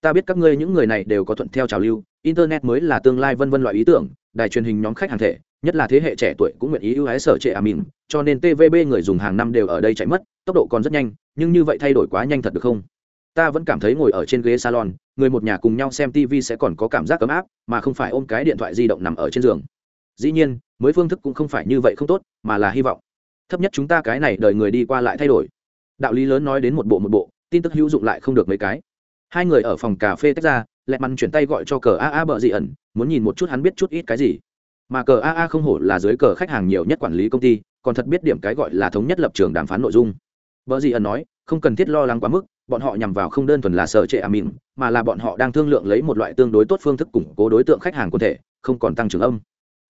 ta biết các ngươi những người này đều có thuận theo trào lưu, internet mới là tương lai vân vân loại ý tưởng, đài truyền hình nhóm khách hàng thể, nhất là thế hệ trẻ tuổi cũng nguyện ý ưu ái sở trệ amin, cho nên tvb người dùng hàng năm đều ở đây chạy mất, tốc độ còn rất nhanh, nhưng như vậy thay đổi quá nhanh thật được không? Ta vẫn cảm thấy ngồi ở trên ghế salon, người một nhà cùng nhau xem tv sẽ còn có cảm giác ấm áp, mà không phải ôm cái điện thoại di động nằm ở trên giường. Dĩ nhiên, mới phương thức cũng không phải như vậy không tốt, mà là hy vọng. Thấp nhất chúng ta cái này đời người đi qua lại thay đổi. Đạo lý lớn nói đến một bộ một bộ, tin tức hữu dụng lại không được mấy cái hai người ở phòng cà phê tách ra, lẹ mặn chuyển tay gọi cho cờ a a bợ dị ẩn, muốn nhìn một chút hắn biết chút ít cái gì. Mà cờ a a không hổ là dưới cờ khách hàng nhiều nhất quản lý công ty, còn thật biết điểm cái gọi là thống nhất lập trường đàm phán nội dung. Bợ dị ẩn nói, không cần thiết lo lắng quá mức, bọn họ nhằm vào không đơn thuần là sở trệ à amin mà là bọn họ đang thương lượng lấy một loại tương đối tốt phương thức củng cố đối tượng khách hàng cụ thể, không còn tăng trưởng âm.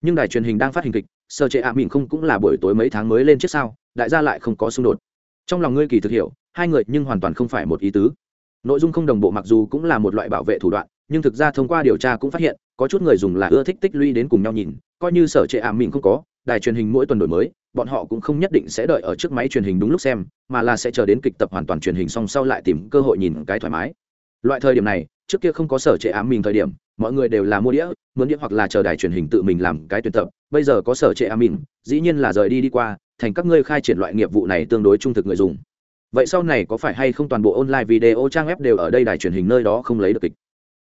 Nhưng đài truyền hình đang phát hình kịch sở trệ à amin không cũng là buổi tối mấy tháng mới lên chiếc sao, đại gia lại không có xung đột. Trong lòng ngươi kỳ thực hiểu, hai người nhưng hoàn toàn không phải một ý tứ nội dung không đồng bộ mặc dù cũng là một loại bảo vệ thủ đoạn, nhưng thực ra thông qua điều tra cũng phát hiện, có chút người dùng là ưa thích tích lũy đến cùng nhau nhìn, coi như sở trệ ảm mình không có, đài truyền hình mỗi tuần đổi mới, bọn họ cũng không nhất định sẽ đợi ở trước máy truyền hình đúng lúc xem, mà là sẽ chờ đến kịch tập hoàn toàn truyền hình xong sau lại tìm cơ hội nhìn cái thoải mái. Loại thời điểm này, trước kia không có sở trệ ám mình thời điểm, mọi người đều là mua đĩa muốn đĩa hoặc là chờ đài truyền hình tự mình làm cái tuyển tập, bây giờ có sở trệ ám mình, dĩ nhiên là rời đi đi qua, thành các ngươi khai triển loại nghiệp vụ này tương đối trung thực người dùng vậy sau này có phải hay không toàn bộ online video trang web đều ở đây đài truyền hình nơi đó không lấy được kịch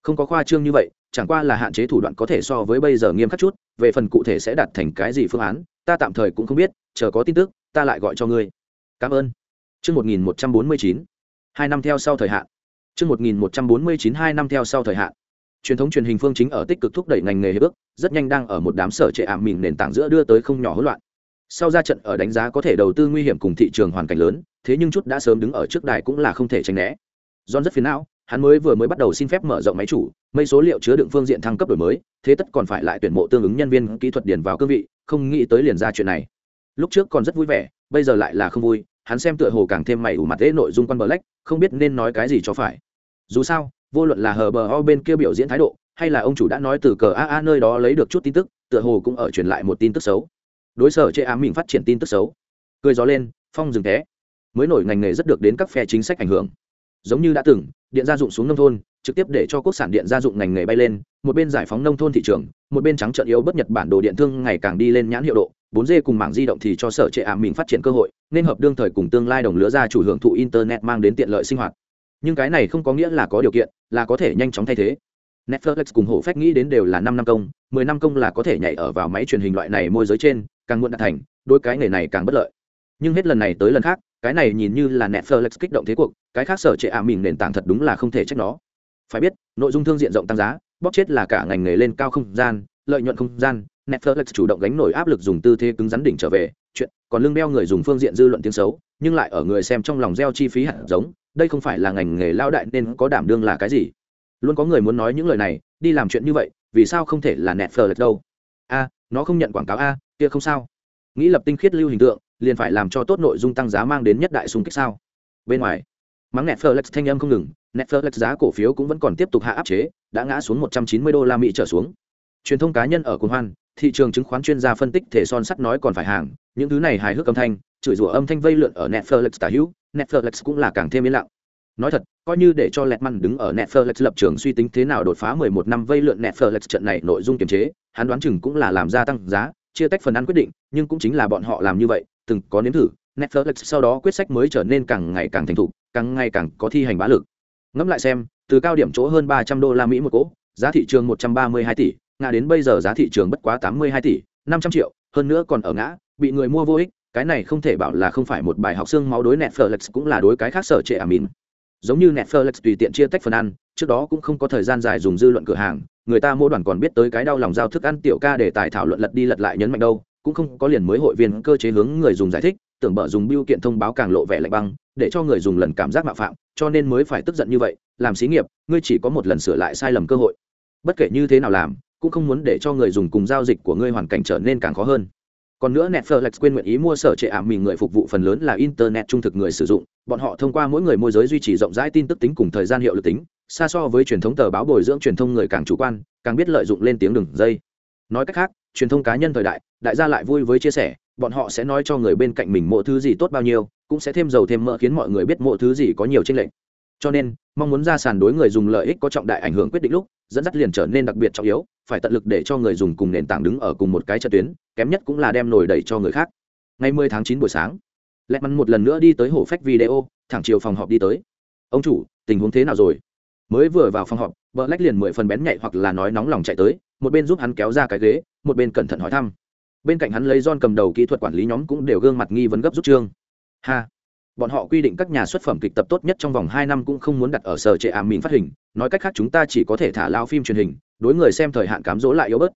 không có khoa trương như vậy chẳng qua là hạn chế thủ đoạn có thể so với bây giờ nghiêm khắc chút về phần cụ thể sẽ đạt thành cái gì phương án ta tạm thời cũng không biết chờ có tin tức ta lại gọi cho ngươi cảm ơn Trước 1149, hai năm theo sau thời hạn. Trước 1149 hai năm theo sau thời hạn. Truyền thống truyền hình phương chính ở tích cực thúc đẩy ngành nghề hiệp ước, rất nhanh đang ở một đám sở trệ ảm mình nền tảng giữa đưa tới không nhỏ hỗn loạn. Sau ra trận ở đánh giá có thể đầu tư nguy hiểm cùng thị trường hoàn cảnh lớn, thế nhưng chút đã sớm đứng ở trước đài cũng là không thể tránh né. John rất phiền não, hắn mới vừa mới bắt đầu xin phép mở rộng máy chủ, mấy số liệu chứa đựng phương diện thăng cấp đổi mới, thế tất còn phải lại tuyển mộ tương ứng nhân viên kỹ thuật điền vào cương vị, không nghĩ tới liền ra chuyện này. Lúc trước còn rất vui vẻ, bây giờ lại là không vui, hắn xem tựa hồ càng thêm mày ủ mặt thế nội dung quan black không biết nên nói cái gì cho phải dù sao vô luận là hờ bờ ho bên kia biểu diễn thái độ hay là ông chủ đã nói từ cờ a a nơi đó lấy được chút tin tức tựa hồ cũng ở truyền lại một tin tức xấu đối sở chê ám mình phát triển tin tức xấu cười gió lên phong dừng té mới nổi ngành nghề rất được đến các phe chính sách ảnh hưởng giống như đã từng điện gia dụng xuống nông thôn trực tiếp để cho quốc sản điện gia dụng ngành nghề bay lên một bên giải phóng nông thôn thị trường một bên trắng trợn yếu bất nhật bản đồ điện thương ngày càng đi lên nhãn hiệu độ 4G cùng mạng di động thì cho sở trệ ảm mình phát triển cơ hội, nên hợp đương thời cùng tương lai đồng lứa ra chủ hưởng thụ internet mang đến tiện lợi sinh hoạt. Nhưng cái này không có nghĩa là có điều kiện, là có thể nhanh chóng thay thế. Netflix cùng hổ phách nghĩ đến đều là 5 năm công, 10 năm công là có thể nhảy ở vào máy truyền hình loại này môi giới trên, càng muộn đạt thành, đôi cái nghề này càng bất lợi. Nhưng hết lần này tới lần khác, cái này nhìn như là Netflix kích động thế cuộc, cái khác sở trệ ảm mình nền tảng thật đúng là không thể trách nó. Phải biết, nội dung thương diện rộng tăng giá, bóp chết là cả ngành nghề lên cao không gian, lợi nhuận không gian, Netflix chủ động gánh nổi áp lực dùng tư thế cứng rắn đỉnh trở về, chuyện, còn lương đeo người dùng phương diện dư luận tiếng xấu, nhưng lại ở người xem trong lòng gieo chi phí hạt giống, đây không phải là ngành nghề lao đại nên có đảm đương là cái gì. Luôn có người muốn nói những lời này, đi làm chuyện như vậy, vì sao không thể là Netflix đâu? A, nó không nhận quảng cáo a, kia không sao. Nghĩ lập tinh khiết lưu hình tượng, liền phải làm cho tốt nội dung tăng giá mang đến nhất đại xung kích sao? Bên ngoài, mắng Netflix thanh âm không ngừng, Netflix giá cổ phiếu cũng vẫn còn tiếp tục hạ áp chế, đã ngã xuống 190 đô la Mỹ trở xuống. Truyền thông cá nhân ở Cuồng Hoan, thị trường chứng khoán chuyên gia phân tích thể son sắt nói còn phải hàng những thứ này hài hước âm thanh chửi rủa âm thanh vây lượn ở netflix tả hữu netflix cũng là càng thêm yên lặng nói thật coi như để cho lẹtman đứng ở netflix lập trường suy tính thế nào đột phá 11 năm vây lượn netflix trận này nội dung kiềm chế hắn đoán chừng cũng là làm gia tăng giá chia tách phần ăn quyết định nhưng cũng chính là bọn họ làm như vậy từng có nếm thử, netflix sau đó quyết sách mới trở nên càng ngày càng thành thục, càng ngày càng có thi hành bá lực. Ngẫm lại xem, từ cao điểm chỗ hơn 300 đô la mỹ một cỗ, giá thị trường 132 tỷ, ngã đến bây giờ giá thị trường bất quá tám mươi hai tỷ, năm trăm triệu, hơn nữa còn ở ngã, bị người mua vô ích, cái này không thể bảo là không phải một bài học xương máu đối netflix cũng là đối cái khác sở trệ à amin giống như netflix tùy tiện chia tách phần ăn, trước đó cũng không có thời gian dài dùng dư luận cửa hàng, người ta mua đoàn còn biết tới cái đau lòng giao thức ăn tiểu ca để tài thảo luận lật đi lật lại nhấn mạnh đâu cũng không có liền mới hội viên cơ chế hướng người dùng giải thích, tưởng bở dùng biêu kiện thông báo càng lộ vẻ lạnh băng, để cho người dùng lần cảm giác mạo phạm, cho nên mới phải tức giận như vậy, làm xí nghiệp, ngươi chỉ có một lần sửa lại sai lầm cơ hội. Bất kể như thế nào làm, cũng không muốn để cho người dùng cùng giao dịch của ngươi hoàn cảnh trở nên càng khó hơn. Còn nữa netflix quên nguyện ý mua sở trệ ảm mình người phục vụ phần lớn là internet trung thực người sử dụng, bọn họ thông qua mỗi người môi giới duy trì rộng rãi tin tức tính cùng thời gian hiệu lực tính, xa so với truyền thống tờ báo bồi dưỡng truyền thông người càng chủ quan, càng biết lợi dụng lên tiếng đường dây nói cách khác, truyền thông cá nhân thời đại đại gia lại vui với chia sẻ, bọn họ sẽ nói cho người bên cạnh mình mỗi thứ gì tốt bao nhiêu, cũng sẽ thêm dầu thêm mỡ khiến mọi người biết mỗi thứ gì có nhiều tranh lệch. Cho nên, mong muốn ra sàn đối người dùng lợi ích có trọng đại ảnh hưởng quyết định lúc, dẫn dắt liền trở nên đặc biệt trọng yếu, phải tận lực để cho người dùng cùng nền tảng đứng ở cùng một cái trận tuyến, kém nhất cũng là đem nổi đẩy cho người khác. Ngày 10 tháng 9 buổi sáng lẹ mắn một lần nữa đi tới hổ phách video, thẳng chiều phòng họp đi tới. Ông chủ, tình huống thế nào rồi? Mới vừa vào phòng họp vợ lách liền mười phần bén nhạy hoặc là nói nóng lòng chạy tới một bên giúp hắn kéo ra cái ghế, một bên cẩn thận hỏi thăm. Bên cạnh hắn lấy don cầm đầu kỹ thuật quản lý nhóm cũng đều gương mặt nghi vấn gấp rút trương. Ha! Bọn họ quy định các nhà xuất phẩm kịch tập tốt nhất trong vòng hai năm cũng không muốn đặt ở sở trệ ảm mìn phát hình, nói cách khác chúng ta chỉ có thể thả lao phim truyền hình, đối người xem thời hạn cám dỗ lại yếu bớt.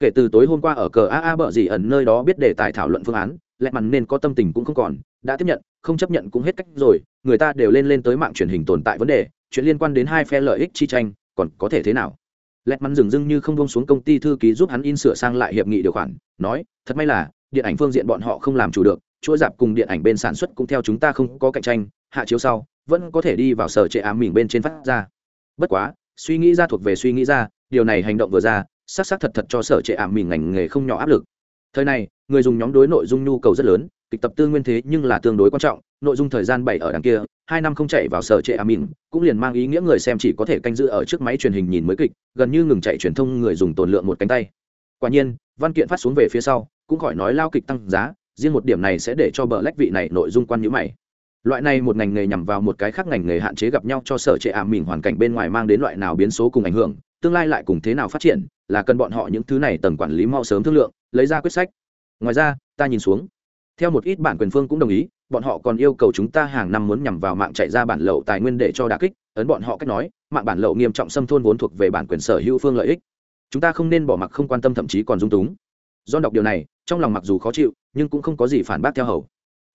Kể từ tối hôm qua ở cờ a a bợ gì ẩn nơi đó biết đề tài thảo luận phương án, lẹ mằn nên có tâm tình cũng không còn, đã tiếp nhận, không chấp nhận cũng hết cách rồi, người ta đều lên lên tới mạng truyền hình tồn tại vấn đề, chuyện liên quan đến hai phe lợi ích chi tranh, còn có thể thế nào? Lẹt mắn dừng dưng như không bông xuống công ty thư ký giúp hắn in sửa sang lại hiệp nghị điều khoản, nói, thật may là, điện ảnh phương diện bọn họ không làm chủ được, chuỗi dạp cùng điện ảnh bên sản xuất cũng theo chúng ta không có cạnh tranh, hạ chiếu sau, vẫn có thể đi vào sở trệ ám mình bên trên phát ra. Bất quá, suy nghĩ ra thuộc về suy nghĩ ra, điều này hành động vừa ra s á c s á c thật thật cho sở trệ ảm mình ngành nghề không nhỏ áp lực. Thời này, người dùng nhóm đối nội dung nhu cầu rất lớn kịch tập tư nguyên thế nhưng là tương đối quan trọng, nội dung thời gian bảy ở đằng kia, hai năm không chạy vào sở trệ amin, cũng liền mang ý nghĩa người xem chỉ có thể canh giữ ở trước máy truyền hình nhìn mới kịch, gần như ngừng chạy truyền thông người dùng tồn lượng một cánh tay. Quả nhiên, văn kiện phát xuống về phía sau, cũng khỏi nói lao kịch tăng giá, riêng một điểm này sẽ để cho bờ lách vị này nội dung quan nhữ mày. Loại này một ngành nghề nhằm vào một cái khác ngành nghề hạn chế gặp nhau cho sở trệ ảm mình hoàn cảnh bên ngoài mang đến loại nào biến số cùng ảnh hưởng, tương lai lại cùng thế nào phát triển, là cần bọn họ những thứ này tầng quản lý mau sớm thương lượng, lấy ra quyết sách. Ngoài ra, ta nhìn xuống theo một ít bản quyền phương cũng đồng ý, bọn họ còn yêu cầu chúng ta hàng năm muốn nhằm vào mạng chạy ra bản lậu tài nguyên để cho đà kích, ấn bọn họ cách nói, mạng bản lậu nghiêm trọng xâm thôn vốn thuộc về bản quyền sở hữu phương lợi ích. Chúng ta không nên bỏ mặc không quan tâm thậm chí còn dung túng. Do đọc điều này, trong lòng mặc dù khó chịu, nhưng cũng không có gì phản bác theo hầu.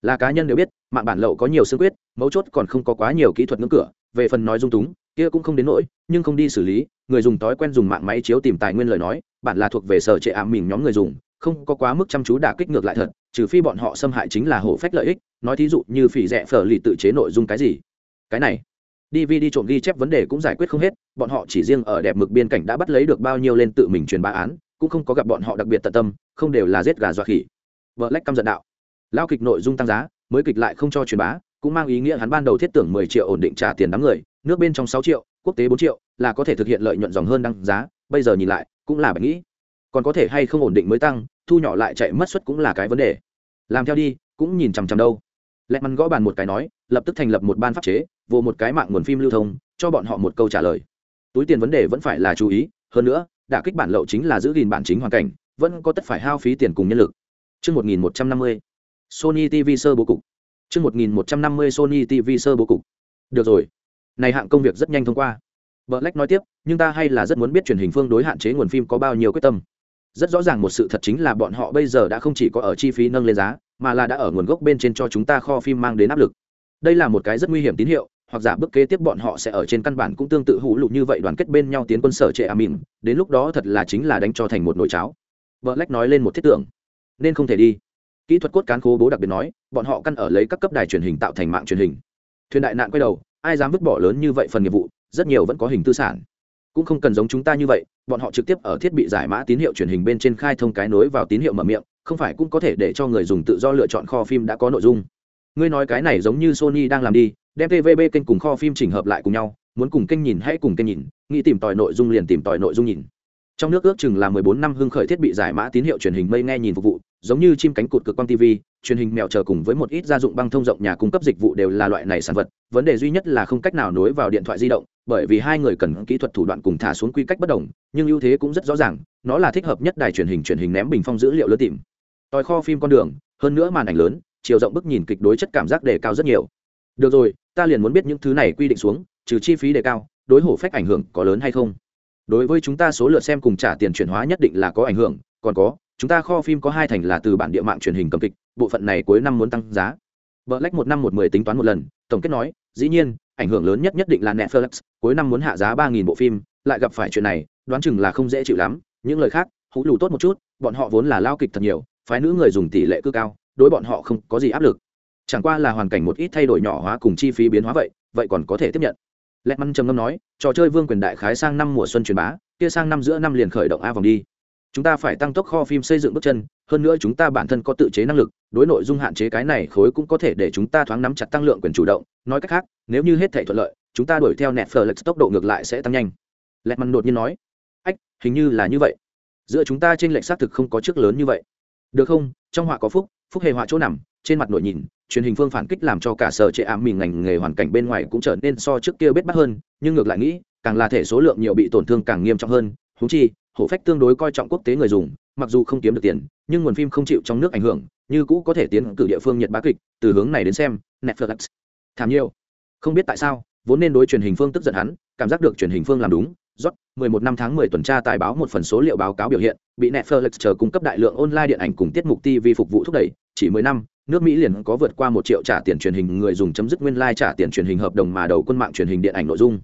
Là cá nhân đều biết, mạng bản lậu có nhiều xương quyết, mấu chốt còn không có quá nhiều kỹ thuật ngưỡng cửa, về phần nói dung túng, kia cũng không đến nỗi, nhưng không đi xử lý, người dùng thói quen dùng mạng máy chiếu tìm tài nguyên lời nói, bản là thuộc về sở trệ ảm mình nhóm người dùng, không có quá mức chăm chú đả kích ngược lại thật trừ phi bọn họ xâm hại chính là hổ phách lợi ích, nói thí dụ như phỉ rẻ phở lì tự chế nội dung cái gì. Cái này, dvd trộm ghi chép vấn đề cũng giải quyết không hết, bọn họ chỉ riêng ở đẹp mực biên cảnh đã bắt lấy được bao nhiêu lên tự mình truyền bá án, cũng không có gặp bọn họ đặc biệt tận tâm, không đều là giết gà dọa khỉ. Vợ lách căm giận đạo. Lao kịch nội dung tăng giá, mới kịch lại không cho truyền bá, cũng mang ý nghĩa hắn ban đầu thiết tưởng mười triệu ổn định trả tiền đám người, nước bên trong sáu triệu, quốc tế bốn triệu, là có thể thực hiện lợi nhuận dòng hơn đăng giá, bây giờ nhìn lại, cũng là bạch nghĩ còn có thể hay không ổn định mới tăng thu nhỏ lại chạy mất suất cũng là cái vấn đề làm theo đi cũng nhìn chằm chằm đâu lẹt mắn gõ bàn một cái nói lập tức thành lập một ban pháp chế vô một cái mạng nguồn phim lưu thông cho bọn họ một câu trả lời túi tiền vấn đề vẫn phải là chú ý hơn nữa đả kích bản lậu chính là giữ gìn bản chính hoàn cảnh vẫn có tất phải hao phí tiền cùng nhân lực Trước 1150, Sony TV sơ bố cục. Trước 1150 Sony TV sơ bố cục. Được rồi. Này hạng công việc rất nhanh thông qua. Black nói tiếp, nhưng ta hay là rất muốn biết truyền hình phương đối hạn chế nguồn phim có bao nhiêu quyết tâm. Rất rõ ràng một sự thật chính là bọn họ bây giờ đã không chỉ có ở chi phí nâng lên giá, mà là đã ở nguồn gốc bên trên cho chúng ta kho phim mang đến áp lực. Đây là một cái rất nguy hiểm tín hiệu, hoặc giả bước kế tiếp bọn họ sẽ ở trên căn bản cũng tương tự hữu lụ như vậy đoàn kết bên nhau tiến quân sở trệ amin đến lúc đó thật là chính là đánh cho thành một nồi cháo. Vợ lách nói lên một thiết tưởng. Nên không thể đi. Kỹ thuật cốt cán khố bố đặc biệt nói bọn họ căn ở lấy các cấp đài truyền hình tạo thành mạng truyền hình. Thuyền đại nạn quay đầu ai dám vứt bỏ lớn như vậy phần nghiệp vụ rất nhiều vẫn có hình tư sản. Cũng không cần giống chúng ta như vậy bọn họ trực tiếp ở thiết bị giải mã tín hiệu truyền hình bên trên khai thông cái nối vào tín hiệu mở miệng, không phải cũng có thể để cho người dùng tự do lựa chọn kho phim đã có nội dung. Ngươi nói cái này giống như sony đang làm đi, đem tvb kênh cùng kho phim chỉnh hợp lại cùng nhau, muốn cùng kênh nhìn hãy cùng kênh nhìn, nghĩ tìm tòi nội dung liền tìm tòi nội dung nhìn. Trong nước ước chừng là mười bốn năm hưng khởi thiết bị giải mã tín hiệu truyền hình mây nghe nhìn phục vụ, giống như chim cánh cụt cực quang tv truyền hình mèo chờ cùng với một ít gia dụng băng thông rộng nhà cung cấp dịch vụ đều là loại này sản vật, vấn đề duy nhất là không cách nào nối vào điện thoại di động bởi vì hai người cần kỹ thuật thủ đoạn cùng thả xuống quy cách bất đồng, nhưng ưu thế cũng rất rõ ràng, nó là thích hợp nhất đài truyền hình truyền hình ném bình phong dữ liệu lớn tìm. Tòi kho phim con đường, hơn nữa màn ảnh lớn, chiều rộng bức nhìn kịch đối chất cảm giác đề cao rất nhiều. Được rồi, ta liền muốn biết những thứ này quy định xuống, trừ chi phí đề cao, đối hổ phách ảnh hưởng có lớn hay không? Đối với chúng ta số lượt xem cùng trả tiền chuyển hóa nhất định là có ảnh hưởng, còn có, chúng ta kho phim có hai thành là từ bản địa mạng truyền hình cầm kịch, bộ phận này cuối năm muốn tăng giá. Vợ lách một năm một mười tính toán một lần, tổng kết nói, dĩ nhiên ảnh hưởng lớn nhất nhất định là netflix, cuối năm muốn hạ giá ba nghìn bộ phim, lại gặp phải chuyện này, đoán chừng là không dễ chịu lắm. Những lời khác, hú lù tốt một chút, bọn họ vốn là lao kịch thật nhiều, phái nữ người dùng tỷ lệ cư cao, đối bọn họ không có gì áp lực. Chẳng qua là hoàn cảnh một ít thay đổi nhỏ hóa cùng chi phí biến hóa vậy vậy còn có thể tiếp nhận. Lẹt măn trầm ngâm nói, trò chơi vương quyền đại khái sang năm mùa xuân truyền bá, kia sang năm giữa năm liền khởi động a vòng đi chúng ta phải tăng tốc kho phim xây dựng bước chân, hơn nữa chúng ta bản thân có tự chế năng lực, đối nội dung hạn chế cái này khối cũng có thể để chúng ta thoáng nắm chặt tăng lượng quyền chủ động. Nói cách khác, nếu như hết thể thuận lợi, chúng ta đuổi theo netflix tốc độ ngược lại sẽ tăng nhanh. Lẹt mặt đột nhiên nói. Ách, hình như là như vậy. Giữa chúng ta trên lệnh xác thực không có trước lớn như vậy. Được không? Trong họa có phúc phúc hề họa chỗ nằm. Trên mặt nội nhìn, truyền hình phương phản kích làm cho cả sở trệ ám mình ngành nghề hoàn cảnh bên ngoài cũng trở nên so trước kia bết bắt hơn, nhưng ngược lại nghĩ, càng là thể số lượng nhiều bị tổn thương càng nghiêm trọng hơn. Húng chi hổ phách tương đối coi trọng quốc tế người dùng, mặc dù không kiếm được tiền, nhưng nguồn phim không chịu trong nước ảnh hưởng, như cũ có thể tiến cử địa phương nhật bá kịch, từ hướng này đến xem, netflix. Thảm nhiều. Không biết tại sao, vốn nên đối truyền hình phương tức giận hắn, cảm giác được truyền hình phương làm đúng rót 11 năm tháng 10 tuần tra tài báo một phần số liệu báo cáo biểu hiện, bị netflix chờ cung cấp đại lượng online điện ảnh cùng tiết mục tv phục vụ thúc đẩy, chỉ 10 năm, nước mỹ liền có vượt qua một triệu trả tiền truyền hình người dùng chấm dứt nguyên lai trả tiền truyền hình hợp đồng mà đầu quân mạng truyền hình điện ảnh nội dung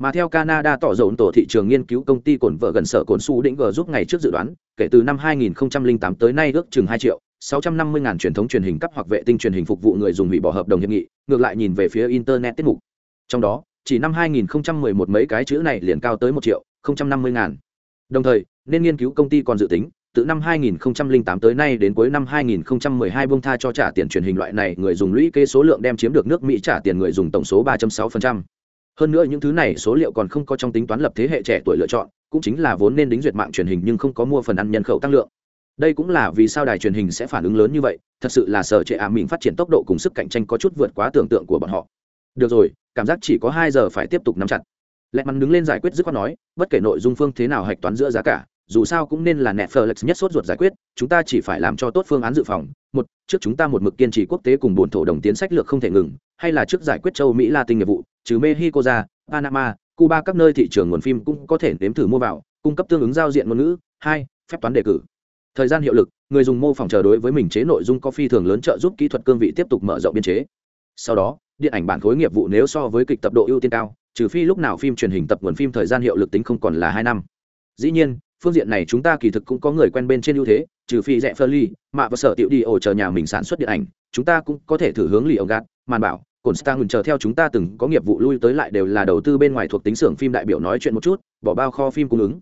mà theo canada tỏ dồn tổ thị trường nghiên cứu công ty cồn vợ gần sở cồn su đĩnh g giúp ngày trước dự đoán, kể từ năm 2008 tới nay ước chừng hai triệu 650 ngàn truyền thống truyền hình cấp hoặc vệ tinh truyền hình phục vụ người dùng hủy bỏ hợp đồng hiệp nghị, ngược lại nhìn về phía internet tiết mục trong đó, chỉ năm 2011 mấy cái chữ này liền cao tới một triệu 050 ngàn đồng thời, nên nghiên cứu công ty còn dự tính, từ năm 2008 tới nay đến cuối năm 2012 buông tha cho trả tiền truyền hình loại này, người dùng lũy kế số lượng đem chiếm được nước Mỹ trả tiền người dùng tổng số 3.6%. Hơn nữa những thứ này số liệu còn không có trong tính toán lập thế hệ trẻ tuổi lựa chọn, cũng chính là vốn nên đính duyệt mạng truyền hình nhưng không có mua phần ăn nhân khẩu tăng lượng. Đây cũng là vì sao đài truyền hình sẽ phản ứng lớn như vậy, thật sự là sở trẻ ảm mình phát triển tốc độ cùng sức cạnh tranh có chút vượt quá tưởng tượng của bọn họ. Được rồi, cảm giác chỉ có hai giờ phải tiếp tục nắm chặt. Lẹt mắn đứng lên giải quyết dứt khoát nói, bất kể nội dung phương thế nào hạch toán giữa giá cả, dù sao cũng nên là Netflix nhất sốt ruột giải quyết, chúng ta chỉ phải làm cho tốt phương án dự phòng. Một, trước chúng ta một mực kiên trì quốc tế cùng bốn thổ đồng tiến sách lược không thể ngừng, hay là trước giải quyết châu Mỹ la tinh nghiệp vụ, trừ Mexico ra, Panama, Cuba các nơi thị trường nguồn phim cũng có thể nếm thử mua vào, cung cấp tương ứng giao diện ngôn ngữ. Hai, phép toán đề cử. Thời gian hiệu lực, người dùng mô phỏng chờ đối với mình chế nội dung có phi thường lớn trợ giúp kỹ thuật cương vị tiếp tục mở rộng biên chế. Sau đó, điện ảnh bản khối nghiệp vụ nếu so với kịch tập độ ưu tiên cao, trừ phi lúc nào phim truyền hình tập nguồn phim thời gian hiệu lực tính không còn là hai năm. Dĩ nhiên, phương diện này chúng ta kỳ thực cũng có người quen bên trên ưu thế trừ phi rẽ phơ ly mạ và sở tiểu đi ổ chờ nhà mình sản xuất điện ảnh chúng ta cũng có thể thử hướng lì ông gạt màn bảo Cổn star chờ theo chúng ta từng có nghiệp vụ lui tới lại đều là đầu tư bên ngoài thuộc tính xưởng phim đại biểu nói chuyện một chút, bỏ bao kho phim cung ứng.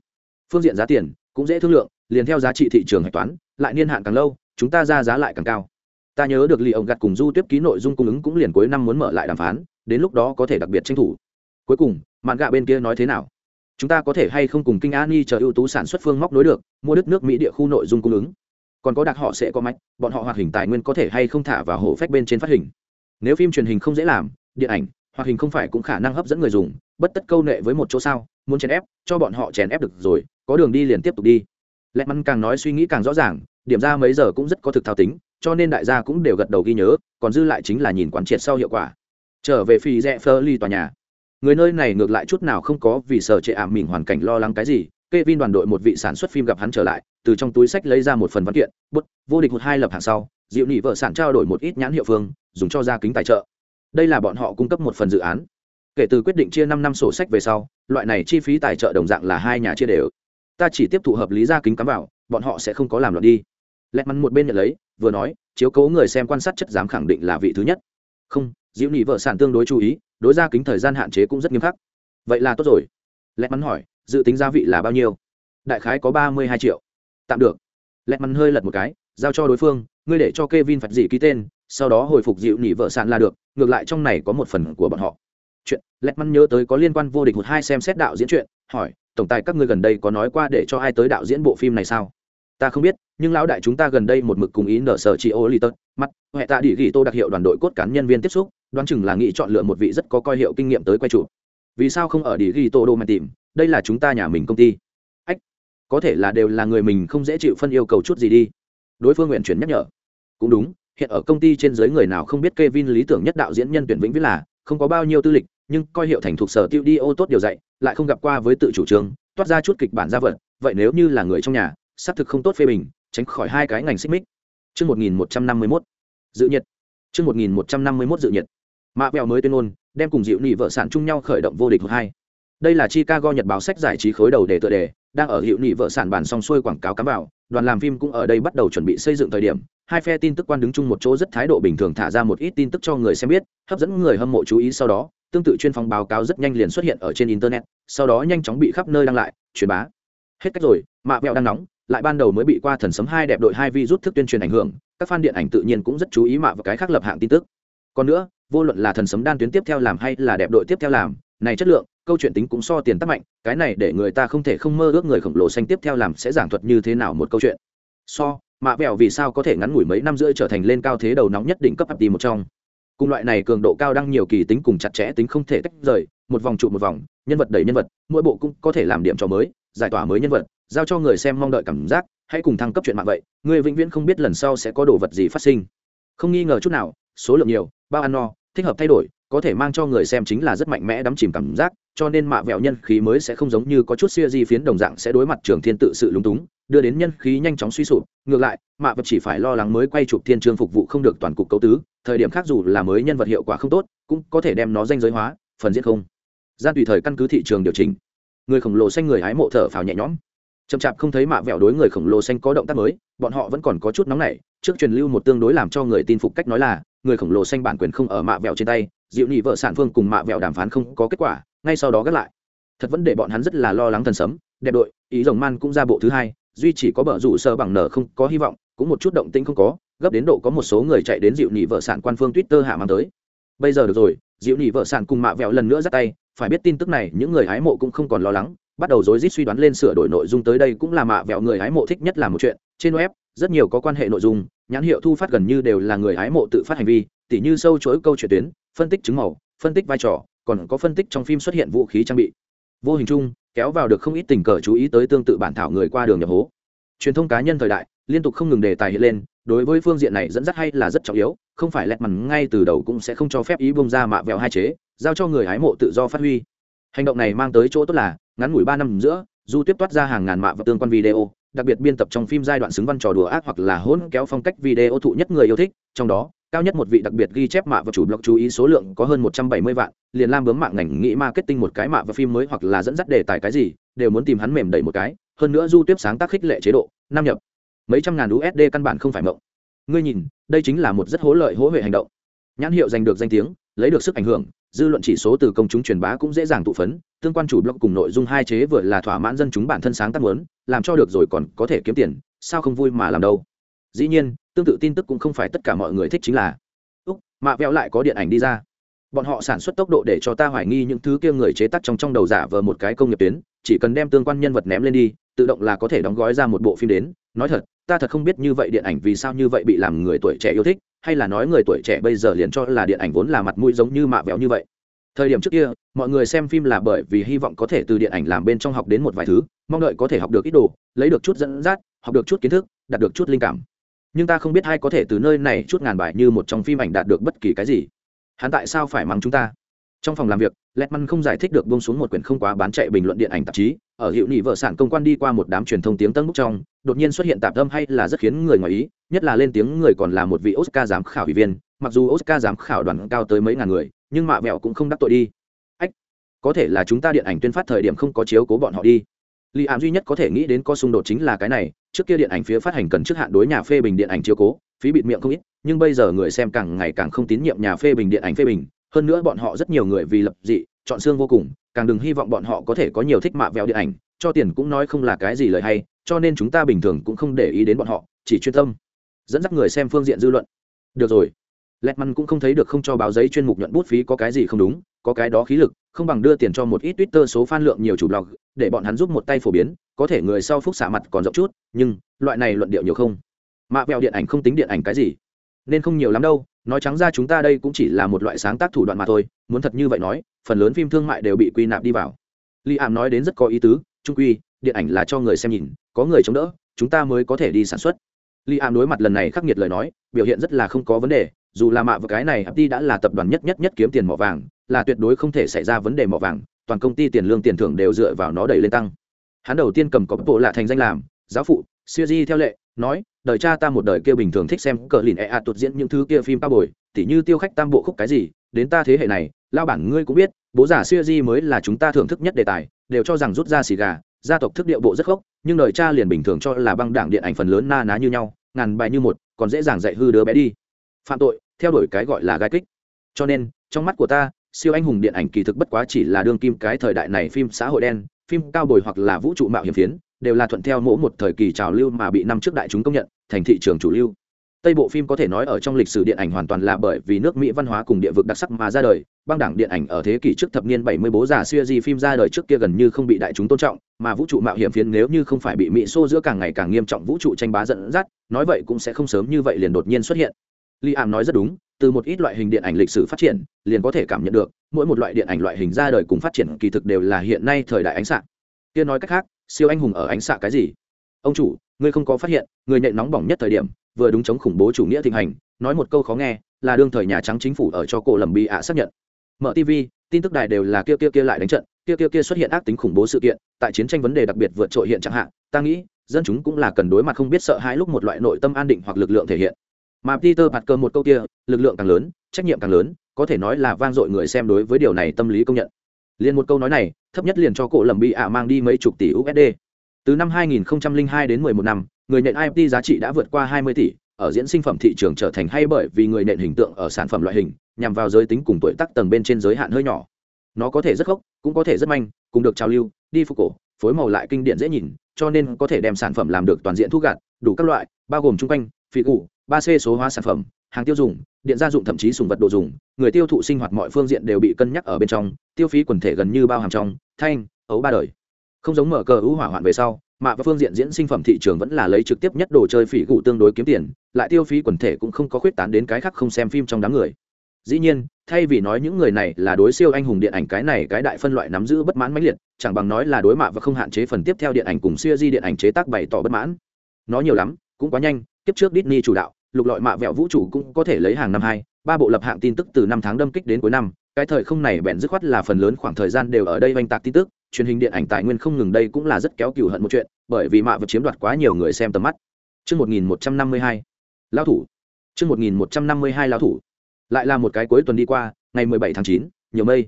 Phương diện giá tiền cũng dễ thương lượng, liền theo giá trị thị trường hạch toán, lại niên hạn càng lâu, chúng ta ra giá lại càng cao. Ta nhớ được lì ông gặt cùng du tiếp ký nội dung cung ứng cũng liền cuối năm muốn mở lại đàm phán, đến lúc đó có thể đặc biệt tranh thủ. Cuối cùng, mạn gạ bên kia nói thế nào? Chúng ta có thể hay không cùng kinh ani chờ ưu tú sản xuất phương móc nối được, mua đất nước mỹ địa khu nội dung cung ứng. Còn có đặc họ sẽ có mạch, bọn họ hoạt hình tài nguyên có thể hay không thả vào hộ phách bên trên phát hình nếu phim truyền hình không dễ làm, điện ảnh, hoạt hình không phải cũng khả năng hấp dẫn người dùng, bất tất câu nệ với một chỗ sao, muốn chèn ép, cho bọn họ chèn ép được rồi, có đường đi liền tiếp tục đi. Lẹ mắn càng nói suy nghĩ càng rõ ràng, điểm ra mấy giờ cũng rất có thực thao tính, cho nên đại gia cũng đều gật đầu ghi nhớ, còn dư lại chính là nhìn quán triệt sau hiệu quả. Trở về phi rẽ phơ ly tòa nhà. Người nơi này ngược lại chút nào không có vì sở trệ ảm mình hoàn cảnh lo lắng cái gì Kevin đoàn đội một vị sản xuất phim gặp hắn trở lại, từ trong túi sách lấy ra một phần văn kiện, bút, vô địch một hai lập hàng sau, Diệu Nghị vợ sản trao đổi một ít nhãn hiệu phương, dùng cho ra kính tài trợ. Đây là bọn họ cung cấp một phần dự án. Kể từ quyết định chia năm năm sổ sách về sau, loại này chi phí tài trợ đồng dạng là hai nhà chia đều. Ta chỉ tiếp thụ hợp lý ra kính cắm vào, bọn họ sẽ không có làm loạn đi. Lẹt mắn một bên nhận lấy, vừa nói, chiếu cố người xem quan sát chất giám khẳng định là vị thứ nhất. Không, Diệu Nghị vợ sản tương đối chú ý, đối ra kính thời gian hạn chế cũng rất nghiêm khắc vậy là tốt rồi lẹt mắn hỏi dự tính gia vị là bao nhiêu? Đại khái có ba mươi hai triệu. Tạm được. Lẹt mắn hơi lật một cái, giao cho đối phương, ngươi để cho k e vin phạt dị ký tên, sau đó hồi phục dịu nỉ vợ sạn là được, ngược lại trong này có một phần của bọn họ. Chuyện, lẹt mắn nhớ tới có liên quan vô địch một hai xem xét đạo diễn chuyện, hỏi, tổng tài các ngươi gần đây có nói qua để cho ai tới đạo diễn bộ phim này sao? Ta không biết, nhưng lão đại chúng ta gần đây một mực cùng ý nở sở chị ô li tật mắt huệ tạ địa ghi tô đặc hiệu đoàn đội cốt cán nhân viên tiếp xúc, đoán chừng là nghĩ chọn lựa một vị rất có coi hiệu kinh nghiệm tới quay trụ vì sao không ở địa ghi tô đô mà tìm? Đây là chúng ta nhà mình công ty. Ách, có thể là đều là người mình không dễ chịu phân yêu cầu chút gì đi. Đối phương nguyện chuyển nhắc nhở. Cũng đúng, hiện ở công ty trên giới người nào không biết Kevin lý tưởng nhất đạo diễn nhân tuyển vĩnh viễn là, không có bao nhiêu tư lịch, nhưng coi hiệu thành thuộc sở tiêu đi ô tốt điều dạy, lại không gặp qua với tự chủ trương toát ra chút kịch bản ra vật, vậy nếu như là người trong nhà, xác thực không tốt phê bình, tránh khỏi hai cái ngành xích mích. Chương một nghìn một trăm năm mươi mốt. Dự nhiệt chương một nghìn một trăm năm mươi mốt dự nhiệt mạ vẹo mới tuyên ngôn, đem cùng dịu nị vợ sản chung nhau khởi động vô địch hai đây là chicago, nhật báo sách giải trí khối đầu đề tựa đề, đang ở hiệu nghị vợ sản bản xong xuôi quảng cáo cắm vào. Đoàn làm phim cũng ở đây bắt đầu chuẩn bị xây dựng thời điểm. Hai phe tin tức quan đứng chung một chỗ rất thái độ bình thường thả ra một ít tin tức cho người xem biết, hấp dẫn người hâm mộ chú ý sau đó, tương tự chuyên phòng báo cáo rất nhanh liền xuất hiện ở trên internet, sau đó nhanh chóng bị khắp nơi đăng lại, truyền bá. Hết cách rồi, mạ vẹo đang nóng, lại ban đầu mới bị qua thần sấm hai đẹp đội hai vi rút thức tuyên truyền ảnh hưởng, các fan điện ảnh tự nhiên cũng rất chú ý mạ và cái khác lập hạng tin tức. Còn nữa, vô luận là thần sấm đan tuyến tiếp theo làm hay là đẹp đội tiếp theo làm, này chất lượng câu chuyện tính cũng so tiền tắc mạnh, cái này để người ta không thể không mơ ước người khổng lồ xanh tiếp theo làm sẽ giảng thuật như thế nào một câu chuyện. So, mạ vẹo vì sao có thể ngắn ngủi mấy năm rưỡi trở thành lên cao thế đầu nóng nhất định cấp ập đi một trong. Cùng loại này cường độ cao đăng nhiều kỳ tính cùng chặt chẽ tính không thể tách rời, một vòng trụ một vòng, nhân vật đẩy nhân vật, mỗi bộ cũng có thể làm điểm cho mới, giải tỏa mới nhân vật, giao cho người xem mong đợi cảm giác, hãy cùng thăng cấp chuyện mạng vậy, người vĩnh viễn không biết lần sau sẽ có đồ vật gì phát sinh. Không nghi ngờ chút nào, số lượng nhiều, bao ăn no, thích hợp thay đổi có thể mang cho người xem chính là rất mạnh mẽ đắm chìm cảm giác, cho nên mạ vẹo nhân khí mới sẽ không giống như có chút xia di phiến đồng dạng sẽ đối mặt trường thiên tự sự lúng túng, đưa đến nhân khí nhanh chóng suy sụp. Ngược lại, mạ vật chỉ phải lo lắng mới quay chụp thiên trường phục vụ không được toàn cục cấu tứ, thời điểm khác dù là mới nhân vật hiệu quả không tốt, cũng có thể đem nó danh giới hóa, phần diễn không. Gian tùy thời căn cứ thị trường điều chỉnh. Người khổng lồ xanh người hái mộ thở phào nhẹ nhõm. Chậm chạp không thấy mạ vẹo đối người khổng lồ xanh có động tác mới, bọn họ vẫn còn có chút nóng nảy, trước truyền lưu một tương đối làm cho người tin phục cách nói là người khổng lồ xanh bản quyền không ở mạ vẹo trên tay dịu nhị vợ sản phương cùng mạ vẹo đàm phán không có kết quả, ngay sau đó gắt lại. Thật vẫn để bọn hắn rất là lo lắng thần sấm, đẹp đội, ý rồng man cũng ra bộ thứ hai, duy chỉ có bờ rủ sơ bằng nở không có hy vọng, cũng một chút động tĩnh không có, gấp đến độ có một số người chạy đến dịu nhị vợ sản quan phương twitter hạ mang tới. Bây giờ được rồi dịu nhị vợ sản cùng mạ vẹo lần nữa dắt tay, phải biết tin tức này, những người hái mộ cũng không còn lo lắng, bắt đầu rối rít suy đoán lên sửa đổi nội dung tới đây cũng là mạ vẹo người hái mộ thích nhất là một chuyện. Trên web, rất nhiều có quan hệ nội dung nhãn hiệu thu phát gần như đều là người hái mộ tự phát hành vi, tỉ như sâu chuỗi câu chuyện tuyến, phân tích chứng màu, phân tích vai trò, còn có phân tích trong phim xuất hiện vũ khí trang bị. Vô hình chung, kéo vào được không ít tình cờ chú ý tới tương tự bản thảo người qua đường nhập hố. Truyền thông cá nhân thời đại, liên tục không ngừng đề tài hiện lên, đối với phương diện này dẫn dắt hay là rất trọng yếu, không phải lẹt mằn ngay từ đầu cũng sẽ không cho phép ý bông ra mạ vẹo hai chế, giao cho người hái mộ tự do phát huy. Hành động này mang tới chỗ tốt là, ngắn ngủi ba năm giữa, du tiếp toát ra hàng ngàn mạ và tương quan video đặc biệt biên tập trong phim giai đoạn xứng văn trò đùa ác hoặc là hỗn kéo phong cách video thụ nhất người yêu thích, trong đó, cao nhất một vị đặc biệt ghi chép mạ và chủ blog chú ý số lượng có hơn một trăm bảy mươi vạn, liền lam bướm mạng ngành nghĩ marketing một cái mạ và phim mới hoặc là dẫn dắt đề tài cái gì, đều muốn tìm hắn mềm đẩy một cái, hơn nữa du tiếp sáng tác khích lệ chế độ năm nhập. Mấy trăm ngàn usd căn bản không phải mộng. Ngươi nhìn, đây chính là một rất hố lợi hố huệ hành động nhãn hiệu giành được danh tiếng, lấy được sức ảnh hưởng, dư luận chỉ số từ công chúng truyền bá cũng dễ dàng tụ phấn, tương quan chủ blog cùng nội dung hai chế vừa là thỏa mãn dân chúng bản thân sáng tác muốn, làm cho được rồi còn có thể kiếm tiền, sao không vui mà làm đâu. Dĩ nhiên, tương tự tin tức cũng không phải tất cả mọi người thích chính là, úc, mạ vẹo lại có điện ảnh đi ra. Bọn họ sản xuất tốc độ để cho ta hoài nghi những thứ kia người chế tác trong trong đầu giả vờ một cái công nghiệp tuyến, chỉ cần đem tương quan nhân vật ném lên đi, tự động là có thể đóng gói ra một bộ phim đến. Nói thật ta thật không biết như vậy điện ảnh vì sao như vậy bị làm người tuổi trẻ yêu thích, hay là nói người tuổi trẻ bây giờ liền cho là điện ảnh vốn là mặt mũi giống như mạ vẹo như vậy. Thời điểm trước kia, mọi người xem phim là bởi vì hy vọng có thể từ điện ảnh làm bên trong học đến một vài thứ, mong đợi có thể học được ít đồ, lấy được chút dẫn dắt, học được chút kiến thức, đạt được chút linh cảm. Nhưng ta không biết ai có thể từ nơi này chút ngàn bài như một trong phim ảnh đạt được bất kỳ cái gì. Hắn tại sao phải mắng chúng ta? Trong phòng làm việc lẹt măn không giải thích được bông xuống một quyển không quá bán chạy bình luận điện ảnh tạp chí ở hiệu nị vợ sản công quan đi qua một đám truyền thông tiếng tân bút trong, đột nhiên xuất hiện tạp âm hay là rất khiến người ngoài ý, nhất là lên tiếng người còn là một vị oscar giám khảo ủy viên, mặc dù oscar giám khảo đoàn cao tới mấy ngàn người, nhưng mạ vẹo cũng không đắc tội đi. Ách, có thể là chúng ta điện ảnh tuyên phát thời điểm không có chiếu cố bọn họ đi. Lì ám duy nhất có thể nghĩ đến có xung đột chính là cái này, trước kia điện ảnh phía phát hành cần trước hạn đối nhà phê bình điện ảnh chiếu cố, phí bịt miệng không ít, nhưng bây giờ người xem càng ngày càng không tín nhiệm nhà phê bình điện ảnh phê bình, hơn nữa bọn họ rất nhiều người vì lập dị chọn xương vô cùng, càng đừng hy vọng bọn họ có thể có nhiều thích mạ vẹo điện ảnh, cho tiền cũng nói không là cái gì lời hay, cho nên chúng ta bình thường cũng không để ý đến bọn họ, chỉ chuyên tâm, dẫn dắt người xem phương diện dư luận. Được rồi. Lẹt măn cũng không thấy được không cho báo giấy chuyên mục nhuận bút phí có cái gì không đúng, có cái đó khí lực, không bằng đưa tiền cho một ít twitter số fan lượng nhiều chủ blog, để bọn hắn giúp một tay phổ biến, có thể người sau phúc xả mặt còn rộng chút, nhưng, loại này luận điệu nhiều không. Mạ vẹo điện ảnh không tính điện ảnh cái gì, nên không nhiều lắm đâu nói trắng ra chúng ta đây cũng chỉ là một loại sáng tác thủ đoạn mà thôi, muốn thật như vậy nói, phần lớn phim thương mại đều bị quy nạp đi vào. Li ảm nói đến rất có ý tứ, trung quy, điện ảnh là cho người xem nhìn, có người chống đỡ, chúng ta mới có thể đi sản xuất. Li ảm đối mặt lần này khắc nghiệt lời nói, biểu hiện rất là không có vấn đề, dù là mạ và cái này đi đã là tập đoàn nhất nhất nhất kiếm tiền mỏ vàng, là tuyệt đối không thể xảy ra vấn đề mỏ vàng, toàn công ty tiền lương tiền thưởng đều dựa vào nó đẩy lên tăng. Hắn đầu tiên cầm có bộ lạ thành danh làm, giáo phụ, siêu di theo lệ, nói đời cha ta một đời kia bình thường thích xem cờ lìn e a tuột diễn những thứ kia phim cao bồi tỉ như tiêu khách tam bộ khúc cái gì, đến ta thế hệ này lao bản ngươi cũng biết, bố giả siêu di mới là chúng ta thưởng thức nhất đề tài, đều cho rằng rút ra xì gà, gia tộc thức điệu bộ rất khốc nhưng đời cha liền bình thường cho là băng đảng điện ảnh phần lớn na ná như nhau, ngàn bài như một, còn dễ dàng dạy hư đứa bé đi. Phạm tội, theo đuổi cái gọi là gai kích. Cho nên, trong mắt của ta, siêu anh hùng điện ảnh kỳ thực bất quá chỉ là đương kim cái thời đại này phim xã hội đen, phim cao bồi hoặc là vũ trụ mạo hiểm phiến đều là thuận theo mỗi một thời kỳ trào lưu mà bị năm trước đại chúng công nhận, thành thị trường chủ lưu tây bộ phim có thể nói ở trong lịch sử điện ảnh hoàn toàn là bởi vì nước mỹ văn hóa cùng địa vực đặc sắc mà ra đời, băng đảng điện ảnh ở thế kỷ trước thập niên 70 bố già xưa di phim ra đời trước kia gần như không bị đại chúng tôn trọng, mà vũ trụ mạo hiểm phiến nếu như không phải bị mỹ xô giữa càng ngày càng nghiêm trọng vũ trụ tranh bá dẫn dắt, nói vậy cũng sẽ không sớm như vậy liền đột nhiên xuất hiện li am nói rất đúng, từ một ít loại hình điện ảnh lịch sử phát triển, liền có thể cảm nhận được, mỗi một loại điện ảnh loại hình ra đời cùng phát triển kỳ thực đều là hiện nay thời đại ánh sáng. kia nói cách khác siêu anh hùng ở ánh xạ cái gì? Ông chủ, ngươi không có phát hiện, người nhện nóng bỏng nhất thời điểm, vừa đúng chống khủng bố chủ nghĩa thịnh hành, nói một câu khó nghe, là đương thời nhà trắng chính phủ ở cho cổ lầm bị ạ xác nhận. Mở tv tin tức đài đều là kia kia kia lại đánh trận, kia kia kia xuất hiện ác tính khủng bố sự kiện, tại chiến tranh vấn đề đặc biệt vượt trội hiện chẳng hạn, ta nghĩ, dân chúng cũng là cần đối mặt không biết sợ hãi lúc một loại nội tâm an định hoặc lực lượng thể hiện. Mà peter bạt cơ một câu kia, lực lượng càng lớn, trách nhiệm càng lớn, có thể nói là vang dội người xem đối với điều này tâm lý công nhận liền một câu nói này, thấp nhất liền cho cổ lầm bị ạ mang đi mấy chục tỷ usd từ năm 2002 đến 11 năm, người nện ipt giá trị đã vượt qua 20 tỷ, ở diễn sinh phẩm thị trường trở thành hay bởi vì người nện hình tượng ở sản phẩm loại hình, nhằm vào giới tính cùng tuổi tác tầng bên trên giới hạn hơi nhỏ. Nó có thể rất gốc cũng có thể rất manh, cùng được trao lưu, đi phục cổ, phối màu lại kinh điển dễ nhìn, cho nên có thể đem sản phẩm làm được toàn diện thu gạt đủ các loại, bao gồm chung quanh phỉ cụ, ba c số hóa sản phẩm, hàng tiêu dùng, điện gia dụng thậm chí sùng vật đồ dùng, người tiêu thụ sinh hoạt mọi phương diện đều bị cân nhắc ở bên trong tiêu phí quần thể gần như bao hàm trong, thanh, ấu ba đời. Không giống mở cờ ưu hỏa hoạn về sau mạ và phương diện diễn sinh phẩm thị trường vẫn là lấy trực tiếp nhất đồ chơi phỉ cụ tương đối kiếm tiền, lại tiêu phí quần thể cũng không có khuyết tán đến cái khác không xem phim trong đám người. Dĩ nhiên, thay vì nói những người này là đối siêu anh hùng điện ảnh cái này cái đại phân loại nắm giữ bất mãn mãnh liệt, chẳng bằng nói là đối mạ và không hạn chế phần tiếp theo điện ảnh cùng siêu di điện ảnh chế tác bày tỏ bất mãn. Nó nhiều lắm, cũng quá nhanh tiếp trước Disney chủ đạo, lục lọi mạ vẹo vũ trụ cũng có thể lấy hàng năm hai, ba bộ lập hạng tin tức từ năm tháng đâm kích đến cuối năm cái thời không này bèn dứt khoát là phần lớn khoảng thời gian đều ở đây oanh tạc tin tức truyền hình điện ảnh tài nguyên không ngừng đây cũng là rất kéo cừu hận một chuyện bởi vì mạ vật chiếm đoạt quá nhiều người xem tầm mắt Trước 1152, lao thủ. Trước 1152 lao thủ. Lại là một cái cuối tuần đi qua, ngày 17 tháng 9, nhiều mây.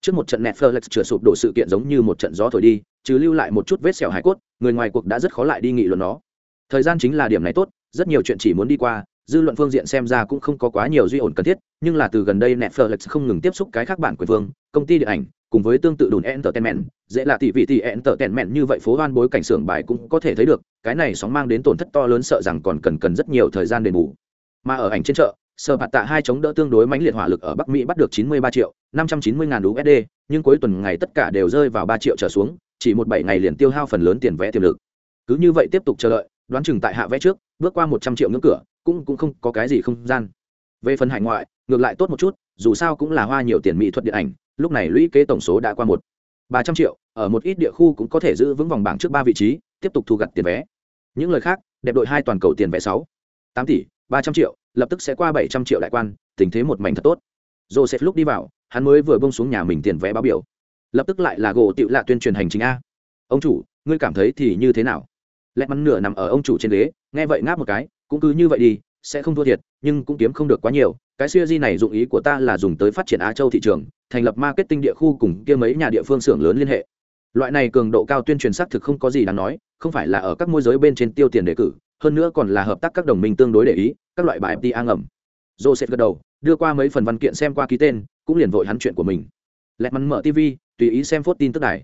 Trước một trận Netflix chửa sụp đổ sự kiện giống như một trận gió thổi đi, chứ lưu lại một chút vết sẹo hải cốt, người ngoài cuộc đã rất khó lại đi nghị luận nó. Thời gian chính là điểm này tốt, rất nhiều chuyện chỉ muốn đi qua, dư luận phương diện xem ra cũng không có quá nhiều duy ổn cần thiết, nhưng là từ gần đây Netflix không ngừng tiếp xúc cái khác bản quyền vương, công ty điện ảnh, cùng với tương tự đồn entertainment, dễ là tỷ vị tỷ entertainment như vậy phố hoan bối cảnh xưởng bài cũng có thể thấy được, cái này sóng mang đến tổn thất to lớn sợ rằng còn cần cần rất nhiều thời gian đền bù. Mà ở ảnh trên chợ, Sở Bạt Tạ hai chống đỡ tương đối mãnh liệt hỏa lực ở Bắc Mỹ bắt được 93 triệu, 590 ngàn USD, nhưng cuối tuần ngày tất cả đều rơi vào 3 triệu trở xuống, chỉ một bảy ngày liền tiêu hao phần lớn tiền vẽ tiềm lực. Cứ như vậy tiếp tục chờ đợi, đoán chừng tại hạ vẽ trước, bước qua 100 triệu ngưỡng cửa, cũng cũng không có cái gì không gian. Về phần hải ngoại, ngược lại tốt một chút, dù sao cũng là hoa nhiều tiền mỹ thuật điện ảnh, lúc này lũy kế tổng số đã qua một ba trăm triệu ở một ít địa khu cũng có thể giữ vững vòng bảng trước ba vị trí tiếp tục thu gặt tiền vé. Những lời khác đẹp đội hai toàn cầu tiền vé sáu tám tỷ ba trăm triệu lập tức sẽ qua bảy trăm triệu đại quan tình thế một mảnh thật tốt. Joseph lúc đi vào hắn mới vừa bông xuống nhà mình tiền vé báo biểu. Lập tức lại là gỗ tựu lạ tuyên truyền hành chính a. Ông chủ ngươi cảm thấy thì như thế nào? Lẹt mắn nửa nằm ở ông chủ trên ghế nghe vậy ngáp một cái cũng cứ như vậy đi, sẽ không thua thiệt, nhưng cũng kiếm không được quá nhiều. Cái siêu di này dụng ý của ta là dùng tới phát triển á châu thị trường, thành lập marketing địa khu cùng kia mấy nhà địa phương xưởng lớn liên hệ. Loại này cường độ cao tuyên truyền xác thực không có gì đáng nói, không phải là ở các môi giới bên trên tiêu tiền đề cử, hơn nữa còn là hợp tác các đồng minh tương đối để ý, các loại bài fta ngầm. Joseph gật đầu, đưa qua mấy phần văn kiện xem qua ký tên, cũng liền vội hắn chuyện của mình. Lẹt mắn mở tv tùy ý xem phốt tin tức này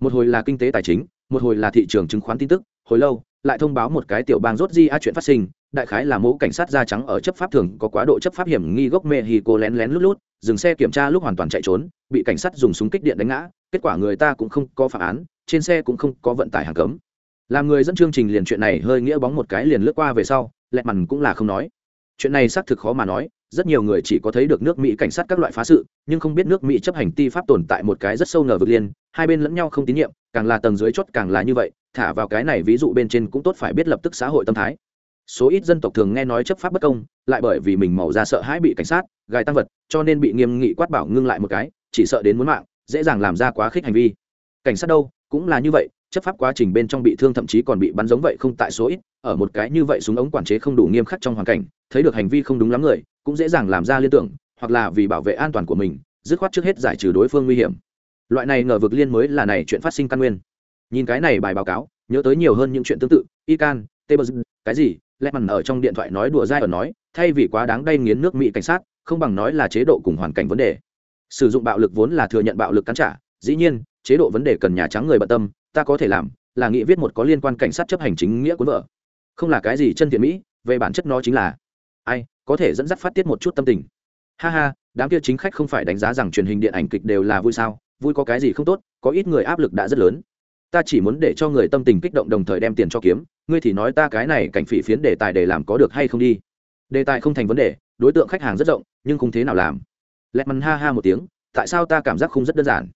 một hồi là kinh tế tài chính, một hồi là thị trường chứng khoán tin tức, hồi lâu lại thông báo một cái tiểu bang rốt di a chuyện phát sinh, đại khái là mẫu cảnh sát da trắng ở chấp pháp thường có quá độ chấp pháp hiểm nghi gốc mexico lén lén lút lút, dừng xe kiểm tra lúc hoàn toàn chạy trốn, bị cảnh sát dùng súng kích điện đánh ngã, kết quả người ta cũng không có phản án, trên xe cũng không có vận tải hàng cấm. Làm người dẫn chương trình liền chuyện này hơi nghĩa bóng một cái liền lướt qua về sau lẹt mằn cũng là không nói. Chuyện này xác thực khó mà nói, rất nhiều người chỉ có thấy được nước mỹ cảnh sát các loại phá sự, nhưng không biết nước mỹ chấp hành ti pháp tồn tại một cái rất sâu nở vực liên, hai bên lẫn nhau không tín nhiệm, càng là tầng dưới chốt càng là như vậy thả vào cái này ví dụ bên trên cũng tốt phải biết lập tức xã hội tâm thái. Số ít dân tộc thường nghe nói chấp pháp bất công, lại bởi vì mình màu ra sợ hãi bị cảnh sát, gài tăng vật, cho nên bị nghiêm nghị quát bảo ngưng lại một cái, chỉ sợ đến muốn mạng, dễ dàng làm ra quá khích hành vi. Cảnh sát đâu, cũng là như vậy, chấp pháp quá trình bên trong bị thương thậm chí còn bị bắn giống vậy không tại số ít, ở một cái như vậy súng ống quản chế không đủ nghiêm khắc trong hoàn cảnh, thấy được hành vi không đúng lắm người, cũng dễ dàng làm ra liên tưởng, hoặc là vì bảo vệ an toàn của mình, dứt khoát trước hết giải trừ đối phương nguy hiểm. Loại này ngờ vực liên mới là này chuyện phát sinh căn nguyên nhìn cái này bài báo cáo, nhớ tới nhiều hơn những chuyện tương tự ican tebers cái gì? Lẽ mằn ở trong điện thoại nói đùa dai ở nói, thay vì quá đáng đay nghiến nước mỹ cảnh sát, không bằng nói là chế độ cùng hoàn cảnh vấn đề. Sử dụng bạo lực vốn là thừa nhận bạo lực cắn trả, dĩ nhiên, chế độ vấn đề cần nhà trắng người bận tâm, ta có thể làm, là nghị viết một có liên quan cảnh sát chấp hành chính nghĩa cuốn vợ không là cái gì chân thiện mỹ, về bản chất nó chính là ai, có thể dẫn dắt phát tiết một chút tâm tình. Ha ha, đám kia chính khách không phải đánh giá rằng truyền hình điện ảnh kịch đều là vui sao, vui có cái gì không tốt, có ít người áp lực đã rất lớn ta chỉ muốn để cho người tâm tình kích động đồng thời đem tiền cho kiếm, ngươi thì nói ta cái này cảnh phỉ phiến đề tài để làm có được hay không đi. Đề tài không thành vấn đề, đối tượng khách hàng rất rộng, nhưng không thế nào làm. Lẹt mắn ha ha một tiếng, tại sao ta cảm giác không rất đơn giản?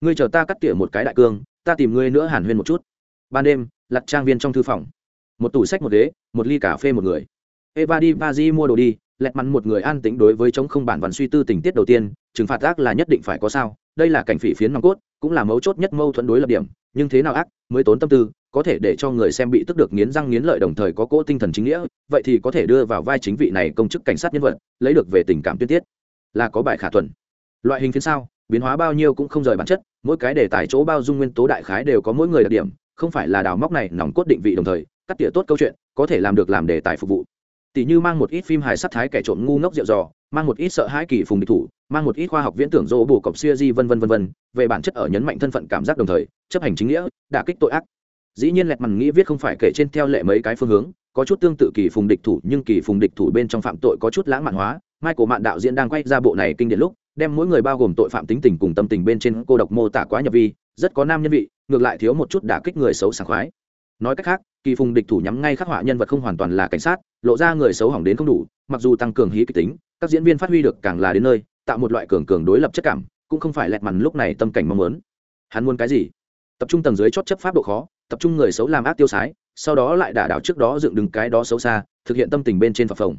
Ngươi chờ ta cắt tỉa một cái đại cương, ta tìm ngươi nữa hàn huyên một chút. Ban đêm lặt trang viên trong thư phòng. Một tủ sách một ghế, một ly cà phê một người. Eva đi ba di mua đồ đi lẹt mắn một người an tĩnh đối với chống không bản văn suy tư tình tiết đầu tiên, trừng phạt ác là nhất định phải có sao, đây là cảnh phỉ phiến nòng cốt, cũng là mấu chốt nhất mâu thuẫn đối lập điểm nhưng thế nào ác, mới tốn tâm tư, có thể để cho người xem bị tức được nghiến răng nghiến lợi đồng thời có cỗ tinh thần chính nghĩa, vậy thì có thể đưa vào vai chính vị này công chức cảnh sát nhân vật, lấy được về tình cảm tuyên tiết. Là có bài khả thuần. Loại hình phiến sao, biến hóa bao nhiêu cũng không rời bản chất, mỗi cái đề tài chỗ bao dung nguyên tố đại khái đều có mỗi người đặc điểm, không phải là đào móc này nòng cốt định vị đồng thời, cắt tỉa tốt câu chuyện, có thể làm được làm đề tài phục vụ tỷ như mang một ít phim hài sắc thái kẻ trộm ngu ngốc rượu dò mang một ít sợ hãi kỳ phùng địch thủ, mang một ít khoa học viễn tưởng dỗ bù cọc xuya di vân vân vân vân, về bản chất ở nhấn mạnh thân phận cảm giác đồng thời, chấp hành chính nghĩa, đả kích tội ác. Dĩ nhiên lẹt mằn nghĩ viết không phải kể trên theo lệ mấy cái phương hướng, có chút tương tự kỳ phùng địch thủ, nhưng kỳ phùng địch thủ bên trong phạm tội có chút lãng mạn hóa. Mai cổ mạn đạo diễn đang quay ra bộ này kinh điển lúc, đem mỗi người bao gồm tội phạm tính tình cùng tâm tình bên trên cô độc mô tả quá nhập vi, rất có nam nhân vị, ngược lại thiếu một chút đả kích người xấu sảng khoái nói cách khác, kỳ phùng địch thủ nhắm ngay khắc họa nhân vật không hoàn toàn là cảnh sát, lộ ra người xấu hỏng đến không đủ, mặc dù tăng cường hí kịch tính, các diễn viên phát huy được càng là đến nơi, tạo một loại cường cường đối lập chất cảm, cũng không phải lẹt mằn lúc này tâm cảnh mong muốn. Hắn muốn cái gì? Tập trung tầng dưới chót chấp pháp độ khó, tập trung người xấu làm ác tiêu sái, sau đó lại đả đảo trước đó dựng đứng cái đó xấu xa, thực hiện tâm tình bên trên phập phồng.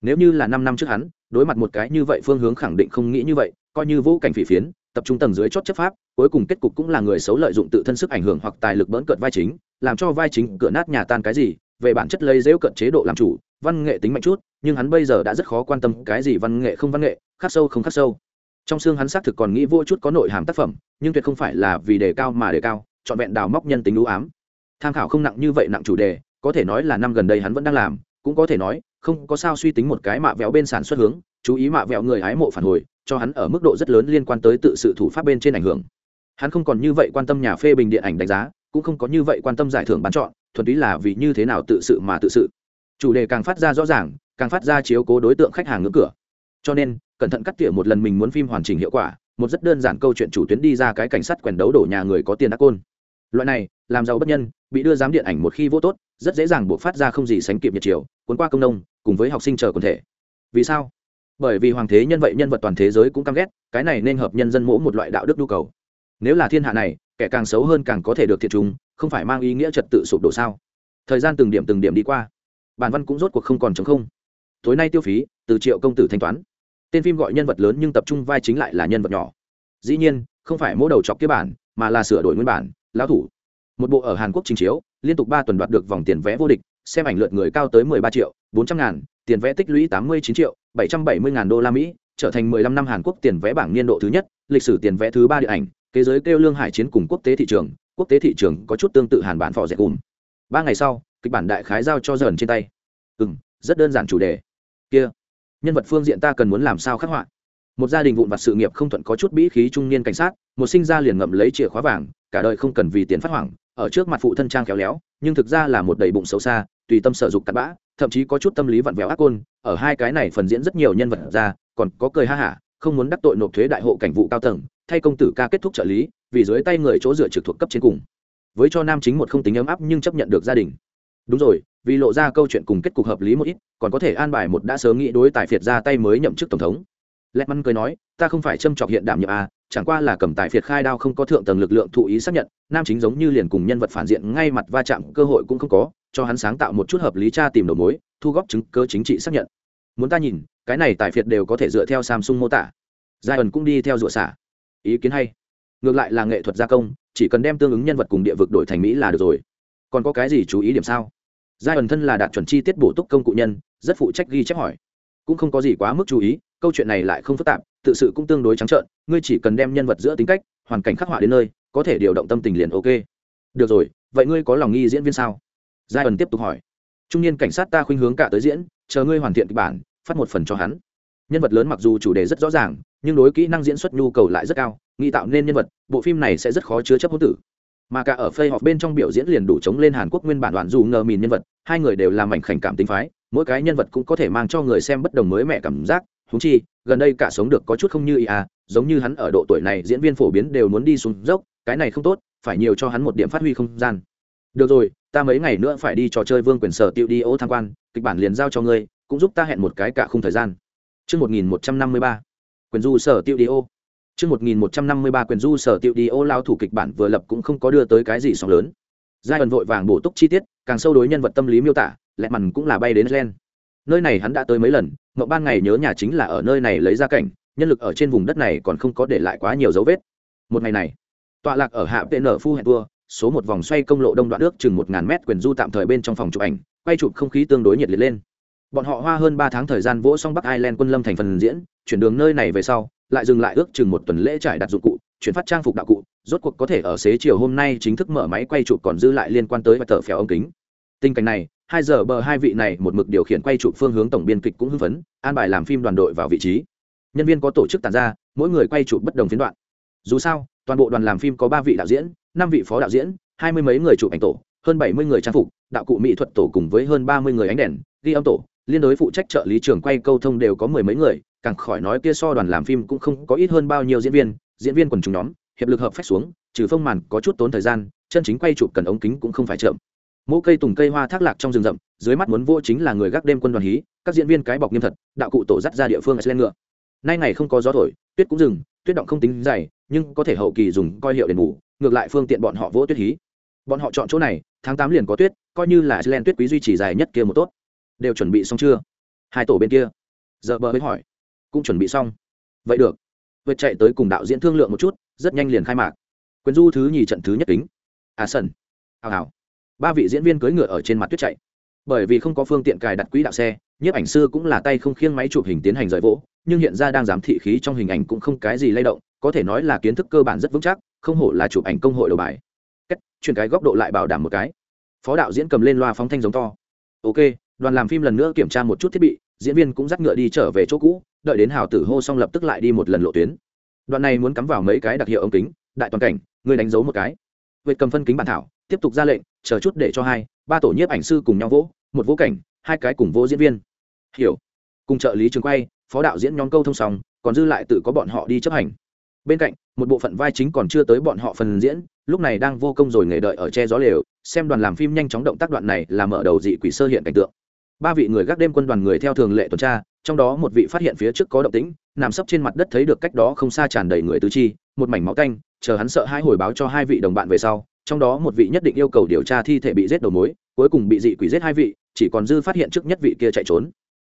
Nếu như là năm năm trước hắn, đối mặt một cái như vậy phương hướng khẳng định không nghĩ như vậy, coi như vũ cảnh phỉ phiến tập trung tầng dưới chót chấp pháp, cuối cùng kết cục cũng là người xấu lợi dụng tự thân sức ảnh hưởng hoặc tài lực bỡn cợt vai chính, làm cho vai chính cửa nát nhà tan cái gì, về bản chất lấy dễu cận chế độ làm chủ, văn nghệ tính mạnh chút, nhưng hắn bây giờ đã rất khó quan tâm cái gì văn nghệ không văn nghệ, khắc sâu không khắc sâu. Trong xương hắn xác thực còn nghĩ vô chút có nội hàm tác phẩm, nhưng tuyệt không phải là vì đề cao mà đề cao, trọn vẹn đào móc nhân tính ưu ám. Tham khảo không nặng như vậy nặng chủ đề, có thể nói là năm gần đây hắn vẫn đang làm, cũng có thể nói, không có sao suy tính một cái mạ vẹo bên sản xuất hướng, chú ý mạ vẹo người hái mộ phản hồi cho hắn ở mức độ rất lớn liên quan tới tự sự thủ pháp bên trên ảnh hưởng. Hắn không còn như vậy quan tâm nhà phê bình điện ảnh đánh giá, cũng không có như vậy quan tâm giải thưởng bán chọn, thuần túy là vì như thế nào tự sự mà tự sự. Chủ đề càng phát ra rõ ràng, càng phát ra chiếu cố đối tượng khách hàng ngưỡng cửa. Cho nên, cẩn thận cắt tỉa một lần mình muốn phim hoàn chỉnh hiệu quả, một rất đơn giản câu chuyện chủ tuyến đi ra cái cảnh sát quèn đấu đổ nhà người có tiền ác côn. Loại này, làm giàu bất nhân, bị đưa giám điện ảnh một khi vô tốt, rất dễ dàng buộc phát ra không gì sánh kịp nhiệt chiều, cuốn qua công nông, cùng với học sinh chờ quần thể. Vì sao? Bởi vì hoàng thế nhân vậy nhân vật toàn thế giới cũng căm ghét, cái này nên hợp nhân dân mỗ một loại đạo đức nhu cầu. Nếu là thiên hạ này, kẻ càng xấu hơn càng có thể được thiệt chúng, không phải mang ý nghĩa trật tự sụp đổ sao? Thời gian từng điểm từng điểm đi qua, bản văn cũng rốt cuộc không còn chống không. Tối nay tiêu phí, từ triệu công tử thanh toán. Tên phim gọi nhân vật lớn nhưng tập trung vai chính lại là nhân vật nhỏ. Dĩ nhiên, không phải mỗi đầu chọc kế bản, mà là sửa đổi nguyên bản, lão thủ. Một bộ ở hàn quốc trình chiếu, liên tục ba tuần đoạt được vòng tiền vé vô địch, xem ảnh lượt người cao tới mười ba triệu, bốn trăm ngàn, tiền vé tích lũy tám mươi chín triệu bảy trăm bảy mươi ngàn đô la mỹ, trở thành mười lăm năm hàn quốc tiền vé bảng niên độ thứ nhất, lịch sử tiền vé thứ ba điện ảnh, thế giới kêu lương hải chiến cùng quốc tế thị trường, quốc tế thị trường có chút tương tự hàn bản phò rẻ cùng ba ngày sau, kịch bản đại khái giao cho dần trên tay. Ừm, rất đơn giản chủ đề. Kia, nhân vật phương diện ta cần muốn làm sao khắc họa? Một gia đình vụn vặt sự nghiệp không thuận có chút bĩ khí trung niên cảnh sát, một sinh ra liền ngậm lấy chìa khóa vàng, cả đời không cần vì tiền phát hoảng, ở trước mặt phụ thân trang khéo léo, nhưng thực ra là một đầy bụng xấu xa, tùy tâm sở dục cặn bã thậm chí có chút tâm lý vặn vẹo ác côn, ở hai cái này phần diễn rất nhiều nhân vật ra, còn có cười ha hả, không muốn đắc tội nộp thuế đại hộ cảnh vụ cao tầng, thay công tử ca kết thúc trợ lý, vì dưới tay người chỗ dựa trực thuộc cấp trên cùng. Với cho nam chính một không tính ấm áp nhưng chấp nhận được gia đình. Đúng rồi, vì lộ ra câu chuyện cùng kết cục hợp lý một ít, còn có thể an bài một đã sớm nghĩ đối tài phiệt ra tay mới nhậm chức tổng thống. Lẹt măn cười nói, ta không phải châm trọc hiện đảm nhiệm à chẳng qua là cầm tài phiệt khai đao không có thượng tầng lực lượng thụ ý xác nhận, nam chính giống như liền cùng nhân vật phản diện ngay mặt va chạm, cơ hội cũng không có cho hắn sáng tạo một chút hợp lý tra tìm đầu mối, thu góp chứng cơ chính trị xác nhận. Muốn ta nhìn, cái này tài phiệt đều có thể dựa theo samsung mô tả. Giai ẩn cũng đi theo rụa xả. Ý kiến hay. Ngược lại là nghệ thuật gia công, chỉ cần đem tương ứng nhân vật cùng địa vực đổi thành mỹ là được rồi. Còn có cái gì chú ý điểm sao? Giai ẩn thân là đạt chuẩn chi tiết bổ túc công cụ nhân, rất phụ trách ghi chép hỏi. Cũng không có gì quá mức chú ý, câu chuyện này lại không phức tạp, tự sự cũng tương đối trắng trợn, ngươi chỉ cần đem nhân vật giữa tính cách, hoàn cảnh khắc họa đến nơi, có thể điều động tâm tình liền ok. Được rồi, vậy ngươi có lòng nghi diễn viên sao? Giai ẩn tiếp tục hỏi. Trung niên cảnh sát ta khuynh hướng cả tới diễn, chờ ngươi hoàn thiện kịch bản, phát một phần cho hắn. Nhân vật lớn mặc dù chủ đề rất rõ ràng, nhưng đối kỹ năng diễn xuất nhu cầu lại rất cao, nghĩ tạo nên nhân vật, bộ phim này sẽ rất khó chứa chấp hữu tử. Mà cả ở phây họp bên trong biểu diễn liền đủ chống lên hàn quốc nguyên bản đoạn dù ngờ mìn nhân vật, hai người đều làm mảnh khảnh cảm tính phái, mỗi cái nhân vật cũng có thể mang cho người xem bất đồng mới mẹ cảm giác húng chi, gần đây cả sống được có chút không như ý à giống như hắn ở độ tuổi này diễn viên phổ biến đều muốn đi xuống dốc, cái này không tốt, phải nhiều cho hắn một điểm phát huy không gian. Được rồi ta mấy ngày nữa phải đi trò chơi vương quyền sở tiêu đi ô tham quan kịch bản liền giao cho ngươi cũng giúp ta hẹn một cái cả khung thời gian Trước 1153, quyền du sở tiêu đi ô. Trước 1153 quyền du sở tiêu đi ô lao thủ kịch bản vừa lập cũng không có đưa tới cái gì sóng lớn. Giai ẩn vội vàng bổ túc chi tiết, càng sâu đối nhân vật tâm lý miêu tả, lẹ mằn cũng là bay đến Len. Nơi này hắn đã tới mấy lần, ngọc ban ngày nhớ nhà chính là ở nơi này lấy ra cảnh, nhân lực ở trên vùng đất này còn không có để lại quá nhiều dấu vết. Một ngày này, tọa lạc ở hạ PN Phu Hẹn vua số một vòng xoay công lộ đông đoạn ước chừng một ngàn mét quyền du tạm thời bên trong phòng chụp ảnh, quay chụp không khí tương đối nhiệt liệt lên. Bọn họ hoa hơn ba tháng thời gian vỗ xong Bắc Ireland quân lâm thành phần diễn, chuyển đường nơi này về sau, lại dừng lại ước chừng một tuần lễ trải đặt dụng cụ, chuyển phát trang phục đạo cụ, rốt cuộc có thể ở xế chiều hôm nay chính thức mở máy quay chụp còn dư lại liên quan tới và tờ phèo ống kính. Tình cảnh này, hai giờ bờ hai vị này một mực điều khiển quay chụp phương hướng tổng biên kịch cũng hưng phấn, an bài làm phim đoàn đội vào vị trí. Nhân viên có tổ chức tản ra, mỗi người quay chụp bất đồng phiến đoạn. Dù sao, toàn bộ đoàn làm phim có ba vị đạo diễn, năm vị phó đạo diễn, hai mươi mấy người chụp ảnh tổ, hơn bảy mươi người trang phục đạo cụ mỹ thuật tổ cùng với hơn ba mươi người ánh đèn ghi âm tổ. Liên đối phụ trách trợ lý trường quay câu thông đều có mười mấy người càng khỏi nói kia so đoàn làm phim cũng không có ít hơn bao nhiêu diễn viên diễn viên quần chúng nhóm hiệp lực hợp phách xuống trừ phong màn có chút tốn thời gian chân chính quay chụp cần ống kính cũng không phải chậm. Mỗ cây tùng cây hoa thác lạc trong rừng rậm dưới mắt muốn vô chính là người gác đêm quân đoàn hí các diễn viên cái bọc nghiêm thật đạo cụ tổ dắt ra địa phương lên ngựa. Nay ngày không có gió thổi tuyết cũng dừng tuyết động không tính dày nhưng có thể hậu kỳ dùng coi hiệu đền bù ngược lại phương tiện bọn họ vỗ tuyết hí. Bọn họ chọn chỗ này, tháng tám liền có tuyết, coi như là len tuyết quý duy trì dài nhất kia một tốt. Đều chuẩn bị xong chưa? Hai tổ bên kia. Giờ bờ mới hỏi. Cũng chuẩn bị xong. Vậy được. Vượt chạy tới cùng đạo diễn thương lượng một chút, rất nhanh liền khai mạc. Quyền du thứ nhì trận thứ nhất kính. À sân hào hào. Ba vị diễn viên cưỡi ngựa ở trên mặt tuyết chạy. Bởi vì không có phương tiện cài đặt quỹ đạo xe, nhiếp ảnh sư cũng là tay không khiêng máy chụp hình tiến hành rời vỗ, nhưng hiện ra đang giám thị khí trong hình ảnh cũng không cái gì lay động có thể nói là kiến thức cơ bản rất vững chắc, không hổ là chụp ảnh công hội đầu bài. Cách, chuyển cái góc độ lại bảo đảm một cái. Phó đạo diễn cầm lên loa phóng thanh giống to. Ok, đoàn làm phim lần nữa kiểm tra một chút thiết bị, diễn viên cũng dắt ngựa đi trở về chỗ cũ, đợi đến hào tử hô xong lập tức lại đi một lần lộ tuyến. Đoạn này muốn cắm vào mấy cái đặc hiệu ống kính, đại toàn cảnh, người đánh dấu một cái. Vệt cầm phân kính bản thảo, tiếp tục ra lệnh, chờ chút để cho hai, ba tổ nhiếp ảnh sư cùng nhau vỗ, một vỗ cảnh, hai cái cùng vỗ diễn viên. Hiểu. Cùng trợ lý trường quay, phó đạo diễn nhóm câu thông xong, còn dư lại tự có bọn họ đi chấp hành bên cạnh, một bộ phận vai chính còn chưa tới bọn họ phần diễn, lúc này đang vô công rồi nghề đợi ở che gió lều, xem đoàn làm phim nhanh chóng động tác đoạn này là mở đầu dị quỷ sơ hiện cảnh tượng. Ba vị người gác đêm quân đoàn người theo thường lệ tuần tra, trong đó một vị phát hiện phía trước có động tĩnh, nằm sấp trên mặt đất thấy được cách đó không xa tràn đầy người tứ chi, một mảnh máu canh chờ hắn sợ hai hồi báo cho hai vị đồng bạn về sau, trong đó một vị nhất định yêu cầu điều tra thi thể bị giết đầu mối, cuối cùng bị dị quỷ giết hai vị, chỉ còn dư phát hiện trước nhất vị kia chạy trốn.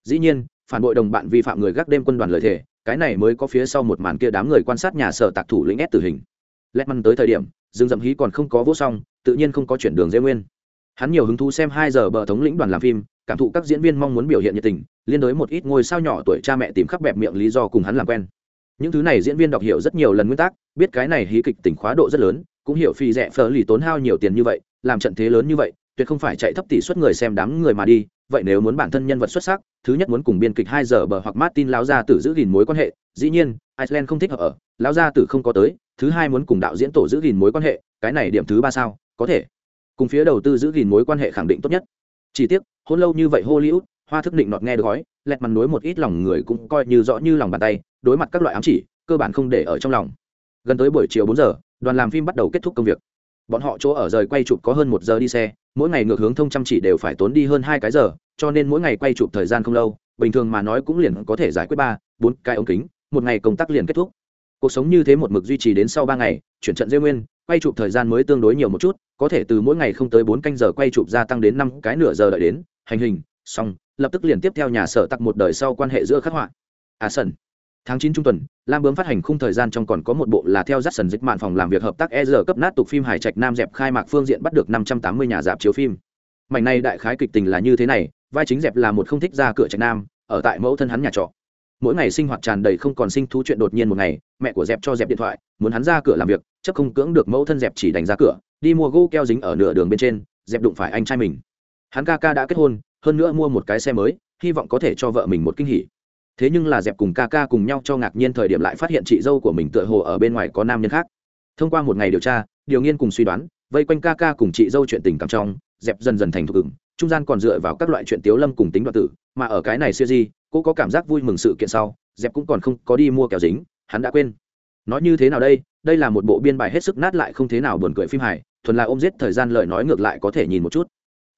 Dĩ nhiên, phản bội đồng bạn vi phạm người gác đêm quân đoàn lời thề cái này mới có phía sau một màn kia đám người quan sát nhà sở tạc thủ lĩnh ép tử hình. Lét măn tới thời điểm, dương dậm hí còn không có vô xong, tự nhiên không có chuyển đường dễ nguyên. Hắn nhiều hứng thú xem hai giờ bờ thống lĩnh đoàn làm phim, cảm thụ các diễn viên mong muốn biểu hiện nhiệt tình, liên đối một ít ngôi sao nhỏ tuổi cha mẹ tìm khắp bẹp miệng lý do cùng hắn làm quen. Những thứ này diễn viên đọc hiểu rất nhiều lần nguyên tắc, biết cái này hí kịch tỉnh khóa độ rất lớn, cũng hiểu phi rẻ phở lì tốn hao nhiều tiền như vậy, làm trận thế lớn như vậy, tuyệt không phải chạy thấp tỷ suất người xem đám người mà đi vậy nếu muốn bản thân nhân vật xuất sắc, thứ nhất muốn cùng biên kịch hai giờ bờ hoặc martin lão gia tử giữ gìn mối quan hệ, dĩ nhiên, iceland không thích hợp ở, lão gia tử không có tới, thứ hai muốn cùng đạo diễn tổ giữ gìn mối quan hệ, cái này điểm thứ ba sao, có thể. Cùng phía đầu tư giữ gìn mối quan hệ khẳng định tốt nhất. Chỉ tiếc, hôn lâu như vậy hollywood, hoa thức định nọt nghe được gói, lẹt mặt nối một ít lòng người cũng coi như rõ như lòng bàn tay, đối mặt các loại ám chỉ, cơ bản không để ở trong lòng. Gần tới buổi chiều bốn giờ, đoàn làm phim bắt đầu kết thúc công việc. Bọn họ chỗ ở rời quay chụp có hơn một giờ đi xe, mỗi ngày ngược hướng thông chăm chỉ đều phải tốn đi hơn hai cái giờ cho nên mỗi ngày quay chụp thời gian không lâu, bình thường mà nói cũng liền có thể giải quyết ba, bốn cái ống kính, một ngày công tác liền kết thúc. Cuộc sống như thế một mực duy trì đến sau ba ngày, chuyển trận dây nguyên, quay chụp thời gian mới tương đối nhiều một chút, có thể từ mỗi ngày không tới bốn canh giờ quay chụp gia tăng đến năm cái nửa giờ đợi đến, hành hình, xong, lập tức liền tiếp theo nhà sở tặc một đời sau quan hệ giữa khắc họa. À sần. Tháng chín trung tuần, lam bướm phát hành khung thời gian trong còn có một bộ là theo dắt sần dịch mạn phòng làm việc hợp tác e r cấp nát tục phim hải trạch nam dẹp khai mạc phương diện bắt được năm trăm tám mươi nhà dạp chiếu phim. Mảnh này đại khái kịch tình là như thế này vai chính dẹp là một không thích ra cửa trạch nam, ở tại mẫu thân hắn nhà trọ. Mỗi ngày sinh hoạt tràn đầy không còn sinh thú chuyện đột nhiên một ngày, mẹ của dẹp cho dẹp điện thoại, muốn hắn ra cửa làm việc chắc không cưỡng được mẫu thân dẹp chỉ đánh ra cửa, đi mua gỗ keo dính ở nửa đường bên trên, dẹp đụng phải anh trai mình. Hắn ca ca đã kết hôn, hơn nữa mua một cái xe mới, hy vọng có thể cho vợ mình một kinh hỉ. Thế nhưng là dẹp cùng ca ca cùng nhau cho ngạc nhiên thời điểm lại phát hiện chị dâu của mình tựa hồ ở bên ngoài có nam nhân khác. Thông qua một ngày điều tra, điều nghiên cùng suy đoán, vây quanh ca ca cùng chị dâu chuyện tình cảm trong, dẹp dần dần thành thục ứng trung gian còn dựa vào các loại chuyện tiếu lâm cùng tính đoạn tử, mà ở cái này siêu di cô có cảm giác vui mừng sự kiện sau, dẹp cũng còn không có đi mua kẹo dính, hắn đã quên. Nói như thế nào đây? Đây là một bộ biên bài hết sức nát lại không thế nào buồn cười phim hài, thuần là ôm giết thời gian lời nói ngược lại có thể nhìn một chút.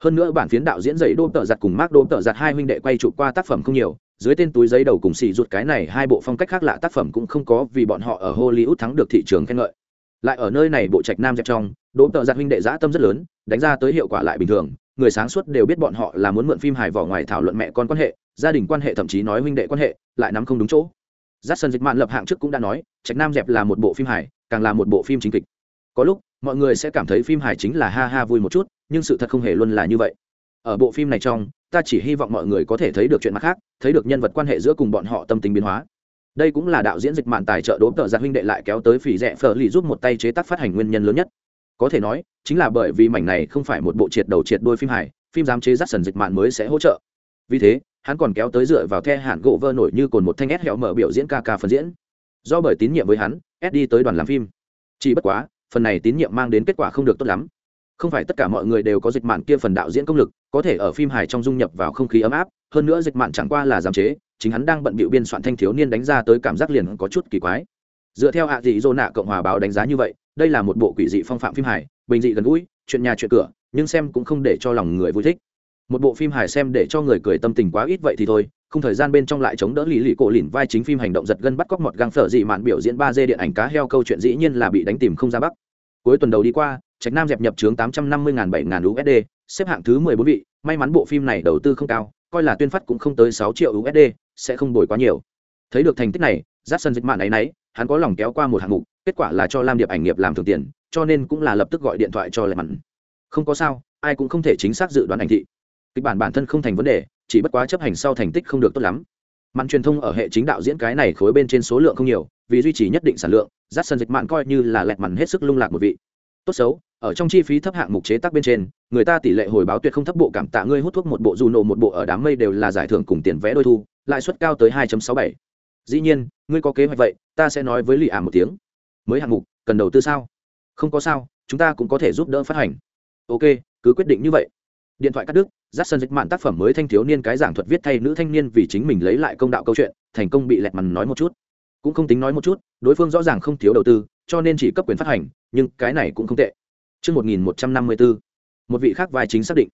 Hơn nữa bản phiến đạo diễn dạy đôm tợ giặt cùng mark đôm tợ giặt hai huynh đệ quay chụp qua tác phẩm không nhiều, dưới tên túi giấy đầu cùng xì ruột cái này hai bộ phong cách khác lạ tác phẩm cũng không có vì bọn họ ở hollywood thắng được thị trường khen ngợi. Lại ở nơi này bộ trạch nam dẹp trong, đỗ tợ giặt huynh đệ giã tâm rất lớn, đánh ra tới hiệu quả lại bình thường người sáng suốt đều biết bọn họ là muốn mượn phim hài vỏ ngoài thảo luận mẹ con quan hệ, gia đình quan hệ, thậm chí nói huynh đệ quan hệ, lại nắm không đúng chỗ. Giắt sân dịch mạn lập hạng trước cũng đã nói, trạch nam dẹp là một bộ phim hài, càng là một bộ phim chính kịch. Có lúc, mọi người sẽ cảm thấy phim hài chính là ha ha vui một chút, nhưng sự thật không hề luôn là như vậy. Ở bộ phim này trong, ta chỉ hy vọng mọi người có thể thấy được chuyện mặt khác, thấy được nhân vật quan hệ giữa cùng bọn họ tâm tính biến hóa. Đây cũng là đạo diễn dịch mạn tài trợ đốm tợ giặc huynh đệ lại kéo tới phỉ rẻ phở lì giúp một tay chế tác phát hành nguyên nhân lớn nhất. Có thể nói chính là bởi vì mảnh này không phải một bộ triệt đầu triệt đôi phim hài, phim giám chế rắt sần dịch mạn mới sẽ hỗ trợ. Vì thế, hắn còn kéo tới dựa vào the hạn gỗ vơ nổi như cồn một thanh ép hẹo mở biểu diễn ca ca phần diễn. Do bởi tín nhiệm với hắn, s đi tới đoàn làm phim. Chỉ bất quá, phần này tín nhiệm mang đến kết quả không được tốt lắm. Không phải tất cả mọi người đều có dịch mạn kia phần đạo diễn công lực, có thể ở phim hài trong dung nhập vào không khí ấm áp, hơn nữa dịch mạn chẳng qua là giám chế, chính hắn đang bận bịu biên soạn thanh thiếu niên đánh ra tới cảm giác liền có chút kỳ quái. Dựa theo hạ dị dô nạ cộng hòa báo đánh giá như vậy, đây là một bộ quỷ dị phong phạm phim hài bình dị gần gũi, chuyện nhà chuyện cửa, nhưng xem cũng không để cho lòng người vui thích. Một bộ phim hài xem để cho người cười tâm tình quá ít vậy thì thôi, không thời gian bên trong lại chống đỡ lì lì cổ lìn vai chính phim hành động giật gân bắt cóc mọt găng phở dị mạn biểu diễn ba d điện ảnh cá heo câu chuyện dĩ nhiên là bị đánh tìm không ra bắc. Cuối tuần đầu đi qua, trạch nam dẹp nhập trướng tám trăm năm mươi bảy usd xếp hạng thứ mười bốn vị, may mắn bộ phim này đầu tư không cao, coi là tuyên phát cũng không tới sáu triệu usd sẽ không đổi quá nhiều. Thấy được thành tích này giáp sân dịch mạn ấy nấy, hắn có lòng kéo qua một hạng mục, kết quả là cho lam điệp ảnh nghiệp làm thường tiền cho nên cũng là lập tức gọi điện thoại cho lệ mặn. Không có sao, ai cũng không thể chính xác dự đoán ảnh thị. Kịch bản bản thân không thành vấn đề, chỉ bất quá chấp hành sau thành tích không được tốt lắm. Mặn truyền thông ở hệ chính đạo diễn cái này khối bên trên số lượng không nhiều, vì duy trì nhất định sản lượng dắt sân dịch mạn coi như là lẹt mặn hết sức lung lạc một vị. Tốt xấu, ở trong chi phí thấp hạng mục chế tác bên trên, người ta tỷ lệ hồi báo tuyệt không thấp bộ cảm tạ ngươi hút thuốc một bộ dù nổ một bộ ở đám mây đều là giải thưởng cùng tiền vẽ đôi thu, lãi suất cao tới 2.67. dĩ nhiên, ngươi có kế hoạch vậy, ta sẽ nói với lì ả một tiếng. Mới hạng mục, cần đầu tư sao? Không có sao chúng ta cũng có thể giúp đỡ phát hành ok cứ quyết định như vậy điện thoại cắt đứt dắt sân dịch mạn tác phẩm mới thanh thiếu niên cái giảng thuật viết thay nữ thanh niên vì chính mình lấy lại công đạo câu chuyện thành công bị lẹt mằn nói một chút cũng không tính nói một chút đối phương rõ ràng không thiếu đầu tư cho nên chỉ cấp quyền phát hành nhưng cái này cũng không tệ Trước 1154, một vị khác vai chính xác định.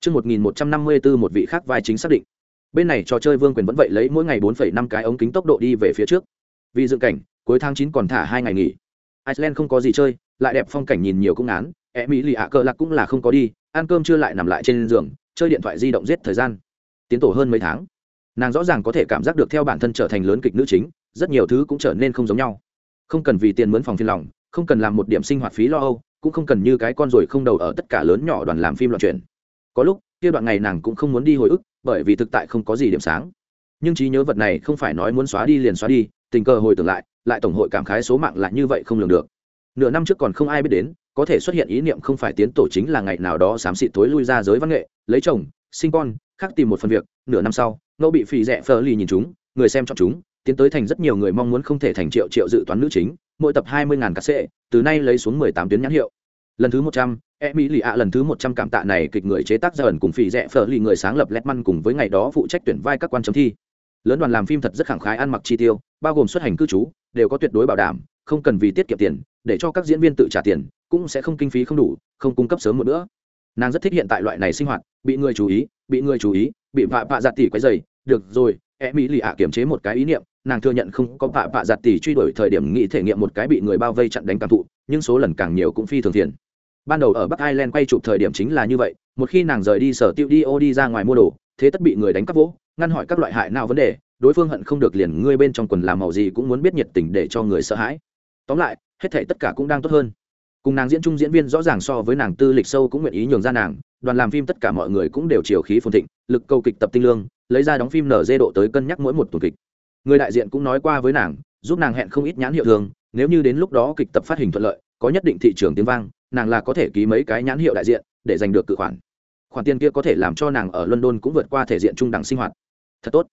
Trước 1154 một vị khác vai chính xác định. Bên này trò chơi vương quyền vẫn vậy lấy mỗi ngày 4,5 cái ống kính tốc độ đi về phía trước. Vì dựng cảnh, cuối tháng 9 còn thả hai ngày nghỉ. Iceland không có gì chơi, lại đẹp phong cảnh nhìn nhiều cũng ngán e mỹ lì ạ cờ lạc cũng là không có đi, ăn cơm chưa lại nằm lại trên giường, chơi điện thoại di động giết thời gian. Tiến tổ hơn mấy tháng. Nàng rõ ràng có thể cảm giác được theo bản thân trở thành lớn kịch nữ chính, rất nhiều thứ cũng trở nên không giống nhau. Không cần vì tiền mướn phòng phiên lòng, không cần làm một điểm sinh hoạt phí lo âu, cũng không cần như cái con rồi không đầu ở tất cả lớn nhỏ đoàn làm phim loạn chuyển. có lúc kia đoạn ngày nàng cũng không muốn đi hồi ức bởi vì thực tại không có gì điểm sáng nhưng trí nhớ vật này không phải nói muốn xóa đi liền xóa đi tình cờ hồi tưởng lại lại tổng hội cảm khái số mạng là như vậy không lường được nửa năm trước còn không ai biết đến, có thể xuất hiện ý niệm không phải tiến tổ chính là ngày nào đó xám xịt tối lui ra giới văn nghệ, lấy chồng, sinh con, khác tìm một phần việc, nửa năm sau, ngẫu bị phì rẻ phờ lì nhìn chúng, người xem chọn chúng, tiến tới thành rất nhiều người mong muốn không thể thành triệu triệu dự toán nữ chính, mỗi tập hai mươi ngàn cà sệ, từ nay lấy xuống mười tám tuyến nhãn hiệu. Lần thứ một trăm e mỹ lì ạ lần thứ một trăm cảm tạ này kịch người chế tác ra ẩn cùng phì rẽ phở lì người sáng lập lét măn cùng với ngày đó phụ trách tuyển vai các quan chấm thi. Lớn đoàn làm phim thật rất khẳng khái ăn mặc chi tiêu, bao gồm xuất hành cư trú, đều có tuyệt đối bảo đảm không cần vì tiết kiệm tiền, để cho các diễn viên tự trả tiền, cũng sẽ không kinh phí không đủ, không cung cấp sớm một nữa nàng rất thích hiện tại loại này sinh hoạt, bị người chú ý, bị người chú ý, bị vạ vạ giặt tỉ quấy dày được rồi e mỹ lì ạ kiểm chế một cái ý niệm, nàng thừa nhận không có vạ vạ giặt tỉ truy đuổi thời điểm nghĩ thể nghiệm một cái bị người bao vây chặn đánh cảm thụ, nhưng số lần càng nhiều cũng phi thường thiền ban đầu ở bắc ireland quay chụp thời điểm chính là như vậy, một khi nàng rời đi sở tiêu đi ô đi ra ngoài mua đồ, thế tất bị người đánh cắp vỗ, ngăn hỏi các loại hại nào vấn đề, đối phương hận không được liền ngươi bên trong quần làm màu gì cũng muốn biết nhiệt tình để cho người sợ hãi tóm lại hết thể tất cả cũng đang tốt hơn. Cùng nàng diễn chung diễn viên rõ ràng so với nàng tư lịch sâu cũng nguyện ý nhường ra nàng đoàn làm phim tất cả mọi người cũng đều chiều khí phồn thịnh lực cầu kịch tập tinh lương lấy ra đóng phim nở dê độ tới cân nhắc mỗi một tuần kịch. Người đại diện cũng nói qua với nàng giúp nàng hẹn không ít nhãn hiệu thường nếu như đến lúc đó kịch tập phát hình thuận lợi có nhất định thị trường tiếng vang nàng là có thể ký mấy cái nhãn hiệu đại diện để giành được cự khoản. Khoản tiền kia có thể làm cho nàng ở london cũng vượt qua thể diện trung đẳng sinh hoạt. Thật tốt.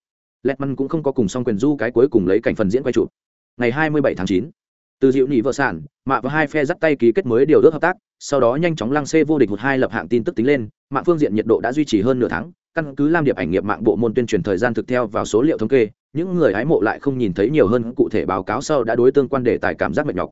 Letman cũng không có cùng song quyền du cái cuối cùng lấy cảnh phần diễn quay chụp. Ngày 27 tháng 9, từ dịu nỉ vợ sản, mạ và hai phe dắt tay ký kết mới điều ước hợp tác, sau đó nhanh chóng lăng xê vô địch một hai lập hạng tin tức tính lên, mạng phương diện nhiệt độ đã duy trì hơn nửa tháng, căn cứ làm điệp ảnh nghiệp mạng bộ môn tuyên truyền thời gian thực theo vào số liệu thống kê, những người hái mộ lại không nhìn thấy nhiều hơn, cụ thể báo cáo sau đã đối tương quan đề tài cảm giác mệt nhọc.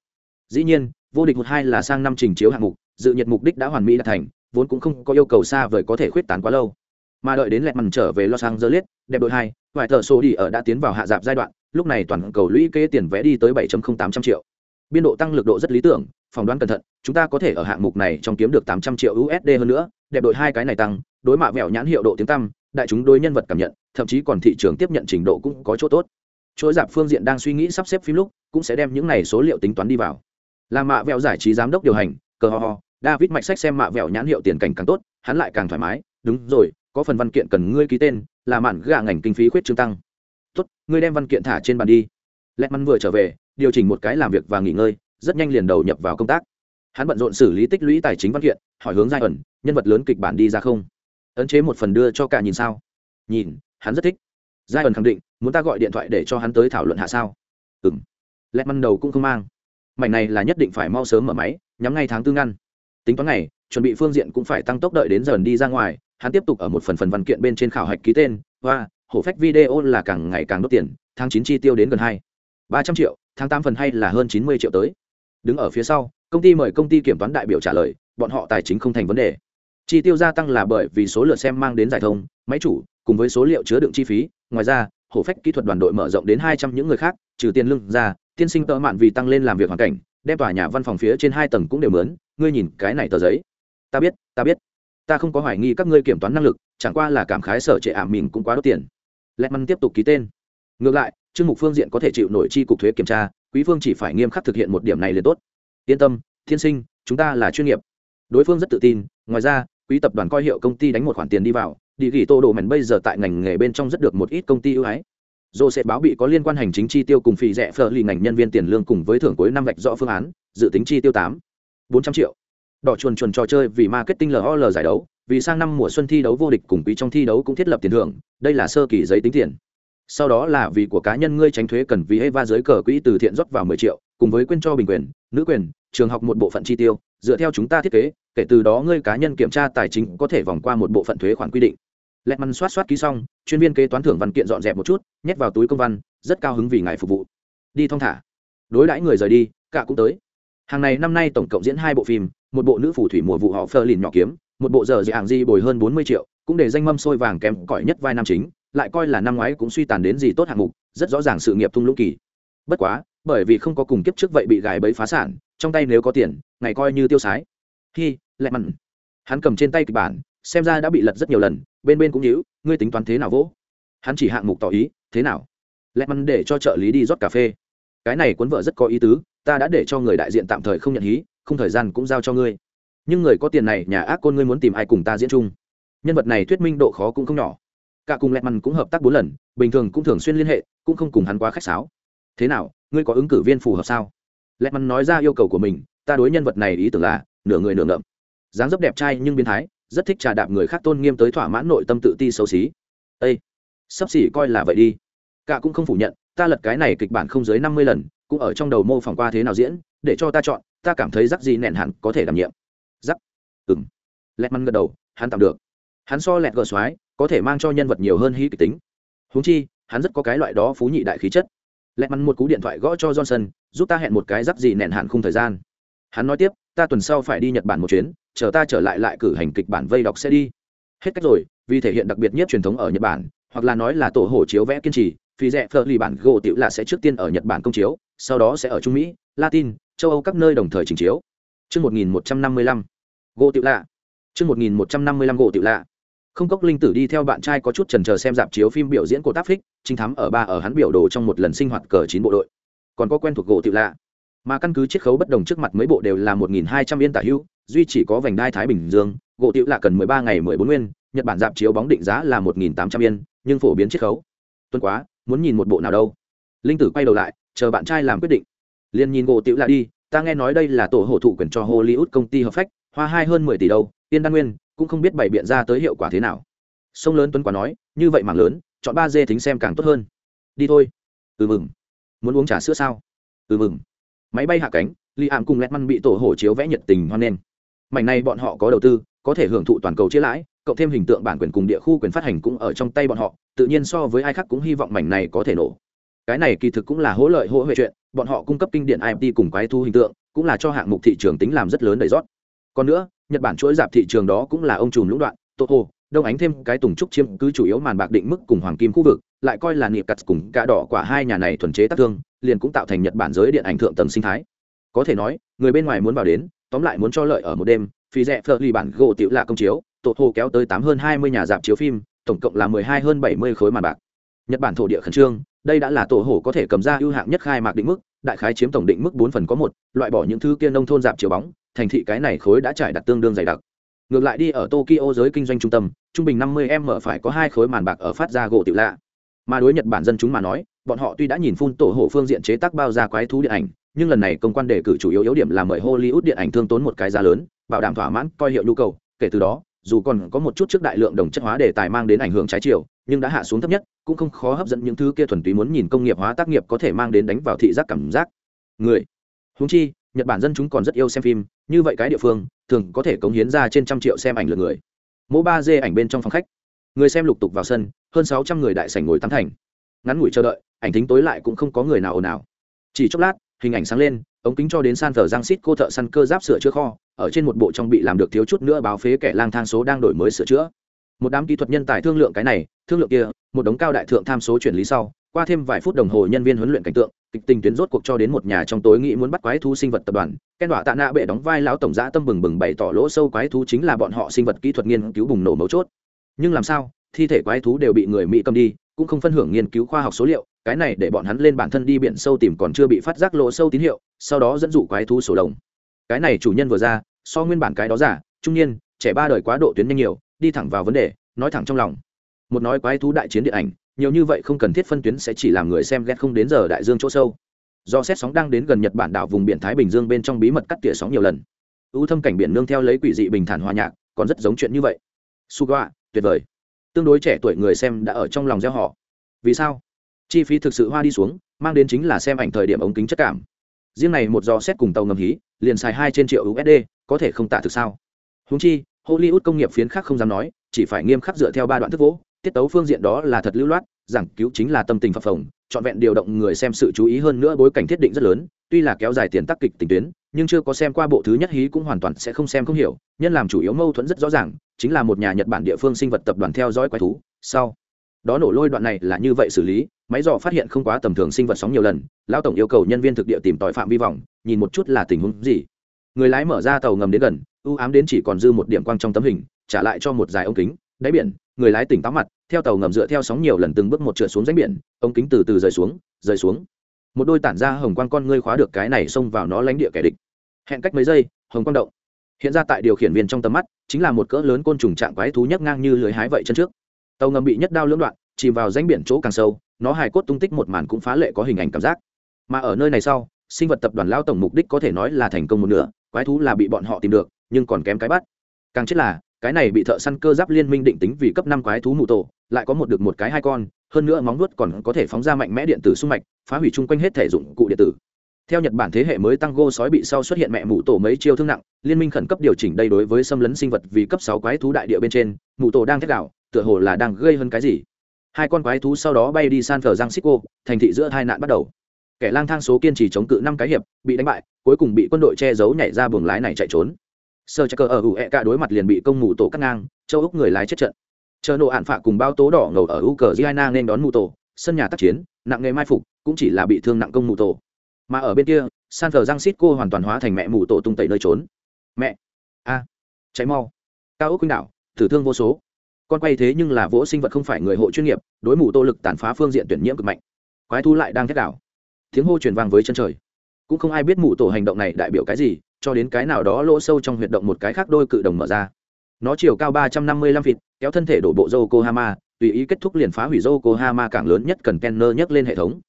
Dĩ nhiên, vô địch một hai là sang năm trình chiếu hạng mục, dự nhiệt mục đích đã hoàn mỹ đạt thành, vốn cũng không có yêu cầu xa vời có thể khuyết tán quá lâu. Mà đợi đến lẹt mằn trở về los angeles, đẹp đội hai vài tờ số đi ở đã tiến vào hạ dạp giai đoạn, lúc này toàn cầu lũy kế tiền vé đi tới 7.0800 triệu biên độ tăng lực độ rất lý tưởng, phỏng đoán cẩn thận, chúng ta có thể ở hạng mục này trong kiếm được 800 triệu usd hơn nữa, đẹp đội hai cái này tăng, đối mạ vẹo nhãn hiệu độ tiếng tăm, đại chúng đối nhân vật cảm nhận, thậm chí còn thị trường tiếp nhận trình độ cũng có chỗ tốt. Chuỗi dạp phương diện đang suy nghĩ sắp xếp phim lúc, cũng sẽ đem những này số liệu tính toán đi vào. Là mạ vẹo giải trí giám đốc điều hành, cờ ho ho, david mạch sách xem mạ vẹo nhãn hiệu tiền cảnh càng tốt, hắn lại càng thoải mái, đúng rồi, có phần văn kiện cần ngươi ký tên, là mạn gạ ngành kinh phí khuyết trương tăng. Tốt, ngươi đem văn kiện thả trên bàn đi. Lẹt mắn vừa trở về điều chỉnh một cái làm việc và nghỉ ngơi, rất nhanh liền đầu nhập vào công tác. Hắn bận rộn xử lý tích lũy tài chính văn kiện, hỏi hướng giai ẩn, nhân vật lớn kịch bản đi ra không? Ấn chế một phần đưa cho cả nhìn sao? Nhìn, hắn rất thích. Giai ẩn khẳng định, muốn ta gọi điện thoại để cho hắn tới thảo luận hạ sao? Ừng lẹt măn đầu cũng không mang. Mảnh này là nhất định phải mau sớm mở máy, nhắm ngay tháng tư ngăn. Tính toán này chuẩn bị phương diện cũng phải tăng tốc đợi đến dần đi ra ngoài, hắn tiếp tục ở một phần phần văn kiện bên trên khảo hạch ký tên và hổ phách video là càng ngày càng đốt tiền, tháng chín chi tiêu đến gần hai ba trăm triệu tháng tám phần hay là hơn chín mươi triệu tới. Đứng ở phía sau, công ty mời công ty kiểm toán đại biểu trả lời, bọn họ tài chính không thành vấn đề. Chi tiêu gia tăng là bởi vì số lượt xem mang đến giải thông, máy chủ, cùng với số liệu chứa đựng chi phí, ngoài ra, hổ phách kỹ thuật đoàn đội mở rộng đến hai trăm những người khác, trừ tiền lương ra, tiên sinh tợ mạn vì tăng lên làm việc hoàn cảnh, đem tòa nhà văn phòng phía trên hai tầng cũng đều mướn, ngươi nhìn cái này tờ giấy. Ta biết ta biết. Ta không có hoài nghi các ngươi kiểm toán năng lực, chẳng qua là cảm khái sở trệ ảm à mình cũng quá đốt tiền. Lẹt măn tiếp tục ký tên. Ngược lại chương mục phương diện có thể chịu nổi chi cục thuế kiểm tra, quý phương chỉ phải nghiêm khắc thực hiện một điểm này liền tốt. Yên tâm, thiên sinh, chúng ta là chuyên nghiệp. Đối phương rất tự tin, ngoài ra, quý tập đoàn coi hiệu công ty đánh một khoản tiền đi vào địa ghi tô đồ mèn bây giờ tại ngành nghề bên trong rất được một ít công ty ưu ái. Dồ sẽ báo bị có liên quan hành chính chi tiêu cùng phí rẻ phờ lì ngành nhân viên tiền lương cùng với thưởng cuối năm vạch rõ phương án, dự tính chi tiêu tám, bốn trăm triệu. Đỏ chuồn chuồn trò chơi vì marketing lol giải đấu, vì sang năm mùa xuân thi đấu vô địch cùng quý trong thi đấu cũng thiết lập tiền thưởng, đây là sơ kỳ giấy tính tiền sau đó là vì của cá nhân ngươi tránh thuế cần vì Eva dưới cờ quỹ từ thiện rót vào 10 triệu, cùng với quyên cho bình quyền, nữ quyền, trường học một bộ phận chi tiêu, dựa theo chúng ta thiết kế, kể từ đó ngươi cá nhân kiểm tra tài chính có thể vòng qua một bộ phận thuế khoản quy định. Lẹt măn soát soát ký xong, chuyên viên kế toán thưởng văn kiện dọn dẹp một chút, nhét vào túi công văn, rất cao hứng vì ngài phục vụ. Đi thong thả. Đối đãi người rời đi, cả cũng tới. Hàng này năm nay tổng cộng diễn hai bộ phim, một bộ nữ phù thủy mùa vụ họ Fleur lìn nhỏ kiếm, một bộ giờ dị hàng di bồi hơn 40 triệu, cũng để danh mâm sôi vàng kém cỏi nhất vai nam chính, lại coi là năm ngoái cũng suy tàn đến gì tốt hạng mục, rất rõ ràng sự nghiệp thung lũng kỳ. Bất quá, bởi vì không có cùng kiếp trước vậy bị gài bẫy phá sản, trong tay nếu có tiền, ngày coi như tiêu sái. Khi lẹ mặn. Hắn cầm trên tay kịch bản, xem ra đã bị lật rất nhiều lần, bên bên cũng nhíu, ngươi tính toán thế nào vỗ? Hắn chỉ hạng mục tỏ ý, thế nào? Lẹ mặn để cho trợ lý đi rót cà phê. Cái này cuốn vợ rất có ý tứ, ta đã để cho người đại diện tạm thời không nhận hí, không thời gian cũng giao cho ngươi. Nhưng người có tiền này, nhà ác côn ngươi muốn tìm ai cùng ta diễn chung? Nhân vật này thuyết minh độ khó cũng không nhỏ cả cùng lẹt mằn cũng hợp tác bốn lần, bình thường cũng thường xuyên liên hệ, cũng không cùng hắn quá khách sáo. Thế nào, ngươi có ứng cử viên phù hợp sao? Lẹt mằn nói ra yêu cầu của mình, ta đối nhân vật này ý tưởng là, nửa người nửa ngậm. Dáng dấp đẹp trai nhưng biến thái, rất thích trà đạp người khác tôn nghiêm tới thỏa mãn nội tâm tự ti xấu xí. Ây sắp xỉ coi là vậy đi. Cả cũng không phủ nhận, ta lật cái này kịch bản không dưới năm mươi lần, cũng ở trong đầu mô phỏng qua thế nào diễn, để cho ta chọn, ta cảm thấy rắc gì nẹn hẳn có thể đảm nhiệm. Rắc ừng lẹt măn gật đầu, hắn tạm được hắn so lẹt gờ xoái có thể mang cho nhân vật nhiều hơn hí kịch tính. Húng chi hắn rất có cái loại đó phú nhị đại khí chất. Lẹt mắn một cú điện thoại gõ cho johnson giúp ta hẹn một cái giáp gì nẹn hạn khung thời gian. Hắn nói tiếp ta tuần sau phải đi nhật bản một chuyến chờ ta trở lại lại cử hành kịch bản vây đọc sẽ đi. Hết cách rồi vì thể hiện đặc biệt nhất truyền thống ở nhật bản hoặc là nói là tổ hổ chiếu vẽ kiên trì phi rẽ phở lì bản gỗ tiểu là sẽ trước tiên ở nhật bản công chiếu sau đó sẽ ở trung mỹ latin châu âu các nơi đồng thời trình chiếu. Trước 1155, gỗ tiểu lạ. Trước 1155 gỗ tiểu lạ không cốc linh tử đi theo bạn trai có chút trần chờ xem dạp chiếu phim biểu diễn của tác phích, trinh thám ở ba ở hắn biểu đồ trong một lần sinh hoạt cờ chín bộ đội. Còn có quen thuộc gỗ tự lạ. Mà căn cứ chiết khấu bất đồng trước mặt mấy bộ đều là một nghìn hai trăm yên tả hưu, duy chỉ có vành đai thái bình dương, gỗ tự lạ cần mười ba ngày mười bốn nguyên, nhật bản dạp chiếu bóng định giá là một nghìn tám trăm yên, nhưng phổ biến chiết khấu. Tuần quá, muốn nhìn một bộ nào đâu. Linh tử quay đầu lại, chờ bạn trai làm quyết định. Liền nhìn gỗ tự lạ đi, ta nghe nói đây là tổ hộ thụ quyền cho hollywood công ty hợp phách, hoa hai hơn mười tỷ đâu, yên đan nguyên cũng không biết bày biện ra tới hiệu quả thế nào. Sông lớn tuấn quả nói, như vậy mảng lớn, chọn ba dê thính xem càng tốt hơn. Đi thôi. Ừ mừng. Muốn uống trà sữa sao? Ừ mừng. Máy bay hạ cánh, li ảm cùng lẹt măn bị tổ hổ chiếu vẽ nhiệt tình hoan nghênh. Mảnh này bọn họ có đầu tư, có thể hưởng thụ toàn cầu chia lãi, cộng thêm hình tượng bản quyền cùng địa khu quyền phát hành cũng ở trong tay bọn họ, tự nhiên so với ai khác cũng hy vọng mảnh này có thể nổ. Cái này kỳ thực cũng là hỗ lợi hỗ huệ chuyện, bọn họ cung cấp kinh điển imt cùng quái thu hình tượng, cũng là cho hạng mục thị trường tính làm rất lớn đầy rót. Còn nữa nhật bản chuỗi dạp thị trường đó cũng là ông trùm lũng đoạn toto đông ánh thêm cái tùng trúc chiếm cứ chủ yếu màn bạc định mức cùng hoàng kim khu vực, lại coi là niệm cặt cùng cả đỏ quả hai nhà này thuần chế tác thương, liền cũng tạo thành nhật bản giới điện ảnh thượng tầng sinh thái. Có thể nói, người bên ngoài muốn vào đến, tóm lại muốn cho lợi ở một đêm phi rẻ phở lì bản gỗ tiểu là công chiếu tổ hồ kéo tới tám hơn hai mươi nhà dạp chiếu phim, tổng cộng là mười hai hơn bảy mươi khối màn bạc. Nhật bản thổ địa khẩn trương đây đã là tổ hổ có thể cầm ra ưu hạng nhất khai mạc định mức, đại khái chiếm tổng định mức bốn phần có một, loại bỏ những thứ kia nông thôn dạp chiều bóng, thành thị cái này khối đã trải đặt tương đương dày đặc. Ngược lại đi ở tokyo giới kinh doanh trung tâm, trung bình năm mươi m phải có hai khối màn bạc ở phát ra gỗ tiểu lạ. Mà đối nhật bản dân chúng mà nói, bọn họ tuy đã nhìn phun tổ hổ phương diện chế tác bao ra quái thú điện ảnh, nhưng lần này công quan đề cử chủ yếu yếu điểm là mời hollywood điện ảnh thương tốn một cái giá lớn, bảo đảm thỏa mãn coi hiệu nhu cầu, kể từ đó, dù còn có một chút trước đại lượng đồng chất hóa đề tài mang đến ảnh hưởng trái chiều nhưng đã hạ xuống thấp nhất, cũng không khó hấp dẫn những thứ kia thuần túy muốn nhìn công nghiệp hóa tác nghiệp có thể mang đến đánh vào thị giác cảm giác. Người húng chi, nhật bản dân chúng còn rất yêu xem phim, như vậy cái địa phương, thường có thể cống hiến ra trên trăm triệu xem ảnh lượt người. Mô ba dê ảnh bên trong phòng khách, người xem lục tục vào sân, hơn sáu trăm người đại sảnh ngồi tán thành. Ngắn ngủi chờ đợi, ảnh thính tối lại cũng không có người nào ồn ào. Chỉ chốc lát, hình ảnh sáng lên, ống kính cho đến san thờ giang xít cô thợ săn cơ giáp sửa chữa kho, ở trên một bộ trong bị làm được thiếu chút nữa báo phế kẻ lang thang số đang đổi mới sửa chữa một đám kỹ thuật nhân tài thương lượng cái này, thương lượng kia, một đống cao đại thượng tham số chuyển lý sau, qua thêm vài phút đồng hồ nhân viên huấn luyện cảnh tượng, kịch tình tuyến rốt cuộc cho đến một nhà trong tối nghĩ muốn bắt quái thú sinh vật tập đoàn. Ken đọa tạ nạ bệ đóng vai lão tổng giã tâm bừng bừng bày tỏ lỗ sâu quái thú chính là bọn họ sinh vật kỹ thuật nghiên cứu bùng nổ mấu chốt. Nhưng làm sao, thi thể quái thú đều bị người mỹ cầm đi, cũng không phân hưởng nghiên cứu khoa học số liệu, cái này để bọn hắn lên bản thân đi biển sâu tìm còn chưa bị phát giác lỗ sâu tín hiệu, sau đó dẫn dụ quái thú sổ đồng cái này chủ nhân vừa ra, so nguyên bản cái đó giả trung niên, trẻ ba đời quá độ tuyến nhanh nhiều đi thẳng vào vấn đề, nói thẳng trong lòng. Một nói quái thú đại chiến điện ảnh, nhiều như vậy không cần thiết phân tuyến sẽ chỉ làm người xem ghét không đến giờ đại dương chỗ sâu. Do xét sóng đang đến gần nhật bản đảo vùng biển thái bình dương bên trong bí mật cắt tỉa sóng nhiều lần. Ưu thâm cảnh biển nương theo lấy quỷ dị bình thản hòa nhạc, còn rất giống chuyện như vậy. Suga tuyệt vời. Tương đối trẻ tuổi người xem đã ở trong lòng gieo họ. Vì sao? Chi phí thực sự hoa đi xuống, mang đến chính là xem ảnh thời điểm ống kính chất cảm. Riêng này một do xét cùng tàu ngầm hí, liền xài hai trên triệu usd có thể không tạ thực sao? Húng chi hollywood công nghiệp phiến khác không dám nói, chỉ phải nghiêm khắc dựa theo ba đoạn thức vỗ, tiết tấu phương diện đó là thật lưu loát, giảng cứu chính là tâm tình phập phồng, trọn vẹn điều động người xem sự chú ý hơn nữa bối cảnh thiết định rất lớn, tuy là kéo dài tiền tác kịch tình tuyến, nhưng chưa có xem qua bộ thứ nhất hí cũng hoàn toàn sẽ không xem không hiểu, nhân làm chủ yếu mâu thuẫn rất rõ ràng, chính là một nhà nhật bản địa phương sinh vật tập đoàn theo dõi quái thú. Sau đó nổ lôi đoạn này là như vậy xử lý, máy dò phát hiện không quá tầm thường sinh vật sóng nhiều lần, lão tổng yêu cầu nhân viên thực địa tìm tội phạm vi vọng nhìn một chút là tình huống gì. Người lái mở ra tàu ngầm đến gần u ám đến chỉ còn dư một điểm quang trong tấm hình, trả lại cho một dài ống kính, đáy biển, người lái tỉnh táo mặt, theo tàu ngầm dựa theo sóng nhiều lần từng bước một trượt xuống ránh biển, ống kính từ từ rời xuống rời xuống. Một đôi tản ra hồng quang con ngươi khóa được cái này xông vào nó lánh địa kẻ địch. Hẹn cách mấy giây, hồng quang động. Hiện ra tại điều khiển viên trong tầm mắt, chính là một cỡ lớn côn trùng trạng quái thú nhấc ngang như lưới hái vậy chân trước. Tàu ngầm bị nhất đao lưỡng đoạn, chìm vào ránh biển chỗ càng sâu, nó hài cốt tung tích một màn cũng phá lệ có hình ảnh cảm giác. Mà ở nơi này sau, sinh vật tập đoàn lao tổng mục đích có thể nói là thành công một nửa, quái thú là bị bọn họ tìm được nhưng còn kém cái bắt. Càng chết là, cái này bị thợ săn cơ giáp liên minh định tính vì cấp năm quái thú mù tổ, lại có một được một cái hai con, hơn nữa móng nuốt còn có thể phóng ra mạnh mẽ điện tử sung mạch, phá hủy chung quanh hết thể dụng cụ điện tử. Theo nhật bản thế hệ mới tăng gô sói bị sau xuất hiện mẹ mù tổ mấy chiêu thương nặng, liên minh khẩn cấp điều chỉnh đây đối với xâm lấn sinh vật vì cấp sáu quái thú đại địa bên trên, mù tổ đang thét đạo tựa hồ là đang gây hơn cái gì. Hai con quái thú sau đó bay đi san phờ giang xích thành thị giữa hai nạn bắt đầu. Kẻ lang thang số kiên trì chống cự năm cái hiệp, bị đánh bại, cuối cùng bị quân đội che giấu nhảy ra buồng lái này chạy trốn sơ chắc cờ ở ủ ẹ cả đối mặt liền bị công mù tổ cắt ngang, châu úc người lái chết trận. Chờ nộ hạn phạ cùng bao tố đỏ ngầu ở u cờ giana nên đón mù tổ, sân nhà tác chiến, nặng nghề mai phục, cũng chỉ là bị thương nặng công mù tổ. Mà ở bên kia, san thờ giang xít cô hoàn toàn hóa thành mẹ mù tổ tung tẩy nơi trốn. Mẹ! A! Cháy mau! Cao ốc quýnh đạo thử thương vô số. Con quay thế nhưng là vỗ sinh vật không phải người hộ chuyên nghiệp, đối mù tô lực tàn phá phương diện tuyển nhiễm cực mạnh. Quái thu lại đang thét đảo. Tiếng hô truyền vang với chân trời. Cũng không ai biết mù tổ hành động này đại biểu cái gì cho đến cái nào đó lỗ sâu trong huyệt động một cái khác đôi cự đồng mở ra. Nó chiều cao ba trăm năm mươi lăm feet, kéo thân thể đổ bộ yokohama, tùy ý kết thúc liền phá hủy yokohama cảng lớn nhất cần kenner nhấc lên hệ thống.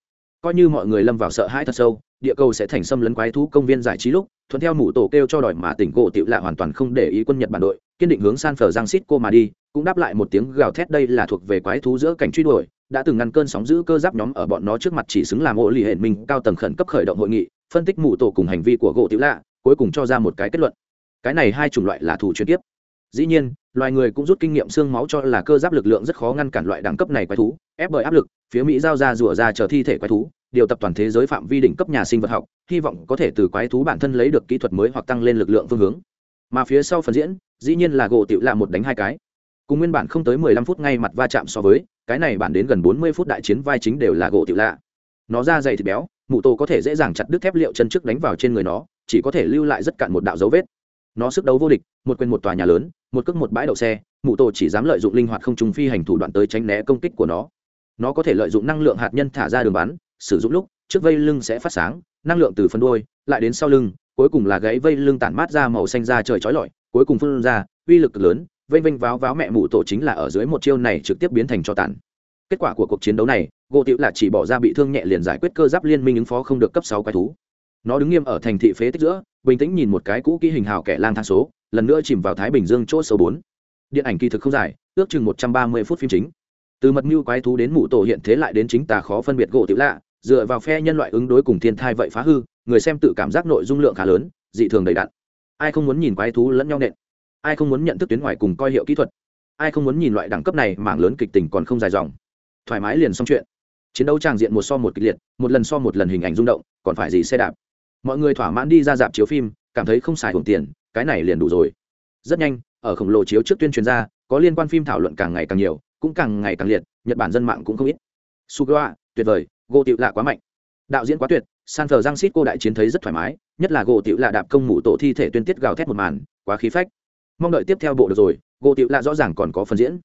Coi như mọi người lâm vào sợ hãi thật sâu, địa cầu sẽ thành xâm lấn quái thú công viên giải trí lúc, thuận theo mũ tổ kêu cho đòi mà tỉnh cổ tiểu lạ hoàn toàn không để ý quân nhật bản đội, kiên định hướng san phờ giang xít cô mà đi cũng đáp lại một tiếng gào thét đây là thuộc về quái thú giữa cảnh truy đuổi, đã từng ngăn cơn sóng giữ cơ giáp nhóm ở bọn nó trước mặt chỉ xứng làm ô lì hệ minh cao tầng khẩn cấp khởi động hội nghị, phân tích mũ tổ cùng hành vi của gỗ tiểu lạ, cuối cùng cho ra một cái kết luận. Cái này hai chủng loại là thủ chuyên tiếp. Dĩ nhiên, loài người cũng rút kinh nghiệm xương máu cho là cơ giáp lực lượng rất khó ngăn cản loại đẳng cấp này quái thú, ép bởi áp lực, phía mỹ giao ra rủa ra chờ thi thể quái thú, điều tập toàn thế giới phạm vi đỉnh cấp nhà sinh vật học, hy vọng có thể từ quái thú bản thân lấy được kỹ thuật mới hoặc tăng lên lực lượng phương hướng. Mà phía sau phần diễn, dĩ nhiên là gỗ tiểu lạ một đánh hai cái cùng nguyên bản không tới mười lăm phút ngay mặt va chạm so với, cái này bản đến gần bốn mươi phút đại chiến vai chính đều là gỗ tiểu lạ. Nó ra dày thịt béo, mụ tô có thể dễ dàng chặt đứt thép liệu chân trước đánh vào trên người nó, chỉ có thể lưu lại rất cạn một đạo dấu vết. Nó sức đấu vô địch, một quên một tòa nhà lớn, một cước một bãi đậu xe, mụ tô chỉ dám lợi dụng linh hoạt không trùng phi hành thủ đoạn tới tránh né công kích của nó. Nó có thể lợi dụng năng lượng hạt nhân thả ra đường bắn, sử dụng lúc, trước vây lưng sẽ phát sáng, năng lượng từ phần đuôi, lại đến sau lưng, cuối cùng là gãy vây lưng tản mát ra màu xanh ra trời chói lọi, cuối cùng phun ra, uy lực lớn vênh vênh váo váo mẹ mụ tổ chính là ở dưới một chiêu này trực tiếp biến thành cho tàn. Kết quả của cuộc chiến đấu này gỗ tiểu là chỉ bỏ ra bị thương nhẹ liền giải quyết cơ giáp liên minh ứng phó không được cấp sáu quái thú. Nó đứng nghiêm ở thành thị phế tích giữa, bình tĩnh nhìn một cái cũ kỹ hình hào kẻ lang thang số, lần nữa chìm vào thái bình dương chỗ số bốn. Điện ảnh kỳ thực không dài, ước chừng một trăm ba mươi phút phim chính. Từ mật mưu quái thú đến mụ tổ hiện thế lại đến chính tà khó phân biệt gỗ tiểu lạ, dựa vào phe nhân loại ứng đối cùng thiên thai vậy phá hư, người xem tự cảm giác nội dung lượng khá lớn, dị thường đầy đặn. Ai không muốn nhìn quái thú lẫn nhau nện? Ai không muốn nhận thức tuyến ngoài cùng coi hiệu kỹ thuật, ai không muốn nhìn loại đẳng cấp này mảng lớn kịch tình còn không dài dòng. Thoải mái liền xong chuyện. Chiến đấu tràng diện một so một kịch liệt, một lần so một lần hình ảnh rung động, còn phải gì xe đạp. Mọi người thỏa mãn đi ra dạp chiếu phim, cảm thấy không xài hưởng tiền, cái này liền đủ rồi. Rất nhanh, ở khổng lồ chiếu trước tuyên truyền ra, có liên quan phim thảo luận càng ngày càng nhiều, cũng càng ngày càng liệt, nhật bản dân mạng cũng không ít. Sugawa, tuyệt vời gỗ tiệu lạ quá mạnh. Đạo diễn quá tuyệt, san thờ giang xít cô đại chiến thấy rất thoải mái, nhất là gỗ tiệu lạ đạp công mụ tổ thi thể tuyên tiết gào thét một màn, quá khí phách mong đợi tiếp theo bộ được rồi gỗ tiệu lạ rõ ràng còn có phần diễn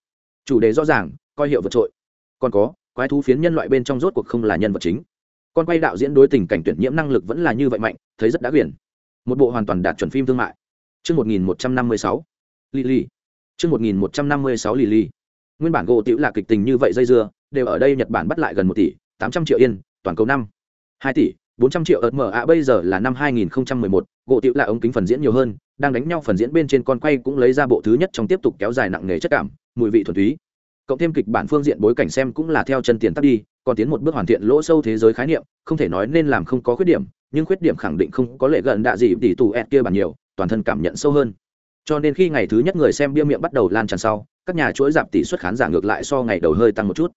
chủ đề rõ ràng coi hiệu vượt trội còn có quái thú phiến nhân loại bên trong rốt cuộc không là nhân vật chính con quay đạo diễn đối tình cảnh tuyển nhiễm năng lực vẫn là như vậy mạnh thấy rất đã quyển một bộ hoàn toàn đạt chuẩn phim thương mại Chương 1156. Lily. Chương 1156 Lily. Nguyên bản gỗ tiểu là kịch tình như vậy dây dưa, đều ở đây Nhật Bản bắt lại gần một tỷ, 800 triệu yên, toàn cầu năm. hai tỷ, 400 triệu ớt mở ạ bây giờ là năm 2011, gỗ tiểu là ống kính phần diễn nhiều hơn, đang đánh nhau phần diễn bên trên con quay cũng lấy ra bộ thứ nhất trong tiếp tục kéo dài nặng nghề chất cảm, mùi vị thuần túy. Cộng thêm kịch bản phương diện bối cảnh xem cũng là theo chân tiền tắt đi, còn tiến một bước hoàn thiện lỗ sâu thế giới khái niệm, không thể nói nên làm không có khuyết điểm, nhưng khuyết điểm khẳng định không có lệ gần đạ gì tỷ tù ẹt kia bản nhiều, toàn thân cảm nhận sâu hơn. Cho nên khi ngày thứ nhất người xem bia miệng bắt đầu lan tràn sau các nhà chuỗi giảm tỷ suất khán giả ngược lại so ngày đầu hơi tăng một chút.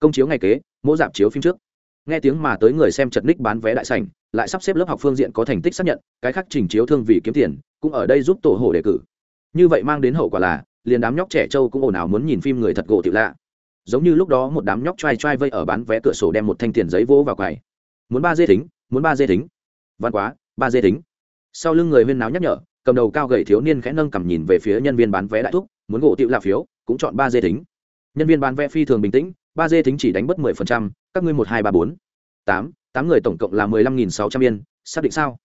Công chiếu ngày kế mỗi giảm chiếu phim trước nghe tiếng mà tới người xem chật ních bán vé đại sảnh, lại sắp xếp lớp học phương diện có thành tích xác nhận, cái khác trình chiếu thương vì kiếm tiền, cũng ở đây giúp tổ hổ đề cử. Như vậy mang đến hậu quả là, liền đám nhóc trẻ trâu cũng ồn ào muốn nhìn phim người thật gỗ tiểu lạ. Giống như lúc đó một đám nhóc trai trai vây ở bán vé cửa sổ đem một thanh tiền giấy vỗ vào quầy. Muốn ba dê thính, muốn ba dê thính. Văn quá, ba dê thính. Sau lưng người huyên náo nhắc nhở, cầm đầu cao gầy thiếu niên khẽ nâng cầm nhìn về phía nhân viên bán vé đại thúc, muốn gỗ tiệu lạ phiếu, cũng chọn ba dê tính nhân viên bán vé phi thường bình tĩnh ba dê tính chỉ đánh bất mười phần trăm, các ngươi một, hai, ba, bốn, tám tám người tổng cộng là mười lăm nghìn sáu trăm yên, xác định sao?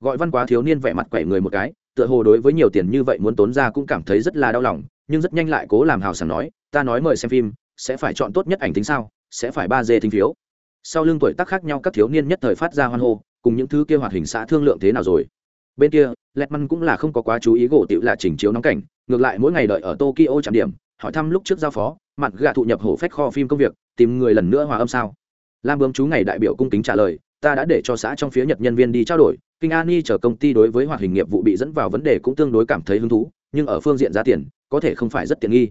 Gọi văn quá thiếu niên vẻ mặt quẩy người một cái, tựa hồ đối với nhiều tiền như vậy muốn tốn ra cũng cảm thấy rất là đau lòng, nhưng rất nhanh lại cố làm hào sảng nói, ta nói mời xem phim, sẽ phải chọn tốt nhất ảnh tính sao? Sẽ phải ba dê thính phiếu. Sau lưng tuổi tác khác nhau các thiếu niên nhất thời phát ra hoan hô, cùng những thứ kia hoạt hình xã thương lượng thế nào rồi? Bên kia Letman cũng là không có quá chú ý gỗ tiểu là chỉnh chiếu nóng cảnh, ngược lại mỗi ngày đợi ở tokyo trạm điểm, hỏi thăm lúc trước giao phó mặt gạ thụ nhập hổ phách kho phim công việc, tìm người lần nữa hòa âm sao? Lam bướm chú ngày đại biểu cung kính trả lời, ta đã để cho xã trong phía nhật nhân viên đi trao đổi, kinh ani chờ công ty đối với hoạt hình nghiệp vụ bị dẫn vào vấn đề cũng tương đối cảm thấy hứng thú, nhưng ở phương diện giá tiền, có thể không phải rất tiện nghi.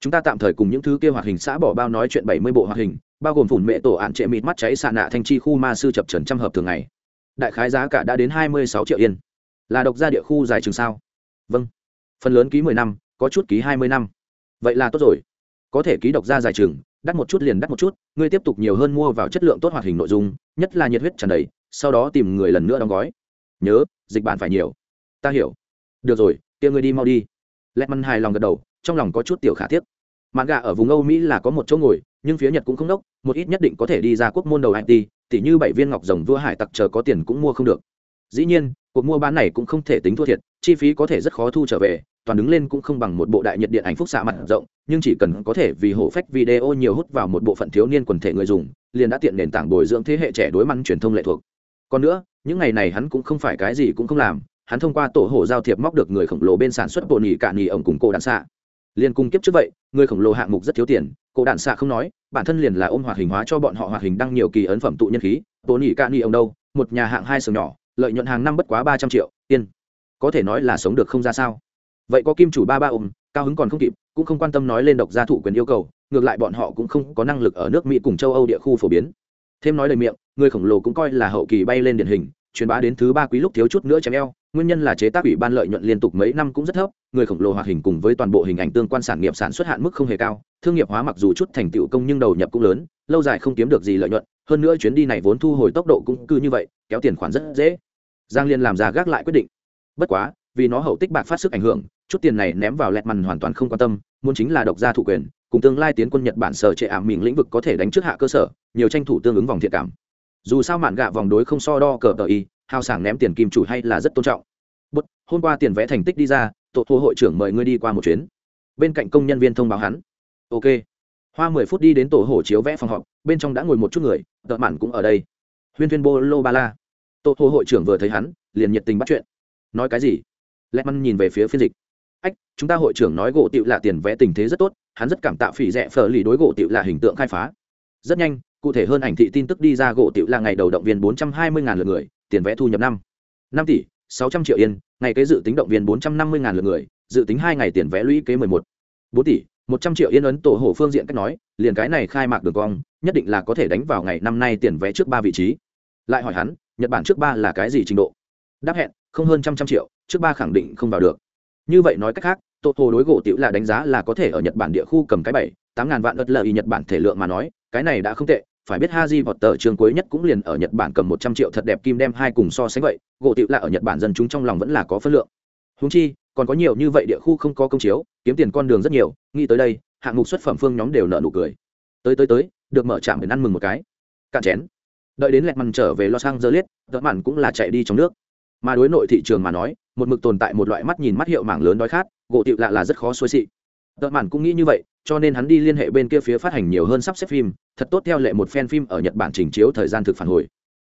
Chúng ta tạm thời cùng những thứ kia hoạt hình xã bỏ bao nói chuyện bảy mươi bộ hoạt hình, bao gồm phủn mệ tổ ạn trệ mịt mắt cháy xạ nạ thanh chi khu ma sư chập trần trăm hợp thường ngày. Đại khái giá cả đã đến hai mươi sáu triệu yên. Là độc gia địa khu dài chừng sao? Vâng. Phần lớn ký mười năm, có chút ký hai mươi năm. Vậy là tốt rồi có thể ký độc gia dài chừng đắt một chút liền đắt một chút, ngươi tiếp tục nhiều hơn mua vào chất lượng tốt hoạt hình nội dung, nhất là nhiệt huyết tràn đầy, sau đó tìm người lần nữa đóng gói. Nhớ, dịch bản phải nhiều. Ta hiểu. Được rồi, kia ngươi đi mau đi. Lẹt măn hài lòng gật đầu, trong lòng có chút tiểu khả tiếc mạn gà ở vùng âu mỹ là có một chỗ ngồi, nhưng phía nhật cũng không đốc, một ít nhất định có thể đi ra quốc môn đầu it tỉ như bảy viên ngọc rồng vua hải tặc chờ có tiền cũng mua không được. Dĩ nhiên, cuộc mua bán này cũng không thể tính thua thiệt chi phí có thể rất khó thu trở về, toàn đứng lên cũng không bằng một bộ đại nhiệt điện ảnh phúc xạ mặt rộng, nhưng chỉ cần có thể vì hổ phách video nhiều hút vào một bộ phận thiếu niên quần thể người dùng, liền đã tiện nền tảng bồi dưỡng thế hệ trẻ đối măng truyền thông lệ thuộc. Còn nữa, những ngày này hắn cũng không phải cái gì cũng không làm, hắn thông qua tổ hổ giao thiệp móc được người khổng lồ bên sản xuất bộ nỉ cạn nỉ ổng cùng cô đạn xạ. Liền cung kiếp trước vậy, người khổng lồ hạng mục rất thiếu tiền, cô đạn xạ không nói, bản thân liền là ôm hoạt hình hóa cho bọn họ hoạt hình đăng nhiều kỳ ấn phẩm tụ nhân khí, bộ nỉ cạn nỉ ổng đâu, một nhà hạng hai sừng nhỏ, lợi nhuận hàng năm bất quá ba trăm triệu, yên có thể nói là sống được không ra sao. Vậy có kim chủ ba ba ôm, cao hứng còn không kịp, cũng không quan tâm nói lên độc gia thụ quyền yêu cầu, ngược lại bọn họ cũng không có năng lực ở nước mỹ cùng châu âu địa khu phổ biến. Thêm nói lời miệng, người khổng lồ cũng coi là hậu kỳ bay lên điển hình, truyền bá đến thứ ba quý lúc thiếu chút nữa chém eo, nguyên nhân là chế tác ủy ban lợi nhuận liên tục mấy năm cũng rất thấp, người khổng lồ hoạt hình cùng với toàn bộ hình ảnh tương quan sản nghiệp sản xuất hạn mức không hề cao, thương nghiệp hóa mặc dù chút thành tựu công nhưng đầu nhập cũng lớn, lâu dài không kiếm được gì lợi nhuận, hơn nữa chuyến đi này vốn thu hồi tốc độ cũng cứ như vậy, kéo tiền khoản rất dễ. Giang liên làm ra gác lại quyết định bất quá, vì nó hậu tích bạc phát sức ảnh hưởng, chút tiền này ném vào lẹt mằn hoàn toàn không quan tâm, muốn chính là độc gia thủ quyền, cùng tương lai tiến quân nhật bản sở trệ ảm mình lĩnh vực có thể đánh trước hạ cơ sở, nhiều tranh thủ tương ứng vòng thiện cảm. Dù sao mạn gạ vòng đối không so đo cờ tờ y, hào sảng ném tiền kim chủ hay là rất tôn trọng. Bất, hôm qua tiền vẽ thành tích đi ra, tổ thu hội trưởng mời ngươi đi qua một chuyến. Bên cạnh công nhân viên thông báo hắn. Ok. Hoa mười phút đi đến tổ hồ chiếu vẽ phòng họp, bên trong đã ngồi một chút người, tợ mạn cũng ở đây. Huyên thuyên bô lô ba la. Tổ hồ hội trưởng vừa thấy hắn, liền nhiệt tình bắt chuyện nói cái gì? Lẹ măn nhìn về phía phiên dịch. Ách, chúng ta hội trưởng nói gỗ tiệu là tiền vẽ tình thế rất tốt, hắn rất cảm tạ phỉ rẽ phở lì đối gỗ tiệu là hình tượng khai phá. Rất nhanh, cụ thể hơn ảnh thị tin tức đi ra gỗ tiểu là ngày đầu động viên 420 ngàn lượt người, tiền vẽ thu nhập năm. Năm tỷ 600 triệu yên, ngày kế dự tính động viên 450 ngàn lượt người, dự tính hai ngày tiền vẽ lũy kế 11 4 tỷ 100 triệu yên ấn tổ hổ phương diện cách nói, liền cái này khai mạc đường cong, nhất định là có thể đánh vào ngày năm nay tiền vẽ trước ba vị trí. Lại hỏi hắn, nhật bản trước ba là cái gì trình độ? Đáp hẹn không hơn trăm trăm triệu trước ba khẳng định không vào được như vậy nói cách khác tổ hồ đối gỗ tiểu là đánh giá là có thể ở nhật bản địa khu cầm cái bảy tám ngàn vạn đất lợi nhật bản thể lượng mà nói cái này đã không tệ phải biết Haji vọt tờ trường cuối nhất cũng liền ở Nhật Bản cầm một trăm triệu thật đẹp kim đem hai cùng so sánh vậy, gỗ tiểu là ở Nhật Bản dân chúng trong lòng vẫn là có phân lượng. Huống chi, còn có nhiều như vậy địa khu không có công chiếu, kiếm tiền con đường rất nhiều, nghĩ tới đây, hạng mục xuất phẩm phương nhóm đều nợ nụ cười. Tới tới tới, được mở trạm để ăn mừng một cái. Cạn chén. Đợi đến lẹt mằn trở về Los Angeles, đỡ mặn cũng là chạy đi trong nước. Mà đối nội thị trường mà nói, một mực tồn tại một loại mắt nhìn mắt hiệu mảng lớn đói khát, gỗ tiệu lạ là rất khó xuôi xị. Tợ mạn cũng nghĩ như vậy cho nên hắn đi liên hệ bên kia phía phát hành nhiều hơn sắp xếp phim thật tốt theo lệ một fan phim ở nhật bản trình chiếu thời gian thực phản hồi.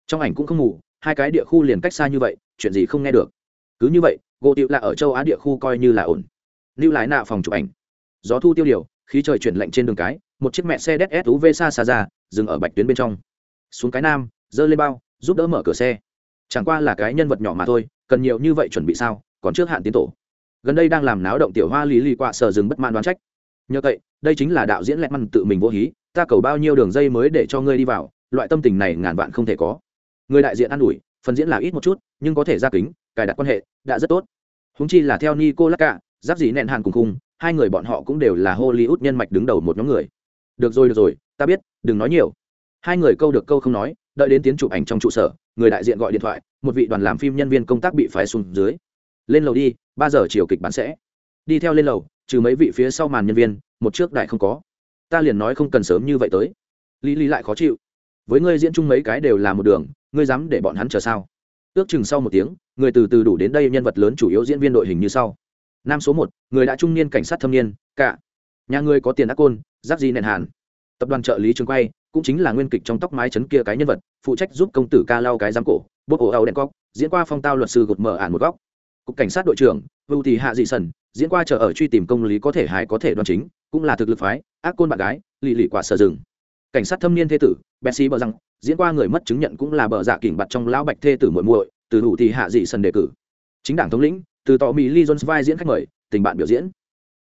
Trong ảnh cũng không ngủ hai cái địa khu liền cách xa như vậy chuyện gì không nghe được. Cứ như vậy gỗ tiệu lạ ở châu á địa khu coi như là ổn. Lưu lái nạ phòng chụp ảnh. Gió thu tiêu điều khí trời chuyển lạnh trên đường cái một chiếc mẹ xe đét suv xa xa ra dừng ở bạch tuyến bên trong. Xuống cái nam giơ lên bao giúp đỡ mở cửa xe chẳng qua là cái nhân vật nhỏ mà thôi cần nhiều như vậy chuẩn bị sao còn trước hạn tiến tổ. Gần đây đang làm náo động tiểu hoa lý lì quạ sở rừng bất mãn đoán trách. Nhờ vậy đây chính là đạo diễn lẹt măn tự mình vô hí ta cầu bao nhiêu đường dây mới để cho ngươi đi vào loại tâm tình này ngàn vạn không thể có. Người đại diện an ủi phần diễn là ít một chút nhưng có thể ra kính cài đặt quan hệ đã rất tốt. Húng chi là theo nico lắc cả, giáp gì nẹn hàn cùng khung hai người bọn họ cũng đều là hollywood nhân mạch đứng đầu một nhóm người. Được rồi được rồi ta biết đừng nói nhiều. Hai người câu được câu không nói đợi đến tiến chụp ảnh trong trụ sở người đại diện gọi điện thoại, một vị đoàn làm phim nhân viên công tác bị phái xuống dưới. Lên lầu đi, ba giờ chiều kịch bán sẽ. Đi theo lên lầu, trừ mấy vị phía sau màn nhân viên, một trước đại không có. Ta liền nói không cần sớm như vậy tới. Lý lý lại khó chịu. Với ngươi diễn chung mấy cái đều là một đường, ngươi dám để bọn hắn chờ sao? Ước chừng sau một tiếng, người từ từ đủ đến đây nhân vật lớn chủ yếu diễn viên đội hình như sau. Nam số một, người đã trung niên cảnh sát thâm niên, cả. Nhà ngươi có tiền ác côn, giáp gì nền hàn? Tập đoàn trợ lý trường quay cũng chính là nguyên kịch trong tóc mái chấn kia cái nhân vật, phụ trách giúp công tử ca lau cái giám cổ bốc ổ ẩu đèn cóc, diễn qua phong tao luật sư gột mở ản một góc. Cục cảnh sát đội trưởng vưu thì hạ dị sần, diễn qua chờ ở truy tìm công lý có thể hài có thể đoan chính, cũng là thực lực phái, ác côn bạn gái, lì lì quả sở rừng. Cảnh sát thâm niên thê tử bessie bờ rằng diễn qua người mất chứng nhận cũng là bờ dạ kỉnh bặt trong lão bạch thê tử muội muội, từ hủ thì hạ dị sần đề cử. Chính đảng thống lĩnh, từ tò mỹ lee jones vai diễn khách mời, tình bạn biểu diễn.